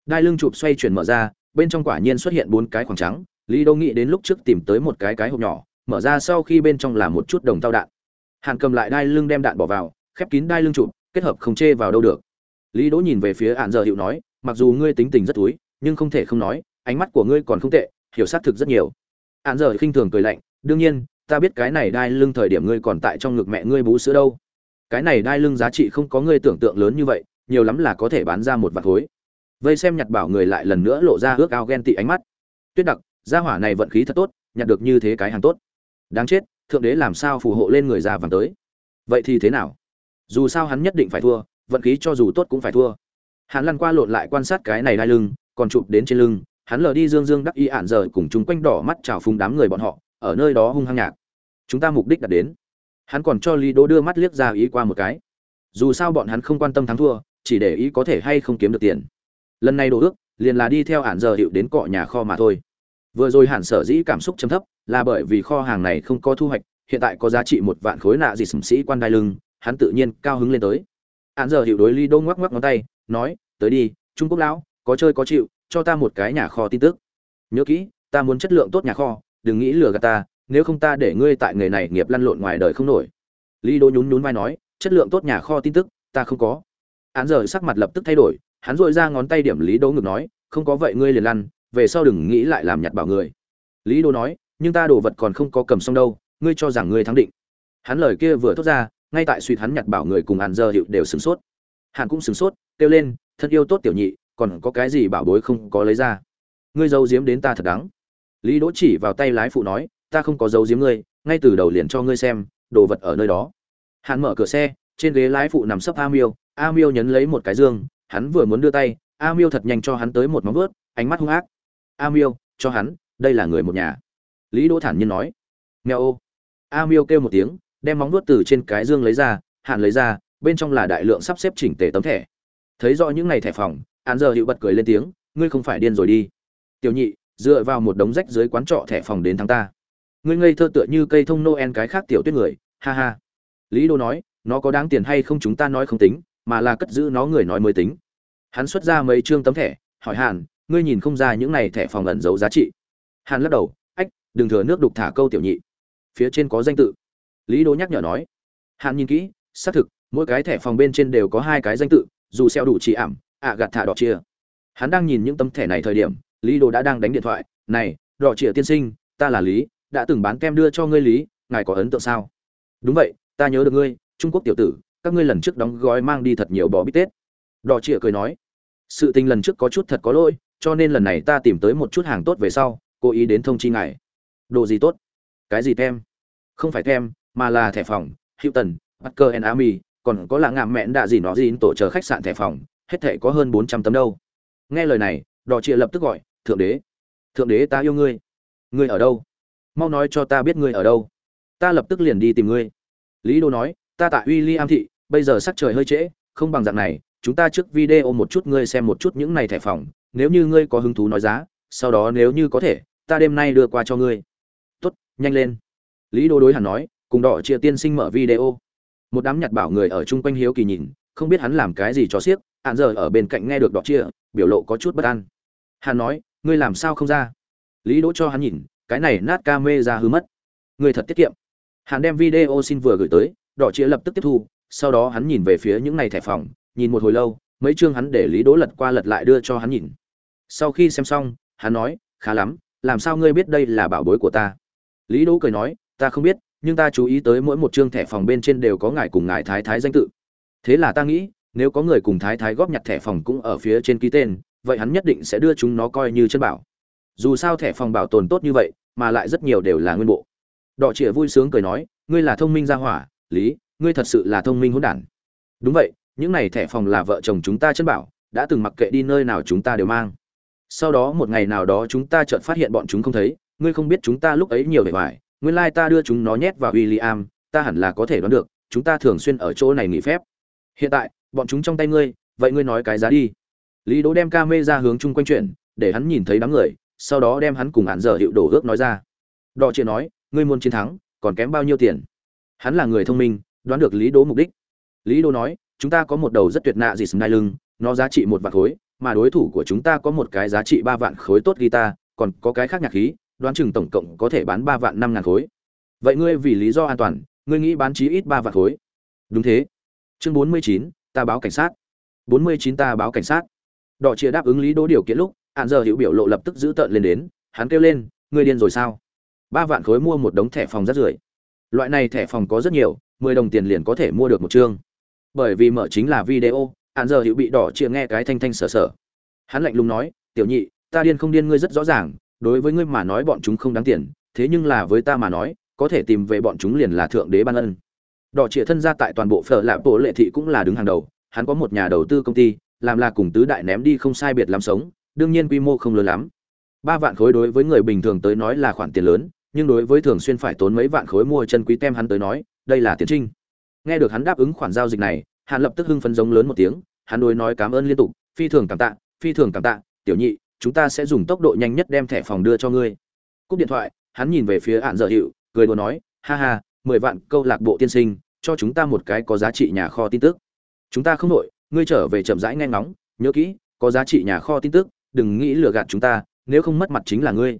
Đai lưng chụp xoay chuyển mở ra, bên trong quả nhiên xuất hiện bốn cái khoảng trắng, lý đô nghĩ đến lúc trước tìm tới một cái cái hộp nhỏ, mở ra sau khi bên trong là một chút đồng tao đạn hàn cầm lại đai lưng đem đạn bỏ vào, khép kín đai lưng chụp, kết hợp không chê vào đâu được. Lý đỗ nhìn về phía hạn giờ hiệu nói, mặc dù ngươi tính tình rất túi nhưng không thể không nói, ánh mắt của ngươi còn không tệ, hiểu xác thực rất nhiều. Hạn giờ khinh thường cười lạnh, đương nhiên, ta biết cái này đai lưng thời điểm ngươi còn tại trong ngực mẹ ngươi bú sữa đâu. Cái này đai lưng giá trị không có ngươi tưởng tượng lớn như vậy, nhiều lắm là có thể bán ra một vạt khối. Vây xem nhặt bảo người lại lần nữa lộ ra ước ao ghen tị ánh mắt. Tuyết đặc, gia hỏa này vận khí thật tốt, nhặt được như thế cái hàng tốt. Đáng chết thượng đế làm sao phù hộ lên người già vàng tới? Vậy thì thế nào? Dù sao hắn nhất định phải thua, vận khí cho dù tốt cũng phải thua. Hắn lăn qua lộn lại quan sát cái này đai lưng, còn chụp đến trên lưng, hắn lờ đi dương dương đắc y ản giờ cùng chúng quanh đỏ mắt chào phúng đám người bọn họ, ở nơi đó hung hăng nhạc. Chúng ta mục đích đạt đến. Hắn còn cho lý đỗ đưa mắt liếc ra ý qua một cái. Dù sao bọn hắn không quan tâm thắng thua, chỉ để ý có thể hay không kiếm được tiền. Lần này đổ ước, liền là đi theo ản giờ hiệu đến cọ nhà kho mà thôi. Vừa rồi hẳn sở dĩ cảm xúc chấm thấp là bởi vì kho hàng này không có thu hoạch, hiện tại có giá trị một vạn khối nạ gì sầm sĩ quan đai lưng, hắn tự nhiên cao hứng lên tới. Hắn giờ hiệu đối ly đô ngoắc ngoắc ngón tay, nói, tới đi, trung quốc lão, có chơi có chịu, cho ta một cái nhà kho tin tức. Nhớ kỹ, ta muốn chất lượng tốt nhà kho, đừng nghĩ lừa gạt ta, nếu không ta để ngươi tại nghề này nghiệp lăn lộn ngoài đời không nổi. Lý đô nhún nhún vai nói, chất lượng tốt nhà kho tin tức, ta không có. Án giờ sắc mặt lập tức thay đổi, hắn dội ra ngón tay điểm lý Đô ngực nói, không có vậy ngươi liền lăn, về sau đừng nghĩ lại làm nhặt bảo người. Lý Đô nói nhưng ta đồ vật còn không có cầm xong đâu, ngươi cho rằng ngươi thắng định. Hắn lời kia vừa thốt ra, ngay tại suy hắn nhặt bảo người cùng hàn giờ hiệu đều sửng sốt. Hắn cũng sửng sốt, kêu lên, thân yêu tốt tiểu nhị, còn có cái gì bảo bối không có lấy ra? Ngươi giấu giếm đến ta thật đáng. Lý đỗ chỉ vào tay lái phụ nói, ta không có giấu giếm ngươi, ngay từ đầu liền cho ngươi xem, đồ vật ở nơi đó. Hắn mở cửa xe, trên ghế lái phụ nằm sấp a miêu a miêu nhấn lấy một cái dương, hắn vừa muốn đưa tay, a miêu thật nhanh cho hắn tới một móng vớt ánh mắt hung ác. A miêu, cho hắn, đây là người một nhà lý đỗ thản nhiên nói nghèo ô. A miêu kêu một tiếng, đem móng nuốt từ trên cái dương lấy ra, hạn lấy ra, bên trong là đại lượng sắp xếp chỉnh tề tấm thẻ. Thấy rõ những ngày thẻ phòng hắn giờ hiệu bật cười lên tiếng, ngươi không phải điên rồi đi. Tiểu nhị, dựa vào một đống rách dưới quán trọ thẻ phòng đến thắng ta. Ngươi ngây thơ tựa như cây thông noel cái khác tiểu tuyết người, ha ha. Lý đô nói, nó có đáng tiền hay không chúng ta nói không tính, mà là cất giữ nó người nói mới tính. Hắn xuất ra mấy chương tấm thẻ, hỏi hàn, ngươi nhìn không ra những này thẻ phòng ẩn giấu giá trị? Hàn lắc đầu đừng thừa nước đục thả câu tiểu nhị. Phía trên có danh tự. Lý đô nhắc nhở nói. Hắn nhìn kỹ, xác thực, mỗi cái thẻ phòng bên trên đều có hai cái danh tự, dù xeo đủ chỉ ảm, ạ gạt thả đỏ chia. Hắn đang nhìn những tấm thẻ này thời điểm, lý đô đã đang đánh điện thoại, này, đỏ chia tiên sinh, ta là lý, đã từng bán kem đưa cho ngươi lý, ngài có ấn tượng sao? Đúng vậy, ta nhớ được ngươi, trung quốc tiểu tử, các ngươi lần trước đóng gói mang đi thật nhiều bò bít tết. Đỏ chia cười nói. Sự tình lần trước có chút thật có lỗi, cho nên lần này ta tìm tới một chút hàng tốt về sau, cố ý đến thông chi ngài đồ gì tốt cái gì tem không phải tem mà là thẻ phòng hữu tần Parker and Army, còn có là ngạm mẹn đạ gì nó gì tổ chờ khách sạn thẻ phòng, hết thảy có hơn 400 tấm đâu. Nghe lời này, Đỏ Trịa lập tức gọi, "Thượng đế, thượng đế ta yêu ngươi. Ngươi ở đâu? Mau nói cho ta biết ngươi ở đâu. Ta lập tức liền đi tìm ngươi." Lý Đô nói, "Ta tại William thị, bây giờ sắc trời hơi trễ, không bằng dạng này, chúng ta trước video một chút ngươi xem một chút những này thẻ phòng, nếu như ngươi có hứng thú nói giá, sau đó nếu như có thể, ta đêm nay đưa qua cho ngươi." "Tốt, nhanh lên." Lý Đô đối hẳn nói, cùng Đỏ chia tiên sinh mở video. Một đám nhặt bảo người ở chung quanh hiếu kỳ nhìn không biết hắn làm cái gì cho xiếc hạn giờ ở bên cạnh nghe được đỏ chia biểu lộ có chút bất an. Hắn nói ngươi làm sao không ra? Lý đỗ cho hắn nhìn cái này nát ca mê ra hư mất. Ngươi thật tiết kiệm. Hắn đem video xin vừa gửi tới đỏ chia lập tức tiếp thu sau đó hắn nhìn về phía những này thẻ phòng nhìn một hồi lâu mấy chương hắn để lý đỗ lật qua lật lại đưa cho hắn nhìn. Sau khi xem xong hắn nói khá lắm làm sao ngươi biết đây là bảo bối của ta? Lý đỗ cười nói, ta không biết, nhưng ta chú ý tới mỗi một chương thẻ phòng bên trên đều có ngài cùng ngài thái thái danh tự. Thế là ta nghĩ, nếu có người cùng thái thái góp nhặt thẻ phòng cũng ở phía trên ký tên, vậy hắn nhất định sẽ đưa chúng nó coi như chân bảo. Dù sao thẻ phòng bảo tồn tốt như vậy, mà lại rất nhiều đều là nguyên bộ. Đọ chĩa vui sướng cười nói, ngươi là thông minh gia hỏa, lý, ngươi thật sự là thông minh hỗn đản. Đúng vậy, những này thẻ phòng là vợ chồng chúng ta chân bảo, đã từng mặc kệ đi nơi nào chúng ta đều mang. Sau đó một ngày nào đó chúng ta chợt phát hiện bọn chúng không thấy ngươi không biết chúng ta lúc ấy nhiều vẻ vải nguyên lai ta đưa chúng nó nhét vào William, ta hẳn là có thể đoán được, chúng ta thường xuyên ở chỗ này nghỉ phép. Hiện tại, bọn chúng trong tay ngươi, vậy ngươi nói cái giá đi. Lý Đỗ đem camera hướng chung quanh chuyển, để hắn nhìn thấy đám người, sau đó đem hắn cùng hạn giờ hiệu đổ ước nói ra. Đỏ chia nói, ngươi muốn chiến thắng, còn kém bao nhiêu tiền? Hắn là người thông minh, đoán được Lý Đỗ mục đích. Lý Đỗ nói, chúng ta có một đầu rất tuyệt nạ gì sừng đai lưng, nó giá trị một vạn khối, mà đối thủ của chúng ta có một cái giá trị ba vạn khối tốt guitar, còn có cái khác nhạc khí, đoán chừng tổng cộng có thể bán ba vạn năm ngàn khối. Vậy ngươi vì lý do an toàn, ngươi nghĩ bán chí ít ba vạn khối. Đúng thế. Chương bốn mươi chín, ta báo cảnh sát. Bốn mươi chín, ta báo cảnh sát. Đỏ chia đáp ứng lý đỗ điều kiện lúc, hạn giờ hữu biểu lộ lập tức giữ tợn lên đến, hắn kêu lên, ngươi điên rồi sao? Ba vạn khối mua một đống thẻ phòng rất rưởi. Loại này thẻ phòng có rất nhiều, mười đồng tiền liền có thể mua được một chương. Bởi vì mở chính là video, hạn giờ hữu bị đỏ chia nghe cái thanh thanh sở sở hắn lạnh lùng nói, tiểu nhị, ta điên không điên ngươi rất rõ ràng đối với ngươi mà nói bọn chúng không đáng tiền, thế nhưng là với ta mà nói, có thể tìm về bọn chúng liền là thượng đế ban ân. Đỏ trịa thân ra tại toàn bộ phở lạp bộ lệ thị cũng là đứng hàng đầu, hắn có một nhà đầu tư công ty, làm là cùng tứ đại ném đi không sai biệt lắm sống, đương nhiên quy mô không lớn lắm. Ba vạn khối đối với người bình thường tới nói là khoản tiền lớn, nhưng đối với thường xuyên phải tốn mấy vạn khối mua chân quý tem hắn tới nói, đây là tiền trinh. Nghe được hắn đáp ứng khoản giao dịch này hắn lập tức hưng phấn giống lớn một tiếng, hắn đối nói cảm ơn liên tục, phi thường cảm tạ, phi thường cảm tạ, tiểu nhị chúng ta sẽ dùng tốc độ nhanh nhất đem thẻ phòng đưa cho ngươi. Cúp điện thoại, hắn nhìn về phía hạn dở hiệu, cười đùa nói, ha ha, mười vạn câu lạc bộ tiên sinh, cho chúng ta một cái có giá trị nhà kho tin tức. Chúng ta không nội ngươi trở về chậm rãi nghe ngóng, nhớ kỹ, có giá trị nhà kho tin tức, đừng nghĩ lừa gạt chúng ta, nếu không mất mặt chính là ngươi.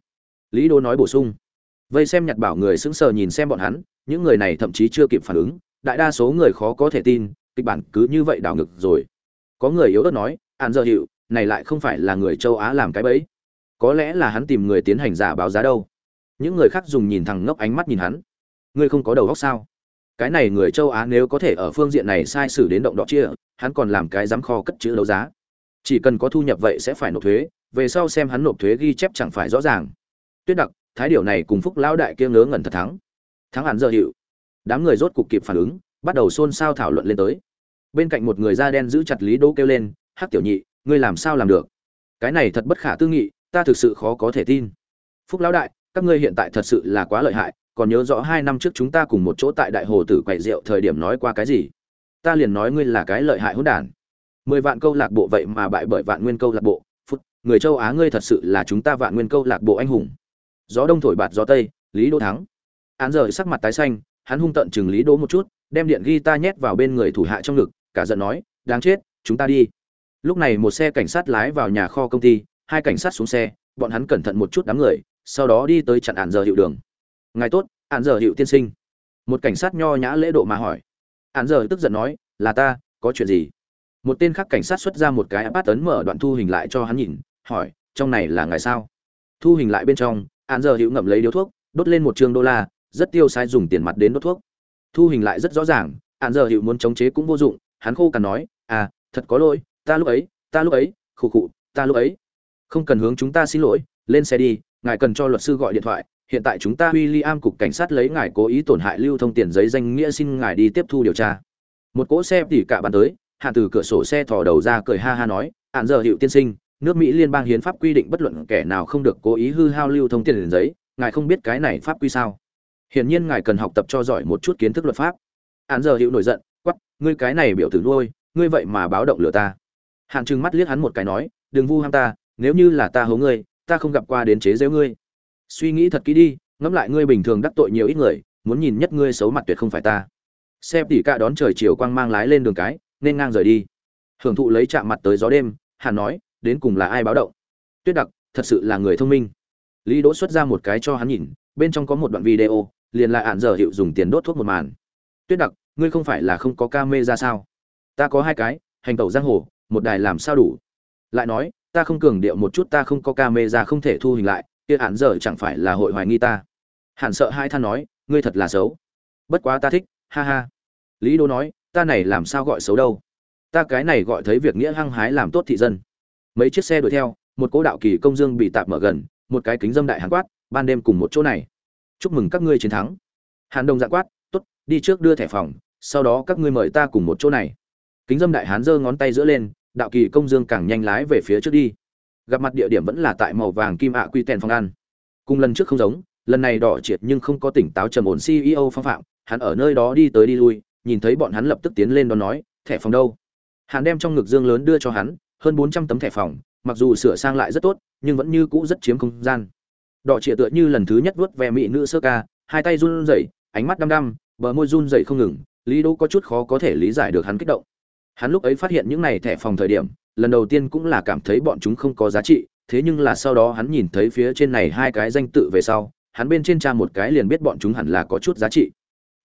Lý đô nói bổ sung, vây xem nhặt bảo người sững sờ nhìn xem bọn hắn, những người này thậm chí chưa kịp phản ứng, đại đa số người khó có thể tin, kịch bản cứ như vậy đảo ngực rồi. Có người yếu ớt nói hạn dở hiệu này lại không phải là người châu á làm cái bẫy. Có lẽ là hắn tìm người tiến hành giả báo giá đâu. Những người khác dùng nhìn thẳng ngốc ánh mắt nhìn hắn. Ngươi không có đầu óc sao? Cái này người châu á nếu có thể ở phương diện này sai sử đến động đọ chia, hắn còn làm cái dám kho cất chữ đấu giá. Chỉ cần có thu nhập vậy sẽ phải nộp thuế, về sau xem hắn nộp thuế ghi chép chẳng phải rõ ràng. Tuyết đặc, thái điều này cùng phúc lão đại kia ngớ ngẩn thật thắng. Thắng hẳn giờ hiệu. Đám người rốt cục kịp phản ứng, bắt đầu xôn xao thảo luận lên tới. Bên cạnh một người da đen giữ chặt lý đỗ kêu lên, hắc tiểu nhị ngươi làm sao làm được? Cái này thật bất khả tư nghị, ta thực sự khó có thể tin. Phúc lão đại, các ngươi hiện tại thật sự là quá lợi hại, còn nhớ rõ hai năm trước chúng ta cùng một chỗ tại đại hồ tử quậy rượu thời điểm nói qua cái gì? Ta liền nói ngươi là cái lợi hại hỗn đản. Mười vạn câu lạc bộ vậy mà bại bởi vạn nguyên câu lạc bộ. Phút người châu á ngươi thật sự là chúng ta vạn nguyên câu lạc bộ anh hùng. Gió đông thổi bạt gió tây, lý Đỗ thắng. Án rời sắc mặt tái xanh, hắn hung tận chừng lý đỗ một chút, đem điện ghi ta nhét vào bên người thủ hạ trong ngực, cả giận nói, đáng chết, chúng ta đi lúc này một xe cảnh sát lái vào nhà kho công ty, hai cảnh sát xuống xe, bọn hắn cẩn thận một chút đám người, sau đó đi tới chặn ạn giờ hiệu đường. Ngài tốt ạn giờ hiệu tiên sinh. Một cảnh sát nho nhã lễ độ mà hỏi. Ạn giờ tức giận nói, là ta, có chuyện gì? Một tên khác cảnh sát xuất ra một cái bát tấn mở đoạn thu hình lại cho hắn nhìn, hỏi, trong này là ngài sao? Thu hình lại bên trong ạn giờ hiệu ngậm lấy điếu thuốc, đốt lên một trường đô la, rất tiêu sai dùng tiền mặt đến đốt thuốc. Thu hình lại rất rõ ràng ạn giờ hiệu muốn chống chế cũng vô dụng, hắn khô cằn nói à thật có lỗi ta lúc ấy, ta lúc ấy, khụ khụ, ta lúc ấy. Không cần hướng chúng ta xin lỗi, lên xe đi, ngài cần cho luật sư gọi điện thoại. Hiện tại chúng ta William cục cảnh sát lấy ngài cố ý tổn hại lưu thông tiền giấy danh nghĩa xin ngài đi tiếp thu điều tra. Một cỗ xe tỉ cả bàn tới, hạ từ cửa sổ xe thò đầu ra cười ha ha nói, hạn giờ hiệu tiên sinh, nước mỹ liên bang hiến pháp quy định bất luận kẻ nào không được cố ý hư hao lưu thông tiền giấy, ngài không biết cái này pháp quy sao? Hiển nhiên ngài cần học tập cho giỏi một chút kiến thức luật pháp. Hạn giờ hiệu nổi giận quắp ngươi cái này biểu tử nuôi, ngươi vậy mà báo động lừa ta. Hàn trừng mắt liếc hắn một cái nói, đừng vu ham ta, nếu như là ta hố ngươi, ta không gặp qua đến chế giễu ngươi. Suy nghĩ thật kỹ đi, ngẫm lại ngươi bình thường đắc tội nhiều ít người, muốn nhìn nhất ngươi xấu mặt tuyệt không phải ta. Xe tỉ cả đón trời chiều quang mang lái lên đường cái, nên ngang rời đi. Hưởng thụ lấy chạm mặt tới gió đêm, hàn nói, đến cùng là ai báo động? Tuyết đặc, thật sự là người thông minh. Lý đỗ xuất ra một cái cho hắn nhìn, bên trong có một đoạn video, liền lại án giờ hiệu dùng tiền đốt thuốc một màn. Tuyết đặc, ngươi không phải là không có camera sao? Ta có hai cái, hành tẩu giang hồ một đài làm sao đủ? Lại nói, ta không cường điệu một chút, ta không có ca mê ra không thể thu hình lại, kia hạn giờ chẳng phải là hội hoài nghi ta. Hạn sợ hai than nói, ngươi thật là xấu. Bất quá ta thích, ha ha. Lý đô nói, ta này làm sao gọi xấu đâu? Ta cái này gọi thấy việc nghĩa hăng hái làm tốt thị dân. Mấy chiếc xe đuổi theo, một cố đạo kỳ công dương bị tạp mở gần, một cái kính dâm đại hàn quát, ban đêm cùng một chỗ này. Chúc mừng các ngươi chiến thắng. Hàn đông dạng quát, tốt, đi trước đưa thẻ phòng, sau đó các ngươi mời ta cùng một chỗ này. Kính dâm đại hán giơ ngón tay giữa lên đạo kỳ công dương càng nhanh lái về phía trước đi. Gặp mặt địa điểm vẫn là tại màu vàng kim ạ quy tèn phong ăn. Cùng lần trước không giống, lần này đỏ triệt nhưng không có tỉnh táo trầm ổn ceo phong phạm, hắn ở nơi đó đi tới đi lui, nhìn thấy bọn hắn lập tức tiến lên đón nói, thẻ phòng đâu? Hắn đem trong ngực dương lớn đưa cho hắn, hơn bốn trăm tấm thẻ phòng, mặc dù sửa sang lại rất tốt, nhưng vẫn như cũ rất chiếm không gian. Đỏ triệt tựa như lần thứ nhất vuốt ve mỹ nữ sơ ca, hai tay run rẩy, ánh mắt đăm đăm, bờ môi run rẩy không ngừng, lý đỗ có chút khó có thể lý giải được hắn kích động hắn lúc ấy phát hiện những này thẻ phòng thời điểm, lần đầu tiên cũng là cảm thấy bọn chúng không có giá trị, thế nhưng là sau đó hắn nhìn thấy phía trên này hai cái danh tự về sau, hắn bên trên tra một cái liền biết bọn chúng hẳn là có chút giá trị.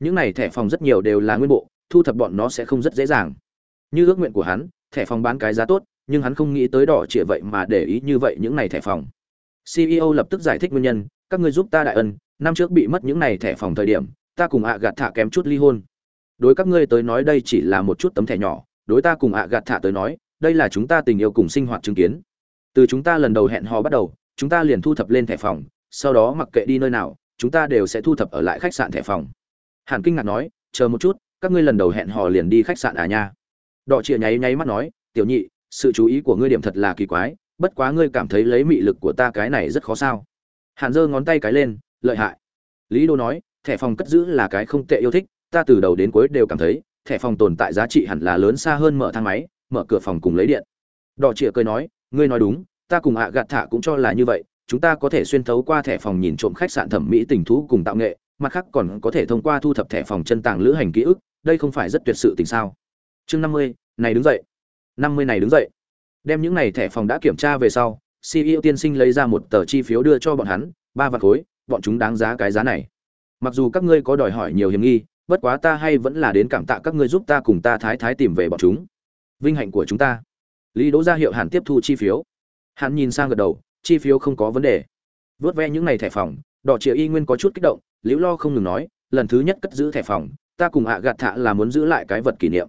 Những này thẻ phòng rất nhiều đều là nguyên bộ, thu thập bọn nó sẽ không rất dễ dàng. Như ước nguyện của hắn, thẻ phòng bán cái giá tốt, nhưng hắn không nghĩ tới đỏ trịa vậy mà để ý như vậy những này thẻ phòng. Ceo lập tức giải thích nguyên nhân, các ngươi giúp ta đại ân, năm trước bị mất những này thẻ phòng thời điểm, ta cùng ạ gạt thả kém chút ly hôn. Đối các ngươi tới nói đây chỉ là một chút tấm thẻ nhỏ đối ta cùng ạ gạt thả tới nói, đây là chúng ta tình yêu cùng sinh hoạt chứng kiến. Từ chúng ta lần đầu hẹn hò bắt đầu, chúng ta liền thu thập lên thẻ phòng, sau đó mặc kệ đi nơi nào, chúng ta đều sẽ thu thập ở lại khách sạn thẻ phòng. Hàn kinh ngạc nói, chờ một chút, các ngươi lần đầu hẹn hò liền đi khách sạn à nha? Đọ chịa nháy nháy mắt nói, tiểu nhị, sự chú ý của ngươi điểm thật là kỳ quái, bất quá ngươi cảm thấy lấy mị lực của ta cái này rất khó sao? Hàn giơ ngón tay cái lên, lợi hại. Lý đô nói, thẻ phòng cất giữ là cái không tệ yêu thích, ta từ đầu đến cuối đều cảm thấy thẻ phòng tồn tại giá trị hẳn là lớn xa hơn mở thang máy, mở cửa phòng cùng lấy điện. Đỏ chĩa cười nói, ngươi nói đúng, ta cùng ạ gạt thả cũng cho là như vậy, chúng ta có thể xuyên thấu qua thẻ phòng nhìn trộm khách sạn thẩm mỹ tình thú cùng tạo nghệ, mặt khác còn có thể thông qua thu thập thẻ phòng chân tàng lữ hành ký ức, đây không phải rất tuyệt sự tình sao? Chương năm mươi, này đứng dậy. Năm mươi này đứng dậy. Đem những này thẻ phòng đã kiểm tra về sau ceo tiên sinh lấy ra một tờ chi phiếu đưa cho bọn hắn, ba vạn khối, bọn chúng đáng giá cái giá này. Mặc dù các ngươi có đòi hỏi nhiều hiểm nghi bất quá ta hay vẫn là đến cảm tạ các ngươi giúp ta cùng ta thái thái tìm về bọn chúng. Vinh hạnh của chúng ta. Lý đỗ ra hiệu hàn tiếp thu chi phiếu. Hắn nhìn sang gật đầu, chi phiếu không có vấn đề. Vớt ve những ngày thẻ phòng, đỏ chĩa y nguyên có chút kích động, liễu lo không ngừng nói, lần thứ nhất cất giữ thẻ phòng, ta cùng ạ gạt thạ là muốn giữ lại cái vật kỷ niệm.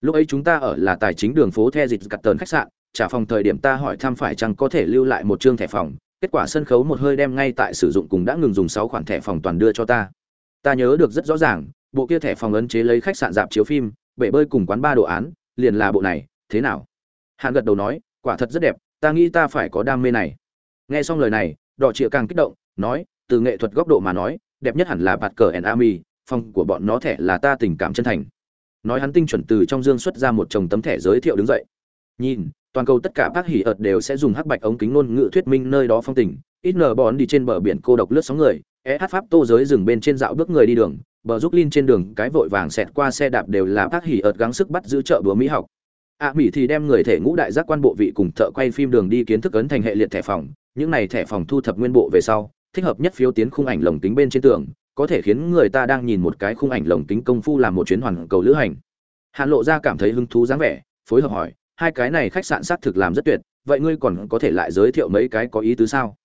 Lúc ấy chúng ta ở là tài chính đường phố the dịch gặt tờn khách sạn, trả phòng thời điểm ta hỏi thăm phải chăng có thể lưu lại một chương thẻ phòng, kết quả sân khấu một hơi đem ngay tại sử dụng cùng đã ngừng dùng sáu khoản thẻ phòng toàn đưa cho ta. Ta nhớ được rất rõ ràng bộ kia thẻ phòng ấn chế lấy khách sạn dạp chiếu phim, bể bơi cùng quán ba đồ án, liền là bộ này, thế nào? Hạn gật đầu nói, quả thật rất đẹp, ta nghĩ ta phải có đam mê này. Nghe xong lời này, đỏ chĩa càng kích động, nói, từ nghệ thuật góc độ mà nói, đẹp nhất hẳn là bạt cờ and army, phòng của bọn nó thẻ là ta tình cảm chân thành. Nói hắn tinh chuẩn từ trong dương xuất ra một chồng tấm thẻ giới thiệu đứng dậy. Nhìn, toàn cầu tất cả bác hỉ ợt đều sẽ dùng hắc bạch ống kính ngôn ngữ thuyết minh nơi đó phong tình. Ít nở bón đi trên bờ biển cô độc lướt sóng người, é pháp tô giới rừng bên trên dạo bước người đi đường bờ giúp linh trên đường cái vội vàng xẹt qua xe đạp đều là bác hỉ ợt gắng sức bắt giữ chợ búa mỹ học. A à, mỹ thì đem người thể ngũ đại giác quan bộ vị cùng thợ quay phim đường đi kiến thức ấn thành hệ liệt thẻ phòng. Những này thẻ phòng thu thập nguyên bộ về sau thích hợp nhất phiếu tiến khung ảnh lồng kính bên trên tường có thể khiến người ta đang nhìn một cái khung ảnh lồng kính công phu làm một chuyến hoàn cầu lữ hành. Hàn lộ ra cảm thấy hứng thú dáng vẻ phối hợp hỏi hai cái này khách sạn xác thực làm rất tuyệt vậy ngươi còn có thể lại giới thiệu mấy cái có ý tứ sao?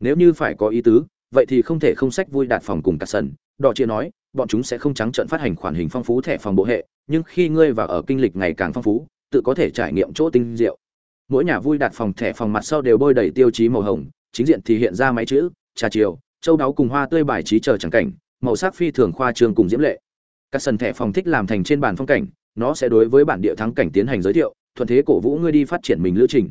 Nếu như phải có ý tứ vậy thì không thể không sách vui đạt phòng cùng cả sần đỏ chia nói, bọn chúng sẽ không trắng trợn phát hành khoản hình phong phú thẻ phòng bộ hệ, nhưng khi ngươi vào ở kinh lịch ngày càng phong phú, tự có thể trải nghiệm chỗ tinh diệu. Mỗi nhà vui đạt phòng thẻ phòng mặt sau đều bôi đầy tiêu chí màu hồng, chính diện thì hiện ra máy chữ, trà chiều, châu đáo cùng hoa tươi bài trí chờ trắng cảnh, màu sắc phi thường khoa trương cùng diễm lệ. Các sân thẻ phòng thích làm thành trên bàn phong cảnh, nó sẽ đối với bản địa thắng cảnh tiến hành giới thiệu, thuận thế cổ vũ ngươi đi phát triển mình lữ trình.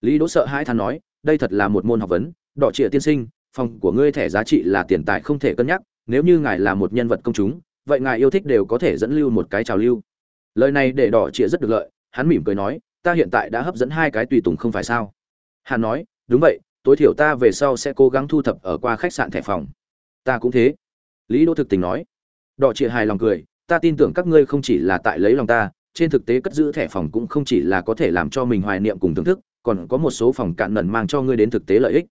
Lý đỗ sợ hai than nói, đây thật là một môn học vấn đỏ trịa tiên sinh phòng của ngươi thẻ giá trị là tiền tài không thể cân nhắc, nếu như ngài là một nhân vật công chúng, vậy ngài yêu thích đều có thể dẫn lưu một cái trào lưu. Lời này để đỏ trịa rất được lợi, hắn mỉm cười nói, ta hiện tại đã hấp dẫn hai cái tùy tùng không phải sao? Hắn nói, đúng vậy, tối thiểu ta về sau sẽ cố gắng thu thập ở qua khách sạn thẻ phòng. Ta cũng thế. Lý đỗ thực tình nói. Đỏ trịa hài lòng cười, ta tin tưởng các ngươi không chỉ là tại lấy lòng ta, trên thực tế cất giữ thẻ phòng cũng không chỉ là có thể làm cho mình hoài niệm cùng thưởng thức, còn có một số phòng cạn nần mang cho ngươi đến thực tế lợi ích.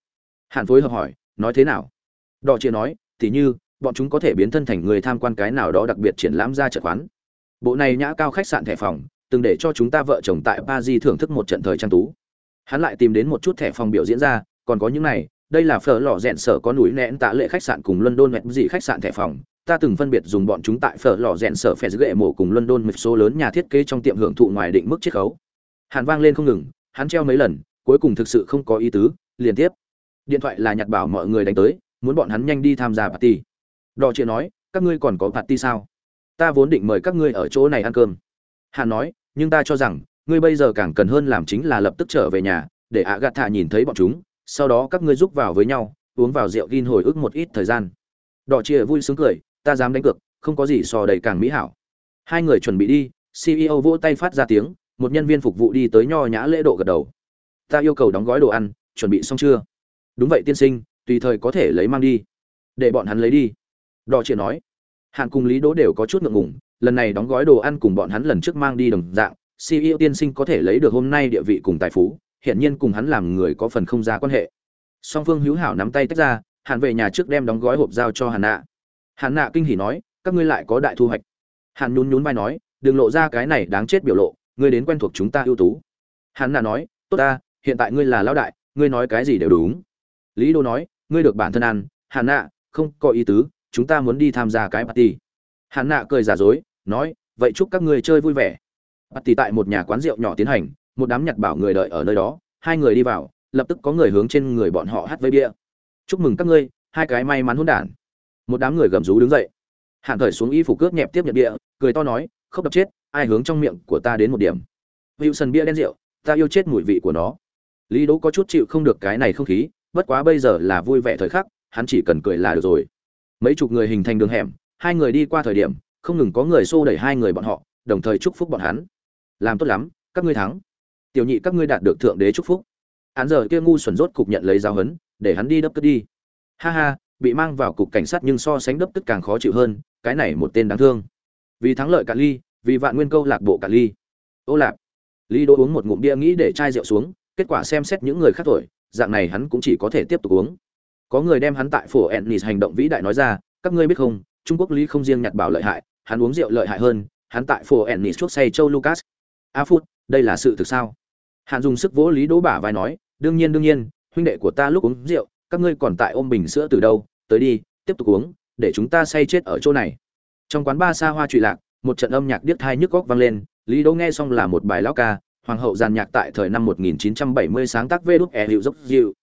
Hạn phối hợp hỏi nói thế nào? Đỏ chia nói, thì như, bọn chúng có thể biến thân thành người tham quan cái nào đó đặc biệt triển lãm ra chợ quán. Bộ này nhã cao khách sạn thẻ phòng, từng để cho chúng ta vợ chồng tại paris thưởng thức một trận thời trang tú. Hắn lại tìm đến một chút thẻ phòng biểu diễn ra, còn có những này, đây là phở lò rẽn sở có núi nén tạ lệ khách sạn cùng london mẹt dị khách sạn thẻ phòng. Ta từng phân biệt dùng bọn chúng tại phở lò rèn sở phè ghệ mổ cùng london một số lớn nhà thiết kế trong tiệm hưởng thụ ngoài định mức chiết khấu. Hàn vang lên không ngừng, hắn treo mấy lần, cuối cùng thực sự không có ý tứ liên tiếp điện thoại là nhặt bảo mọi người đánh tới, muốn bọn hắn nhanh đi tham gia party. Đò chia nói, các ngươi còn có party sao? Ta vốn định mời các ngươi ở chỗ này ăn cơm. Hàn nói, nhưng ta cho rằng, ngươi bây giờ càng cần hơn làm chính là lập tức trở về nhà, để ạ gạt thạ nhìn thấy bọn chúng, sau đó các ngươi giúp vào với nhau, uống vào rượu gin hồi ức một ít thời gian. Đỏ chia vui sướng cười, ta dám đánh cược, không có gì so đầy càng mỹ hảo. Hai người chuẩn bị đi ceo vỗ tay phát ra tiếng, một nhân viên phục vụ đi tới nho nhã lễ độ gật đầu. Ta yêu cầu đóng gói đồ ăn, chuẩn bị xong chưa? Đúng vậy tiên sinh, tùy thời có thể lấy mang đi. Để bọn hắn lấy đi. Đò chia nói. Hạng cùng lý đỗ đều có chút ngượng ngùng, lần này đóng gói đồ ăn cùng bọn hắn lần trước mang đi đồng dạng ceo tiên sinh có thể lấy được hôm nay địa vị cùng tài phú hiện nhiên cùng hắn làm người có phần không ra quan hệ. Song phương hữu hảo nắm tay tách ra hạn về nhà trước đem đóng gói hộp giao cho hàn nạ. Hàn nạ kinh hỉ nói, các ngươi lại có đại thu hoạch. Hàn nhún nhún vai nói, đừng lộ ra cái này đáng chết biểu lộ, ngươi đến quen thuộc chúng ta ưu tú. Hắn nạ nói, tốt ta, hiện tại ngươi là lão đại, ngươi nói cái gì đều đúng lý đô nói, ngươi được bản thân ăn, Hàn nạ, không có ý tứ, chúng ta muốn đi tham gia cái party. Hàn nạ cười giả dối, nói, vậy chúc các ngươi chơi vui vẻ. Party tại một nhà quán rượu nhỏ tiến hành, một đám nhặt bảo người đợi ở nơi đó, hai người đi vào, lập tức có người hướng trên người bọn họ hát với bia. Chúc mừng các ngươi, hai cái may mắn hỗn đản. Một đám người gầm rú đứng dậy. Hàn thời xuống y phục cướp nhẹp tiếp nhận bia, cười to nói không đập chết, ai hướng trong miệng của ta đến một điểm? Wilson bia đen rượu, ta yêu chết mùi vị của nó. Lý đỗ có chút chịu không được cái này không khí bất quá bây giờ là vui vẻ thời khắc, hắn chỉ cần cười là được rồi. Mấy chục người hình thành đường hẻm, hai người đi qua thời điểm, không ngừng có người xô đẩy hai người bọn họ, đồng thời chúc phúc bọn hắn. Làm tốt lắm, các ngươi thắng. Tiểu nhị các ngươi đạt được thượng đế chúc phúc. Hắn giờ kia ngu xuẩn rốt cục nhận lấy giáo hấn để hắn đi đấp cất đi. Ha ha, bị mang vào cục cảnh sát nhưng so sánh đấp tức càng khó chịu hơn, cái này một tên đáng thương. Vì thắng lợi cả ly, vì vạn nguyên câu lạc bộ cả ly. Ô lạp ly đỗ uống một ngụm bia nghĩ để chai rượu xuống, kết quả xem xét những người khác tuổi dạng này hắn cũng chỉ có thể tiếp tục uống. Có người đem hắn tại phủ ennis hành động vĩ đại nói ra, các ngươi biết không, trung quốc lý không riêng nhặt bảo lợi hại, hắn uống rượu lợi hại hơn, hắn tại phủ ennis chuốc say châu lucas. A phút, đây là sự thực sao? Hạn dùng sức vỗ lý đỗ bả vai nói, đương nhiên đương nhiên, huynh đệ của ta lúc uống rượu, các ngươi còn tại ôm bình sữa từ đâu, tới đi, tiếp tục uống, để chúng ta say chết ở chỗ này. Trong quán ba xa hoa trụy lạc, một trận âm nhạc điếc thai nhức góc vang lên, lý đỗ nghe xong là một bài lão ca hoàng hậu giàn nhạc tại thời năm 1970 sáng tác vê đúc e hiệu dốc dịu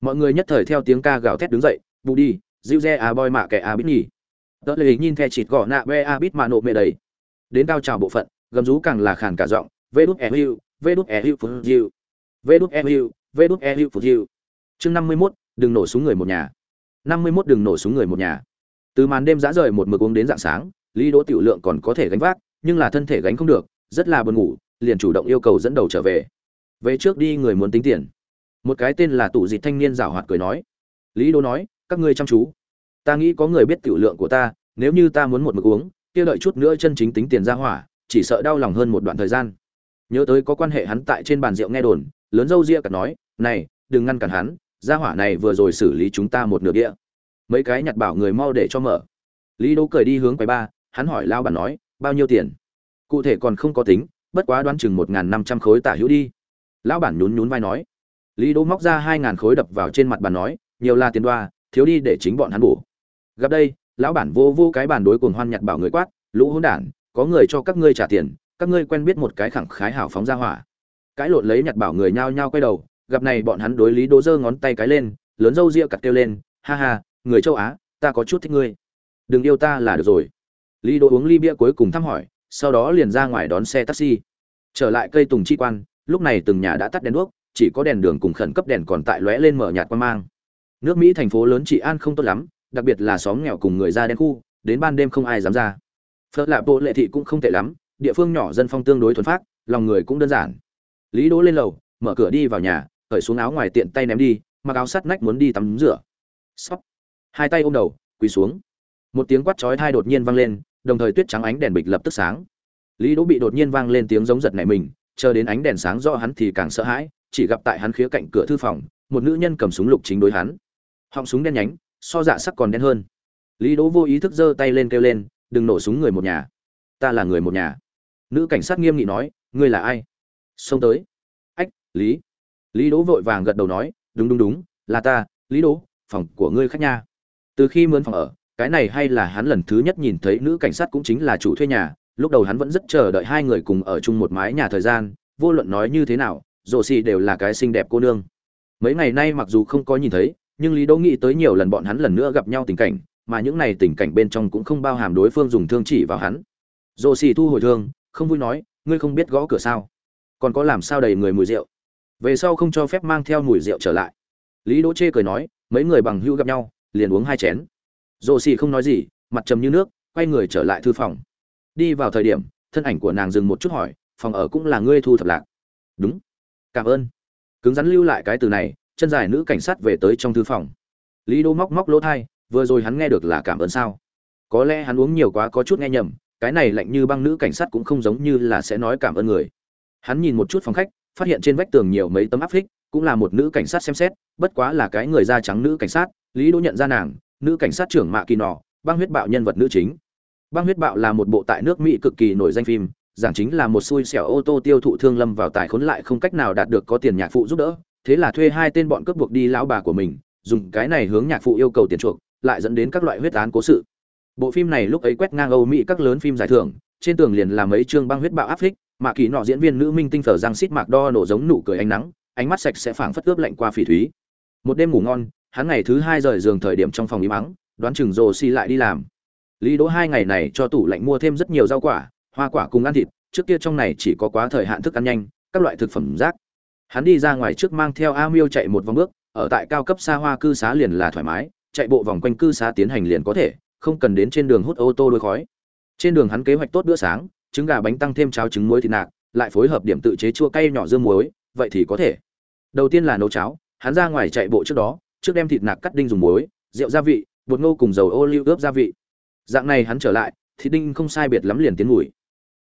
mọi người nhất thời theo tiếng ca gào thét đứng dậy bù đi dịu re a boy mạ kẻ a bít nhỉ tớ lệ nhìn the chịt gõ nạ ve a bít mà nộ mê đầy. Đến cao trào bộ phận gầm rú càng là khàn cả giọng vê đúc e hiệu vê đúc e hiệu phú dịu vê đúc e hiệu vê đúc e hiệu phú dịu chương 51, đừng nổ súng người một nhà. 51 đừng nổ súng người một nhà. Từ màn đêm dã rời một mực uống đến dạng sáng lý đỗ tiểu lượng còn có thể gánh vác nhưng là thân thể gánh không được rất là buồn ngủ liền chủ động yêu cầu dẫn đầu trở về. Về trước đi, người muốn tính tiền. Một cái tên là tủ dịch thanh niên rảo hoạt cười nói. Lý đô nói, các ngươi chăm chú. Ta nghĩ có người biết tiểu lượng của ta, nếu như ta muốn một mực uống, kia đợi chút nữa chân chính tính tiền ra hỏa, chỉ sợ đau lòng hơn một đoạn thời gian. Nhớ tới có quan hệ hắn tại trên bàn rượu nghe đồn, lớn dâu ria cả nói, này, đừng ngăn cản hắn, gia hỏa này vừa rồi xử lý chúng ta một nửa địa. Mấy cái nhặt bảo người mau để cho mở. Lý đô cười đi hướng quầy ba, hắn hỏi lao bản nói, bao nhiêu tiền? Cụ thể còn không có tính bất quá đoán chừng một n g h n năm trăm khối tả hữu đi. Lão bản nhún nhún vai nói. Lý đỗ móc ra hai ngàn khối đập vào trên mặt bàn nói, nhiều là tiền đoa, thiếu đi để chính bọn hắn bổ. Gặp đây, lão bản vô vô cái bàn đối cuồng hoan nhặt bảo người quát, lũ hỗn đản, có người cho các ngươi trả tiền, các ngươi quen biết một cái khẳng khái hảo phóng ra hỏa. Cái lộn lấy nhặt bảo người nhao nhao quay đầu, gặp này bọn hắn đối lý đỗ giơ ngón tay cái lên, lớn râu ria cặt kêu lên, ha ha, người châu á, ta có chút thích ngươi. Đừng yêu ta là được rồi. Lý đỗ uống ly bia cuối cùng thăm hỏi sau đó liền ra ngoài đón xe taxi. Trở lại cây tùng chi quan, lúc này từng nhà đã tắt đèn đuốc, chỉ có đèn đường cùng khẩn cấp đèn còn tại lóe lên mở nhạt quan mang. Nước mỹ thành phố lớn trị an không tốt lắm, đặc biệt là xóm nghèo cùng người ra đen khu, đến ban đêm không ai dám ra. Phật lạ bộ lệ thị cũng không tệ lắm, địa phương nhỏ dân phong tương đối thuần phát lòng người cũng đơn giản. Lý đỗ lên lầu, mở cửa đi vào nhà, cởi xuống áo ngoài tiện tay ném đi, mặc áo sắt nách muốn đi tắm rửa. Sóc hai tay ôm đầu, quỳ xuống. Một tiếng quát chói tai đột nhiên vang lên đồng thời tuyết trắng ánh đèn bịch lập tức sáng. Lý đỗ bị đột nhiên vang lên tiếng giống giật nảy mình, chờ đến ánh đèn sáng do hắn thì càng sợ hãi, chỉ gặp tại hắn khía cạnh cửa thư phòng, một nữ nhân cầm súng lục chính đối hắn. Họng súng đen nhánh, so dạ sắc còn đen hơn. Lý đỗ vô ý thức giơ tay lên kêu lên, đừng nổ súng người một nhà. Ta là người một nhà. Nữ cảnh sát nghiêm nghị nói, ngươi là ai? Xông tới. Ách, lý. Lý đỗ vội vàng gật đầu nói, đúng đúng đúng, là ta, lý đỗ, phòng của ngươi khách nha. Từ khi mướn phòng ở cái này hay là hắn lần thứ nhất nhìn thấy nữ cảnh sát cũng chính là chủ thuê nhà, lúc đầu hắn vẫn rất chờ đợi hai người cùng ở chung một mái nhà thời gian, vô luận nói như thế nào rổ xì đều là cái xinh đẹp cô nương. Mấy ngày nay mặc dù không có nhìn thấy, nhưng lý đỗ nghĩ tới nhiều lần bọn hắn lần nữa gặp nhau tình cảnh, mà những này tình cảnh bên trong cũng không bao hàm đối phương dùng thương chỉ vào hắn. Rổ xì thu hồi thương, không vui nói, ngươi không biết gõ cửa sao? Còn có làm sao đầy người mùi rượu? Về sau không cho phép mang theo mùi rượu trở lại. Lý đỗ chê cười nói, mấy người bằng hữu gặp nhau, liền uống hai chén rồ xì không nói gì, mặt trầm như nước, quay người trở lại thư phòng. Đi vào thời điểm, thân ảnh của nàng dừng một chút hỏi, phòng ở cũng là ngươi thu thập lạc? Đúng. Cảm ơn. Cứng rắn lưu lại cái từ này, chân dài nữ cảnh sát về tới trong thư phòng. Lý đô móc móc lỗ thai, vừa rồi hắn nghe được là cảm ơn sao? Có lẽ hắn uống nhiều quá có chút nghe nhầm, cái này lạnh như băng nữ cảnh sát cũng không giống như là sẽ nói cảm ơn người. Hắn nhìn một chút phòng khách, phát hiện trên vách tường nhiều mấy tấm áp phích, cũng là một nữ cảnh sát xem xét, bất quá là cái người da trắng nữ cảnh sát, lý đỗ nhận ra nàng nữ cảnh sát trưởng mạ kỳ nọ, băng huyết bạo nhân vật nữ chính. Băng huyết bạo là một bộ tại nước mỹ cực kỳ nổi danh phim, giảng chính là một xui xẻo ô tô tiêu thụ thương lâm vào tài khốn lại không cách nào đạt được có tiền nhạc phụ giúp đỡ, thế là thuê hai tên bọn cướp buộc đi lão bà của mình, dùng cái này hướng nhạc phụ yêu cầu tiền chuộc, lại dẫn đến các loại huyết án cố sự. Bộ phim này lúc ấy quét ngang âu mỹ các lớn phim giải thưởng, trên tường liền làm mấy chương băng huyết bạo áp phích mà kỳ nọ diễn viên nữ minh tinh phở giang xít mạc đo nổ giống nụ cười ánh nắng, ánh mắt sạch sẽ phảng phất ướp lạnh qua phỉ thúy. Một đêm ngủ ngon hắn ngày thứ hai rời giường thời điểm trong phòng im mắng đoán chừng rồ xi lại đi làm. Lý đỗ hai ngày này cho tủ lạnh mua thêm rất nhiều rau quả, hoa quả cùng ăn thịt, trước kia trong này chỉ có quá thời hạn thức ăn nhanh, các loại thực phẩm rác. Hắn đi ra ngoài trước mang theo a miêu chạy một vòng bước, ở tại cao cấp xa hoa cư xá liền là thoải mái, chạy bộ vòng quanh cư xá tiến hành liền có thể, không cần đến trên đường hút ô tô đôi khói. Trên đường hắn kế hoạch tốt bữa sáng, trứng gà bánh tăng thêm cháo trứng muối thịt nạc, lại phối hợp điểm tự chế chua cay nhỏ dương muối, vậy thì có thể. Đầu tiên là nấu cháo, hắn ra ngoài chạy bộ trước đó trước đem thịt nạc cắt đinh dùng muối, rượu gia vị, bột ngô cùng dầu ô liu ướp gia vị. Dạng này hắn trở lại, thịt đinh không sai biệt lắm liền tiến mùi.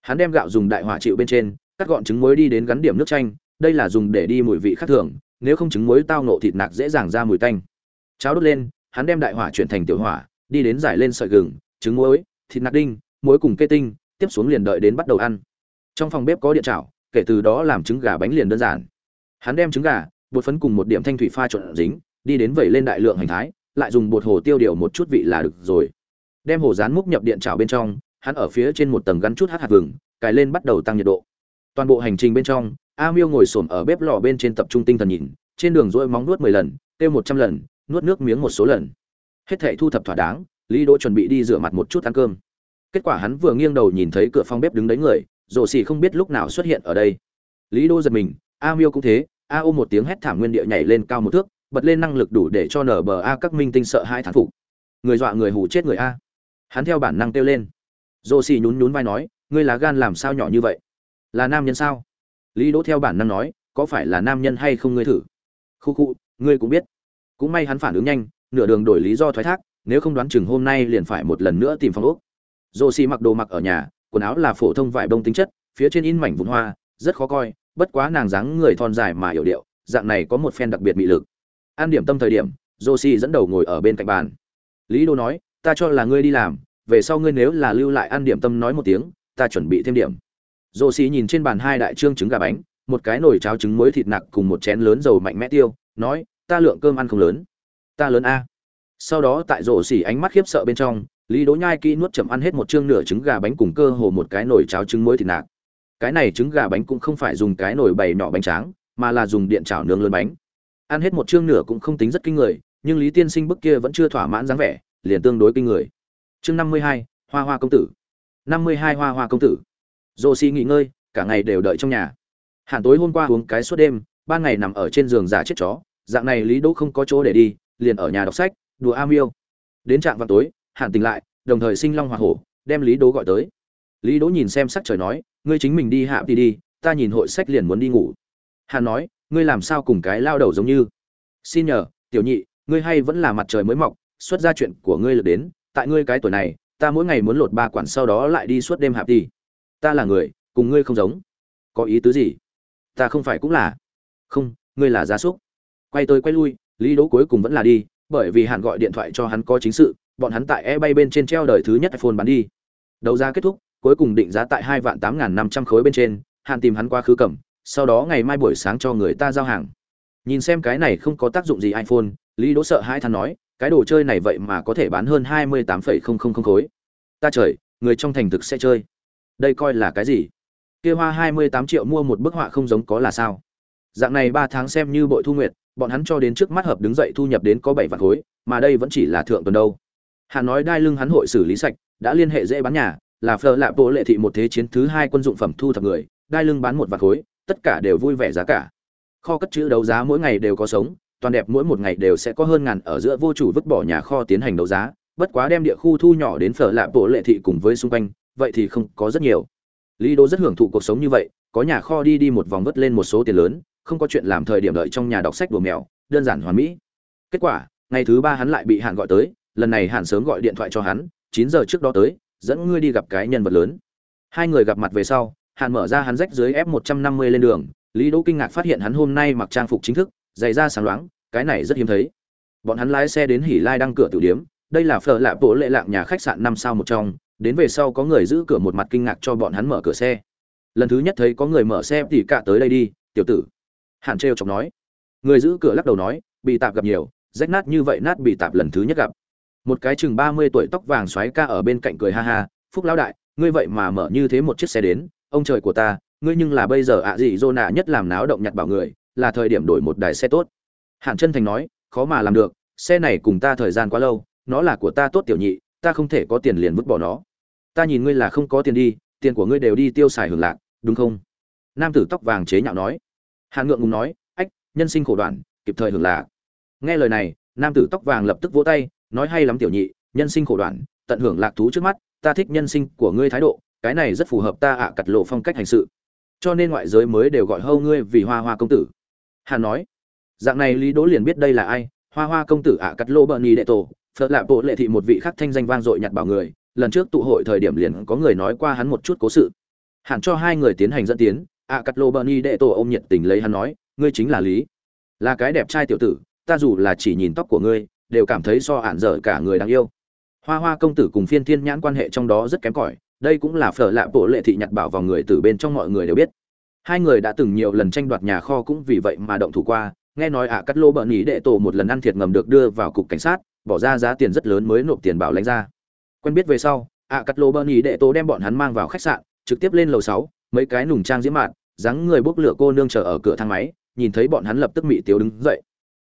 Hắn đem gạo dùng đại hỏa chịu bên trên, cắt gọn trứng muối đi đến gắn điểm nước chanh, đây là dùng để đi mùi vị khác thường, nếu không trứng muối tao nộ thịt nạc dễ dàng ra mùi tanh. Cháo đốt lên, hắn đem đại hỏa chuyển thành tiểu hỏa, đi đến giải lên sợi gừng, trứng muối, thịt nạc đinh, muối cùng kê tinh, tiếp xuống liền đợi đến bắt đầu ăn. Trong phòng bếp có điện chảo, kể từ đó làm trứng gà bánh liền đơn giản. Hắn đem trứng gà, bột phấn cùng một điểm thanh thủy pha trộn dính đi đến vẩy lên đại lượng hành thái, lại dùng bột hồ tiêu điều một chút vị là được rồi. Đem hồ rán múc nhập điện chảo bên trong, hắn ở phía trên một tầng gắn chút hát hạt vừng, cài lên bắt đầu tăng nhiệt độ. Toàn bộ hành trình bên trong, a miêu ngồi xổm ở bếp lò bên trên tập trung tinh thần nhìn, trên đường dỗi móng nuốt mười lần tiêu một trăm lần, nuốt nước miếng một số lần. Hết thảy thu thập thỏa đáng, lý đỗ chuẩn bị đi rửa mặt một chút ăn cơm. Kết quả hắn vừa nghiêng đầu nhìn thấy cửa phòng bếp đứng đấy người rổ xì không biết lúc nào xuất hiện ở đây. Lý đỗ giật mình, a miêu cũng thế, a ôm một tiếng hét thảm nguyên địa nhảy lên cao một thước bật lên năng lực đủ để cho nở bờ a các minh tinh sợ hai thán phục. Người dọa người hù chết người a. Hắn theo bản năng kêu lên. Dô xì nhún nhún vai nói, ngươi lá gan làm sao nhỏ như vậy? Là nam nhân sao? Lý đỗ theo bản năng nói, có phải là nam nhân hay không ngươi thử? Khu khu, ngươi cũng biết. Cũng may hắn phản ứng nhanh, nửa đường đổi lý do thoái thác, nếu không đoán chừng hôm nay liền phải một lần nữa tìm phòng ốc. Dô xì mặc đồ mặc ở nhà, quần áo là phổ thông vải bông tính chất, phía trên in mảnh vụn hoa, rất khó coi, bất quá nàng dáng người thon dài mà hiểu điệu, dạng này có một phen đặc biệt mị lực an điểm tâm thời điểm rồ dẫn đầu ngồi ở bên cạnh bàn. Lý đô nói, ta cho là ngươi đi làm, về sau ngươi nếu là lưu lại ăn điểm tâm nói một tiếng, ta chuẩn bị thêm điểm. Rồ nhìn trên bàn hai đại trương trứng gà bánh, một cái nồi cháo trứng muối thịt nặc cùng một chén lớn dầu mạnh mẽ tiêu, nói, ta lượng cơm ăn không lớn, ta lớn a. Sau đó tại rổ xỉ ánh mắt khiếp sợ bên trong, lý đỗ nhai kỹ nuốt chậm ăn hết một chương nửa trứng gà bánh cùng cơ hồ một cái nồi cháo trứng muối thịt nạc. Cái này trứng gà bánh cũng không phải dùng cái nồi bày nhỏ bánh tráng, mà là dùng điện chảo nướng lớn bánh ăn hết một chương nửa cũng không tính rất kinh người, nhưng lý tiên sinh bức kia vẫn chưa thỏa mãn dáng vẻ, liền tương đối kinh người. Chương năm mươi hai, hoa hoa công tử. năm mươi hai, hoa hoa công tử. Rô xi nghỉ ngơi, cả ngày đều đợi trong nhà. Hạn tối hôm qua uống cái suốt đêm, ban ngày nằm ở trên giường giả chết chó, dạng này lý đỗ không có chỗ để đi, liền ở nhà đọc sách, đùa am yêu đến trạng vào tối Hạn tỉnh lại, đồng thời sinh long hoa hổ, đem lý đỗ gọi tới. Lý đỗ nhìn xem sắc trời nói, ngươi chính mình đi hạ đi đi, ta nhìn hội sách liền muốn đi ngủ. Hàn nói ngươi làm sao cùng cái lao đầu giống như? Xin nhờ, tiểu nhị, ngươi hay vẫn là mặt trời mới mọc, xuất ra chuyện của ngươi lượt đến, tại ngươi cái tuổi này, ta mỗi ngày muốn lột ba quản sau đó lại đi suốt đêm hạp đi. Ta là người, cùng ngươi không giống. Có ý tứ gì? Ta không phải cũng là. Không, ngươi là gia súc. Quay tới quay lui, lý đỗ cuối cùng vẫn là đi, bởi vì hàn gọi điện thoại cho hắn có chính sự, bọn hắn tại e bay bên trên treo đời thứ nhất iphone bán đi. Đấu giá kết thúc, cuối cùng định giá tại hai vạn tám n g h n năm trăm khối bên trên hàn tìm hắn qua khứ cẩm sau đó ngày mai buổi sáng cho người ta giao hàng. Nhìn xem cái này không có tác dụng gì iphone, lý đỗ sợ hai thằng nói, cái đồ chơi này vậy mà có thể bán hơn hai mươi tám phẩy không không không khối. Ta trời, người trong thành thực sẽ chơi. Đây coi là cái gì? Kia hoa hai mươi tám triệu mua một bức họa không giống có là sao? Dạng này ba tháng xem như bội thu nguyệt, bọn hắn cho đến trước mắt hợp đứng dậy thu nhập đến có bảy vạn khối, mà đây vẫn chỉ là thượng tuần đâu. Hà nói đai lưng hắn hội xử lý sạch, đã liên hệ dễ bán nhà, là phờ lạ bộ lệ thị một thế chiến thứ hai quân dụng phẩm thu thập người, đai lưng bán một vạn khối tất cả đều vui vẻ giá cả. Kho cất chữ đấu giá mỗi ngày đều có sống, toàn đẹp mỗi một ngày đều sẽ có hơn ngàn ở giữa vô chủ vứt bỏ nhà kho tiến hành đấu giá, bất quá đem địa khu thu nhỏ đến phở lạ bộ lệ thị cùng với xung quanh, vậy thì không có rất nhiều. Lý đô rất hưởng thụ cuộc sống như vậy, có nhà kho đi đi một vòng vất lên một số tiền lớn, không có chuyện làm thời điểm đợi trong nhà đọc sách đùa mèo, đơn giản hoàn mỹ. Kết quả, ngày thứ ba hắn lại bị hạn gọi tới, lần này hạn sớm gọi điện thoại cho hắn, chín giờ trước đó tới, dẫn ngươi đi gặp cái nhân vật lớn. Hai người gặp mặt về sau hạn mở ra hắn rách dưới f một trăm năm mươi lên đường lý đỗ kinh ngạc phát hiện hắn hôm nay mặc trang phục chính thức giày da sáng loáng cái này rất hiếm thấy. Bọn hắn lái xe đến hỉ lai đăng cửa tiểu điểm, đây là phở lạ bộ lệ lạng nhà khách sạn năm sao một trong đến về sau có người giữ cửa một mặt kinh ngạc cho bọn hắn mở cửa xe. Lần thứ nhất thấy có người mở xe thì cả tới đây đi tiểu tử. Hàn trêu chọc nói. Người giữ cửa lắc đầu nói bị tạp gặp nhiều rách nát như vậy nát bị tạp lần thứ nhất gặp. Một cái chừng ba mươi tuổi tóc vàng xoáy ca ở bên cạnh cười ha ha phúc lão đại ngươi vậy mà mở như thế một chiếc xe đến ông trời của ta, ngươi nhưng là bây giờ ạ gì dô nạ nhất làm náo động nhặt bảo người, là thời điểm đổi một đài xe tốt. Hạn chân thành nói, khó mà làm được, xe này cùng ta thời gian quá lâu, nó là của ta tốt tiểu nhị, ta không thể có tiền liền vứt bỏ nó. Ta nhìn ngươi là không có tiền đi, tiền của ngươi đều đi tiêu xài hưởng lạc, đúng không? Nam tử tóc vàng chế nhạo nói. Hàn ngượng ngùng nói, ách, nhân sinh khổ đoạn, kịp thời hưởng lạc. Nghe lời này, nam tử tóc vàng lập tức vỗ tay, nói, hay lắm tiểu nhị, nhân sinh khổ đoạn tận hưởng lạc thú trước mắt, ta thích nhân sinh của ngươi thái độ, cái này rất phù hợp ta ạ à cặt lộ phong cách hành sự. Cho nên ngoại giới mới đều gọi hâu ngươi vì hoa hoa công tử. Hàn nói. Dạng này lý đỗ liền biết đây là ai, hoa hoa công tử ạ à cặt lộ bợn nhì đệ tổ phật lạ bộ lệ thị một vị khắc thanh danh vang dội nhặt bảo người, lần trước tụ hội thời điểm liền có người nói qua hắn một chút cố sự. Hẳn cho hai người tiến hành dẫn tiến, ạ, cặt lộ bợn nhì đệ tổ ôm nhiệt tình lấy hắn nói, ngươi chính là lý. Là cái đẹp trai tiểu tử, ta dù là chỉ nhìn tóc của ngươi, đều cảm thấy so ạn dở cả người đáng yêu hoa hoa công tử cùng phiên thiên nhãn quan hệ trong đó rất kém cỏi, đây cũng là phở lạ bộ lệ thị nhặt bảo vào người từ bên trong mọi người đều biết. Hai người đã từng nhiều lần tranh đoạt nhà kho cũng vì vậy mà động thủ qua, nghe nói ạ cắt lô bợn ý đệ tổ một lần ăn thiệt ngầm được đưa vào cục cảnh sát, bỏ ra giá tiền rất lớn mới nộp tiền bảo lãnh ra. Quen biết về sau, ạ cắt lô bợn ý đệ tổ đem bọn hắn mang vào khách sạn, trực tiếp lên lầu sáu, mấy cái nùng trang diễm mạn, dáng người bốc lửa cô nương chờ ở cửa thang máy, nhìn thấy bọn hắn lập tức mị tiếu đứng dậy.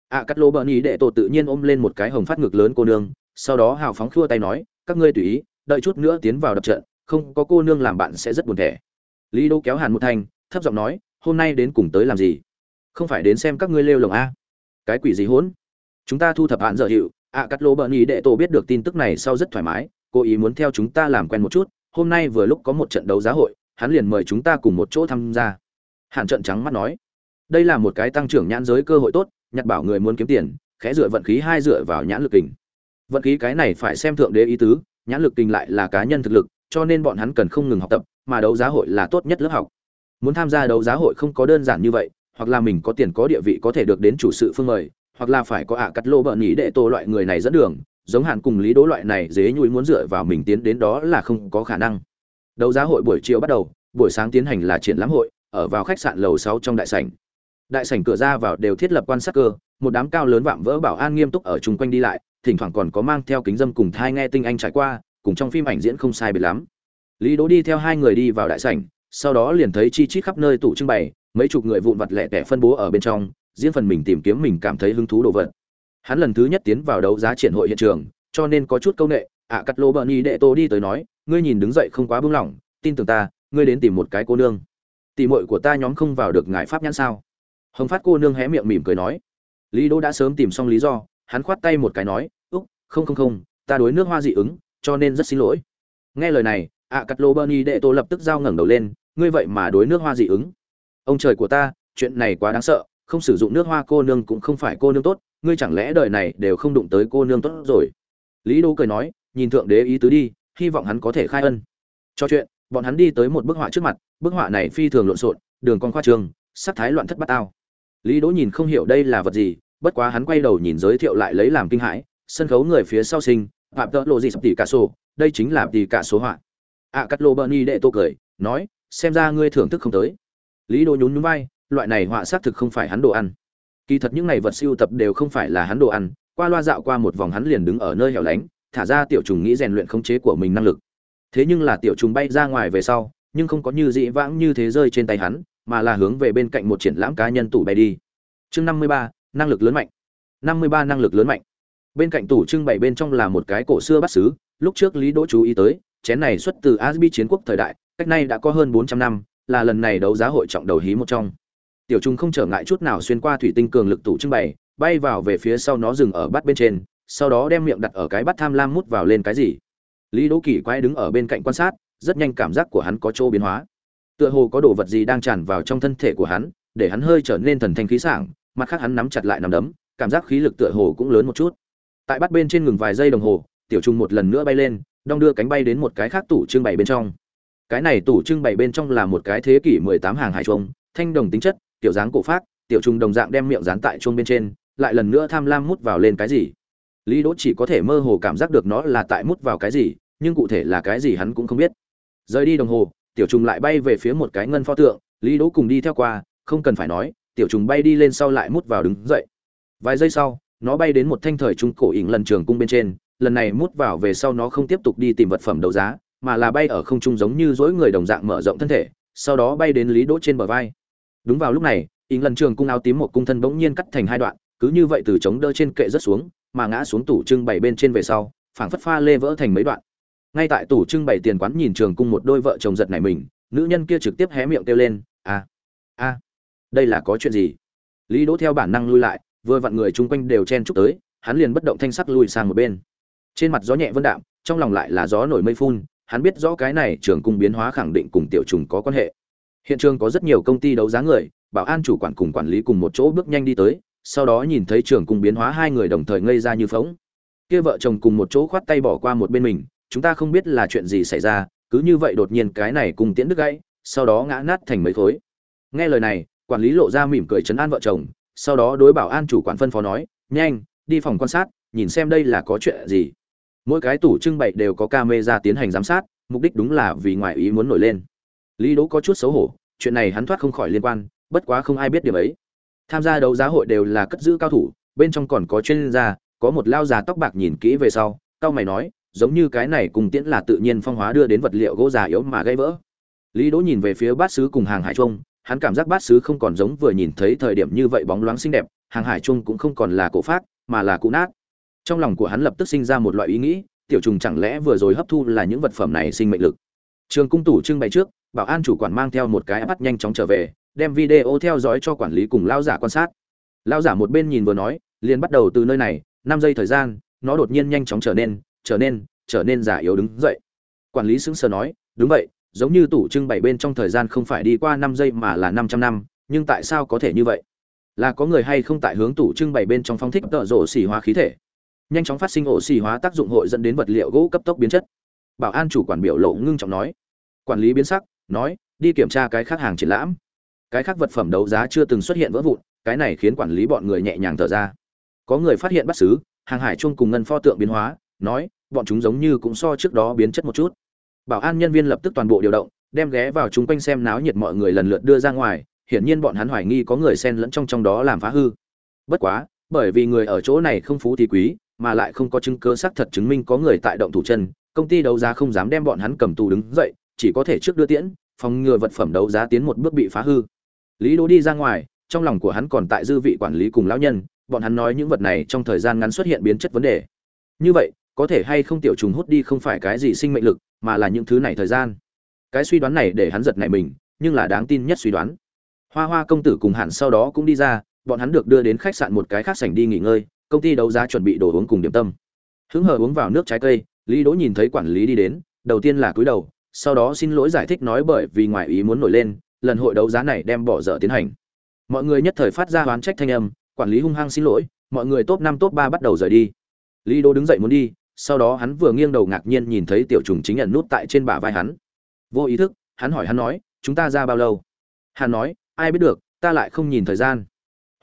Ạ cắt lô bợn ý đệ tổ tự nhiên ôm lên một cái hồng phát ngực lớn cô nương sau đó hào phóng khua tay nói, các ngươi tùy ý, đợi chút nữa tiến vào đập trận, không có cô nương làm bạn sẽ rất buồn thẻ. Lý đô kéo hàn một thanh, thấp giọng nói, hôm nay đến cùng tới làm gì? Không phải đến xem các ngươi lêu lồng a? Cái quỷ gì hỗn? Chúng ta thu thập hạn dở hiệu, ạ cắt lô bợn ý đệ tổ biết được tin tức này sau rất thoải mái cô ý muốn theo chúng ta làm quen một chút, hôm nay vừa lúc có một trận đấu giá hội, hắn liền mời chúng ta cùng một chỗ tham gia. Hạn trận trắng mắt nói, đây là một cái tăng trưởng nhãn giới cơ hội tốt nhặt bảo người muốn kiếm tiền, khẽ dựa vận khí hai dựa vào nhãn lực kình vận khí cái này phải xem thượng đế ý tứ, nhãn lực kinh lại là cá nhân thực lực, cho nên bọn hắn cần không ngừng học tập, mà đấu giá hội là tốt nhất lớp học. Muốn tham gia đấu giá hội không có đơn giản như vậy, hoặc là mình có tiền có địa vị có thể được đến chủ sự phương mời, hoặc là phải có ạ cắt lô bợn ý đệ tô loại người này dẫn đường, giống hạn cùng lý đố loại này dế nhui muốn dựa vào mình tiến đến đó là không có khả năng. Đấu giá hội buổi chiều bắt đầu, buổi sáng tiến hành là triển lãm hội, ở vào khách sạn lầu sáu trong đại sảnh. Đại sảnh cửa ra vào đều thiết lập quan sát cơ, một đám cao lớn vạm vỡ bảo an nghiêm túc ở chung quanh đi lại thỉnh thoảng còn có mang theo kính dâm cùng thai nghe tinh anh trải qua, cùng trong phim ảnh diễn không sai biệt lắm. Lý đố đi theo hai người đi vào đại sảnh, sau đó liền thấy chi chít khắp nơi tủ trưng bày, mấy chục người vụn vặt lẻ tẻ phân bố ở bên trong diễn phần mình tìm kiếm mình cảm thấy hứng thú đồ vật. Hắn lần thứ nhất tiến vào đấu giá triển hội hiện trường, cho nên có chút câu nệ ạ cắt lô bợn y đệ tô đi tới nói, ngươi nhìn đứng dậy không quá bưng lỏng, tin tưởng ta, ngươi đến tìm một cái cô nương. Tỷ muội của ta nhóm không vào được ngài pháp nhãn sao? Hồng phát cô nương hé miệng mỉm cười nói. Lý đỗ đã sớm tìm xong lý do, hắn khoát tay một cái nói không không không, ta đối nước hoa dị ứng, cho nên rất xin lỗi. Nghe lời này, ạ cắt lô bernie đệ tô lập tức giao ngẩng đầu lên, ngươi vậy mà đối nước hoa dị ứng. Ông trời của ta, chuyện này quá đáng sợ, không sử dụng nước hoa cô nương cũng không phải cô nương tốt, ngươi chẳng lẽ đời này đều không đụng tới cô nương tốt rồi? Lý đô cười nói, nhìn thượng đế ý tứ đi, hy vọng hắn có thể khai ân. Cho chuyện, bọn hắn đi tới một bức họa trước mặt, bức họa này phi thường lộn xộn, đường con khoa trường, sắc thái loạn thất bát ao lý đỗ nhìn không hiểu đây là vật gì, bất quá hắn quay đầu nhìn giới thiệu lại lấy làm kinh hãi sân khấu người phía sau sinh, phạm tợ lộ gì sập tỷ cả sổ, đây chính là tỷ cả số họa. Ạ cắt lô bernie đệ tô cười, nói, xem ra ngươi thưởng thức không tới. Lý đồ nhún nhún vai, loại này họa xác thực không phải hắn đồ ăn. Kỳ thật những này vật siêu tập đều không phải là hắn đồ ăn, qua loa dạo qua một vòng hắn liền đứng ở nơi hẻo lánh, thả ra tiểu trùng nghĩ rèn luyện khống chế của mình năng lực. Thế nhưng là tiểu trùng bay ra ngoài về sau, nhưng không có như dị vãng như thế rơi trên tay hắn, mà là hướng về bên cạnh một triển lãm cá nhân tủ bay đi. Chương năm mươi ba, năng lực lớn mạnh. năm mươi ba năng lực lớn mạnh bên cạnh tủ trưng bày bên trong là một cái cổ xưa bắt xứ, lúc trước lý đỗ chú ý tới, chén này xuất từ asbi chiến quốc thời đại, cách nay đã có hơn bốn trăm năm, là lần này đấu giá hội trọng đầu hí một trong. Tiểu Trung không trở ngại chút nào xuyên qua thủy tinh cường lực tủ trưng bày, bay vào về phía sau nó dừng ở bát bên trên, sau đó đem miệng đặt ở cái bát tham lam mút vào lên cái gì. Lý đỗ kỳ quái đứng ở bên cạnh quan sát, rất nhanh cảm giác của hắn có chỗ biến hóa. Tựa hồ có đồ vật gì đang tràn vào trong thân thể của hắn, để hắn hơi trở nên thần thanh khí sảng, mặt khác hắn nắm chặt lại nắm đấm, cảm giác khí lực tựa hồ cũng lớn một chút tại bắt bên trên ngừng vài giây đồng hồ, tiểu trung một lần nữa bay lên, đong đưa cánh bay đến một cái khác tủ trưng bày bên trong. Cái này tủ trưng bày bên trong là một cái thế kỷ mười tám hàng hải chuông, thanh đồng tính chất tiểu dáng cổ phát tiểu trùng đồng dạng đem miệng dán tại chuông bên trên, lại lần nữa tham lam mút vào lên cái gì. Lý đỗ chỉ có thể mơ hồ cảm giác được nó là tại mút vào cái gì, nhưng cụ thể là cái gì hắn cũng không biết. Rời đi đồng hồ, tiểu trùng lại bay về phía một cái ngân pho tượng, lý đỗ cùng đi theo qua, không cần phải nói, tiểu trùng bay đi lên sau lại mút vào đứng dậy. Vài giây sau nó bay đến một thanh thời trung cổ ỉn lần trường cung bên trên, lần này mút vào về sau nó không tiếp tục đi tìm vật phẩm đấu giá, mà là bay ở không trung giống như dỗi người đồng dạng mở rộng thân thể, sau đó bay đến lý đỗ trên bờ vai. Đúng vào lúc này ỉn lần trường cung áo tím một cung thân bỗng nhiên cắt thành hai đoạn, cứ như vậy từ chống đỡ trên kệ rất xuống, mà ngã xuống tủ trưng bày bên trên về sau, phảng phất pha lê vỡ thành mấy đoạn. Ngay tại tủ trưng bày tiền quán nhìn trường cung một đôi vợ chồng giật này mình, nữ nhân kia trực tiếp hé miệng kêu lên, a a, đây là có chuyện gì? Lý đỗ theo bản năng lui lại vừa vặn người chung quanh đều chen chúc tới, hắn liền bất động thanh sắc lui sang một bên. Trên mặt gió nhẹ vân đạm, trong lòng lại là gió nổi mây phun, hắn biết rõ cái này trường cung biến hóa khẳng định cùng tiểu trùng có quan hệ. Hiện trường có rất nhiều công ty đấu giá người, bảo an chủ quản cùng quản lý cùng một chỗ bước nhanh đi tới, sau đó nhìn thấy trường cung biến hóa hai người đồng thời ngây ra như phóng kia vợ chồng cùng một chỗ khoát tay bỏ qua một bên mình, chúng ta không biết là chuyện gì xảy ra, cứ như vậy đột nhiên cái này cùng tiễn đứt gãy, sau đó ngã nát thành mấy khối. Nghe lời này, quản lý lộ ra mỉm cười chấn an vợ chồng sau đó đối bảo an chủ quản phân phó nói, nhanh, đi phòng quan sát, nhìn xem đây là có chuyện gì. Mỗi cái tủ trưng bày đều có camera tiến hành giám sát, mục đích đúng là vì ngoại ý muốn nổi lên. Lý đỗ có chút xấu hổ, chuyện này hắn thoát không khỏi liên quan, bất quá không ai biết điểm ấy. Tham gia đấu giá hội đều là cất giữ cao thủ, bên trong còn có chuyên gia, có một lao già tóc bạc nhìn kỹ về sau cao mày nói, giống như cái này cùng tiễn là tự nhiên phong hóa đưa đến vật liệu gỗ già yếu mà gây vỡ. Lý đỗ nhìn về phía bát sứ cùng hàng hải trung hắn cảm giác bát sứ không còn giống vừa nhìn thấy thời điểm như vậy bóng loáng xinh đẹp, hàng hải trung cũng không còn là cổ phát mà là cụ nát. Trong lòng của hắn lập tức sinh ra một loại ý nghĩ, tiểu trùng chẳng lẽ vừa rồi hấp thu là những vật phẩm này sinh mệnh lực. Trường cung tủ trưng bày trước, bảo an chủ quản mang theo một cái bắt nhanh chóng trở về, đem video theo dõi cho quản lý cùng lao giả quan sát. Lao giả một bên nhìn vừa nói, liền bắt đầu từ nơi này, năm giây thời gian, nó đột nhiên nhanh chóng trở nên trở nên trở nên giả yếu đứng dậy. Quản lý sững sờ nói, đúng vậy giống như tủ trưng bày bên trong thời gian không phải đi qua năm giây mà là năm trăm năm, nhưng tại sao có thể như vậy? Là có người hay không tại hướng tủ trưng bày bên trong phong thích tợ rồ xỉ hóa khí thể? Nhanh chóng phát sinh ổ xỉ hóa tác dụng hội dẫn đến vật liệu gỗ cấp tốc biến chất. Bảo an chủ quản biểu lộ ngưng trọng nói. Quản lý biến sắc, nói, đi kiểm tra cái khác hàng triển lãm. Cái khác vật phẩm đấu giá chưa từng xuất hiện vỡ vụn, cái này khiến quản lý bọn người nhẹ nhàng thở ra. Có người phát hiện bắt xứ, hàng hải chung cùng ngân pho tượng biến hóa, nói, bọn chúng giống như cũng so trước đó biến chất một chút bảo an nhân viên lập tức toàn bộ điều động, đem ghé vào chúng quanh xem náo nhiệt mọi người lần lượt đưa ra ngoài, hiển nhiên bọn hắn hoài nghi có người xen lẫn trong trong đó làm phá hư. Bất quá, bởi vì người ở chỗ này không phú thì quý, mà lại không có chứng cứ xác thật chứng minh có người tại động thủ chân, công ty đấu giá không dám đem bọn hắn cầm tù đứng dậy, chỉ có thể trước đưa tiễn, phòng ngừa vật phẩm đấu giá tiến một bước bị phá hư. Lý đỗ đi ra ngoài, trong lòng của hắn còn tại dư vị quản lý cùng lão nhân, bọn hắn nói những vật này trong thời gian ngắn xuất hiện biến chất vấn đề. Như vậy có thể hay không tiểu trùng hút đi không phải cái gì sinh mệnh lực, mà là những thứ này thời gian. Cái suy đoán này để hắn giật nảy mình, nhưng là đáng tin nhất suy đoán. Hoa hoa công tử cùng hẳn sau đó cũng đi ra, bọn hắn được đưa đến khách sạn một cái khác sảnh đi nghỉ ngơi, công ty đấu giá chuẩn bị đồ uống cùng điểm tâm. Hứng hờ uống vào nước trái cây, lý đỗ nhìn thấy quản lý đi đến, đầu tiên là cúi đầu, sau đó xin lỗi giải thích nói bởi vì ngoại ý muốn nổi lên, lần hội đấu giá này đem bỏ dở tiến hành. Mọi người nhất thời phát ra oán trách thanh âm, quản lý hung hăng xin lỗi, mọi người top năm top ba bắt đầu rời đi. Lý đỗ đứng dậy muốn đi sau đó hắn vừa nghiêng đầu ngạc nhiên nhìn thấy tiểu trùng chính nhận nút tại trên bả vai hắn. Vô ý thức, hắn hỏi hắn nói, chúng ta ra bao lâu? Hắn nói, ai biết được, ta lại không nhìn thời gian.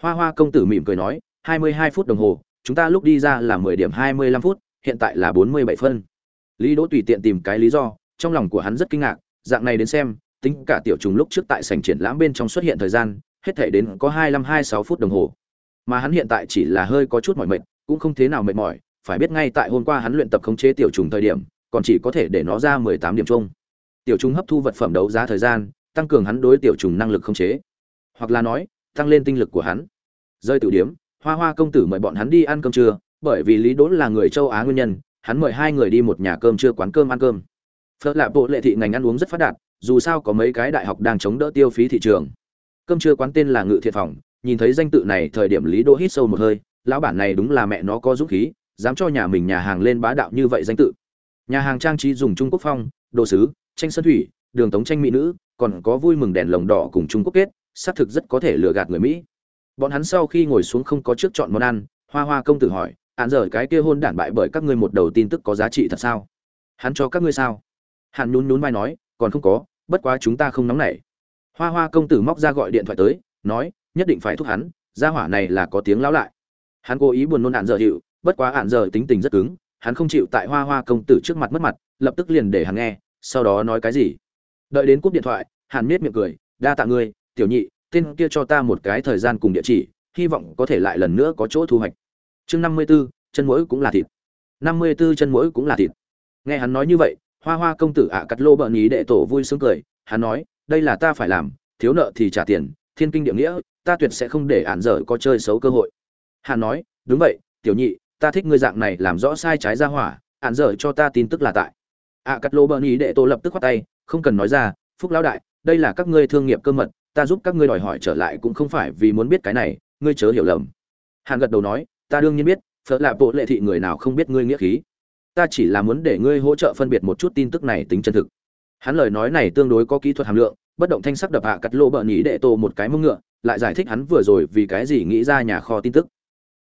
Hoa hoa công tử mỉm cười nói, hai mươi hai phút đồng hồ, chúng ta lúc đi ra là mười điểm hai mươi lăm phút, hiện tại là bốn mươi bảy phân. Lý đỗ tùy tiện tìm cái lý do, trong lòng của hắn rất kinh ngạc, dạng này đến xem, tính cả tiểu trùng lúc trước tại sảnh triển lãm bên trong xuất hiện thời gian, hết thể đến có hai mươi hai sáu phút đồng hồ. Mà hắn hiện tại chỉ là hơi có chút mỏi mệt, cũng không thế nào mệt mỏi phải biết ngay tại hôm qua hắn luyện tập khống chế tiểu trùng thời điểm còn chỉ có thể để nó ra mười tám điểm chung. Tiểu trùng hấp thu vật phẩm đấu giá thời gian tăng cường hắn đối tiểu trùng năng lực khống chế. Hoặc là nói tăng lên tinh lực của hắn. Rơi tiểu điểm, hoa hoa công tử mời bọn hắn đi ăn cơm trưa bởi vì lý Đốn là người châu á nguyên nhân hắn mời hai người đi một nhà cơm trưa quán cơm ăn cơm. Phật lạ bộ lệ thị ngành ăn uống rất phát đạt dù sao có mấy cái đại học đang chống đỡ tiêu phí thị trường. Cơm trưa quán tên là ngự thiện phòng nhìn thấy danh tự này thời điểm lý đỗ hít sâu một hơi lão bản này đúng là mẹ nó có dũng khí dám cho nhà mình nhà hàng lên bá đạo như vậy danh tự. Nhà hàng trang trí dùng trung quốc phong, đồ sứ, tranh sơn thủy, đường tống tranh mỹ nữ, còn có vui mừng đèn lồng đỏ cùng trung quốc kết, xác thực rất có thể lừa gạt người mỹ. Bọn hắn sau khi ngồi xuống không có trước chọn món ăn, hoa hoa công tử hỏi hạn giờ cái kia hôn đản bại bởi các ngươi một đầu tin tức có giá trị thật sao? Hắn cho các ngươi sao? Hắn nhún nhún vai nói, còn không có, bất quá chúng ta không nóng nảy. Hoa hoa công tử móc ra gọi điện thoại tới, nói, nhất định phải thúc hắn, gia hỏa này là có tiếng lão lại. Hắn cố ý buồn nôn hạn giờ hiệu bất quá hạn giờ tính tình rất cứng, hắn không chịu tại hoa hoa công tử trước mặt mất mặt, lập tức liền để hắn nghe, sau đó nói cái gì? Đợi đến cúp điện thoại, hàn miết miệng cười, đa tạ ngươi, tiểu nhị, tên kia cho ta một cái thời gian cùng địa chỉ, hy vọng có thể lại lần nữa có chỗ thu hoạch. Chương năm mươi b ố chân mũi cũng là thịt. năm mươi b ố chân mũi cũng là thịt. Nghe hắn nói như vậy, hoa hoa công tử ạ cắt lô bợn ý đệ tổ vui sướng cười, hắn nói, đây là ta phải làm, thiếu nợ thì trả tiền, thiên kinh địa nghĩa, ta tuyệt sẽ không để ản dở có chơi xấu cơ hội. Hắn nói, đúng vậy, tiểu nhị ta thích ngươi dạng này làm rõ sai trái ra hỏa ản dở cho ta tin tức là tại. Ạ cắt lô bợn ý đệ tô lập tức khoát tay, không cần nói ra, phúc lão đại, đây là các ngươi thương nghiệp cơ mật, ta giúp các ngươi đòi hỏi trở lại cũng không phải vì muốn biết cái này, ngươi chớ hiểu lầm. Hàn gật đầu nói, ta đương nhiên biết, phở lạ bộ lệ thị người nào không biết ngươi nghĩa khí. Ta chỉ là muốn để ngươi hỗ trợ phân biệt một chút tin tức này tính chân thực. Hắn lời nói này tương đối có kỹ thuật hàm lượng, bất động thanh sắc đập hạ cắt lô bợn nhĩ đệ tô một cái mông ngựa, lại giải thích hắn vừa rồi vì cái gì nghĩ ra nhà kho tin tức.